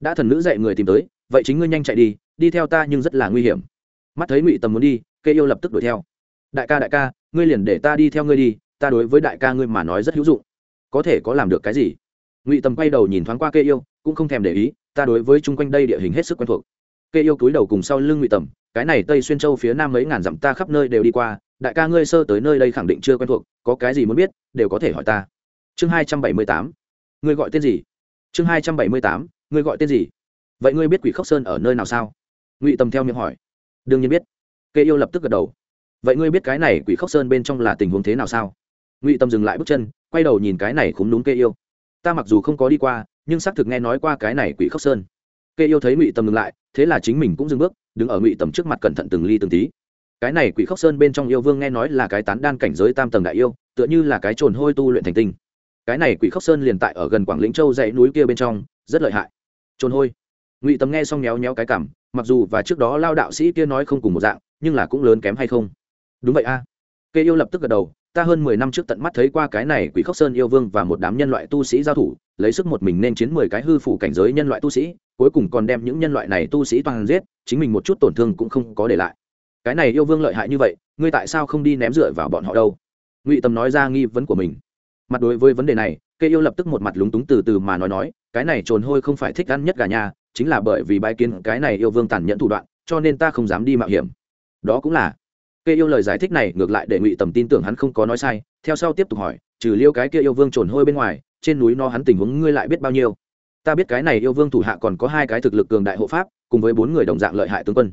đã thần nữ dạy người tìm tới, vậy chính ngươi nhanh chạy đi đi theo ta nhưng rất là nguy hiểm. Mắt thấy ngụy tầm muốn đi cây yêu lập tức đuổi theo. Đại ca đại ca, ngươi liền để ta đi theo ngươi đi, ta đối với đại ca ngươi mà nói rất hữu dụng. Có thể có làm được cái gì? Ngụy tầm quay đầu nhìn thoáng qua cây yêu, cũng không thèm để ý, ta đối với chung quanh đây địa hình hết sức quen thuộc. Cây yêu cúi đầu cùng sau lưng ngụy tầm, cái này tây xuyên châu phía nam mấy ngàn dặm ta khắp nơi đều đi qua, đại ca ngươi sơ tới nơi đây khẳng định chưa quen thuộc, có cái gì muốn biết, đều có thể hỏi ta. Chương hai trăm bảy mươi tám, ngươi gọi tên gì? Chương hai trăm bảy mươi tám ngươi gọi tên gì? Vậy ngươi biết quỷ khốc sơn ở nơi nào sao? Ngụy tầm theo miệng hỏi. Đương nhiên biết. Kê yêu lập tức gật đầu. Vậy ngươi biết cái này quỷ khốc sơn bên trong là tình huống thế nào sao? Ngụy tâm dừng lại bước chân, quay đầu nhìn cái này khúng đúng kê yêu. Ta mặc dù không có đi qua, nhưng xác thực nghe nói qua cái này quỷ khốc sơn. Kê yêu thấy ngụy tâm dừng lại, thế là chính mình cũng dừng bước, đứng ở ngụy tầm trước mặt cẩn thận từng ly từng tí. Cái này quỷ khốc sơn bên trong yêu vương nghe nói là cái tán đan cảnh giới tam tầng đại yêu, tựa như là cái trồn hôi tu luyện thành tinh. Cái này quỷ khốc sơn liền tại ở gần quảng lĩnh châu dãy núi kia bên trong, rất lợi hại trôn hôi. Ngụy tầm nghe xong méo méo cái cảm, mặc dù và trước đó lao đạo sĩ kia nói không cùng một dạng, nhưng là cũng lớn kém hay không? Đúng vậy a. À. kê yêu lập tức gật đầu, ta hơn mười năm trước tận mắt thấy qua cái này quỷ khốc sơn yêu vương và một đám nhân loại tu sĩ giao thủ, lấy sức một mình nên chiến mười cái hư phủ cảnh giới nhân loại tu sĩ, cuối cùng còn đem những nhân loại này tu sĩ toàn giết, chính mình một chút tổn thương cũng không có để lại. Cái này yêu vương lợi hại như vậy, ngươi tại sao không đi ném dựa vào bọn họ đâu? Ngụy tâm nói ra nghi vấn của mình. Mặt đối với vấn đề này kê yêu lập tức một mặt lúng túng từ từ mà nói nói, cái này trồn hôi không phải thích ăn nhất gà nhà chính là bởi vì bái kiến cái này yêu vương tàn nhẫn thủ đoạn, cho nên ta không dám đi mạo hiểm. Đó cũng là. Kê yêu lời giải thích này ngược lại để ngụy tầm tin tưởng hắn không có nói sai, theo sau tiếp tục hỏi, trừ liêu cái kia yêu vương trồn hôi bên ngoài, trên núi no hắn tình huống ngươi lại biết bao nhiêu? Ta biết cái này yêu vương thủ hạ còn có hai cái thực lực cường đại hộ pháp, cùng với bốn người đồng dạng lợi hại tướng quân.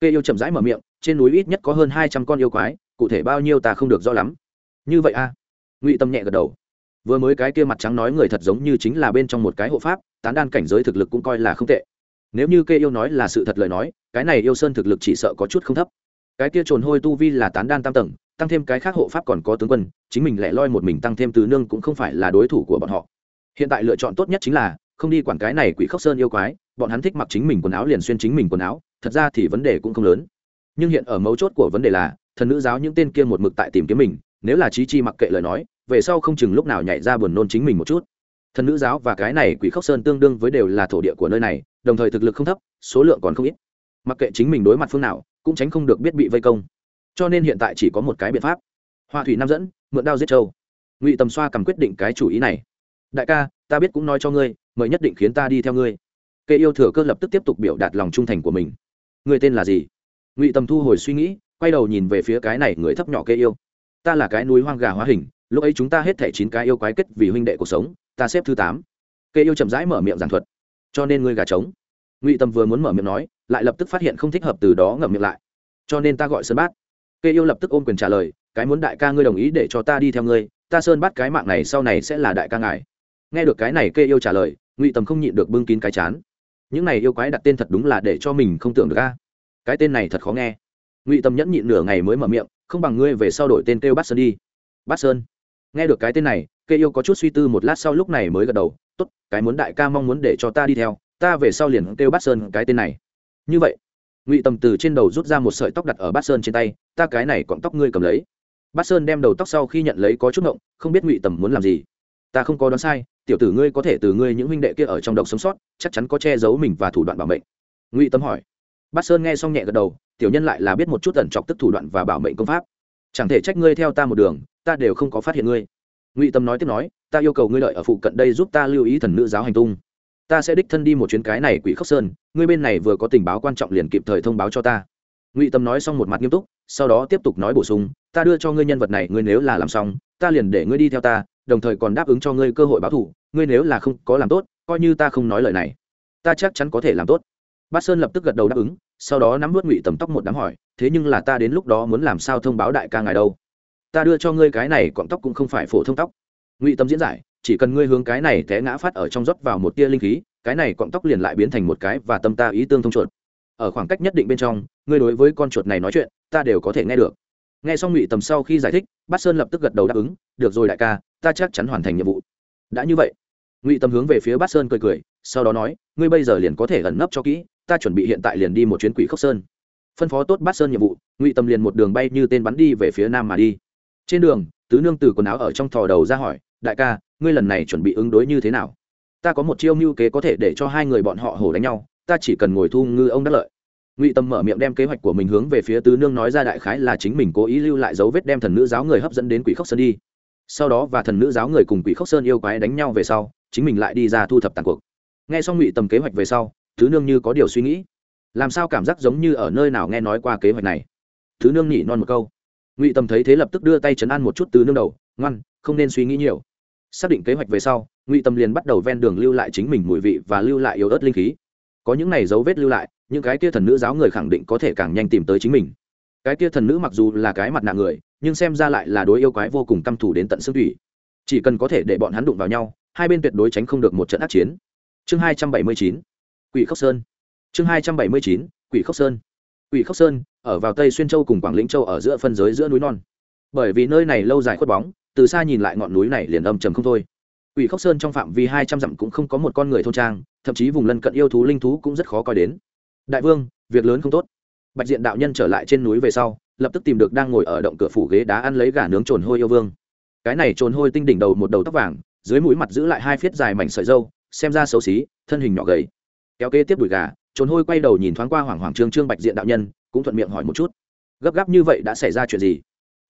Kê yêu chậm rãi mở miệng, trên núi ít nhất có hơn hai trăm con yêu quái, cụ thể bao nhiêu ta không được rõ lắm. Như vậy a à? ngụy tâm nhẹ gật đầu vừa mới cái kia mặt trắng nói người thật giống như chính là bên trong một cái hộ pháp, tán đan cảnh giới thực lực cũng coi là không tệ. Nếu như kê yêu nói là sự thật lời nói, cái này yêu sơn thực lực chỉ sợ có chút không thấp. Cái kia trồn hôi tu vi là tán đan tam tầng, tăng thêm cái khác hộ pháp còn có tướng quân, chính mình lại loi một mình tăng thêm tứ nương cũng không phải là đối thủ của bọn họ. Hiện tại lựa chọn tốt nhất chính là, không đi quản cái này quỷ khốc sơn yêu quái, bọn hắn thích mặc chính mình quần áo liền xuyên chính mình quần áo, thật ra thì vấn đề cũng không lớn. Nhưng hiện ở mấu chốt của vấn đề là, thần nữ giáo những tên kia một mực tại tìm kiếm mình, nếu là trí chi mặc kệ lời nói về sau không chừng lúc nào nhảy ra buồn nôn chính mình một chút. Thần nữ giáo và cái này quỷ khốc sơn tương đương với đều là thổ địa của nơi này, đồng thời thực lực không thấp, số lượng còn không ít. Mặc kệ chính mình đối mặt phương nào, cũng tránh không được biết bị vây công. Cho nên hiện tại chỉ có một cái biện pháp. Hoa thủy nam dẫn, mượn đao giết châu ngụy tầm xoa cầm quyết định cái chủ ý này. Đại ca, ta biết cũng nói cho ngươi, mời nhất định khiến ta đi theo ngươi. Kê yêu thừa cơ lập tức tiếp tục biểu đạt lòng trung thành của mình. Người tên là gì? Ngụy tầm thu hồi suy nghĩ, quay đầu nhìn về phía cái này người thấp nhỏ kê yêu. Ta là cái núi hoang gà hóa hình lúc ấy chúng ta hết thể chín cái yêu quái kết vì huynh đệ cuộc sống, ta xếp thứ tám. Kê yêu chậm rãi mở miệng giảng thuật. Cho nên ngươi gà trống. Ngụy tầm vừa muốn mở miệng nói, lại lập tức phát hiện không thích hợp từ đó ngậm miệng lại. Cho nên ta gọi sơn bát. Kê yêu lập tức ôm quyền trả lời, cái muốn đại ca ngươi đồng ý để cho ta đi theo ngươi, ta sơn bát cái mạng này sau này sẽ là đại ca ngài. Nghe được cái này, kê yêu trả lời, ngụy tầm không nhịn được bưng kín cái chán. Những này yêu quái đặt tên thật đúng là để cho mình không tưởng được a. Cái tên này thật khó nghe. Ngụy tầm nhẫn nhịn nửa ngày mới mở miệng, không bằng ngươi về sau đổi tên kêu bát sơn đi. Bát sơn? Nghe được cái tên này, kê yêu có chút suy tư một lát sau lúc này mới gật đầu, tốt, cái muốn đại ca mong muốn để cho ta đi theo, ta về sau liền kêu bát sơn cái tên này. Như vậy, ngụy tầm từ trên đầu rút ra một sợi tóc đặt ở bát sơn trên tay, ta cái này cọng tóc ngươi cầm lấy. Bát sơn đem đầu tóc sau khi nhận lấy có chút ngộng, không biết ngụy tầm muốn làm gì. Ta không có đoán sai, tiểu tử ngươi có thể từ ngươi những huynh đệ kia ở trong độc sống sót, chắc chắn có che giấu mình và thủ đoạn bảo mệnh. Ngụy tâm hỏi. Bát sơn nghe xong nhẹ gật đầu, tiểu nhân lại là biết một chút tẩn chọc tức thủ đoạn và bảo mệnh công pháp. Chẳng thể trách ngươi theo ta một đường ta đều không có phát hiện ngươi. Ngụy tâm nói tiếp nói, ta yêu cầu ngươi lợi ở phụ cận đây giúp ta lưu ý thần nữ giáo hành tung. Ta sẽ đích thân đi một chuyến cái này quỷ khốc sơn, ngươi bên này vừa có tình báo quan trọng liền kịp thời thông báo cho ta. Ngụy tâm nói xong một mặt nghiêm túc, sau đó tiếp tục nói bổ sung, ta đưa cho ngươi nhân vật này, ngươi nếu là làm xong, ta liền để ngươi đi theo ta, đồng thời còn đáp ứng cho ngươi cơ hội báo thù, ngươi nếu là không có làm tốt, coi như ta không nói lời này, ta chắc chắn có thể làm tốt. Bát sơn lập tức gật đầu đáp ứng, sau đó nắm vớt ngụy tầm tóc một đám hỏi, thế nhưng là ta đến lúc đó muốn làm sao thông báo đại ca ngài đâu? Ta đưa cho ngươi cái này cọng tóc cũng không phải phổ thông tóc. Ngụy tâm diễn giải, chỉ cần ngươi hướng cái này té ngã phát ở trong rót vào một tia linh khí, cái này cọng tóc liền lại biến thành một cái và tâm ta ý tương thông chuột. Ở khoảng cách nhất định bên trong, ngươi đối với con chuột này nói chuyện, ta đều có thể nghe được. Nghe xong ngụy tầm sau khi giải thích, bát sơn lập tức gật đầu đáp ứng, được rồi đại ca, ta chắc chắn hoàn thành nhiệm vụ. Đã như vậy, ngụy tầm hướng về phía bát sơn cười cười, sau đó nói, ngươi bây giờ liền có thể ẩn nấp cho kỹ, ta chuẩn bị hiện tại liền đi một chuyến quỷ khốc sơn. Phân phó tốt bát sơn nhiệm vụ, ngụy tầm liền một đường bay như tên bắn đi về phía nam mà đi trên đường, tứ nương từ quần áo ở trong thò đầu ra hỏi, đại ca, ngươi lần này chuẩn bị ứng đối như thế nào? Ta có một chiêu mưu kế có thể để cho hai người bọn họ hổ đánh nhau, ta chỉ cần ngồi thu ngư ông đắc lợi. Ngụy tâm mở miệng đem kế hoạch của mình hướng về phía tứ nương nói ra đại khái là chính mình cố ý lưu lại dấu vết đem thần nữ giáo người hấp dẫn đến quỷ khốc sơn đi. Sau đó và thần nữ giáo người cùng quỷ khốc sơn yêu quái đánh nhau về sau, chính mình lại đi ra thu thập tàn cuộc. Nghe xong ngụy tầm kế hoạch về sau, tứ nương như có điều suy nghĩ. Làm sao cảm giác giống như ở nơi nào nghe nói qua kế hoạch này? Tứ nương nhỉ non một câu ngụy tầm thấy thế lập tức đưa tay chấn an một chút từ nương đầu ngoan không nên suy nghĩ nhiều xác định kế hoạch về sau ngụy tâm liền bắt đầu ven đường lưu lại chính mình mùi vị và lưu lại yếu ớt linh khí có những này dấu vết lưu lại những cái kia thần nữ giáo người khẳng định có thể càng nhanh tìm tới chính mình cái kia thần nữ mặc dù là cái mặt nạ người nhưng xem ra lại là đối yêu quái vô cùng căm thù đến tận xương thủy chỉ cần có thể để bọn hắn đụng vào nhau hai bên tuyệt đối tránh không được một trận ác chiến chương hai trăm bảy mươi chín quỷ khốc sơn chương hai trăm bảy mươi chín quỷ khốc sơn quỷ khốc sơn ở vào tây xuyên châu cùng quảng lĩnh châu ở giữa phân giới giữa núi non bởi vì nơi này lâu dài khuất bóng từ xa nhìn lại ngọn núi này liền âm trầm không thôi Quỷ Khốc Sơn trong phạm vi hai trăm dặm cũng không có một con người thôn trang, thậm chí vùng lân cận yêu thú linh thú cũng rất khó coi đến. Đại vương, việc lớn không tốt. Bạch Diện đạo nhân trở lại trên núi về sau, lập tức tìm được đang ngồi ở động cửa phủ ghế đá ăn lấy gà nướng trồn hôi yêu vương. Cái này trồn hôi tinh đỉnh đầu một đầu tóc vàng, dưới mũi mặt giữ lại hai phiết dài mảnh sợi râu, xem ra xấu xí, thân hình nhỏ gầy. Kéo kế tiếp đùi gà, trồn hôi quay đầu nhìn thoáng qua hoảng Hoàng Trương Trương Bạch Diện đạo nhân, cũng thuận miệng hỏi một chút. Gấp gáp như vậy đã xảy ra chuyện gì?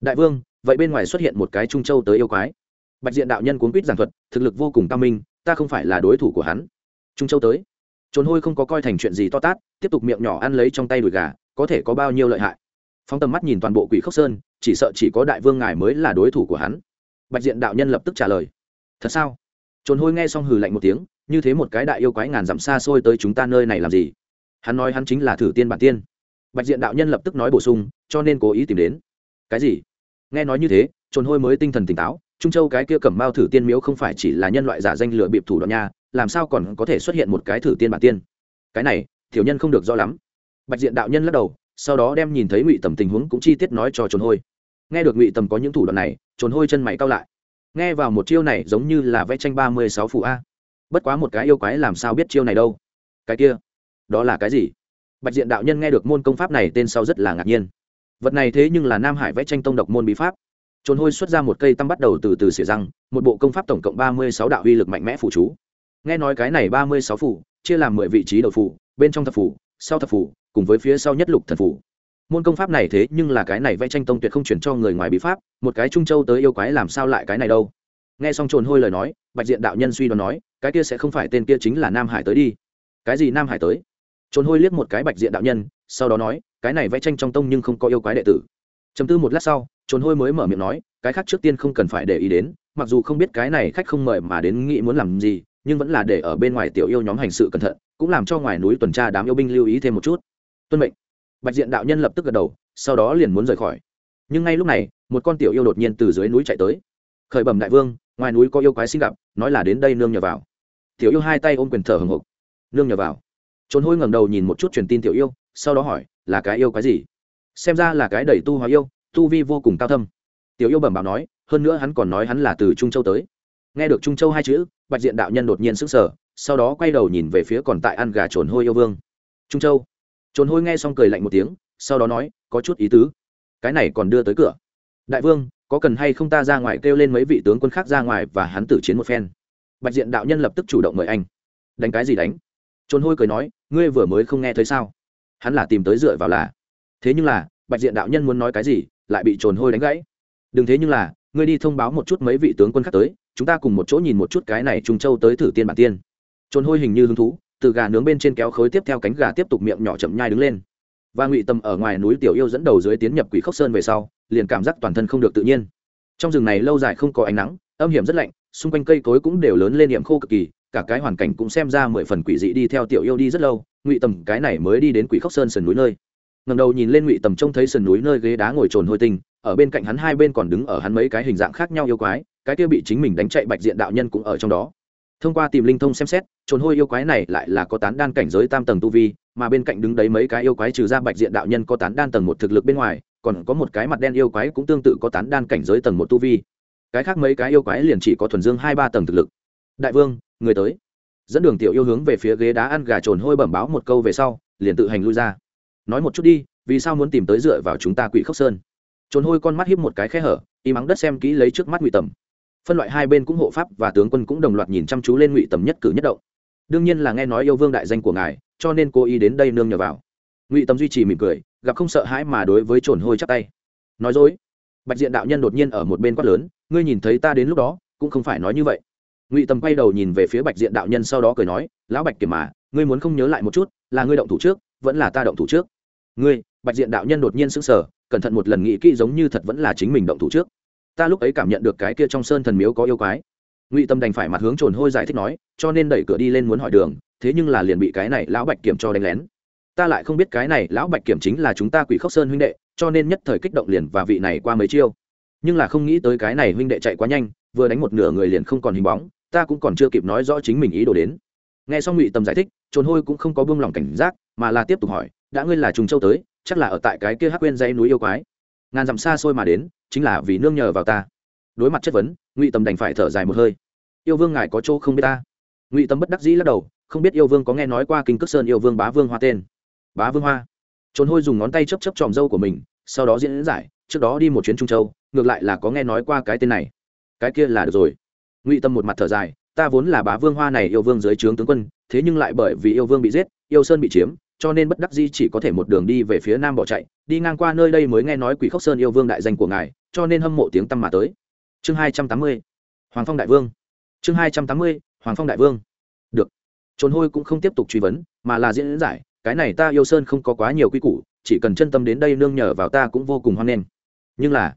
Đại vương, vậy bên ngoài xuất hiện một cái trung châu tới yêu quái. Bạch diện đạo nhân cuốn quýt giảng thuật thực lực vô cùng cao minh ta không phải là đối thủ của hắn. Trung châu tới. Trốn hôi không có coi thành chuyện gì to tát tiếp tục miệng nhỏ ăn lấy trong tay đùi gà có thể có bao nhiêu lợi hại? Phóng tầm mắt nhìn toàn bộ quỷ khốc sơn chỉ sợ chỉ có đại vương ngài mới là đối thủ của hắn. Bạch diện đạo nhân lập tức trả lời. Thật sao? Trốn hôi nghe xong hừ lạnh một tiếng như thế một cái đại yêu quái ngàn dặm xa xôi tới chúng ta nơi này làm gì? Hắn nói hắn chính là thử tiên bản tiên bạch diện đạo nhân lập tức nói bổ sung, cho nên cố ý tìm đến. Cái gì? Nghe nói như thế, trồn hôi mới tinh thần tỉnh táo, trung châu cái kia cẩm mao thử tiên miếu không phải chỉ là nhân loại giả danh lừa bịp thủ đoạn nha, làm sao còn có thể xuất hiện một cái thử tiên bản tiên? Cái này, tiểu nhân không được rõ lắm. Bạch diện đạo nhân lắc đầu, sau đó đem nhìn thấy ngụy tầm tình huống cũng chi tiết nói cho trồn hôi. Nghe được ngụy tầm có những thủ đoạn này, trồn hôi chân mày cao lại. Nghe vào một chiêu này giống như là vẽ tranh ba mươi sáu phụ a. Bất quá một cái yêu quái làm sao biết chiêu này đâu? Cái kia, đó là cái gì? Bạch diện đạo nhân nghe được môn công pháp này, tên sau rất là ngạc nhiên. Vật này thế nhưng là nam hải vẽ tranh tông độc môn bí pháp. Trồn hôi xuất ra một cây tăm bắt đầu từ từ xỉa răng, một bộ công pháp tổng cộng ba mươi sáu đạo uy lực mạnh mẽ phụ chú. Nghe nói cái này ba mươi sáu phủ, chia làm mười vị trí đầu phủ, bên trong thập phủ, sau thập phủ, cùng với phía sau nhất lục thần phủ. Môn công pháp này thế nhưng là cái này vẽ tranh tông tuyệt không chuyển cho người ngoài bí pháp, một cái trung châu tới yêu quái làm sao lại cái này đâu? Nghe xong trồn hôi lời nói, bạch diện đạo nhân suy đoán nói, cái kia sẽ không phải tên kia chính là nam hải tới đi. Cái gì nam hải tới? Trốn hôi liếc một cái bạch diện đạo nhân, sau đó nói, cái này vẽ tranh trong tông nhưng không có yêu quái đệ tử. Chấm tư một lát sau, trốn hôi mới mở miệng nói, cái khác trước tiên không cần phải để ý đến, mặc dù không biết cái này khách không mời mà đến nghĩ muốn làm gì, nhưng vẫn là để ở bên ngoài tiểu yêu nhóm hành sự cẩn thận, cũng làm cho ngoài núi tuần tra đám yêu binh lưu ý thêm một chút. Tuân mệnh. Bạch diện đạo nhân lập tức gật đầu, sau đó liền muốn rời khỏi. Nhưng ngay lúc này, một con tiểu yêu đột nhiên từ dưới núi chạy tới. Khởi bẩm đại vương, ngoài núi có yêu quái sinh gặp, nói là đến đây nương nhờ vào. Tiểu yêu hai tay ôm quyền thở hồng hộc nương nhờ vào trốn hôi ngẩng đầu nhìn một chút truyền tin tiểu yêu, sau đó hỏi, là cái yêu cái gì? Xem ra là cái đẩy tu hóa yêu, tu vi vô cùng cao thâm. Tiểu yêu bẩm bảo nói, hơn nữa hắn còn nói hắn là từ trung châu tới. Nghe được trung châu hai chữ, bạch diện đạo nhân đột nhiên sững sờ, sau đó quay đầu nhìn về phía còn tại ăn gà trồn hôi yêu vương. Trung châu. Trồn hôi nghe xong cười lạnh một tiếng, sau đó nói, có chút ý tứ. Cái này còn đưa tới cửa. Đại vương, có cần hay không ta ra ngoài kêu lên mấy vị tướng quân khác ra ngoài và hắn tử chiến một phen? Bạch diện đạo nhân lập tức chủ động mời anh. Đánh cái gì đánh? Trôn hôi cười nói, ngươi vừa mới không nghe thấy sao? Hắn là tìm tới dựa vào là. Thế nhưng là, bạch diện đạo nhân muốn nói cái gì, lại bị trồn hôi đánh gãy. Đừng thế nhưng là, ngươi đi thông báo một chút mấy vị tướng quân khác tới, chúng ta cùng một chỗ nhìn một chút cái này trung châu tới thử tiên bản tiên. Trồn hôi hình như hứng thú, từ gà nướng bên trên kéo khối tiếp theo cánh gà tiếp tục miệng nhỏ chậm nhai đứng lên. Và ngụy tâm ở ngoài núi tiểu yêu dẫn đầu dưới tiến nhập quỷ khốc sơn về sau, liền cảm giác toàn thân không được tự nhiên. Trong rừng này lâu dài không có ánh nắng, âm hiểm rất lạnh, xung quanh cây cối cũng đều lớn lên điểm khô cực kỳ cả cái hoàn cảnh cũng xem ra mười phần quỷ dị đi theo tiểu yêu đi rất lâu, ngụy tầm cái này mới đi đến quỷ khốc sơn sườn núi nơi. Ngầm đầu nhìn lên ngụy tầm trông thấy sườn núi nơi ghế đá ngồi trồn hôi tinh, ở bên cạnh hắn hai bên còn đứng ở hắn mấy cái hình dạng khác nhau yêu quái, cái kia bị chính mình đánh chạy bạch diện đạo nhân cũng ở trong đó. Thông qua tìm linh thông xem xét, trồn hôi yêu quái này lại là có tán đan cảnh giới tam tầng tu vi, mà bên cạnh đứng đấy mấy cái yêu quái trừ ra bạch diện đạo nhân có tán đan tầng một thực lực bên ngoài, còn có một cái mặt đen yêu quái cũng tương tự có tán đan cảnh giới tầng một tu vi. Cái khác mấy cái yêu quái liền chỉ có thuần dương hai ba tầng thực lực. Đại vương người tới. Dẫn đường tiểu yêu hướng về phía ghế đá ăn gà trồn hôi bẩm báo một câu về sau, liền tự hành lui ra. Nói một chút đi, vì sao muốn tìm tới dựa vào chúng ta quỷ khốc sơn? Trồn hôi con mắt hiếp một cái khe hở, y mắng đất xem kỹ lấy trước mắt ngụy tầm. Phân loại hai bên cũng hộ pháp và tướng quân cũng đồng loạt nhìn chăm chú lên ngụy tầm nhất cử nhất động. Đương nhiên là nghe nói yêu vương đại danh của ngài, cho nên cô ý đến đây nương nhờ vào. Ngụy tầm duy trì mỉm cười, gặp không sợ hãi mà đối với trồn hôi chắp tay. Nói dối. Bạch diện đạo nhân đột nhiên ở một bên quát lớn, ngươi nhìn thấy ta đến lúc đó, cũng không phải nói như vậy ngụy tầm quay đầu nhìn về phía bạch diện đạo nhân sau đó cười nói, lão bạch kiểm mà, ngươi muốn không nhớ lại một chút, là ngươi động thủ trước, vẫn là ta động thủ trước? Ngươi? Bạch diện đạo nhân đột nhiên sững sờ, cẩn thận một lần nghĩ kỹ giống như thật vẫn là chính mình động thủ trước. Ta lúc ấy cảm nhận được cái kia trong sơn thần miếu có yêu quái. Ngụy tâm đành phải mặt hướng trồn hôi giải thích nói, cho nên đẩy cửa đi lên muốn hỏi đường, thế nhưng là liền bị cái này lão bạch kiểm cho đánh lén. Ta lại không biết cái này lão bạch kiểm chính là chúng ta quỷ khốc sơn huynh đệ, cho nên nhất thời kích động liền và vị này qua mấy chiêu. Nhưng là không nghĩ tới cái này huynh đệ chạy quá nhanh vừa đánh một nửa người liền không còn hình bóng, ta cũng còn chưa kịp nói rõ chính mình ý đồ đến. Nghe xong ngụy tâm giải thích trốn hôi cũng không có buông lỏng cảnh giác, mà là tiếp tục hỏi, đã ngươi là trùng châu tới, chắc là ở tại cái kia hắc quên dãy núi yêu quái. Ngàn dặm xa xôi mà đến, chính là vì nương nhờ vào ta. Đối mặt chất vấn, ngụy tâm đành phải thở dài một hơi. Yêu vương ngài có chỗ không biết ta? Ngụy tâm bất đắc dĩ lắc đầu, không biết yêu vương có nghe nói qua kinh cước sơn yêu vương bá vương hoa tên? Bá vương hoa? Trốn hôi dùng ngón tay chấp chấp tròm dâu của mình, sau đó diễn giải, trước đó đi một chuyến trung châu, ngược lại là có nghe nói qua cái tên này cái kia là được rồi. Ngụy tâm một mặt thở dài, ta vốn là bá vương hoa này yêu vương dưới trướng tướng quân, thế nhưng lại bởi vì yêu vương bị giết, yêu sơn bị chiếm, cho nên bất đắc di chỉ có thể một đường đi về phía nam bỏ chạy, đi ngang qua nơi đây mới nghe nói quỷ khốc sơn yêu vương đại danh của ngài, cho nên hâm mộ tiếng tăm mà tới. Chương hai trăm tám mươi, hoàng phong đại vương. Chương hai trăm tám mươi, hoàng phong đại vương. Được. Trốn hôi cũng không tiếp tục truy vấn, mà là diễn giải, cái này ta yêu sơn không có quá nhiều quy củ, chỉ cần chân tâm đến đây nương nhờ vào ta cũng vô cùng hoan nghênh. Nhưng là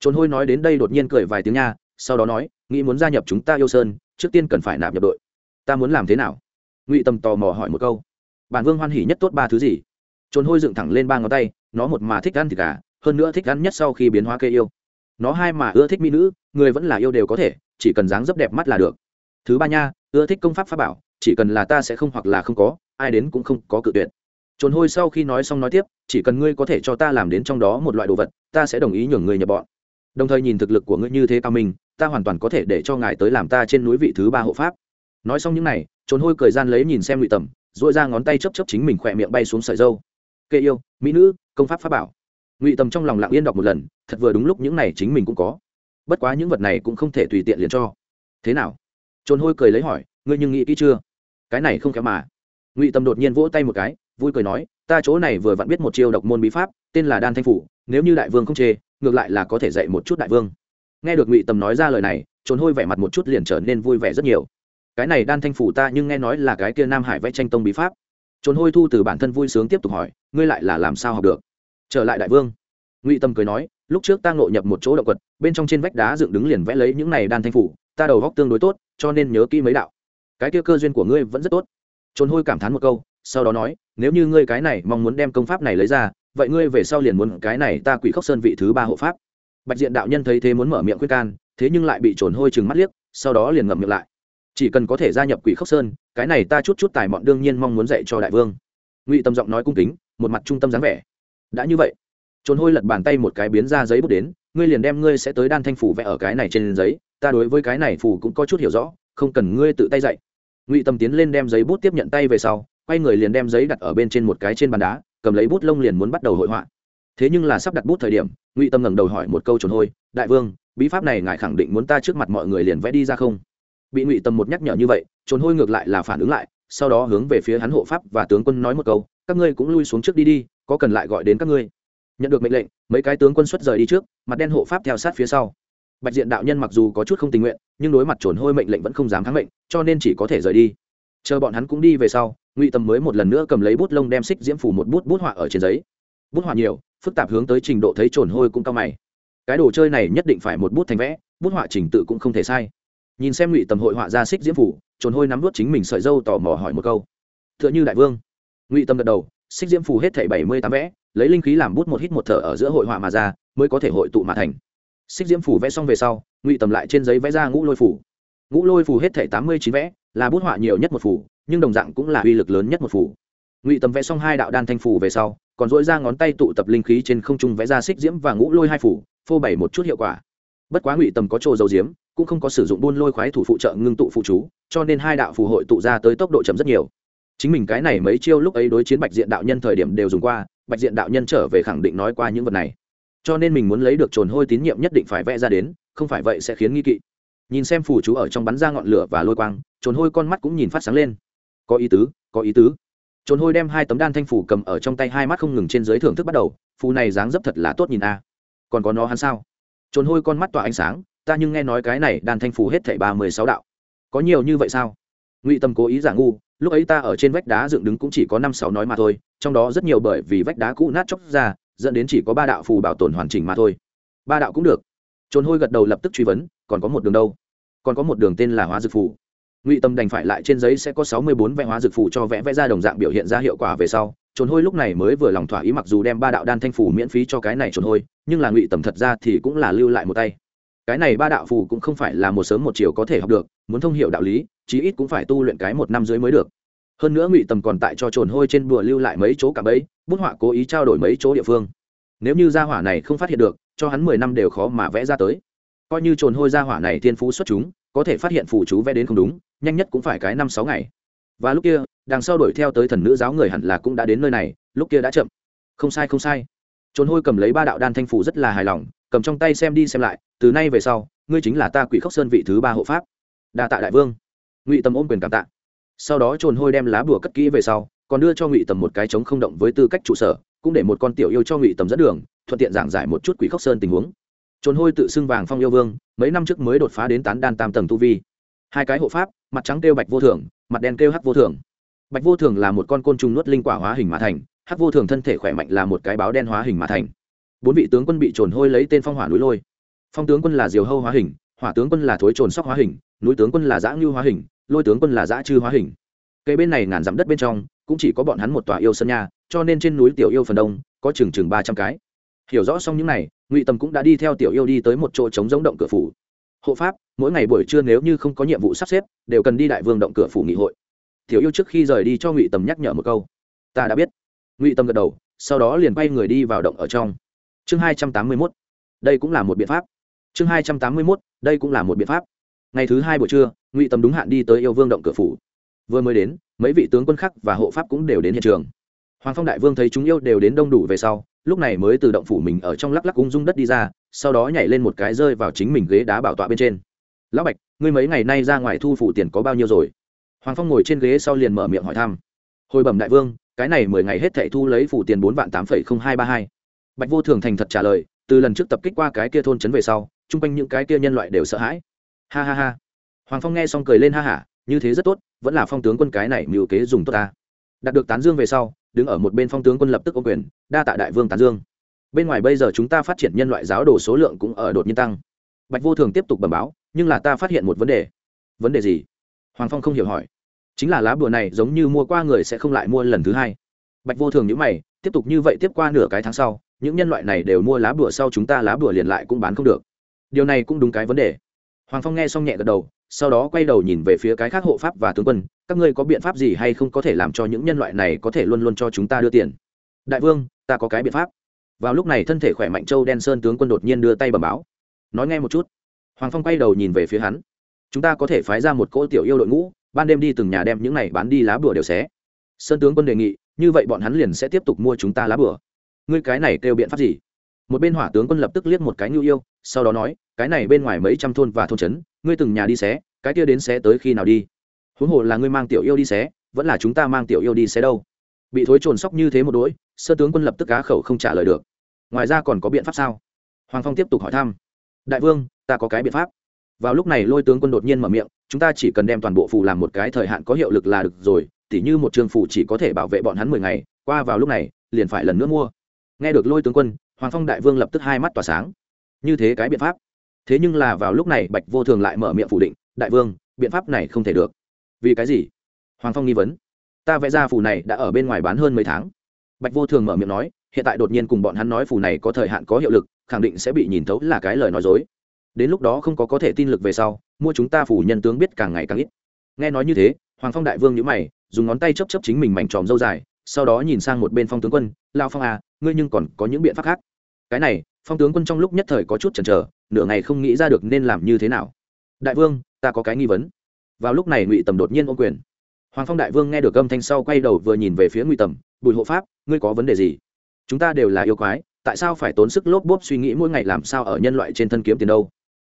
trốn hôi nói đến đây đột nhiên cười vài tiếng nha sau đó nói, nghĩ muốn gia nhập chúng ta yêu sơn, trước tiên cần phải nạp nhập đội. Ta muốn làm thế nào? Ngụy tâm tò mò hỏi một câu. Bản vương hoan hỉ nhất tốt ba thứ gì? Trốn hôi dựng thẳng lên ba ngón tay, nó một mà thích ăn thịt gà, hơn nữa thích ăn nhất sau khi biến hóa cây yêu. Nó hai mà ưa thích mỹ nữ, người vẫn là yêu đều có thể, chỉ cần dáng dấp đẹp mắt là được. Thứ ba nha, ưa thích công pháp pháp bảo, chỉ cần là ta sẽ không hoặc là không có, ai đến cũng không có cự tuyệt. Trốn hôi sau khi nói xong nói tiếp, chỉ cần ngươi có thể cho ta làm đến trong đó một loại đồ vật, ta sẽ đồng ý nhường ngươi nhập bọn. Đồng thời nhìn thực lực của ngươi như thế cao mình ta hoàn toàn có thể để cho ngài tới làm ta trên núi vị thứ ba hộ pháp. Nói xong những này, trốn hôi cười gian lấy nhìn xem ngụy tầm dội ra ngón tay chấp chấp chính mình khỏe miệng bay xuống sợi dâu. Kê yêu, mỹ nữ, công pháp pháp bảo. Ngụy tầm trong lòng lặng yên đọc một lần, thật vừa đúng lúc những này chính mình cũng có. Bất quá những vật này cũng không thể tùy tiện liền cho. Thế nào? Trốn hôi cười lấy hỏi, ngươi nhưng nghĩ kỹ chưa? Cái này không kém mà. Ngụy tầm đột nhiên vỗ tay một cái, vui cười nói, ta chỗ này vừa vặn biết một chiêu độc môn bí pháp, tên là đan thanh phủ, nếu như đại vương không chê, ngược lại là có thể dạy một chút đại vương nghe được ngụy tầm nói ra lời này trốn hôi vẻ mặt một chút liền trở nên vui vẻ rất nhiều. Cái này đan thanh phủ ta nhưng nghe nói là cái kia nam hải vẽ tranh tông bí pháp. Trốn hôi thu từ bản thân vui sướng tiếp tục hỏi, ngươi lại là làm sao học được? Trở lại đại vương. Ngụy tâm cười nói, lúc trước ta ngộ nhập một chỗ động quật, bên trong trên vách đá dựng đứng liền vẽ lấy những này đan thanh phủ, ta đầu góc tương đối tốt, cho nên nhớ kỹ mấy đạo. Cái kia cơ duyên của ngươi vẫn rất tốt. Trốn hôi cảm thán một câu, sau đó nói, nếu như ngươi cái này mong muốn đem công pháp này lấy ra, vậy ngươi về sau liền muốn cái này ta quỷ khốc sơn vị thứ ba hộ pháp bạch diện đạo nhân thấy thế muốn mở miệng khuyên can, thế nhưng lại bị trồn hôi chừng mắt liếc, sau đó liền ngậm miệng lại. Chỉ cần có thể gia nhập quỷ khốc sơn, cái này ta chút chút tài mọn đương nhiên mong muốn dạy cho đại vương. Ngụy tâm giọng nói cung kính, một mặt trung tâm dáng vẻ. Đã như vậy, trồn hôi lật bàn tay một cái biến ra giấy bút đến, ngươi liền đem ngươi sẽ tới đan thanh phủ vẽ ở cái này trên giấy, ta đối với cái này phủ cũng có chút hiểu rõ, không cần ngươi tự tay dạy. Ngụy tâm tiến lên đem giấy bút tiếp nhận tay về sau, quay người liền đem giấy đặt ở bên trên một cái trên bàn đá, cầm lấy bút lông liền muốn bắt đầu hội họa thế nhưng là sắp đặt bút thời điểm, ngụy tâm ngẩng đầu hỏi một câu trồn hôi, đại vương, bí pháp này ngài khẳng định muốn ta trước mặt mọi người liền vẽ đi ra không? Bị ngụy tâm một nhắc nhở như vậy, trồn hôi ngược lại là phản ứng lại, sau đó hướng về phía hắn hộ pháp và tướng quân nói một câu, các ngươi cũng lui xuống trước đi đi, có cần lại gọi đến các ngươi? Nhận được mệnh lệnh, mấy cái tướng quân xuất rời đi trước, mặt đen hộ pháp theo sát phía sau. Bạch diện đạo nhân mặc dù có chút không tình nguyện, nhưng đối mặt trồn hôi mệnh lệnh vẫn không dám kháng mệnh, cho nên chỉ có thể rời đi. Chờ bọn hắn cũng đi về sau, ngụy tâm mới một lần nữa cầm lấy bút lông đem xích diễm phủ một bút bút họa ở trên giấy. Bút họa nhiều phức tạp hướng tới trình độ thấy trồn hôi cũng cao mày. Cái đồ chơi này nhất định phải một bút thành vẽ, bút họa trình tự cũng không thể sai. Nhìn xem ngụy tầm hội họa ra xích diễm phủ trồn hôi nắm vút chính mình sợi dâu tò mò hỏi một câu. T h ư ợ n h ư đại vương. Ngụy Tầm gật đầu, xích diễm phủ hết thảy bảy mươi tám vẽ, lấy linh khí làm bút một hít một thở ở giữa hội họa mà ra, mới có thể hội tụ mà thành. Xích diễm phủ vẽ xong về sau, ngụy tầm lại trên giấy vẽ ra ngũ lôi phủ. Ngũ lôi phủ hết thảy tám mươi chín vẽ, là bút họa nhiều nhất một phủ, nhưng đồng dạng cũng là uy lực lớn nhất một phủ. Ngụy tầm vẽ xong hai đạo đan thanh phủ về sau còn dỗi ra ngón tay tụ tập linh khí trên không trung vẽ ra xích diễm và ngũ lôi hai phủ, phô bày một chút hiệu quả. Bất quá ngụy tầm có trồ dầu diếm cũng không có sử dụng buôn lôi khoái thủ phụ trợ ngưng tụ phụ chú, cho nên hai đạo phù hội tụ ra tới tốc độ chậm rất nhiều. Chính mình cái này mấy chiêu lúc ấy đối chiến bạch diện đạo nhân thời điểm đều dùng qua, bạch diện đạo nhân trở về khẳng định nói qua những vật này. Cho nên mình muốn lấy được trồn hôi tín nhiệm nhất định phải vẽ ra đến, không phải vậy sẽ khiến nghi kỵ. Nhìn xem phù chú ở trong bắn ra ngọn lửa và lôi quang trồn hôi con mắt cũng nhìn phát sáng lên. Có ý tứ, có ý tứ. Trốn hôi đem hai tấm đan thanh phủ cầm ở trong tay, hai mắt không ngừng trên dưới thưởng thức bắt đầu. Phù này dáng dấp thật là tốt nhìn a. À. Còn có nó hắn sao? Trốn hôi con mắt tỏa ánh sáng, ta nhưng nghe nói cái này đan thanh phủ hết thảy ba mươi sáu đạo. Có nhiều như vậy sao? Ngụy tâm cố ý giả ngu, lúc ấy ta ở trên vách đá dựng đứng cũng chỉ có năm sáu nói mà thôi, trong đó rất nhiều bởi vì vách đá cũ nát chóc ra, dẫn đến chỉ có ba đạo phù bảo tồn hoàn chỉnh mà thôi. Ba đạo cũng được. Trốn hôi gật đầu lập tức truy vấn, còn có một đường đâu? Còn có một đường tên là hóa dược phù ngụy tâm đành phải lại trên giấy sẽ có sáu mươi bốn vẽ hóa dược phủ cho vẽ vẽ ra đồng dạng biểu hiện ra hiệu quả về sau. Trốn hôi lúc này mới vừa lòng thỏa ý mặc dù đem ba đạo đan thanh phủ miễn phí cho cái này trốn hôi, nhưng là ngụy tầm thật ra thì cũng là lưu lại một tay. Cái này ba đạo phù cũng không phải là một sớm một chiều có thể học được, muốn thông hiểu đạo lý, chí ít cũng phải tu luyện cái một năm dưới mới được. Hơn nữa ngụy tầm còn tại cho trồn hôi trên bùa lưu lại mấy chỗ cả bẫy, bút họa cố ý trao đổi mấy chỗ địa phương. Nếu như gia hỏa này không phát hiện được, cho hắn mười năm đều khó mà vẽ ra tới. Coi như trồn hôi gia hỏa này thiên phú xuất chúng có thể phát hiện phù chú vẽ đến không đúng, nhanh nhất cũng phải cái năm sáu ngày. Và lúc kia, đằng sau đuổi theo tới thần nữ giáo người hẳn là cũng đã đến nơi này, lúc kia đã chậm. Không sai không sai. Trồn hôi cầm lấy ba đạo đan thanh phù rất là hài lòng, cầm trong tay xem đi xem lại, từ nay về sau, ngươi chính là ta quỷ khốc sơn vị thứ ba hộ pháp. Đa tạ đại vương. Ngụy tầm ôm quyền cảm tạ. Sau đó trồn hôi đem lá bùa cất kỹ về sau, còn đưa cho ngụy tầm một cái trống không động với tư cách trụ sở, cũng để một con tiểu yêu cho ngụy tầm dẫn đường, thuận tiện giảng giải một chút quỷ khốc sơn tình huống trốn hôi tự xưng vàng phong yêu vương, mấy năm trước mới đột phá đến tán đan tam tầng tu vi. Hai cái hộ pháp, mặt trắng kêu bạch vô thường, mặt đen kêu hắc vô thường. Bạch vô thường là một con côn trùng nuốt linh quả hóa hình mà thành, hắc vô thường thân thể khỏe mạnh là một cái báo đen hóa hình mà thành. Bốn vị tướng quân bị trồn hôi lấy tên phong hỏa núi lôi. Phong tướng quân là diều hâu hóa hình, hỏa tướng quân là thối trồn sóc hóa hình, núi tướng quân là dã ngưu hóa hình, lôi tướng quân là dã chư hóa hình. Cây bên này ngàn dặm đất bên trong, cũng chỉ có bọn hắn một tòa yêu sân nha, cho nên trên núi tiểu yêu phần đông, có chừng chừng ba trăm cái hiểu rõ xong những này, ngụy tầm cũng đã đi theo tiểu yêu đi tới một chỗ chống giống động cửa phủ. Hộ pháp, mỗi ngày buổi trưa nếu như không có nhiệm vụ sắp xếp, đều cần đi đại vương động cửa phủ nghị hội. Tiểu yêu trước khi rời đi cho ngụy tầm nhắc nhở một câu. Ta đã biết. Ngụy tầm gật đầu, sau đó liền bay người đi vào động ở trong. Chương hai trăm tám mươi mốt. Đây cũng là một biện pháp. Chương hai trăm tám mươi mốt, đây cũng là một biện pháp. Ngày thứ hai buổi trưa, ngụy tầm đúng hạn đi tới yêu vương động cửa phủ. Vừa mới đến, mấy vị tướng quân khác và hộ pháp cũng đều đến hiện trường. Hoàng phong đại vương thấy chúng yêu đều đến đông đủ về sau lúc này mới từ động phủ mình ở trong lắc lắc ung dung đất đi ra, sau đó nhảy lên một cái rơi vào chính mình ghế đá bảo tọa bên trên. Lão bạch, ngươi mấy ngày nay ra ngoài thu phủ tiền có bao nhiêu rồi? Hoàng phong ngồi trên ghế sau liền mở miệng hỏi thăm. Hồi bẩm đại vương, cái này mười ngày hết thảy thu lấy phủ tiền bốn vạn tám phẩy không hai ba hai. Bạch vô thường thành thật trả lời, từ lần trước tập kích qua cái kia thôn trấn về sau, chung quanh những cái kia nhân loại đều sợ hãi. Ha ha ha. Hoàng phong nghe xong cười lên ha hả, như thế rất tốt, vẫn là phong tướng quân cái này mưu kế dùng tốt ta. Đạt được tán dương về sau đứng ở một bên phong tướng quân lập tức ô quyền, đa tạ đại vương tán dương. Bên ngoài bây giờ chúng ta phát triển nhân loại giáo đồ số lượng cũng ở đột nhiên tăng. Bạch vô thường tiếp tục bẩm báo, nhưng là ta phát hiện một vấn đề. Vấn đề gì? Hoàng phong không hiểu hỏi. Chính là lá bùa này giống như mua qua người sẽ không lại mua lần thứ hai. Bạch vô thường nhữ mày, tiếp tục như vậy tiếp qua nửa cái tháng sau, những nhân loại này đều mua lá bùa sau chúng ta lá bùa liền lại cũng bán không được. Điều này cũng đúng cái vấn đề. Hoàng phong nghe xong nhẹ gật đầu sau đó quay đầu nhìn về phía cái khác hộ pháp và tướng quân, các ngươi có biện pháp gì hay không có thể làm cho những nhân loại này có thể luôn luôn cho chúng ta đưa tiền? Đại vương, ta có cái biện pháp. Vào lúc này thân thể khỏe mạnh châu đen sơn tướng quân đột nhiên đưa tay bẩm báo. Nói nghe một chút. Hoàng phong quay đầu nhìn về phía hắn. Chúng ta có thể phái ra một cỗ tiểu yêu đội ngũ, ban đêm đi từng nhà đem những này bán đi lá bùa đều xé. Sơn tướng quân đề nghị, như vậy bọn hắn liền sẽ tiếp tục mua chúng ta lá bùa. Ngươi cái này kêu biện pháp gì? Một bên hỏa tướng quân lập tức liếc một cái nhu yêu, sau đó nói, cái này bên ngoài mấy trăm thôn và thôn trấn ngươi từng nhà đi xé, cái kia đến xé tới khi nào đi? Huống hồ là ngươi mang tiểu yêu đi xé, vẫn là chúng ta mang tiểu yêu đi xé đâu? Bị thối trồn sóc như thế một đỗi, sơ tướng quân lập tức cá khẩu không trả lời được. Ngoài ra còn có biện pháp sao? Hoàng phong tiếp tục hỏi thăm. Đại vương, ta có cái biện pháp. Vào lúc này lôi tướng quân đột nhiên mở miệng, chúng ta chỉ cần đem toàn bộ phù làm một cái thời hạn có hiệu lực là được rồi, tỉ như một trường phù chỉ có thể bảo vệ bọn hắn mười ngày, qua vào lúc này, liền phải lần nữa mua. Nghe được lôi tướng quân, hoàng phong đại vương lập tức hai mắt tỏa sáng. Như thế cái biện pháp thế nhưng là vào lúc này bạch vô thường lại mở miệng phủ định, đại vương, biện pháp này không thể được. Vì cái gì? Hoàng phong nghi vấn. Ta vẽ ra phù này đã ở bên ngoài bán hơn mấy tháng. Bạch vô thường mở miệng nói, hiện tại đột nhiên cùng bọn hắn nói phù này có thời hạn, có hiệu lực, khẳng định sẽ bị nhìn thấu là cái lời nói dối. Đến lúc đó không có có thể tin lực về sau, mua chúng ta phủ nhân tướng biết càng ngày càng ít. Nghe nói như thế, hoàng phong đại vương nhữ mày, dùng ngón tay chấp chấp chính mình mảnh tròm dâu dài, sau đó nhìn sang một bên phong tướng quân lao phong à ngươi nhưng còn có những biện pháp khác. Cái này phong tướng quân trong lúc nhất thời có chút chần chờ, nửa ngày không nghĩ ra được nên làm như thế nào. Đại vương, ta có cái nghi vấn. Vào lúc này ngụy tầm đột nhiên ô quyền. Hoàng phong đại vương nghe được âm thanh sau quay đầu vừa nhìn về phía ngụy tầm, bùi hộ pháp, ngươi có vấn đề gì? Chúng ta đều là yêu quái, tại sao phải tốn sức lốp bốp suy nghĩ mỗi ngày làm sao ở nhân loại trên thân kiếm tiền đâu?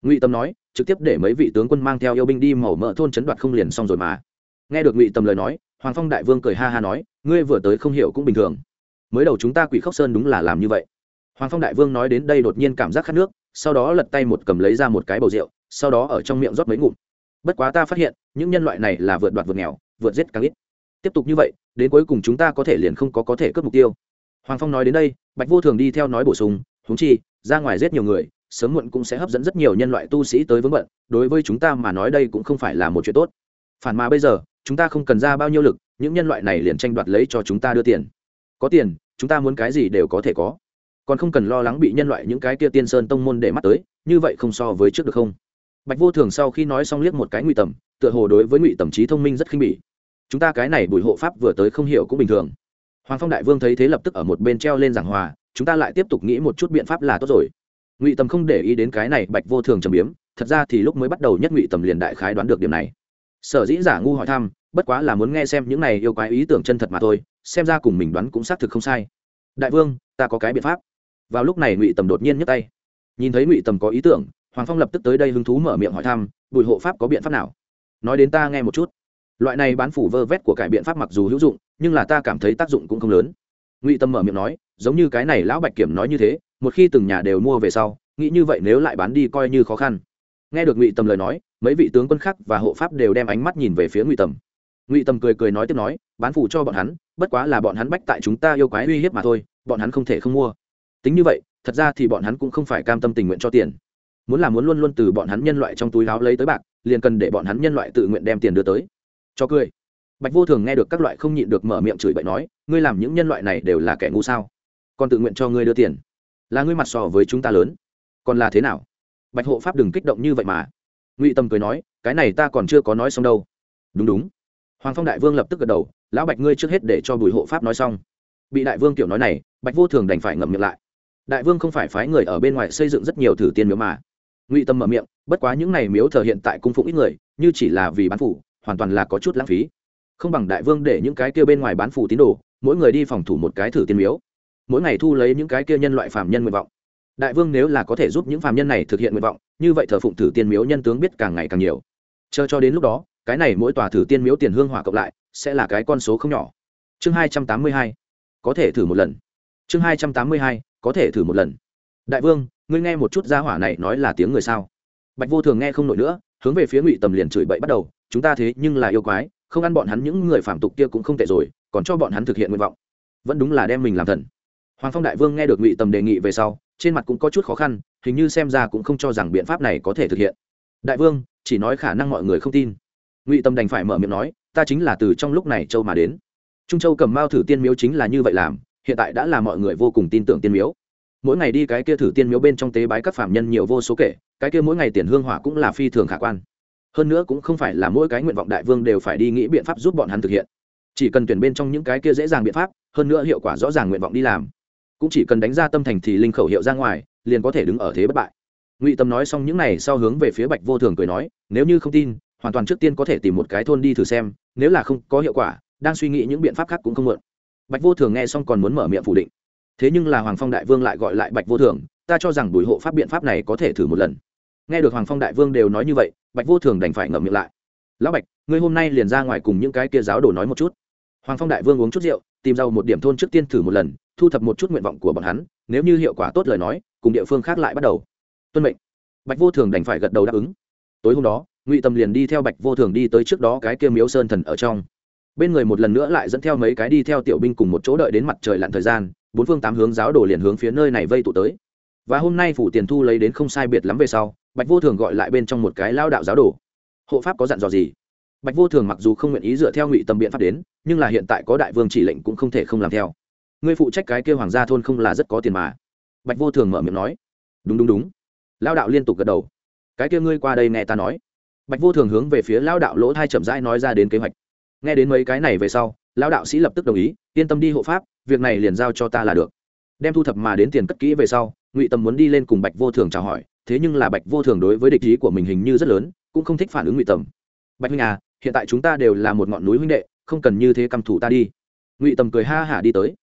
Ngụy tâm nói, trực tiếp để mấy vị tướng quân mang theo yêu binh đi màu mỡ thôn chấn đoạt không liền xong rồi mà. Nghe được ngụy tâm lời nói, hoàng phong đại vương cười ha ha nói, ngươi vừa tới không hiểu cũng bình thường. Mới đầu chúng ta quỷ khốc sơn đúng là làm như vậy hoàng phong đại vương nói đến đây đột nhiên cảm giác khát nước, sau đó lật tay một cầm lấy ra một cái bầu rượu, sau đó ở trong miệng rót mấy ngụm. Bất quá ta phát hiện, những nhân loại này là vượt đoạt vượt nghèo, vượt giết càng ít. Tiếp tục như vậy, đến cuối cùng chúng ta có thể liền không có có thể cướp mục tiêu. Hoàng phong nói đến đây, bạch vô thường đi theo nói bổ sung húng chi, ra ngoài giết nhiều người, sớm muộn cũng sẽ hấp dẫn rất nhiều nhân loại tu sĩ tới vướng bận, đối với chúng ta mà nói đây cũng không phải là một chuyện tốt. Phản mà bây giờ, chúng ta không cần ra bao nhiêu lực, những nhân loại này liền tranh đoạt lấy cho chúng ta đưa tiền. Có tiền, chúng ta muốn cái gì đều có thể có còn không cần lo lắng bị nhân loại những cái kia tiên sơn tông môn để mắt tới, như vậy không so với trước được không? Bạch vô thường sau khi nói xong liếc một cái ngụy tầm, tựa hồ đối với ngụy tầm trí thông minh rất khinh bỉ. Chúng ta cái này bùi hộ pháp vừa tới không hiểu cũng bình thường. Hoàng phong đại vương thấy thế lập tức ở một bên treo lên giảng hòa, chúng ta lại tiếp tục nghĩ một chút biện pháp là tốt rồi. Ngụy tầm không để ý đến cái này, bạch vô thường trầm biếm, thật ra thì lúc mới bắt đầu nhất ngụy tầm liền đại khái đoán được điểm này. Sở dĩ giả ngu hỏi thăm, bất quá là muốn nghe xem những này yêu quái ý tưởng chân thật mà thôi, xem ra cùng mình đoán cũng xác thực không sai. Đại vương, ta có cái biện pháp vào lúc này ngụy tầm đột nhiên nhấc tay. Nhìn thấy ngụy tầm có ý tưởng, hoàng phong lập tức tới đây hứng thú mở miệng hỏi thăm, bùi hộ pháp có biện pháp nào? Nói đến ta nghe một chút. Loại này bán phủ vơ vét của cải biện pháp mặc dù hữu dụng, nhưng là ta cảm thấy tác dụng cũng không lớn. Ngụy tâm mở miệng nói, giống như cái này lão bạch kiểm nói như thế, một khi từng nhà đều mua về sau, nghĩ như vậy nếu lại bán đi coi như khó khăn. Nghe được ngụy tâm lời nói, mấy vị tướng quân khác và hộ pháp đều đem ánh mắt nhìn về phía ngụy tâm ngụy tâm cười cười nói tiếp nói, bán phủ cho bọn hắn, bất quá là bọn hắn bách tại chúng ta yêu quái uy hiếp mà thôi, bọn hắn không thể không mua tính như vậy, thật ra thì bọn hắn cũng không phải cam tâm tình nguyện cho tiền. Muốn là muốn luôn luôn từ bọn hắn nhân loại trong túi áo lấy tới bạc, liền cần để bọn hắn nhân loại tự nguyện đem tiền đưa tới. Cho cười. Bạch vô thường nghe được các loại không nhịn được mở miệng chửi bậy nói, ngươi làm những nhân loại này đều là kẻ ngu sao? Còn tự nguyện cho ngươi đưa tiền? Là ngươi mặt sò với chúng ta lớn. Còn là thế nào? Bạch hộ pháp đừng kích động như vậy mà. Ngụy tâm cười nói, cái này ta còn chưa có nói xong đâu. Đúng đúng. Hoàng phong đại vương lập tức gật đầu, lão bạch ngươi trước hết để cho bùi hộ pháp nói xong. Bị đại vương kiểu nói này, bạch vô thường đành phải ngậm miệng lại đại vương không phải phái người ở bên ngoài xây dựng rất nhiều thử tiên miếu mà. Ngụy tâm mở miệng, bất quá những này miếu thờ hiện tại cung phụng ít người, như chỉ là vì bán phủ, hoàn toàn là có chút lãng phí. Không bằng đại vương để những cái kia bên ngoài bán phủ tín đồ, mỗi người đi phòng thủ một cái thử tiên miếu. Mỗi ngày thu lấy những cái kia nhân loại phàm nhân nguyện vọng. Đại vương nếu là có thể giúp những phàm nhân này thực hiện nguyện vọng, như vậy thờ phụng thử tiên miếu nhân tướng biết càng ngày càng nhiều. Chờ cho đến lúc đó, cái này mỗi tòa thử tiên miếu tiền hương hỏa cộng lại, sẽ là cái con số không nhỏ. Chương hai trăm tám mươi hai, có thể thử một lần. Chương hai trăm tám mươi hai có thể thử một lần. Đại vương, ngươi nghe một chút gia hỏa này nói là tiếng người sao? Bạch vô thường nghe không nổi nữa, hướng về phía ngụy tầm liền chửi bậy bắt đầu, chúng ta thế nhưng là yêu quái, không ăn bọn hắn những người phạm tục kia cũng không tệ rồi, còn cho bọn hắn thực hiện nguyện vọng. Vẫn đúng là đem mình làm thần. Hoàng phong đại vương nghe được ngụy tầm đề nghị về sau, trên mặt cũng có chút khó khăn, hình như xem ra cũng không cho rằng biện pháp này có thể thực hiện. Đại vương, chỉ nói khả năng mọi người không tin. Ngụy tâm đành phải mở miệng nói, ta chính là từ trong lúc này châu mà đến. Trung châu cầm mao thử tiên miếu chính là như vậy làm hiện tại đã là mọi người vô cùng tin tưởng tiên miếu. Mỗi ngày đi cái kia thử tiên miếu bên trong tế bái các phạm nhân nhiều vô số kể, cái kia mỗi ngày tiền hương hỏa cũng là phi thường khả quan. Hơn nữa cũng không phải là mỗi cái nguyện vọng đại vương đều phải đi nghĩ biện pháp giúp bọn hắn thực hiện. Chỉ cần tuyển bên trong những cái kia dễ dàng biện pháp, hơn nữa hiệu quả rõ ràng nguyện vọng đi làm. Cũng chỉ cần đánh ra tâm thành thì linh khẩu hiệu ra ngoài, liền có thể đứng ở thế bất bại. Ngụy tâm nói xong những này sau hướng về phía bạch vô thường cười nói, nếu như không tin, hoàn toàn trước tiên có thể tìm một cái thôn đi thử xem, nếu là không có hiệu quả, đang suy nghĩ những biện pháp khác cũng không mượn bạch vô thường nghe xong còn muốn mở miệng phủ định. Thế nhưng là hoàng phong đại vương lại gọi lại bạch vô thường, ta cho rằng đùi hộ pháp biện pháp này có thể thử một lần. Nghe được hoàng phong đại vương đều nói như vậy, bạch vô thường đành phải ngậm miệng lại. Lão bạch, ngươi hôm nay liền ra ngoài cùng những cái kia giáo đồ nói một chút. Hoàng phong đại vương uống chút rượu, tìm ra một điểm thôn trước tiên thử một lần, thu thập một chút nguyện vọng của bọn hắn, nếu như hiệu quả tốt lời nói, cùng địa phương khác lại bắt đầu. Tuân mệnh. Bạch vô thường đành phải gật đầu đáp ứng. Tối hôm đó, ngụy tâm liền đi theo bạch vô thường đi tới trước đó cái kia miếu sơn thần ở trong bên người một lần nữa lại dẫn theo mấy cái đi theo tiểu binh cùng một chỗ đợi đến mặt trời lặn thời gian, bốn phương tám hướng giáo đồ liền hướng phía nơi này vây tụ tới. Và hôm nay phủ tiền thu lấy đến không sai biệt lắm về sau, bạch vô thường gọi lại bên trong một cái lao đạo giáo đồ. Hộ pháp có dặn dò gì? Bạch vô thường mặc dù không nguyện ý dựa theo ngụy tâm biện pháp đến, nhưng là hiện tại có đại vương chỉ lệnh cũng không thể không làm theo. Ngươi phụ trách cái kêu hoàng gia thôn không là rất có tiền mà. Bạch vô thường mở miệng nói. Đúng đúng đúng. Lao đạo liên tục gật đầu. Cái kia ngươi qua đây nghe ta nói. Bạch vô thường hướng về phía lao đạo lỗ thai chậm rãi nói ra đến kế hoạch nghe đến mấy cái này về sau, lão đạo sĩ lập tức đồng ý, yên tâm đi hộ pháp, việc này liền giao cho ta là được. Đem thu thập mà đến tiền cất kỹ về sau, ngụy tâm muốn đi lên cùng bạch vô thường chào hỏi, thế nhưng là bạch vô thường đối với địch ý của mình hình như rất lớn, cũng không thích phản ứng ngụy tầm. Bạch huynh à hiện tại chúng ta đều là một ngọn núi huynh đệ, không cần như thế căm thủ ta đi. Ngụy tầm cười ha hả đi tới.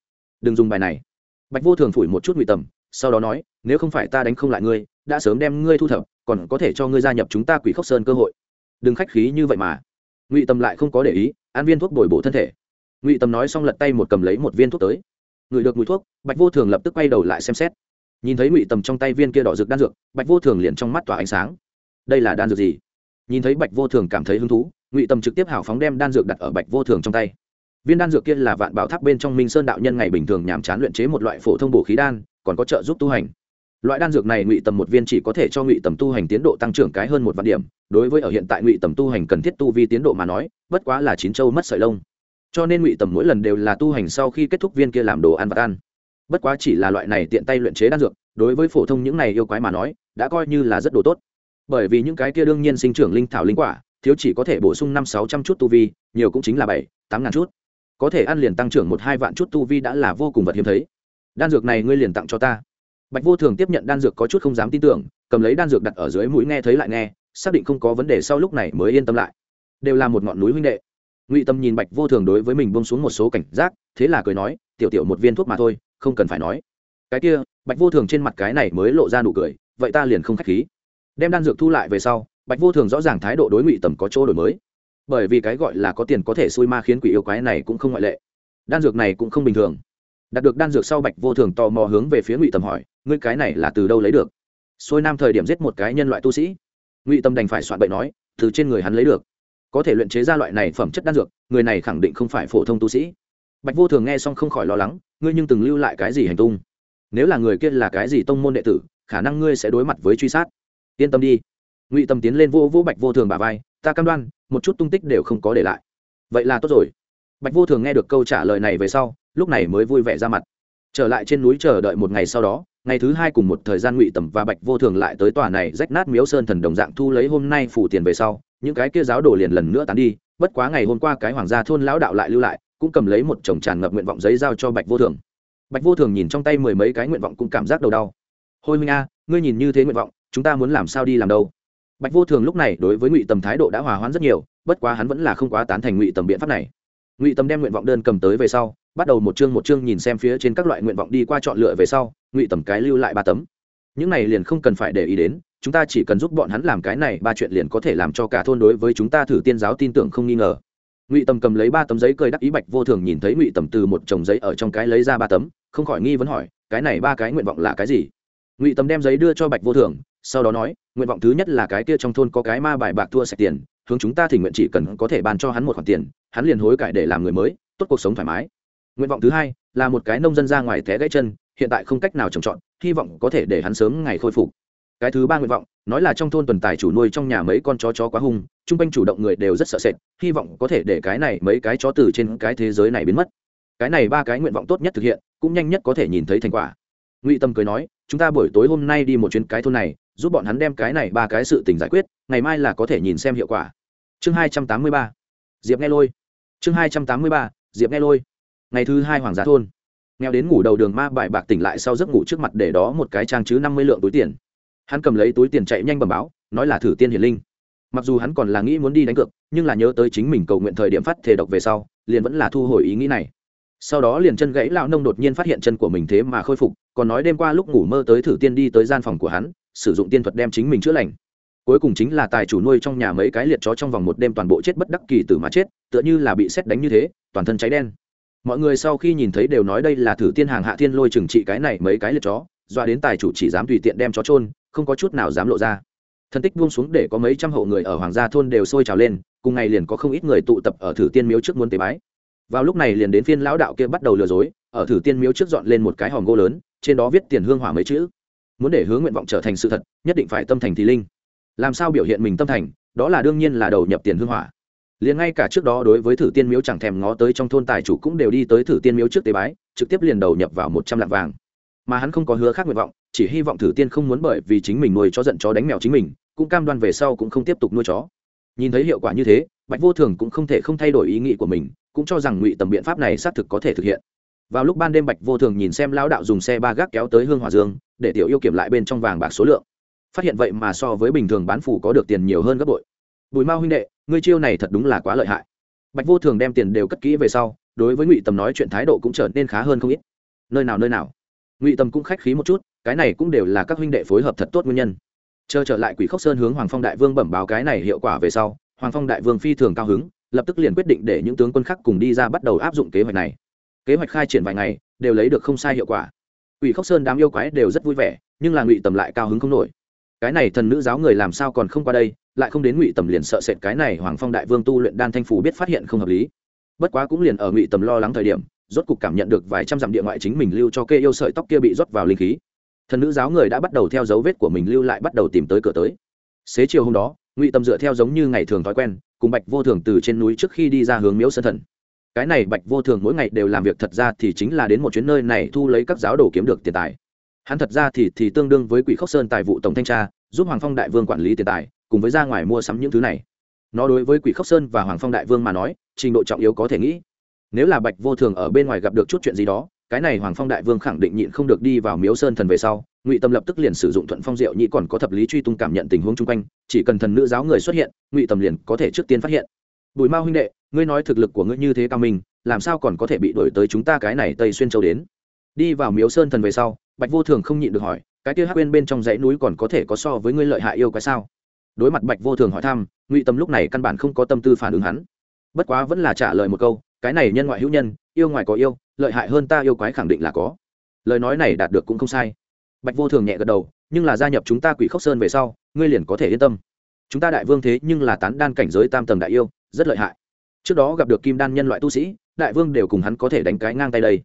Đừng dùng bài này. Bạch vô thường phủi một chút ngụy tầm, sau đó nói, nếu không phải ta đánh không lại ngươi, đã sớm đem ngươi thu thập, còn có thể cho ngươi gia nhập chúng ta quỷ khốc sơn cơ hội. Đừng khách khí như vậy mà ngụy Tâm lại không có để ý, ăn viên thuốc bồi bổ thân thể. Ngụy Tâm nói xong lật tay một cầm lấy một viên thuốc tới. Ngửi được mùi thuốc, bạch vô thường lập tức quay đầu lại xem xét. Nhìn thấy ngụy tầm trong tay viên kia đỏ rực đan dược, bạch vô thường liền trong mắt tỏa ánh sáng. Đây là đan dược gì? Nhìn thấy bạch vô thường cảm thấy hứng thú, ngụy tầm trực tiếp hào phóng đem đan dược đặt ở bạch vô thường trong tay. Viên đan dược kia là vạn bảo tháp bên trong minh sơn đạo nhân ngày bình thường nhàm chán luyện chế một loại phổ thông bổ khí đan, còn có trợ giúp tu hành loại đan dược này ngụy tầm một viên chỉ có thể cho ngụy tầm tu hành tiến độ tăng trưởng cái hơn một vạn điểm, đối với ở hiện tại ngụy tầm tu hành cần thiết tu vi tiến độ mà nói, bất quá là chín châu mất sợi lông. Cho nên ngụy tầm mỗi lần đều là tu hành sau khi kết thúc viên kia làm đồ ăn và ăn. Bất quá chỉ là loại này tiện tay luyện chế đan dược, đối với phổ thông những này yêu quái mà nói, đã coi như là rất đồ tốt. Bởi vì những cái kia đương nhiên sinh trưởng linh thảo linh quả, thiếu chỉ có thể bổ sung năm sáu trăm chút tu vi, nhiều cũng chính là bảy, tám ngàn chút. Có thể ăn liền tăng trưởng một hai vạn chút tu vi đã là vô cùng vật hiếm thấy. Đan dược này ngươi liền tặng cho ta bạch vô thường tiếp nhận đan dược có chút không dám tin tưởng, cầm lấy đan dược đặt ở dưới mũi nghe thấy lại nghe, xác định không có vấn đề sau lúc này mới yên tâm lại. Đều là một ngọn núi huynh đệ. Ngụy tâm nhìn bạch vô thường đối với mình bông xuống một số cảnh giác, thế là cười nói, tiểu tiểu một viên thuốc mà thôi, không cần phải nói. Cái kia, bạch vô thường trên mặt cái này mới lộ ra nụ cười, vậy ta liền không k h á c h khí. Đem đan dược thu lại về sau, bạch vô thường rõ ràng thái độ đối ngụy tầm có chỗ đổi mới. Bởi vì cái gọi là có tiền có thể xui ma khiến quỷ yêu quái này cũng không ngoại lệ. Đan dược này cũng không bình thường đạt được đan dược sau bạch vô thường tò mò hướng về phía ngụy tầm hỏi, ngươi cái này là từ đâu lấy được? Xôi nam thời điểm giết một cái nhân loại tu sĩ. Ngụy tâm đành phải soạn bậy nói, từ trên người hắn lấy được. Có thể luyện chế ra loại này phẩm chất đan dược, người này khẳng định không phải phổ thông tu sĩ. Bạch vô thường nghe xong không khỏi lo lắng, ngươi nhưng từng lưu lại cái gì hành tung? Nếu là người kia là cái gì tông môn đệ tử, khả năng ngươi sẽ đối mặt với truy sát. Yên tâm đi. Ngụy tâm tiến lên vô vô bạch vô thường bà vai, ta cam đoan, một chút tung tích đều không có để lại. Vậy là tốt rồi bạch vô thường nghe được câu trả lời này về sau, lúc này mới vui vẻ ra mặt. Trở lại trên núi chờ đợi một ngày sau đó, ngày thứ hai cùng một thời gian ngụy tầm và bạch vô thường lại tới tòa này rách nát miếu sơn thần đồng dạng thu lấy hôm nay phủ tiền về sau, những cái kia giáo đồ liền lần nữa tán đi, bất quá ngày hôm qua cái hoàng gia thôn lão đạo lại lưu lại, cũng cầm lấy một chồng tràn ngập nguyện vọng giấy giao cho bạch vô thường. Bạch vô thường nhìn trong tay mười mấy cái nguyện vọng cũng cảm giác đầu đau. Hôi minh a, ngươi nhìn như thế nguyện vọng, chúng ta muốn làm sao đi làm đâu? Bạch vô thường lúc này đối với ngụy tầm thái độ đã hòa hoãn rất nhiều, bất quá hắn vẫn là không quá tán thành ngụy tầm biện pháp này ngụy tầm đem nguyện vọng đơn cầm tới về sau, bắt đầu một chương một chương nhìn xem phía trên các loại nguyện vọng đi qua chọn lựa về sau, ngụy tầm cái lưu lại ba tấm. Những này liền không cần phải để ý đến, chúng ta chỉ cần giúp bọn hắn làm cái này, ba chuyện liền có thể làm cho cả thôn đối với chúng ta thử tiên giáo tin tưởng không nghi ngờ. Ngụy tầm cầm lấy ba tấm giấy cười đắc ý bạch vô thường nhìn thấy ngụy tầm từ một chồng giấy ở trong cái lấy ra ba tấm, không khỏi nghi vấn hỏi, cái này ba cái nguyện vọng là cái gì? Ngụy tầm đem giấy đưa cho bạch vô thường, sau đó nói, nguyện vọng thứ nhất là cái kia trong thôn có cái ma bài bạc thua sạch tiền hướng chúng ta thì nguyện chỉ cần có thể bàn cho hắn một khoản tiền, hắn liền hối cải để làm người mới, tốt cuộc sống thoải mái. Nguyện vọng thứ hai là một cái nông dân ra ngoài té gãy chân, hiện tại không cách nào trồng trọt, hy vọng có thể để hắn sớm ngày khôi phục. Cái thứ ba nguyện vọng, nói là trong thôn tuần tài chủ nuôi trong nhà mấy con chó chó quá hung, chung quanh chủ động người đều rất sợ sệt, hy vọng có thể để cái này mấy cái chó từ trên cái thế giới này biến mất. Cái này ba cái nguyện vọng tốt nhất thực hiện, cũng nhanh nhất có thể nhìn thấy thành quả. Ngụy tâm cười nói, chúng ta buổi tối hôm nay đi một chuyến cái thôn này giúp bọn hắn đem cái này ba cái sự tình giải quyết, ngày mai là có thể nhìn xem hiệu quả. Chương hai trăm tám mươi ba. Diệp nghe lôi. Chương hai trăm tám mươi ba, diệp nghe lôi. Ngày thứ hai hoàng gia thôn. Nghèo đến ngủ đầu đường ma bài bạc tỉnh lại sau giấc ngủ trước mặt để đó một cái trang chứ năm mươi lượng túi tiền. Hắn cầm lấy túi tiền chạy nhanh bầm báo, nói là thử tiên hiển linh. Mặc dù hắn còn là nghĩ muốn đi đánh cược, nhưng là nhớ tới chính mình cầu nguyện thời điểm phát thể độc về sau, liền vẫn là thu hồi ý nghĩ này. Sau đó liền chân gãy lão nông đột nhiên phát hiện chân của mình thế mà khôi phục, còn nói đêm qua lúc ngủ mơ tới thử tiên đi tới gian phòng của hắn sử dụng tiên thuật đem chính mình chữa lành. Cuối cùng chính là tài chủ nuôi trong nhà mấy cái liệt chó trong vòng một đêm toàn bộ chết bất đắc kỳ tử mà chết, tựa như là bị xét đánh như thế, toàn thân cháy đen. Mọi người sau khi nhìn thấy đều nói đây là thử tiên hàng hạ thiên lôi trừng trị cái này mấy cái liệt chó doa đến tài chủ chỉ dám tùy tiện đem chó trôn không có chút nào dám lộ ra. Thân tích buông xuống để có mấy trăm hộ người ở hoàng gia thôn đều sôi trào lên, cùng ngày liền có không ít người tụ tập ở thử tiên miếu trước muôn tế bái. Vào lúc này liền đến phiên lão đạo kia bắt đầu lừa dối, ở thử tiên miếu trước dọn lên một cái hòm gỗ lớn, trên đó viết tiền hương hỏa mấy chữ muốn để hướng nguyện vọng trở thành sự thật, nhất định phải tâm thành thì linh. Làm sao biểu hiện mình tâm thành, đó là đương nhiên là đầu nhập tiền hương hỏa. Liền ngay cả trước đó đối với thử tiên miếu chẳng thèm ngó tới trong thôn tài chủ cũng đều đi tới thử tiên miếu trước tế bái, trực tiếp liền đầu nhập vào một trăm lạng vàng. Mà hắn không có hứa khác nguyện vọng, chỉ hy vọng thử tiên không muốn bởi vì chính mình nuôi chó giận chó đánh mèo chính mình, cũng cam đoan về sau cũng không tiếp tục nuôi chó. Nhìn thấy hiệu quả như thế, bạch vô thường cũng không thể không thay đổi ý nghĩ của mình, cũng cho rằng ngụy tầm biện pháp này xác thực có thể thực hiện vào lúc ban đêm bạch vô thường nhìn xem lão đạo dùng xe ba gác kéo tới hương hòa dương, để tiểu yêu kiểm lại bên trong vàng bạc số lượng. Phát hiện vậy mà so với bình thường bán phủ có được tiền nhiều hơn gấp bội. Bùi mao huynh đệ, ngươi chiêu này thật đúng là quá lợi hại. Bạch vô thường đem tiền đều cất kỹ về sau, đối với ngụy tầm nói chuyện thái độ cũng trở nên khá hơn không ít. Nơi nào nơi nào? Ngụy tầm cũng khách khí một chút, cái này cũng đều là các huynh đệ phối hợp thật tốt nguyên nhân. Chờ trở lại quỷ khốc sơn hướng hoàng phong đại vương bẩm báo cái này hiệu quả về sau, hoàng phong đại vương phi thường cao hứng, lập tức liền quyết định để những tướng quân khác cùng đi ra bắt đầu áp dụng kế hoạch này kế hoạch khai triển vài ngày, đều lấy được không sai hiệu quả. Ủy khốc sơn đám yêu quái đều rất vui vẻ, nhưng là ngụy tầm lại cao hứng không nổi. Cái này thần nữ giáo người làm sao còn không qua đây, lại không đến ngụy tầm liền sợ sệt cái này hoàng phong đại vương tu luyện đan thanh phủ biết phát hiện không hợp lý. Bất quá cũng liền ở ngụy tầm lo lắng thời điểm, rốt cục cảm nhận được vài trăm dặm địa ngoại chính mình lưu cho kê yêu sợi tóc kia bị rót vào linh khí. Thần nữ giáo người đã bắt đầu theo dấu vết của mình lưu lại bắt đầu tìm tới cửa tới. Xế chiều hôm đó, ngụy tầm dựa theo giống như ngày thường thói quen, cùng bạch vô thường từ trên núi trước khi đi ra hướng miếu sân thần cái này bạch vô thường mỗi ngày đều làm việc thật ra thì chính là đến một chuyến nơi này thu lấy các giáo đồ kiếm được tiền tài. Hắn thật ra thì thì tương đương với quỷ khốc sơn tài vụ tổng thanh tra, giúp hoàng phong đại vương quản lý tiền tài, cùng với ra ngoài mua sắm những thứ này. Nó đối với quỷ khốc sơn và hoàng phong đại vương mà nói, trình độ trọng yếu có thể nghĩ. Nếu là bạch vô thường ở bên ngoài gặp được chút chuyện gì đó, cái này hoàng phong đại vương khẳng định nhịn không được đi vào miếu sơn thần về sau, ngụy tâm lập tức liền sử dụng thuận phong diệu nhĩ còn có thập lý truy tung cảm nhận tình huống chung quanh, chỉ cần thần nữ giáo người xuất hiện, ngụy tâm liền có thể trước tiên phát hiện bùi mao huynh đệ, ngươi nói thực lực của ngươi như thế cao minh, làm sao còn có thể bị đổi tới chúng ta cái này tây xuyên châu đến? Đi vào miếu sơn thần về sau, bạch vô thường không nhịn được hỏi, cái kia hắc bên bên trong dãy núi còn có thể có so với ngươi lợi hại yêu cái sao? Đối mặt bạch vô thường hỏi thăm, ngụy tâm lúc này căn bản không có tâm tư phản ứng hắn. Bất quá vẫn là trả lời một câu, cái này nhân ngoại hữu nhân, yêu ngoại có yêu, lợi hại hơn ta yêu quái khẳng định là có. Lời nói này đạt được cũng không sai. Bạch vô thường nhẹ gật đầu, nhưng là gia nhập chúng ta quỷ khốc sơn về sau, ngươi liền có thể yên tâm. Chúng ta đại vương thế nhưng là tán đan cảnh giới tam tầng đại yêu rất lợi hại. Trước đó gặp được kim đan nhân loại tu sĩ, đại vương đều cùng hắn có thể đánh cái ngang tay đây.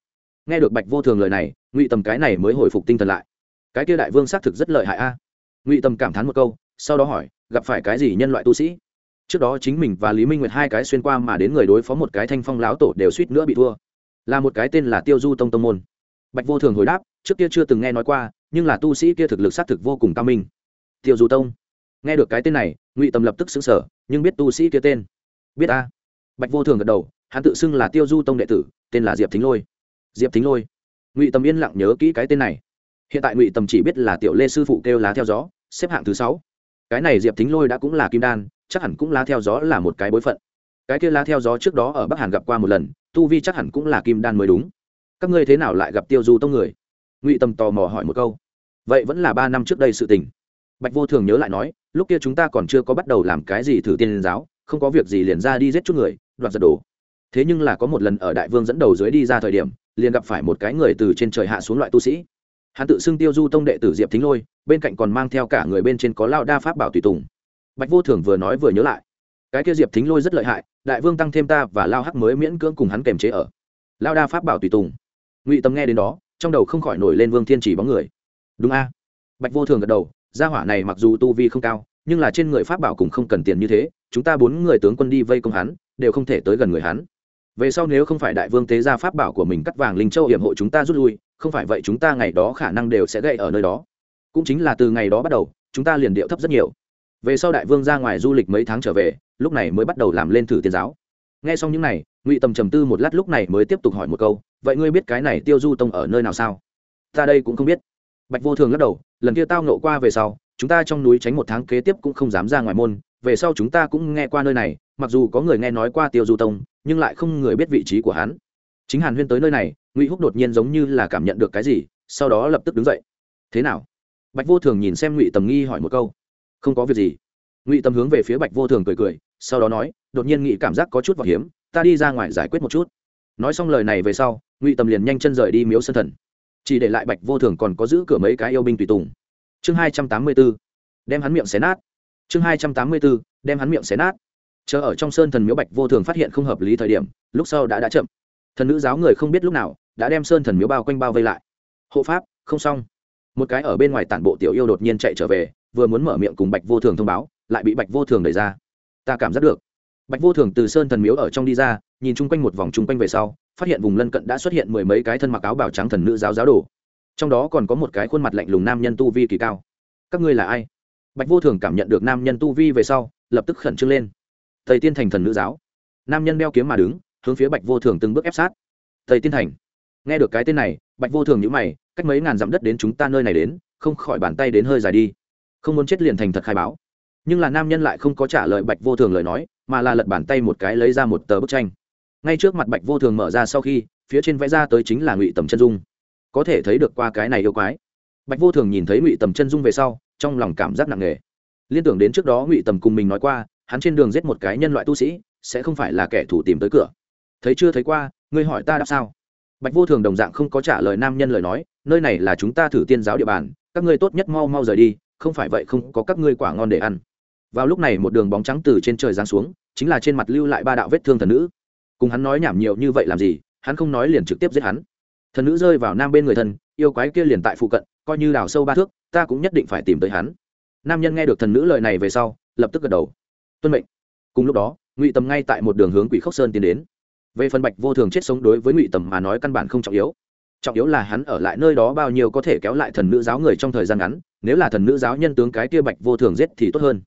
Nghe được bạch vô thường lời này, ngụy tầm cái này mới hồi phục tinh thần lại. Cái kia đại vương xác thực rất lợi hại a. À. Ngụy tầm cảm thán một câu, sau đó hỏi, gặp phải cái gì nhân loại tu sĩ? Trước đó chính mình và lý minh nguyệt hai cái xuyên qua mà đến người đối phó một cái thanh phong lão tổ đều suýt nữa bị thua. Là một cái tên là tiêu du tông tông môn. Bạch vô thường hồi đáp, trước kia chưa từng nghe nói qua, nhưng là tu sĩ kia thực lực xác thực vô cùng cao minh. Tiêu du tông. Nghe được cái tên này, ngụy tầm lập tức xứng sở nhưng biết tu sĩ kia tên biết a bạch vô thường gật đầu hắn tự xưng là tiêu du tông đệ tử tên là diệp thính lôi diệp thính lôi ngụy tầm yên lặng nhớ kỹ cái tên này hiện tại ngụy tầm chỉ biết là tiểu lê sư phụ kêu lá theo gió xếp hạng thứ sáu cái này diệp thính lôi đã cũng là kim đan chắc hẳn cũng lá theo gió là một cái bối phận cái kia lá theo gió trước đó ở bắc hàn gặp qua một lần tu vi chắc hẳn cũng là kim đan mới đúng các ngươi thế nào lại gặp tiêu du tông người ngụy tầm tò mò hỏi một câu vậy vẫn là ba năm trước đây sự tình bạch vô thường nhớ lại nói lúc kia chúng ta còn chưa có bắt đầu làm cái gì thử tiên giáo không có việc gì liền ra đi giết chút người, đoạt giật đồ. Thế nhưng là có một lần ở đại vương dẫn đầu dưới đi ra thời điểm, liền gặp phải một cái người từ trên trời hạ xuống loại tu sĩ. Hắn tự xưng tiêu du tông đệ tử diệp thính lôi, bên cạnh còn mang theo cả người bên trên có lao đa pháp bảo tùy tùng. Bạch vô thường vừa nói vừa nhớ lại. Cái kia diệp thính lôi rất lợi hại, đại vương tăng thêm ta và lao hắc mới miễn cưỡng cùng hắn kềm chế ở. Lao đa pháp bảo tùy tùng. Ngụy tâm nghe đến đó, trong đầu không khỏi nổi lên vương thiên chỉ bóng người. Đúng a. Bạch vô thường gật đầu, gia hỏa này mặc dù tu vi không cao nhưng là trên người pháp bảo cũng không cần tiền như thế, chúng ta bốn người tướng quân đi vây công hắn, đều không thể tới gần người hắn. Về sau nếu không phải đại vương tế ra pháp bảo của mình cắt vàng linh châu hiểm hộ chúng ta rút lui, không phải vậy chúng ta ngày đó khả năng đều sẽ gậy ở nơi đó. Cũng chính là từ ngày đó bắt đầu, chúng ta liền điệu thấp rất nhiều. Về sau đại vương ra ngoài du lịch mấy tháng trở về, lúc này mới bắt đầu làm lên thử tiên giáo. Nghe xong những này, ngụy tầm trầm tư một lát lúc này mới tiếp tục hỏi một câu, vậy ngươi biết cái này tiêu du tông ở nơi nào sao? Ta đây cũng không biết. Bạch vô thường lắc đầu, lần kia tao nộ qua về sau chúng ta trong núi tránh một tháng kế tiếp cũng không dám ra ngoài môn, về sau chúng ta cũng nghe qua nơi này, mặc dù có người nghe nói qua tiêu du tông, nhưng lại không người biết vị trí của hắn. Chính hàn huyên tới nơi này, ngụy húc đột nhiên giống như là cảm nhận được cái gì, sau đó lập tức đứng dậy. Thế nào? Bạch vô thường nhìn xem ngụy tầm nghi hỏi một câu. Không có việc gì. Ngụy tầm hướng về phía bạch vô thường cười cười, sau đó nói, đột nhiên nghị cảm giác có chút vào hiếm, ta đi ra ngoài giải quyết một chút. Nói xong lời này về sau, ngụy tầm liền nhanh chân rời đi miếu sân thần. Chỉ để lại bạch vô thường còn có giữ cửa mấy cái yêu binh tùy tùng chương hai trăm tám mươi b ố đem hắn miệng xé nát. Chương hai trăm tám mươi b ố đem hắn miệng xé nát. Chờ ở trong sơn thần miếu bạch vô thường phát hiện không hợp lý thời điểm, lúc sau đã đã chậm. Thần nữ giáo người không biết lúc nào, đã đem sơn thần miếu bao quanh bao vây lại. Hộ pháp, không xong. Một cái ở bên ngoài tản bộ tiểu yêu đột nhiên chạy trở về, vừa muốn mở miệng cùng bạch vô thường thông báo, lại bị bạch vô thường đẩy ra. Ta cảm giác được. Bạch vô thường từ sơn thần miếu ở trong đi ra, nhìn chung quanh một vòng chung quanh về sau, phát hiện vùng lân cận đã xuất hiện mười mấy cái thân mặc áo bào trắng thần nữ giáo giáo đồ trong đó còn có một cái khuôn mặt lạnh lùng nam nhân tu vi kỳ cao. Các ngươi là ai? Bạch vô thường cảm nhận được nam nhân tu vi về sau, lập tức khẩn trương lên. Thầy tiên thành thần nữ giáo. Nam nhân đeo kiếm mà đứng, hướng phía bạch vô thường từng bước ép sát. Thầy tiên thành. Nghe được cái tên này, bạch vô thường nhữ mày, cách mấy ngàn dặm đất đến chúng ta nơi này đến, không khỏi bàn tay đến hơi dài đi. Không muốn chết liền thành thật khai báo. Nhưng là nam nhân lại không có trả lời bạch vô thường lời nói, mà là lật bàn tay một cái lấy ra một tờ bức tranh. Ngay trước mặt bạch vô thường mở ra sau khi, phía trên vẽ ra tới chính là ngụy tầm chân dung có thể thấy được qua cái này yêu quái. Bạch vô thường nhìn thấy ngụy tầm chân dung về sau, trong lòng cảm giác nặng nề. Liên tưởng đến trước đó ngụy tầm cùng mình nói qua, hắn trên đường giết một cái nhân loại tu sĩ, sẽ không phải là kẻ thủ tìm tới cửa. Thấy chưa thấy qua, ngươi hỏi ta đáp sao? Bạch vô thường đồng dạng không có trả lời nam nhân lời nói, nơi này là chúng ta thử tiên giáo địa bàn, các ngươi tốt nhất mau mau rời đi, không phải vậy không có các ngươi quả ngon để ăn. Vào lúc này một đường bóng trắng từ trên trời giáng xuống, chính là trên mặt lưu lại ba đạo vết thương thần nữ. Cùng hắn nói nhảm nhiều như vậy làm gì, hắn không nói liền trực tiếp giết hắn thần nữ rơi vào nam bên người thần, yêu quái kia liền tại phụ cận coi như đào sâu ba thước ta cũng nhất định phải tìm tới hắn. Nam nhân nghe được thần nữ lời này về sau lập tức gật đầu. Tuân mệnh. Cùng lúc đó ngụy tầm ngay tại một đường hướng quỷ khốc sơn tiến đến. Về phần bạch vô thường chết sống đối với ngụy tầm mà nói căn bản không trọng yếu. Trọng yếu là hắn ở lại nơi đó bao nhiêu có thể kéo lại thần nữ giáo người trong thời gian ngắn nếu là thần nữ giáo nhân tướng cái kia bạch vô thường giết thì tốt hơn.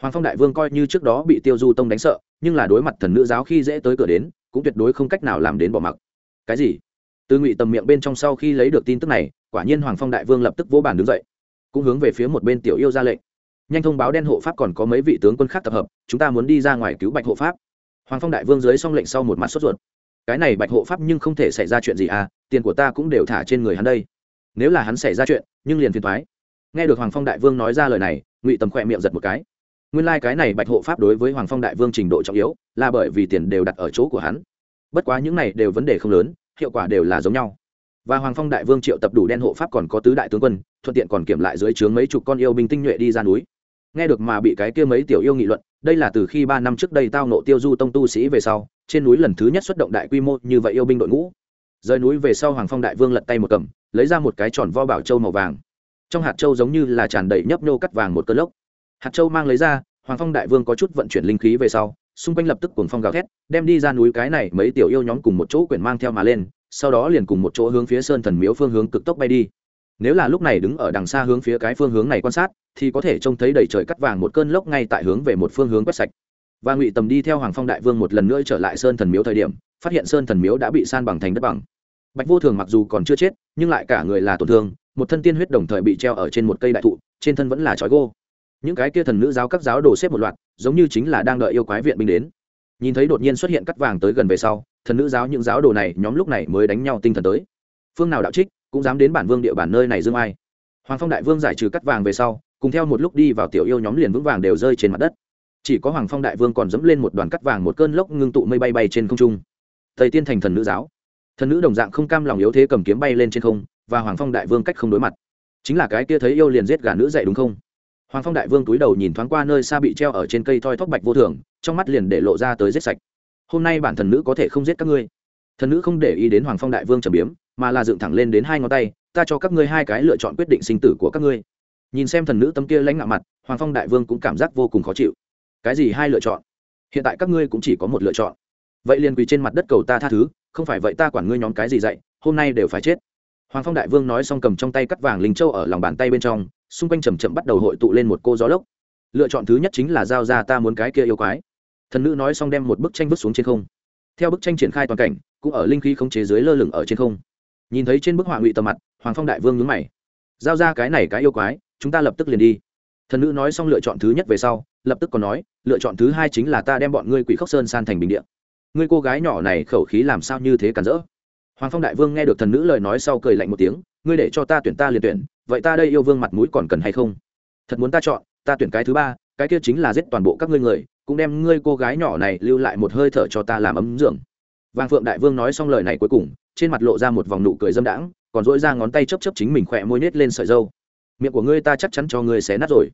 Hoàng phong đại vương coi như trước đó bị tiêu du tông đánh sợ nhưng là đối mặt thần nữ giáo khi dễ tới cửa đến cũng tuyệt đối không cách nào làm đến bỏ mặc. Cái gì? Từ ngụy tầm miệng bên trong sau khi lấy được tin tức này, quả nhiên hoàng phong đại vương lập tức vỗ bàn đứng dậy, cũng hướng về phía một bên tiểu yêu ra lệnh. Nhanh thông báo đen hộ pháp còn có mấy vị tướng quân khác tập hợp, chúng ta muốn đi ra ngoài cứu bạch hộ pháp. Hoàng phong đại vương dưới xong lệnh sau một mặt sốt ruột. Cái này bạch hộ pháp nhưng không thể xảy ra chuyện gì à tiền của ta cũng đều thả trên người hắn đây. Nếu là hắn xảy ra chuyện, nhưng liền phiền thoái nghe được hoàng phong đại vương nói ra lời này, ngụy tầm khỏe miệng giật một cái. Nguyên lai、like、cái này bạch hộ pháp đối với hoàng phong đại vương trình độ trọng yếu, là bởi vì tiền đều đặt ở chỗ của hắn. Bất quá những này đều vấn đề không lớn hiệu quả đều là giống nhau. Và hoàng phong đại vương triệu tập đủ đen hộ pháp còn có tứ đại tướng quân, thuận tiện còn kiểm lại dưới trướng mấy chục con yêu binh tinh nhuệ đi ra núi. Nghe được mà bị cái kia mấy tiểu yêu nghị luận, đây là từ khi ba năm trước đây tao nộ tiêu du tông tu sĩ về sau, trên núi lần thứ nhất xuất động đại quy mô như vậy yêu binh đội ngũ. Rời núi về sau hoàng phong đại vương lật tay một cầm, lấy ra một cái tròn vo bảo châu màu vàng. Trong hạt châu giống như là tràn đầy nhấp nhô cắt vàng một cơn lốc. Hạt châu mang lấy ra, hoàng phong đại vương có chút vận chuyển linh khí về sau xung quanh lập tức cuồng phong gào thét, đem đi ra núi cái này mấy tiểu yêu nhóm cùng một chỗ quyển mang theo mà lên, sau đó liền cùng một chỗ hướng phía sơn thần miếu phương hướng cực tốc bay đi. Nếu là lúc này đứng ở đằng xa hướng phía cái phương hướng này quan sát, thì có thể trông thấy đầy trời cắt vàng một cơn lốc ngay tại hướng về một phương hướng quét sạch. Và ngụy tầm đi theo hoàng phong đại vương một lần nữa trở lại sơn thần miếu thời điểm, phát hiện sơn thần miếu đã bị san bằng thành đất bằng. Bạch vô thường mặc dù còn chưa chết, nhưng lại cả người là tổn thương, một thân tiên huyết đồng thời bị treo ở trên một cây đại thụ, trên thân vẫn là trói gô những cái kia thần nữ giáo các giáo đồ xếp một loạt, giống như chính là đang đợi yêu quái viện binh đến. Nhìn thấy đột nhiên xuất hiện cắt vàng tới gần về sau, thần nữ giáo những giáo đồ này nhóm lúc này mới đánh nhau tinh thần tới. Phương nào đạo trích, cũng dám đến bản vương địa bản nơi này dương ai. Hoàng phong đại vương giải trừ cắt vàng về sau, cùng theo một lúc đi vào tiểu yêu nhóm liền vững vàng đều rơi trên mặt đất. Chỉ có hoàng phong đại vương còn dẫm lên một đoàn cắt vàng một cơn lốc ngưng tụ mây bay bay trên không trung. Thầy tiên thành thần nữ giáo. Thần nữ đồng dạng không cam lòng yếu thế cầm kiếm bay lên trên không, và hoàng phong đại vương cách không đối mặt. Chính là cái kia thấy yêu liền giết gà nữ dậy đúng không? Hoàng phong đại vương túi đầu nhìn thoáng qua nơi xa bị treo ở trên cây thoi thóc bạch vô thường, trong mắt liền để lộ ra tới giết sạch. Hôm nay bản thần nữ có thể không giết các ngươi. Thần nữ không để ý đến hoàng phong đại vương trầm biếm, mà là dựng thẳng lên đến hai ngón tay, ta cho các ngươi hai cái lựa chọn quyết định sinh tử của các ngươi. Nhìn xem thần nữ tâm kia lãnh ngạo mặt, hoàng phong đại vương cũng cảm giác vô cùng khó chịu. Cái gì hai lựa chọn? Hiện tại các ngươi cũng chỉ có một lựa chọn. Vậy liền quỳ trên mặt đất cầu ta tha thứ, không phải vậy ta quản ngươi nhóm cái gì dạy, hôm nay đều phải chết. Hoàng phong đại vương nói xong cầm trong tay cắt vàng linh châu ở lòng bàn tay bên trong xung quanh chầm chậm bắt đầu hội tụ lên một cô gió lốc. Lựa chọn thứ nhất chính là giao ra ta muốn cái kia yêu quái. Thần nữ nói xong đem một bức tranh vứt xuống trên không. Theo bức tranh triển khai toàn cảnh, cũng ở linh khí khống chế dưới lơ lửng ở trên không. Nhìn thấy trên bức họa ngụy tầm mặt, hoàng phong đại vương nhướng mày. Giao ra cái này cái yêu quái, chúng ta lập tức liền đi. Thần nữ nói xong lựa chọn thứ nhất về sau, lập tức còn nói, lựa chọn thứ hai chính là ta đem bọn ngươi quỷ khốc sơn san thành bình địa. ngươi cô gái nhỏ này khẩu khí làm sao như thế cản rỡ? Hoàng phong đại vương nghe được thần nữ lời nói sau cười lạnh một tiếng, ngươi để cho ta tuyển ta liền tuyển, vậy ta đây yêu vương mặt mũi còn cần hay không? Thật muốn ta chọn, ta tuyển cái thứ ba, cái kia chính là giết toàn bộ các ngươi người, cũng đem ngươi cô gái nhỏ này lưu lại một hơi thở cho ta làm ấm dưỡng. Vàng phượng đại vương nói xong lời này cuối cùng, trên mặt lộ ra một vòng nụ cười dâm đãng, còn dỗi ra ngón tay chấp chấp chính mình khỏe môi nết lên sợi dâu miệng của ngươi ta chắc chắn cho ngươi xé nát rồi.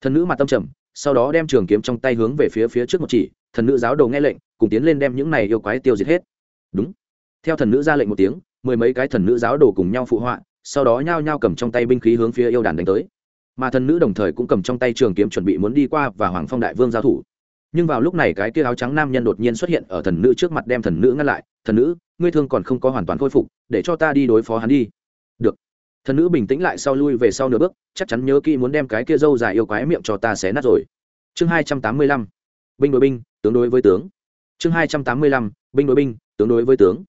Thần nữ mặt tâm trầm, sau đó đem trường kiếm trong tay hướng về phía phía trước một chỉ, thần nữ giáo đầu nghe lệnh, cùng tiến lên đem những này yêu quái tiêu diệt hết. Đúng theo thần nữ ra lệnh một tiếng, mười mấy cái thần nữ giáo đồ cùng nhau phụ họa, sau đó nhao nhao cầm trong tay binh khí hướng phía yêu đàn đánh tới. Mà thần nữ đồng thời cũng cầm trong tay trường kiếm chuẩn bị muốn đi qua và hoàng phong đại vương giao thủ. Nhưng vào lúc này cái kia áo trắng nam nhân đột nhiên xuất hiện ở thần nữ trước mặt đem thần nữ ngăn lại, thần nữ, ngươi thương còn không có hoàn toàn khôi phục, để cho ta đi đối phó hắn đi. Được. Thần nữ bình tĩnh lại sau lui về sau nửa bước, chắc chắn nhớ kỹ muốn đem cái kia dâu dài yêu quái miệng cho ta xé nát rồi. Chương hai trăm tám mươi lăm. Binh đối binh, tướng đối với tướng. Chương hai trăm tám mươi lăm. Binh đối binh, tướng đối với tướng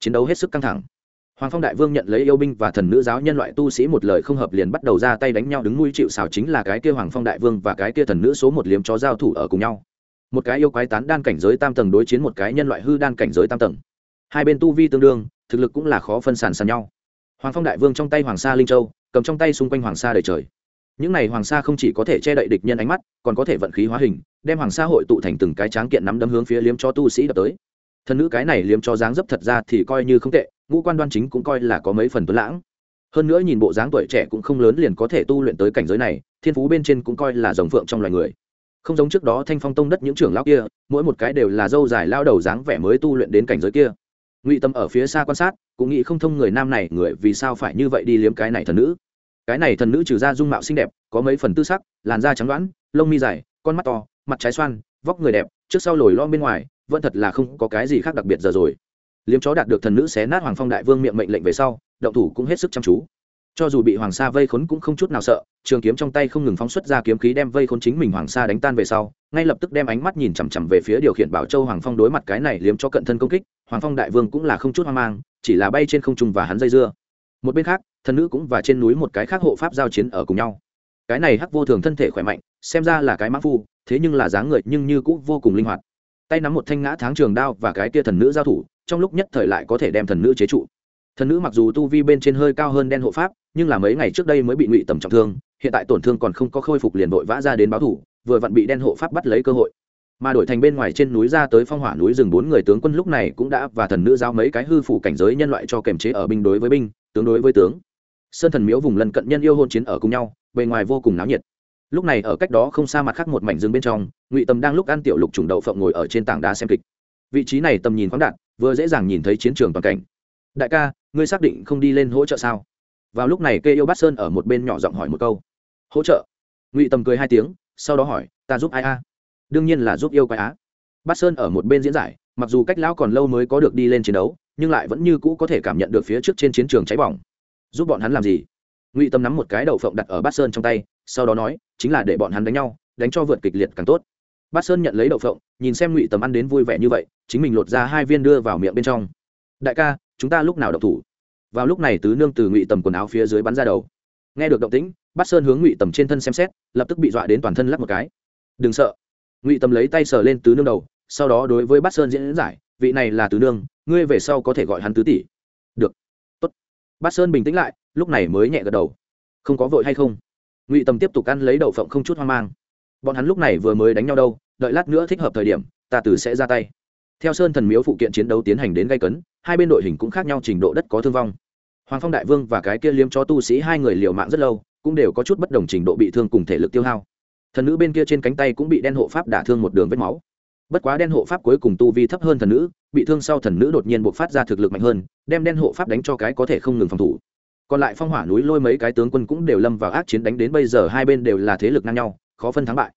chiến đấu hết sức căng thẳng. Hoàng phong đại vương nhận lấy yêu binh và thần nữ giáo nhân loại tu sĩ một lời không hợp liền bắt đầu ra tay đánh nhau, đứng nuôi chịu xào chính là cái kia hoàng phong đại vương và cái kia thần nữ số một liếm chó giao thủ ở cùng nhau. Một cái yêu quái tán đan cảnh giới tam tầng đối chiến một cái nhân loại hư đan cảnh giới tam tầng. Hai bên tu vi tương đương, thực lực cũng là khó phân sàn sàn nhau. Hoàng phong đại vương trong tay hoàng sa linh châu, cầm trong tay xung quanh hoàng sa đầy trời. Những này hoàng sa không chỉ có thể che đậy địch nhân ánh mắt, còn có thể vận khí hóa hình, đem hoàng sa hội tụ thành từng cái tráng kiện nắm đấm hướng phía liếm cho tu sĩ đập tới thần nữ cái này liếm cho dáng dấp thật ra thì coi như không tệ, ngũ quan đoan chính cũng coi là có mấy phần tuấn lãng. Hơn nữa nhìn bộ dáng tuổi trẻ cũng không lớn liền có thể tu luyện tới cảnh giới này, thiên phú bên trên cũng coi là rồng phượng trong loài người. Không giống trước đó thanh phong tông đất những trưởng lão kia, mỗi một cái đều là dâu dài lao đầu dáng vẻ mới tu luyện đến cảnh giới kia. Ngụy tâm ở phía xa quan sát, cũng nghĩ không thông người nam này người vì sao phải như vậy đi liếm cái này thần nữ. Cái này thần nữ trừ ra dung mạo xinh đẹp, có mấy phần tư sắc, làn da trắng đoãn lông mi dài, con mắt to, mặt trái xoan, vóc người đẹp, trước sau lồi lo bên ngoài vẫn thật là không có cái gì khác đặc biệt giờ rồi. Liếm chó đạt được thần nữ xé nát hoàng phong đại vương miệng mệnh lệnh về sau, động thủ cũng hết sức chăm chú. Cho dù bị hoàng sa vây khốn cũng không chút nào sợ, trường kiếm trong tay không ngừng phóng xuất ra kiếm khí đem vây khốn chính mình hoàng sa đánh tan về sau, ngay lập tức đem ánh mắt nhìn chằm chằm về phía điều khiển bảo châu hoàng phong đối mặt cái này liếm cho cận thân công kích, hoàng phong đại vương cũng là không chút hoang mang, chỉ là bay trên không trung và hắn dây dưa. Một bên khác, thần nữ cũng và trên núi một cái khác hộ pháp giao chiến ở cùng nhau. Cái này hắc vô thường thân thể khỏe mạnh, xem ra là cái mã phu, thế nhưng là dáng người nhưng như cũng vô cùng linh hoạt tay nắm một thanh ngã tháng trường đao và cái kia thần nữ giao thủ, trong lúc nhất thời lại có thể đem thần nữ chế trụ. Thần nữ mặc dù tu vi bên trên hơi cao hơn đen hộ pháp, nhưng là mấy ngày trước đây mới bị ngụy tầm trọng thương, hiện tại tổn thương còn không có khôi phục liền vội vã ra đến báo thủ, vừa vặn bị đen hộ pháp bắt lấy cơ hội. Mà đổi thành bên ngoài trên núi ra tới phong hỏa núi rừng bốn người tướng quân lúc này cũng đã và thần nữ giao mấy cái hư phủ cảnh giới nhân loại cho kềm chế ở binh đối với binh, tướng đối với tướng. Sơn thần miếu vùng lân cận nhân yêu hôn chiến ở cùng nhau, bề ngoài vô cùng náo nhiệt lúc này ở cách đó không xa mặt khác một mảnh rừng bên trong, ngụy tâm đang lúc ăn tiểu lục trùng đậu phộng ngồi ở trên tảng đá xem kịch. Vị trí này tầm nhìn khoáng đạt, vừa dễ dàng nhìn thấy chiến trường toàn cảnh. Đại ca, ngươi xác định không đi lên hỗ trợ sao? Vào lúc này kê yêu bát sơn ở một bên nhỏ giọng hỏi một câu. Hỗ trợ? Ngụy tầm cười hai tiếng, sau đó hỏi, ta giúp ai a? Đương nhiên là giúp yêu quái á. Bát sơn ở một bên diễn giải, mặc dù cách lão còn lâu mới có được đi lên chiến đấu, nhưng lại vẫn như cũ có thể cảm nhận được phía trước trên chiến trường cháy bỏng. Giúp bọn hắn làm gì? Ngụy tâm nắm một cái đậu phộng đặt ở bát sơn trong tay sau đó nói, chính là để bọn hắn đánh nhau, đánh cho vượt kịch liệt càng tốt. Bát sơn nhận lấy đậu phộng, nhìn xem ngụy tầm ăn đến vui vẻ như vậy, chính mình lột ra hai viên đưa vào miệng bên trong. Đại ca, chúng ta lúc nào đậu thủ? Vào lúc này tứ nương từ ngụy tầm quần áo phía dưới bắn ra đầu. Nghe được động tĩnh, bát sơn hướng ngụy tầm trên thân xem xét, lập tức bị dọa đến toàn thân lắp một cái. Đừng sợ. Ngụy tầm lấy tay sờ lên tứ nương đầu, sau đó đối với bát sơn diễn giải, vị này là tứ nương, ngươi về sau có thể gọi hắn tứ tỷ. Được. Tốt. Bát sơn bình tĩnh lại, lúc này mới nhẹ gật đầu. Không có vội hay không? Ngụy tầm tiếp tục ăn lấy đậu phộng không chút hoang mang bọn hắn lúc này vừa mới đánh nhau đâu đợi lát nữa thích hợp thời điểm ta từ sẽ ra tay theo sơn thần miếu phụ kiện chiến đấu tiến hành đến gây cấn hai bên đội hình cũng khác nhau trình độ đất có thương vong hoàng phong đại vương và cái kia liếm cho tu sĩ hai người liều mạng rất lâu cũng đều có chút bất đồng trình độ bị thương cùng thể lực tiêu hao thần nữ bên kia trên cánh tay cũng bị đen hộ pháp đả thương một đường vết máu bất quá đen hộ pháp cuối cùng tu vi thấp hơn thần nữ bị thương sau thần nữ đột nhiên buộc phát ra thực lực mạnh hơn đem đen hộ pháp đánh cho cái có thể không ngừng phòng thủ còn lại phong hỏa núi lôi mấy cái tướng quân cũng đều lâm vào ác chiến đánh đến bây giờ hai bên đều là thế lực ngang nhau, khó phân thắng bại.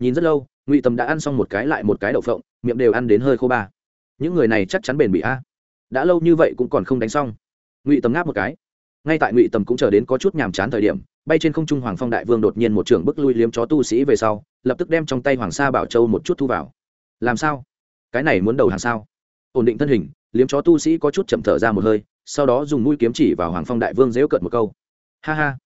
Nhìn rất lâu, ngụy tầm đã ăn xong một cái lại một cái đậu phộng, miệng đều ăn đến hơi khô ba. Những người này chắc chắn bền bị a. Đã lâu như vậy cũng còn không đánh xong. Ngụy tầm ngáp một cái. Ngay tại ngụy tầm cũng chờ đến có chút nhàm chán thời điểm, bay trên không trung hoàng phong đại vương đột nhiên một trưởng bức lui liếm chó tu sĩ về sau, lập tức đem trong tay hoàng sa bảo châu một chút thu vào. Làm sao? Cái này muốn đầu hàng sao? Ổn định thân hình, liếm chó tu sĩ có chút chậm thở ra một hơi sau đó dùng mũi kiếm chỉ vào hoàng phong đại vương dễu cợt một câu. Ha ha.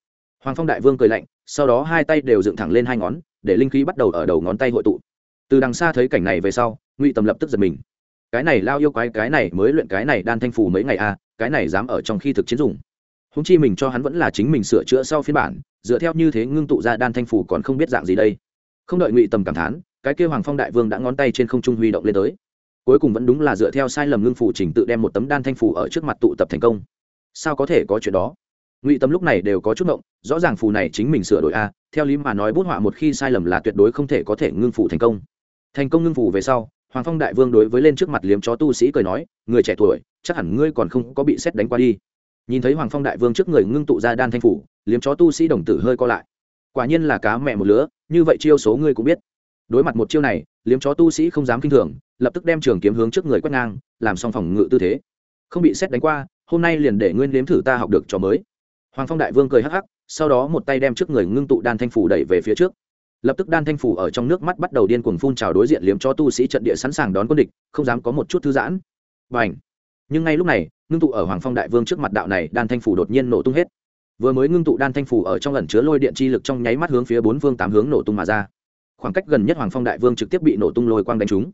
Hoàng phong đại vương cười lạnh sau đó hai tay đều dựng thẳng lên hai ngón để linh khí bắt đầu ở đầu ngón tay hội tụ. Từ đằng xa thấy cảnh này về sau ngụy tầm lập tức giật mình. Cái này lao yêu quái cái này mới luyện cái này đan thanh phù mấy ngày a à, cái này dám ở trong khi thực chiến dùng. Húng chi mình cho hắn vẫn là chính mình sửa chữa sau phiên bản dựa theo như thế ngưng tụ ra đan thanh phù còn không biết dạng gì đây. Không đợi ngụy tầm cảm thán cái kêu hoàng phong đại vương đã ngón tay trên không trung huy động lên tới cuối cùng vẫn đúng là dựa theo sai lầm ngưng phủ trình tự đem một tấm đan thanh phủ ở trước mặt tụ tập thành công. Sao có thể có chuyện đó? Ngụy tâm lúc này đều có chút động rõ ràng phù này chính mình sửa đổi a, theo lý mà nói bút họa một khi sai lầm là tuyệt đối không thể có thể ngưng phủ thành công. Thành công ngưng phủ về sau, hoàng phong đại vương đối với lên trước mặt liếm chó tu sĩ cười nói, người trẻ tuổi, chắc hẳn ngươi còn không có bị xét đánh qua đi. Nhìn thấy hoàng phong đại vương trước người ngưng tụ ra đan thanh phủ, liếm chó tu sĩ đồng tử hơi co lại. Quả nhiên là cá mẹ một lứa, như vậy chiêu số ngươi cũng biết đối mặt một chiêu này, liếm chó tu sĩ không dám kinh thường, lập tức đem trường kiếm hướng trước người quét ngang, làm xong phòng ngự tư thế. Không bị xét đánh qua, hôm nay liền để nguyên liếm thử ta học được trò mới. Hoàng phong đại vương cười hắc hắc, sau đó một tay đem trước người ngưng tụ đan thanh phủ đẩy về phía trước. Lập tức đan thanh phủ ở trong nước mắt bắt đầu điên cuồng phun trào đối diện liếm cho tu sĩ trận địa sẵn sàng đón quân địch, không dám có một chút thư giãn. Và ảnh nhưng ngay lúc này, ngưng tụ ở hoàng phong đại vương trước mặt đạo này, đan thanh phủ đột nhiên nổ tung hết. Vừa mới ngưng tụ đan thanh phủ ở trong ẩn chứa lôi điện chi lực trong nháy mắt hướng phía bốn phương tám hướng nổ tung mà ra khoảng cách gần nhất hoàng phong đại vương trực tiếp bị nổ tung lôi quang đánh trúng.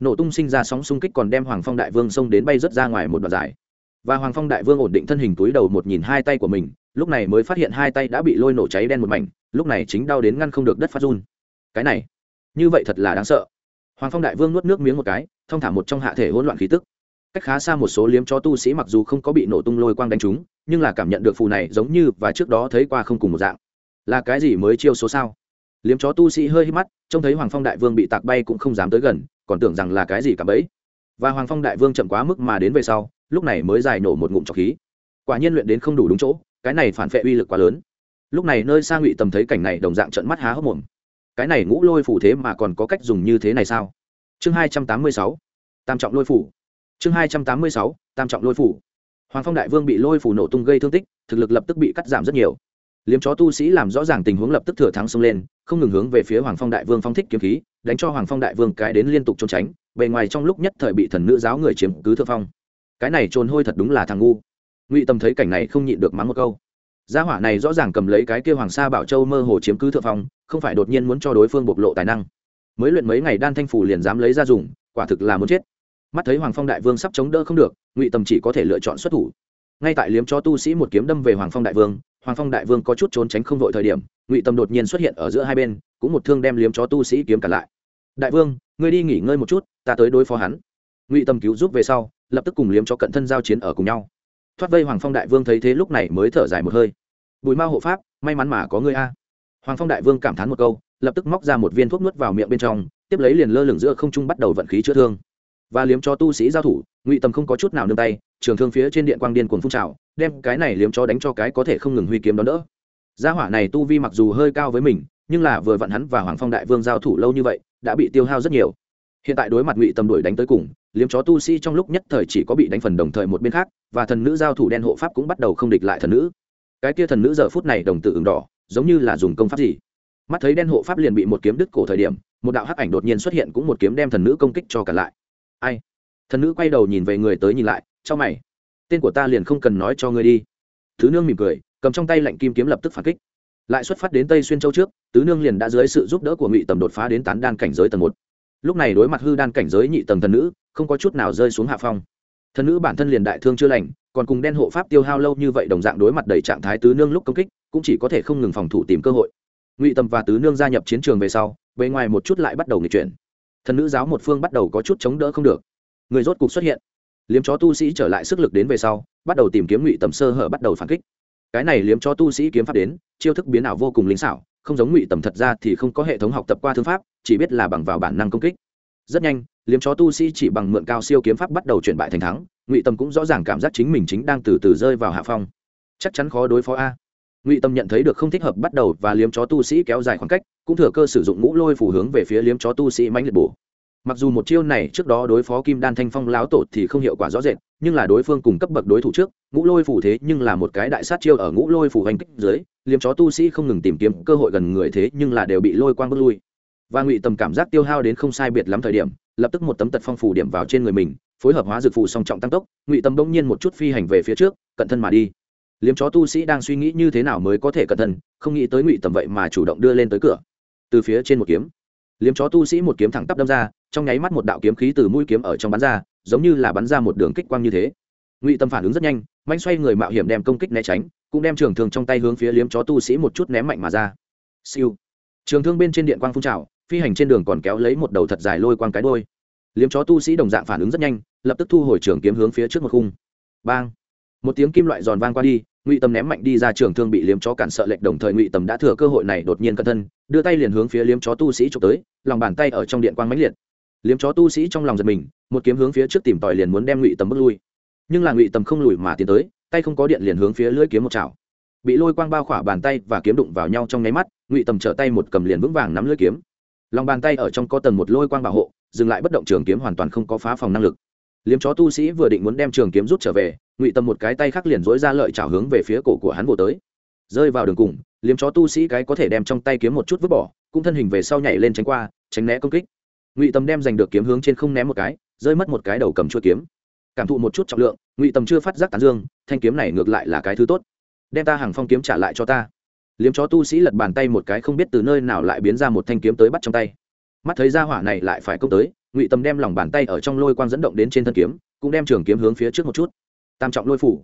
Nổ tung sinh ra sóng xung kích còn đem hoàng phong đại vương xông đến bay rớt ra ngoài một đoạn dài. Và hoàng phong đại vương ổn định thân hình túi đầu một nhìn hai tay của mình, lúc này mới phát hiện hai tay đã bị lôi nổ cháy đen một mảnh, lúc này chính đau đến ngăn không được đất phát run. Cái này, như vậy thật là đáng sợ. Hoàng phong đại vương nuốt nước miếng một cái, thông thả một trong hạ thể hỗn loạn khí tức. Cách khá xa một số liếm cho tu sĩ mặc dù không có bị nổ tung lôi quang đánh trúng, nhưng là cảm nhận được phù này giống như và trước đó thấy qua không cùng một dạng. Là cái gì mới chiêu số sao? Liếm chó tu sĩ hơi hít mắt, trông thấy hoàng phong đại vương bị tạc bay cũng không dám tới gần, còn tưởng rằng là cái gì cả bẫy và hoàng phong đại vương chậm quá mức mà đến về sau, lúc này mới dài nổ một ngụm trọc khí. Quả nhiên luyện đến không đủ đúng chỗ, cái này phản vệ uy lực quá lớn. Lúc này nơi sa ngụy tầm thấy cảnh này đồng dạng trận mắt há hốc mồm. Cái này ngũ lôi phủ thế mà còn có cách dùng như thế này sao? Chương hai trăm tám mươi sáu, tam trọng lôi phủ. Chương hai trăm tám mươi sáu, tam trọng lôi phủ. Hoàng phong đại vương bị lôi phủ nổ tung gây thương tích, thực lực lập tức bị cắt giảm rất nhiều liếm chó tu sĩ làm rõ ràng tình huống lập tức thừa thắng xông lên, không ngừng hướng về phía hoàng phong đại vương phong thích kiếm khí, đánh cho hoàng phong đại vương cái đến liên tục trốn tránh, bề ngoài trong lúc nhất thời bị thần nữ giáo người chiếm cứ thượng phong. Cái này trồn hôi thật đúng là thằng ngu. Ngụy tâm thấy cảnh này không nhịn được mắng một câu. Gia hỏa này rõ ràng cầm lấy cái kia hoàng sa bảo châu mơ hồ chiếm cứ thượng phong, không phải đột nhiên muốn cho đối phương bộc lộ tài năng. Mới luyện mấy ngày đan thanh phủ liền dám lấy ra dùng, quả thực là muốn chết. Mắt thấy hoàng phong đại vương sắp chống đỡ không được, ngụy tầm chỉ có thể lựa chọn xuất thủ. Ngay tại liếm cho tu sĩ một kiếm đâm về hoàng phong đại vương hoàng phong đại vương có chút trốn tránh không vội thời điểm, ngụy Tâm đột nhiên xuất hiện ở giữa hai bên, cũng một thương đem liếm chó tu sĩ kiếm cả lại. Đại vương, ngươi đi nghỉ ngơi một chút, ta tới đối phó hắn. Ngụy Tâm cứu giúp về sau, lập tức cùng liếm chó cận thân giao chiến ở cùng nhau. Thoát vây hoàng phong đại vương thấy thế lúc này mới thở dài một hơi. Bùi Ma hộ pháp, may mắn mà có ngươi a. Hoàng phong đại vương cảm thán một câu, lập tức móc ra một viên thuốc nuốt vào miệng bên trong, tiếp lấy liền lơ lửng giữa không trung bắt đầu vận khí chữa thương. Và liếm cho tu sĩ giao thủ, ngụy Tâm không có chút nào nương tay trường thương phía trên điện quang điên cuồng phun trào, đem cái này liếm cho đánh cho cái có thể không ngừng huy kiếm đó đỡ. Gia hỏa này tu vi mặc dù hơi cao với mình, nhưng là vừa vặn hắn và hoàng phong đại vương giao thủ lâu như vậy, đã bị tiêu hao rất nhiều. Hiện tại đối mặt ngụy tầm đuổi đánh tới cùng, liếm chó tu sĩ trong lúc nhất thời chỉ có bị đánh phần đồng thời một bên khác, và thần nữ giao thủ đen hộ pháp cũng bắt đầu không địch lại thần nữ. Cái kia thần nữ giờ phút này đồng tử ửng đỏ, giống như là dùng công pháp gì. Mắt thấy đen hộ pháp liền bị một kiếm đứt cổ thời điểm, một đạo hắc ảnh đột nhiên xuất hiện cũng một kiếm đem thần nữ công kích cho cả lại. Ai? Thần nữ quay đầu nhìn về người tới nhìn lại cho mày. Tên của ta liền không cần nói cho ngươi đi. Thứ nương mỉm cười, cầm trong tay lạnh kim kiếm lập tức phản kích. Lại xuất phát đến tây xuyên châu trước, tứ nương liền đã dưới sự giúp đỡ của ngụy tầm đột phá đến tán đan cảnh giới tầng một. Lúc này đối mặt hư đan cảnh giới nhị tầng thần nữ, không có chút nào rơi xuống hạ phong. Thần nữ bản thân liền đại thương chưa lành, còn cùng đen hộ pháp tiêu hao lâu như vậy đồng dạng đối mặt đầy trạng thái tứ nương lúc công kích, cũng chỉ có thể không ngừng phòng thủ tìm cơ hội. Ngụy tầm và tứ nương gia nhập chiến trường về sau, bề ngoài một chút lại bắt đầu nghịch chuyển. Thần nữ giáo một phương bắt đầu có chút chống đỡ không được. Người rốt cục xuất hiện liếm chó tu sĩ trở lại sức lực đến về sau, bắt đầu tìm kiếm ngụy tầm sơ hở bắt đầu phản kích. Cái này liếm chó tu sĩ kiếm pháp đến, chiêu thức biến ảo vô cùng linh xảo, không giống ngụy tầm thật ra thì không có hệ thống học tập qua thương pháp, chỉ biết là bằng vào bản năng công kích. Rất nhanh, liếm chó tu sĩ chỉ bằng mượn cao siêu kiếm pháp bắt đầu chuyển bại thành thắng, ngụy tầm cũng rõ ràng cảm giác chính mình chính đang từ từ rơi vào hạ phong. Chắc chắn khó đối phó a. Ngụy tâm nhận thấy được không thích hợp bắt đầu và liếm chó tu sĩ kéo dài khoảng cách, cũng thừa cơ sử dụng ngũ lôi phủ hướng về phía liếm chó tu sĩ mãnh liệt bổ mặc dù một chiêu này trước đó đối phó kim đan thanh phong láo tổ thì không hiệu quả rõ rệt, nhưng là đối phương cùng cấp bậc đối thủ trước, ngũ lôi phủ thế nhưng là một cái đại sát chiêu ở ngũ lôi phủ hành kích dưới, liếm chó tu sĩ không ngừng tìm kiếm cơ hội gần người thế nhưng là đều bị lôi quang bước lui. Và ngụy tầm cảm giác tiêu hao đến không sai biệt lắm thời điểm, lập tức một tấm tật phong phủ điểm vào trên người mình, phối hợp hóa dược phủ song trọng tăng tốc, ngụy tầm bỗng nhiên một chút phi hành về phía trước, cận thân mà đi. Liếm chó tu sĩ đang suy nghĩ như thế nào mới có thể cẩn thận không nghĩ tới ngụy tầm vậy mà chủ động đưa lên tới cửa. Từ phía trên một kiếm, liếm chó tu sĩ một kiếm thẳng tắp đâm ra trong nháy mắt một đạo kiếm khí từ mũi kiếm ở trong bắn ra, giống như là bắn ra một đường kích quang như thế. Ngụy tâm phản ứng rất nhanh, manh xoay người mạo hiểm đem công kích né tránh, cũng đem trường thương trong tay hướng phía liếm chó tu sĩ một chút ném mạnh mà ra. Siêu. Trường thương bên trên điện quang phun trào, phi hành trên đường còn kéo lấy một đầu thật dài lôi quang cái đôi liếm chó tu sĩ đồng dạng phản ứng rất nhanh, lập tức thu hồi trường kiếm hướng phía trước một khung. Bang. Một tiếng kim loại giòn vang qua đi, ngụy Tâm ném mạnh đi ra trường thương bị liếm chó cản sợ lệch đồng thời ngụy Tâm đã thừa cơ hội này đột nhiên cẩn thân, đưa tay liền hướng phía liếm chó tu sĩ trục tới, lòng bàn tay ở trong điện quang mãnh liệt liếm chó tu sĩ trong lòng giật mình, một kiếm hướng phía trước tìm tòi liền muốn đem ngụy tầm bước lui. Nhưng là ngụy tầm không lùi mà tiến tới, tay không có điện liền hướng phía lưỡi kiếm một chảo. Bị lôi quang bao khỏa bàn tay và kiếm đụng vào nhau trong nháy mắt, ngụy tầm trở tay một cầm liền vững vàng nắm lưỡi kiếm. Lòng bàn tay ở trong có tầng một lôi quang bảo hộ, dừng lại bất động trường kiếm hoàn toàn không có phá phòng năng lực. Liếm chó tu sĩ vừa định muốn đem trường kiếm rút trở về, ngụy tầm một cái tay khác liền dối ra lợi trào hướng về phía cổ của hắn bổ tới. Rơi vào đường cùng, liếm chó tu sĩ cái có thể đem trong tay kiếm một chút vứt bỏ, cũng thân hình về sau nhảy lên tránh qua, tránh né công kích ngụy tầm đem giành được kiếm hướng trên không ném một cái, rơi mất một cái đầu cầm chua kiếm. Cảm thụ một chút trọng lượng, ngụy tầm chưa phát giác tán dương, thanh kiếm này ngược lại là cái thứ tốt. Đem ta hàng phong kiếm trả lại cho ta. Liếm chó tu sĩ lật bàn tay một cái không biết từ nơi nào lại biến ra một thanh kiếm tới bắt trong tay. Mắt thấy ra hỏa này lại phải công tới, ngụy tầm đem lòng bàn tay ở trong lôi quang dẫn động đến trên thân kiếm, cũng đem trường kiếm hướng phía trước một chút. Tam trọng lôi phủ.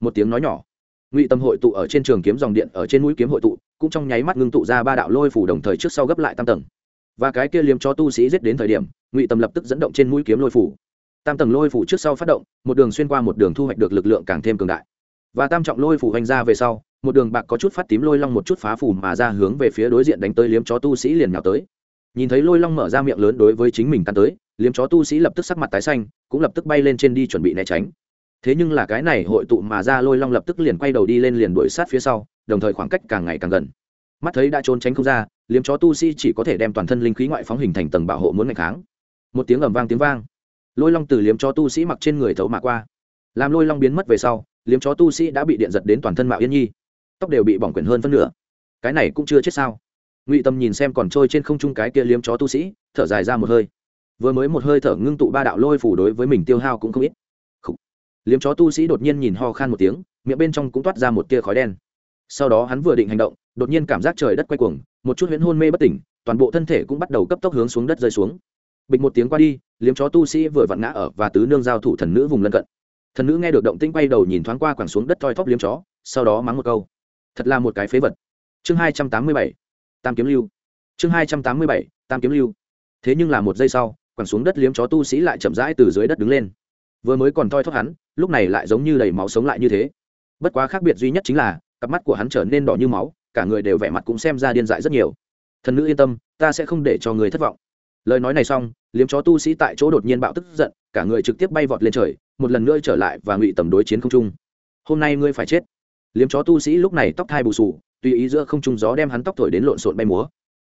Một tiếng nói nhỏ. Ngụy tầm hội tụ ở trên trường kiếm dòng điện, ở trên mũi kiếm hội tụ, cũng trong nháy mắt ngưng tụ ra ba đạo lôi phủ đồng thời trước sau gấp lại tam tầng và cái kia liếm cho tu sĩ giết đến thời điểm, ngụy tầm lập tức dẫn động trên mũi kiếm lôi phủ. Tam tầng lôi phủ trước sau phát động, một đường xuyên qua một đường thu hoạch được lực lượng càng thêm cường đại. Và tam trọng lôi phủ hành ra về sau, một đường bạc có chút phát tím lôi long một chút phá phủ mà ra hướng về phía đối diện đánh tới liếm chó tu sĩ liền nhào tới. Nhìn thấy lôi long mở ra miệng lớn đối với chính mình tan tới, liếm chó tu sĩ lập tức sắc mặt tái xanh, cũng lập tức bay lên trên đi chuẩn bị né tránh. Thế nhưng là cái này hội tụ mà ra lôi long lập tức liền quay đầu đi lên liền đuổi sát phía sau, đồng thời khoảng cách càng ngày càng gần. Mắt thấy đã trốn tránh không ra liếm chó tu sĩ chỉ có thể đem toàn thân linh khí ngoại phóng hình thành tầng bảo hộ muốn ngày kháng. Một tiếng ầm vang tiếng vang. Lôi long từ liếm chó tu sĩ mặc trên người thấu mạ qua. Làm lôi long biến mất về sau, liếm chó tu sĩ đã bị điện giật đến toàn thân mạo yên nhi. Tóc đều bị bỏng quyển hơn phân nửa. Cái này cũng chưa chết sao? Ngụy tâm nhìn xem còn trôi trên không trung cái kia liếm chó tu sĩ, thở dài ra một hơi. Vừa mới một hơi thở ngưng tụ ba đạo lôi phủ đối với mình tiêu hao cũng không ít. Khủ. liếm chó tu sĩ đột nhiên nhìn ho khan một tiếng, miệng bên trong cũng toát ra một tia khói đen. Sau đó hắn vừa định hành động, đột nhiên cảm giác trời đất quay cuồng một chút huyễn hôn mê bất tỉnh, toàn bộ thân thể cũng bắt đầu cấp tốc hướng xuống đất rơi xuống. Bịch một tiếng qua đi, liếm chó tu sĩ vừa vặn ngã ở và tứ nương giao thủ thần nữ vùng lân cận. Thần nữ nghe được động tĩnh quay đầu nhìn thoáng qua quẳng xuống đất thoi thóp liếm chó, sau đó mắng một câu. Thật là một cái phế vật. Chương hai trăm tám mươi bảy, tam kiếm lưu. Chương hai trăm tám mươi bảy, tam kiếm lưu. Thế nhưng là một giây sau, quẳng xuống đất liếm chó tu sĩ lại chậm rãi từ dưới đất đứng lên. Vừa mới còn thoi thóp hắn, lúc này lại giống như đầy máu sống lại như thế. Bất quá khác biệt duy nhất chính là, cặp mắt của hắn trở nên đỏ như máu cả người đều vẻ mặt cũng xem ra điên dại rất nhiều. Thần nữ yên tâm, ta sẽ không để cho người thất vọng. Lời nói này xong, liếm chó tu sĩ tại chỗ đột nhiên bạo tức giận, cả người trực tiếp bay vọt lên trời, một lần nữa trở lại và ngụy tầm đối chiến không trung. Hôm nay ngươi phải chết. Liếm chó tu sĩ lúc này tóc thai bù sù tùy ý giữa không trung gió đem hắn tóc thổi đến lộn xộn bay múa.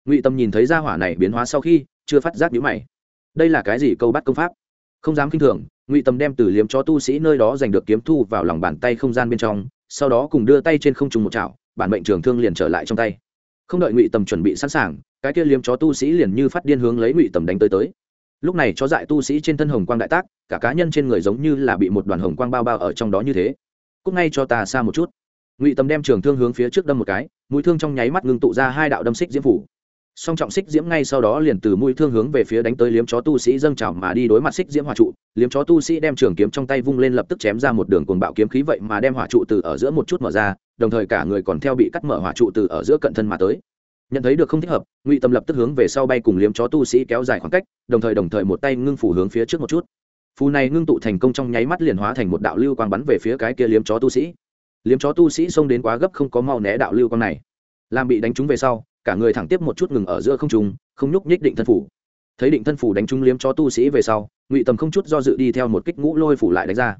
Ngụy tầm nhìn thấy ra hỏa này biến hóa sau khi, chưa phát giác nhữ mày. Đây là cái gì câu bắt công pháp? Không dám k i n h thường, ngụy tầm đem từ liếm chó tu sĩ nơi đó giành được kiếm thu vào lòng bàn tay không gian bên trong, sau đó cùng đưa tay trên không trung một chảo bản mệnh trường thương liền trở lại trong tay. Không đợi ngụy tầm chuẩn bị sẵn sàng, cái kia liếm chó tu sĩ liền như phát điên hướng lấy ngụy tầm đánh tới tới. Lúc này chó dại tu sĩ trên thân hồng quang đại tác, cả cá nhân trên người giống như là bị một đoàn hồng quang bao bao ở trong đó như thế. Cúc ngay cho ta xa một chút. Ngụy tầm đem trường thương hướng phía trước đâm một cái, mũi thương trong nháy mắt ngưng tụ ra hai đạo đâm xích diễm phủ song trọng xích diễm ngay sau đó liền từ mũi thương hướng về phía đánh tới liếm chó tu sĩ dâng trào mà đi đối mặt xích diễm hỏa trụ. Liếm chó tu sĩ đem trường kiếm trong tay vung lên lập tức chém ra một đường cuồng bạo kiếm khí vậy mà đem hỏa trụ từ ở giữa một chút mở ra, đồng thời cả người còn theo bị cắt mở hỏa trụ từ ở giữa cận thân mà tới. Nhận thấy được không thích hợp, ngụy tâm lập tức hướng về sau bay cùng liếm chó tu sĩ kéo dài khoảng cách, đồng thời đồng thời một tay ngưng phủ hướng phía trước một chút. Phù này ngưng tụ thành công trong nháy mắt liền hóa thành một đạo lưu quang bắn về phía cái kia liếm chó tu sĩ. Liếm chó tu sĩ xông đến quá gấp không có mau né đạo lưu quang này. Làm bị đánh trúng về sau cả người thẳng tiếp một chút ngừng ở giữa không trung, không nhúc nhích định thân phủ. Thấy định thân phủ đánh trúng liếm chó tu sĩ về sau, ngụy tầm không chút do dự đi theo một kích ngũ lôi phủ lại đánh ra.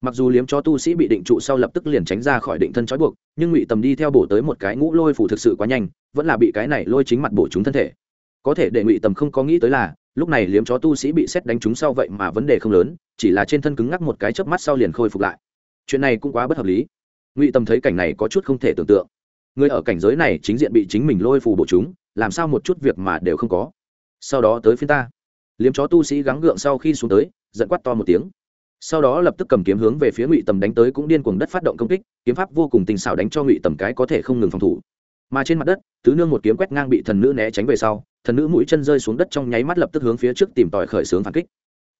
Mặc dù liếm chó tu sĩ bị định trụ sau lập tức liền tránh ra khỏi định thân trói buộc, nhưng ngụy tầm đi theo bổ tới một cái ngũ lôi phủ thực sự quá nhanh, vẫn là bị cái này lôi chính mặt bổ chúng thân thể. Có thể để ngụy tầm không có nghĩ tới là, lúc này liếm chó tu sĩ bị xét đánh trúng sau vậy mà vấn đề không lớn, chỉ là trên thân cứng ngắc một cái chớp mắt sau liền khôi phục lại. Chuyện này cũng quá bất hợp lý. Ngụy tầm thấy cảnh này có chút không thể tưởng tượng người ở cảnh giới này chính diện bị chính mình lôi phù bổ chúng, làm sao một chút việc mà đều không có. Sau đó tới phiên ta. Liếm chó tu sĩ gắng gượng sau khi xuống tới, giận quát to một tiếng. Sau đó lập tức cầm kiếm hướng về phía ngụy tầm đánh tới cũng điên cuồng đất phát động công kích, kiếm pháp vô cùng tình xảo đánh cho ngụy tầm cái có thể không ngừng phòng thủ. Mà trên mặt đất, tứ nương một kiếm quét ngang bị thần nữ né tránh về sau, thần nữ mũi chân rơi xuống đất trong nháy mắt lập tức hướng phía trước tìm tòi khởi xướng phản kích.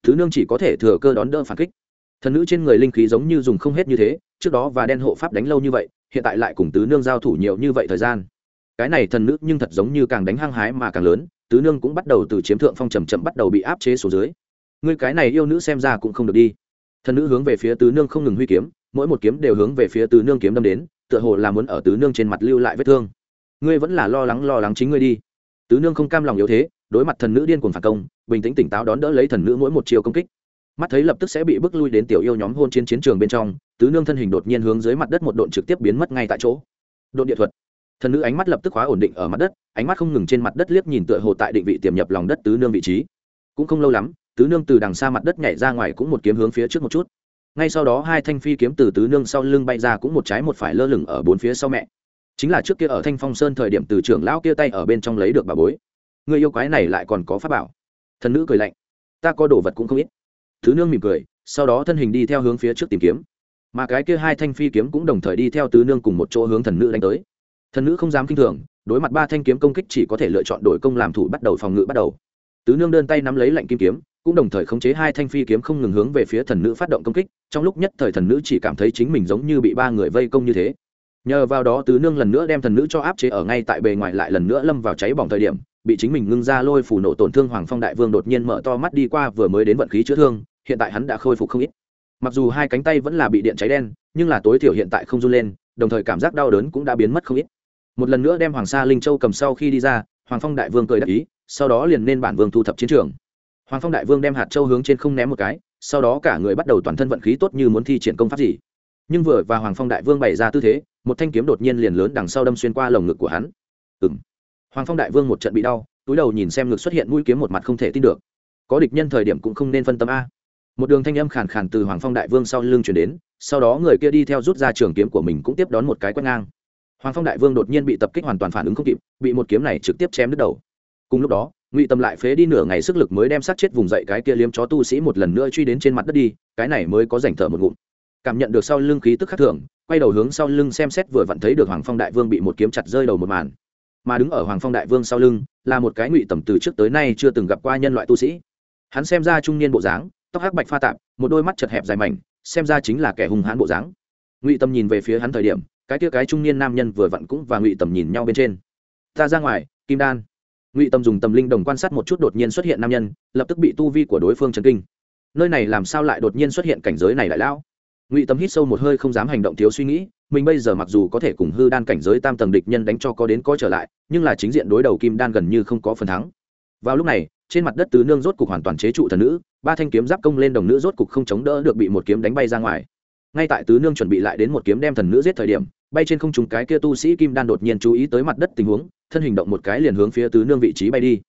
Tứ nương chỉ có thể thừa cơ đón đỡ phản kích thần nữ trên người linh khí giống như dùng không hết như thế, trước đó và đen hộ pháp đánh lâu như vậy, hiện tại lại cùng tứ nương giao thủ nhiều như vậy thời gian. Cái này thần nữ nhưng thật giống như càng đánh hăng hái mà càng lớn, tứ nương cũng bắt đầu từ chiếm thượng phong trầm chậm bắt đầu bị áp chế xuống dưới. Người cái này yêu nữ xem ra cũng không được đi. Thần nữ hướng về phía tứ nương không ngừng huy kiếm, mỗi một kiếm đều hướng về phía tứ nương kiếm đâm đến, tựa hồ là muốn ở tứ nương trên mặt lưu lại vết thương. Ngươi vẫn là lo lắng lo lắng chính ngươi đi. Tứ nương không cam lòng yếu thế, đối mặt thần nữ điên cuồng phản công, bình tĩnh tỉnh táo đón đỡ lấy thần nữ mỗi một chiều công kích mắt thấy lập tức sẽ bị bước lui đến tiểu yêu nhóm hôn chiến chiến trường bên trong, tứ nương thân hình đột nhiên hướng dưới mặt đất một độn trực tiếp biến mất ngay tại chỗ. Độn địa thuật. Thần nữ ánh mắt lập tức khóa ổn định ở mặt đất, ánh mắt không ngừng trên mặt đất liếc nhìn tựa hồ tại định vị tiềm nhập lòng đất tứ nương vị trí. Cũng không lâu lắm, tứ nương từ đằng xa mặt đất nhảy ra ngoài cũng một kiếm hướng phía trước một chút. Ngay sau đó hai thanh phi kiếm từ tứ nương sau lưng bay ra cũng một trái một phải lơ lửng ở bốn phía sau mẹ. Chính là trước kia ở thanh phong sơn thời điểm từ trưởng lão kia tay ở bên trong lấy được bà bối. Người yêu quái này lại còn có pháp bảo. Thần nữ cười lạnh. Ta có đồ vật cũng không ít thứ nương mỉm cười, sau đó thân hình đi theo hướng phía trước tìm kiếm. Mà cái kia hai thanh phi kiếm cũng đồng thời đi theo tứ nương cùng một chỗ hướng thần nữ đánh tới. Thần nữ không dám kinh thường, đối mặt ba thanh kiếm công kích chỉ có thể lựa chọn đổi công làm thủ bắt đầu phòng ngự bắt đầu. Tứ nương đơn tay nắm lấy lạnh kim kiếm, cũng đồng thời khống chế hai thanh phi kiếm không ngừng hướng về phía thần nữ phát động công kích, trong lúc nhất thời thần nữ chỉ cảm thấy chính mình giống như bị ba người vây công như thế. Nhờ vào đó tứ nương lần nữa đem thần nữ cho áp chế ở ngay tại bề ngoài lại lần nữa lâm vào cháy bỏng thời điểm bị chính mình ngưng ra lôi phủ nổ tổn thương hoàng phong đại vương đột nhiên mở to mắt đi qua vừa mới đến vận khí chữa thương, hiện tại hắn đã khôi phục không ít. Mặc dù hai cánh tay vẫn là bị điện cháy đen, nhưng là tối thiểu hiện tại không run lên, đồng thời cảm giác đau đớn cũng đã biến mất không ít. Một lần nữa đem hoàng sa linh châu cầm sau khi đi ra, hoàng phong đại vương cười đắc ý, sau đó liền nên bản vương thu thập chiến trường. Hoàng phong đại vương đem hạt châu hướng trên không ném một cái, sau đó cả người bắt đầu toàn thân vận khí tốt như muốn thi triển công pháp gì. Nhưng vừa và hoàng phong đại vương bày ra tư thế, một thanh kiếm đột nhiên liền lớn đằng sau đâm xuyên qua lồng ngực của hắn. Ừ m hoàng phong đại vương một trận bị đau, túi đầu nhìn xem ngực xuất hiện mũi kiếm một mặt không thể tin được. Có địch nhân thời điểm cũng không nên phân tâm a. Một đường thanh âm khàn khàn từ hoàng phong đại vương sau lưng chuyển đến, sau đó người kia đi theo rút ra trường kiếm của mình cũng tiếp đón một cái quét ngang. Hoàng phong đại vương đột nhiên bị tập kích hoàn toàn phản ứng không kịp, bị một kiếm này trực tiếp chém đứt đầu. Cùng lúc đó, ngụy tâm lại phế đi nửa ngày sức lực mới đem sát chết vùng dậy cái kia liếm chó tu sĩ một lần nữa truy đến trên mặt đất đi, cái này mới có rảnh thở một ngụm. Cảm nhận được sau lưng khí tức khắc thường, quay đầu hướng sau lưng xem xét vừa vặn thấy được hoàng phong đại vương bị một kiếm chặt rơi đầu một màn mà đứng ở hoàng phong đại vương sau lưng, là một cái ngụy tầm từ trước tới nay chưa từng gặp qua nhân loại tu sĩ. Hắn xem ra trung niên bộ dáng, tóc hắc bạch pha tạp, một đôi mắt chật hẹp dài mảnh, xem ra chính là kẻ hung hãn bộ dáng. Ngụy tâm nhìn về phía hắn thời điểm, cái kia cái trung niên nam nhân vừa vặn cũng và ngụy tầm nhìn nhau bên trên. Ta ra ngoài, kim đan. Ngụy tâm dùng tầm linh đồng quan sát một chút đột nhiên xuất hiện nam nhân, lập tức bị tu vi của đối phương chấn kinh. Nơi này làm sao lại đột nhiên xuất hiện cảnh giới này lại lão? Ngụy tâm hít sâu một hơi không dám hành động thiếu suy nghĩ mình bây giờ mặc dù có thể cùng hư đan cảnh giới tam tầng địch nhân đánh cho có đến có trở lại nhưng là chính diện đối đầu kim đan gần như không có phần thắng vào lúc này trên mặt đất tứ nương rốt cục hoàn toàn chế trụ thần nữ ba thanh kiếm giáp công lên đồng nữ rốt cục không chống đỡ được bị một kiếm đánh bay ra ngoài ngay tại tứ nương chuẩn bị lại đến một kiếm đem thần nữ giết thời điểm bay trên không trùng cái kia tu sĩ kim đan đột nhiên chú ý tới mặt đất tình huống thân hình động một cái liền hướng phía tứ nương vị trí bay đi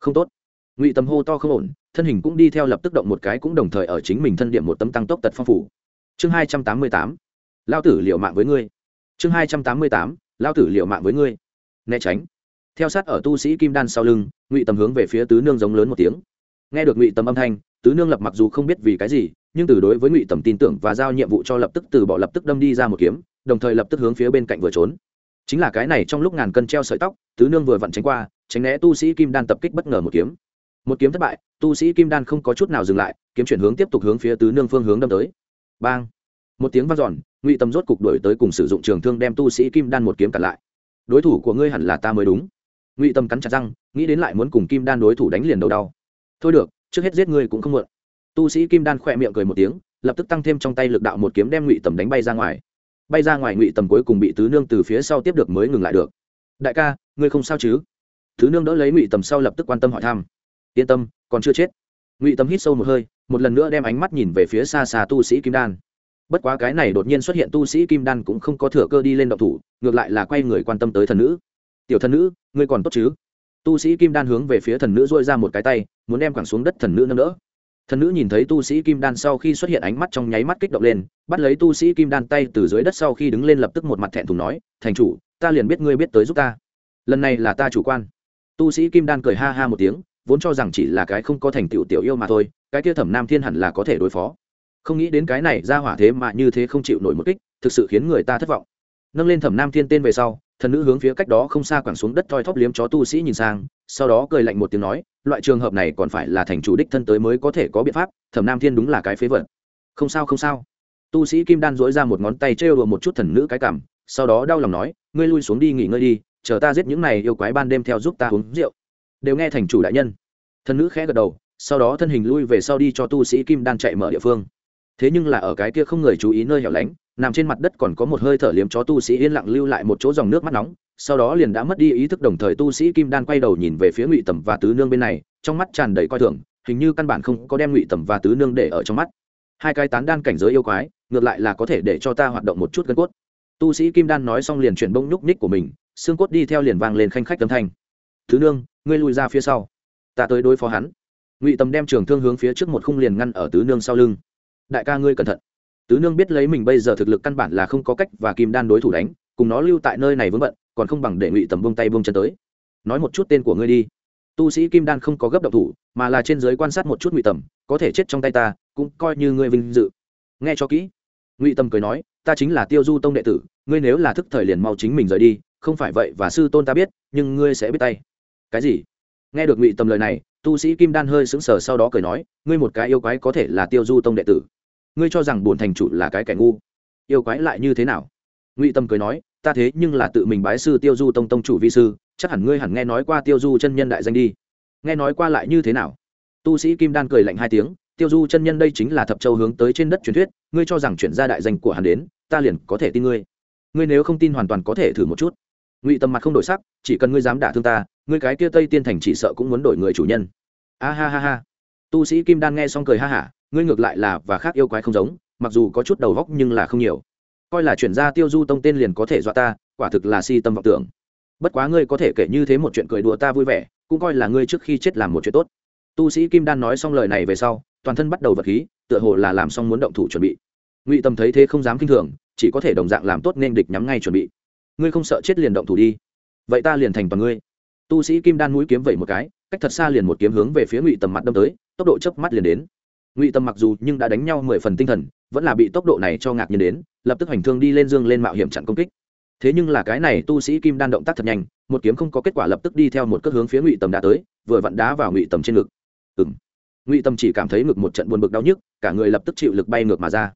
không tốt ngụy tầm hô to không ổn thân hình cũng đi theo lập tức động một cái cũng đồng thời ở chính mình thân điểm một tấm tăng tốc tật phong phủ chương hai trăm tám mươi tám, lao tử liệu mạng với ngươi. Chương hai trăm tám mươi tám, lao tử liệu mạng với ngươi. Né tránh. Theo sát ở tu sĩ kim đan sau lưng, ngụy tầm hướng về phía tứ nương giống lớn một tiếng. Nghe được ngụy tầm âm thanh, tứ nương lập mặc dù không biết vì cái gì, nhưng từ đối với ngụy tầm tin tưởng và giao nhiệm vụ cho lập tức từ bỏ lập tức đâm đi ra một kiếm, đồng thời lập tức hướng phía bên cạnh vừa trốn. Chính là cái này trong lúc ngàn cân treo sợi tóc, tứ nương vừa vặn tránh qua, tránh né tu sĩ kim đan tập kích bất ngờ một kiếm. Một kiếm thất bại, tu sĩ kim đan không có chút nào dừng lại, kiếm chuyển hướng tiếp tục hướng phía tứ nương phương hướng đâm tới bang. Một tiếng vang dọn, ngụy tâm rốt cục đổi tới cùng sử dụng trường thương đem tu sĩ kim đan một kiếm cản lại. Đối thủ của ngươi hẳn là ta mới đúng. Ngụy tâm cắn chặt răng, nghĩ đến lại muốn cùng kim đan đối thủ đánh liền đầu đau. Thôi được, trước hết giết ngươi cũng không muộn. Tu sĩ kim đan khỏe miệng cười một tiếng, lập tức tăng thêm trong tay lực đạo một kiếm đem ngụy tầm đánh bay ra ngoài. Bay ra ngoài, ngụy tầm cuối cùng bị tứ nương từ phía sau tiếp được mới ngừng lại được. Đại ca, ngươi không sao chứ? Tứ nương đỡ lấy ngụy tầm sau lập tức quan tâm hỏi thăm. Yên tâm, còn chưa chết. Ngụy tầm hít sâu một hơi một lần nữa đem ánh mắt nhìn về phía xa xa tu sĩ kim đan. Bất quá cái này đột nhiên xuất hiện tu sĩ kim đan cũng không có thừa cơ đi lên động thủ, ngược lại là quay người quan tâm tới thần nữ. Tiểu thần nữ, ngươi còn tốt chứ? Tu sĩ kim đan hướng về phía thần nữ dôi ra một cái tay, muốn đem quẳng xuống đất thần nữ nâng đỡ. Thần nữ nhìn thấy tu sĩ kim đan sau khi xuất hiện ánh mắt trong nháy mắt kích động lên, bắt lấy tu sĩ kim đan tay từ dưới đất sau khi đứng lên lập tức một mặt thẹn thùng nói, thành chủ, ta liền biết ngươi biết tới giúp ta. Lần này là ta chủ quan. Tu sĩ kim đan cười ha ha một tiếng vốn cho rằng chỉ là cái không có thành tựu tiểu yêu mà thôi, cái kia thẩm nam thiên hẳn là có thể đối phó. Không nghĩ đến cái này ra hỏa thế mà như thế không chịu nổi một kích, thực sự khiến người ta thất vọng. Nâng lên thẩm nam thiên tên về sau, thần nữ hướng phía cách đó không xa quẳng xuống đất thoi thóp liếm chó tu sĩ nhìn sang, sau đó cười lạnh một tiếng nói, loại trường hợp này còn phải là thành chủ đích thân tới mới có thể có biện pháp, thẩm nam thiên đúng là cái phế vật. Không sao không sao. Tu sĩ kim đan dỗi ra một ngón tay trêu đùa một chút thần nữ cái cảm sau đó đau lòng nói, ngươi lui xuống đi nghỉ ngơi đi, chờ ta giết những này yêu quái ban đêm theo giúp ta uống rượu đều nghe thành chủ đại nhân. Thần nữ khẽ gật đầu, sau đó thân hình lui về sau đi cho tu sĩ kim đan chạy mở địa phương. Thế nhưng là ở cái kia không người chú ý nơi hẻo lánh, nằm trên mặt đất còn có một hơi thở liếm chó tu sĩ yên lặng lưu lại một chỗ dòng nước mắt nóng, sau đó liền đã mất đi ý thức đồng thời tu sĩ kim đan quay đầu nhìn về phía ngụy tầm và tứ nương bên này, trong mắt tràn đầy coi thường, hình như căn bản không có đem ngụy tầm và tứ nương để ở trong mắt. Hai cái tán đan cảnh giới yêu quái, ngược lại là có thể để cho ta hoạt động một chút gân cốt. Tu sĩ kim đan nói xong liền chuyển bông nhúc nhích của mình, xương cốt đi theo liền vang lên khanh khách âm thanh. Thứ nương ngươi lùi ra phía sau. Ta tới đối phó hắn. Ngụy tầm đem trường thương hướng phía trước một khung liền ngăn ở tứ nương sau lưng. Đại ca ngươi cẩn thận. Tứ nương biết lấy mình bây giờ thực lực căn bản là không có cách và kim đan đối thủ đánh, cùng nó lưu tại nơi này vướng bận, còn không bằng để ngụy tầm bông tay bông chân tới. Nói một chút tên của ngươi đi. Tu sĩ kim đan không có gấp động thủ, mà là trên giới quan sát một chút ngụy tầm, có thể chết trong tay ta, cũng coi như ngươi vinh dự. Nghe cho kỹ. Ngụy tầm cười nói, ta chính là tiêu du tông đệ tử, ngươi nếu là thức thời liền mau chính mình rời đi, không phải vậy và sư tôn ta biết, nhưng ngươi sẽ biết tay cái gì? Nghe được ngụy tầm lời này, tu sĩ kim đan hơi sững sờ sau đó cười nói, ngươi một cái yêu quái có thể là tiêu du tông đệ tử. Ngươi cho rằng bổn thành chủ là cái kẻ ngu. Yêu quái lại như thế nào? Ngụy tâm cười nói, ta thế nhưng là tự mình bái sư tiêu du tông tông chủ vi sư, chắc hẳn ngươi hẳn nghe nói qua tiêu du chân nhân đại danh đi. Nghe nói qua lại như thế nào? Tu sĩ kim đan cười lạnh hai tiếng, tiêu du chân nhân đây chính là thập châu hướng tới trên đất truyền thuyết, ngươi cho rằng chuyển ra đại danh của hắn đến, ta liền có thể tin ngươi. Ngươi nếu không tin hoàn toàn có thể thử một chút ngụy tâm mặt không đổi sắc, chỉ cần ngươi dám đả thương ta, ngươi cái kia tây tiên thành chỉ sợ cũng muốn đổi người chủ nhân. A ha ha ha. Tu sĩ kim đan nghe xong cười ha hả, ngươi ngược lại là và khác yêu quái không giống, mặc dù có chút đầu góc nhưng là không nhiều. Coi là chuyển ra tiêu du tông tên liền có thể dọa ta, quả thực là si tâm vọng tưởng. Bất quá ngươi có thể kể như thế một chuyện cười đùa ta vui vẻ, cũng coi là ngươi trước khi chết làm một chuyện tốt. Tu sĩ kim đan nói xong lời này về sau, toàn thân bắt đầu vật khí, tựa hồ là làm xong muốn động thủ chuẩn bị. Ngụy tâm thấy thế không dám kinh thường, chỉ có thể đồng dạng làm tốt nên địch nhắm ngay chuẩn bị ngươi không sợ chết liền động thủ đi. Vậy ta liền thành toàn ngươi. Tu sĩ kim đan mũi kiếm vẩy một cái, cách thật xa liền một kiếm hướng về phía ngụy tầm mặt đâm tới, tốc độ chớp mắt liền đến. Ngụy tầm mặc dù nhưng đã đánh nhau mười phần tinh thần, vẫn là bị tốc độ này cho ngạc nhiên đến, lập tức hành thương đi lên dương lên mạo hiểm chặn công kích. Thế nhưng là cái này tu sĩ kim đan động tác thật nhanh, một kiếm không có kết quả lập tức đi theo một cước hướng phía ngụy tầm đã tới, vừa vặn đá vào ngụy tầm trên ngực. Ừng ngụy tầm chỉ cảm thấy ngực một trận buồn bực đau nhức, cả người lập tức chịu lực bay ngược mà ra.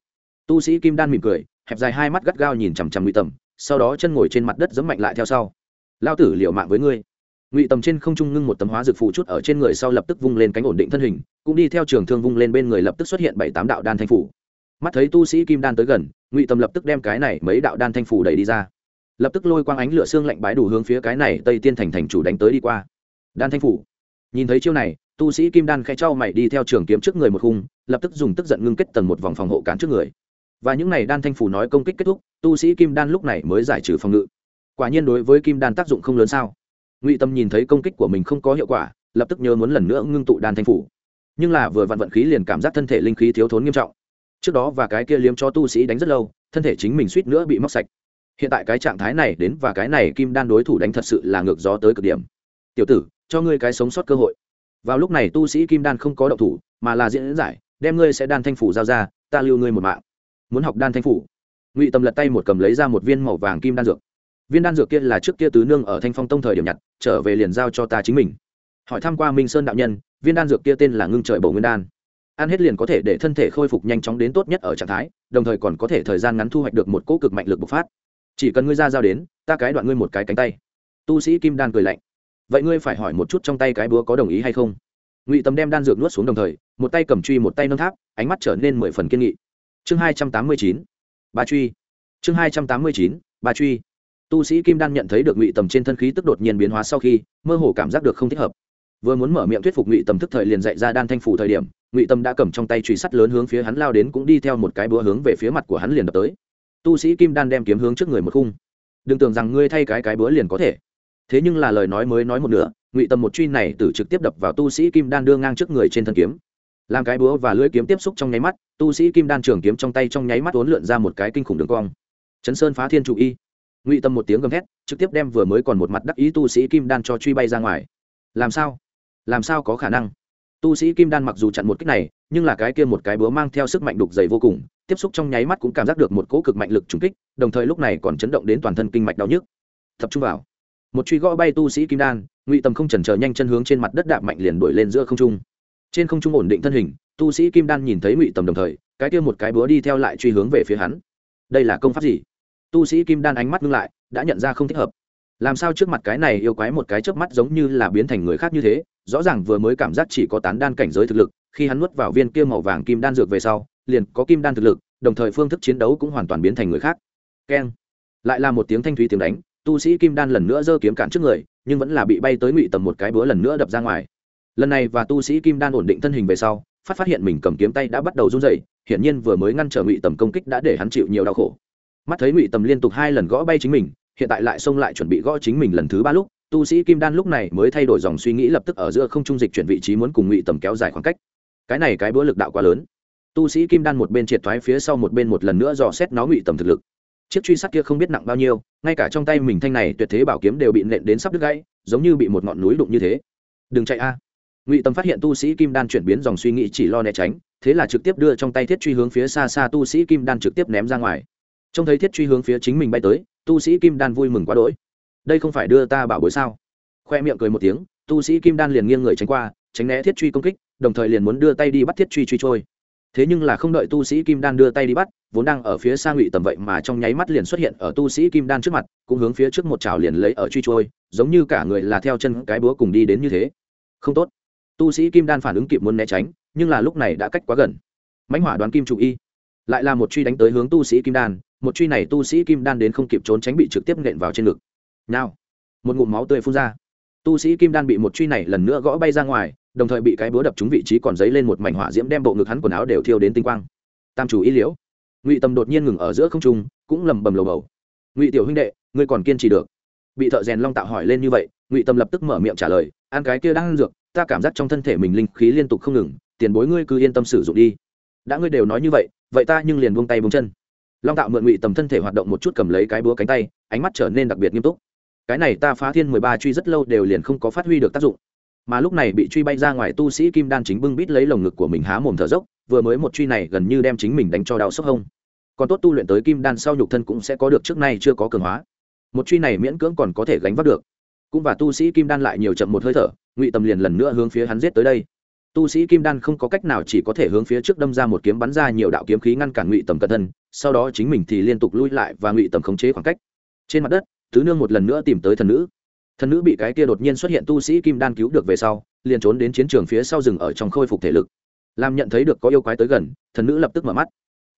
Tu sĩ kim đan mỉm cười, hẹp dài hai mắt gắt gao nhìn chằm chằm ngụy tầm sau đó chân ngồi trên mặt đất giẫm mạnh lại theo sau. Lao tử liệu mạng với ngươi. Ngụy tầm trên không trung ngưng một tấm hóa dược phụ chút ở trên người sau lập tức vung lên cánh ổn định thân hình, cũng đi theo trường thương vung lên bên người lập tức xuất hiện bảy tám đạo đan thanh phủ mắt thấy tu sĩ kim đan tới gần, ngụy tầm lập tức đem cái này mấy đạo đan thanh phủ đẩy đi ra. Lập tức lôi quang ánh lửa xương lạnh bái đủ hướng phía cái này tây tiên thành thành chủ đánh tới đi qua. Đan thanh phủ nhìn thấy chiêu này, tu sĩ kim đan khẽ trao mày đi theo trường kiếm trước người một khung, lập tức dùng tức giận ngưng kết tầng một vòng phòng hộ cản trước người và những này đan thanh phủ nói công kích kết thúc, tu sĩ kim đan lúc này mới giải trừ phòng ngự. Quả nhiên đối với kim đan tác dụng không lớn sao? Ngụy tâm nhìn thấy công kích của mình không có hiệu quả, lập tức nhớ muốn lần nữa ngưng tụ đan thanh phủ. Nhưng là vừa vặn vận khí liền cảm giác thân thể linh khí thiếu thốn nghiêm trọng. Trước đó và cái kia liếm cho tu sĩ đánh rất lâu, thân thể chính mình suýt nữa bị móc sạch. Hiện tại cái trạng thái này đến và cái này kim đan đối thủ đánh thật sự là ngược gió tới cực điểm. Tiểu tử, cho ngươi cái sống sót cơ hội. Vào lúc này tu sĩ kim đan không có động thủ, mà là diễn giải, đem ngươi sẽ đan thanh phủ giao ra, ta lưu ngươi một mạng muốn học đan thanh phủ. Ngụy tâm lật tay một cầm lấy ra một viên màu vàng kim đan dược. Viên đan dược kia là trước kia tứ nương ở thanh phong tông thời điểm nhặt, trở về liền giao cho ta chính mình. Hỏi thăm qua minh sơn đạo nhân, viên đan dược kia tên là ngưng trời bầu nguyên đan. Ăn hết liền có thể để thân thể khôi phục nhanh chóng đến tốt nhất ở trạng thái, đồng thời còn có thể thời gian ngắn thu hoạch được một cỗ cực mạnh lực bộc phát. Chỉ cần ngươi ra giao đến, ta cái đoạn ngươi một cái cánh tay. Tu sĩ kim đan cười lạnh. Vậy ngươi phải hỏi một chút trong tay cái búa có đồng ý hay không? Ngụy tâm đem đan dược nuốt xuống đồng thời, một tay cầm truy một tay nâng tháp, ánh mắt trở nên mười phần kiên nghị chương hai trăm tám mươi chín, ba truy. Chương hai trăm tám mươi chín, ba truy. Tu sĩ kim đan nhận thấy được ngụy tầm trên thân khí tức đột nhiên biến hóa sau khi, mơ hồ cảm giác được không thích hợp. Vừa muốn mở miệng thuyết phục ngụy tầm thức thời liền dạy ra đan thanh phủ thời điểm, ngụy tâm đã cầm trong tay truy sắt lớn hướng phía hắn lao đến cũng đi theo một cái búa hướng về phía mặt của hắn liền đập tới. Tu sĩ kim đan đem kiếm hướng trước người một khung. Đừng tưởng rằng ngươi thay cái cái búa liền có thể. Thế nhưng là lời nói mới nói một nửa, ngụy tâm một truy này tử trực tiếp đập vào tu sĩ kim đan đưa ngang trước người trên thân kiếm làm cái búa và lưỡi kiếm tiếp xúc trong nháy mắt, tu sĩ kim đan trường kiếm trong tay trong nháy mắt uốn lượn ra một cái kinh khủng đường cong. Chấn sơn phá thiên trụ y. Ngụy tâm một tiếng gầm thét, trực tiếp đem vừa mới còn một mặt đắc ý tu sĩ kim đan cho truy bay ra ngoài. Làm sao? Làm sao có khả năng? Tu sĩ kim đan mặc dù chặn một cách này, nhưng là cái kia một cái búa mang theo sức mạnh đục dày vô cùng, tiếp xúc trong nháy mắt cũng cảm giác được một cỗ cực mạnh lực trùng kích, đồng thời lúc này còn chấn động đến toàn thân kinh mạch đau nhức. Tập trung vào. Một truy gõ bay tu sĩ kim đan, ngụy tâm không chần chờ nhanh chân hướng trên mặt đất đạp mạnh liền đuổi lên giữa không trung trên không trung ổn định thân hình, tu sĩ kim đan nhìn thấy ngụy tầm đồng thời, cái kia một cái búa đi theo lại truy hướng về phía hắn. Đây là công pháp gì? Tu sĩ kim đan ánh mắt ngưng lại, đã nhận ra không thích hợp. Làm sao trước mặt cái này yêu quái một cái chớp mắt giống như là biến thành người khác như thế, rõ ràng vừa mới cảm giác chỉ có tán đan cảnh giới thực lực, khi hắn nuốt vào viên kia màu vàng kim đan dược về sau, liền có kim đan thực lực, đồng thời phương thức chiến đấu cũng hoàn toàn biến thành người khác. Keng. Lại là một tiếng thanh thúy tiếng đánh, tu sĩ kim đan lần nữa giơ kiếm cản trước người, nhưng vẫn là bị bay tới ngụy tầm một cái búa lần nữa đập ra ngoài lần này và tu sĩ kim đan ổn định thân hình về sau, phát phát hiện mình cầm kiếm tay đã bắt đầu run rẩy, hiển nhiên vừa mới ngăn trở ngụy tầm công kích đã để hắn chịu nhiều đau khổ. Mắt thấy ngụy tầm liên tục hai lần gõ bay chính mình, hiện tại lại xông lại chuẩn bị gõ chính mình lần thứ ba lúc, tu sĩ kim đan lúc này mới thay đổi dòng suy nghĩ lập tức ở giữa không trung dịch chuyển vị trí muốn cùng ngụy tầm kéo dài khoảng cách. Cái này cái bữa lực đạo quá lớn. Tu sĩ kim đan một bên triệt thoái phía sau một bên một lần nữa dò xét nó ngụy tầm thực lực. Chiếc truy sát kia không biết nặng bao nhiêu, ngay cả trong tay mình thanh này tuyệt thế bảo kiếm đều bị nện đến sắp đứt gãy, giống như bị một ngọn núi đụng như thế. Đừng chạy a ngụy tầm phát hiện tu sĩ kim đan chuyển biến dòng suy nghĩ chỉ lo né tránh, thế là trực tiếp đưa trong tay thiết truy hướng phía xa xa tu sĩ kim đan trực tiếp ném ra ngoài. Trông thấy thiết truy hướng phía chính mình bay tới, tu sĩ kim đan vui mừng quá đỗi. Đây không phải đưa ta bảo bối sao? Khoe miệng cười một tiếng, tu sĩ kim đan liền nghiêng người tránh qua, tránh né thiết truy công kích, đồng thời liền muốn đưa tay đi bắt thiết truy truy trôi. Thế nhưng là không đợi tu sĩ kim đan đưa tay đi bắt, vốn đang ở phía xa ngụy tầm vậy mà trong nháy mắt liền xuất hiện ở tu sĩ kim đan trước mặt, cũng hướng phía trước một trào liền lấy ở truy trôi, giống như cả người là theo chân cái búa cùng đi đến như thế. Không tốt tu sĩ kim đan phản ứng kịp muốn né tránh, nhưng là lúc này đã cách quá gần. Mãnh hỏa đoán kim trụ y, lại là một truy đánh tới hướng tu sĩ kim đan, một truy này tu sĩ kim đan đến không kịp trốn tránh bị trực tiếp nện vào trên ngực. Nào một ngụm máu tươi phun ra. Tu sĩ kim đan bị một truy này lần nữa gõ bay ra ngoài, đồng thời bị cái búa đập trúng vị trí còn dấy lên một mảnh hỏa diễm đem bộ ngực hắn quần áo đều thiêu đến tinh quang. Tam chủ ý liễu, ngụy tâm đột nhiên ngừng ở giữa không trung, cũng lầm bầm lầu bầu. Ngụy tiểu huynh đệ, ngươi còn kiên trì được? Bị thợ rèn long tạo hỏi lên như vậy ngụy tâm lập tức mở miệng trả lời ăn cái kia đang ăn dược ta cảm giác trong thân thể mình linh khí liên tục không ngừng tiền bối ngươi cứ yên tâm sử dụng đi đã ngươi đều nói như vậy vậy ta nhưng liền buông tay buông chân long tạo mượn ngụy tầm thân thể hoạt động một chút cầm lấy cái búa cánh tay ánh mắt trở nên đặc biệt nghiêm túc cái này ta phá thiên mười ba truy rất lâu đều liền không có phát huy được tác dụng mà lúc này bị truy bay ra ngoài tu sĩ kim đan chính bưng bít lấy lồng ngực của mình há mồm thở dốc vừa mới một truy này gần như đem chính mình đánh cho đau sốc hông còn tốt tu luyện tới kim đan sau nhục thân cũng sẽ có được trước nay chưa có cường hóa một truy này miễn cưỡng còn có thể gánh vác được cũng và tu sĩ kim đan lại nhiều chậm một hơi thở, ngụy tầm liền lần nữa hướng phía hắn giết tới đây. Tu sĩ kim đan không có cách nào chỉ có thể hướng phía trước đâm ra một kiếm bắn ra nhiều đạo kiếm khí ngăn cản ngụy tầm cẩn thân, sau đó chính mình thì liên tục lui lại và ngụy tầm khống chế khoảng cách. Trên mặt đất, tứ nương một lần nữa tìm tới thần nữ. Thần nữ bị cái kia đột nhiên xuất hiện tu sĩ kim đan cứu được về sau, liền trốn đến chiến trường phía sau rừng ở trong khôi phục thể lực. Làm nhận thấy được có yêu quái tới gần, thần nữ lập tức mở mắt.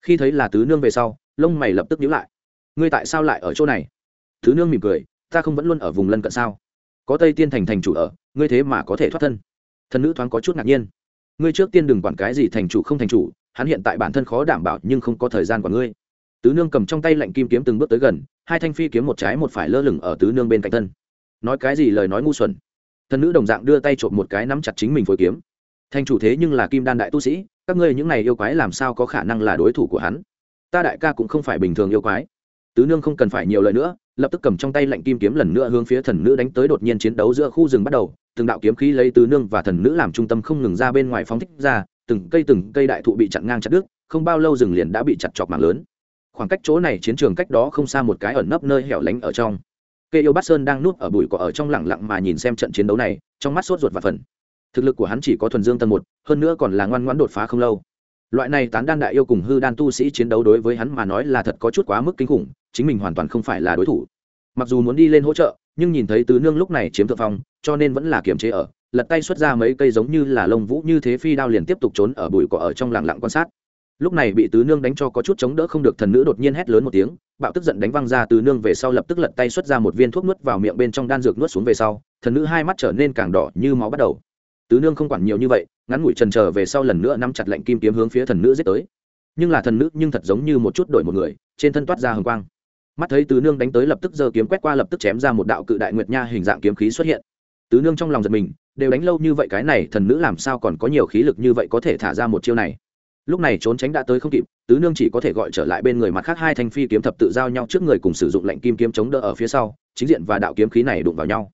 Khi thấy là tứ nương về sau, lông mày lập tức nhíu lại. Ngươi tại sao lại ở chỗ này? Tứ nương mỉm cười. Ta không vẫn luôn ở vùng lân cận sao? Có tây tiên thành thành chủ ở, ngươi thế mà có thể thoát thân. Thần nữ thoáng có chút ngạc nhiên. Ngươi trước tiên đừng quản cái gì thành chủ không thành chủ, hắn hiện tại bản thân khó đảm bảo nhưng không có thời gian của ngươi. Tứ nương cầm trong tay lạnh kim kiếm từng bước tới gần, hai thanh phi kiếm một trái một phải lơ lửng ở tứ nương bên cạnh thân. Nói cái gì lời nói ngu xuẩn. Thần nữ đồng dạng đưa tay trộm một cái nắm chặt chính mình phối kiếm. Thành chủ thế nhưng là kim đan đại tu sĩ, các ngươi những này yêu quái làm sao có khả năng là đối thủ của hắn? Ta đại ca cũng không phải bình thường yêu quái. Tứ nương không cần phải nhiều lời nữa lập tức cầm trong tay lạnh kim kiếm lần nữa hướng phía thần nữ đánh tới, đột nhiên chiến đấu giữa khu rừng bắt đầu, từng đạo kiếm khí lấy tứ nương và thần nữ làm trung tâm không ngừng ra bên ngoài phóng thích ra, từng cây từng cây đại thụ bị chặn ngang chặt đứt, không bao lâu rừng liền đã bị chặt chọc mạng lớn. Khoảng cách chỗ này chiến trường cách đó không xa một cái ẩn nấp nơi hẻo lánh ở trong. Cây yêu bát sơn đang nuốt ở bụi cỏ ở trong lặng lặng mà nhìn xem trận chiến đấu này, trong mắt sốt ruột và phần thực lực của hắn chỉ có thuần dương tầng một, hơn nữa còn là ngoan ngoãn đột phá không lâu loại này tán đan đại yêu cùng hư đan tu sĩ chiến đấu đối với hắn mà nói là thật có chút quá mức kinh khủng, chính mình hoàn toàn không phải là đối thủ. Mặc dù muốn đi lên hỗ trợ, nhưng nhìn thấy tứ nương lúc này chiếm thượng phong, cho nên vẫn là kiềm chế ở, lật tay xuất ra mấy cây giống như là lông vũ như thế phi đao liền tiếp tục trốn ở bụi cỏ ở trong lặng lặng quan sát. Lúc này bị tứ nương đánh cho có chút chống đỡ không được, thần nữ đột nhiên hét lớn một tiếng, bạo tức giận đánh văng ra tứ nương về sau lập tức lật tay xuất ra một viên thuốc nuốt vào miệng bên trong đan dược nuốt xuống về sau, thần nữ hai mắt trở nên càng đỏ như máu bắt đầu tứ nương không quản nhiều như vậy, ngắn ngủi trần trờ về sau lần nữa nắm chặt lệnh kim kiếm hướng phía thần nữ giết tới. Nhưng là thần nữ nhưng thật giống như một chút đổi một người, trên thân toát ra hồng quang. Mắt thấy tứ nương đánh tới lập tức giơ kiếm quét qua lập tức chém ra một đạo cự đại nguyệt nha hình dạng kiếm khí xuất hiện. Tứ nương trong lòng giật mình, đều đánh lâu như vậy cái này thần nữ làm sao còn có nhiều khí lực như vậy có thể thả ra một chiêu này. Lúc này trốn tránh đã tới không kịp, tứ nương chỉ có thể gọi trở lại bên người mặt khác hai thanh phi kiếm thập tự giao nhau trước người cùng sử dụng lệnh kim kiếm chống đỡ ở phía sau, chính diện và đạo kiếm khí này đụng vào nhau.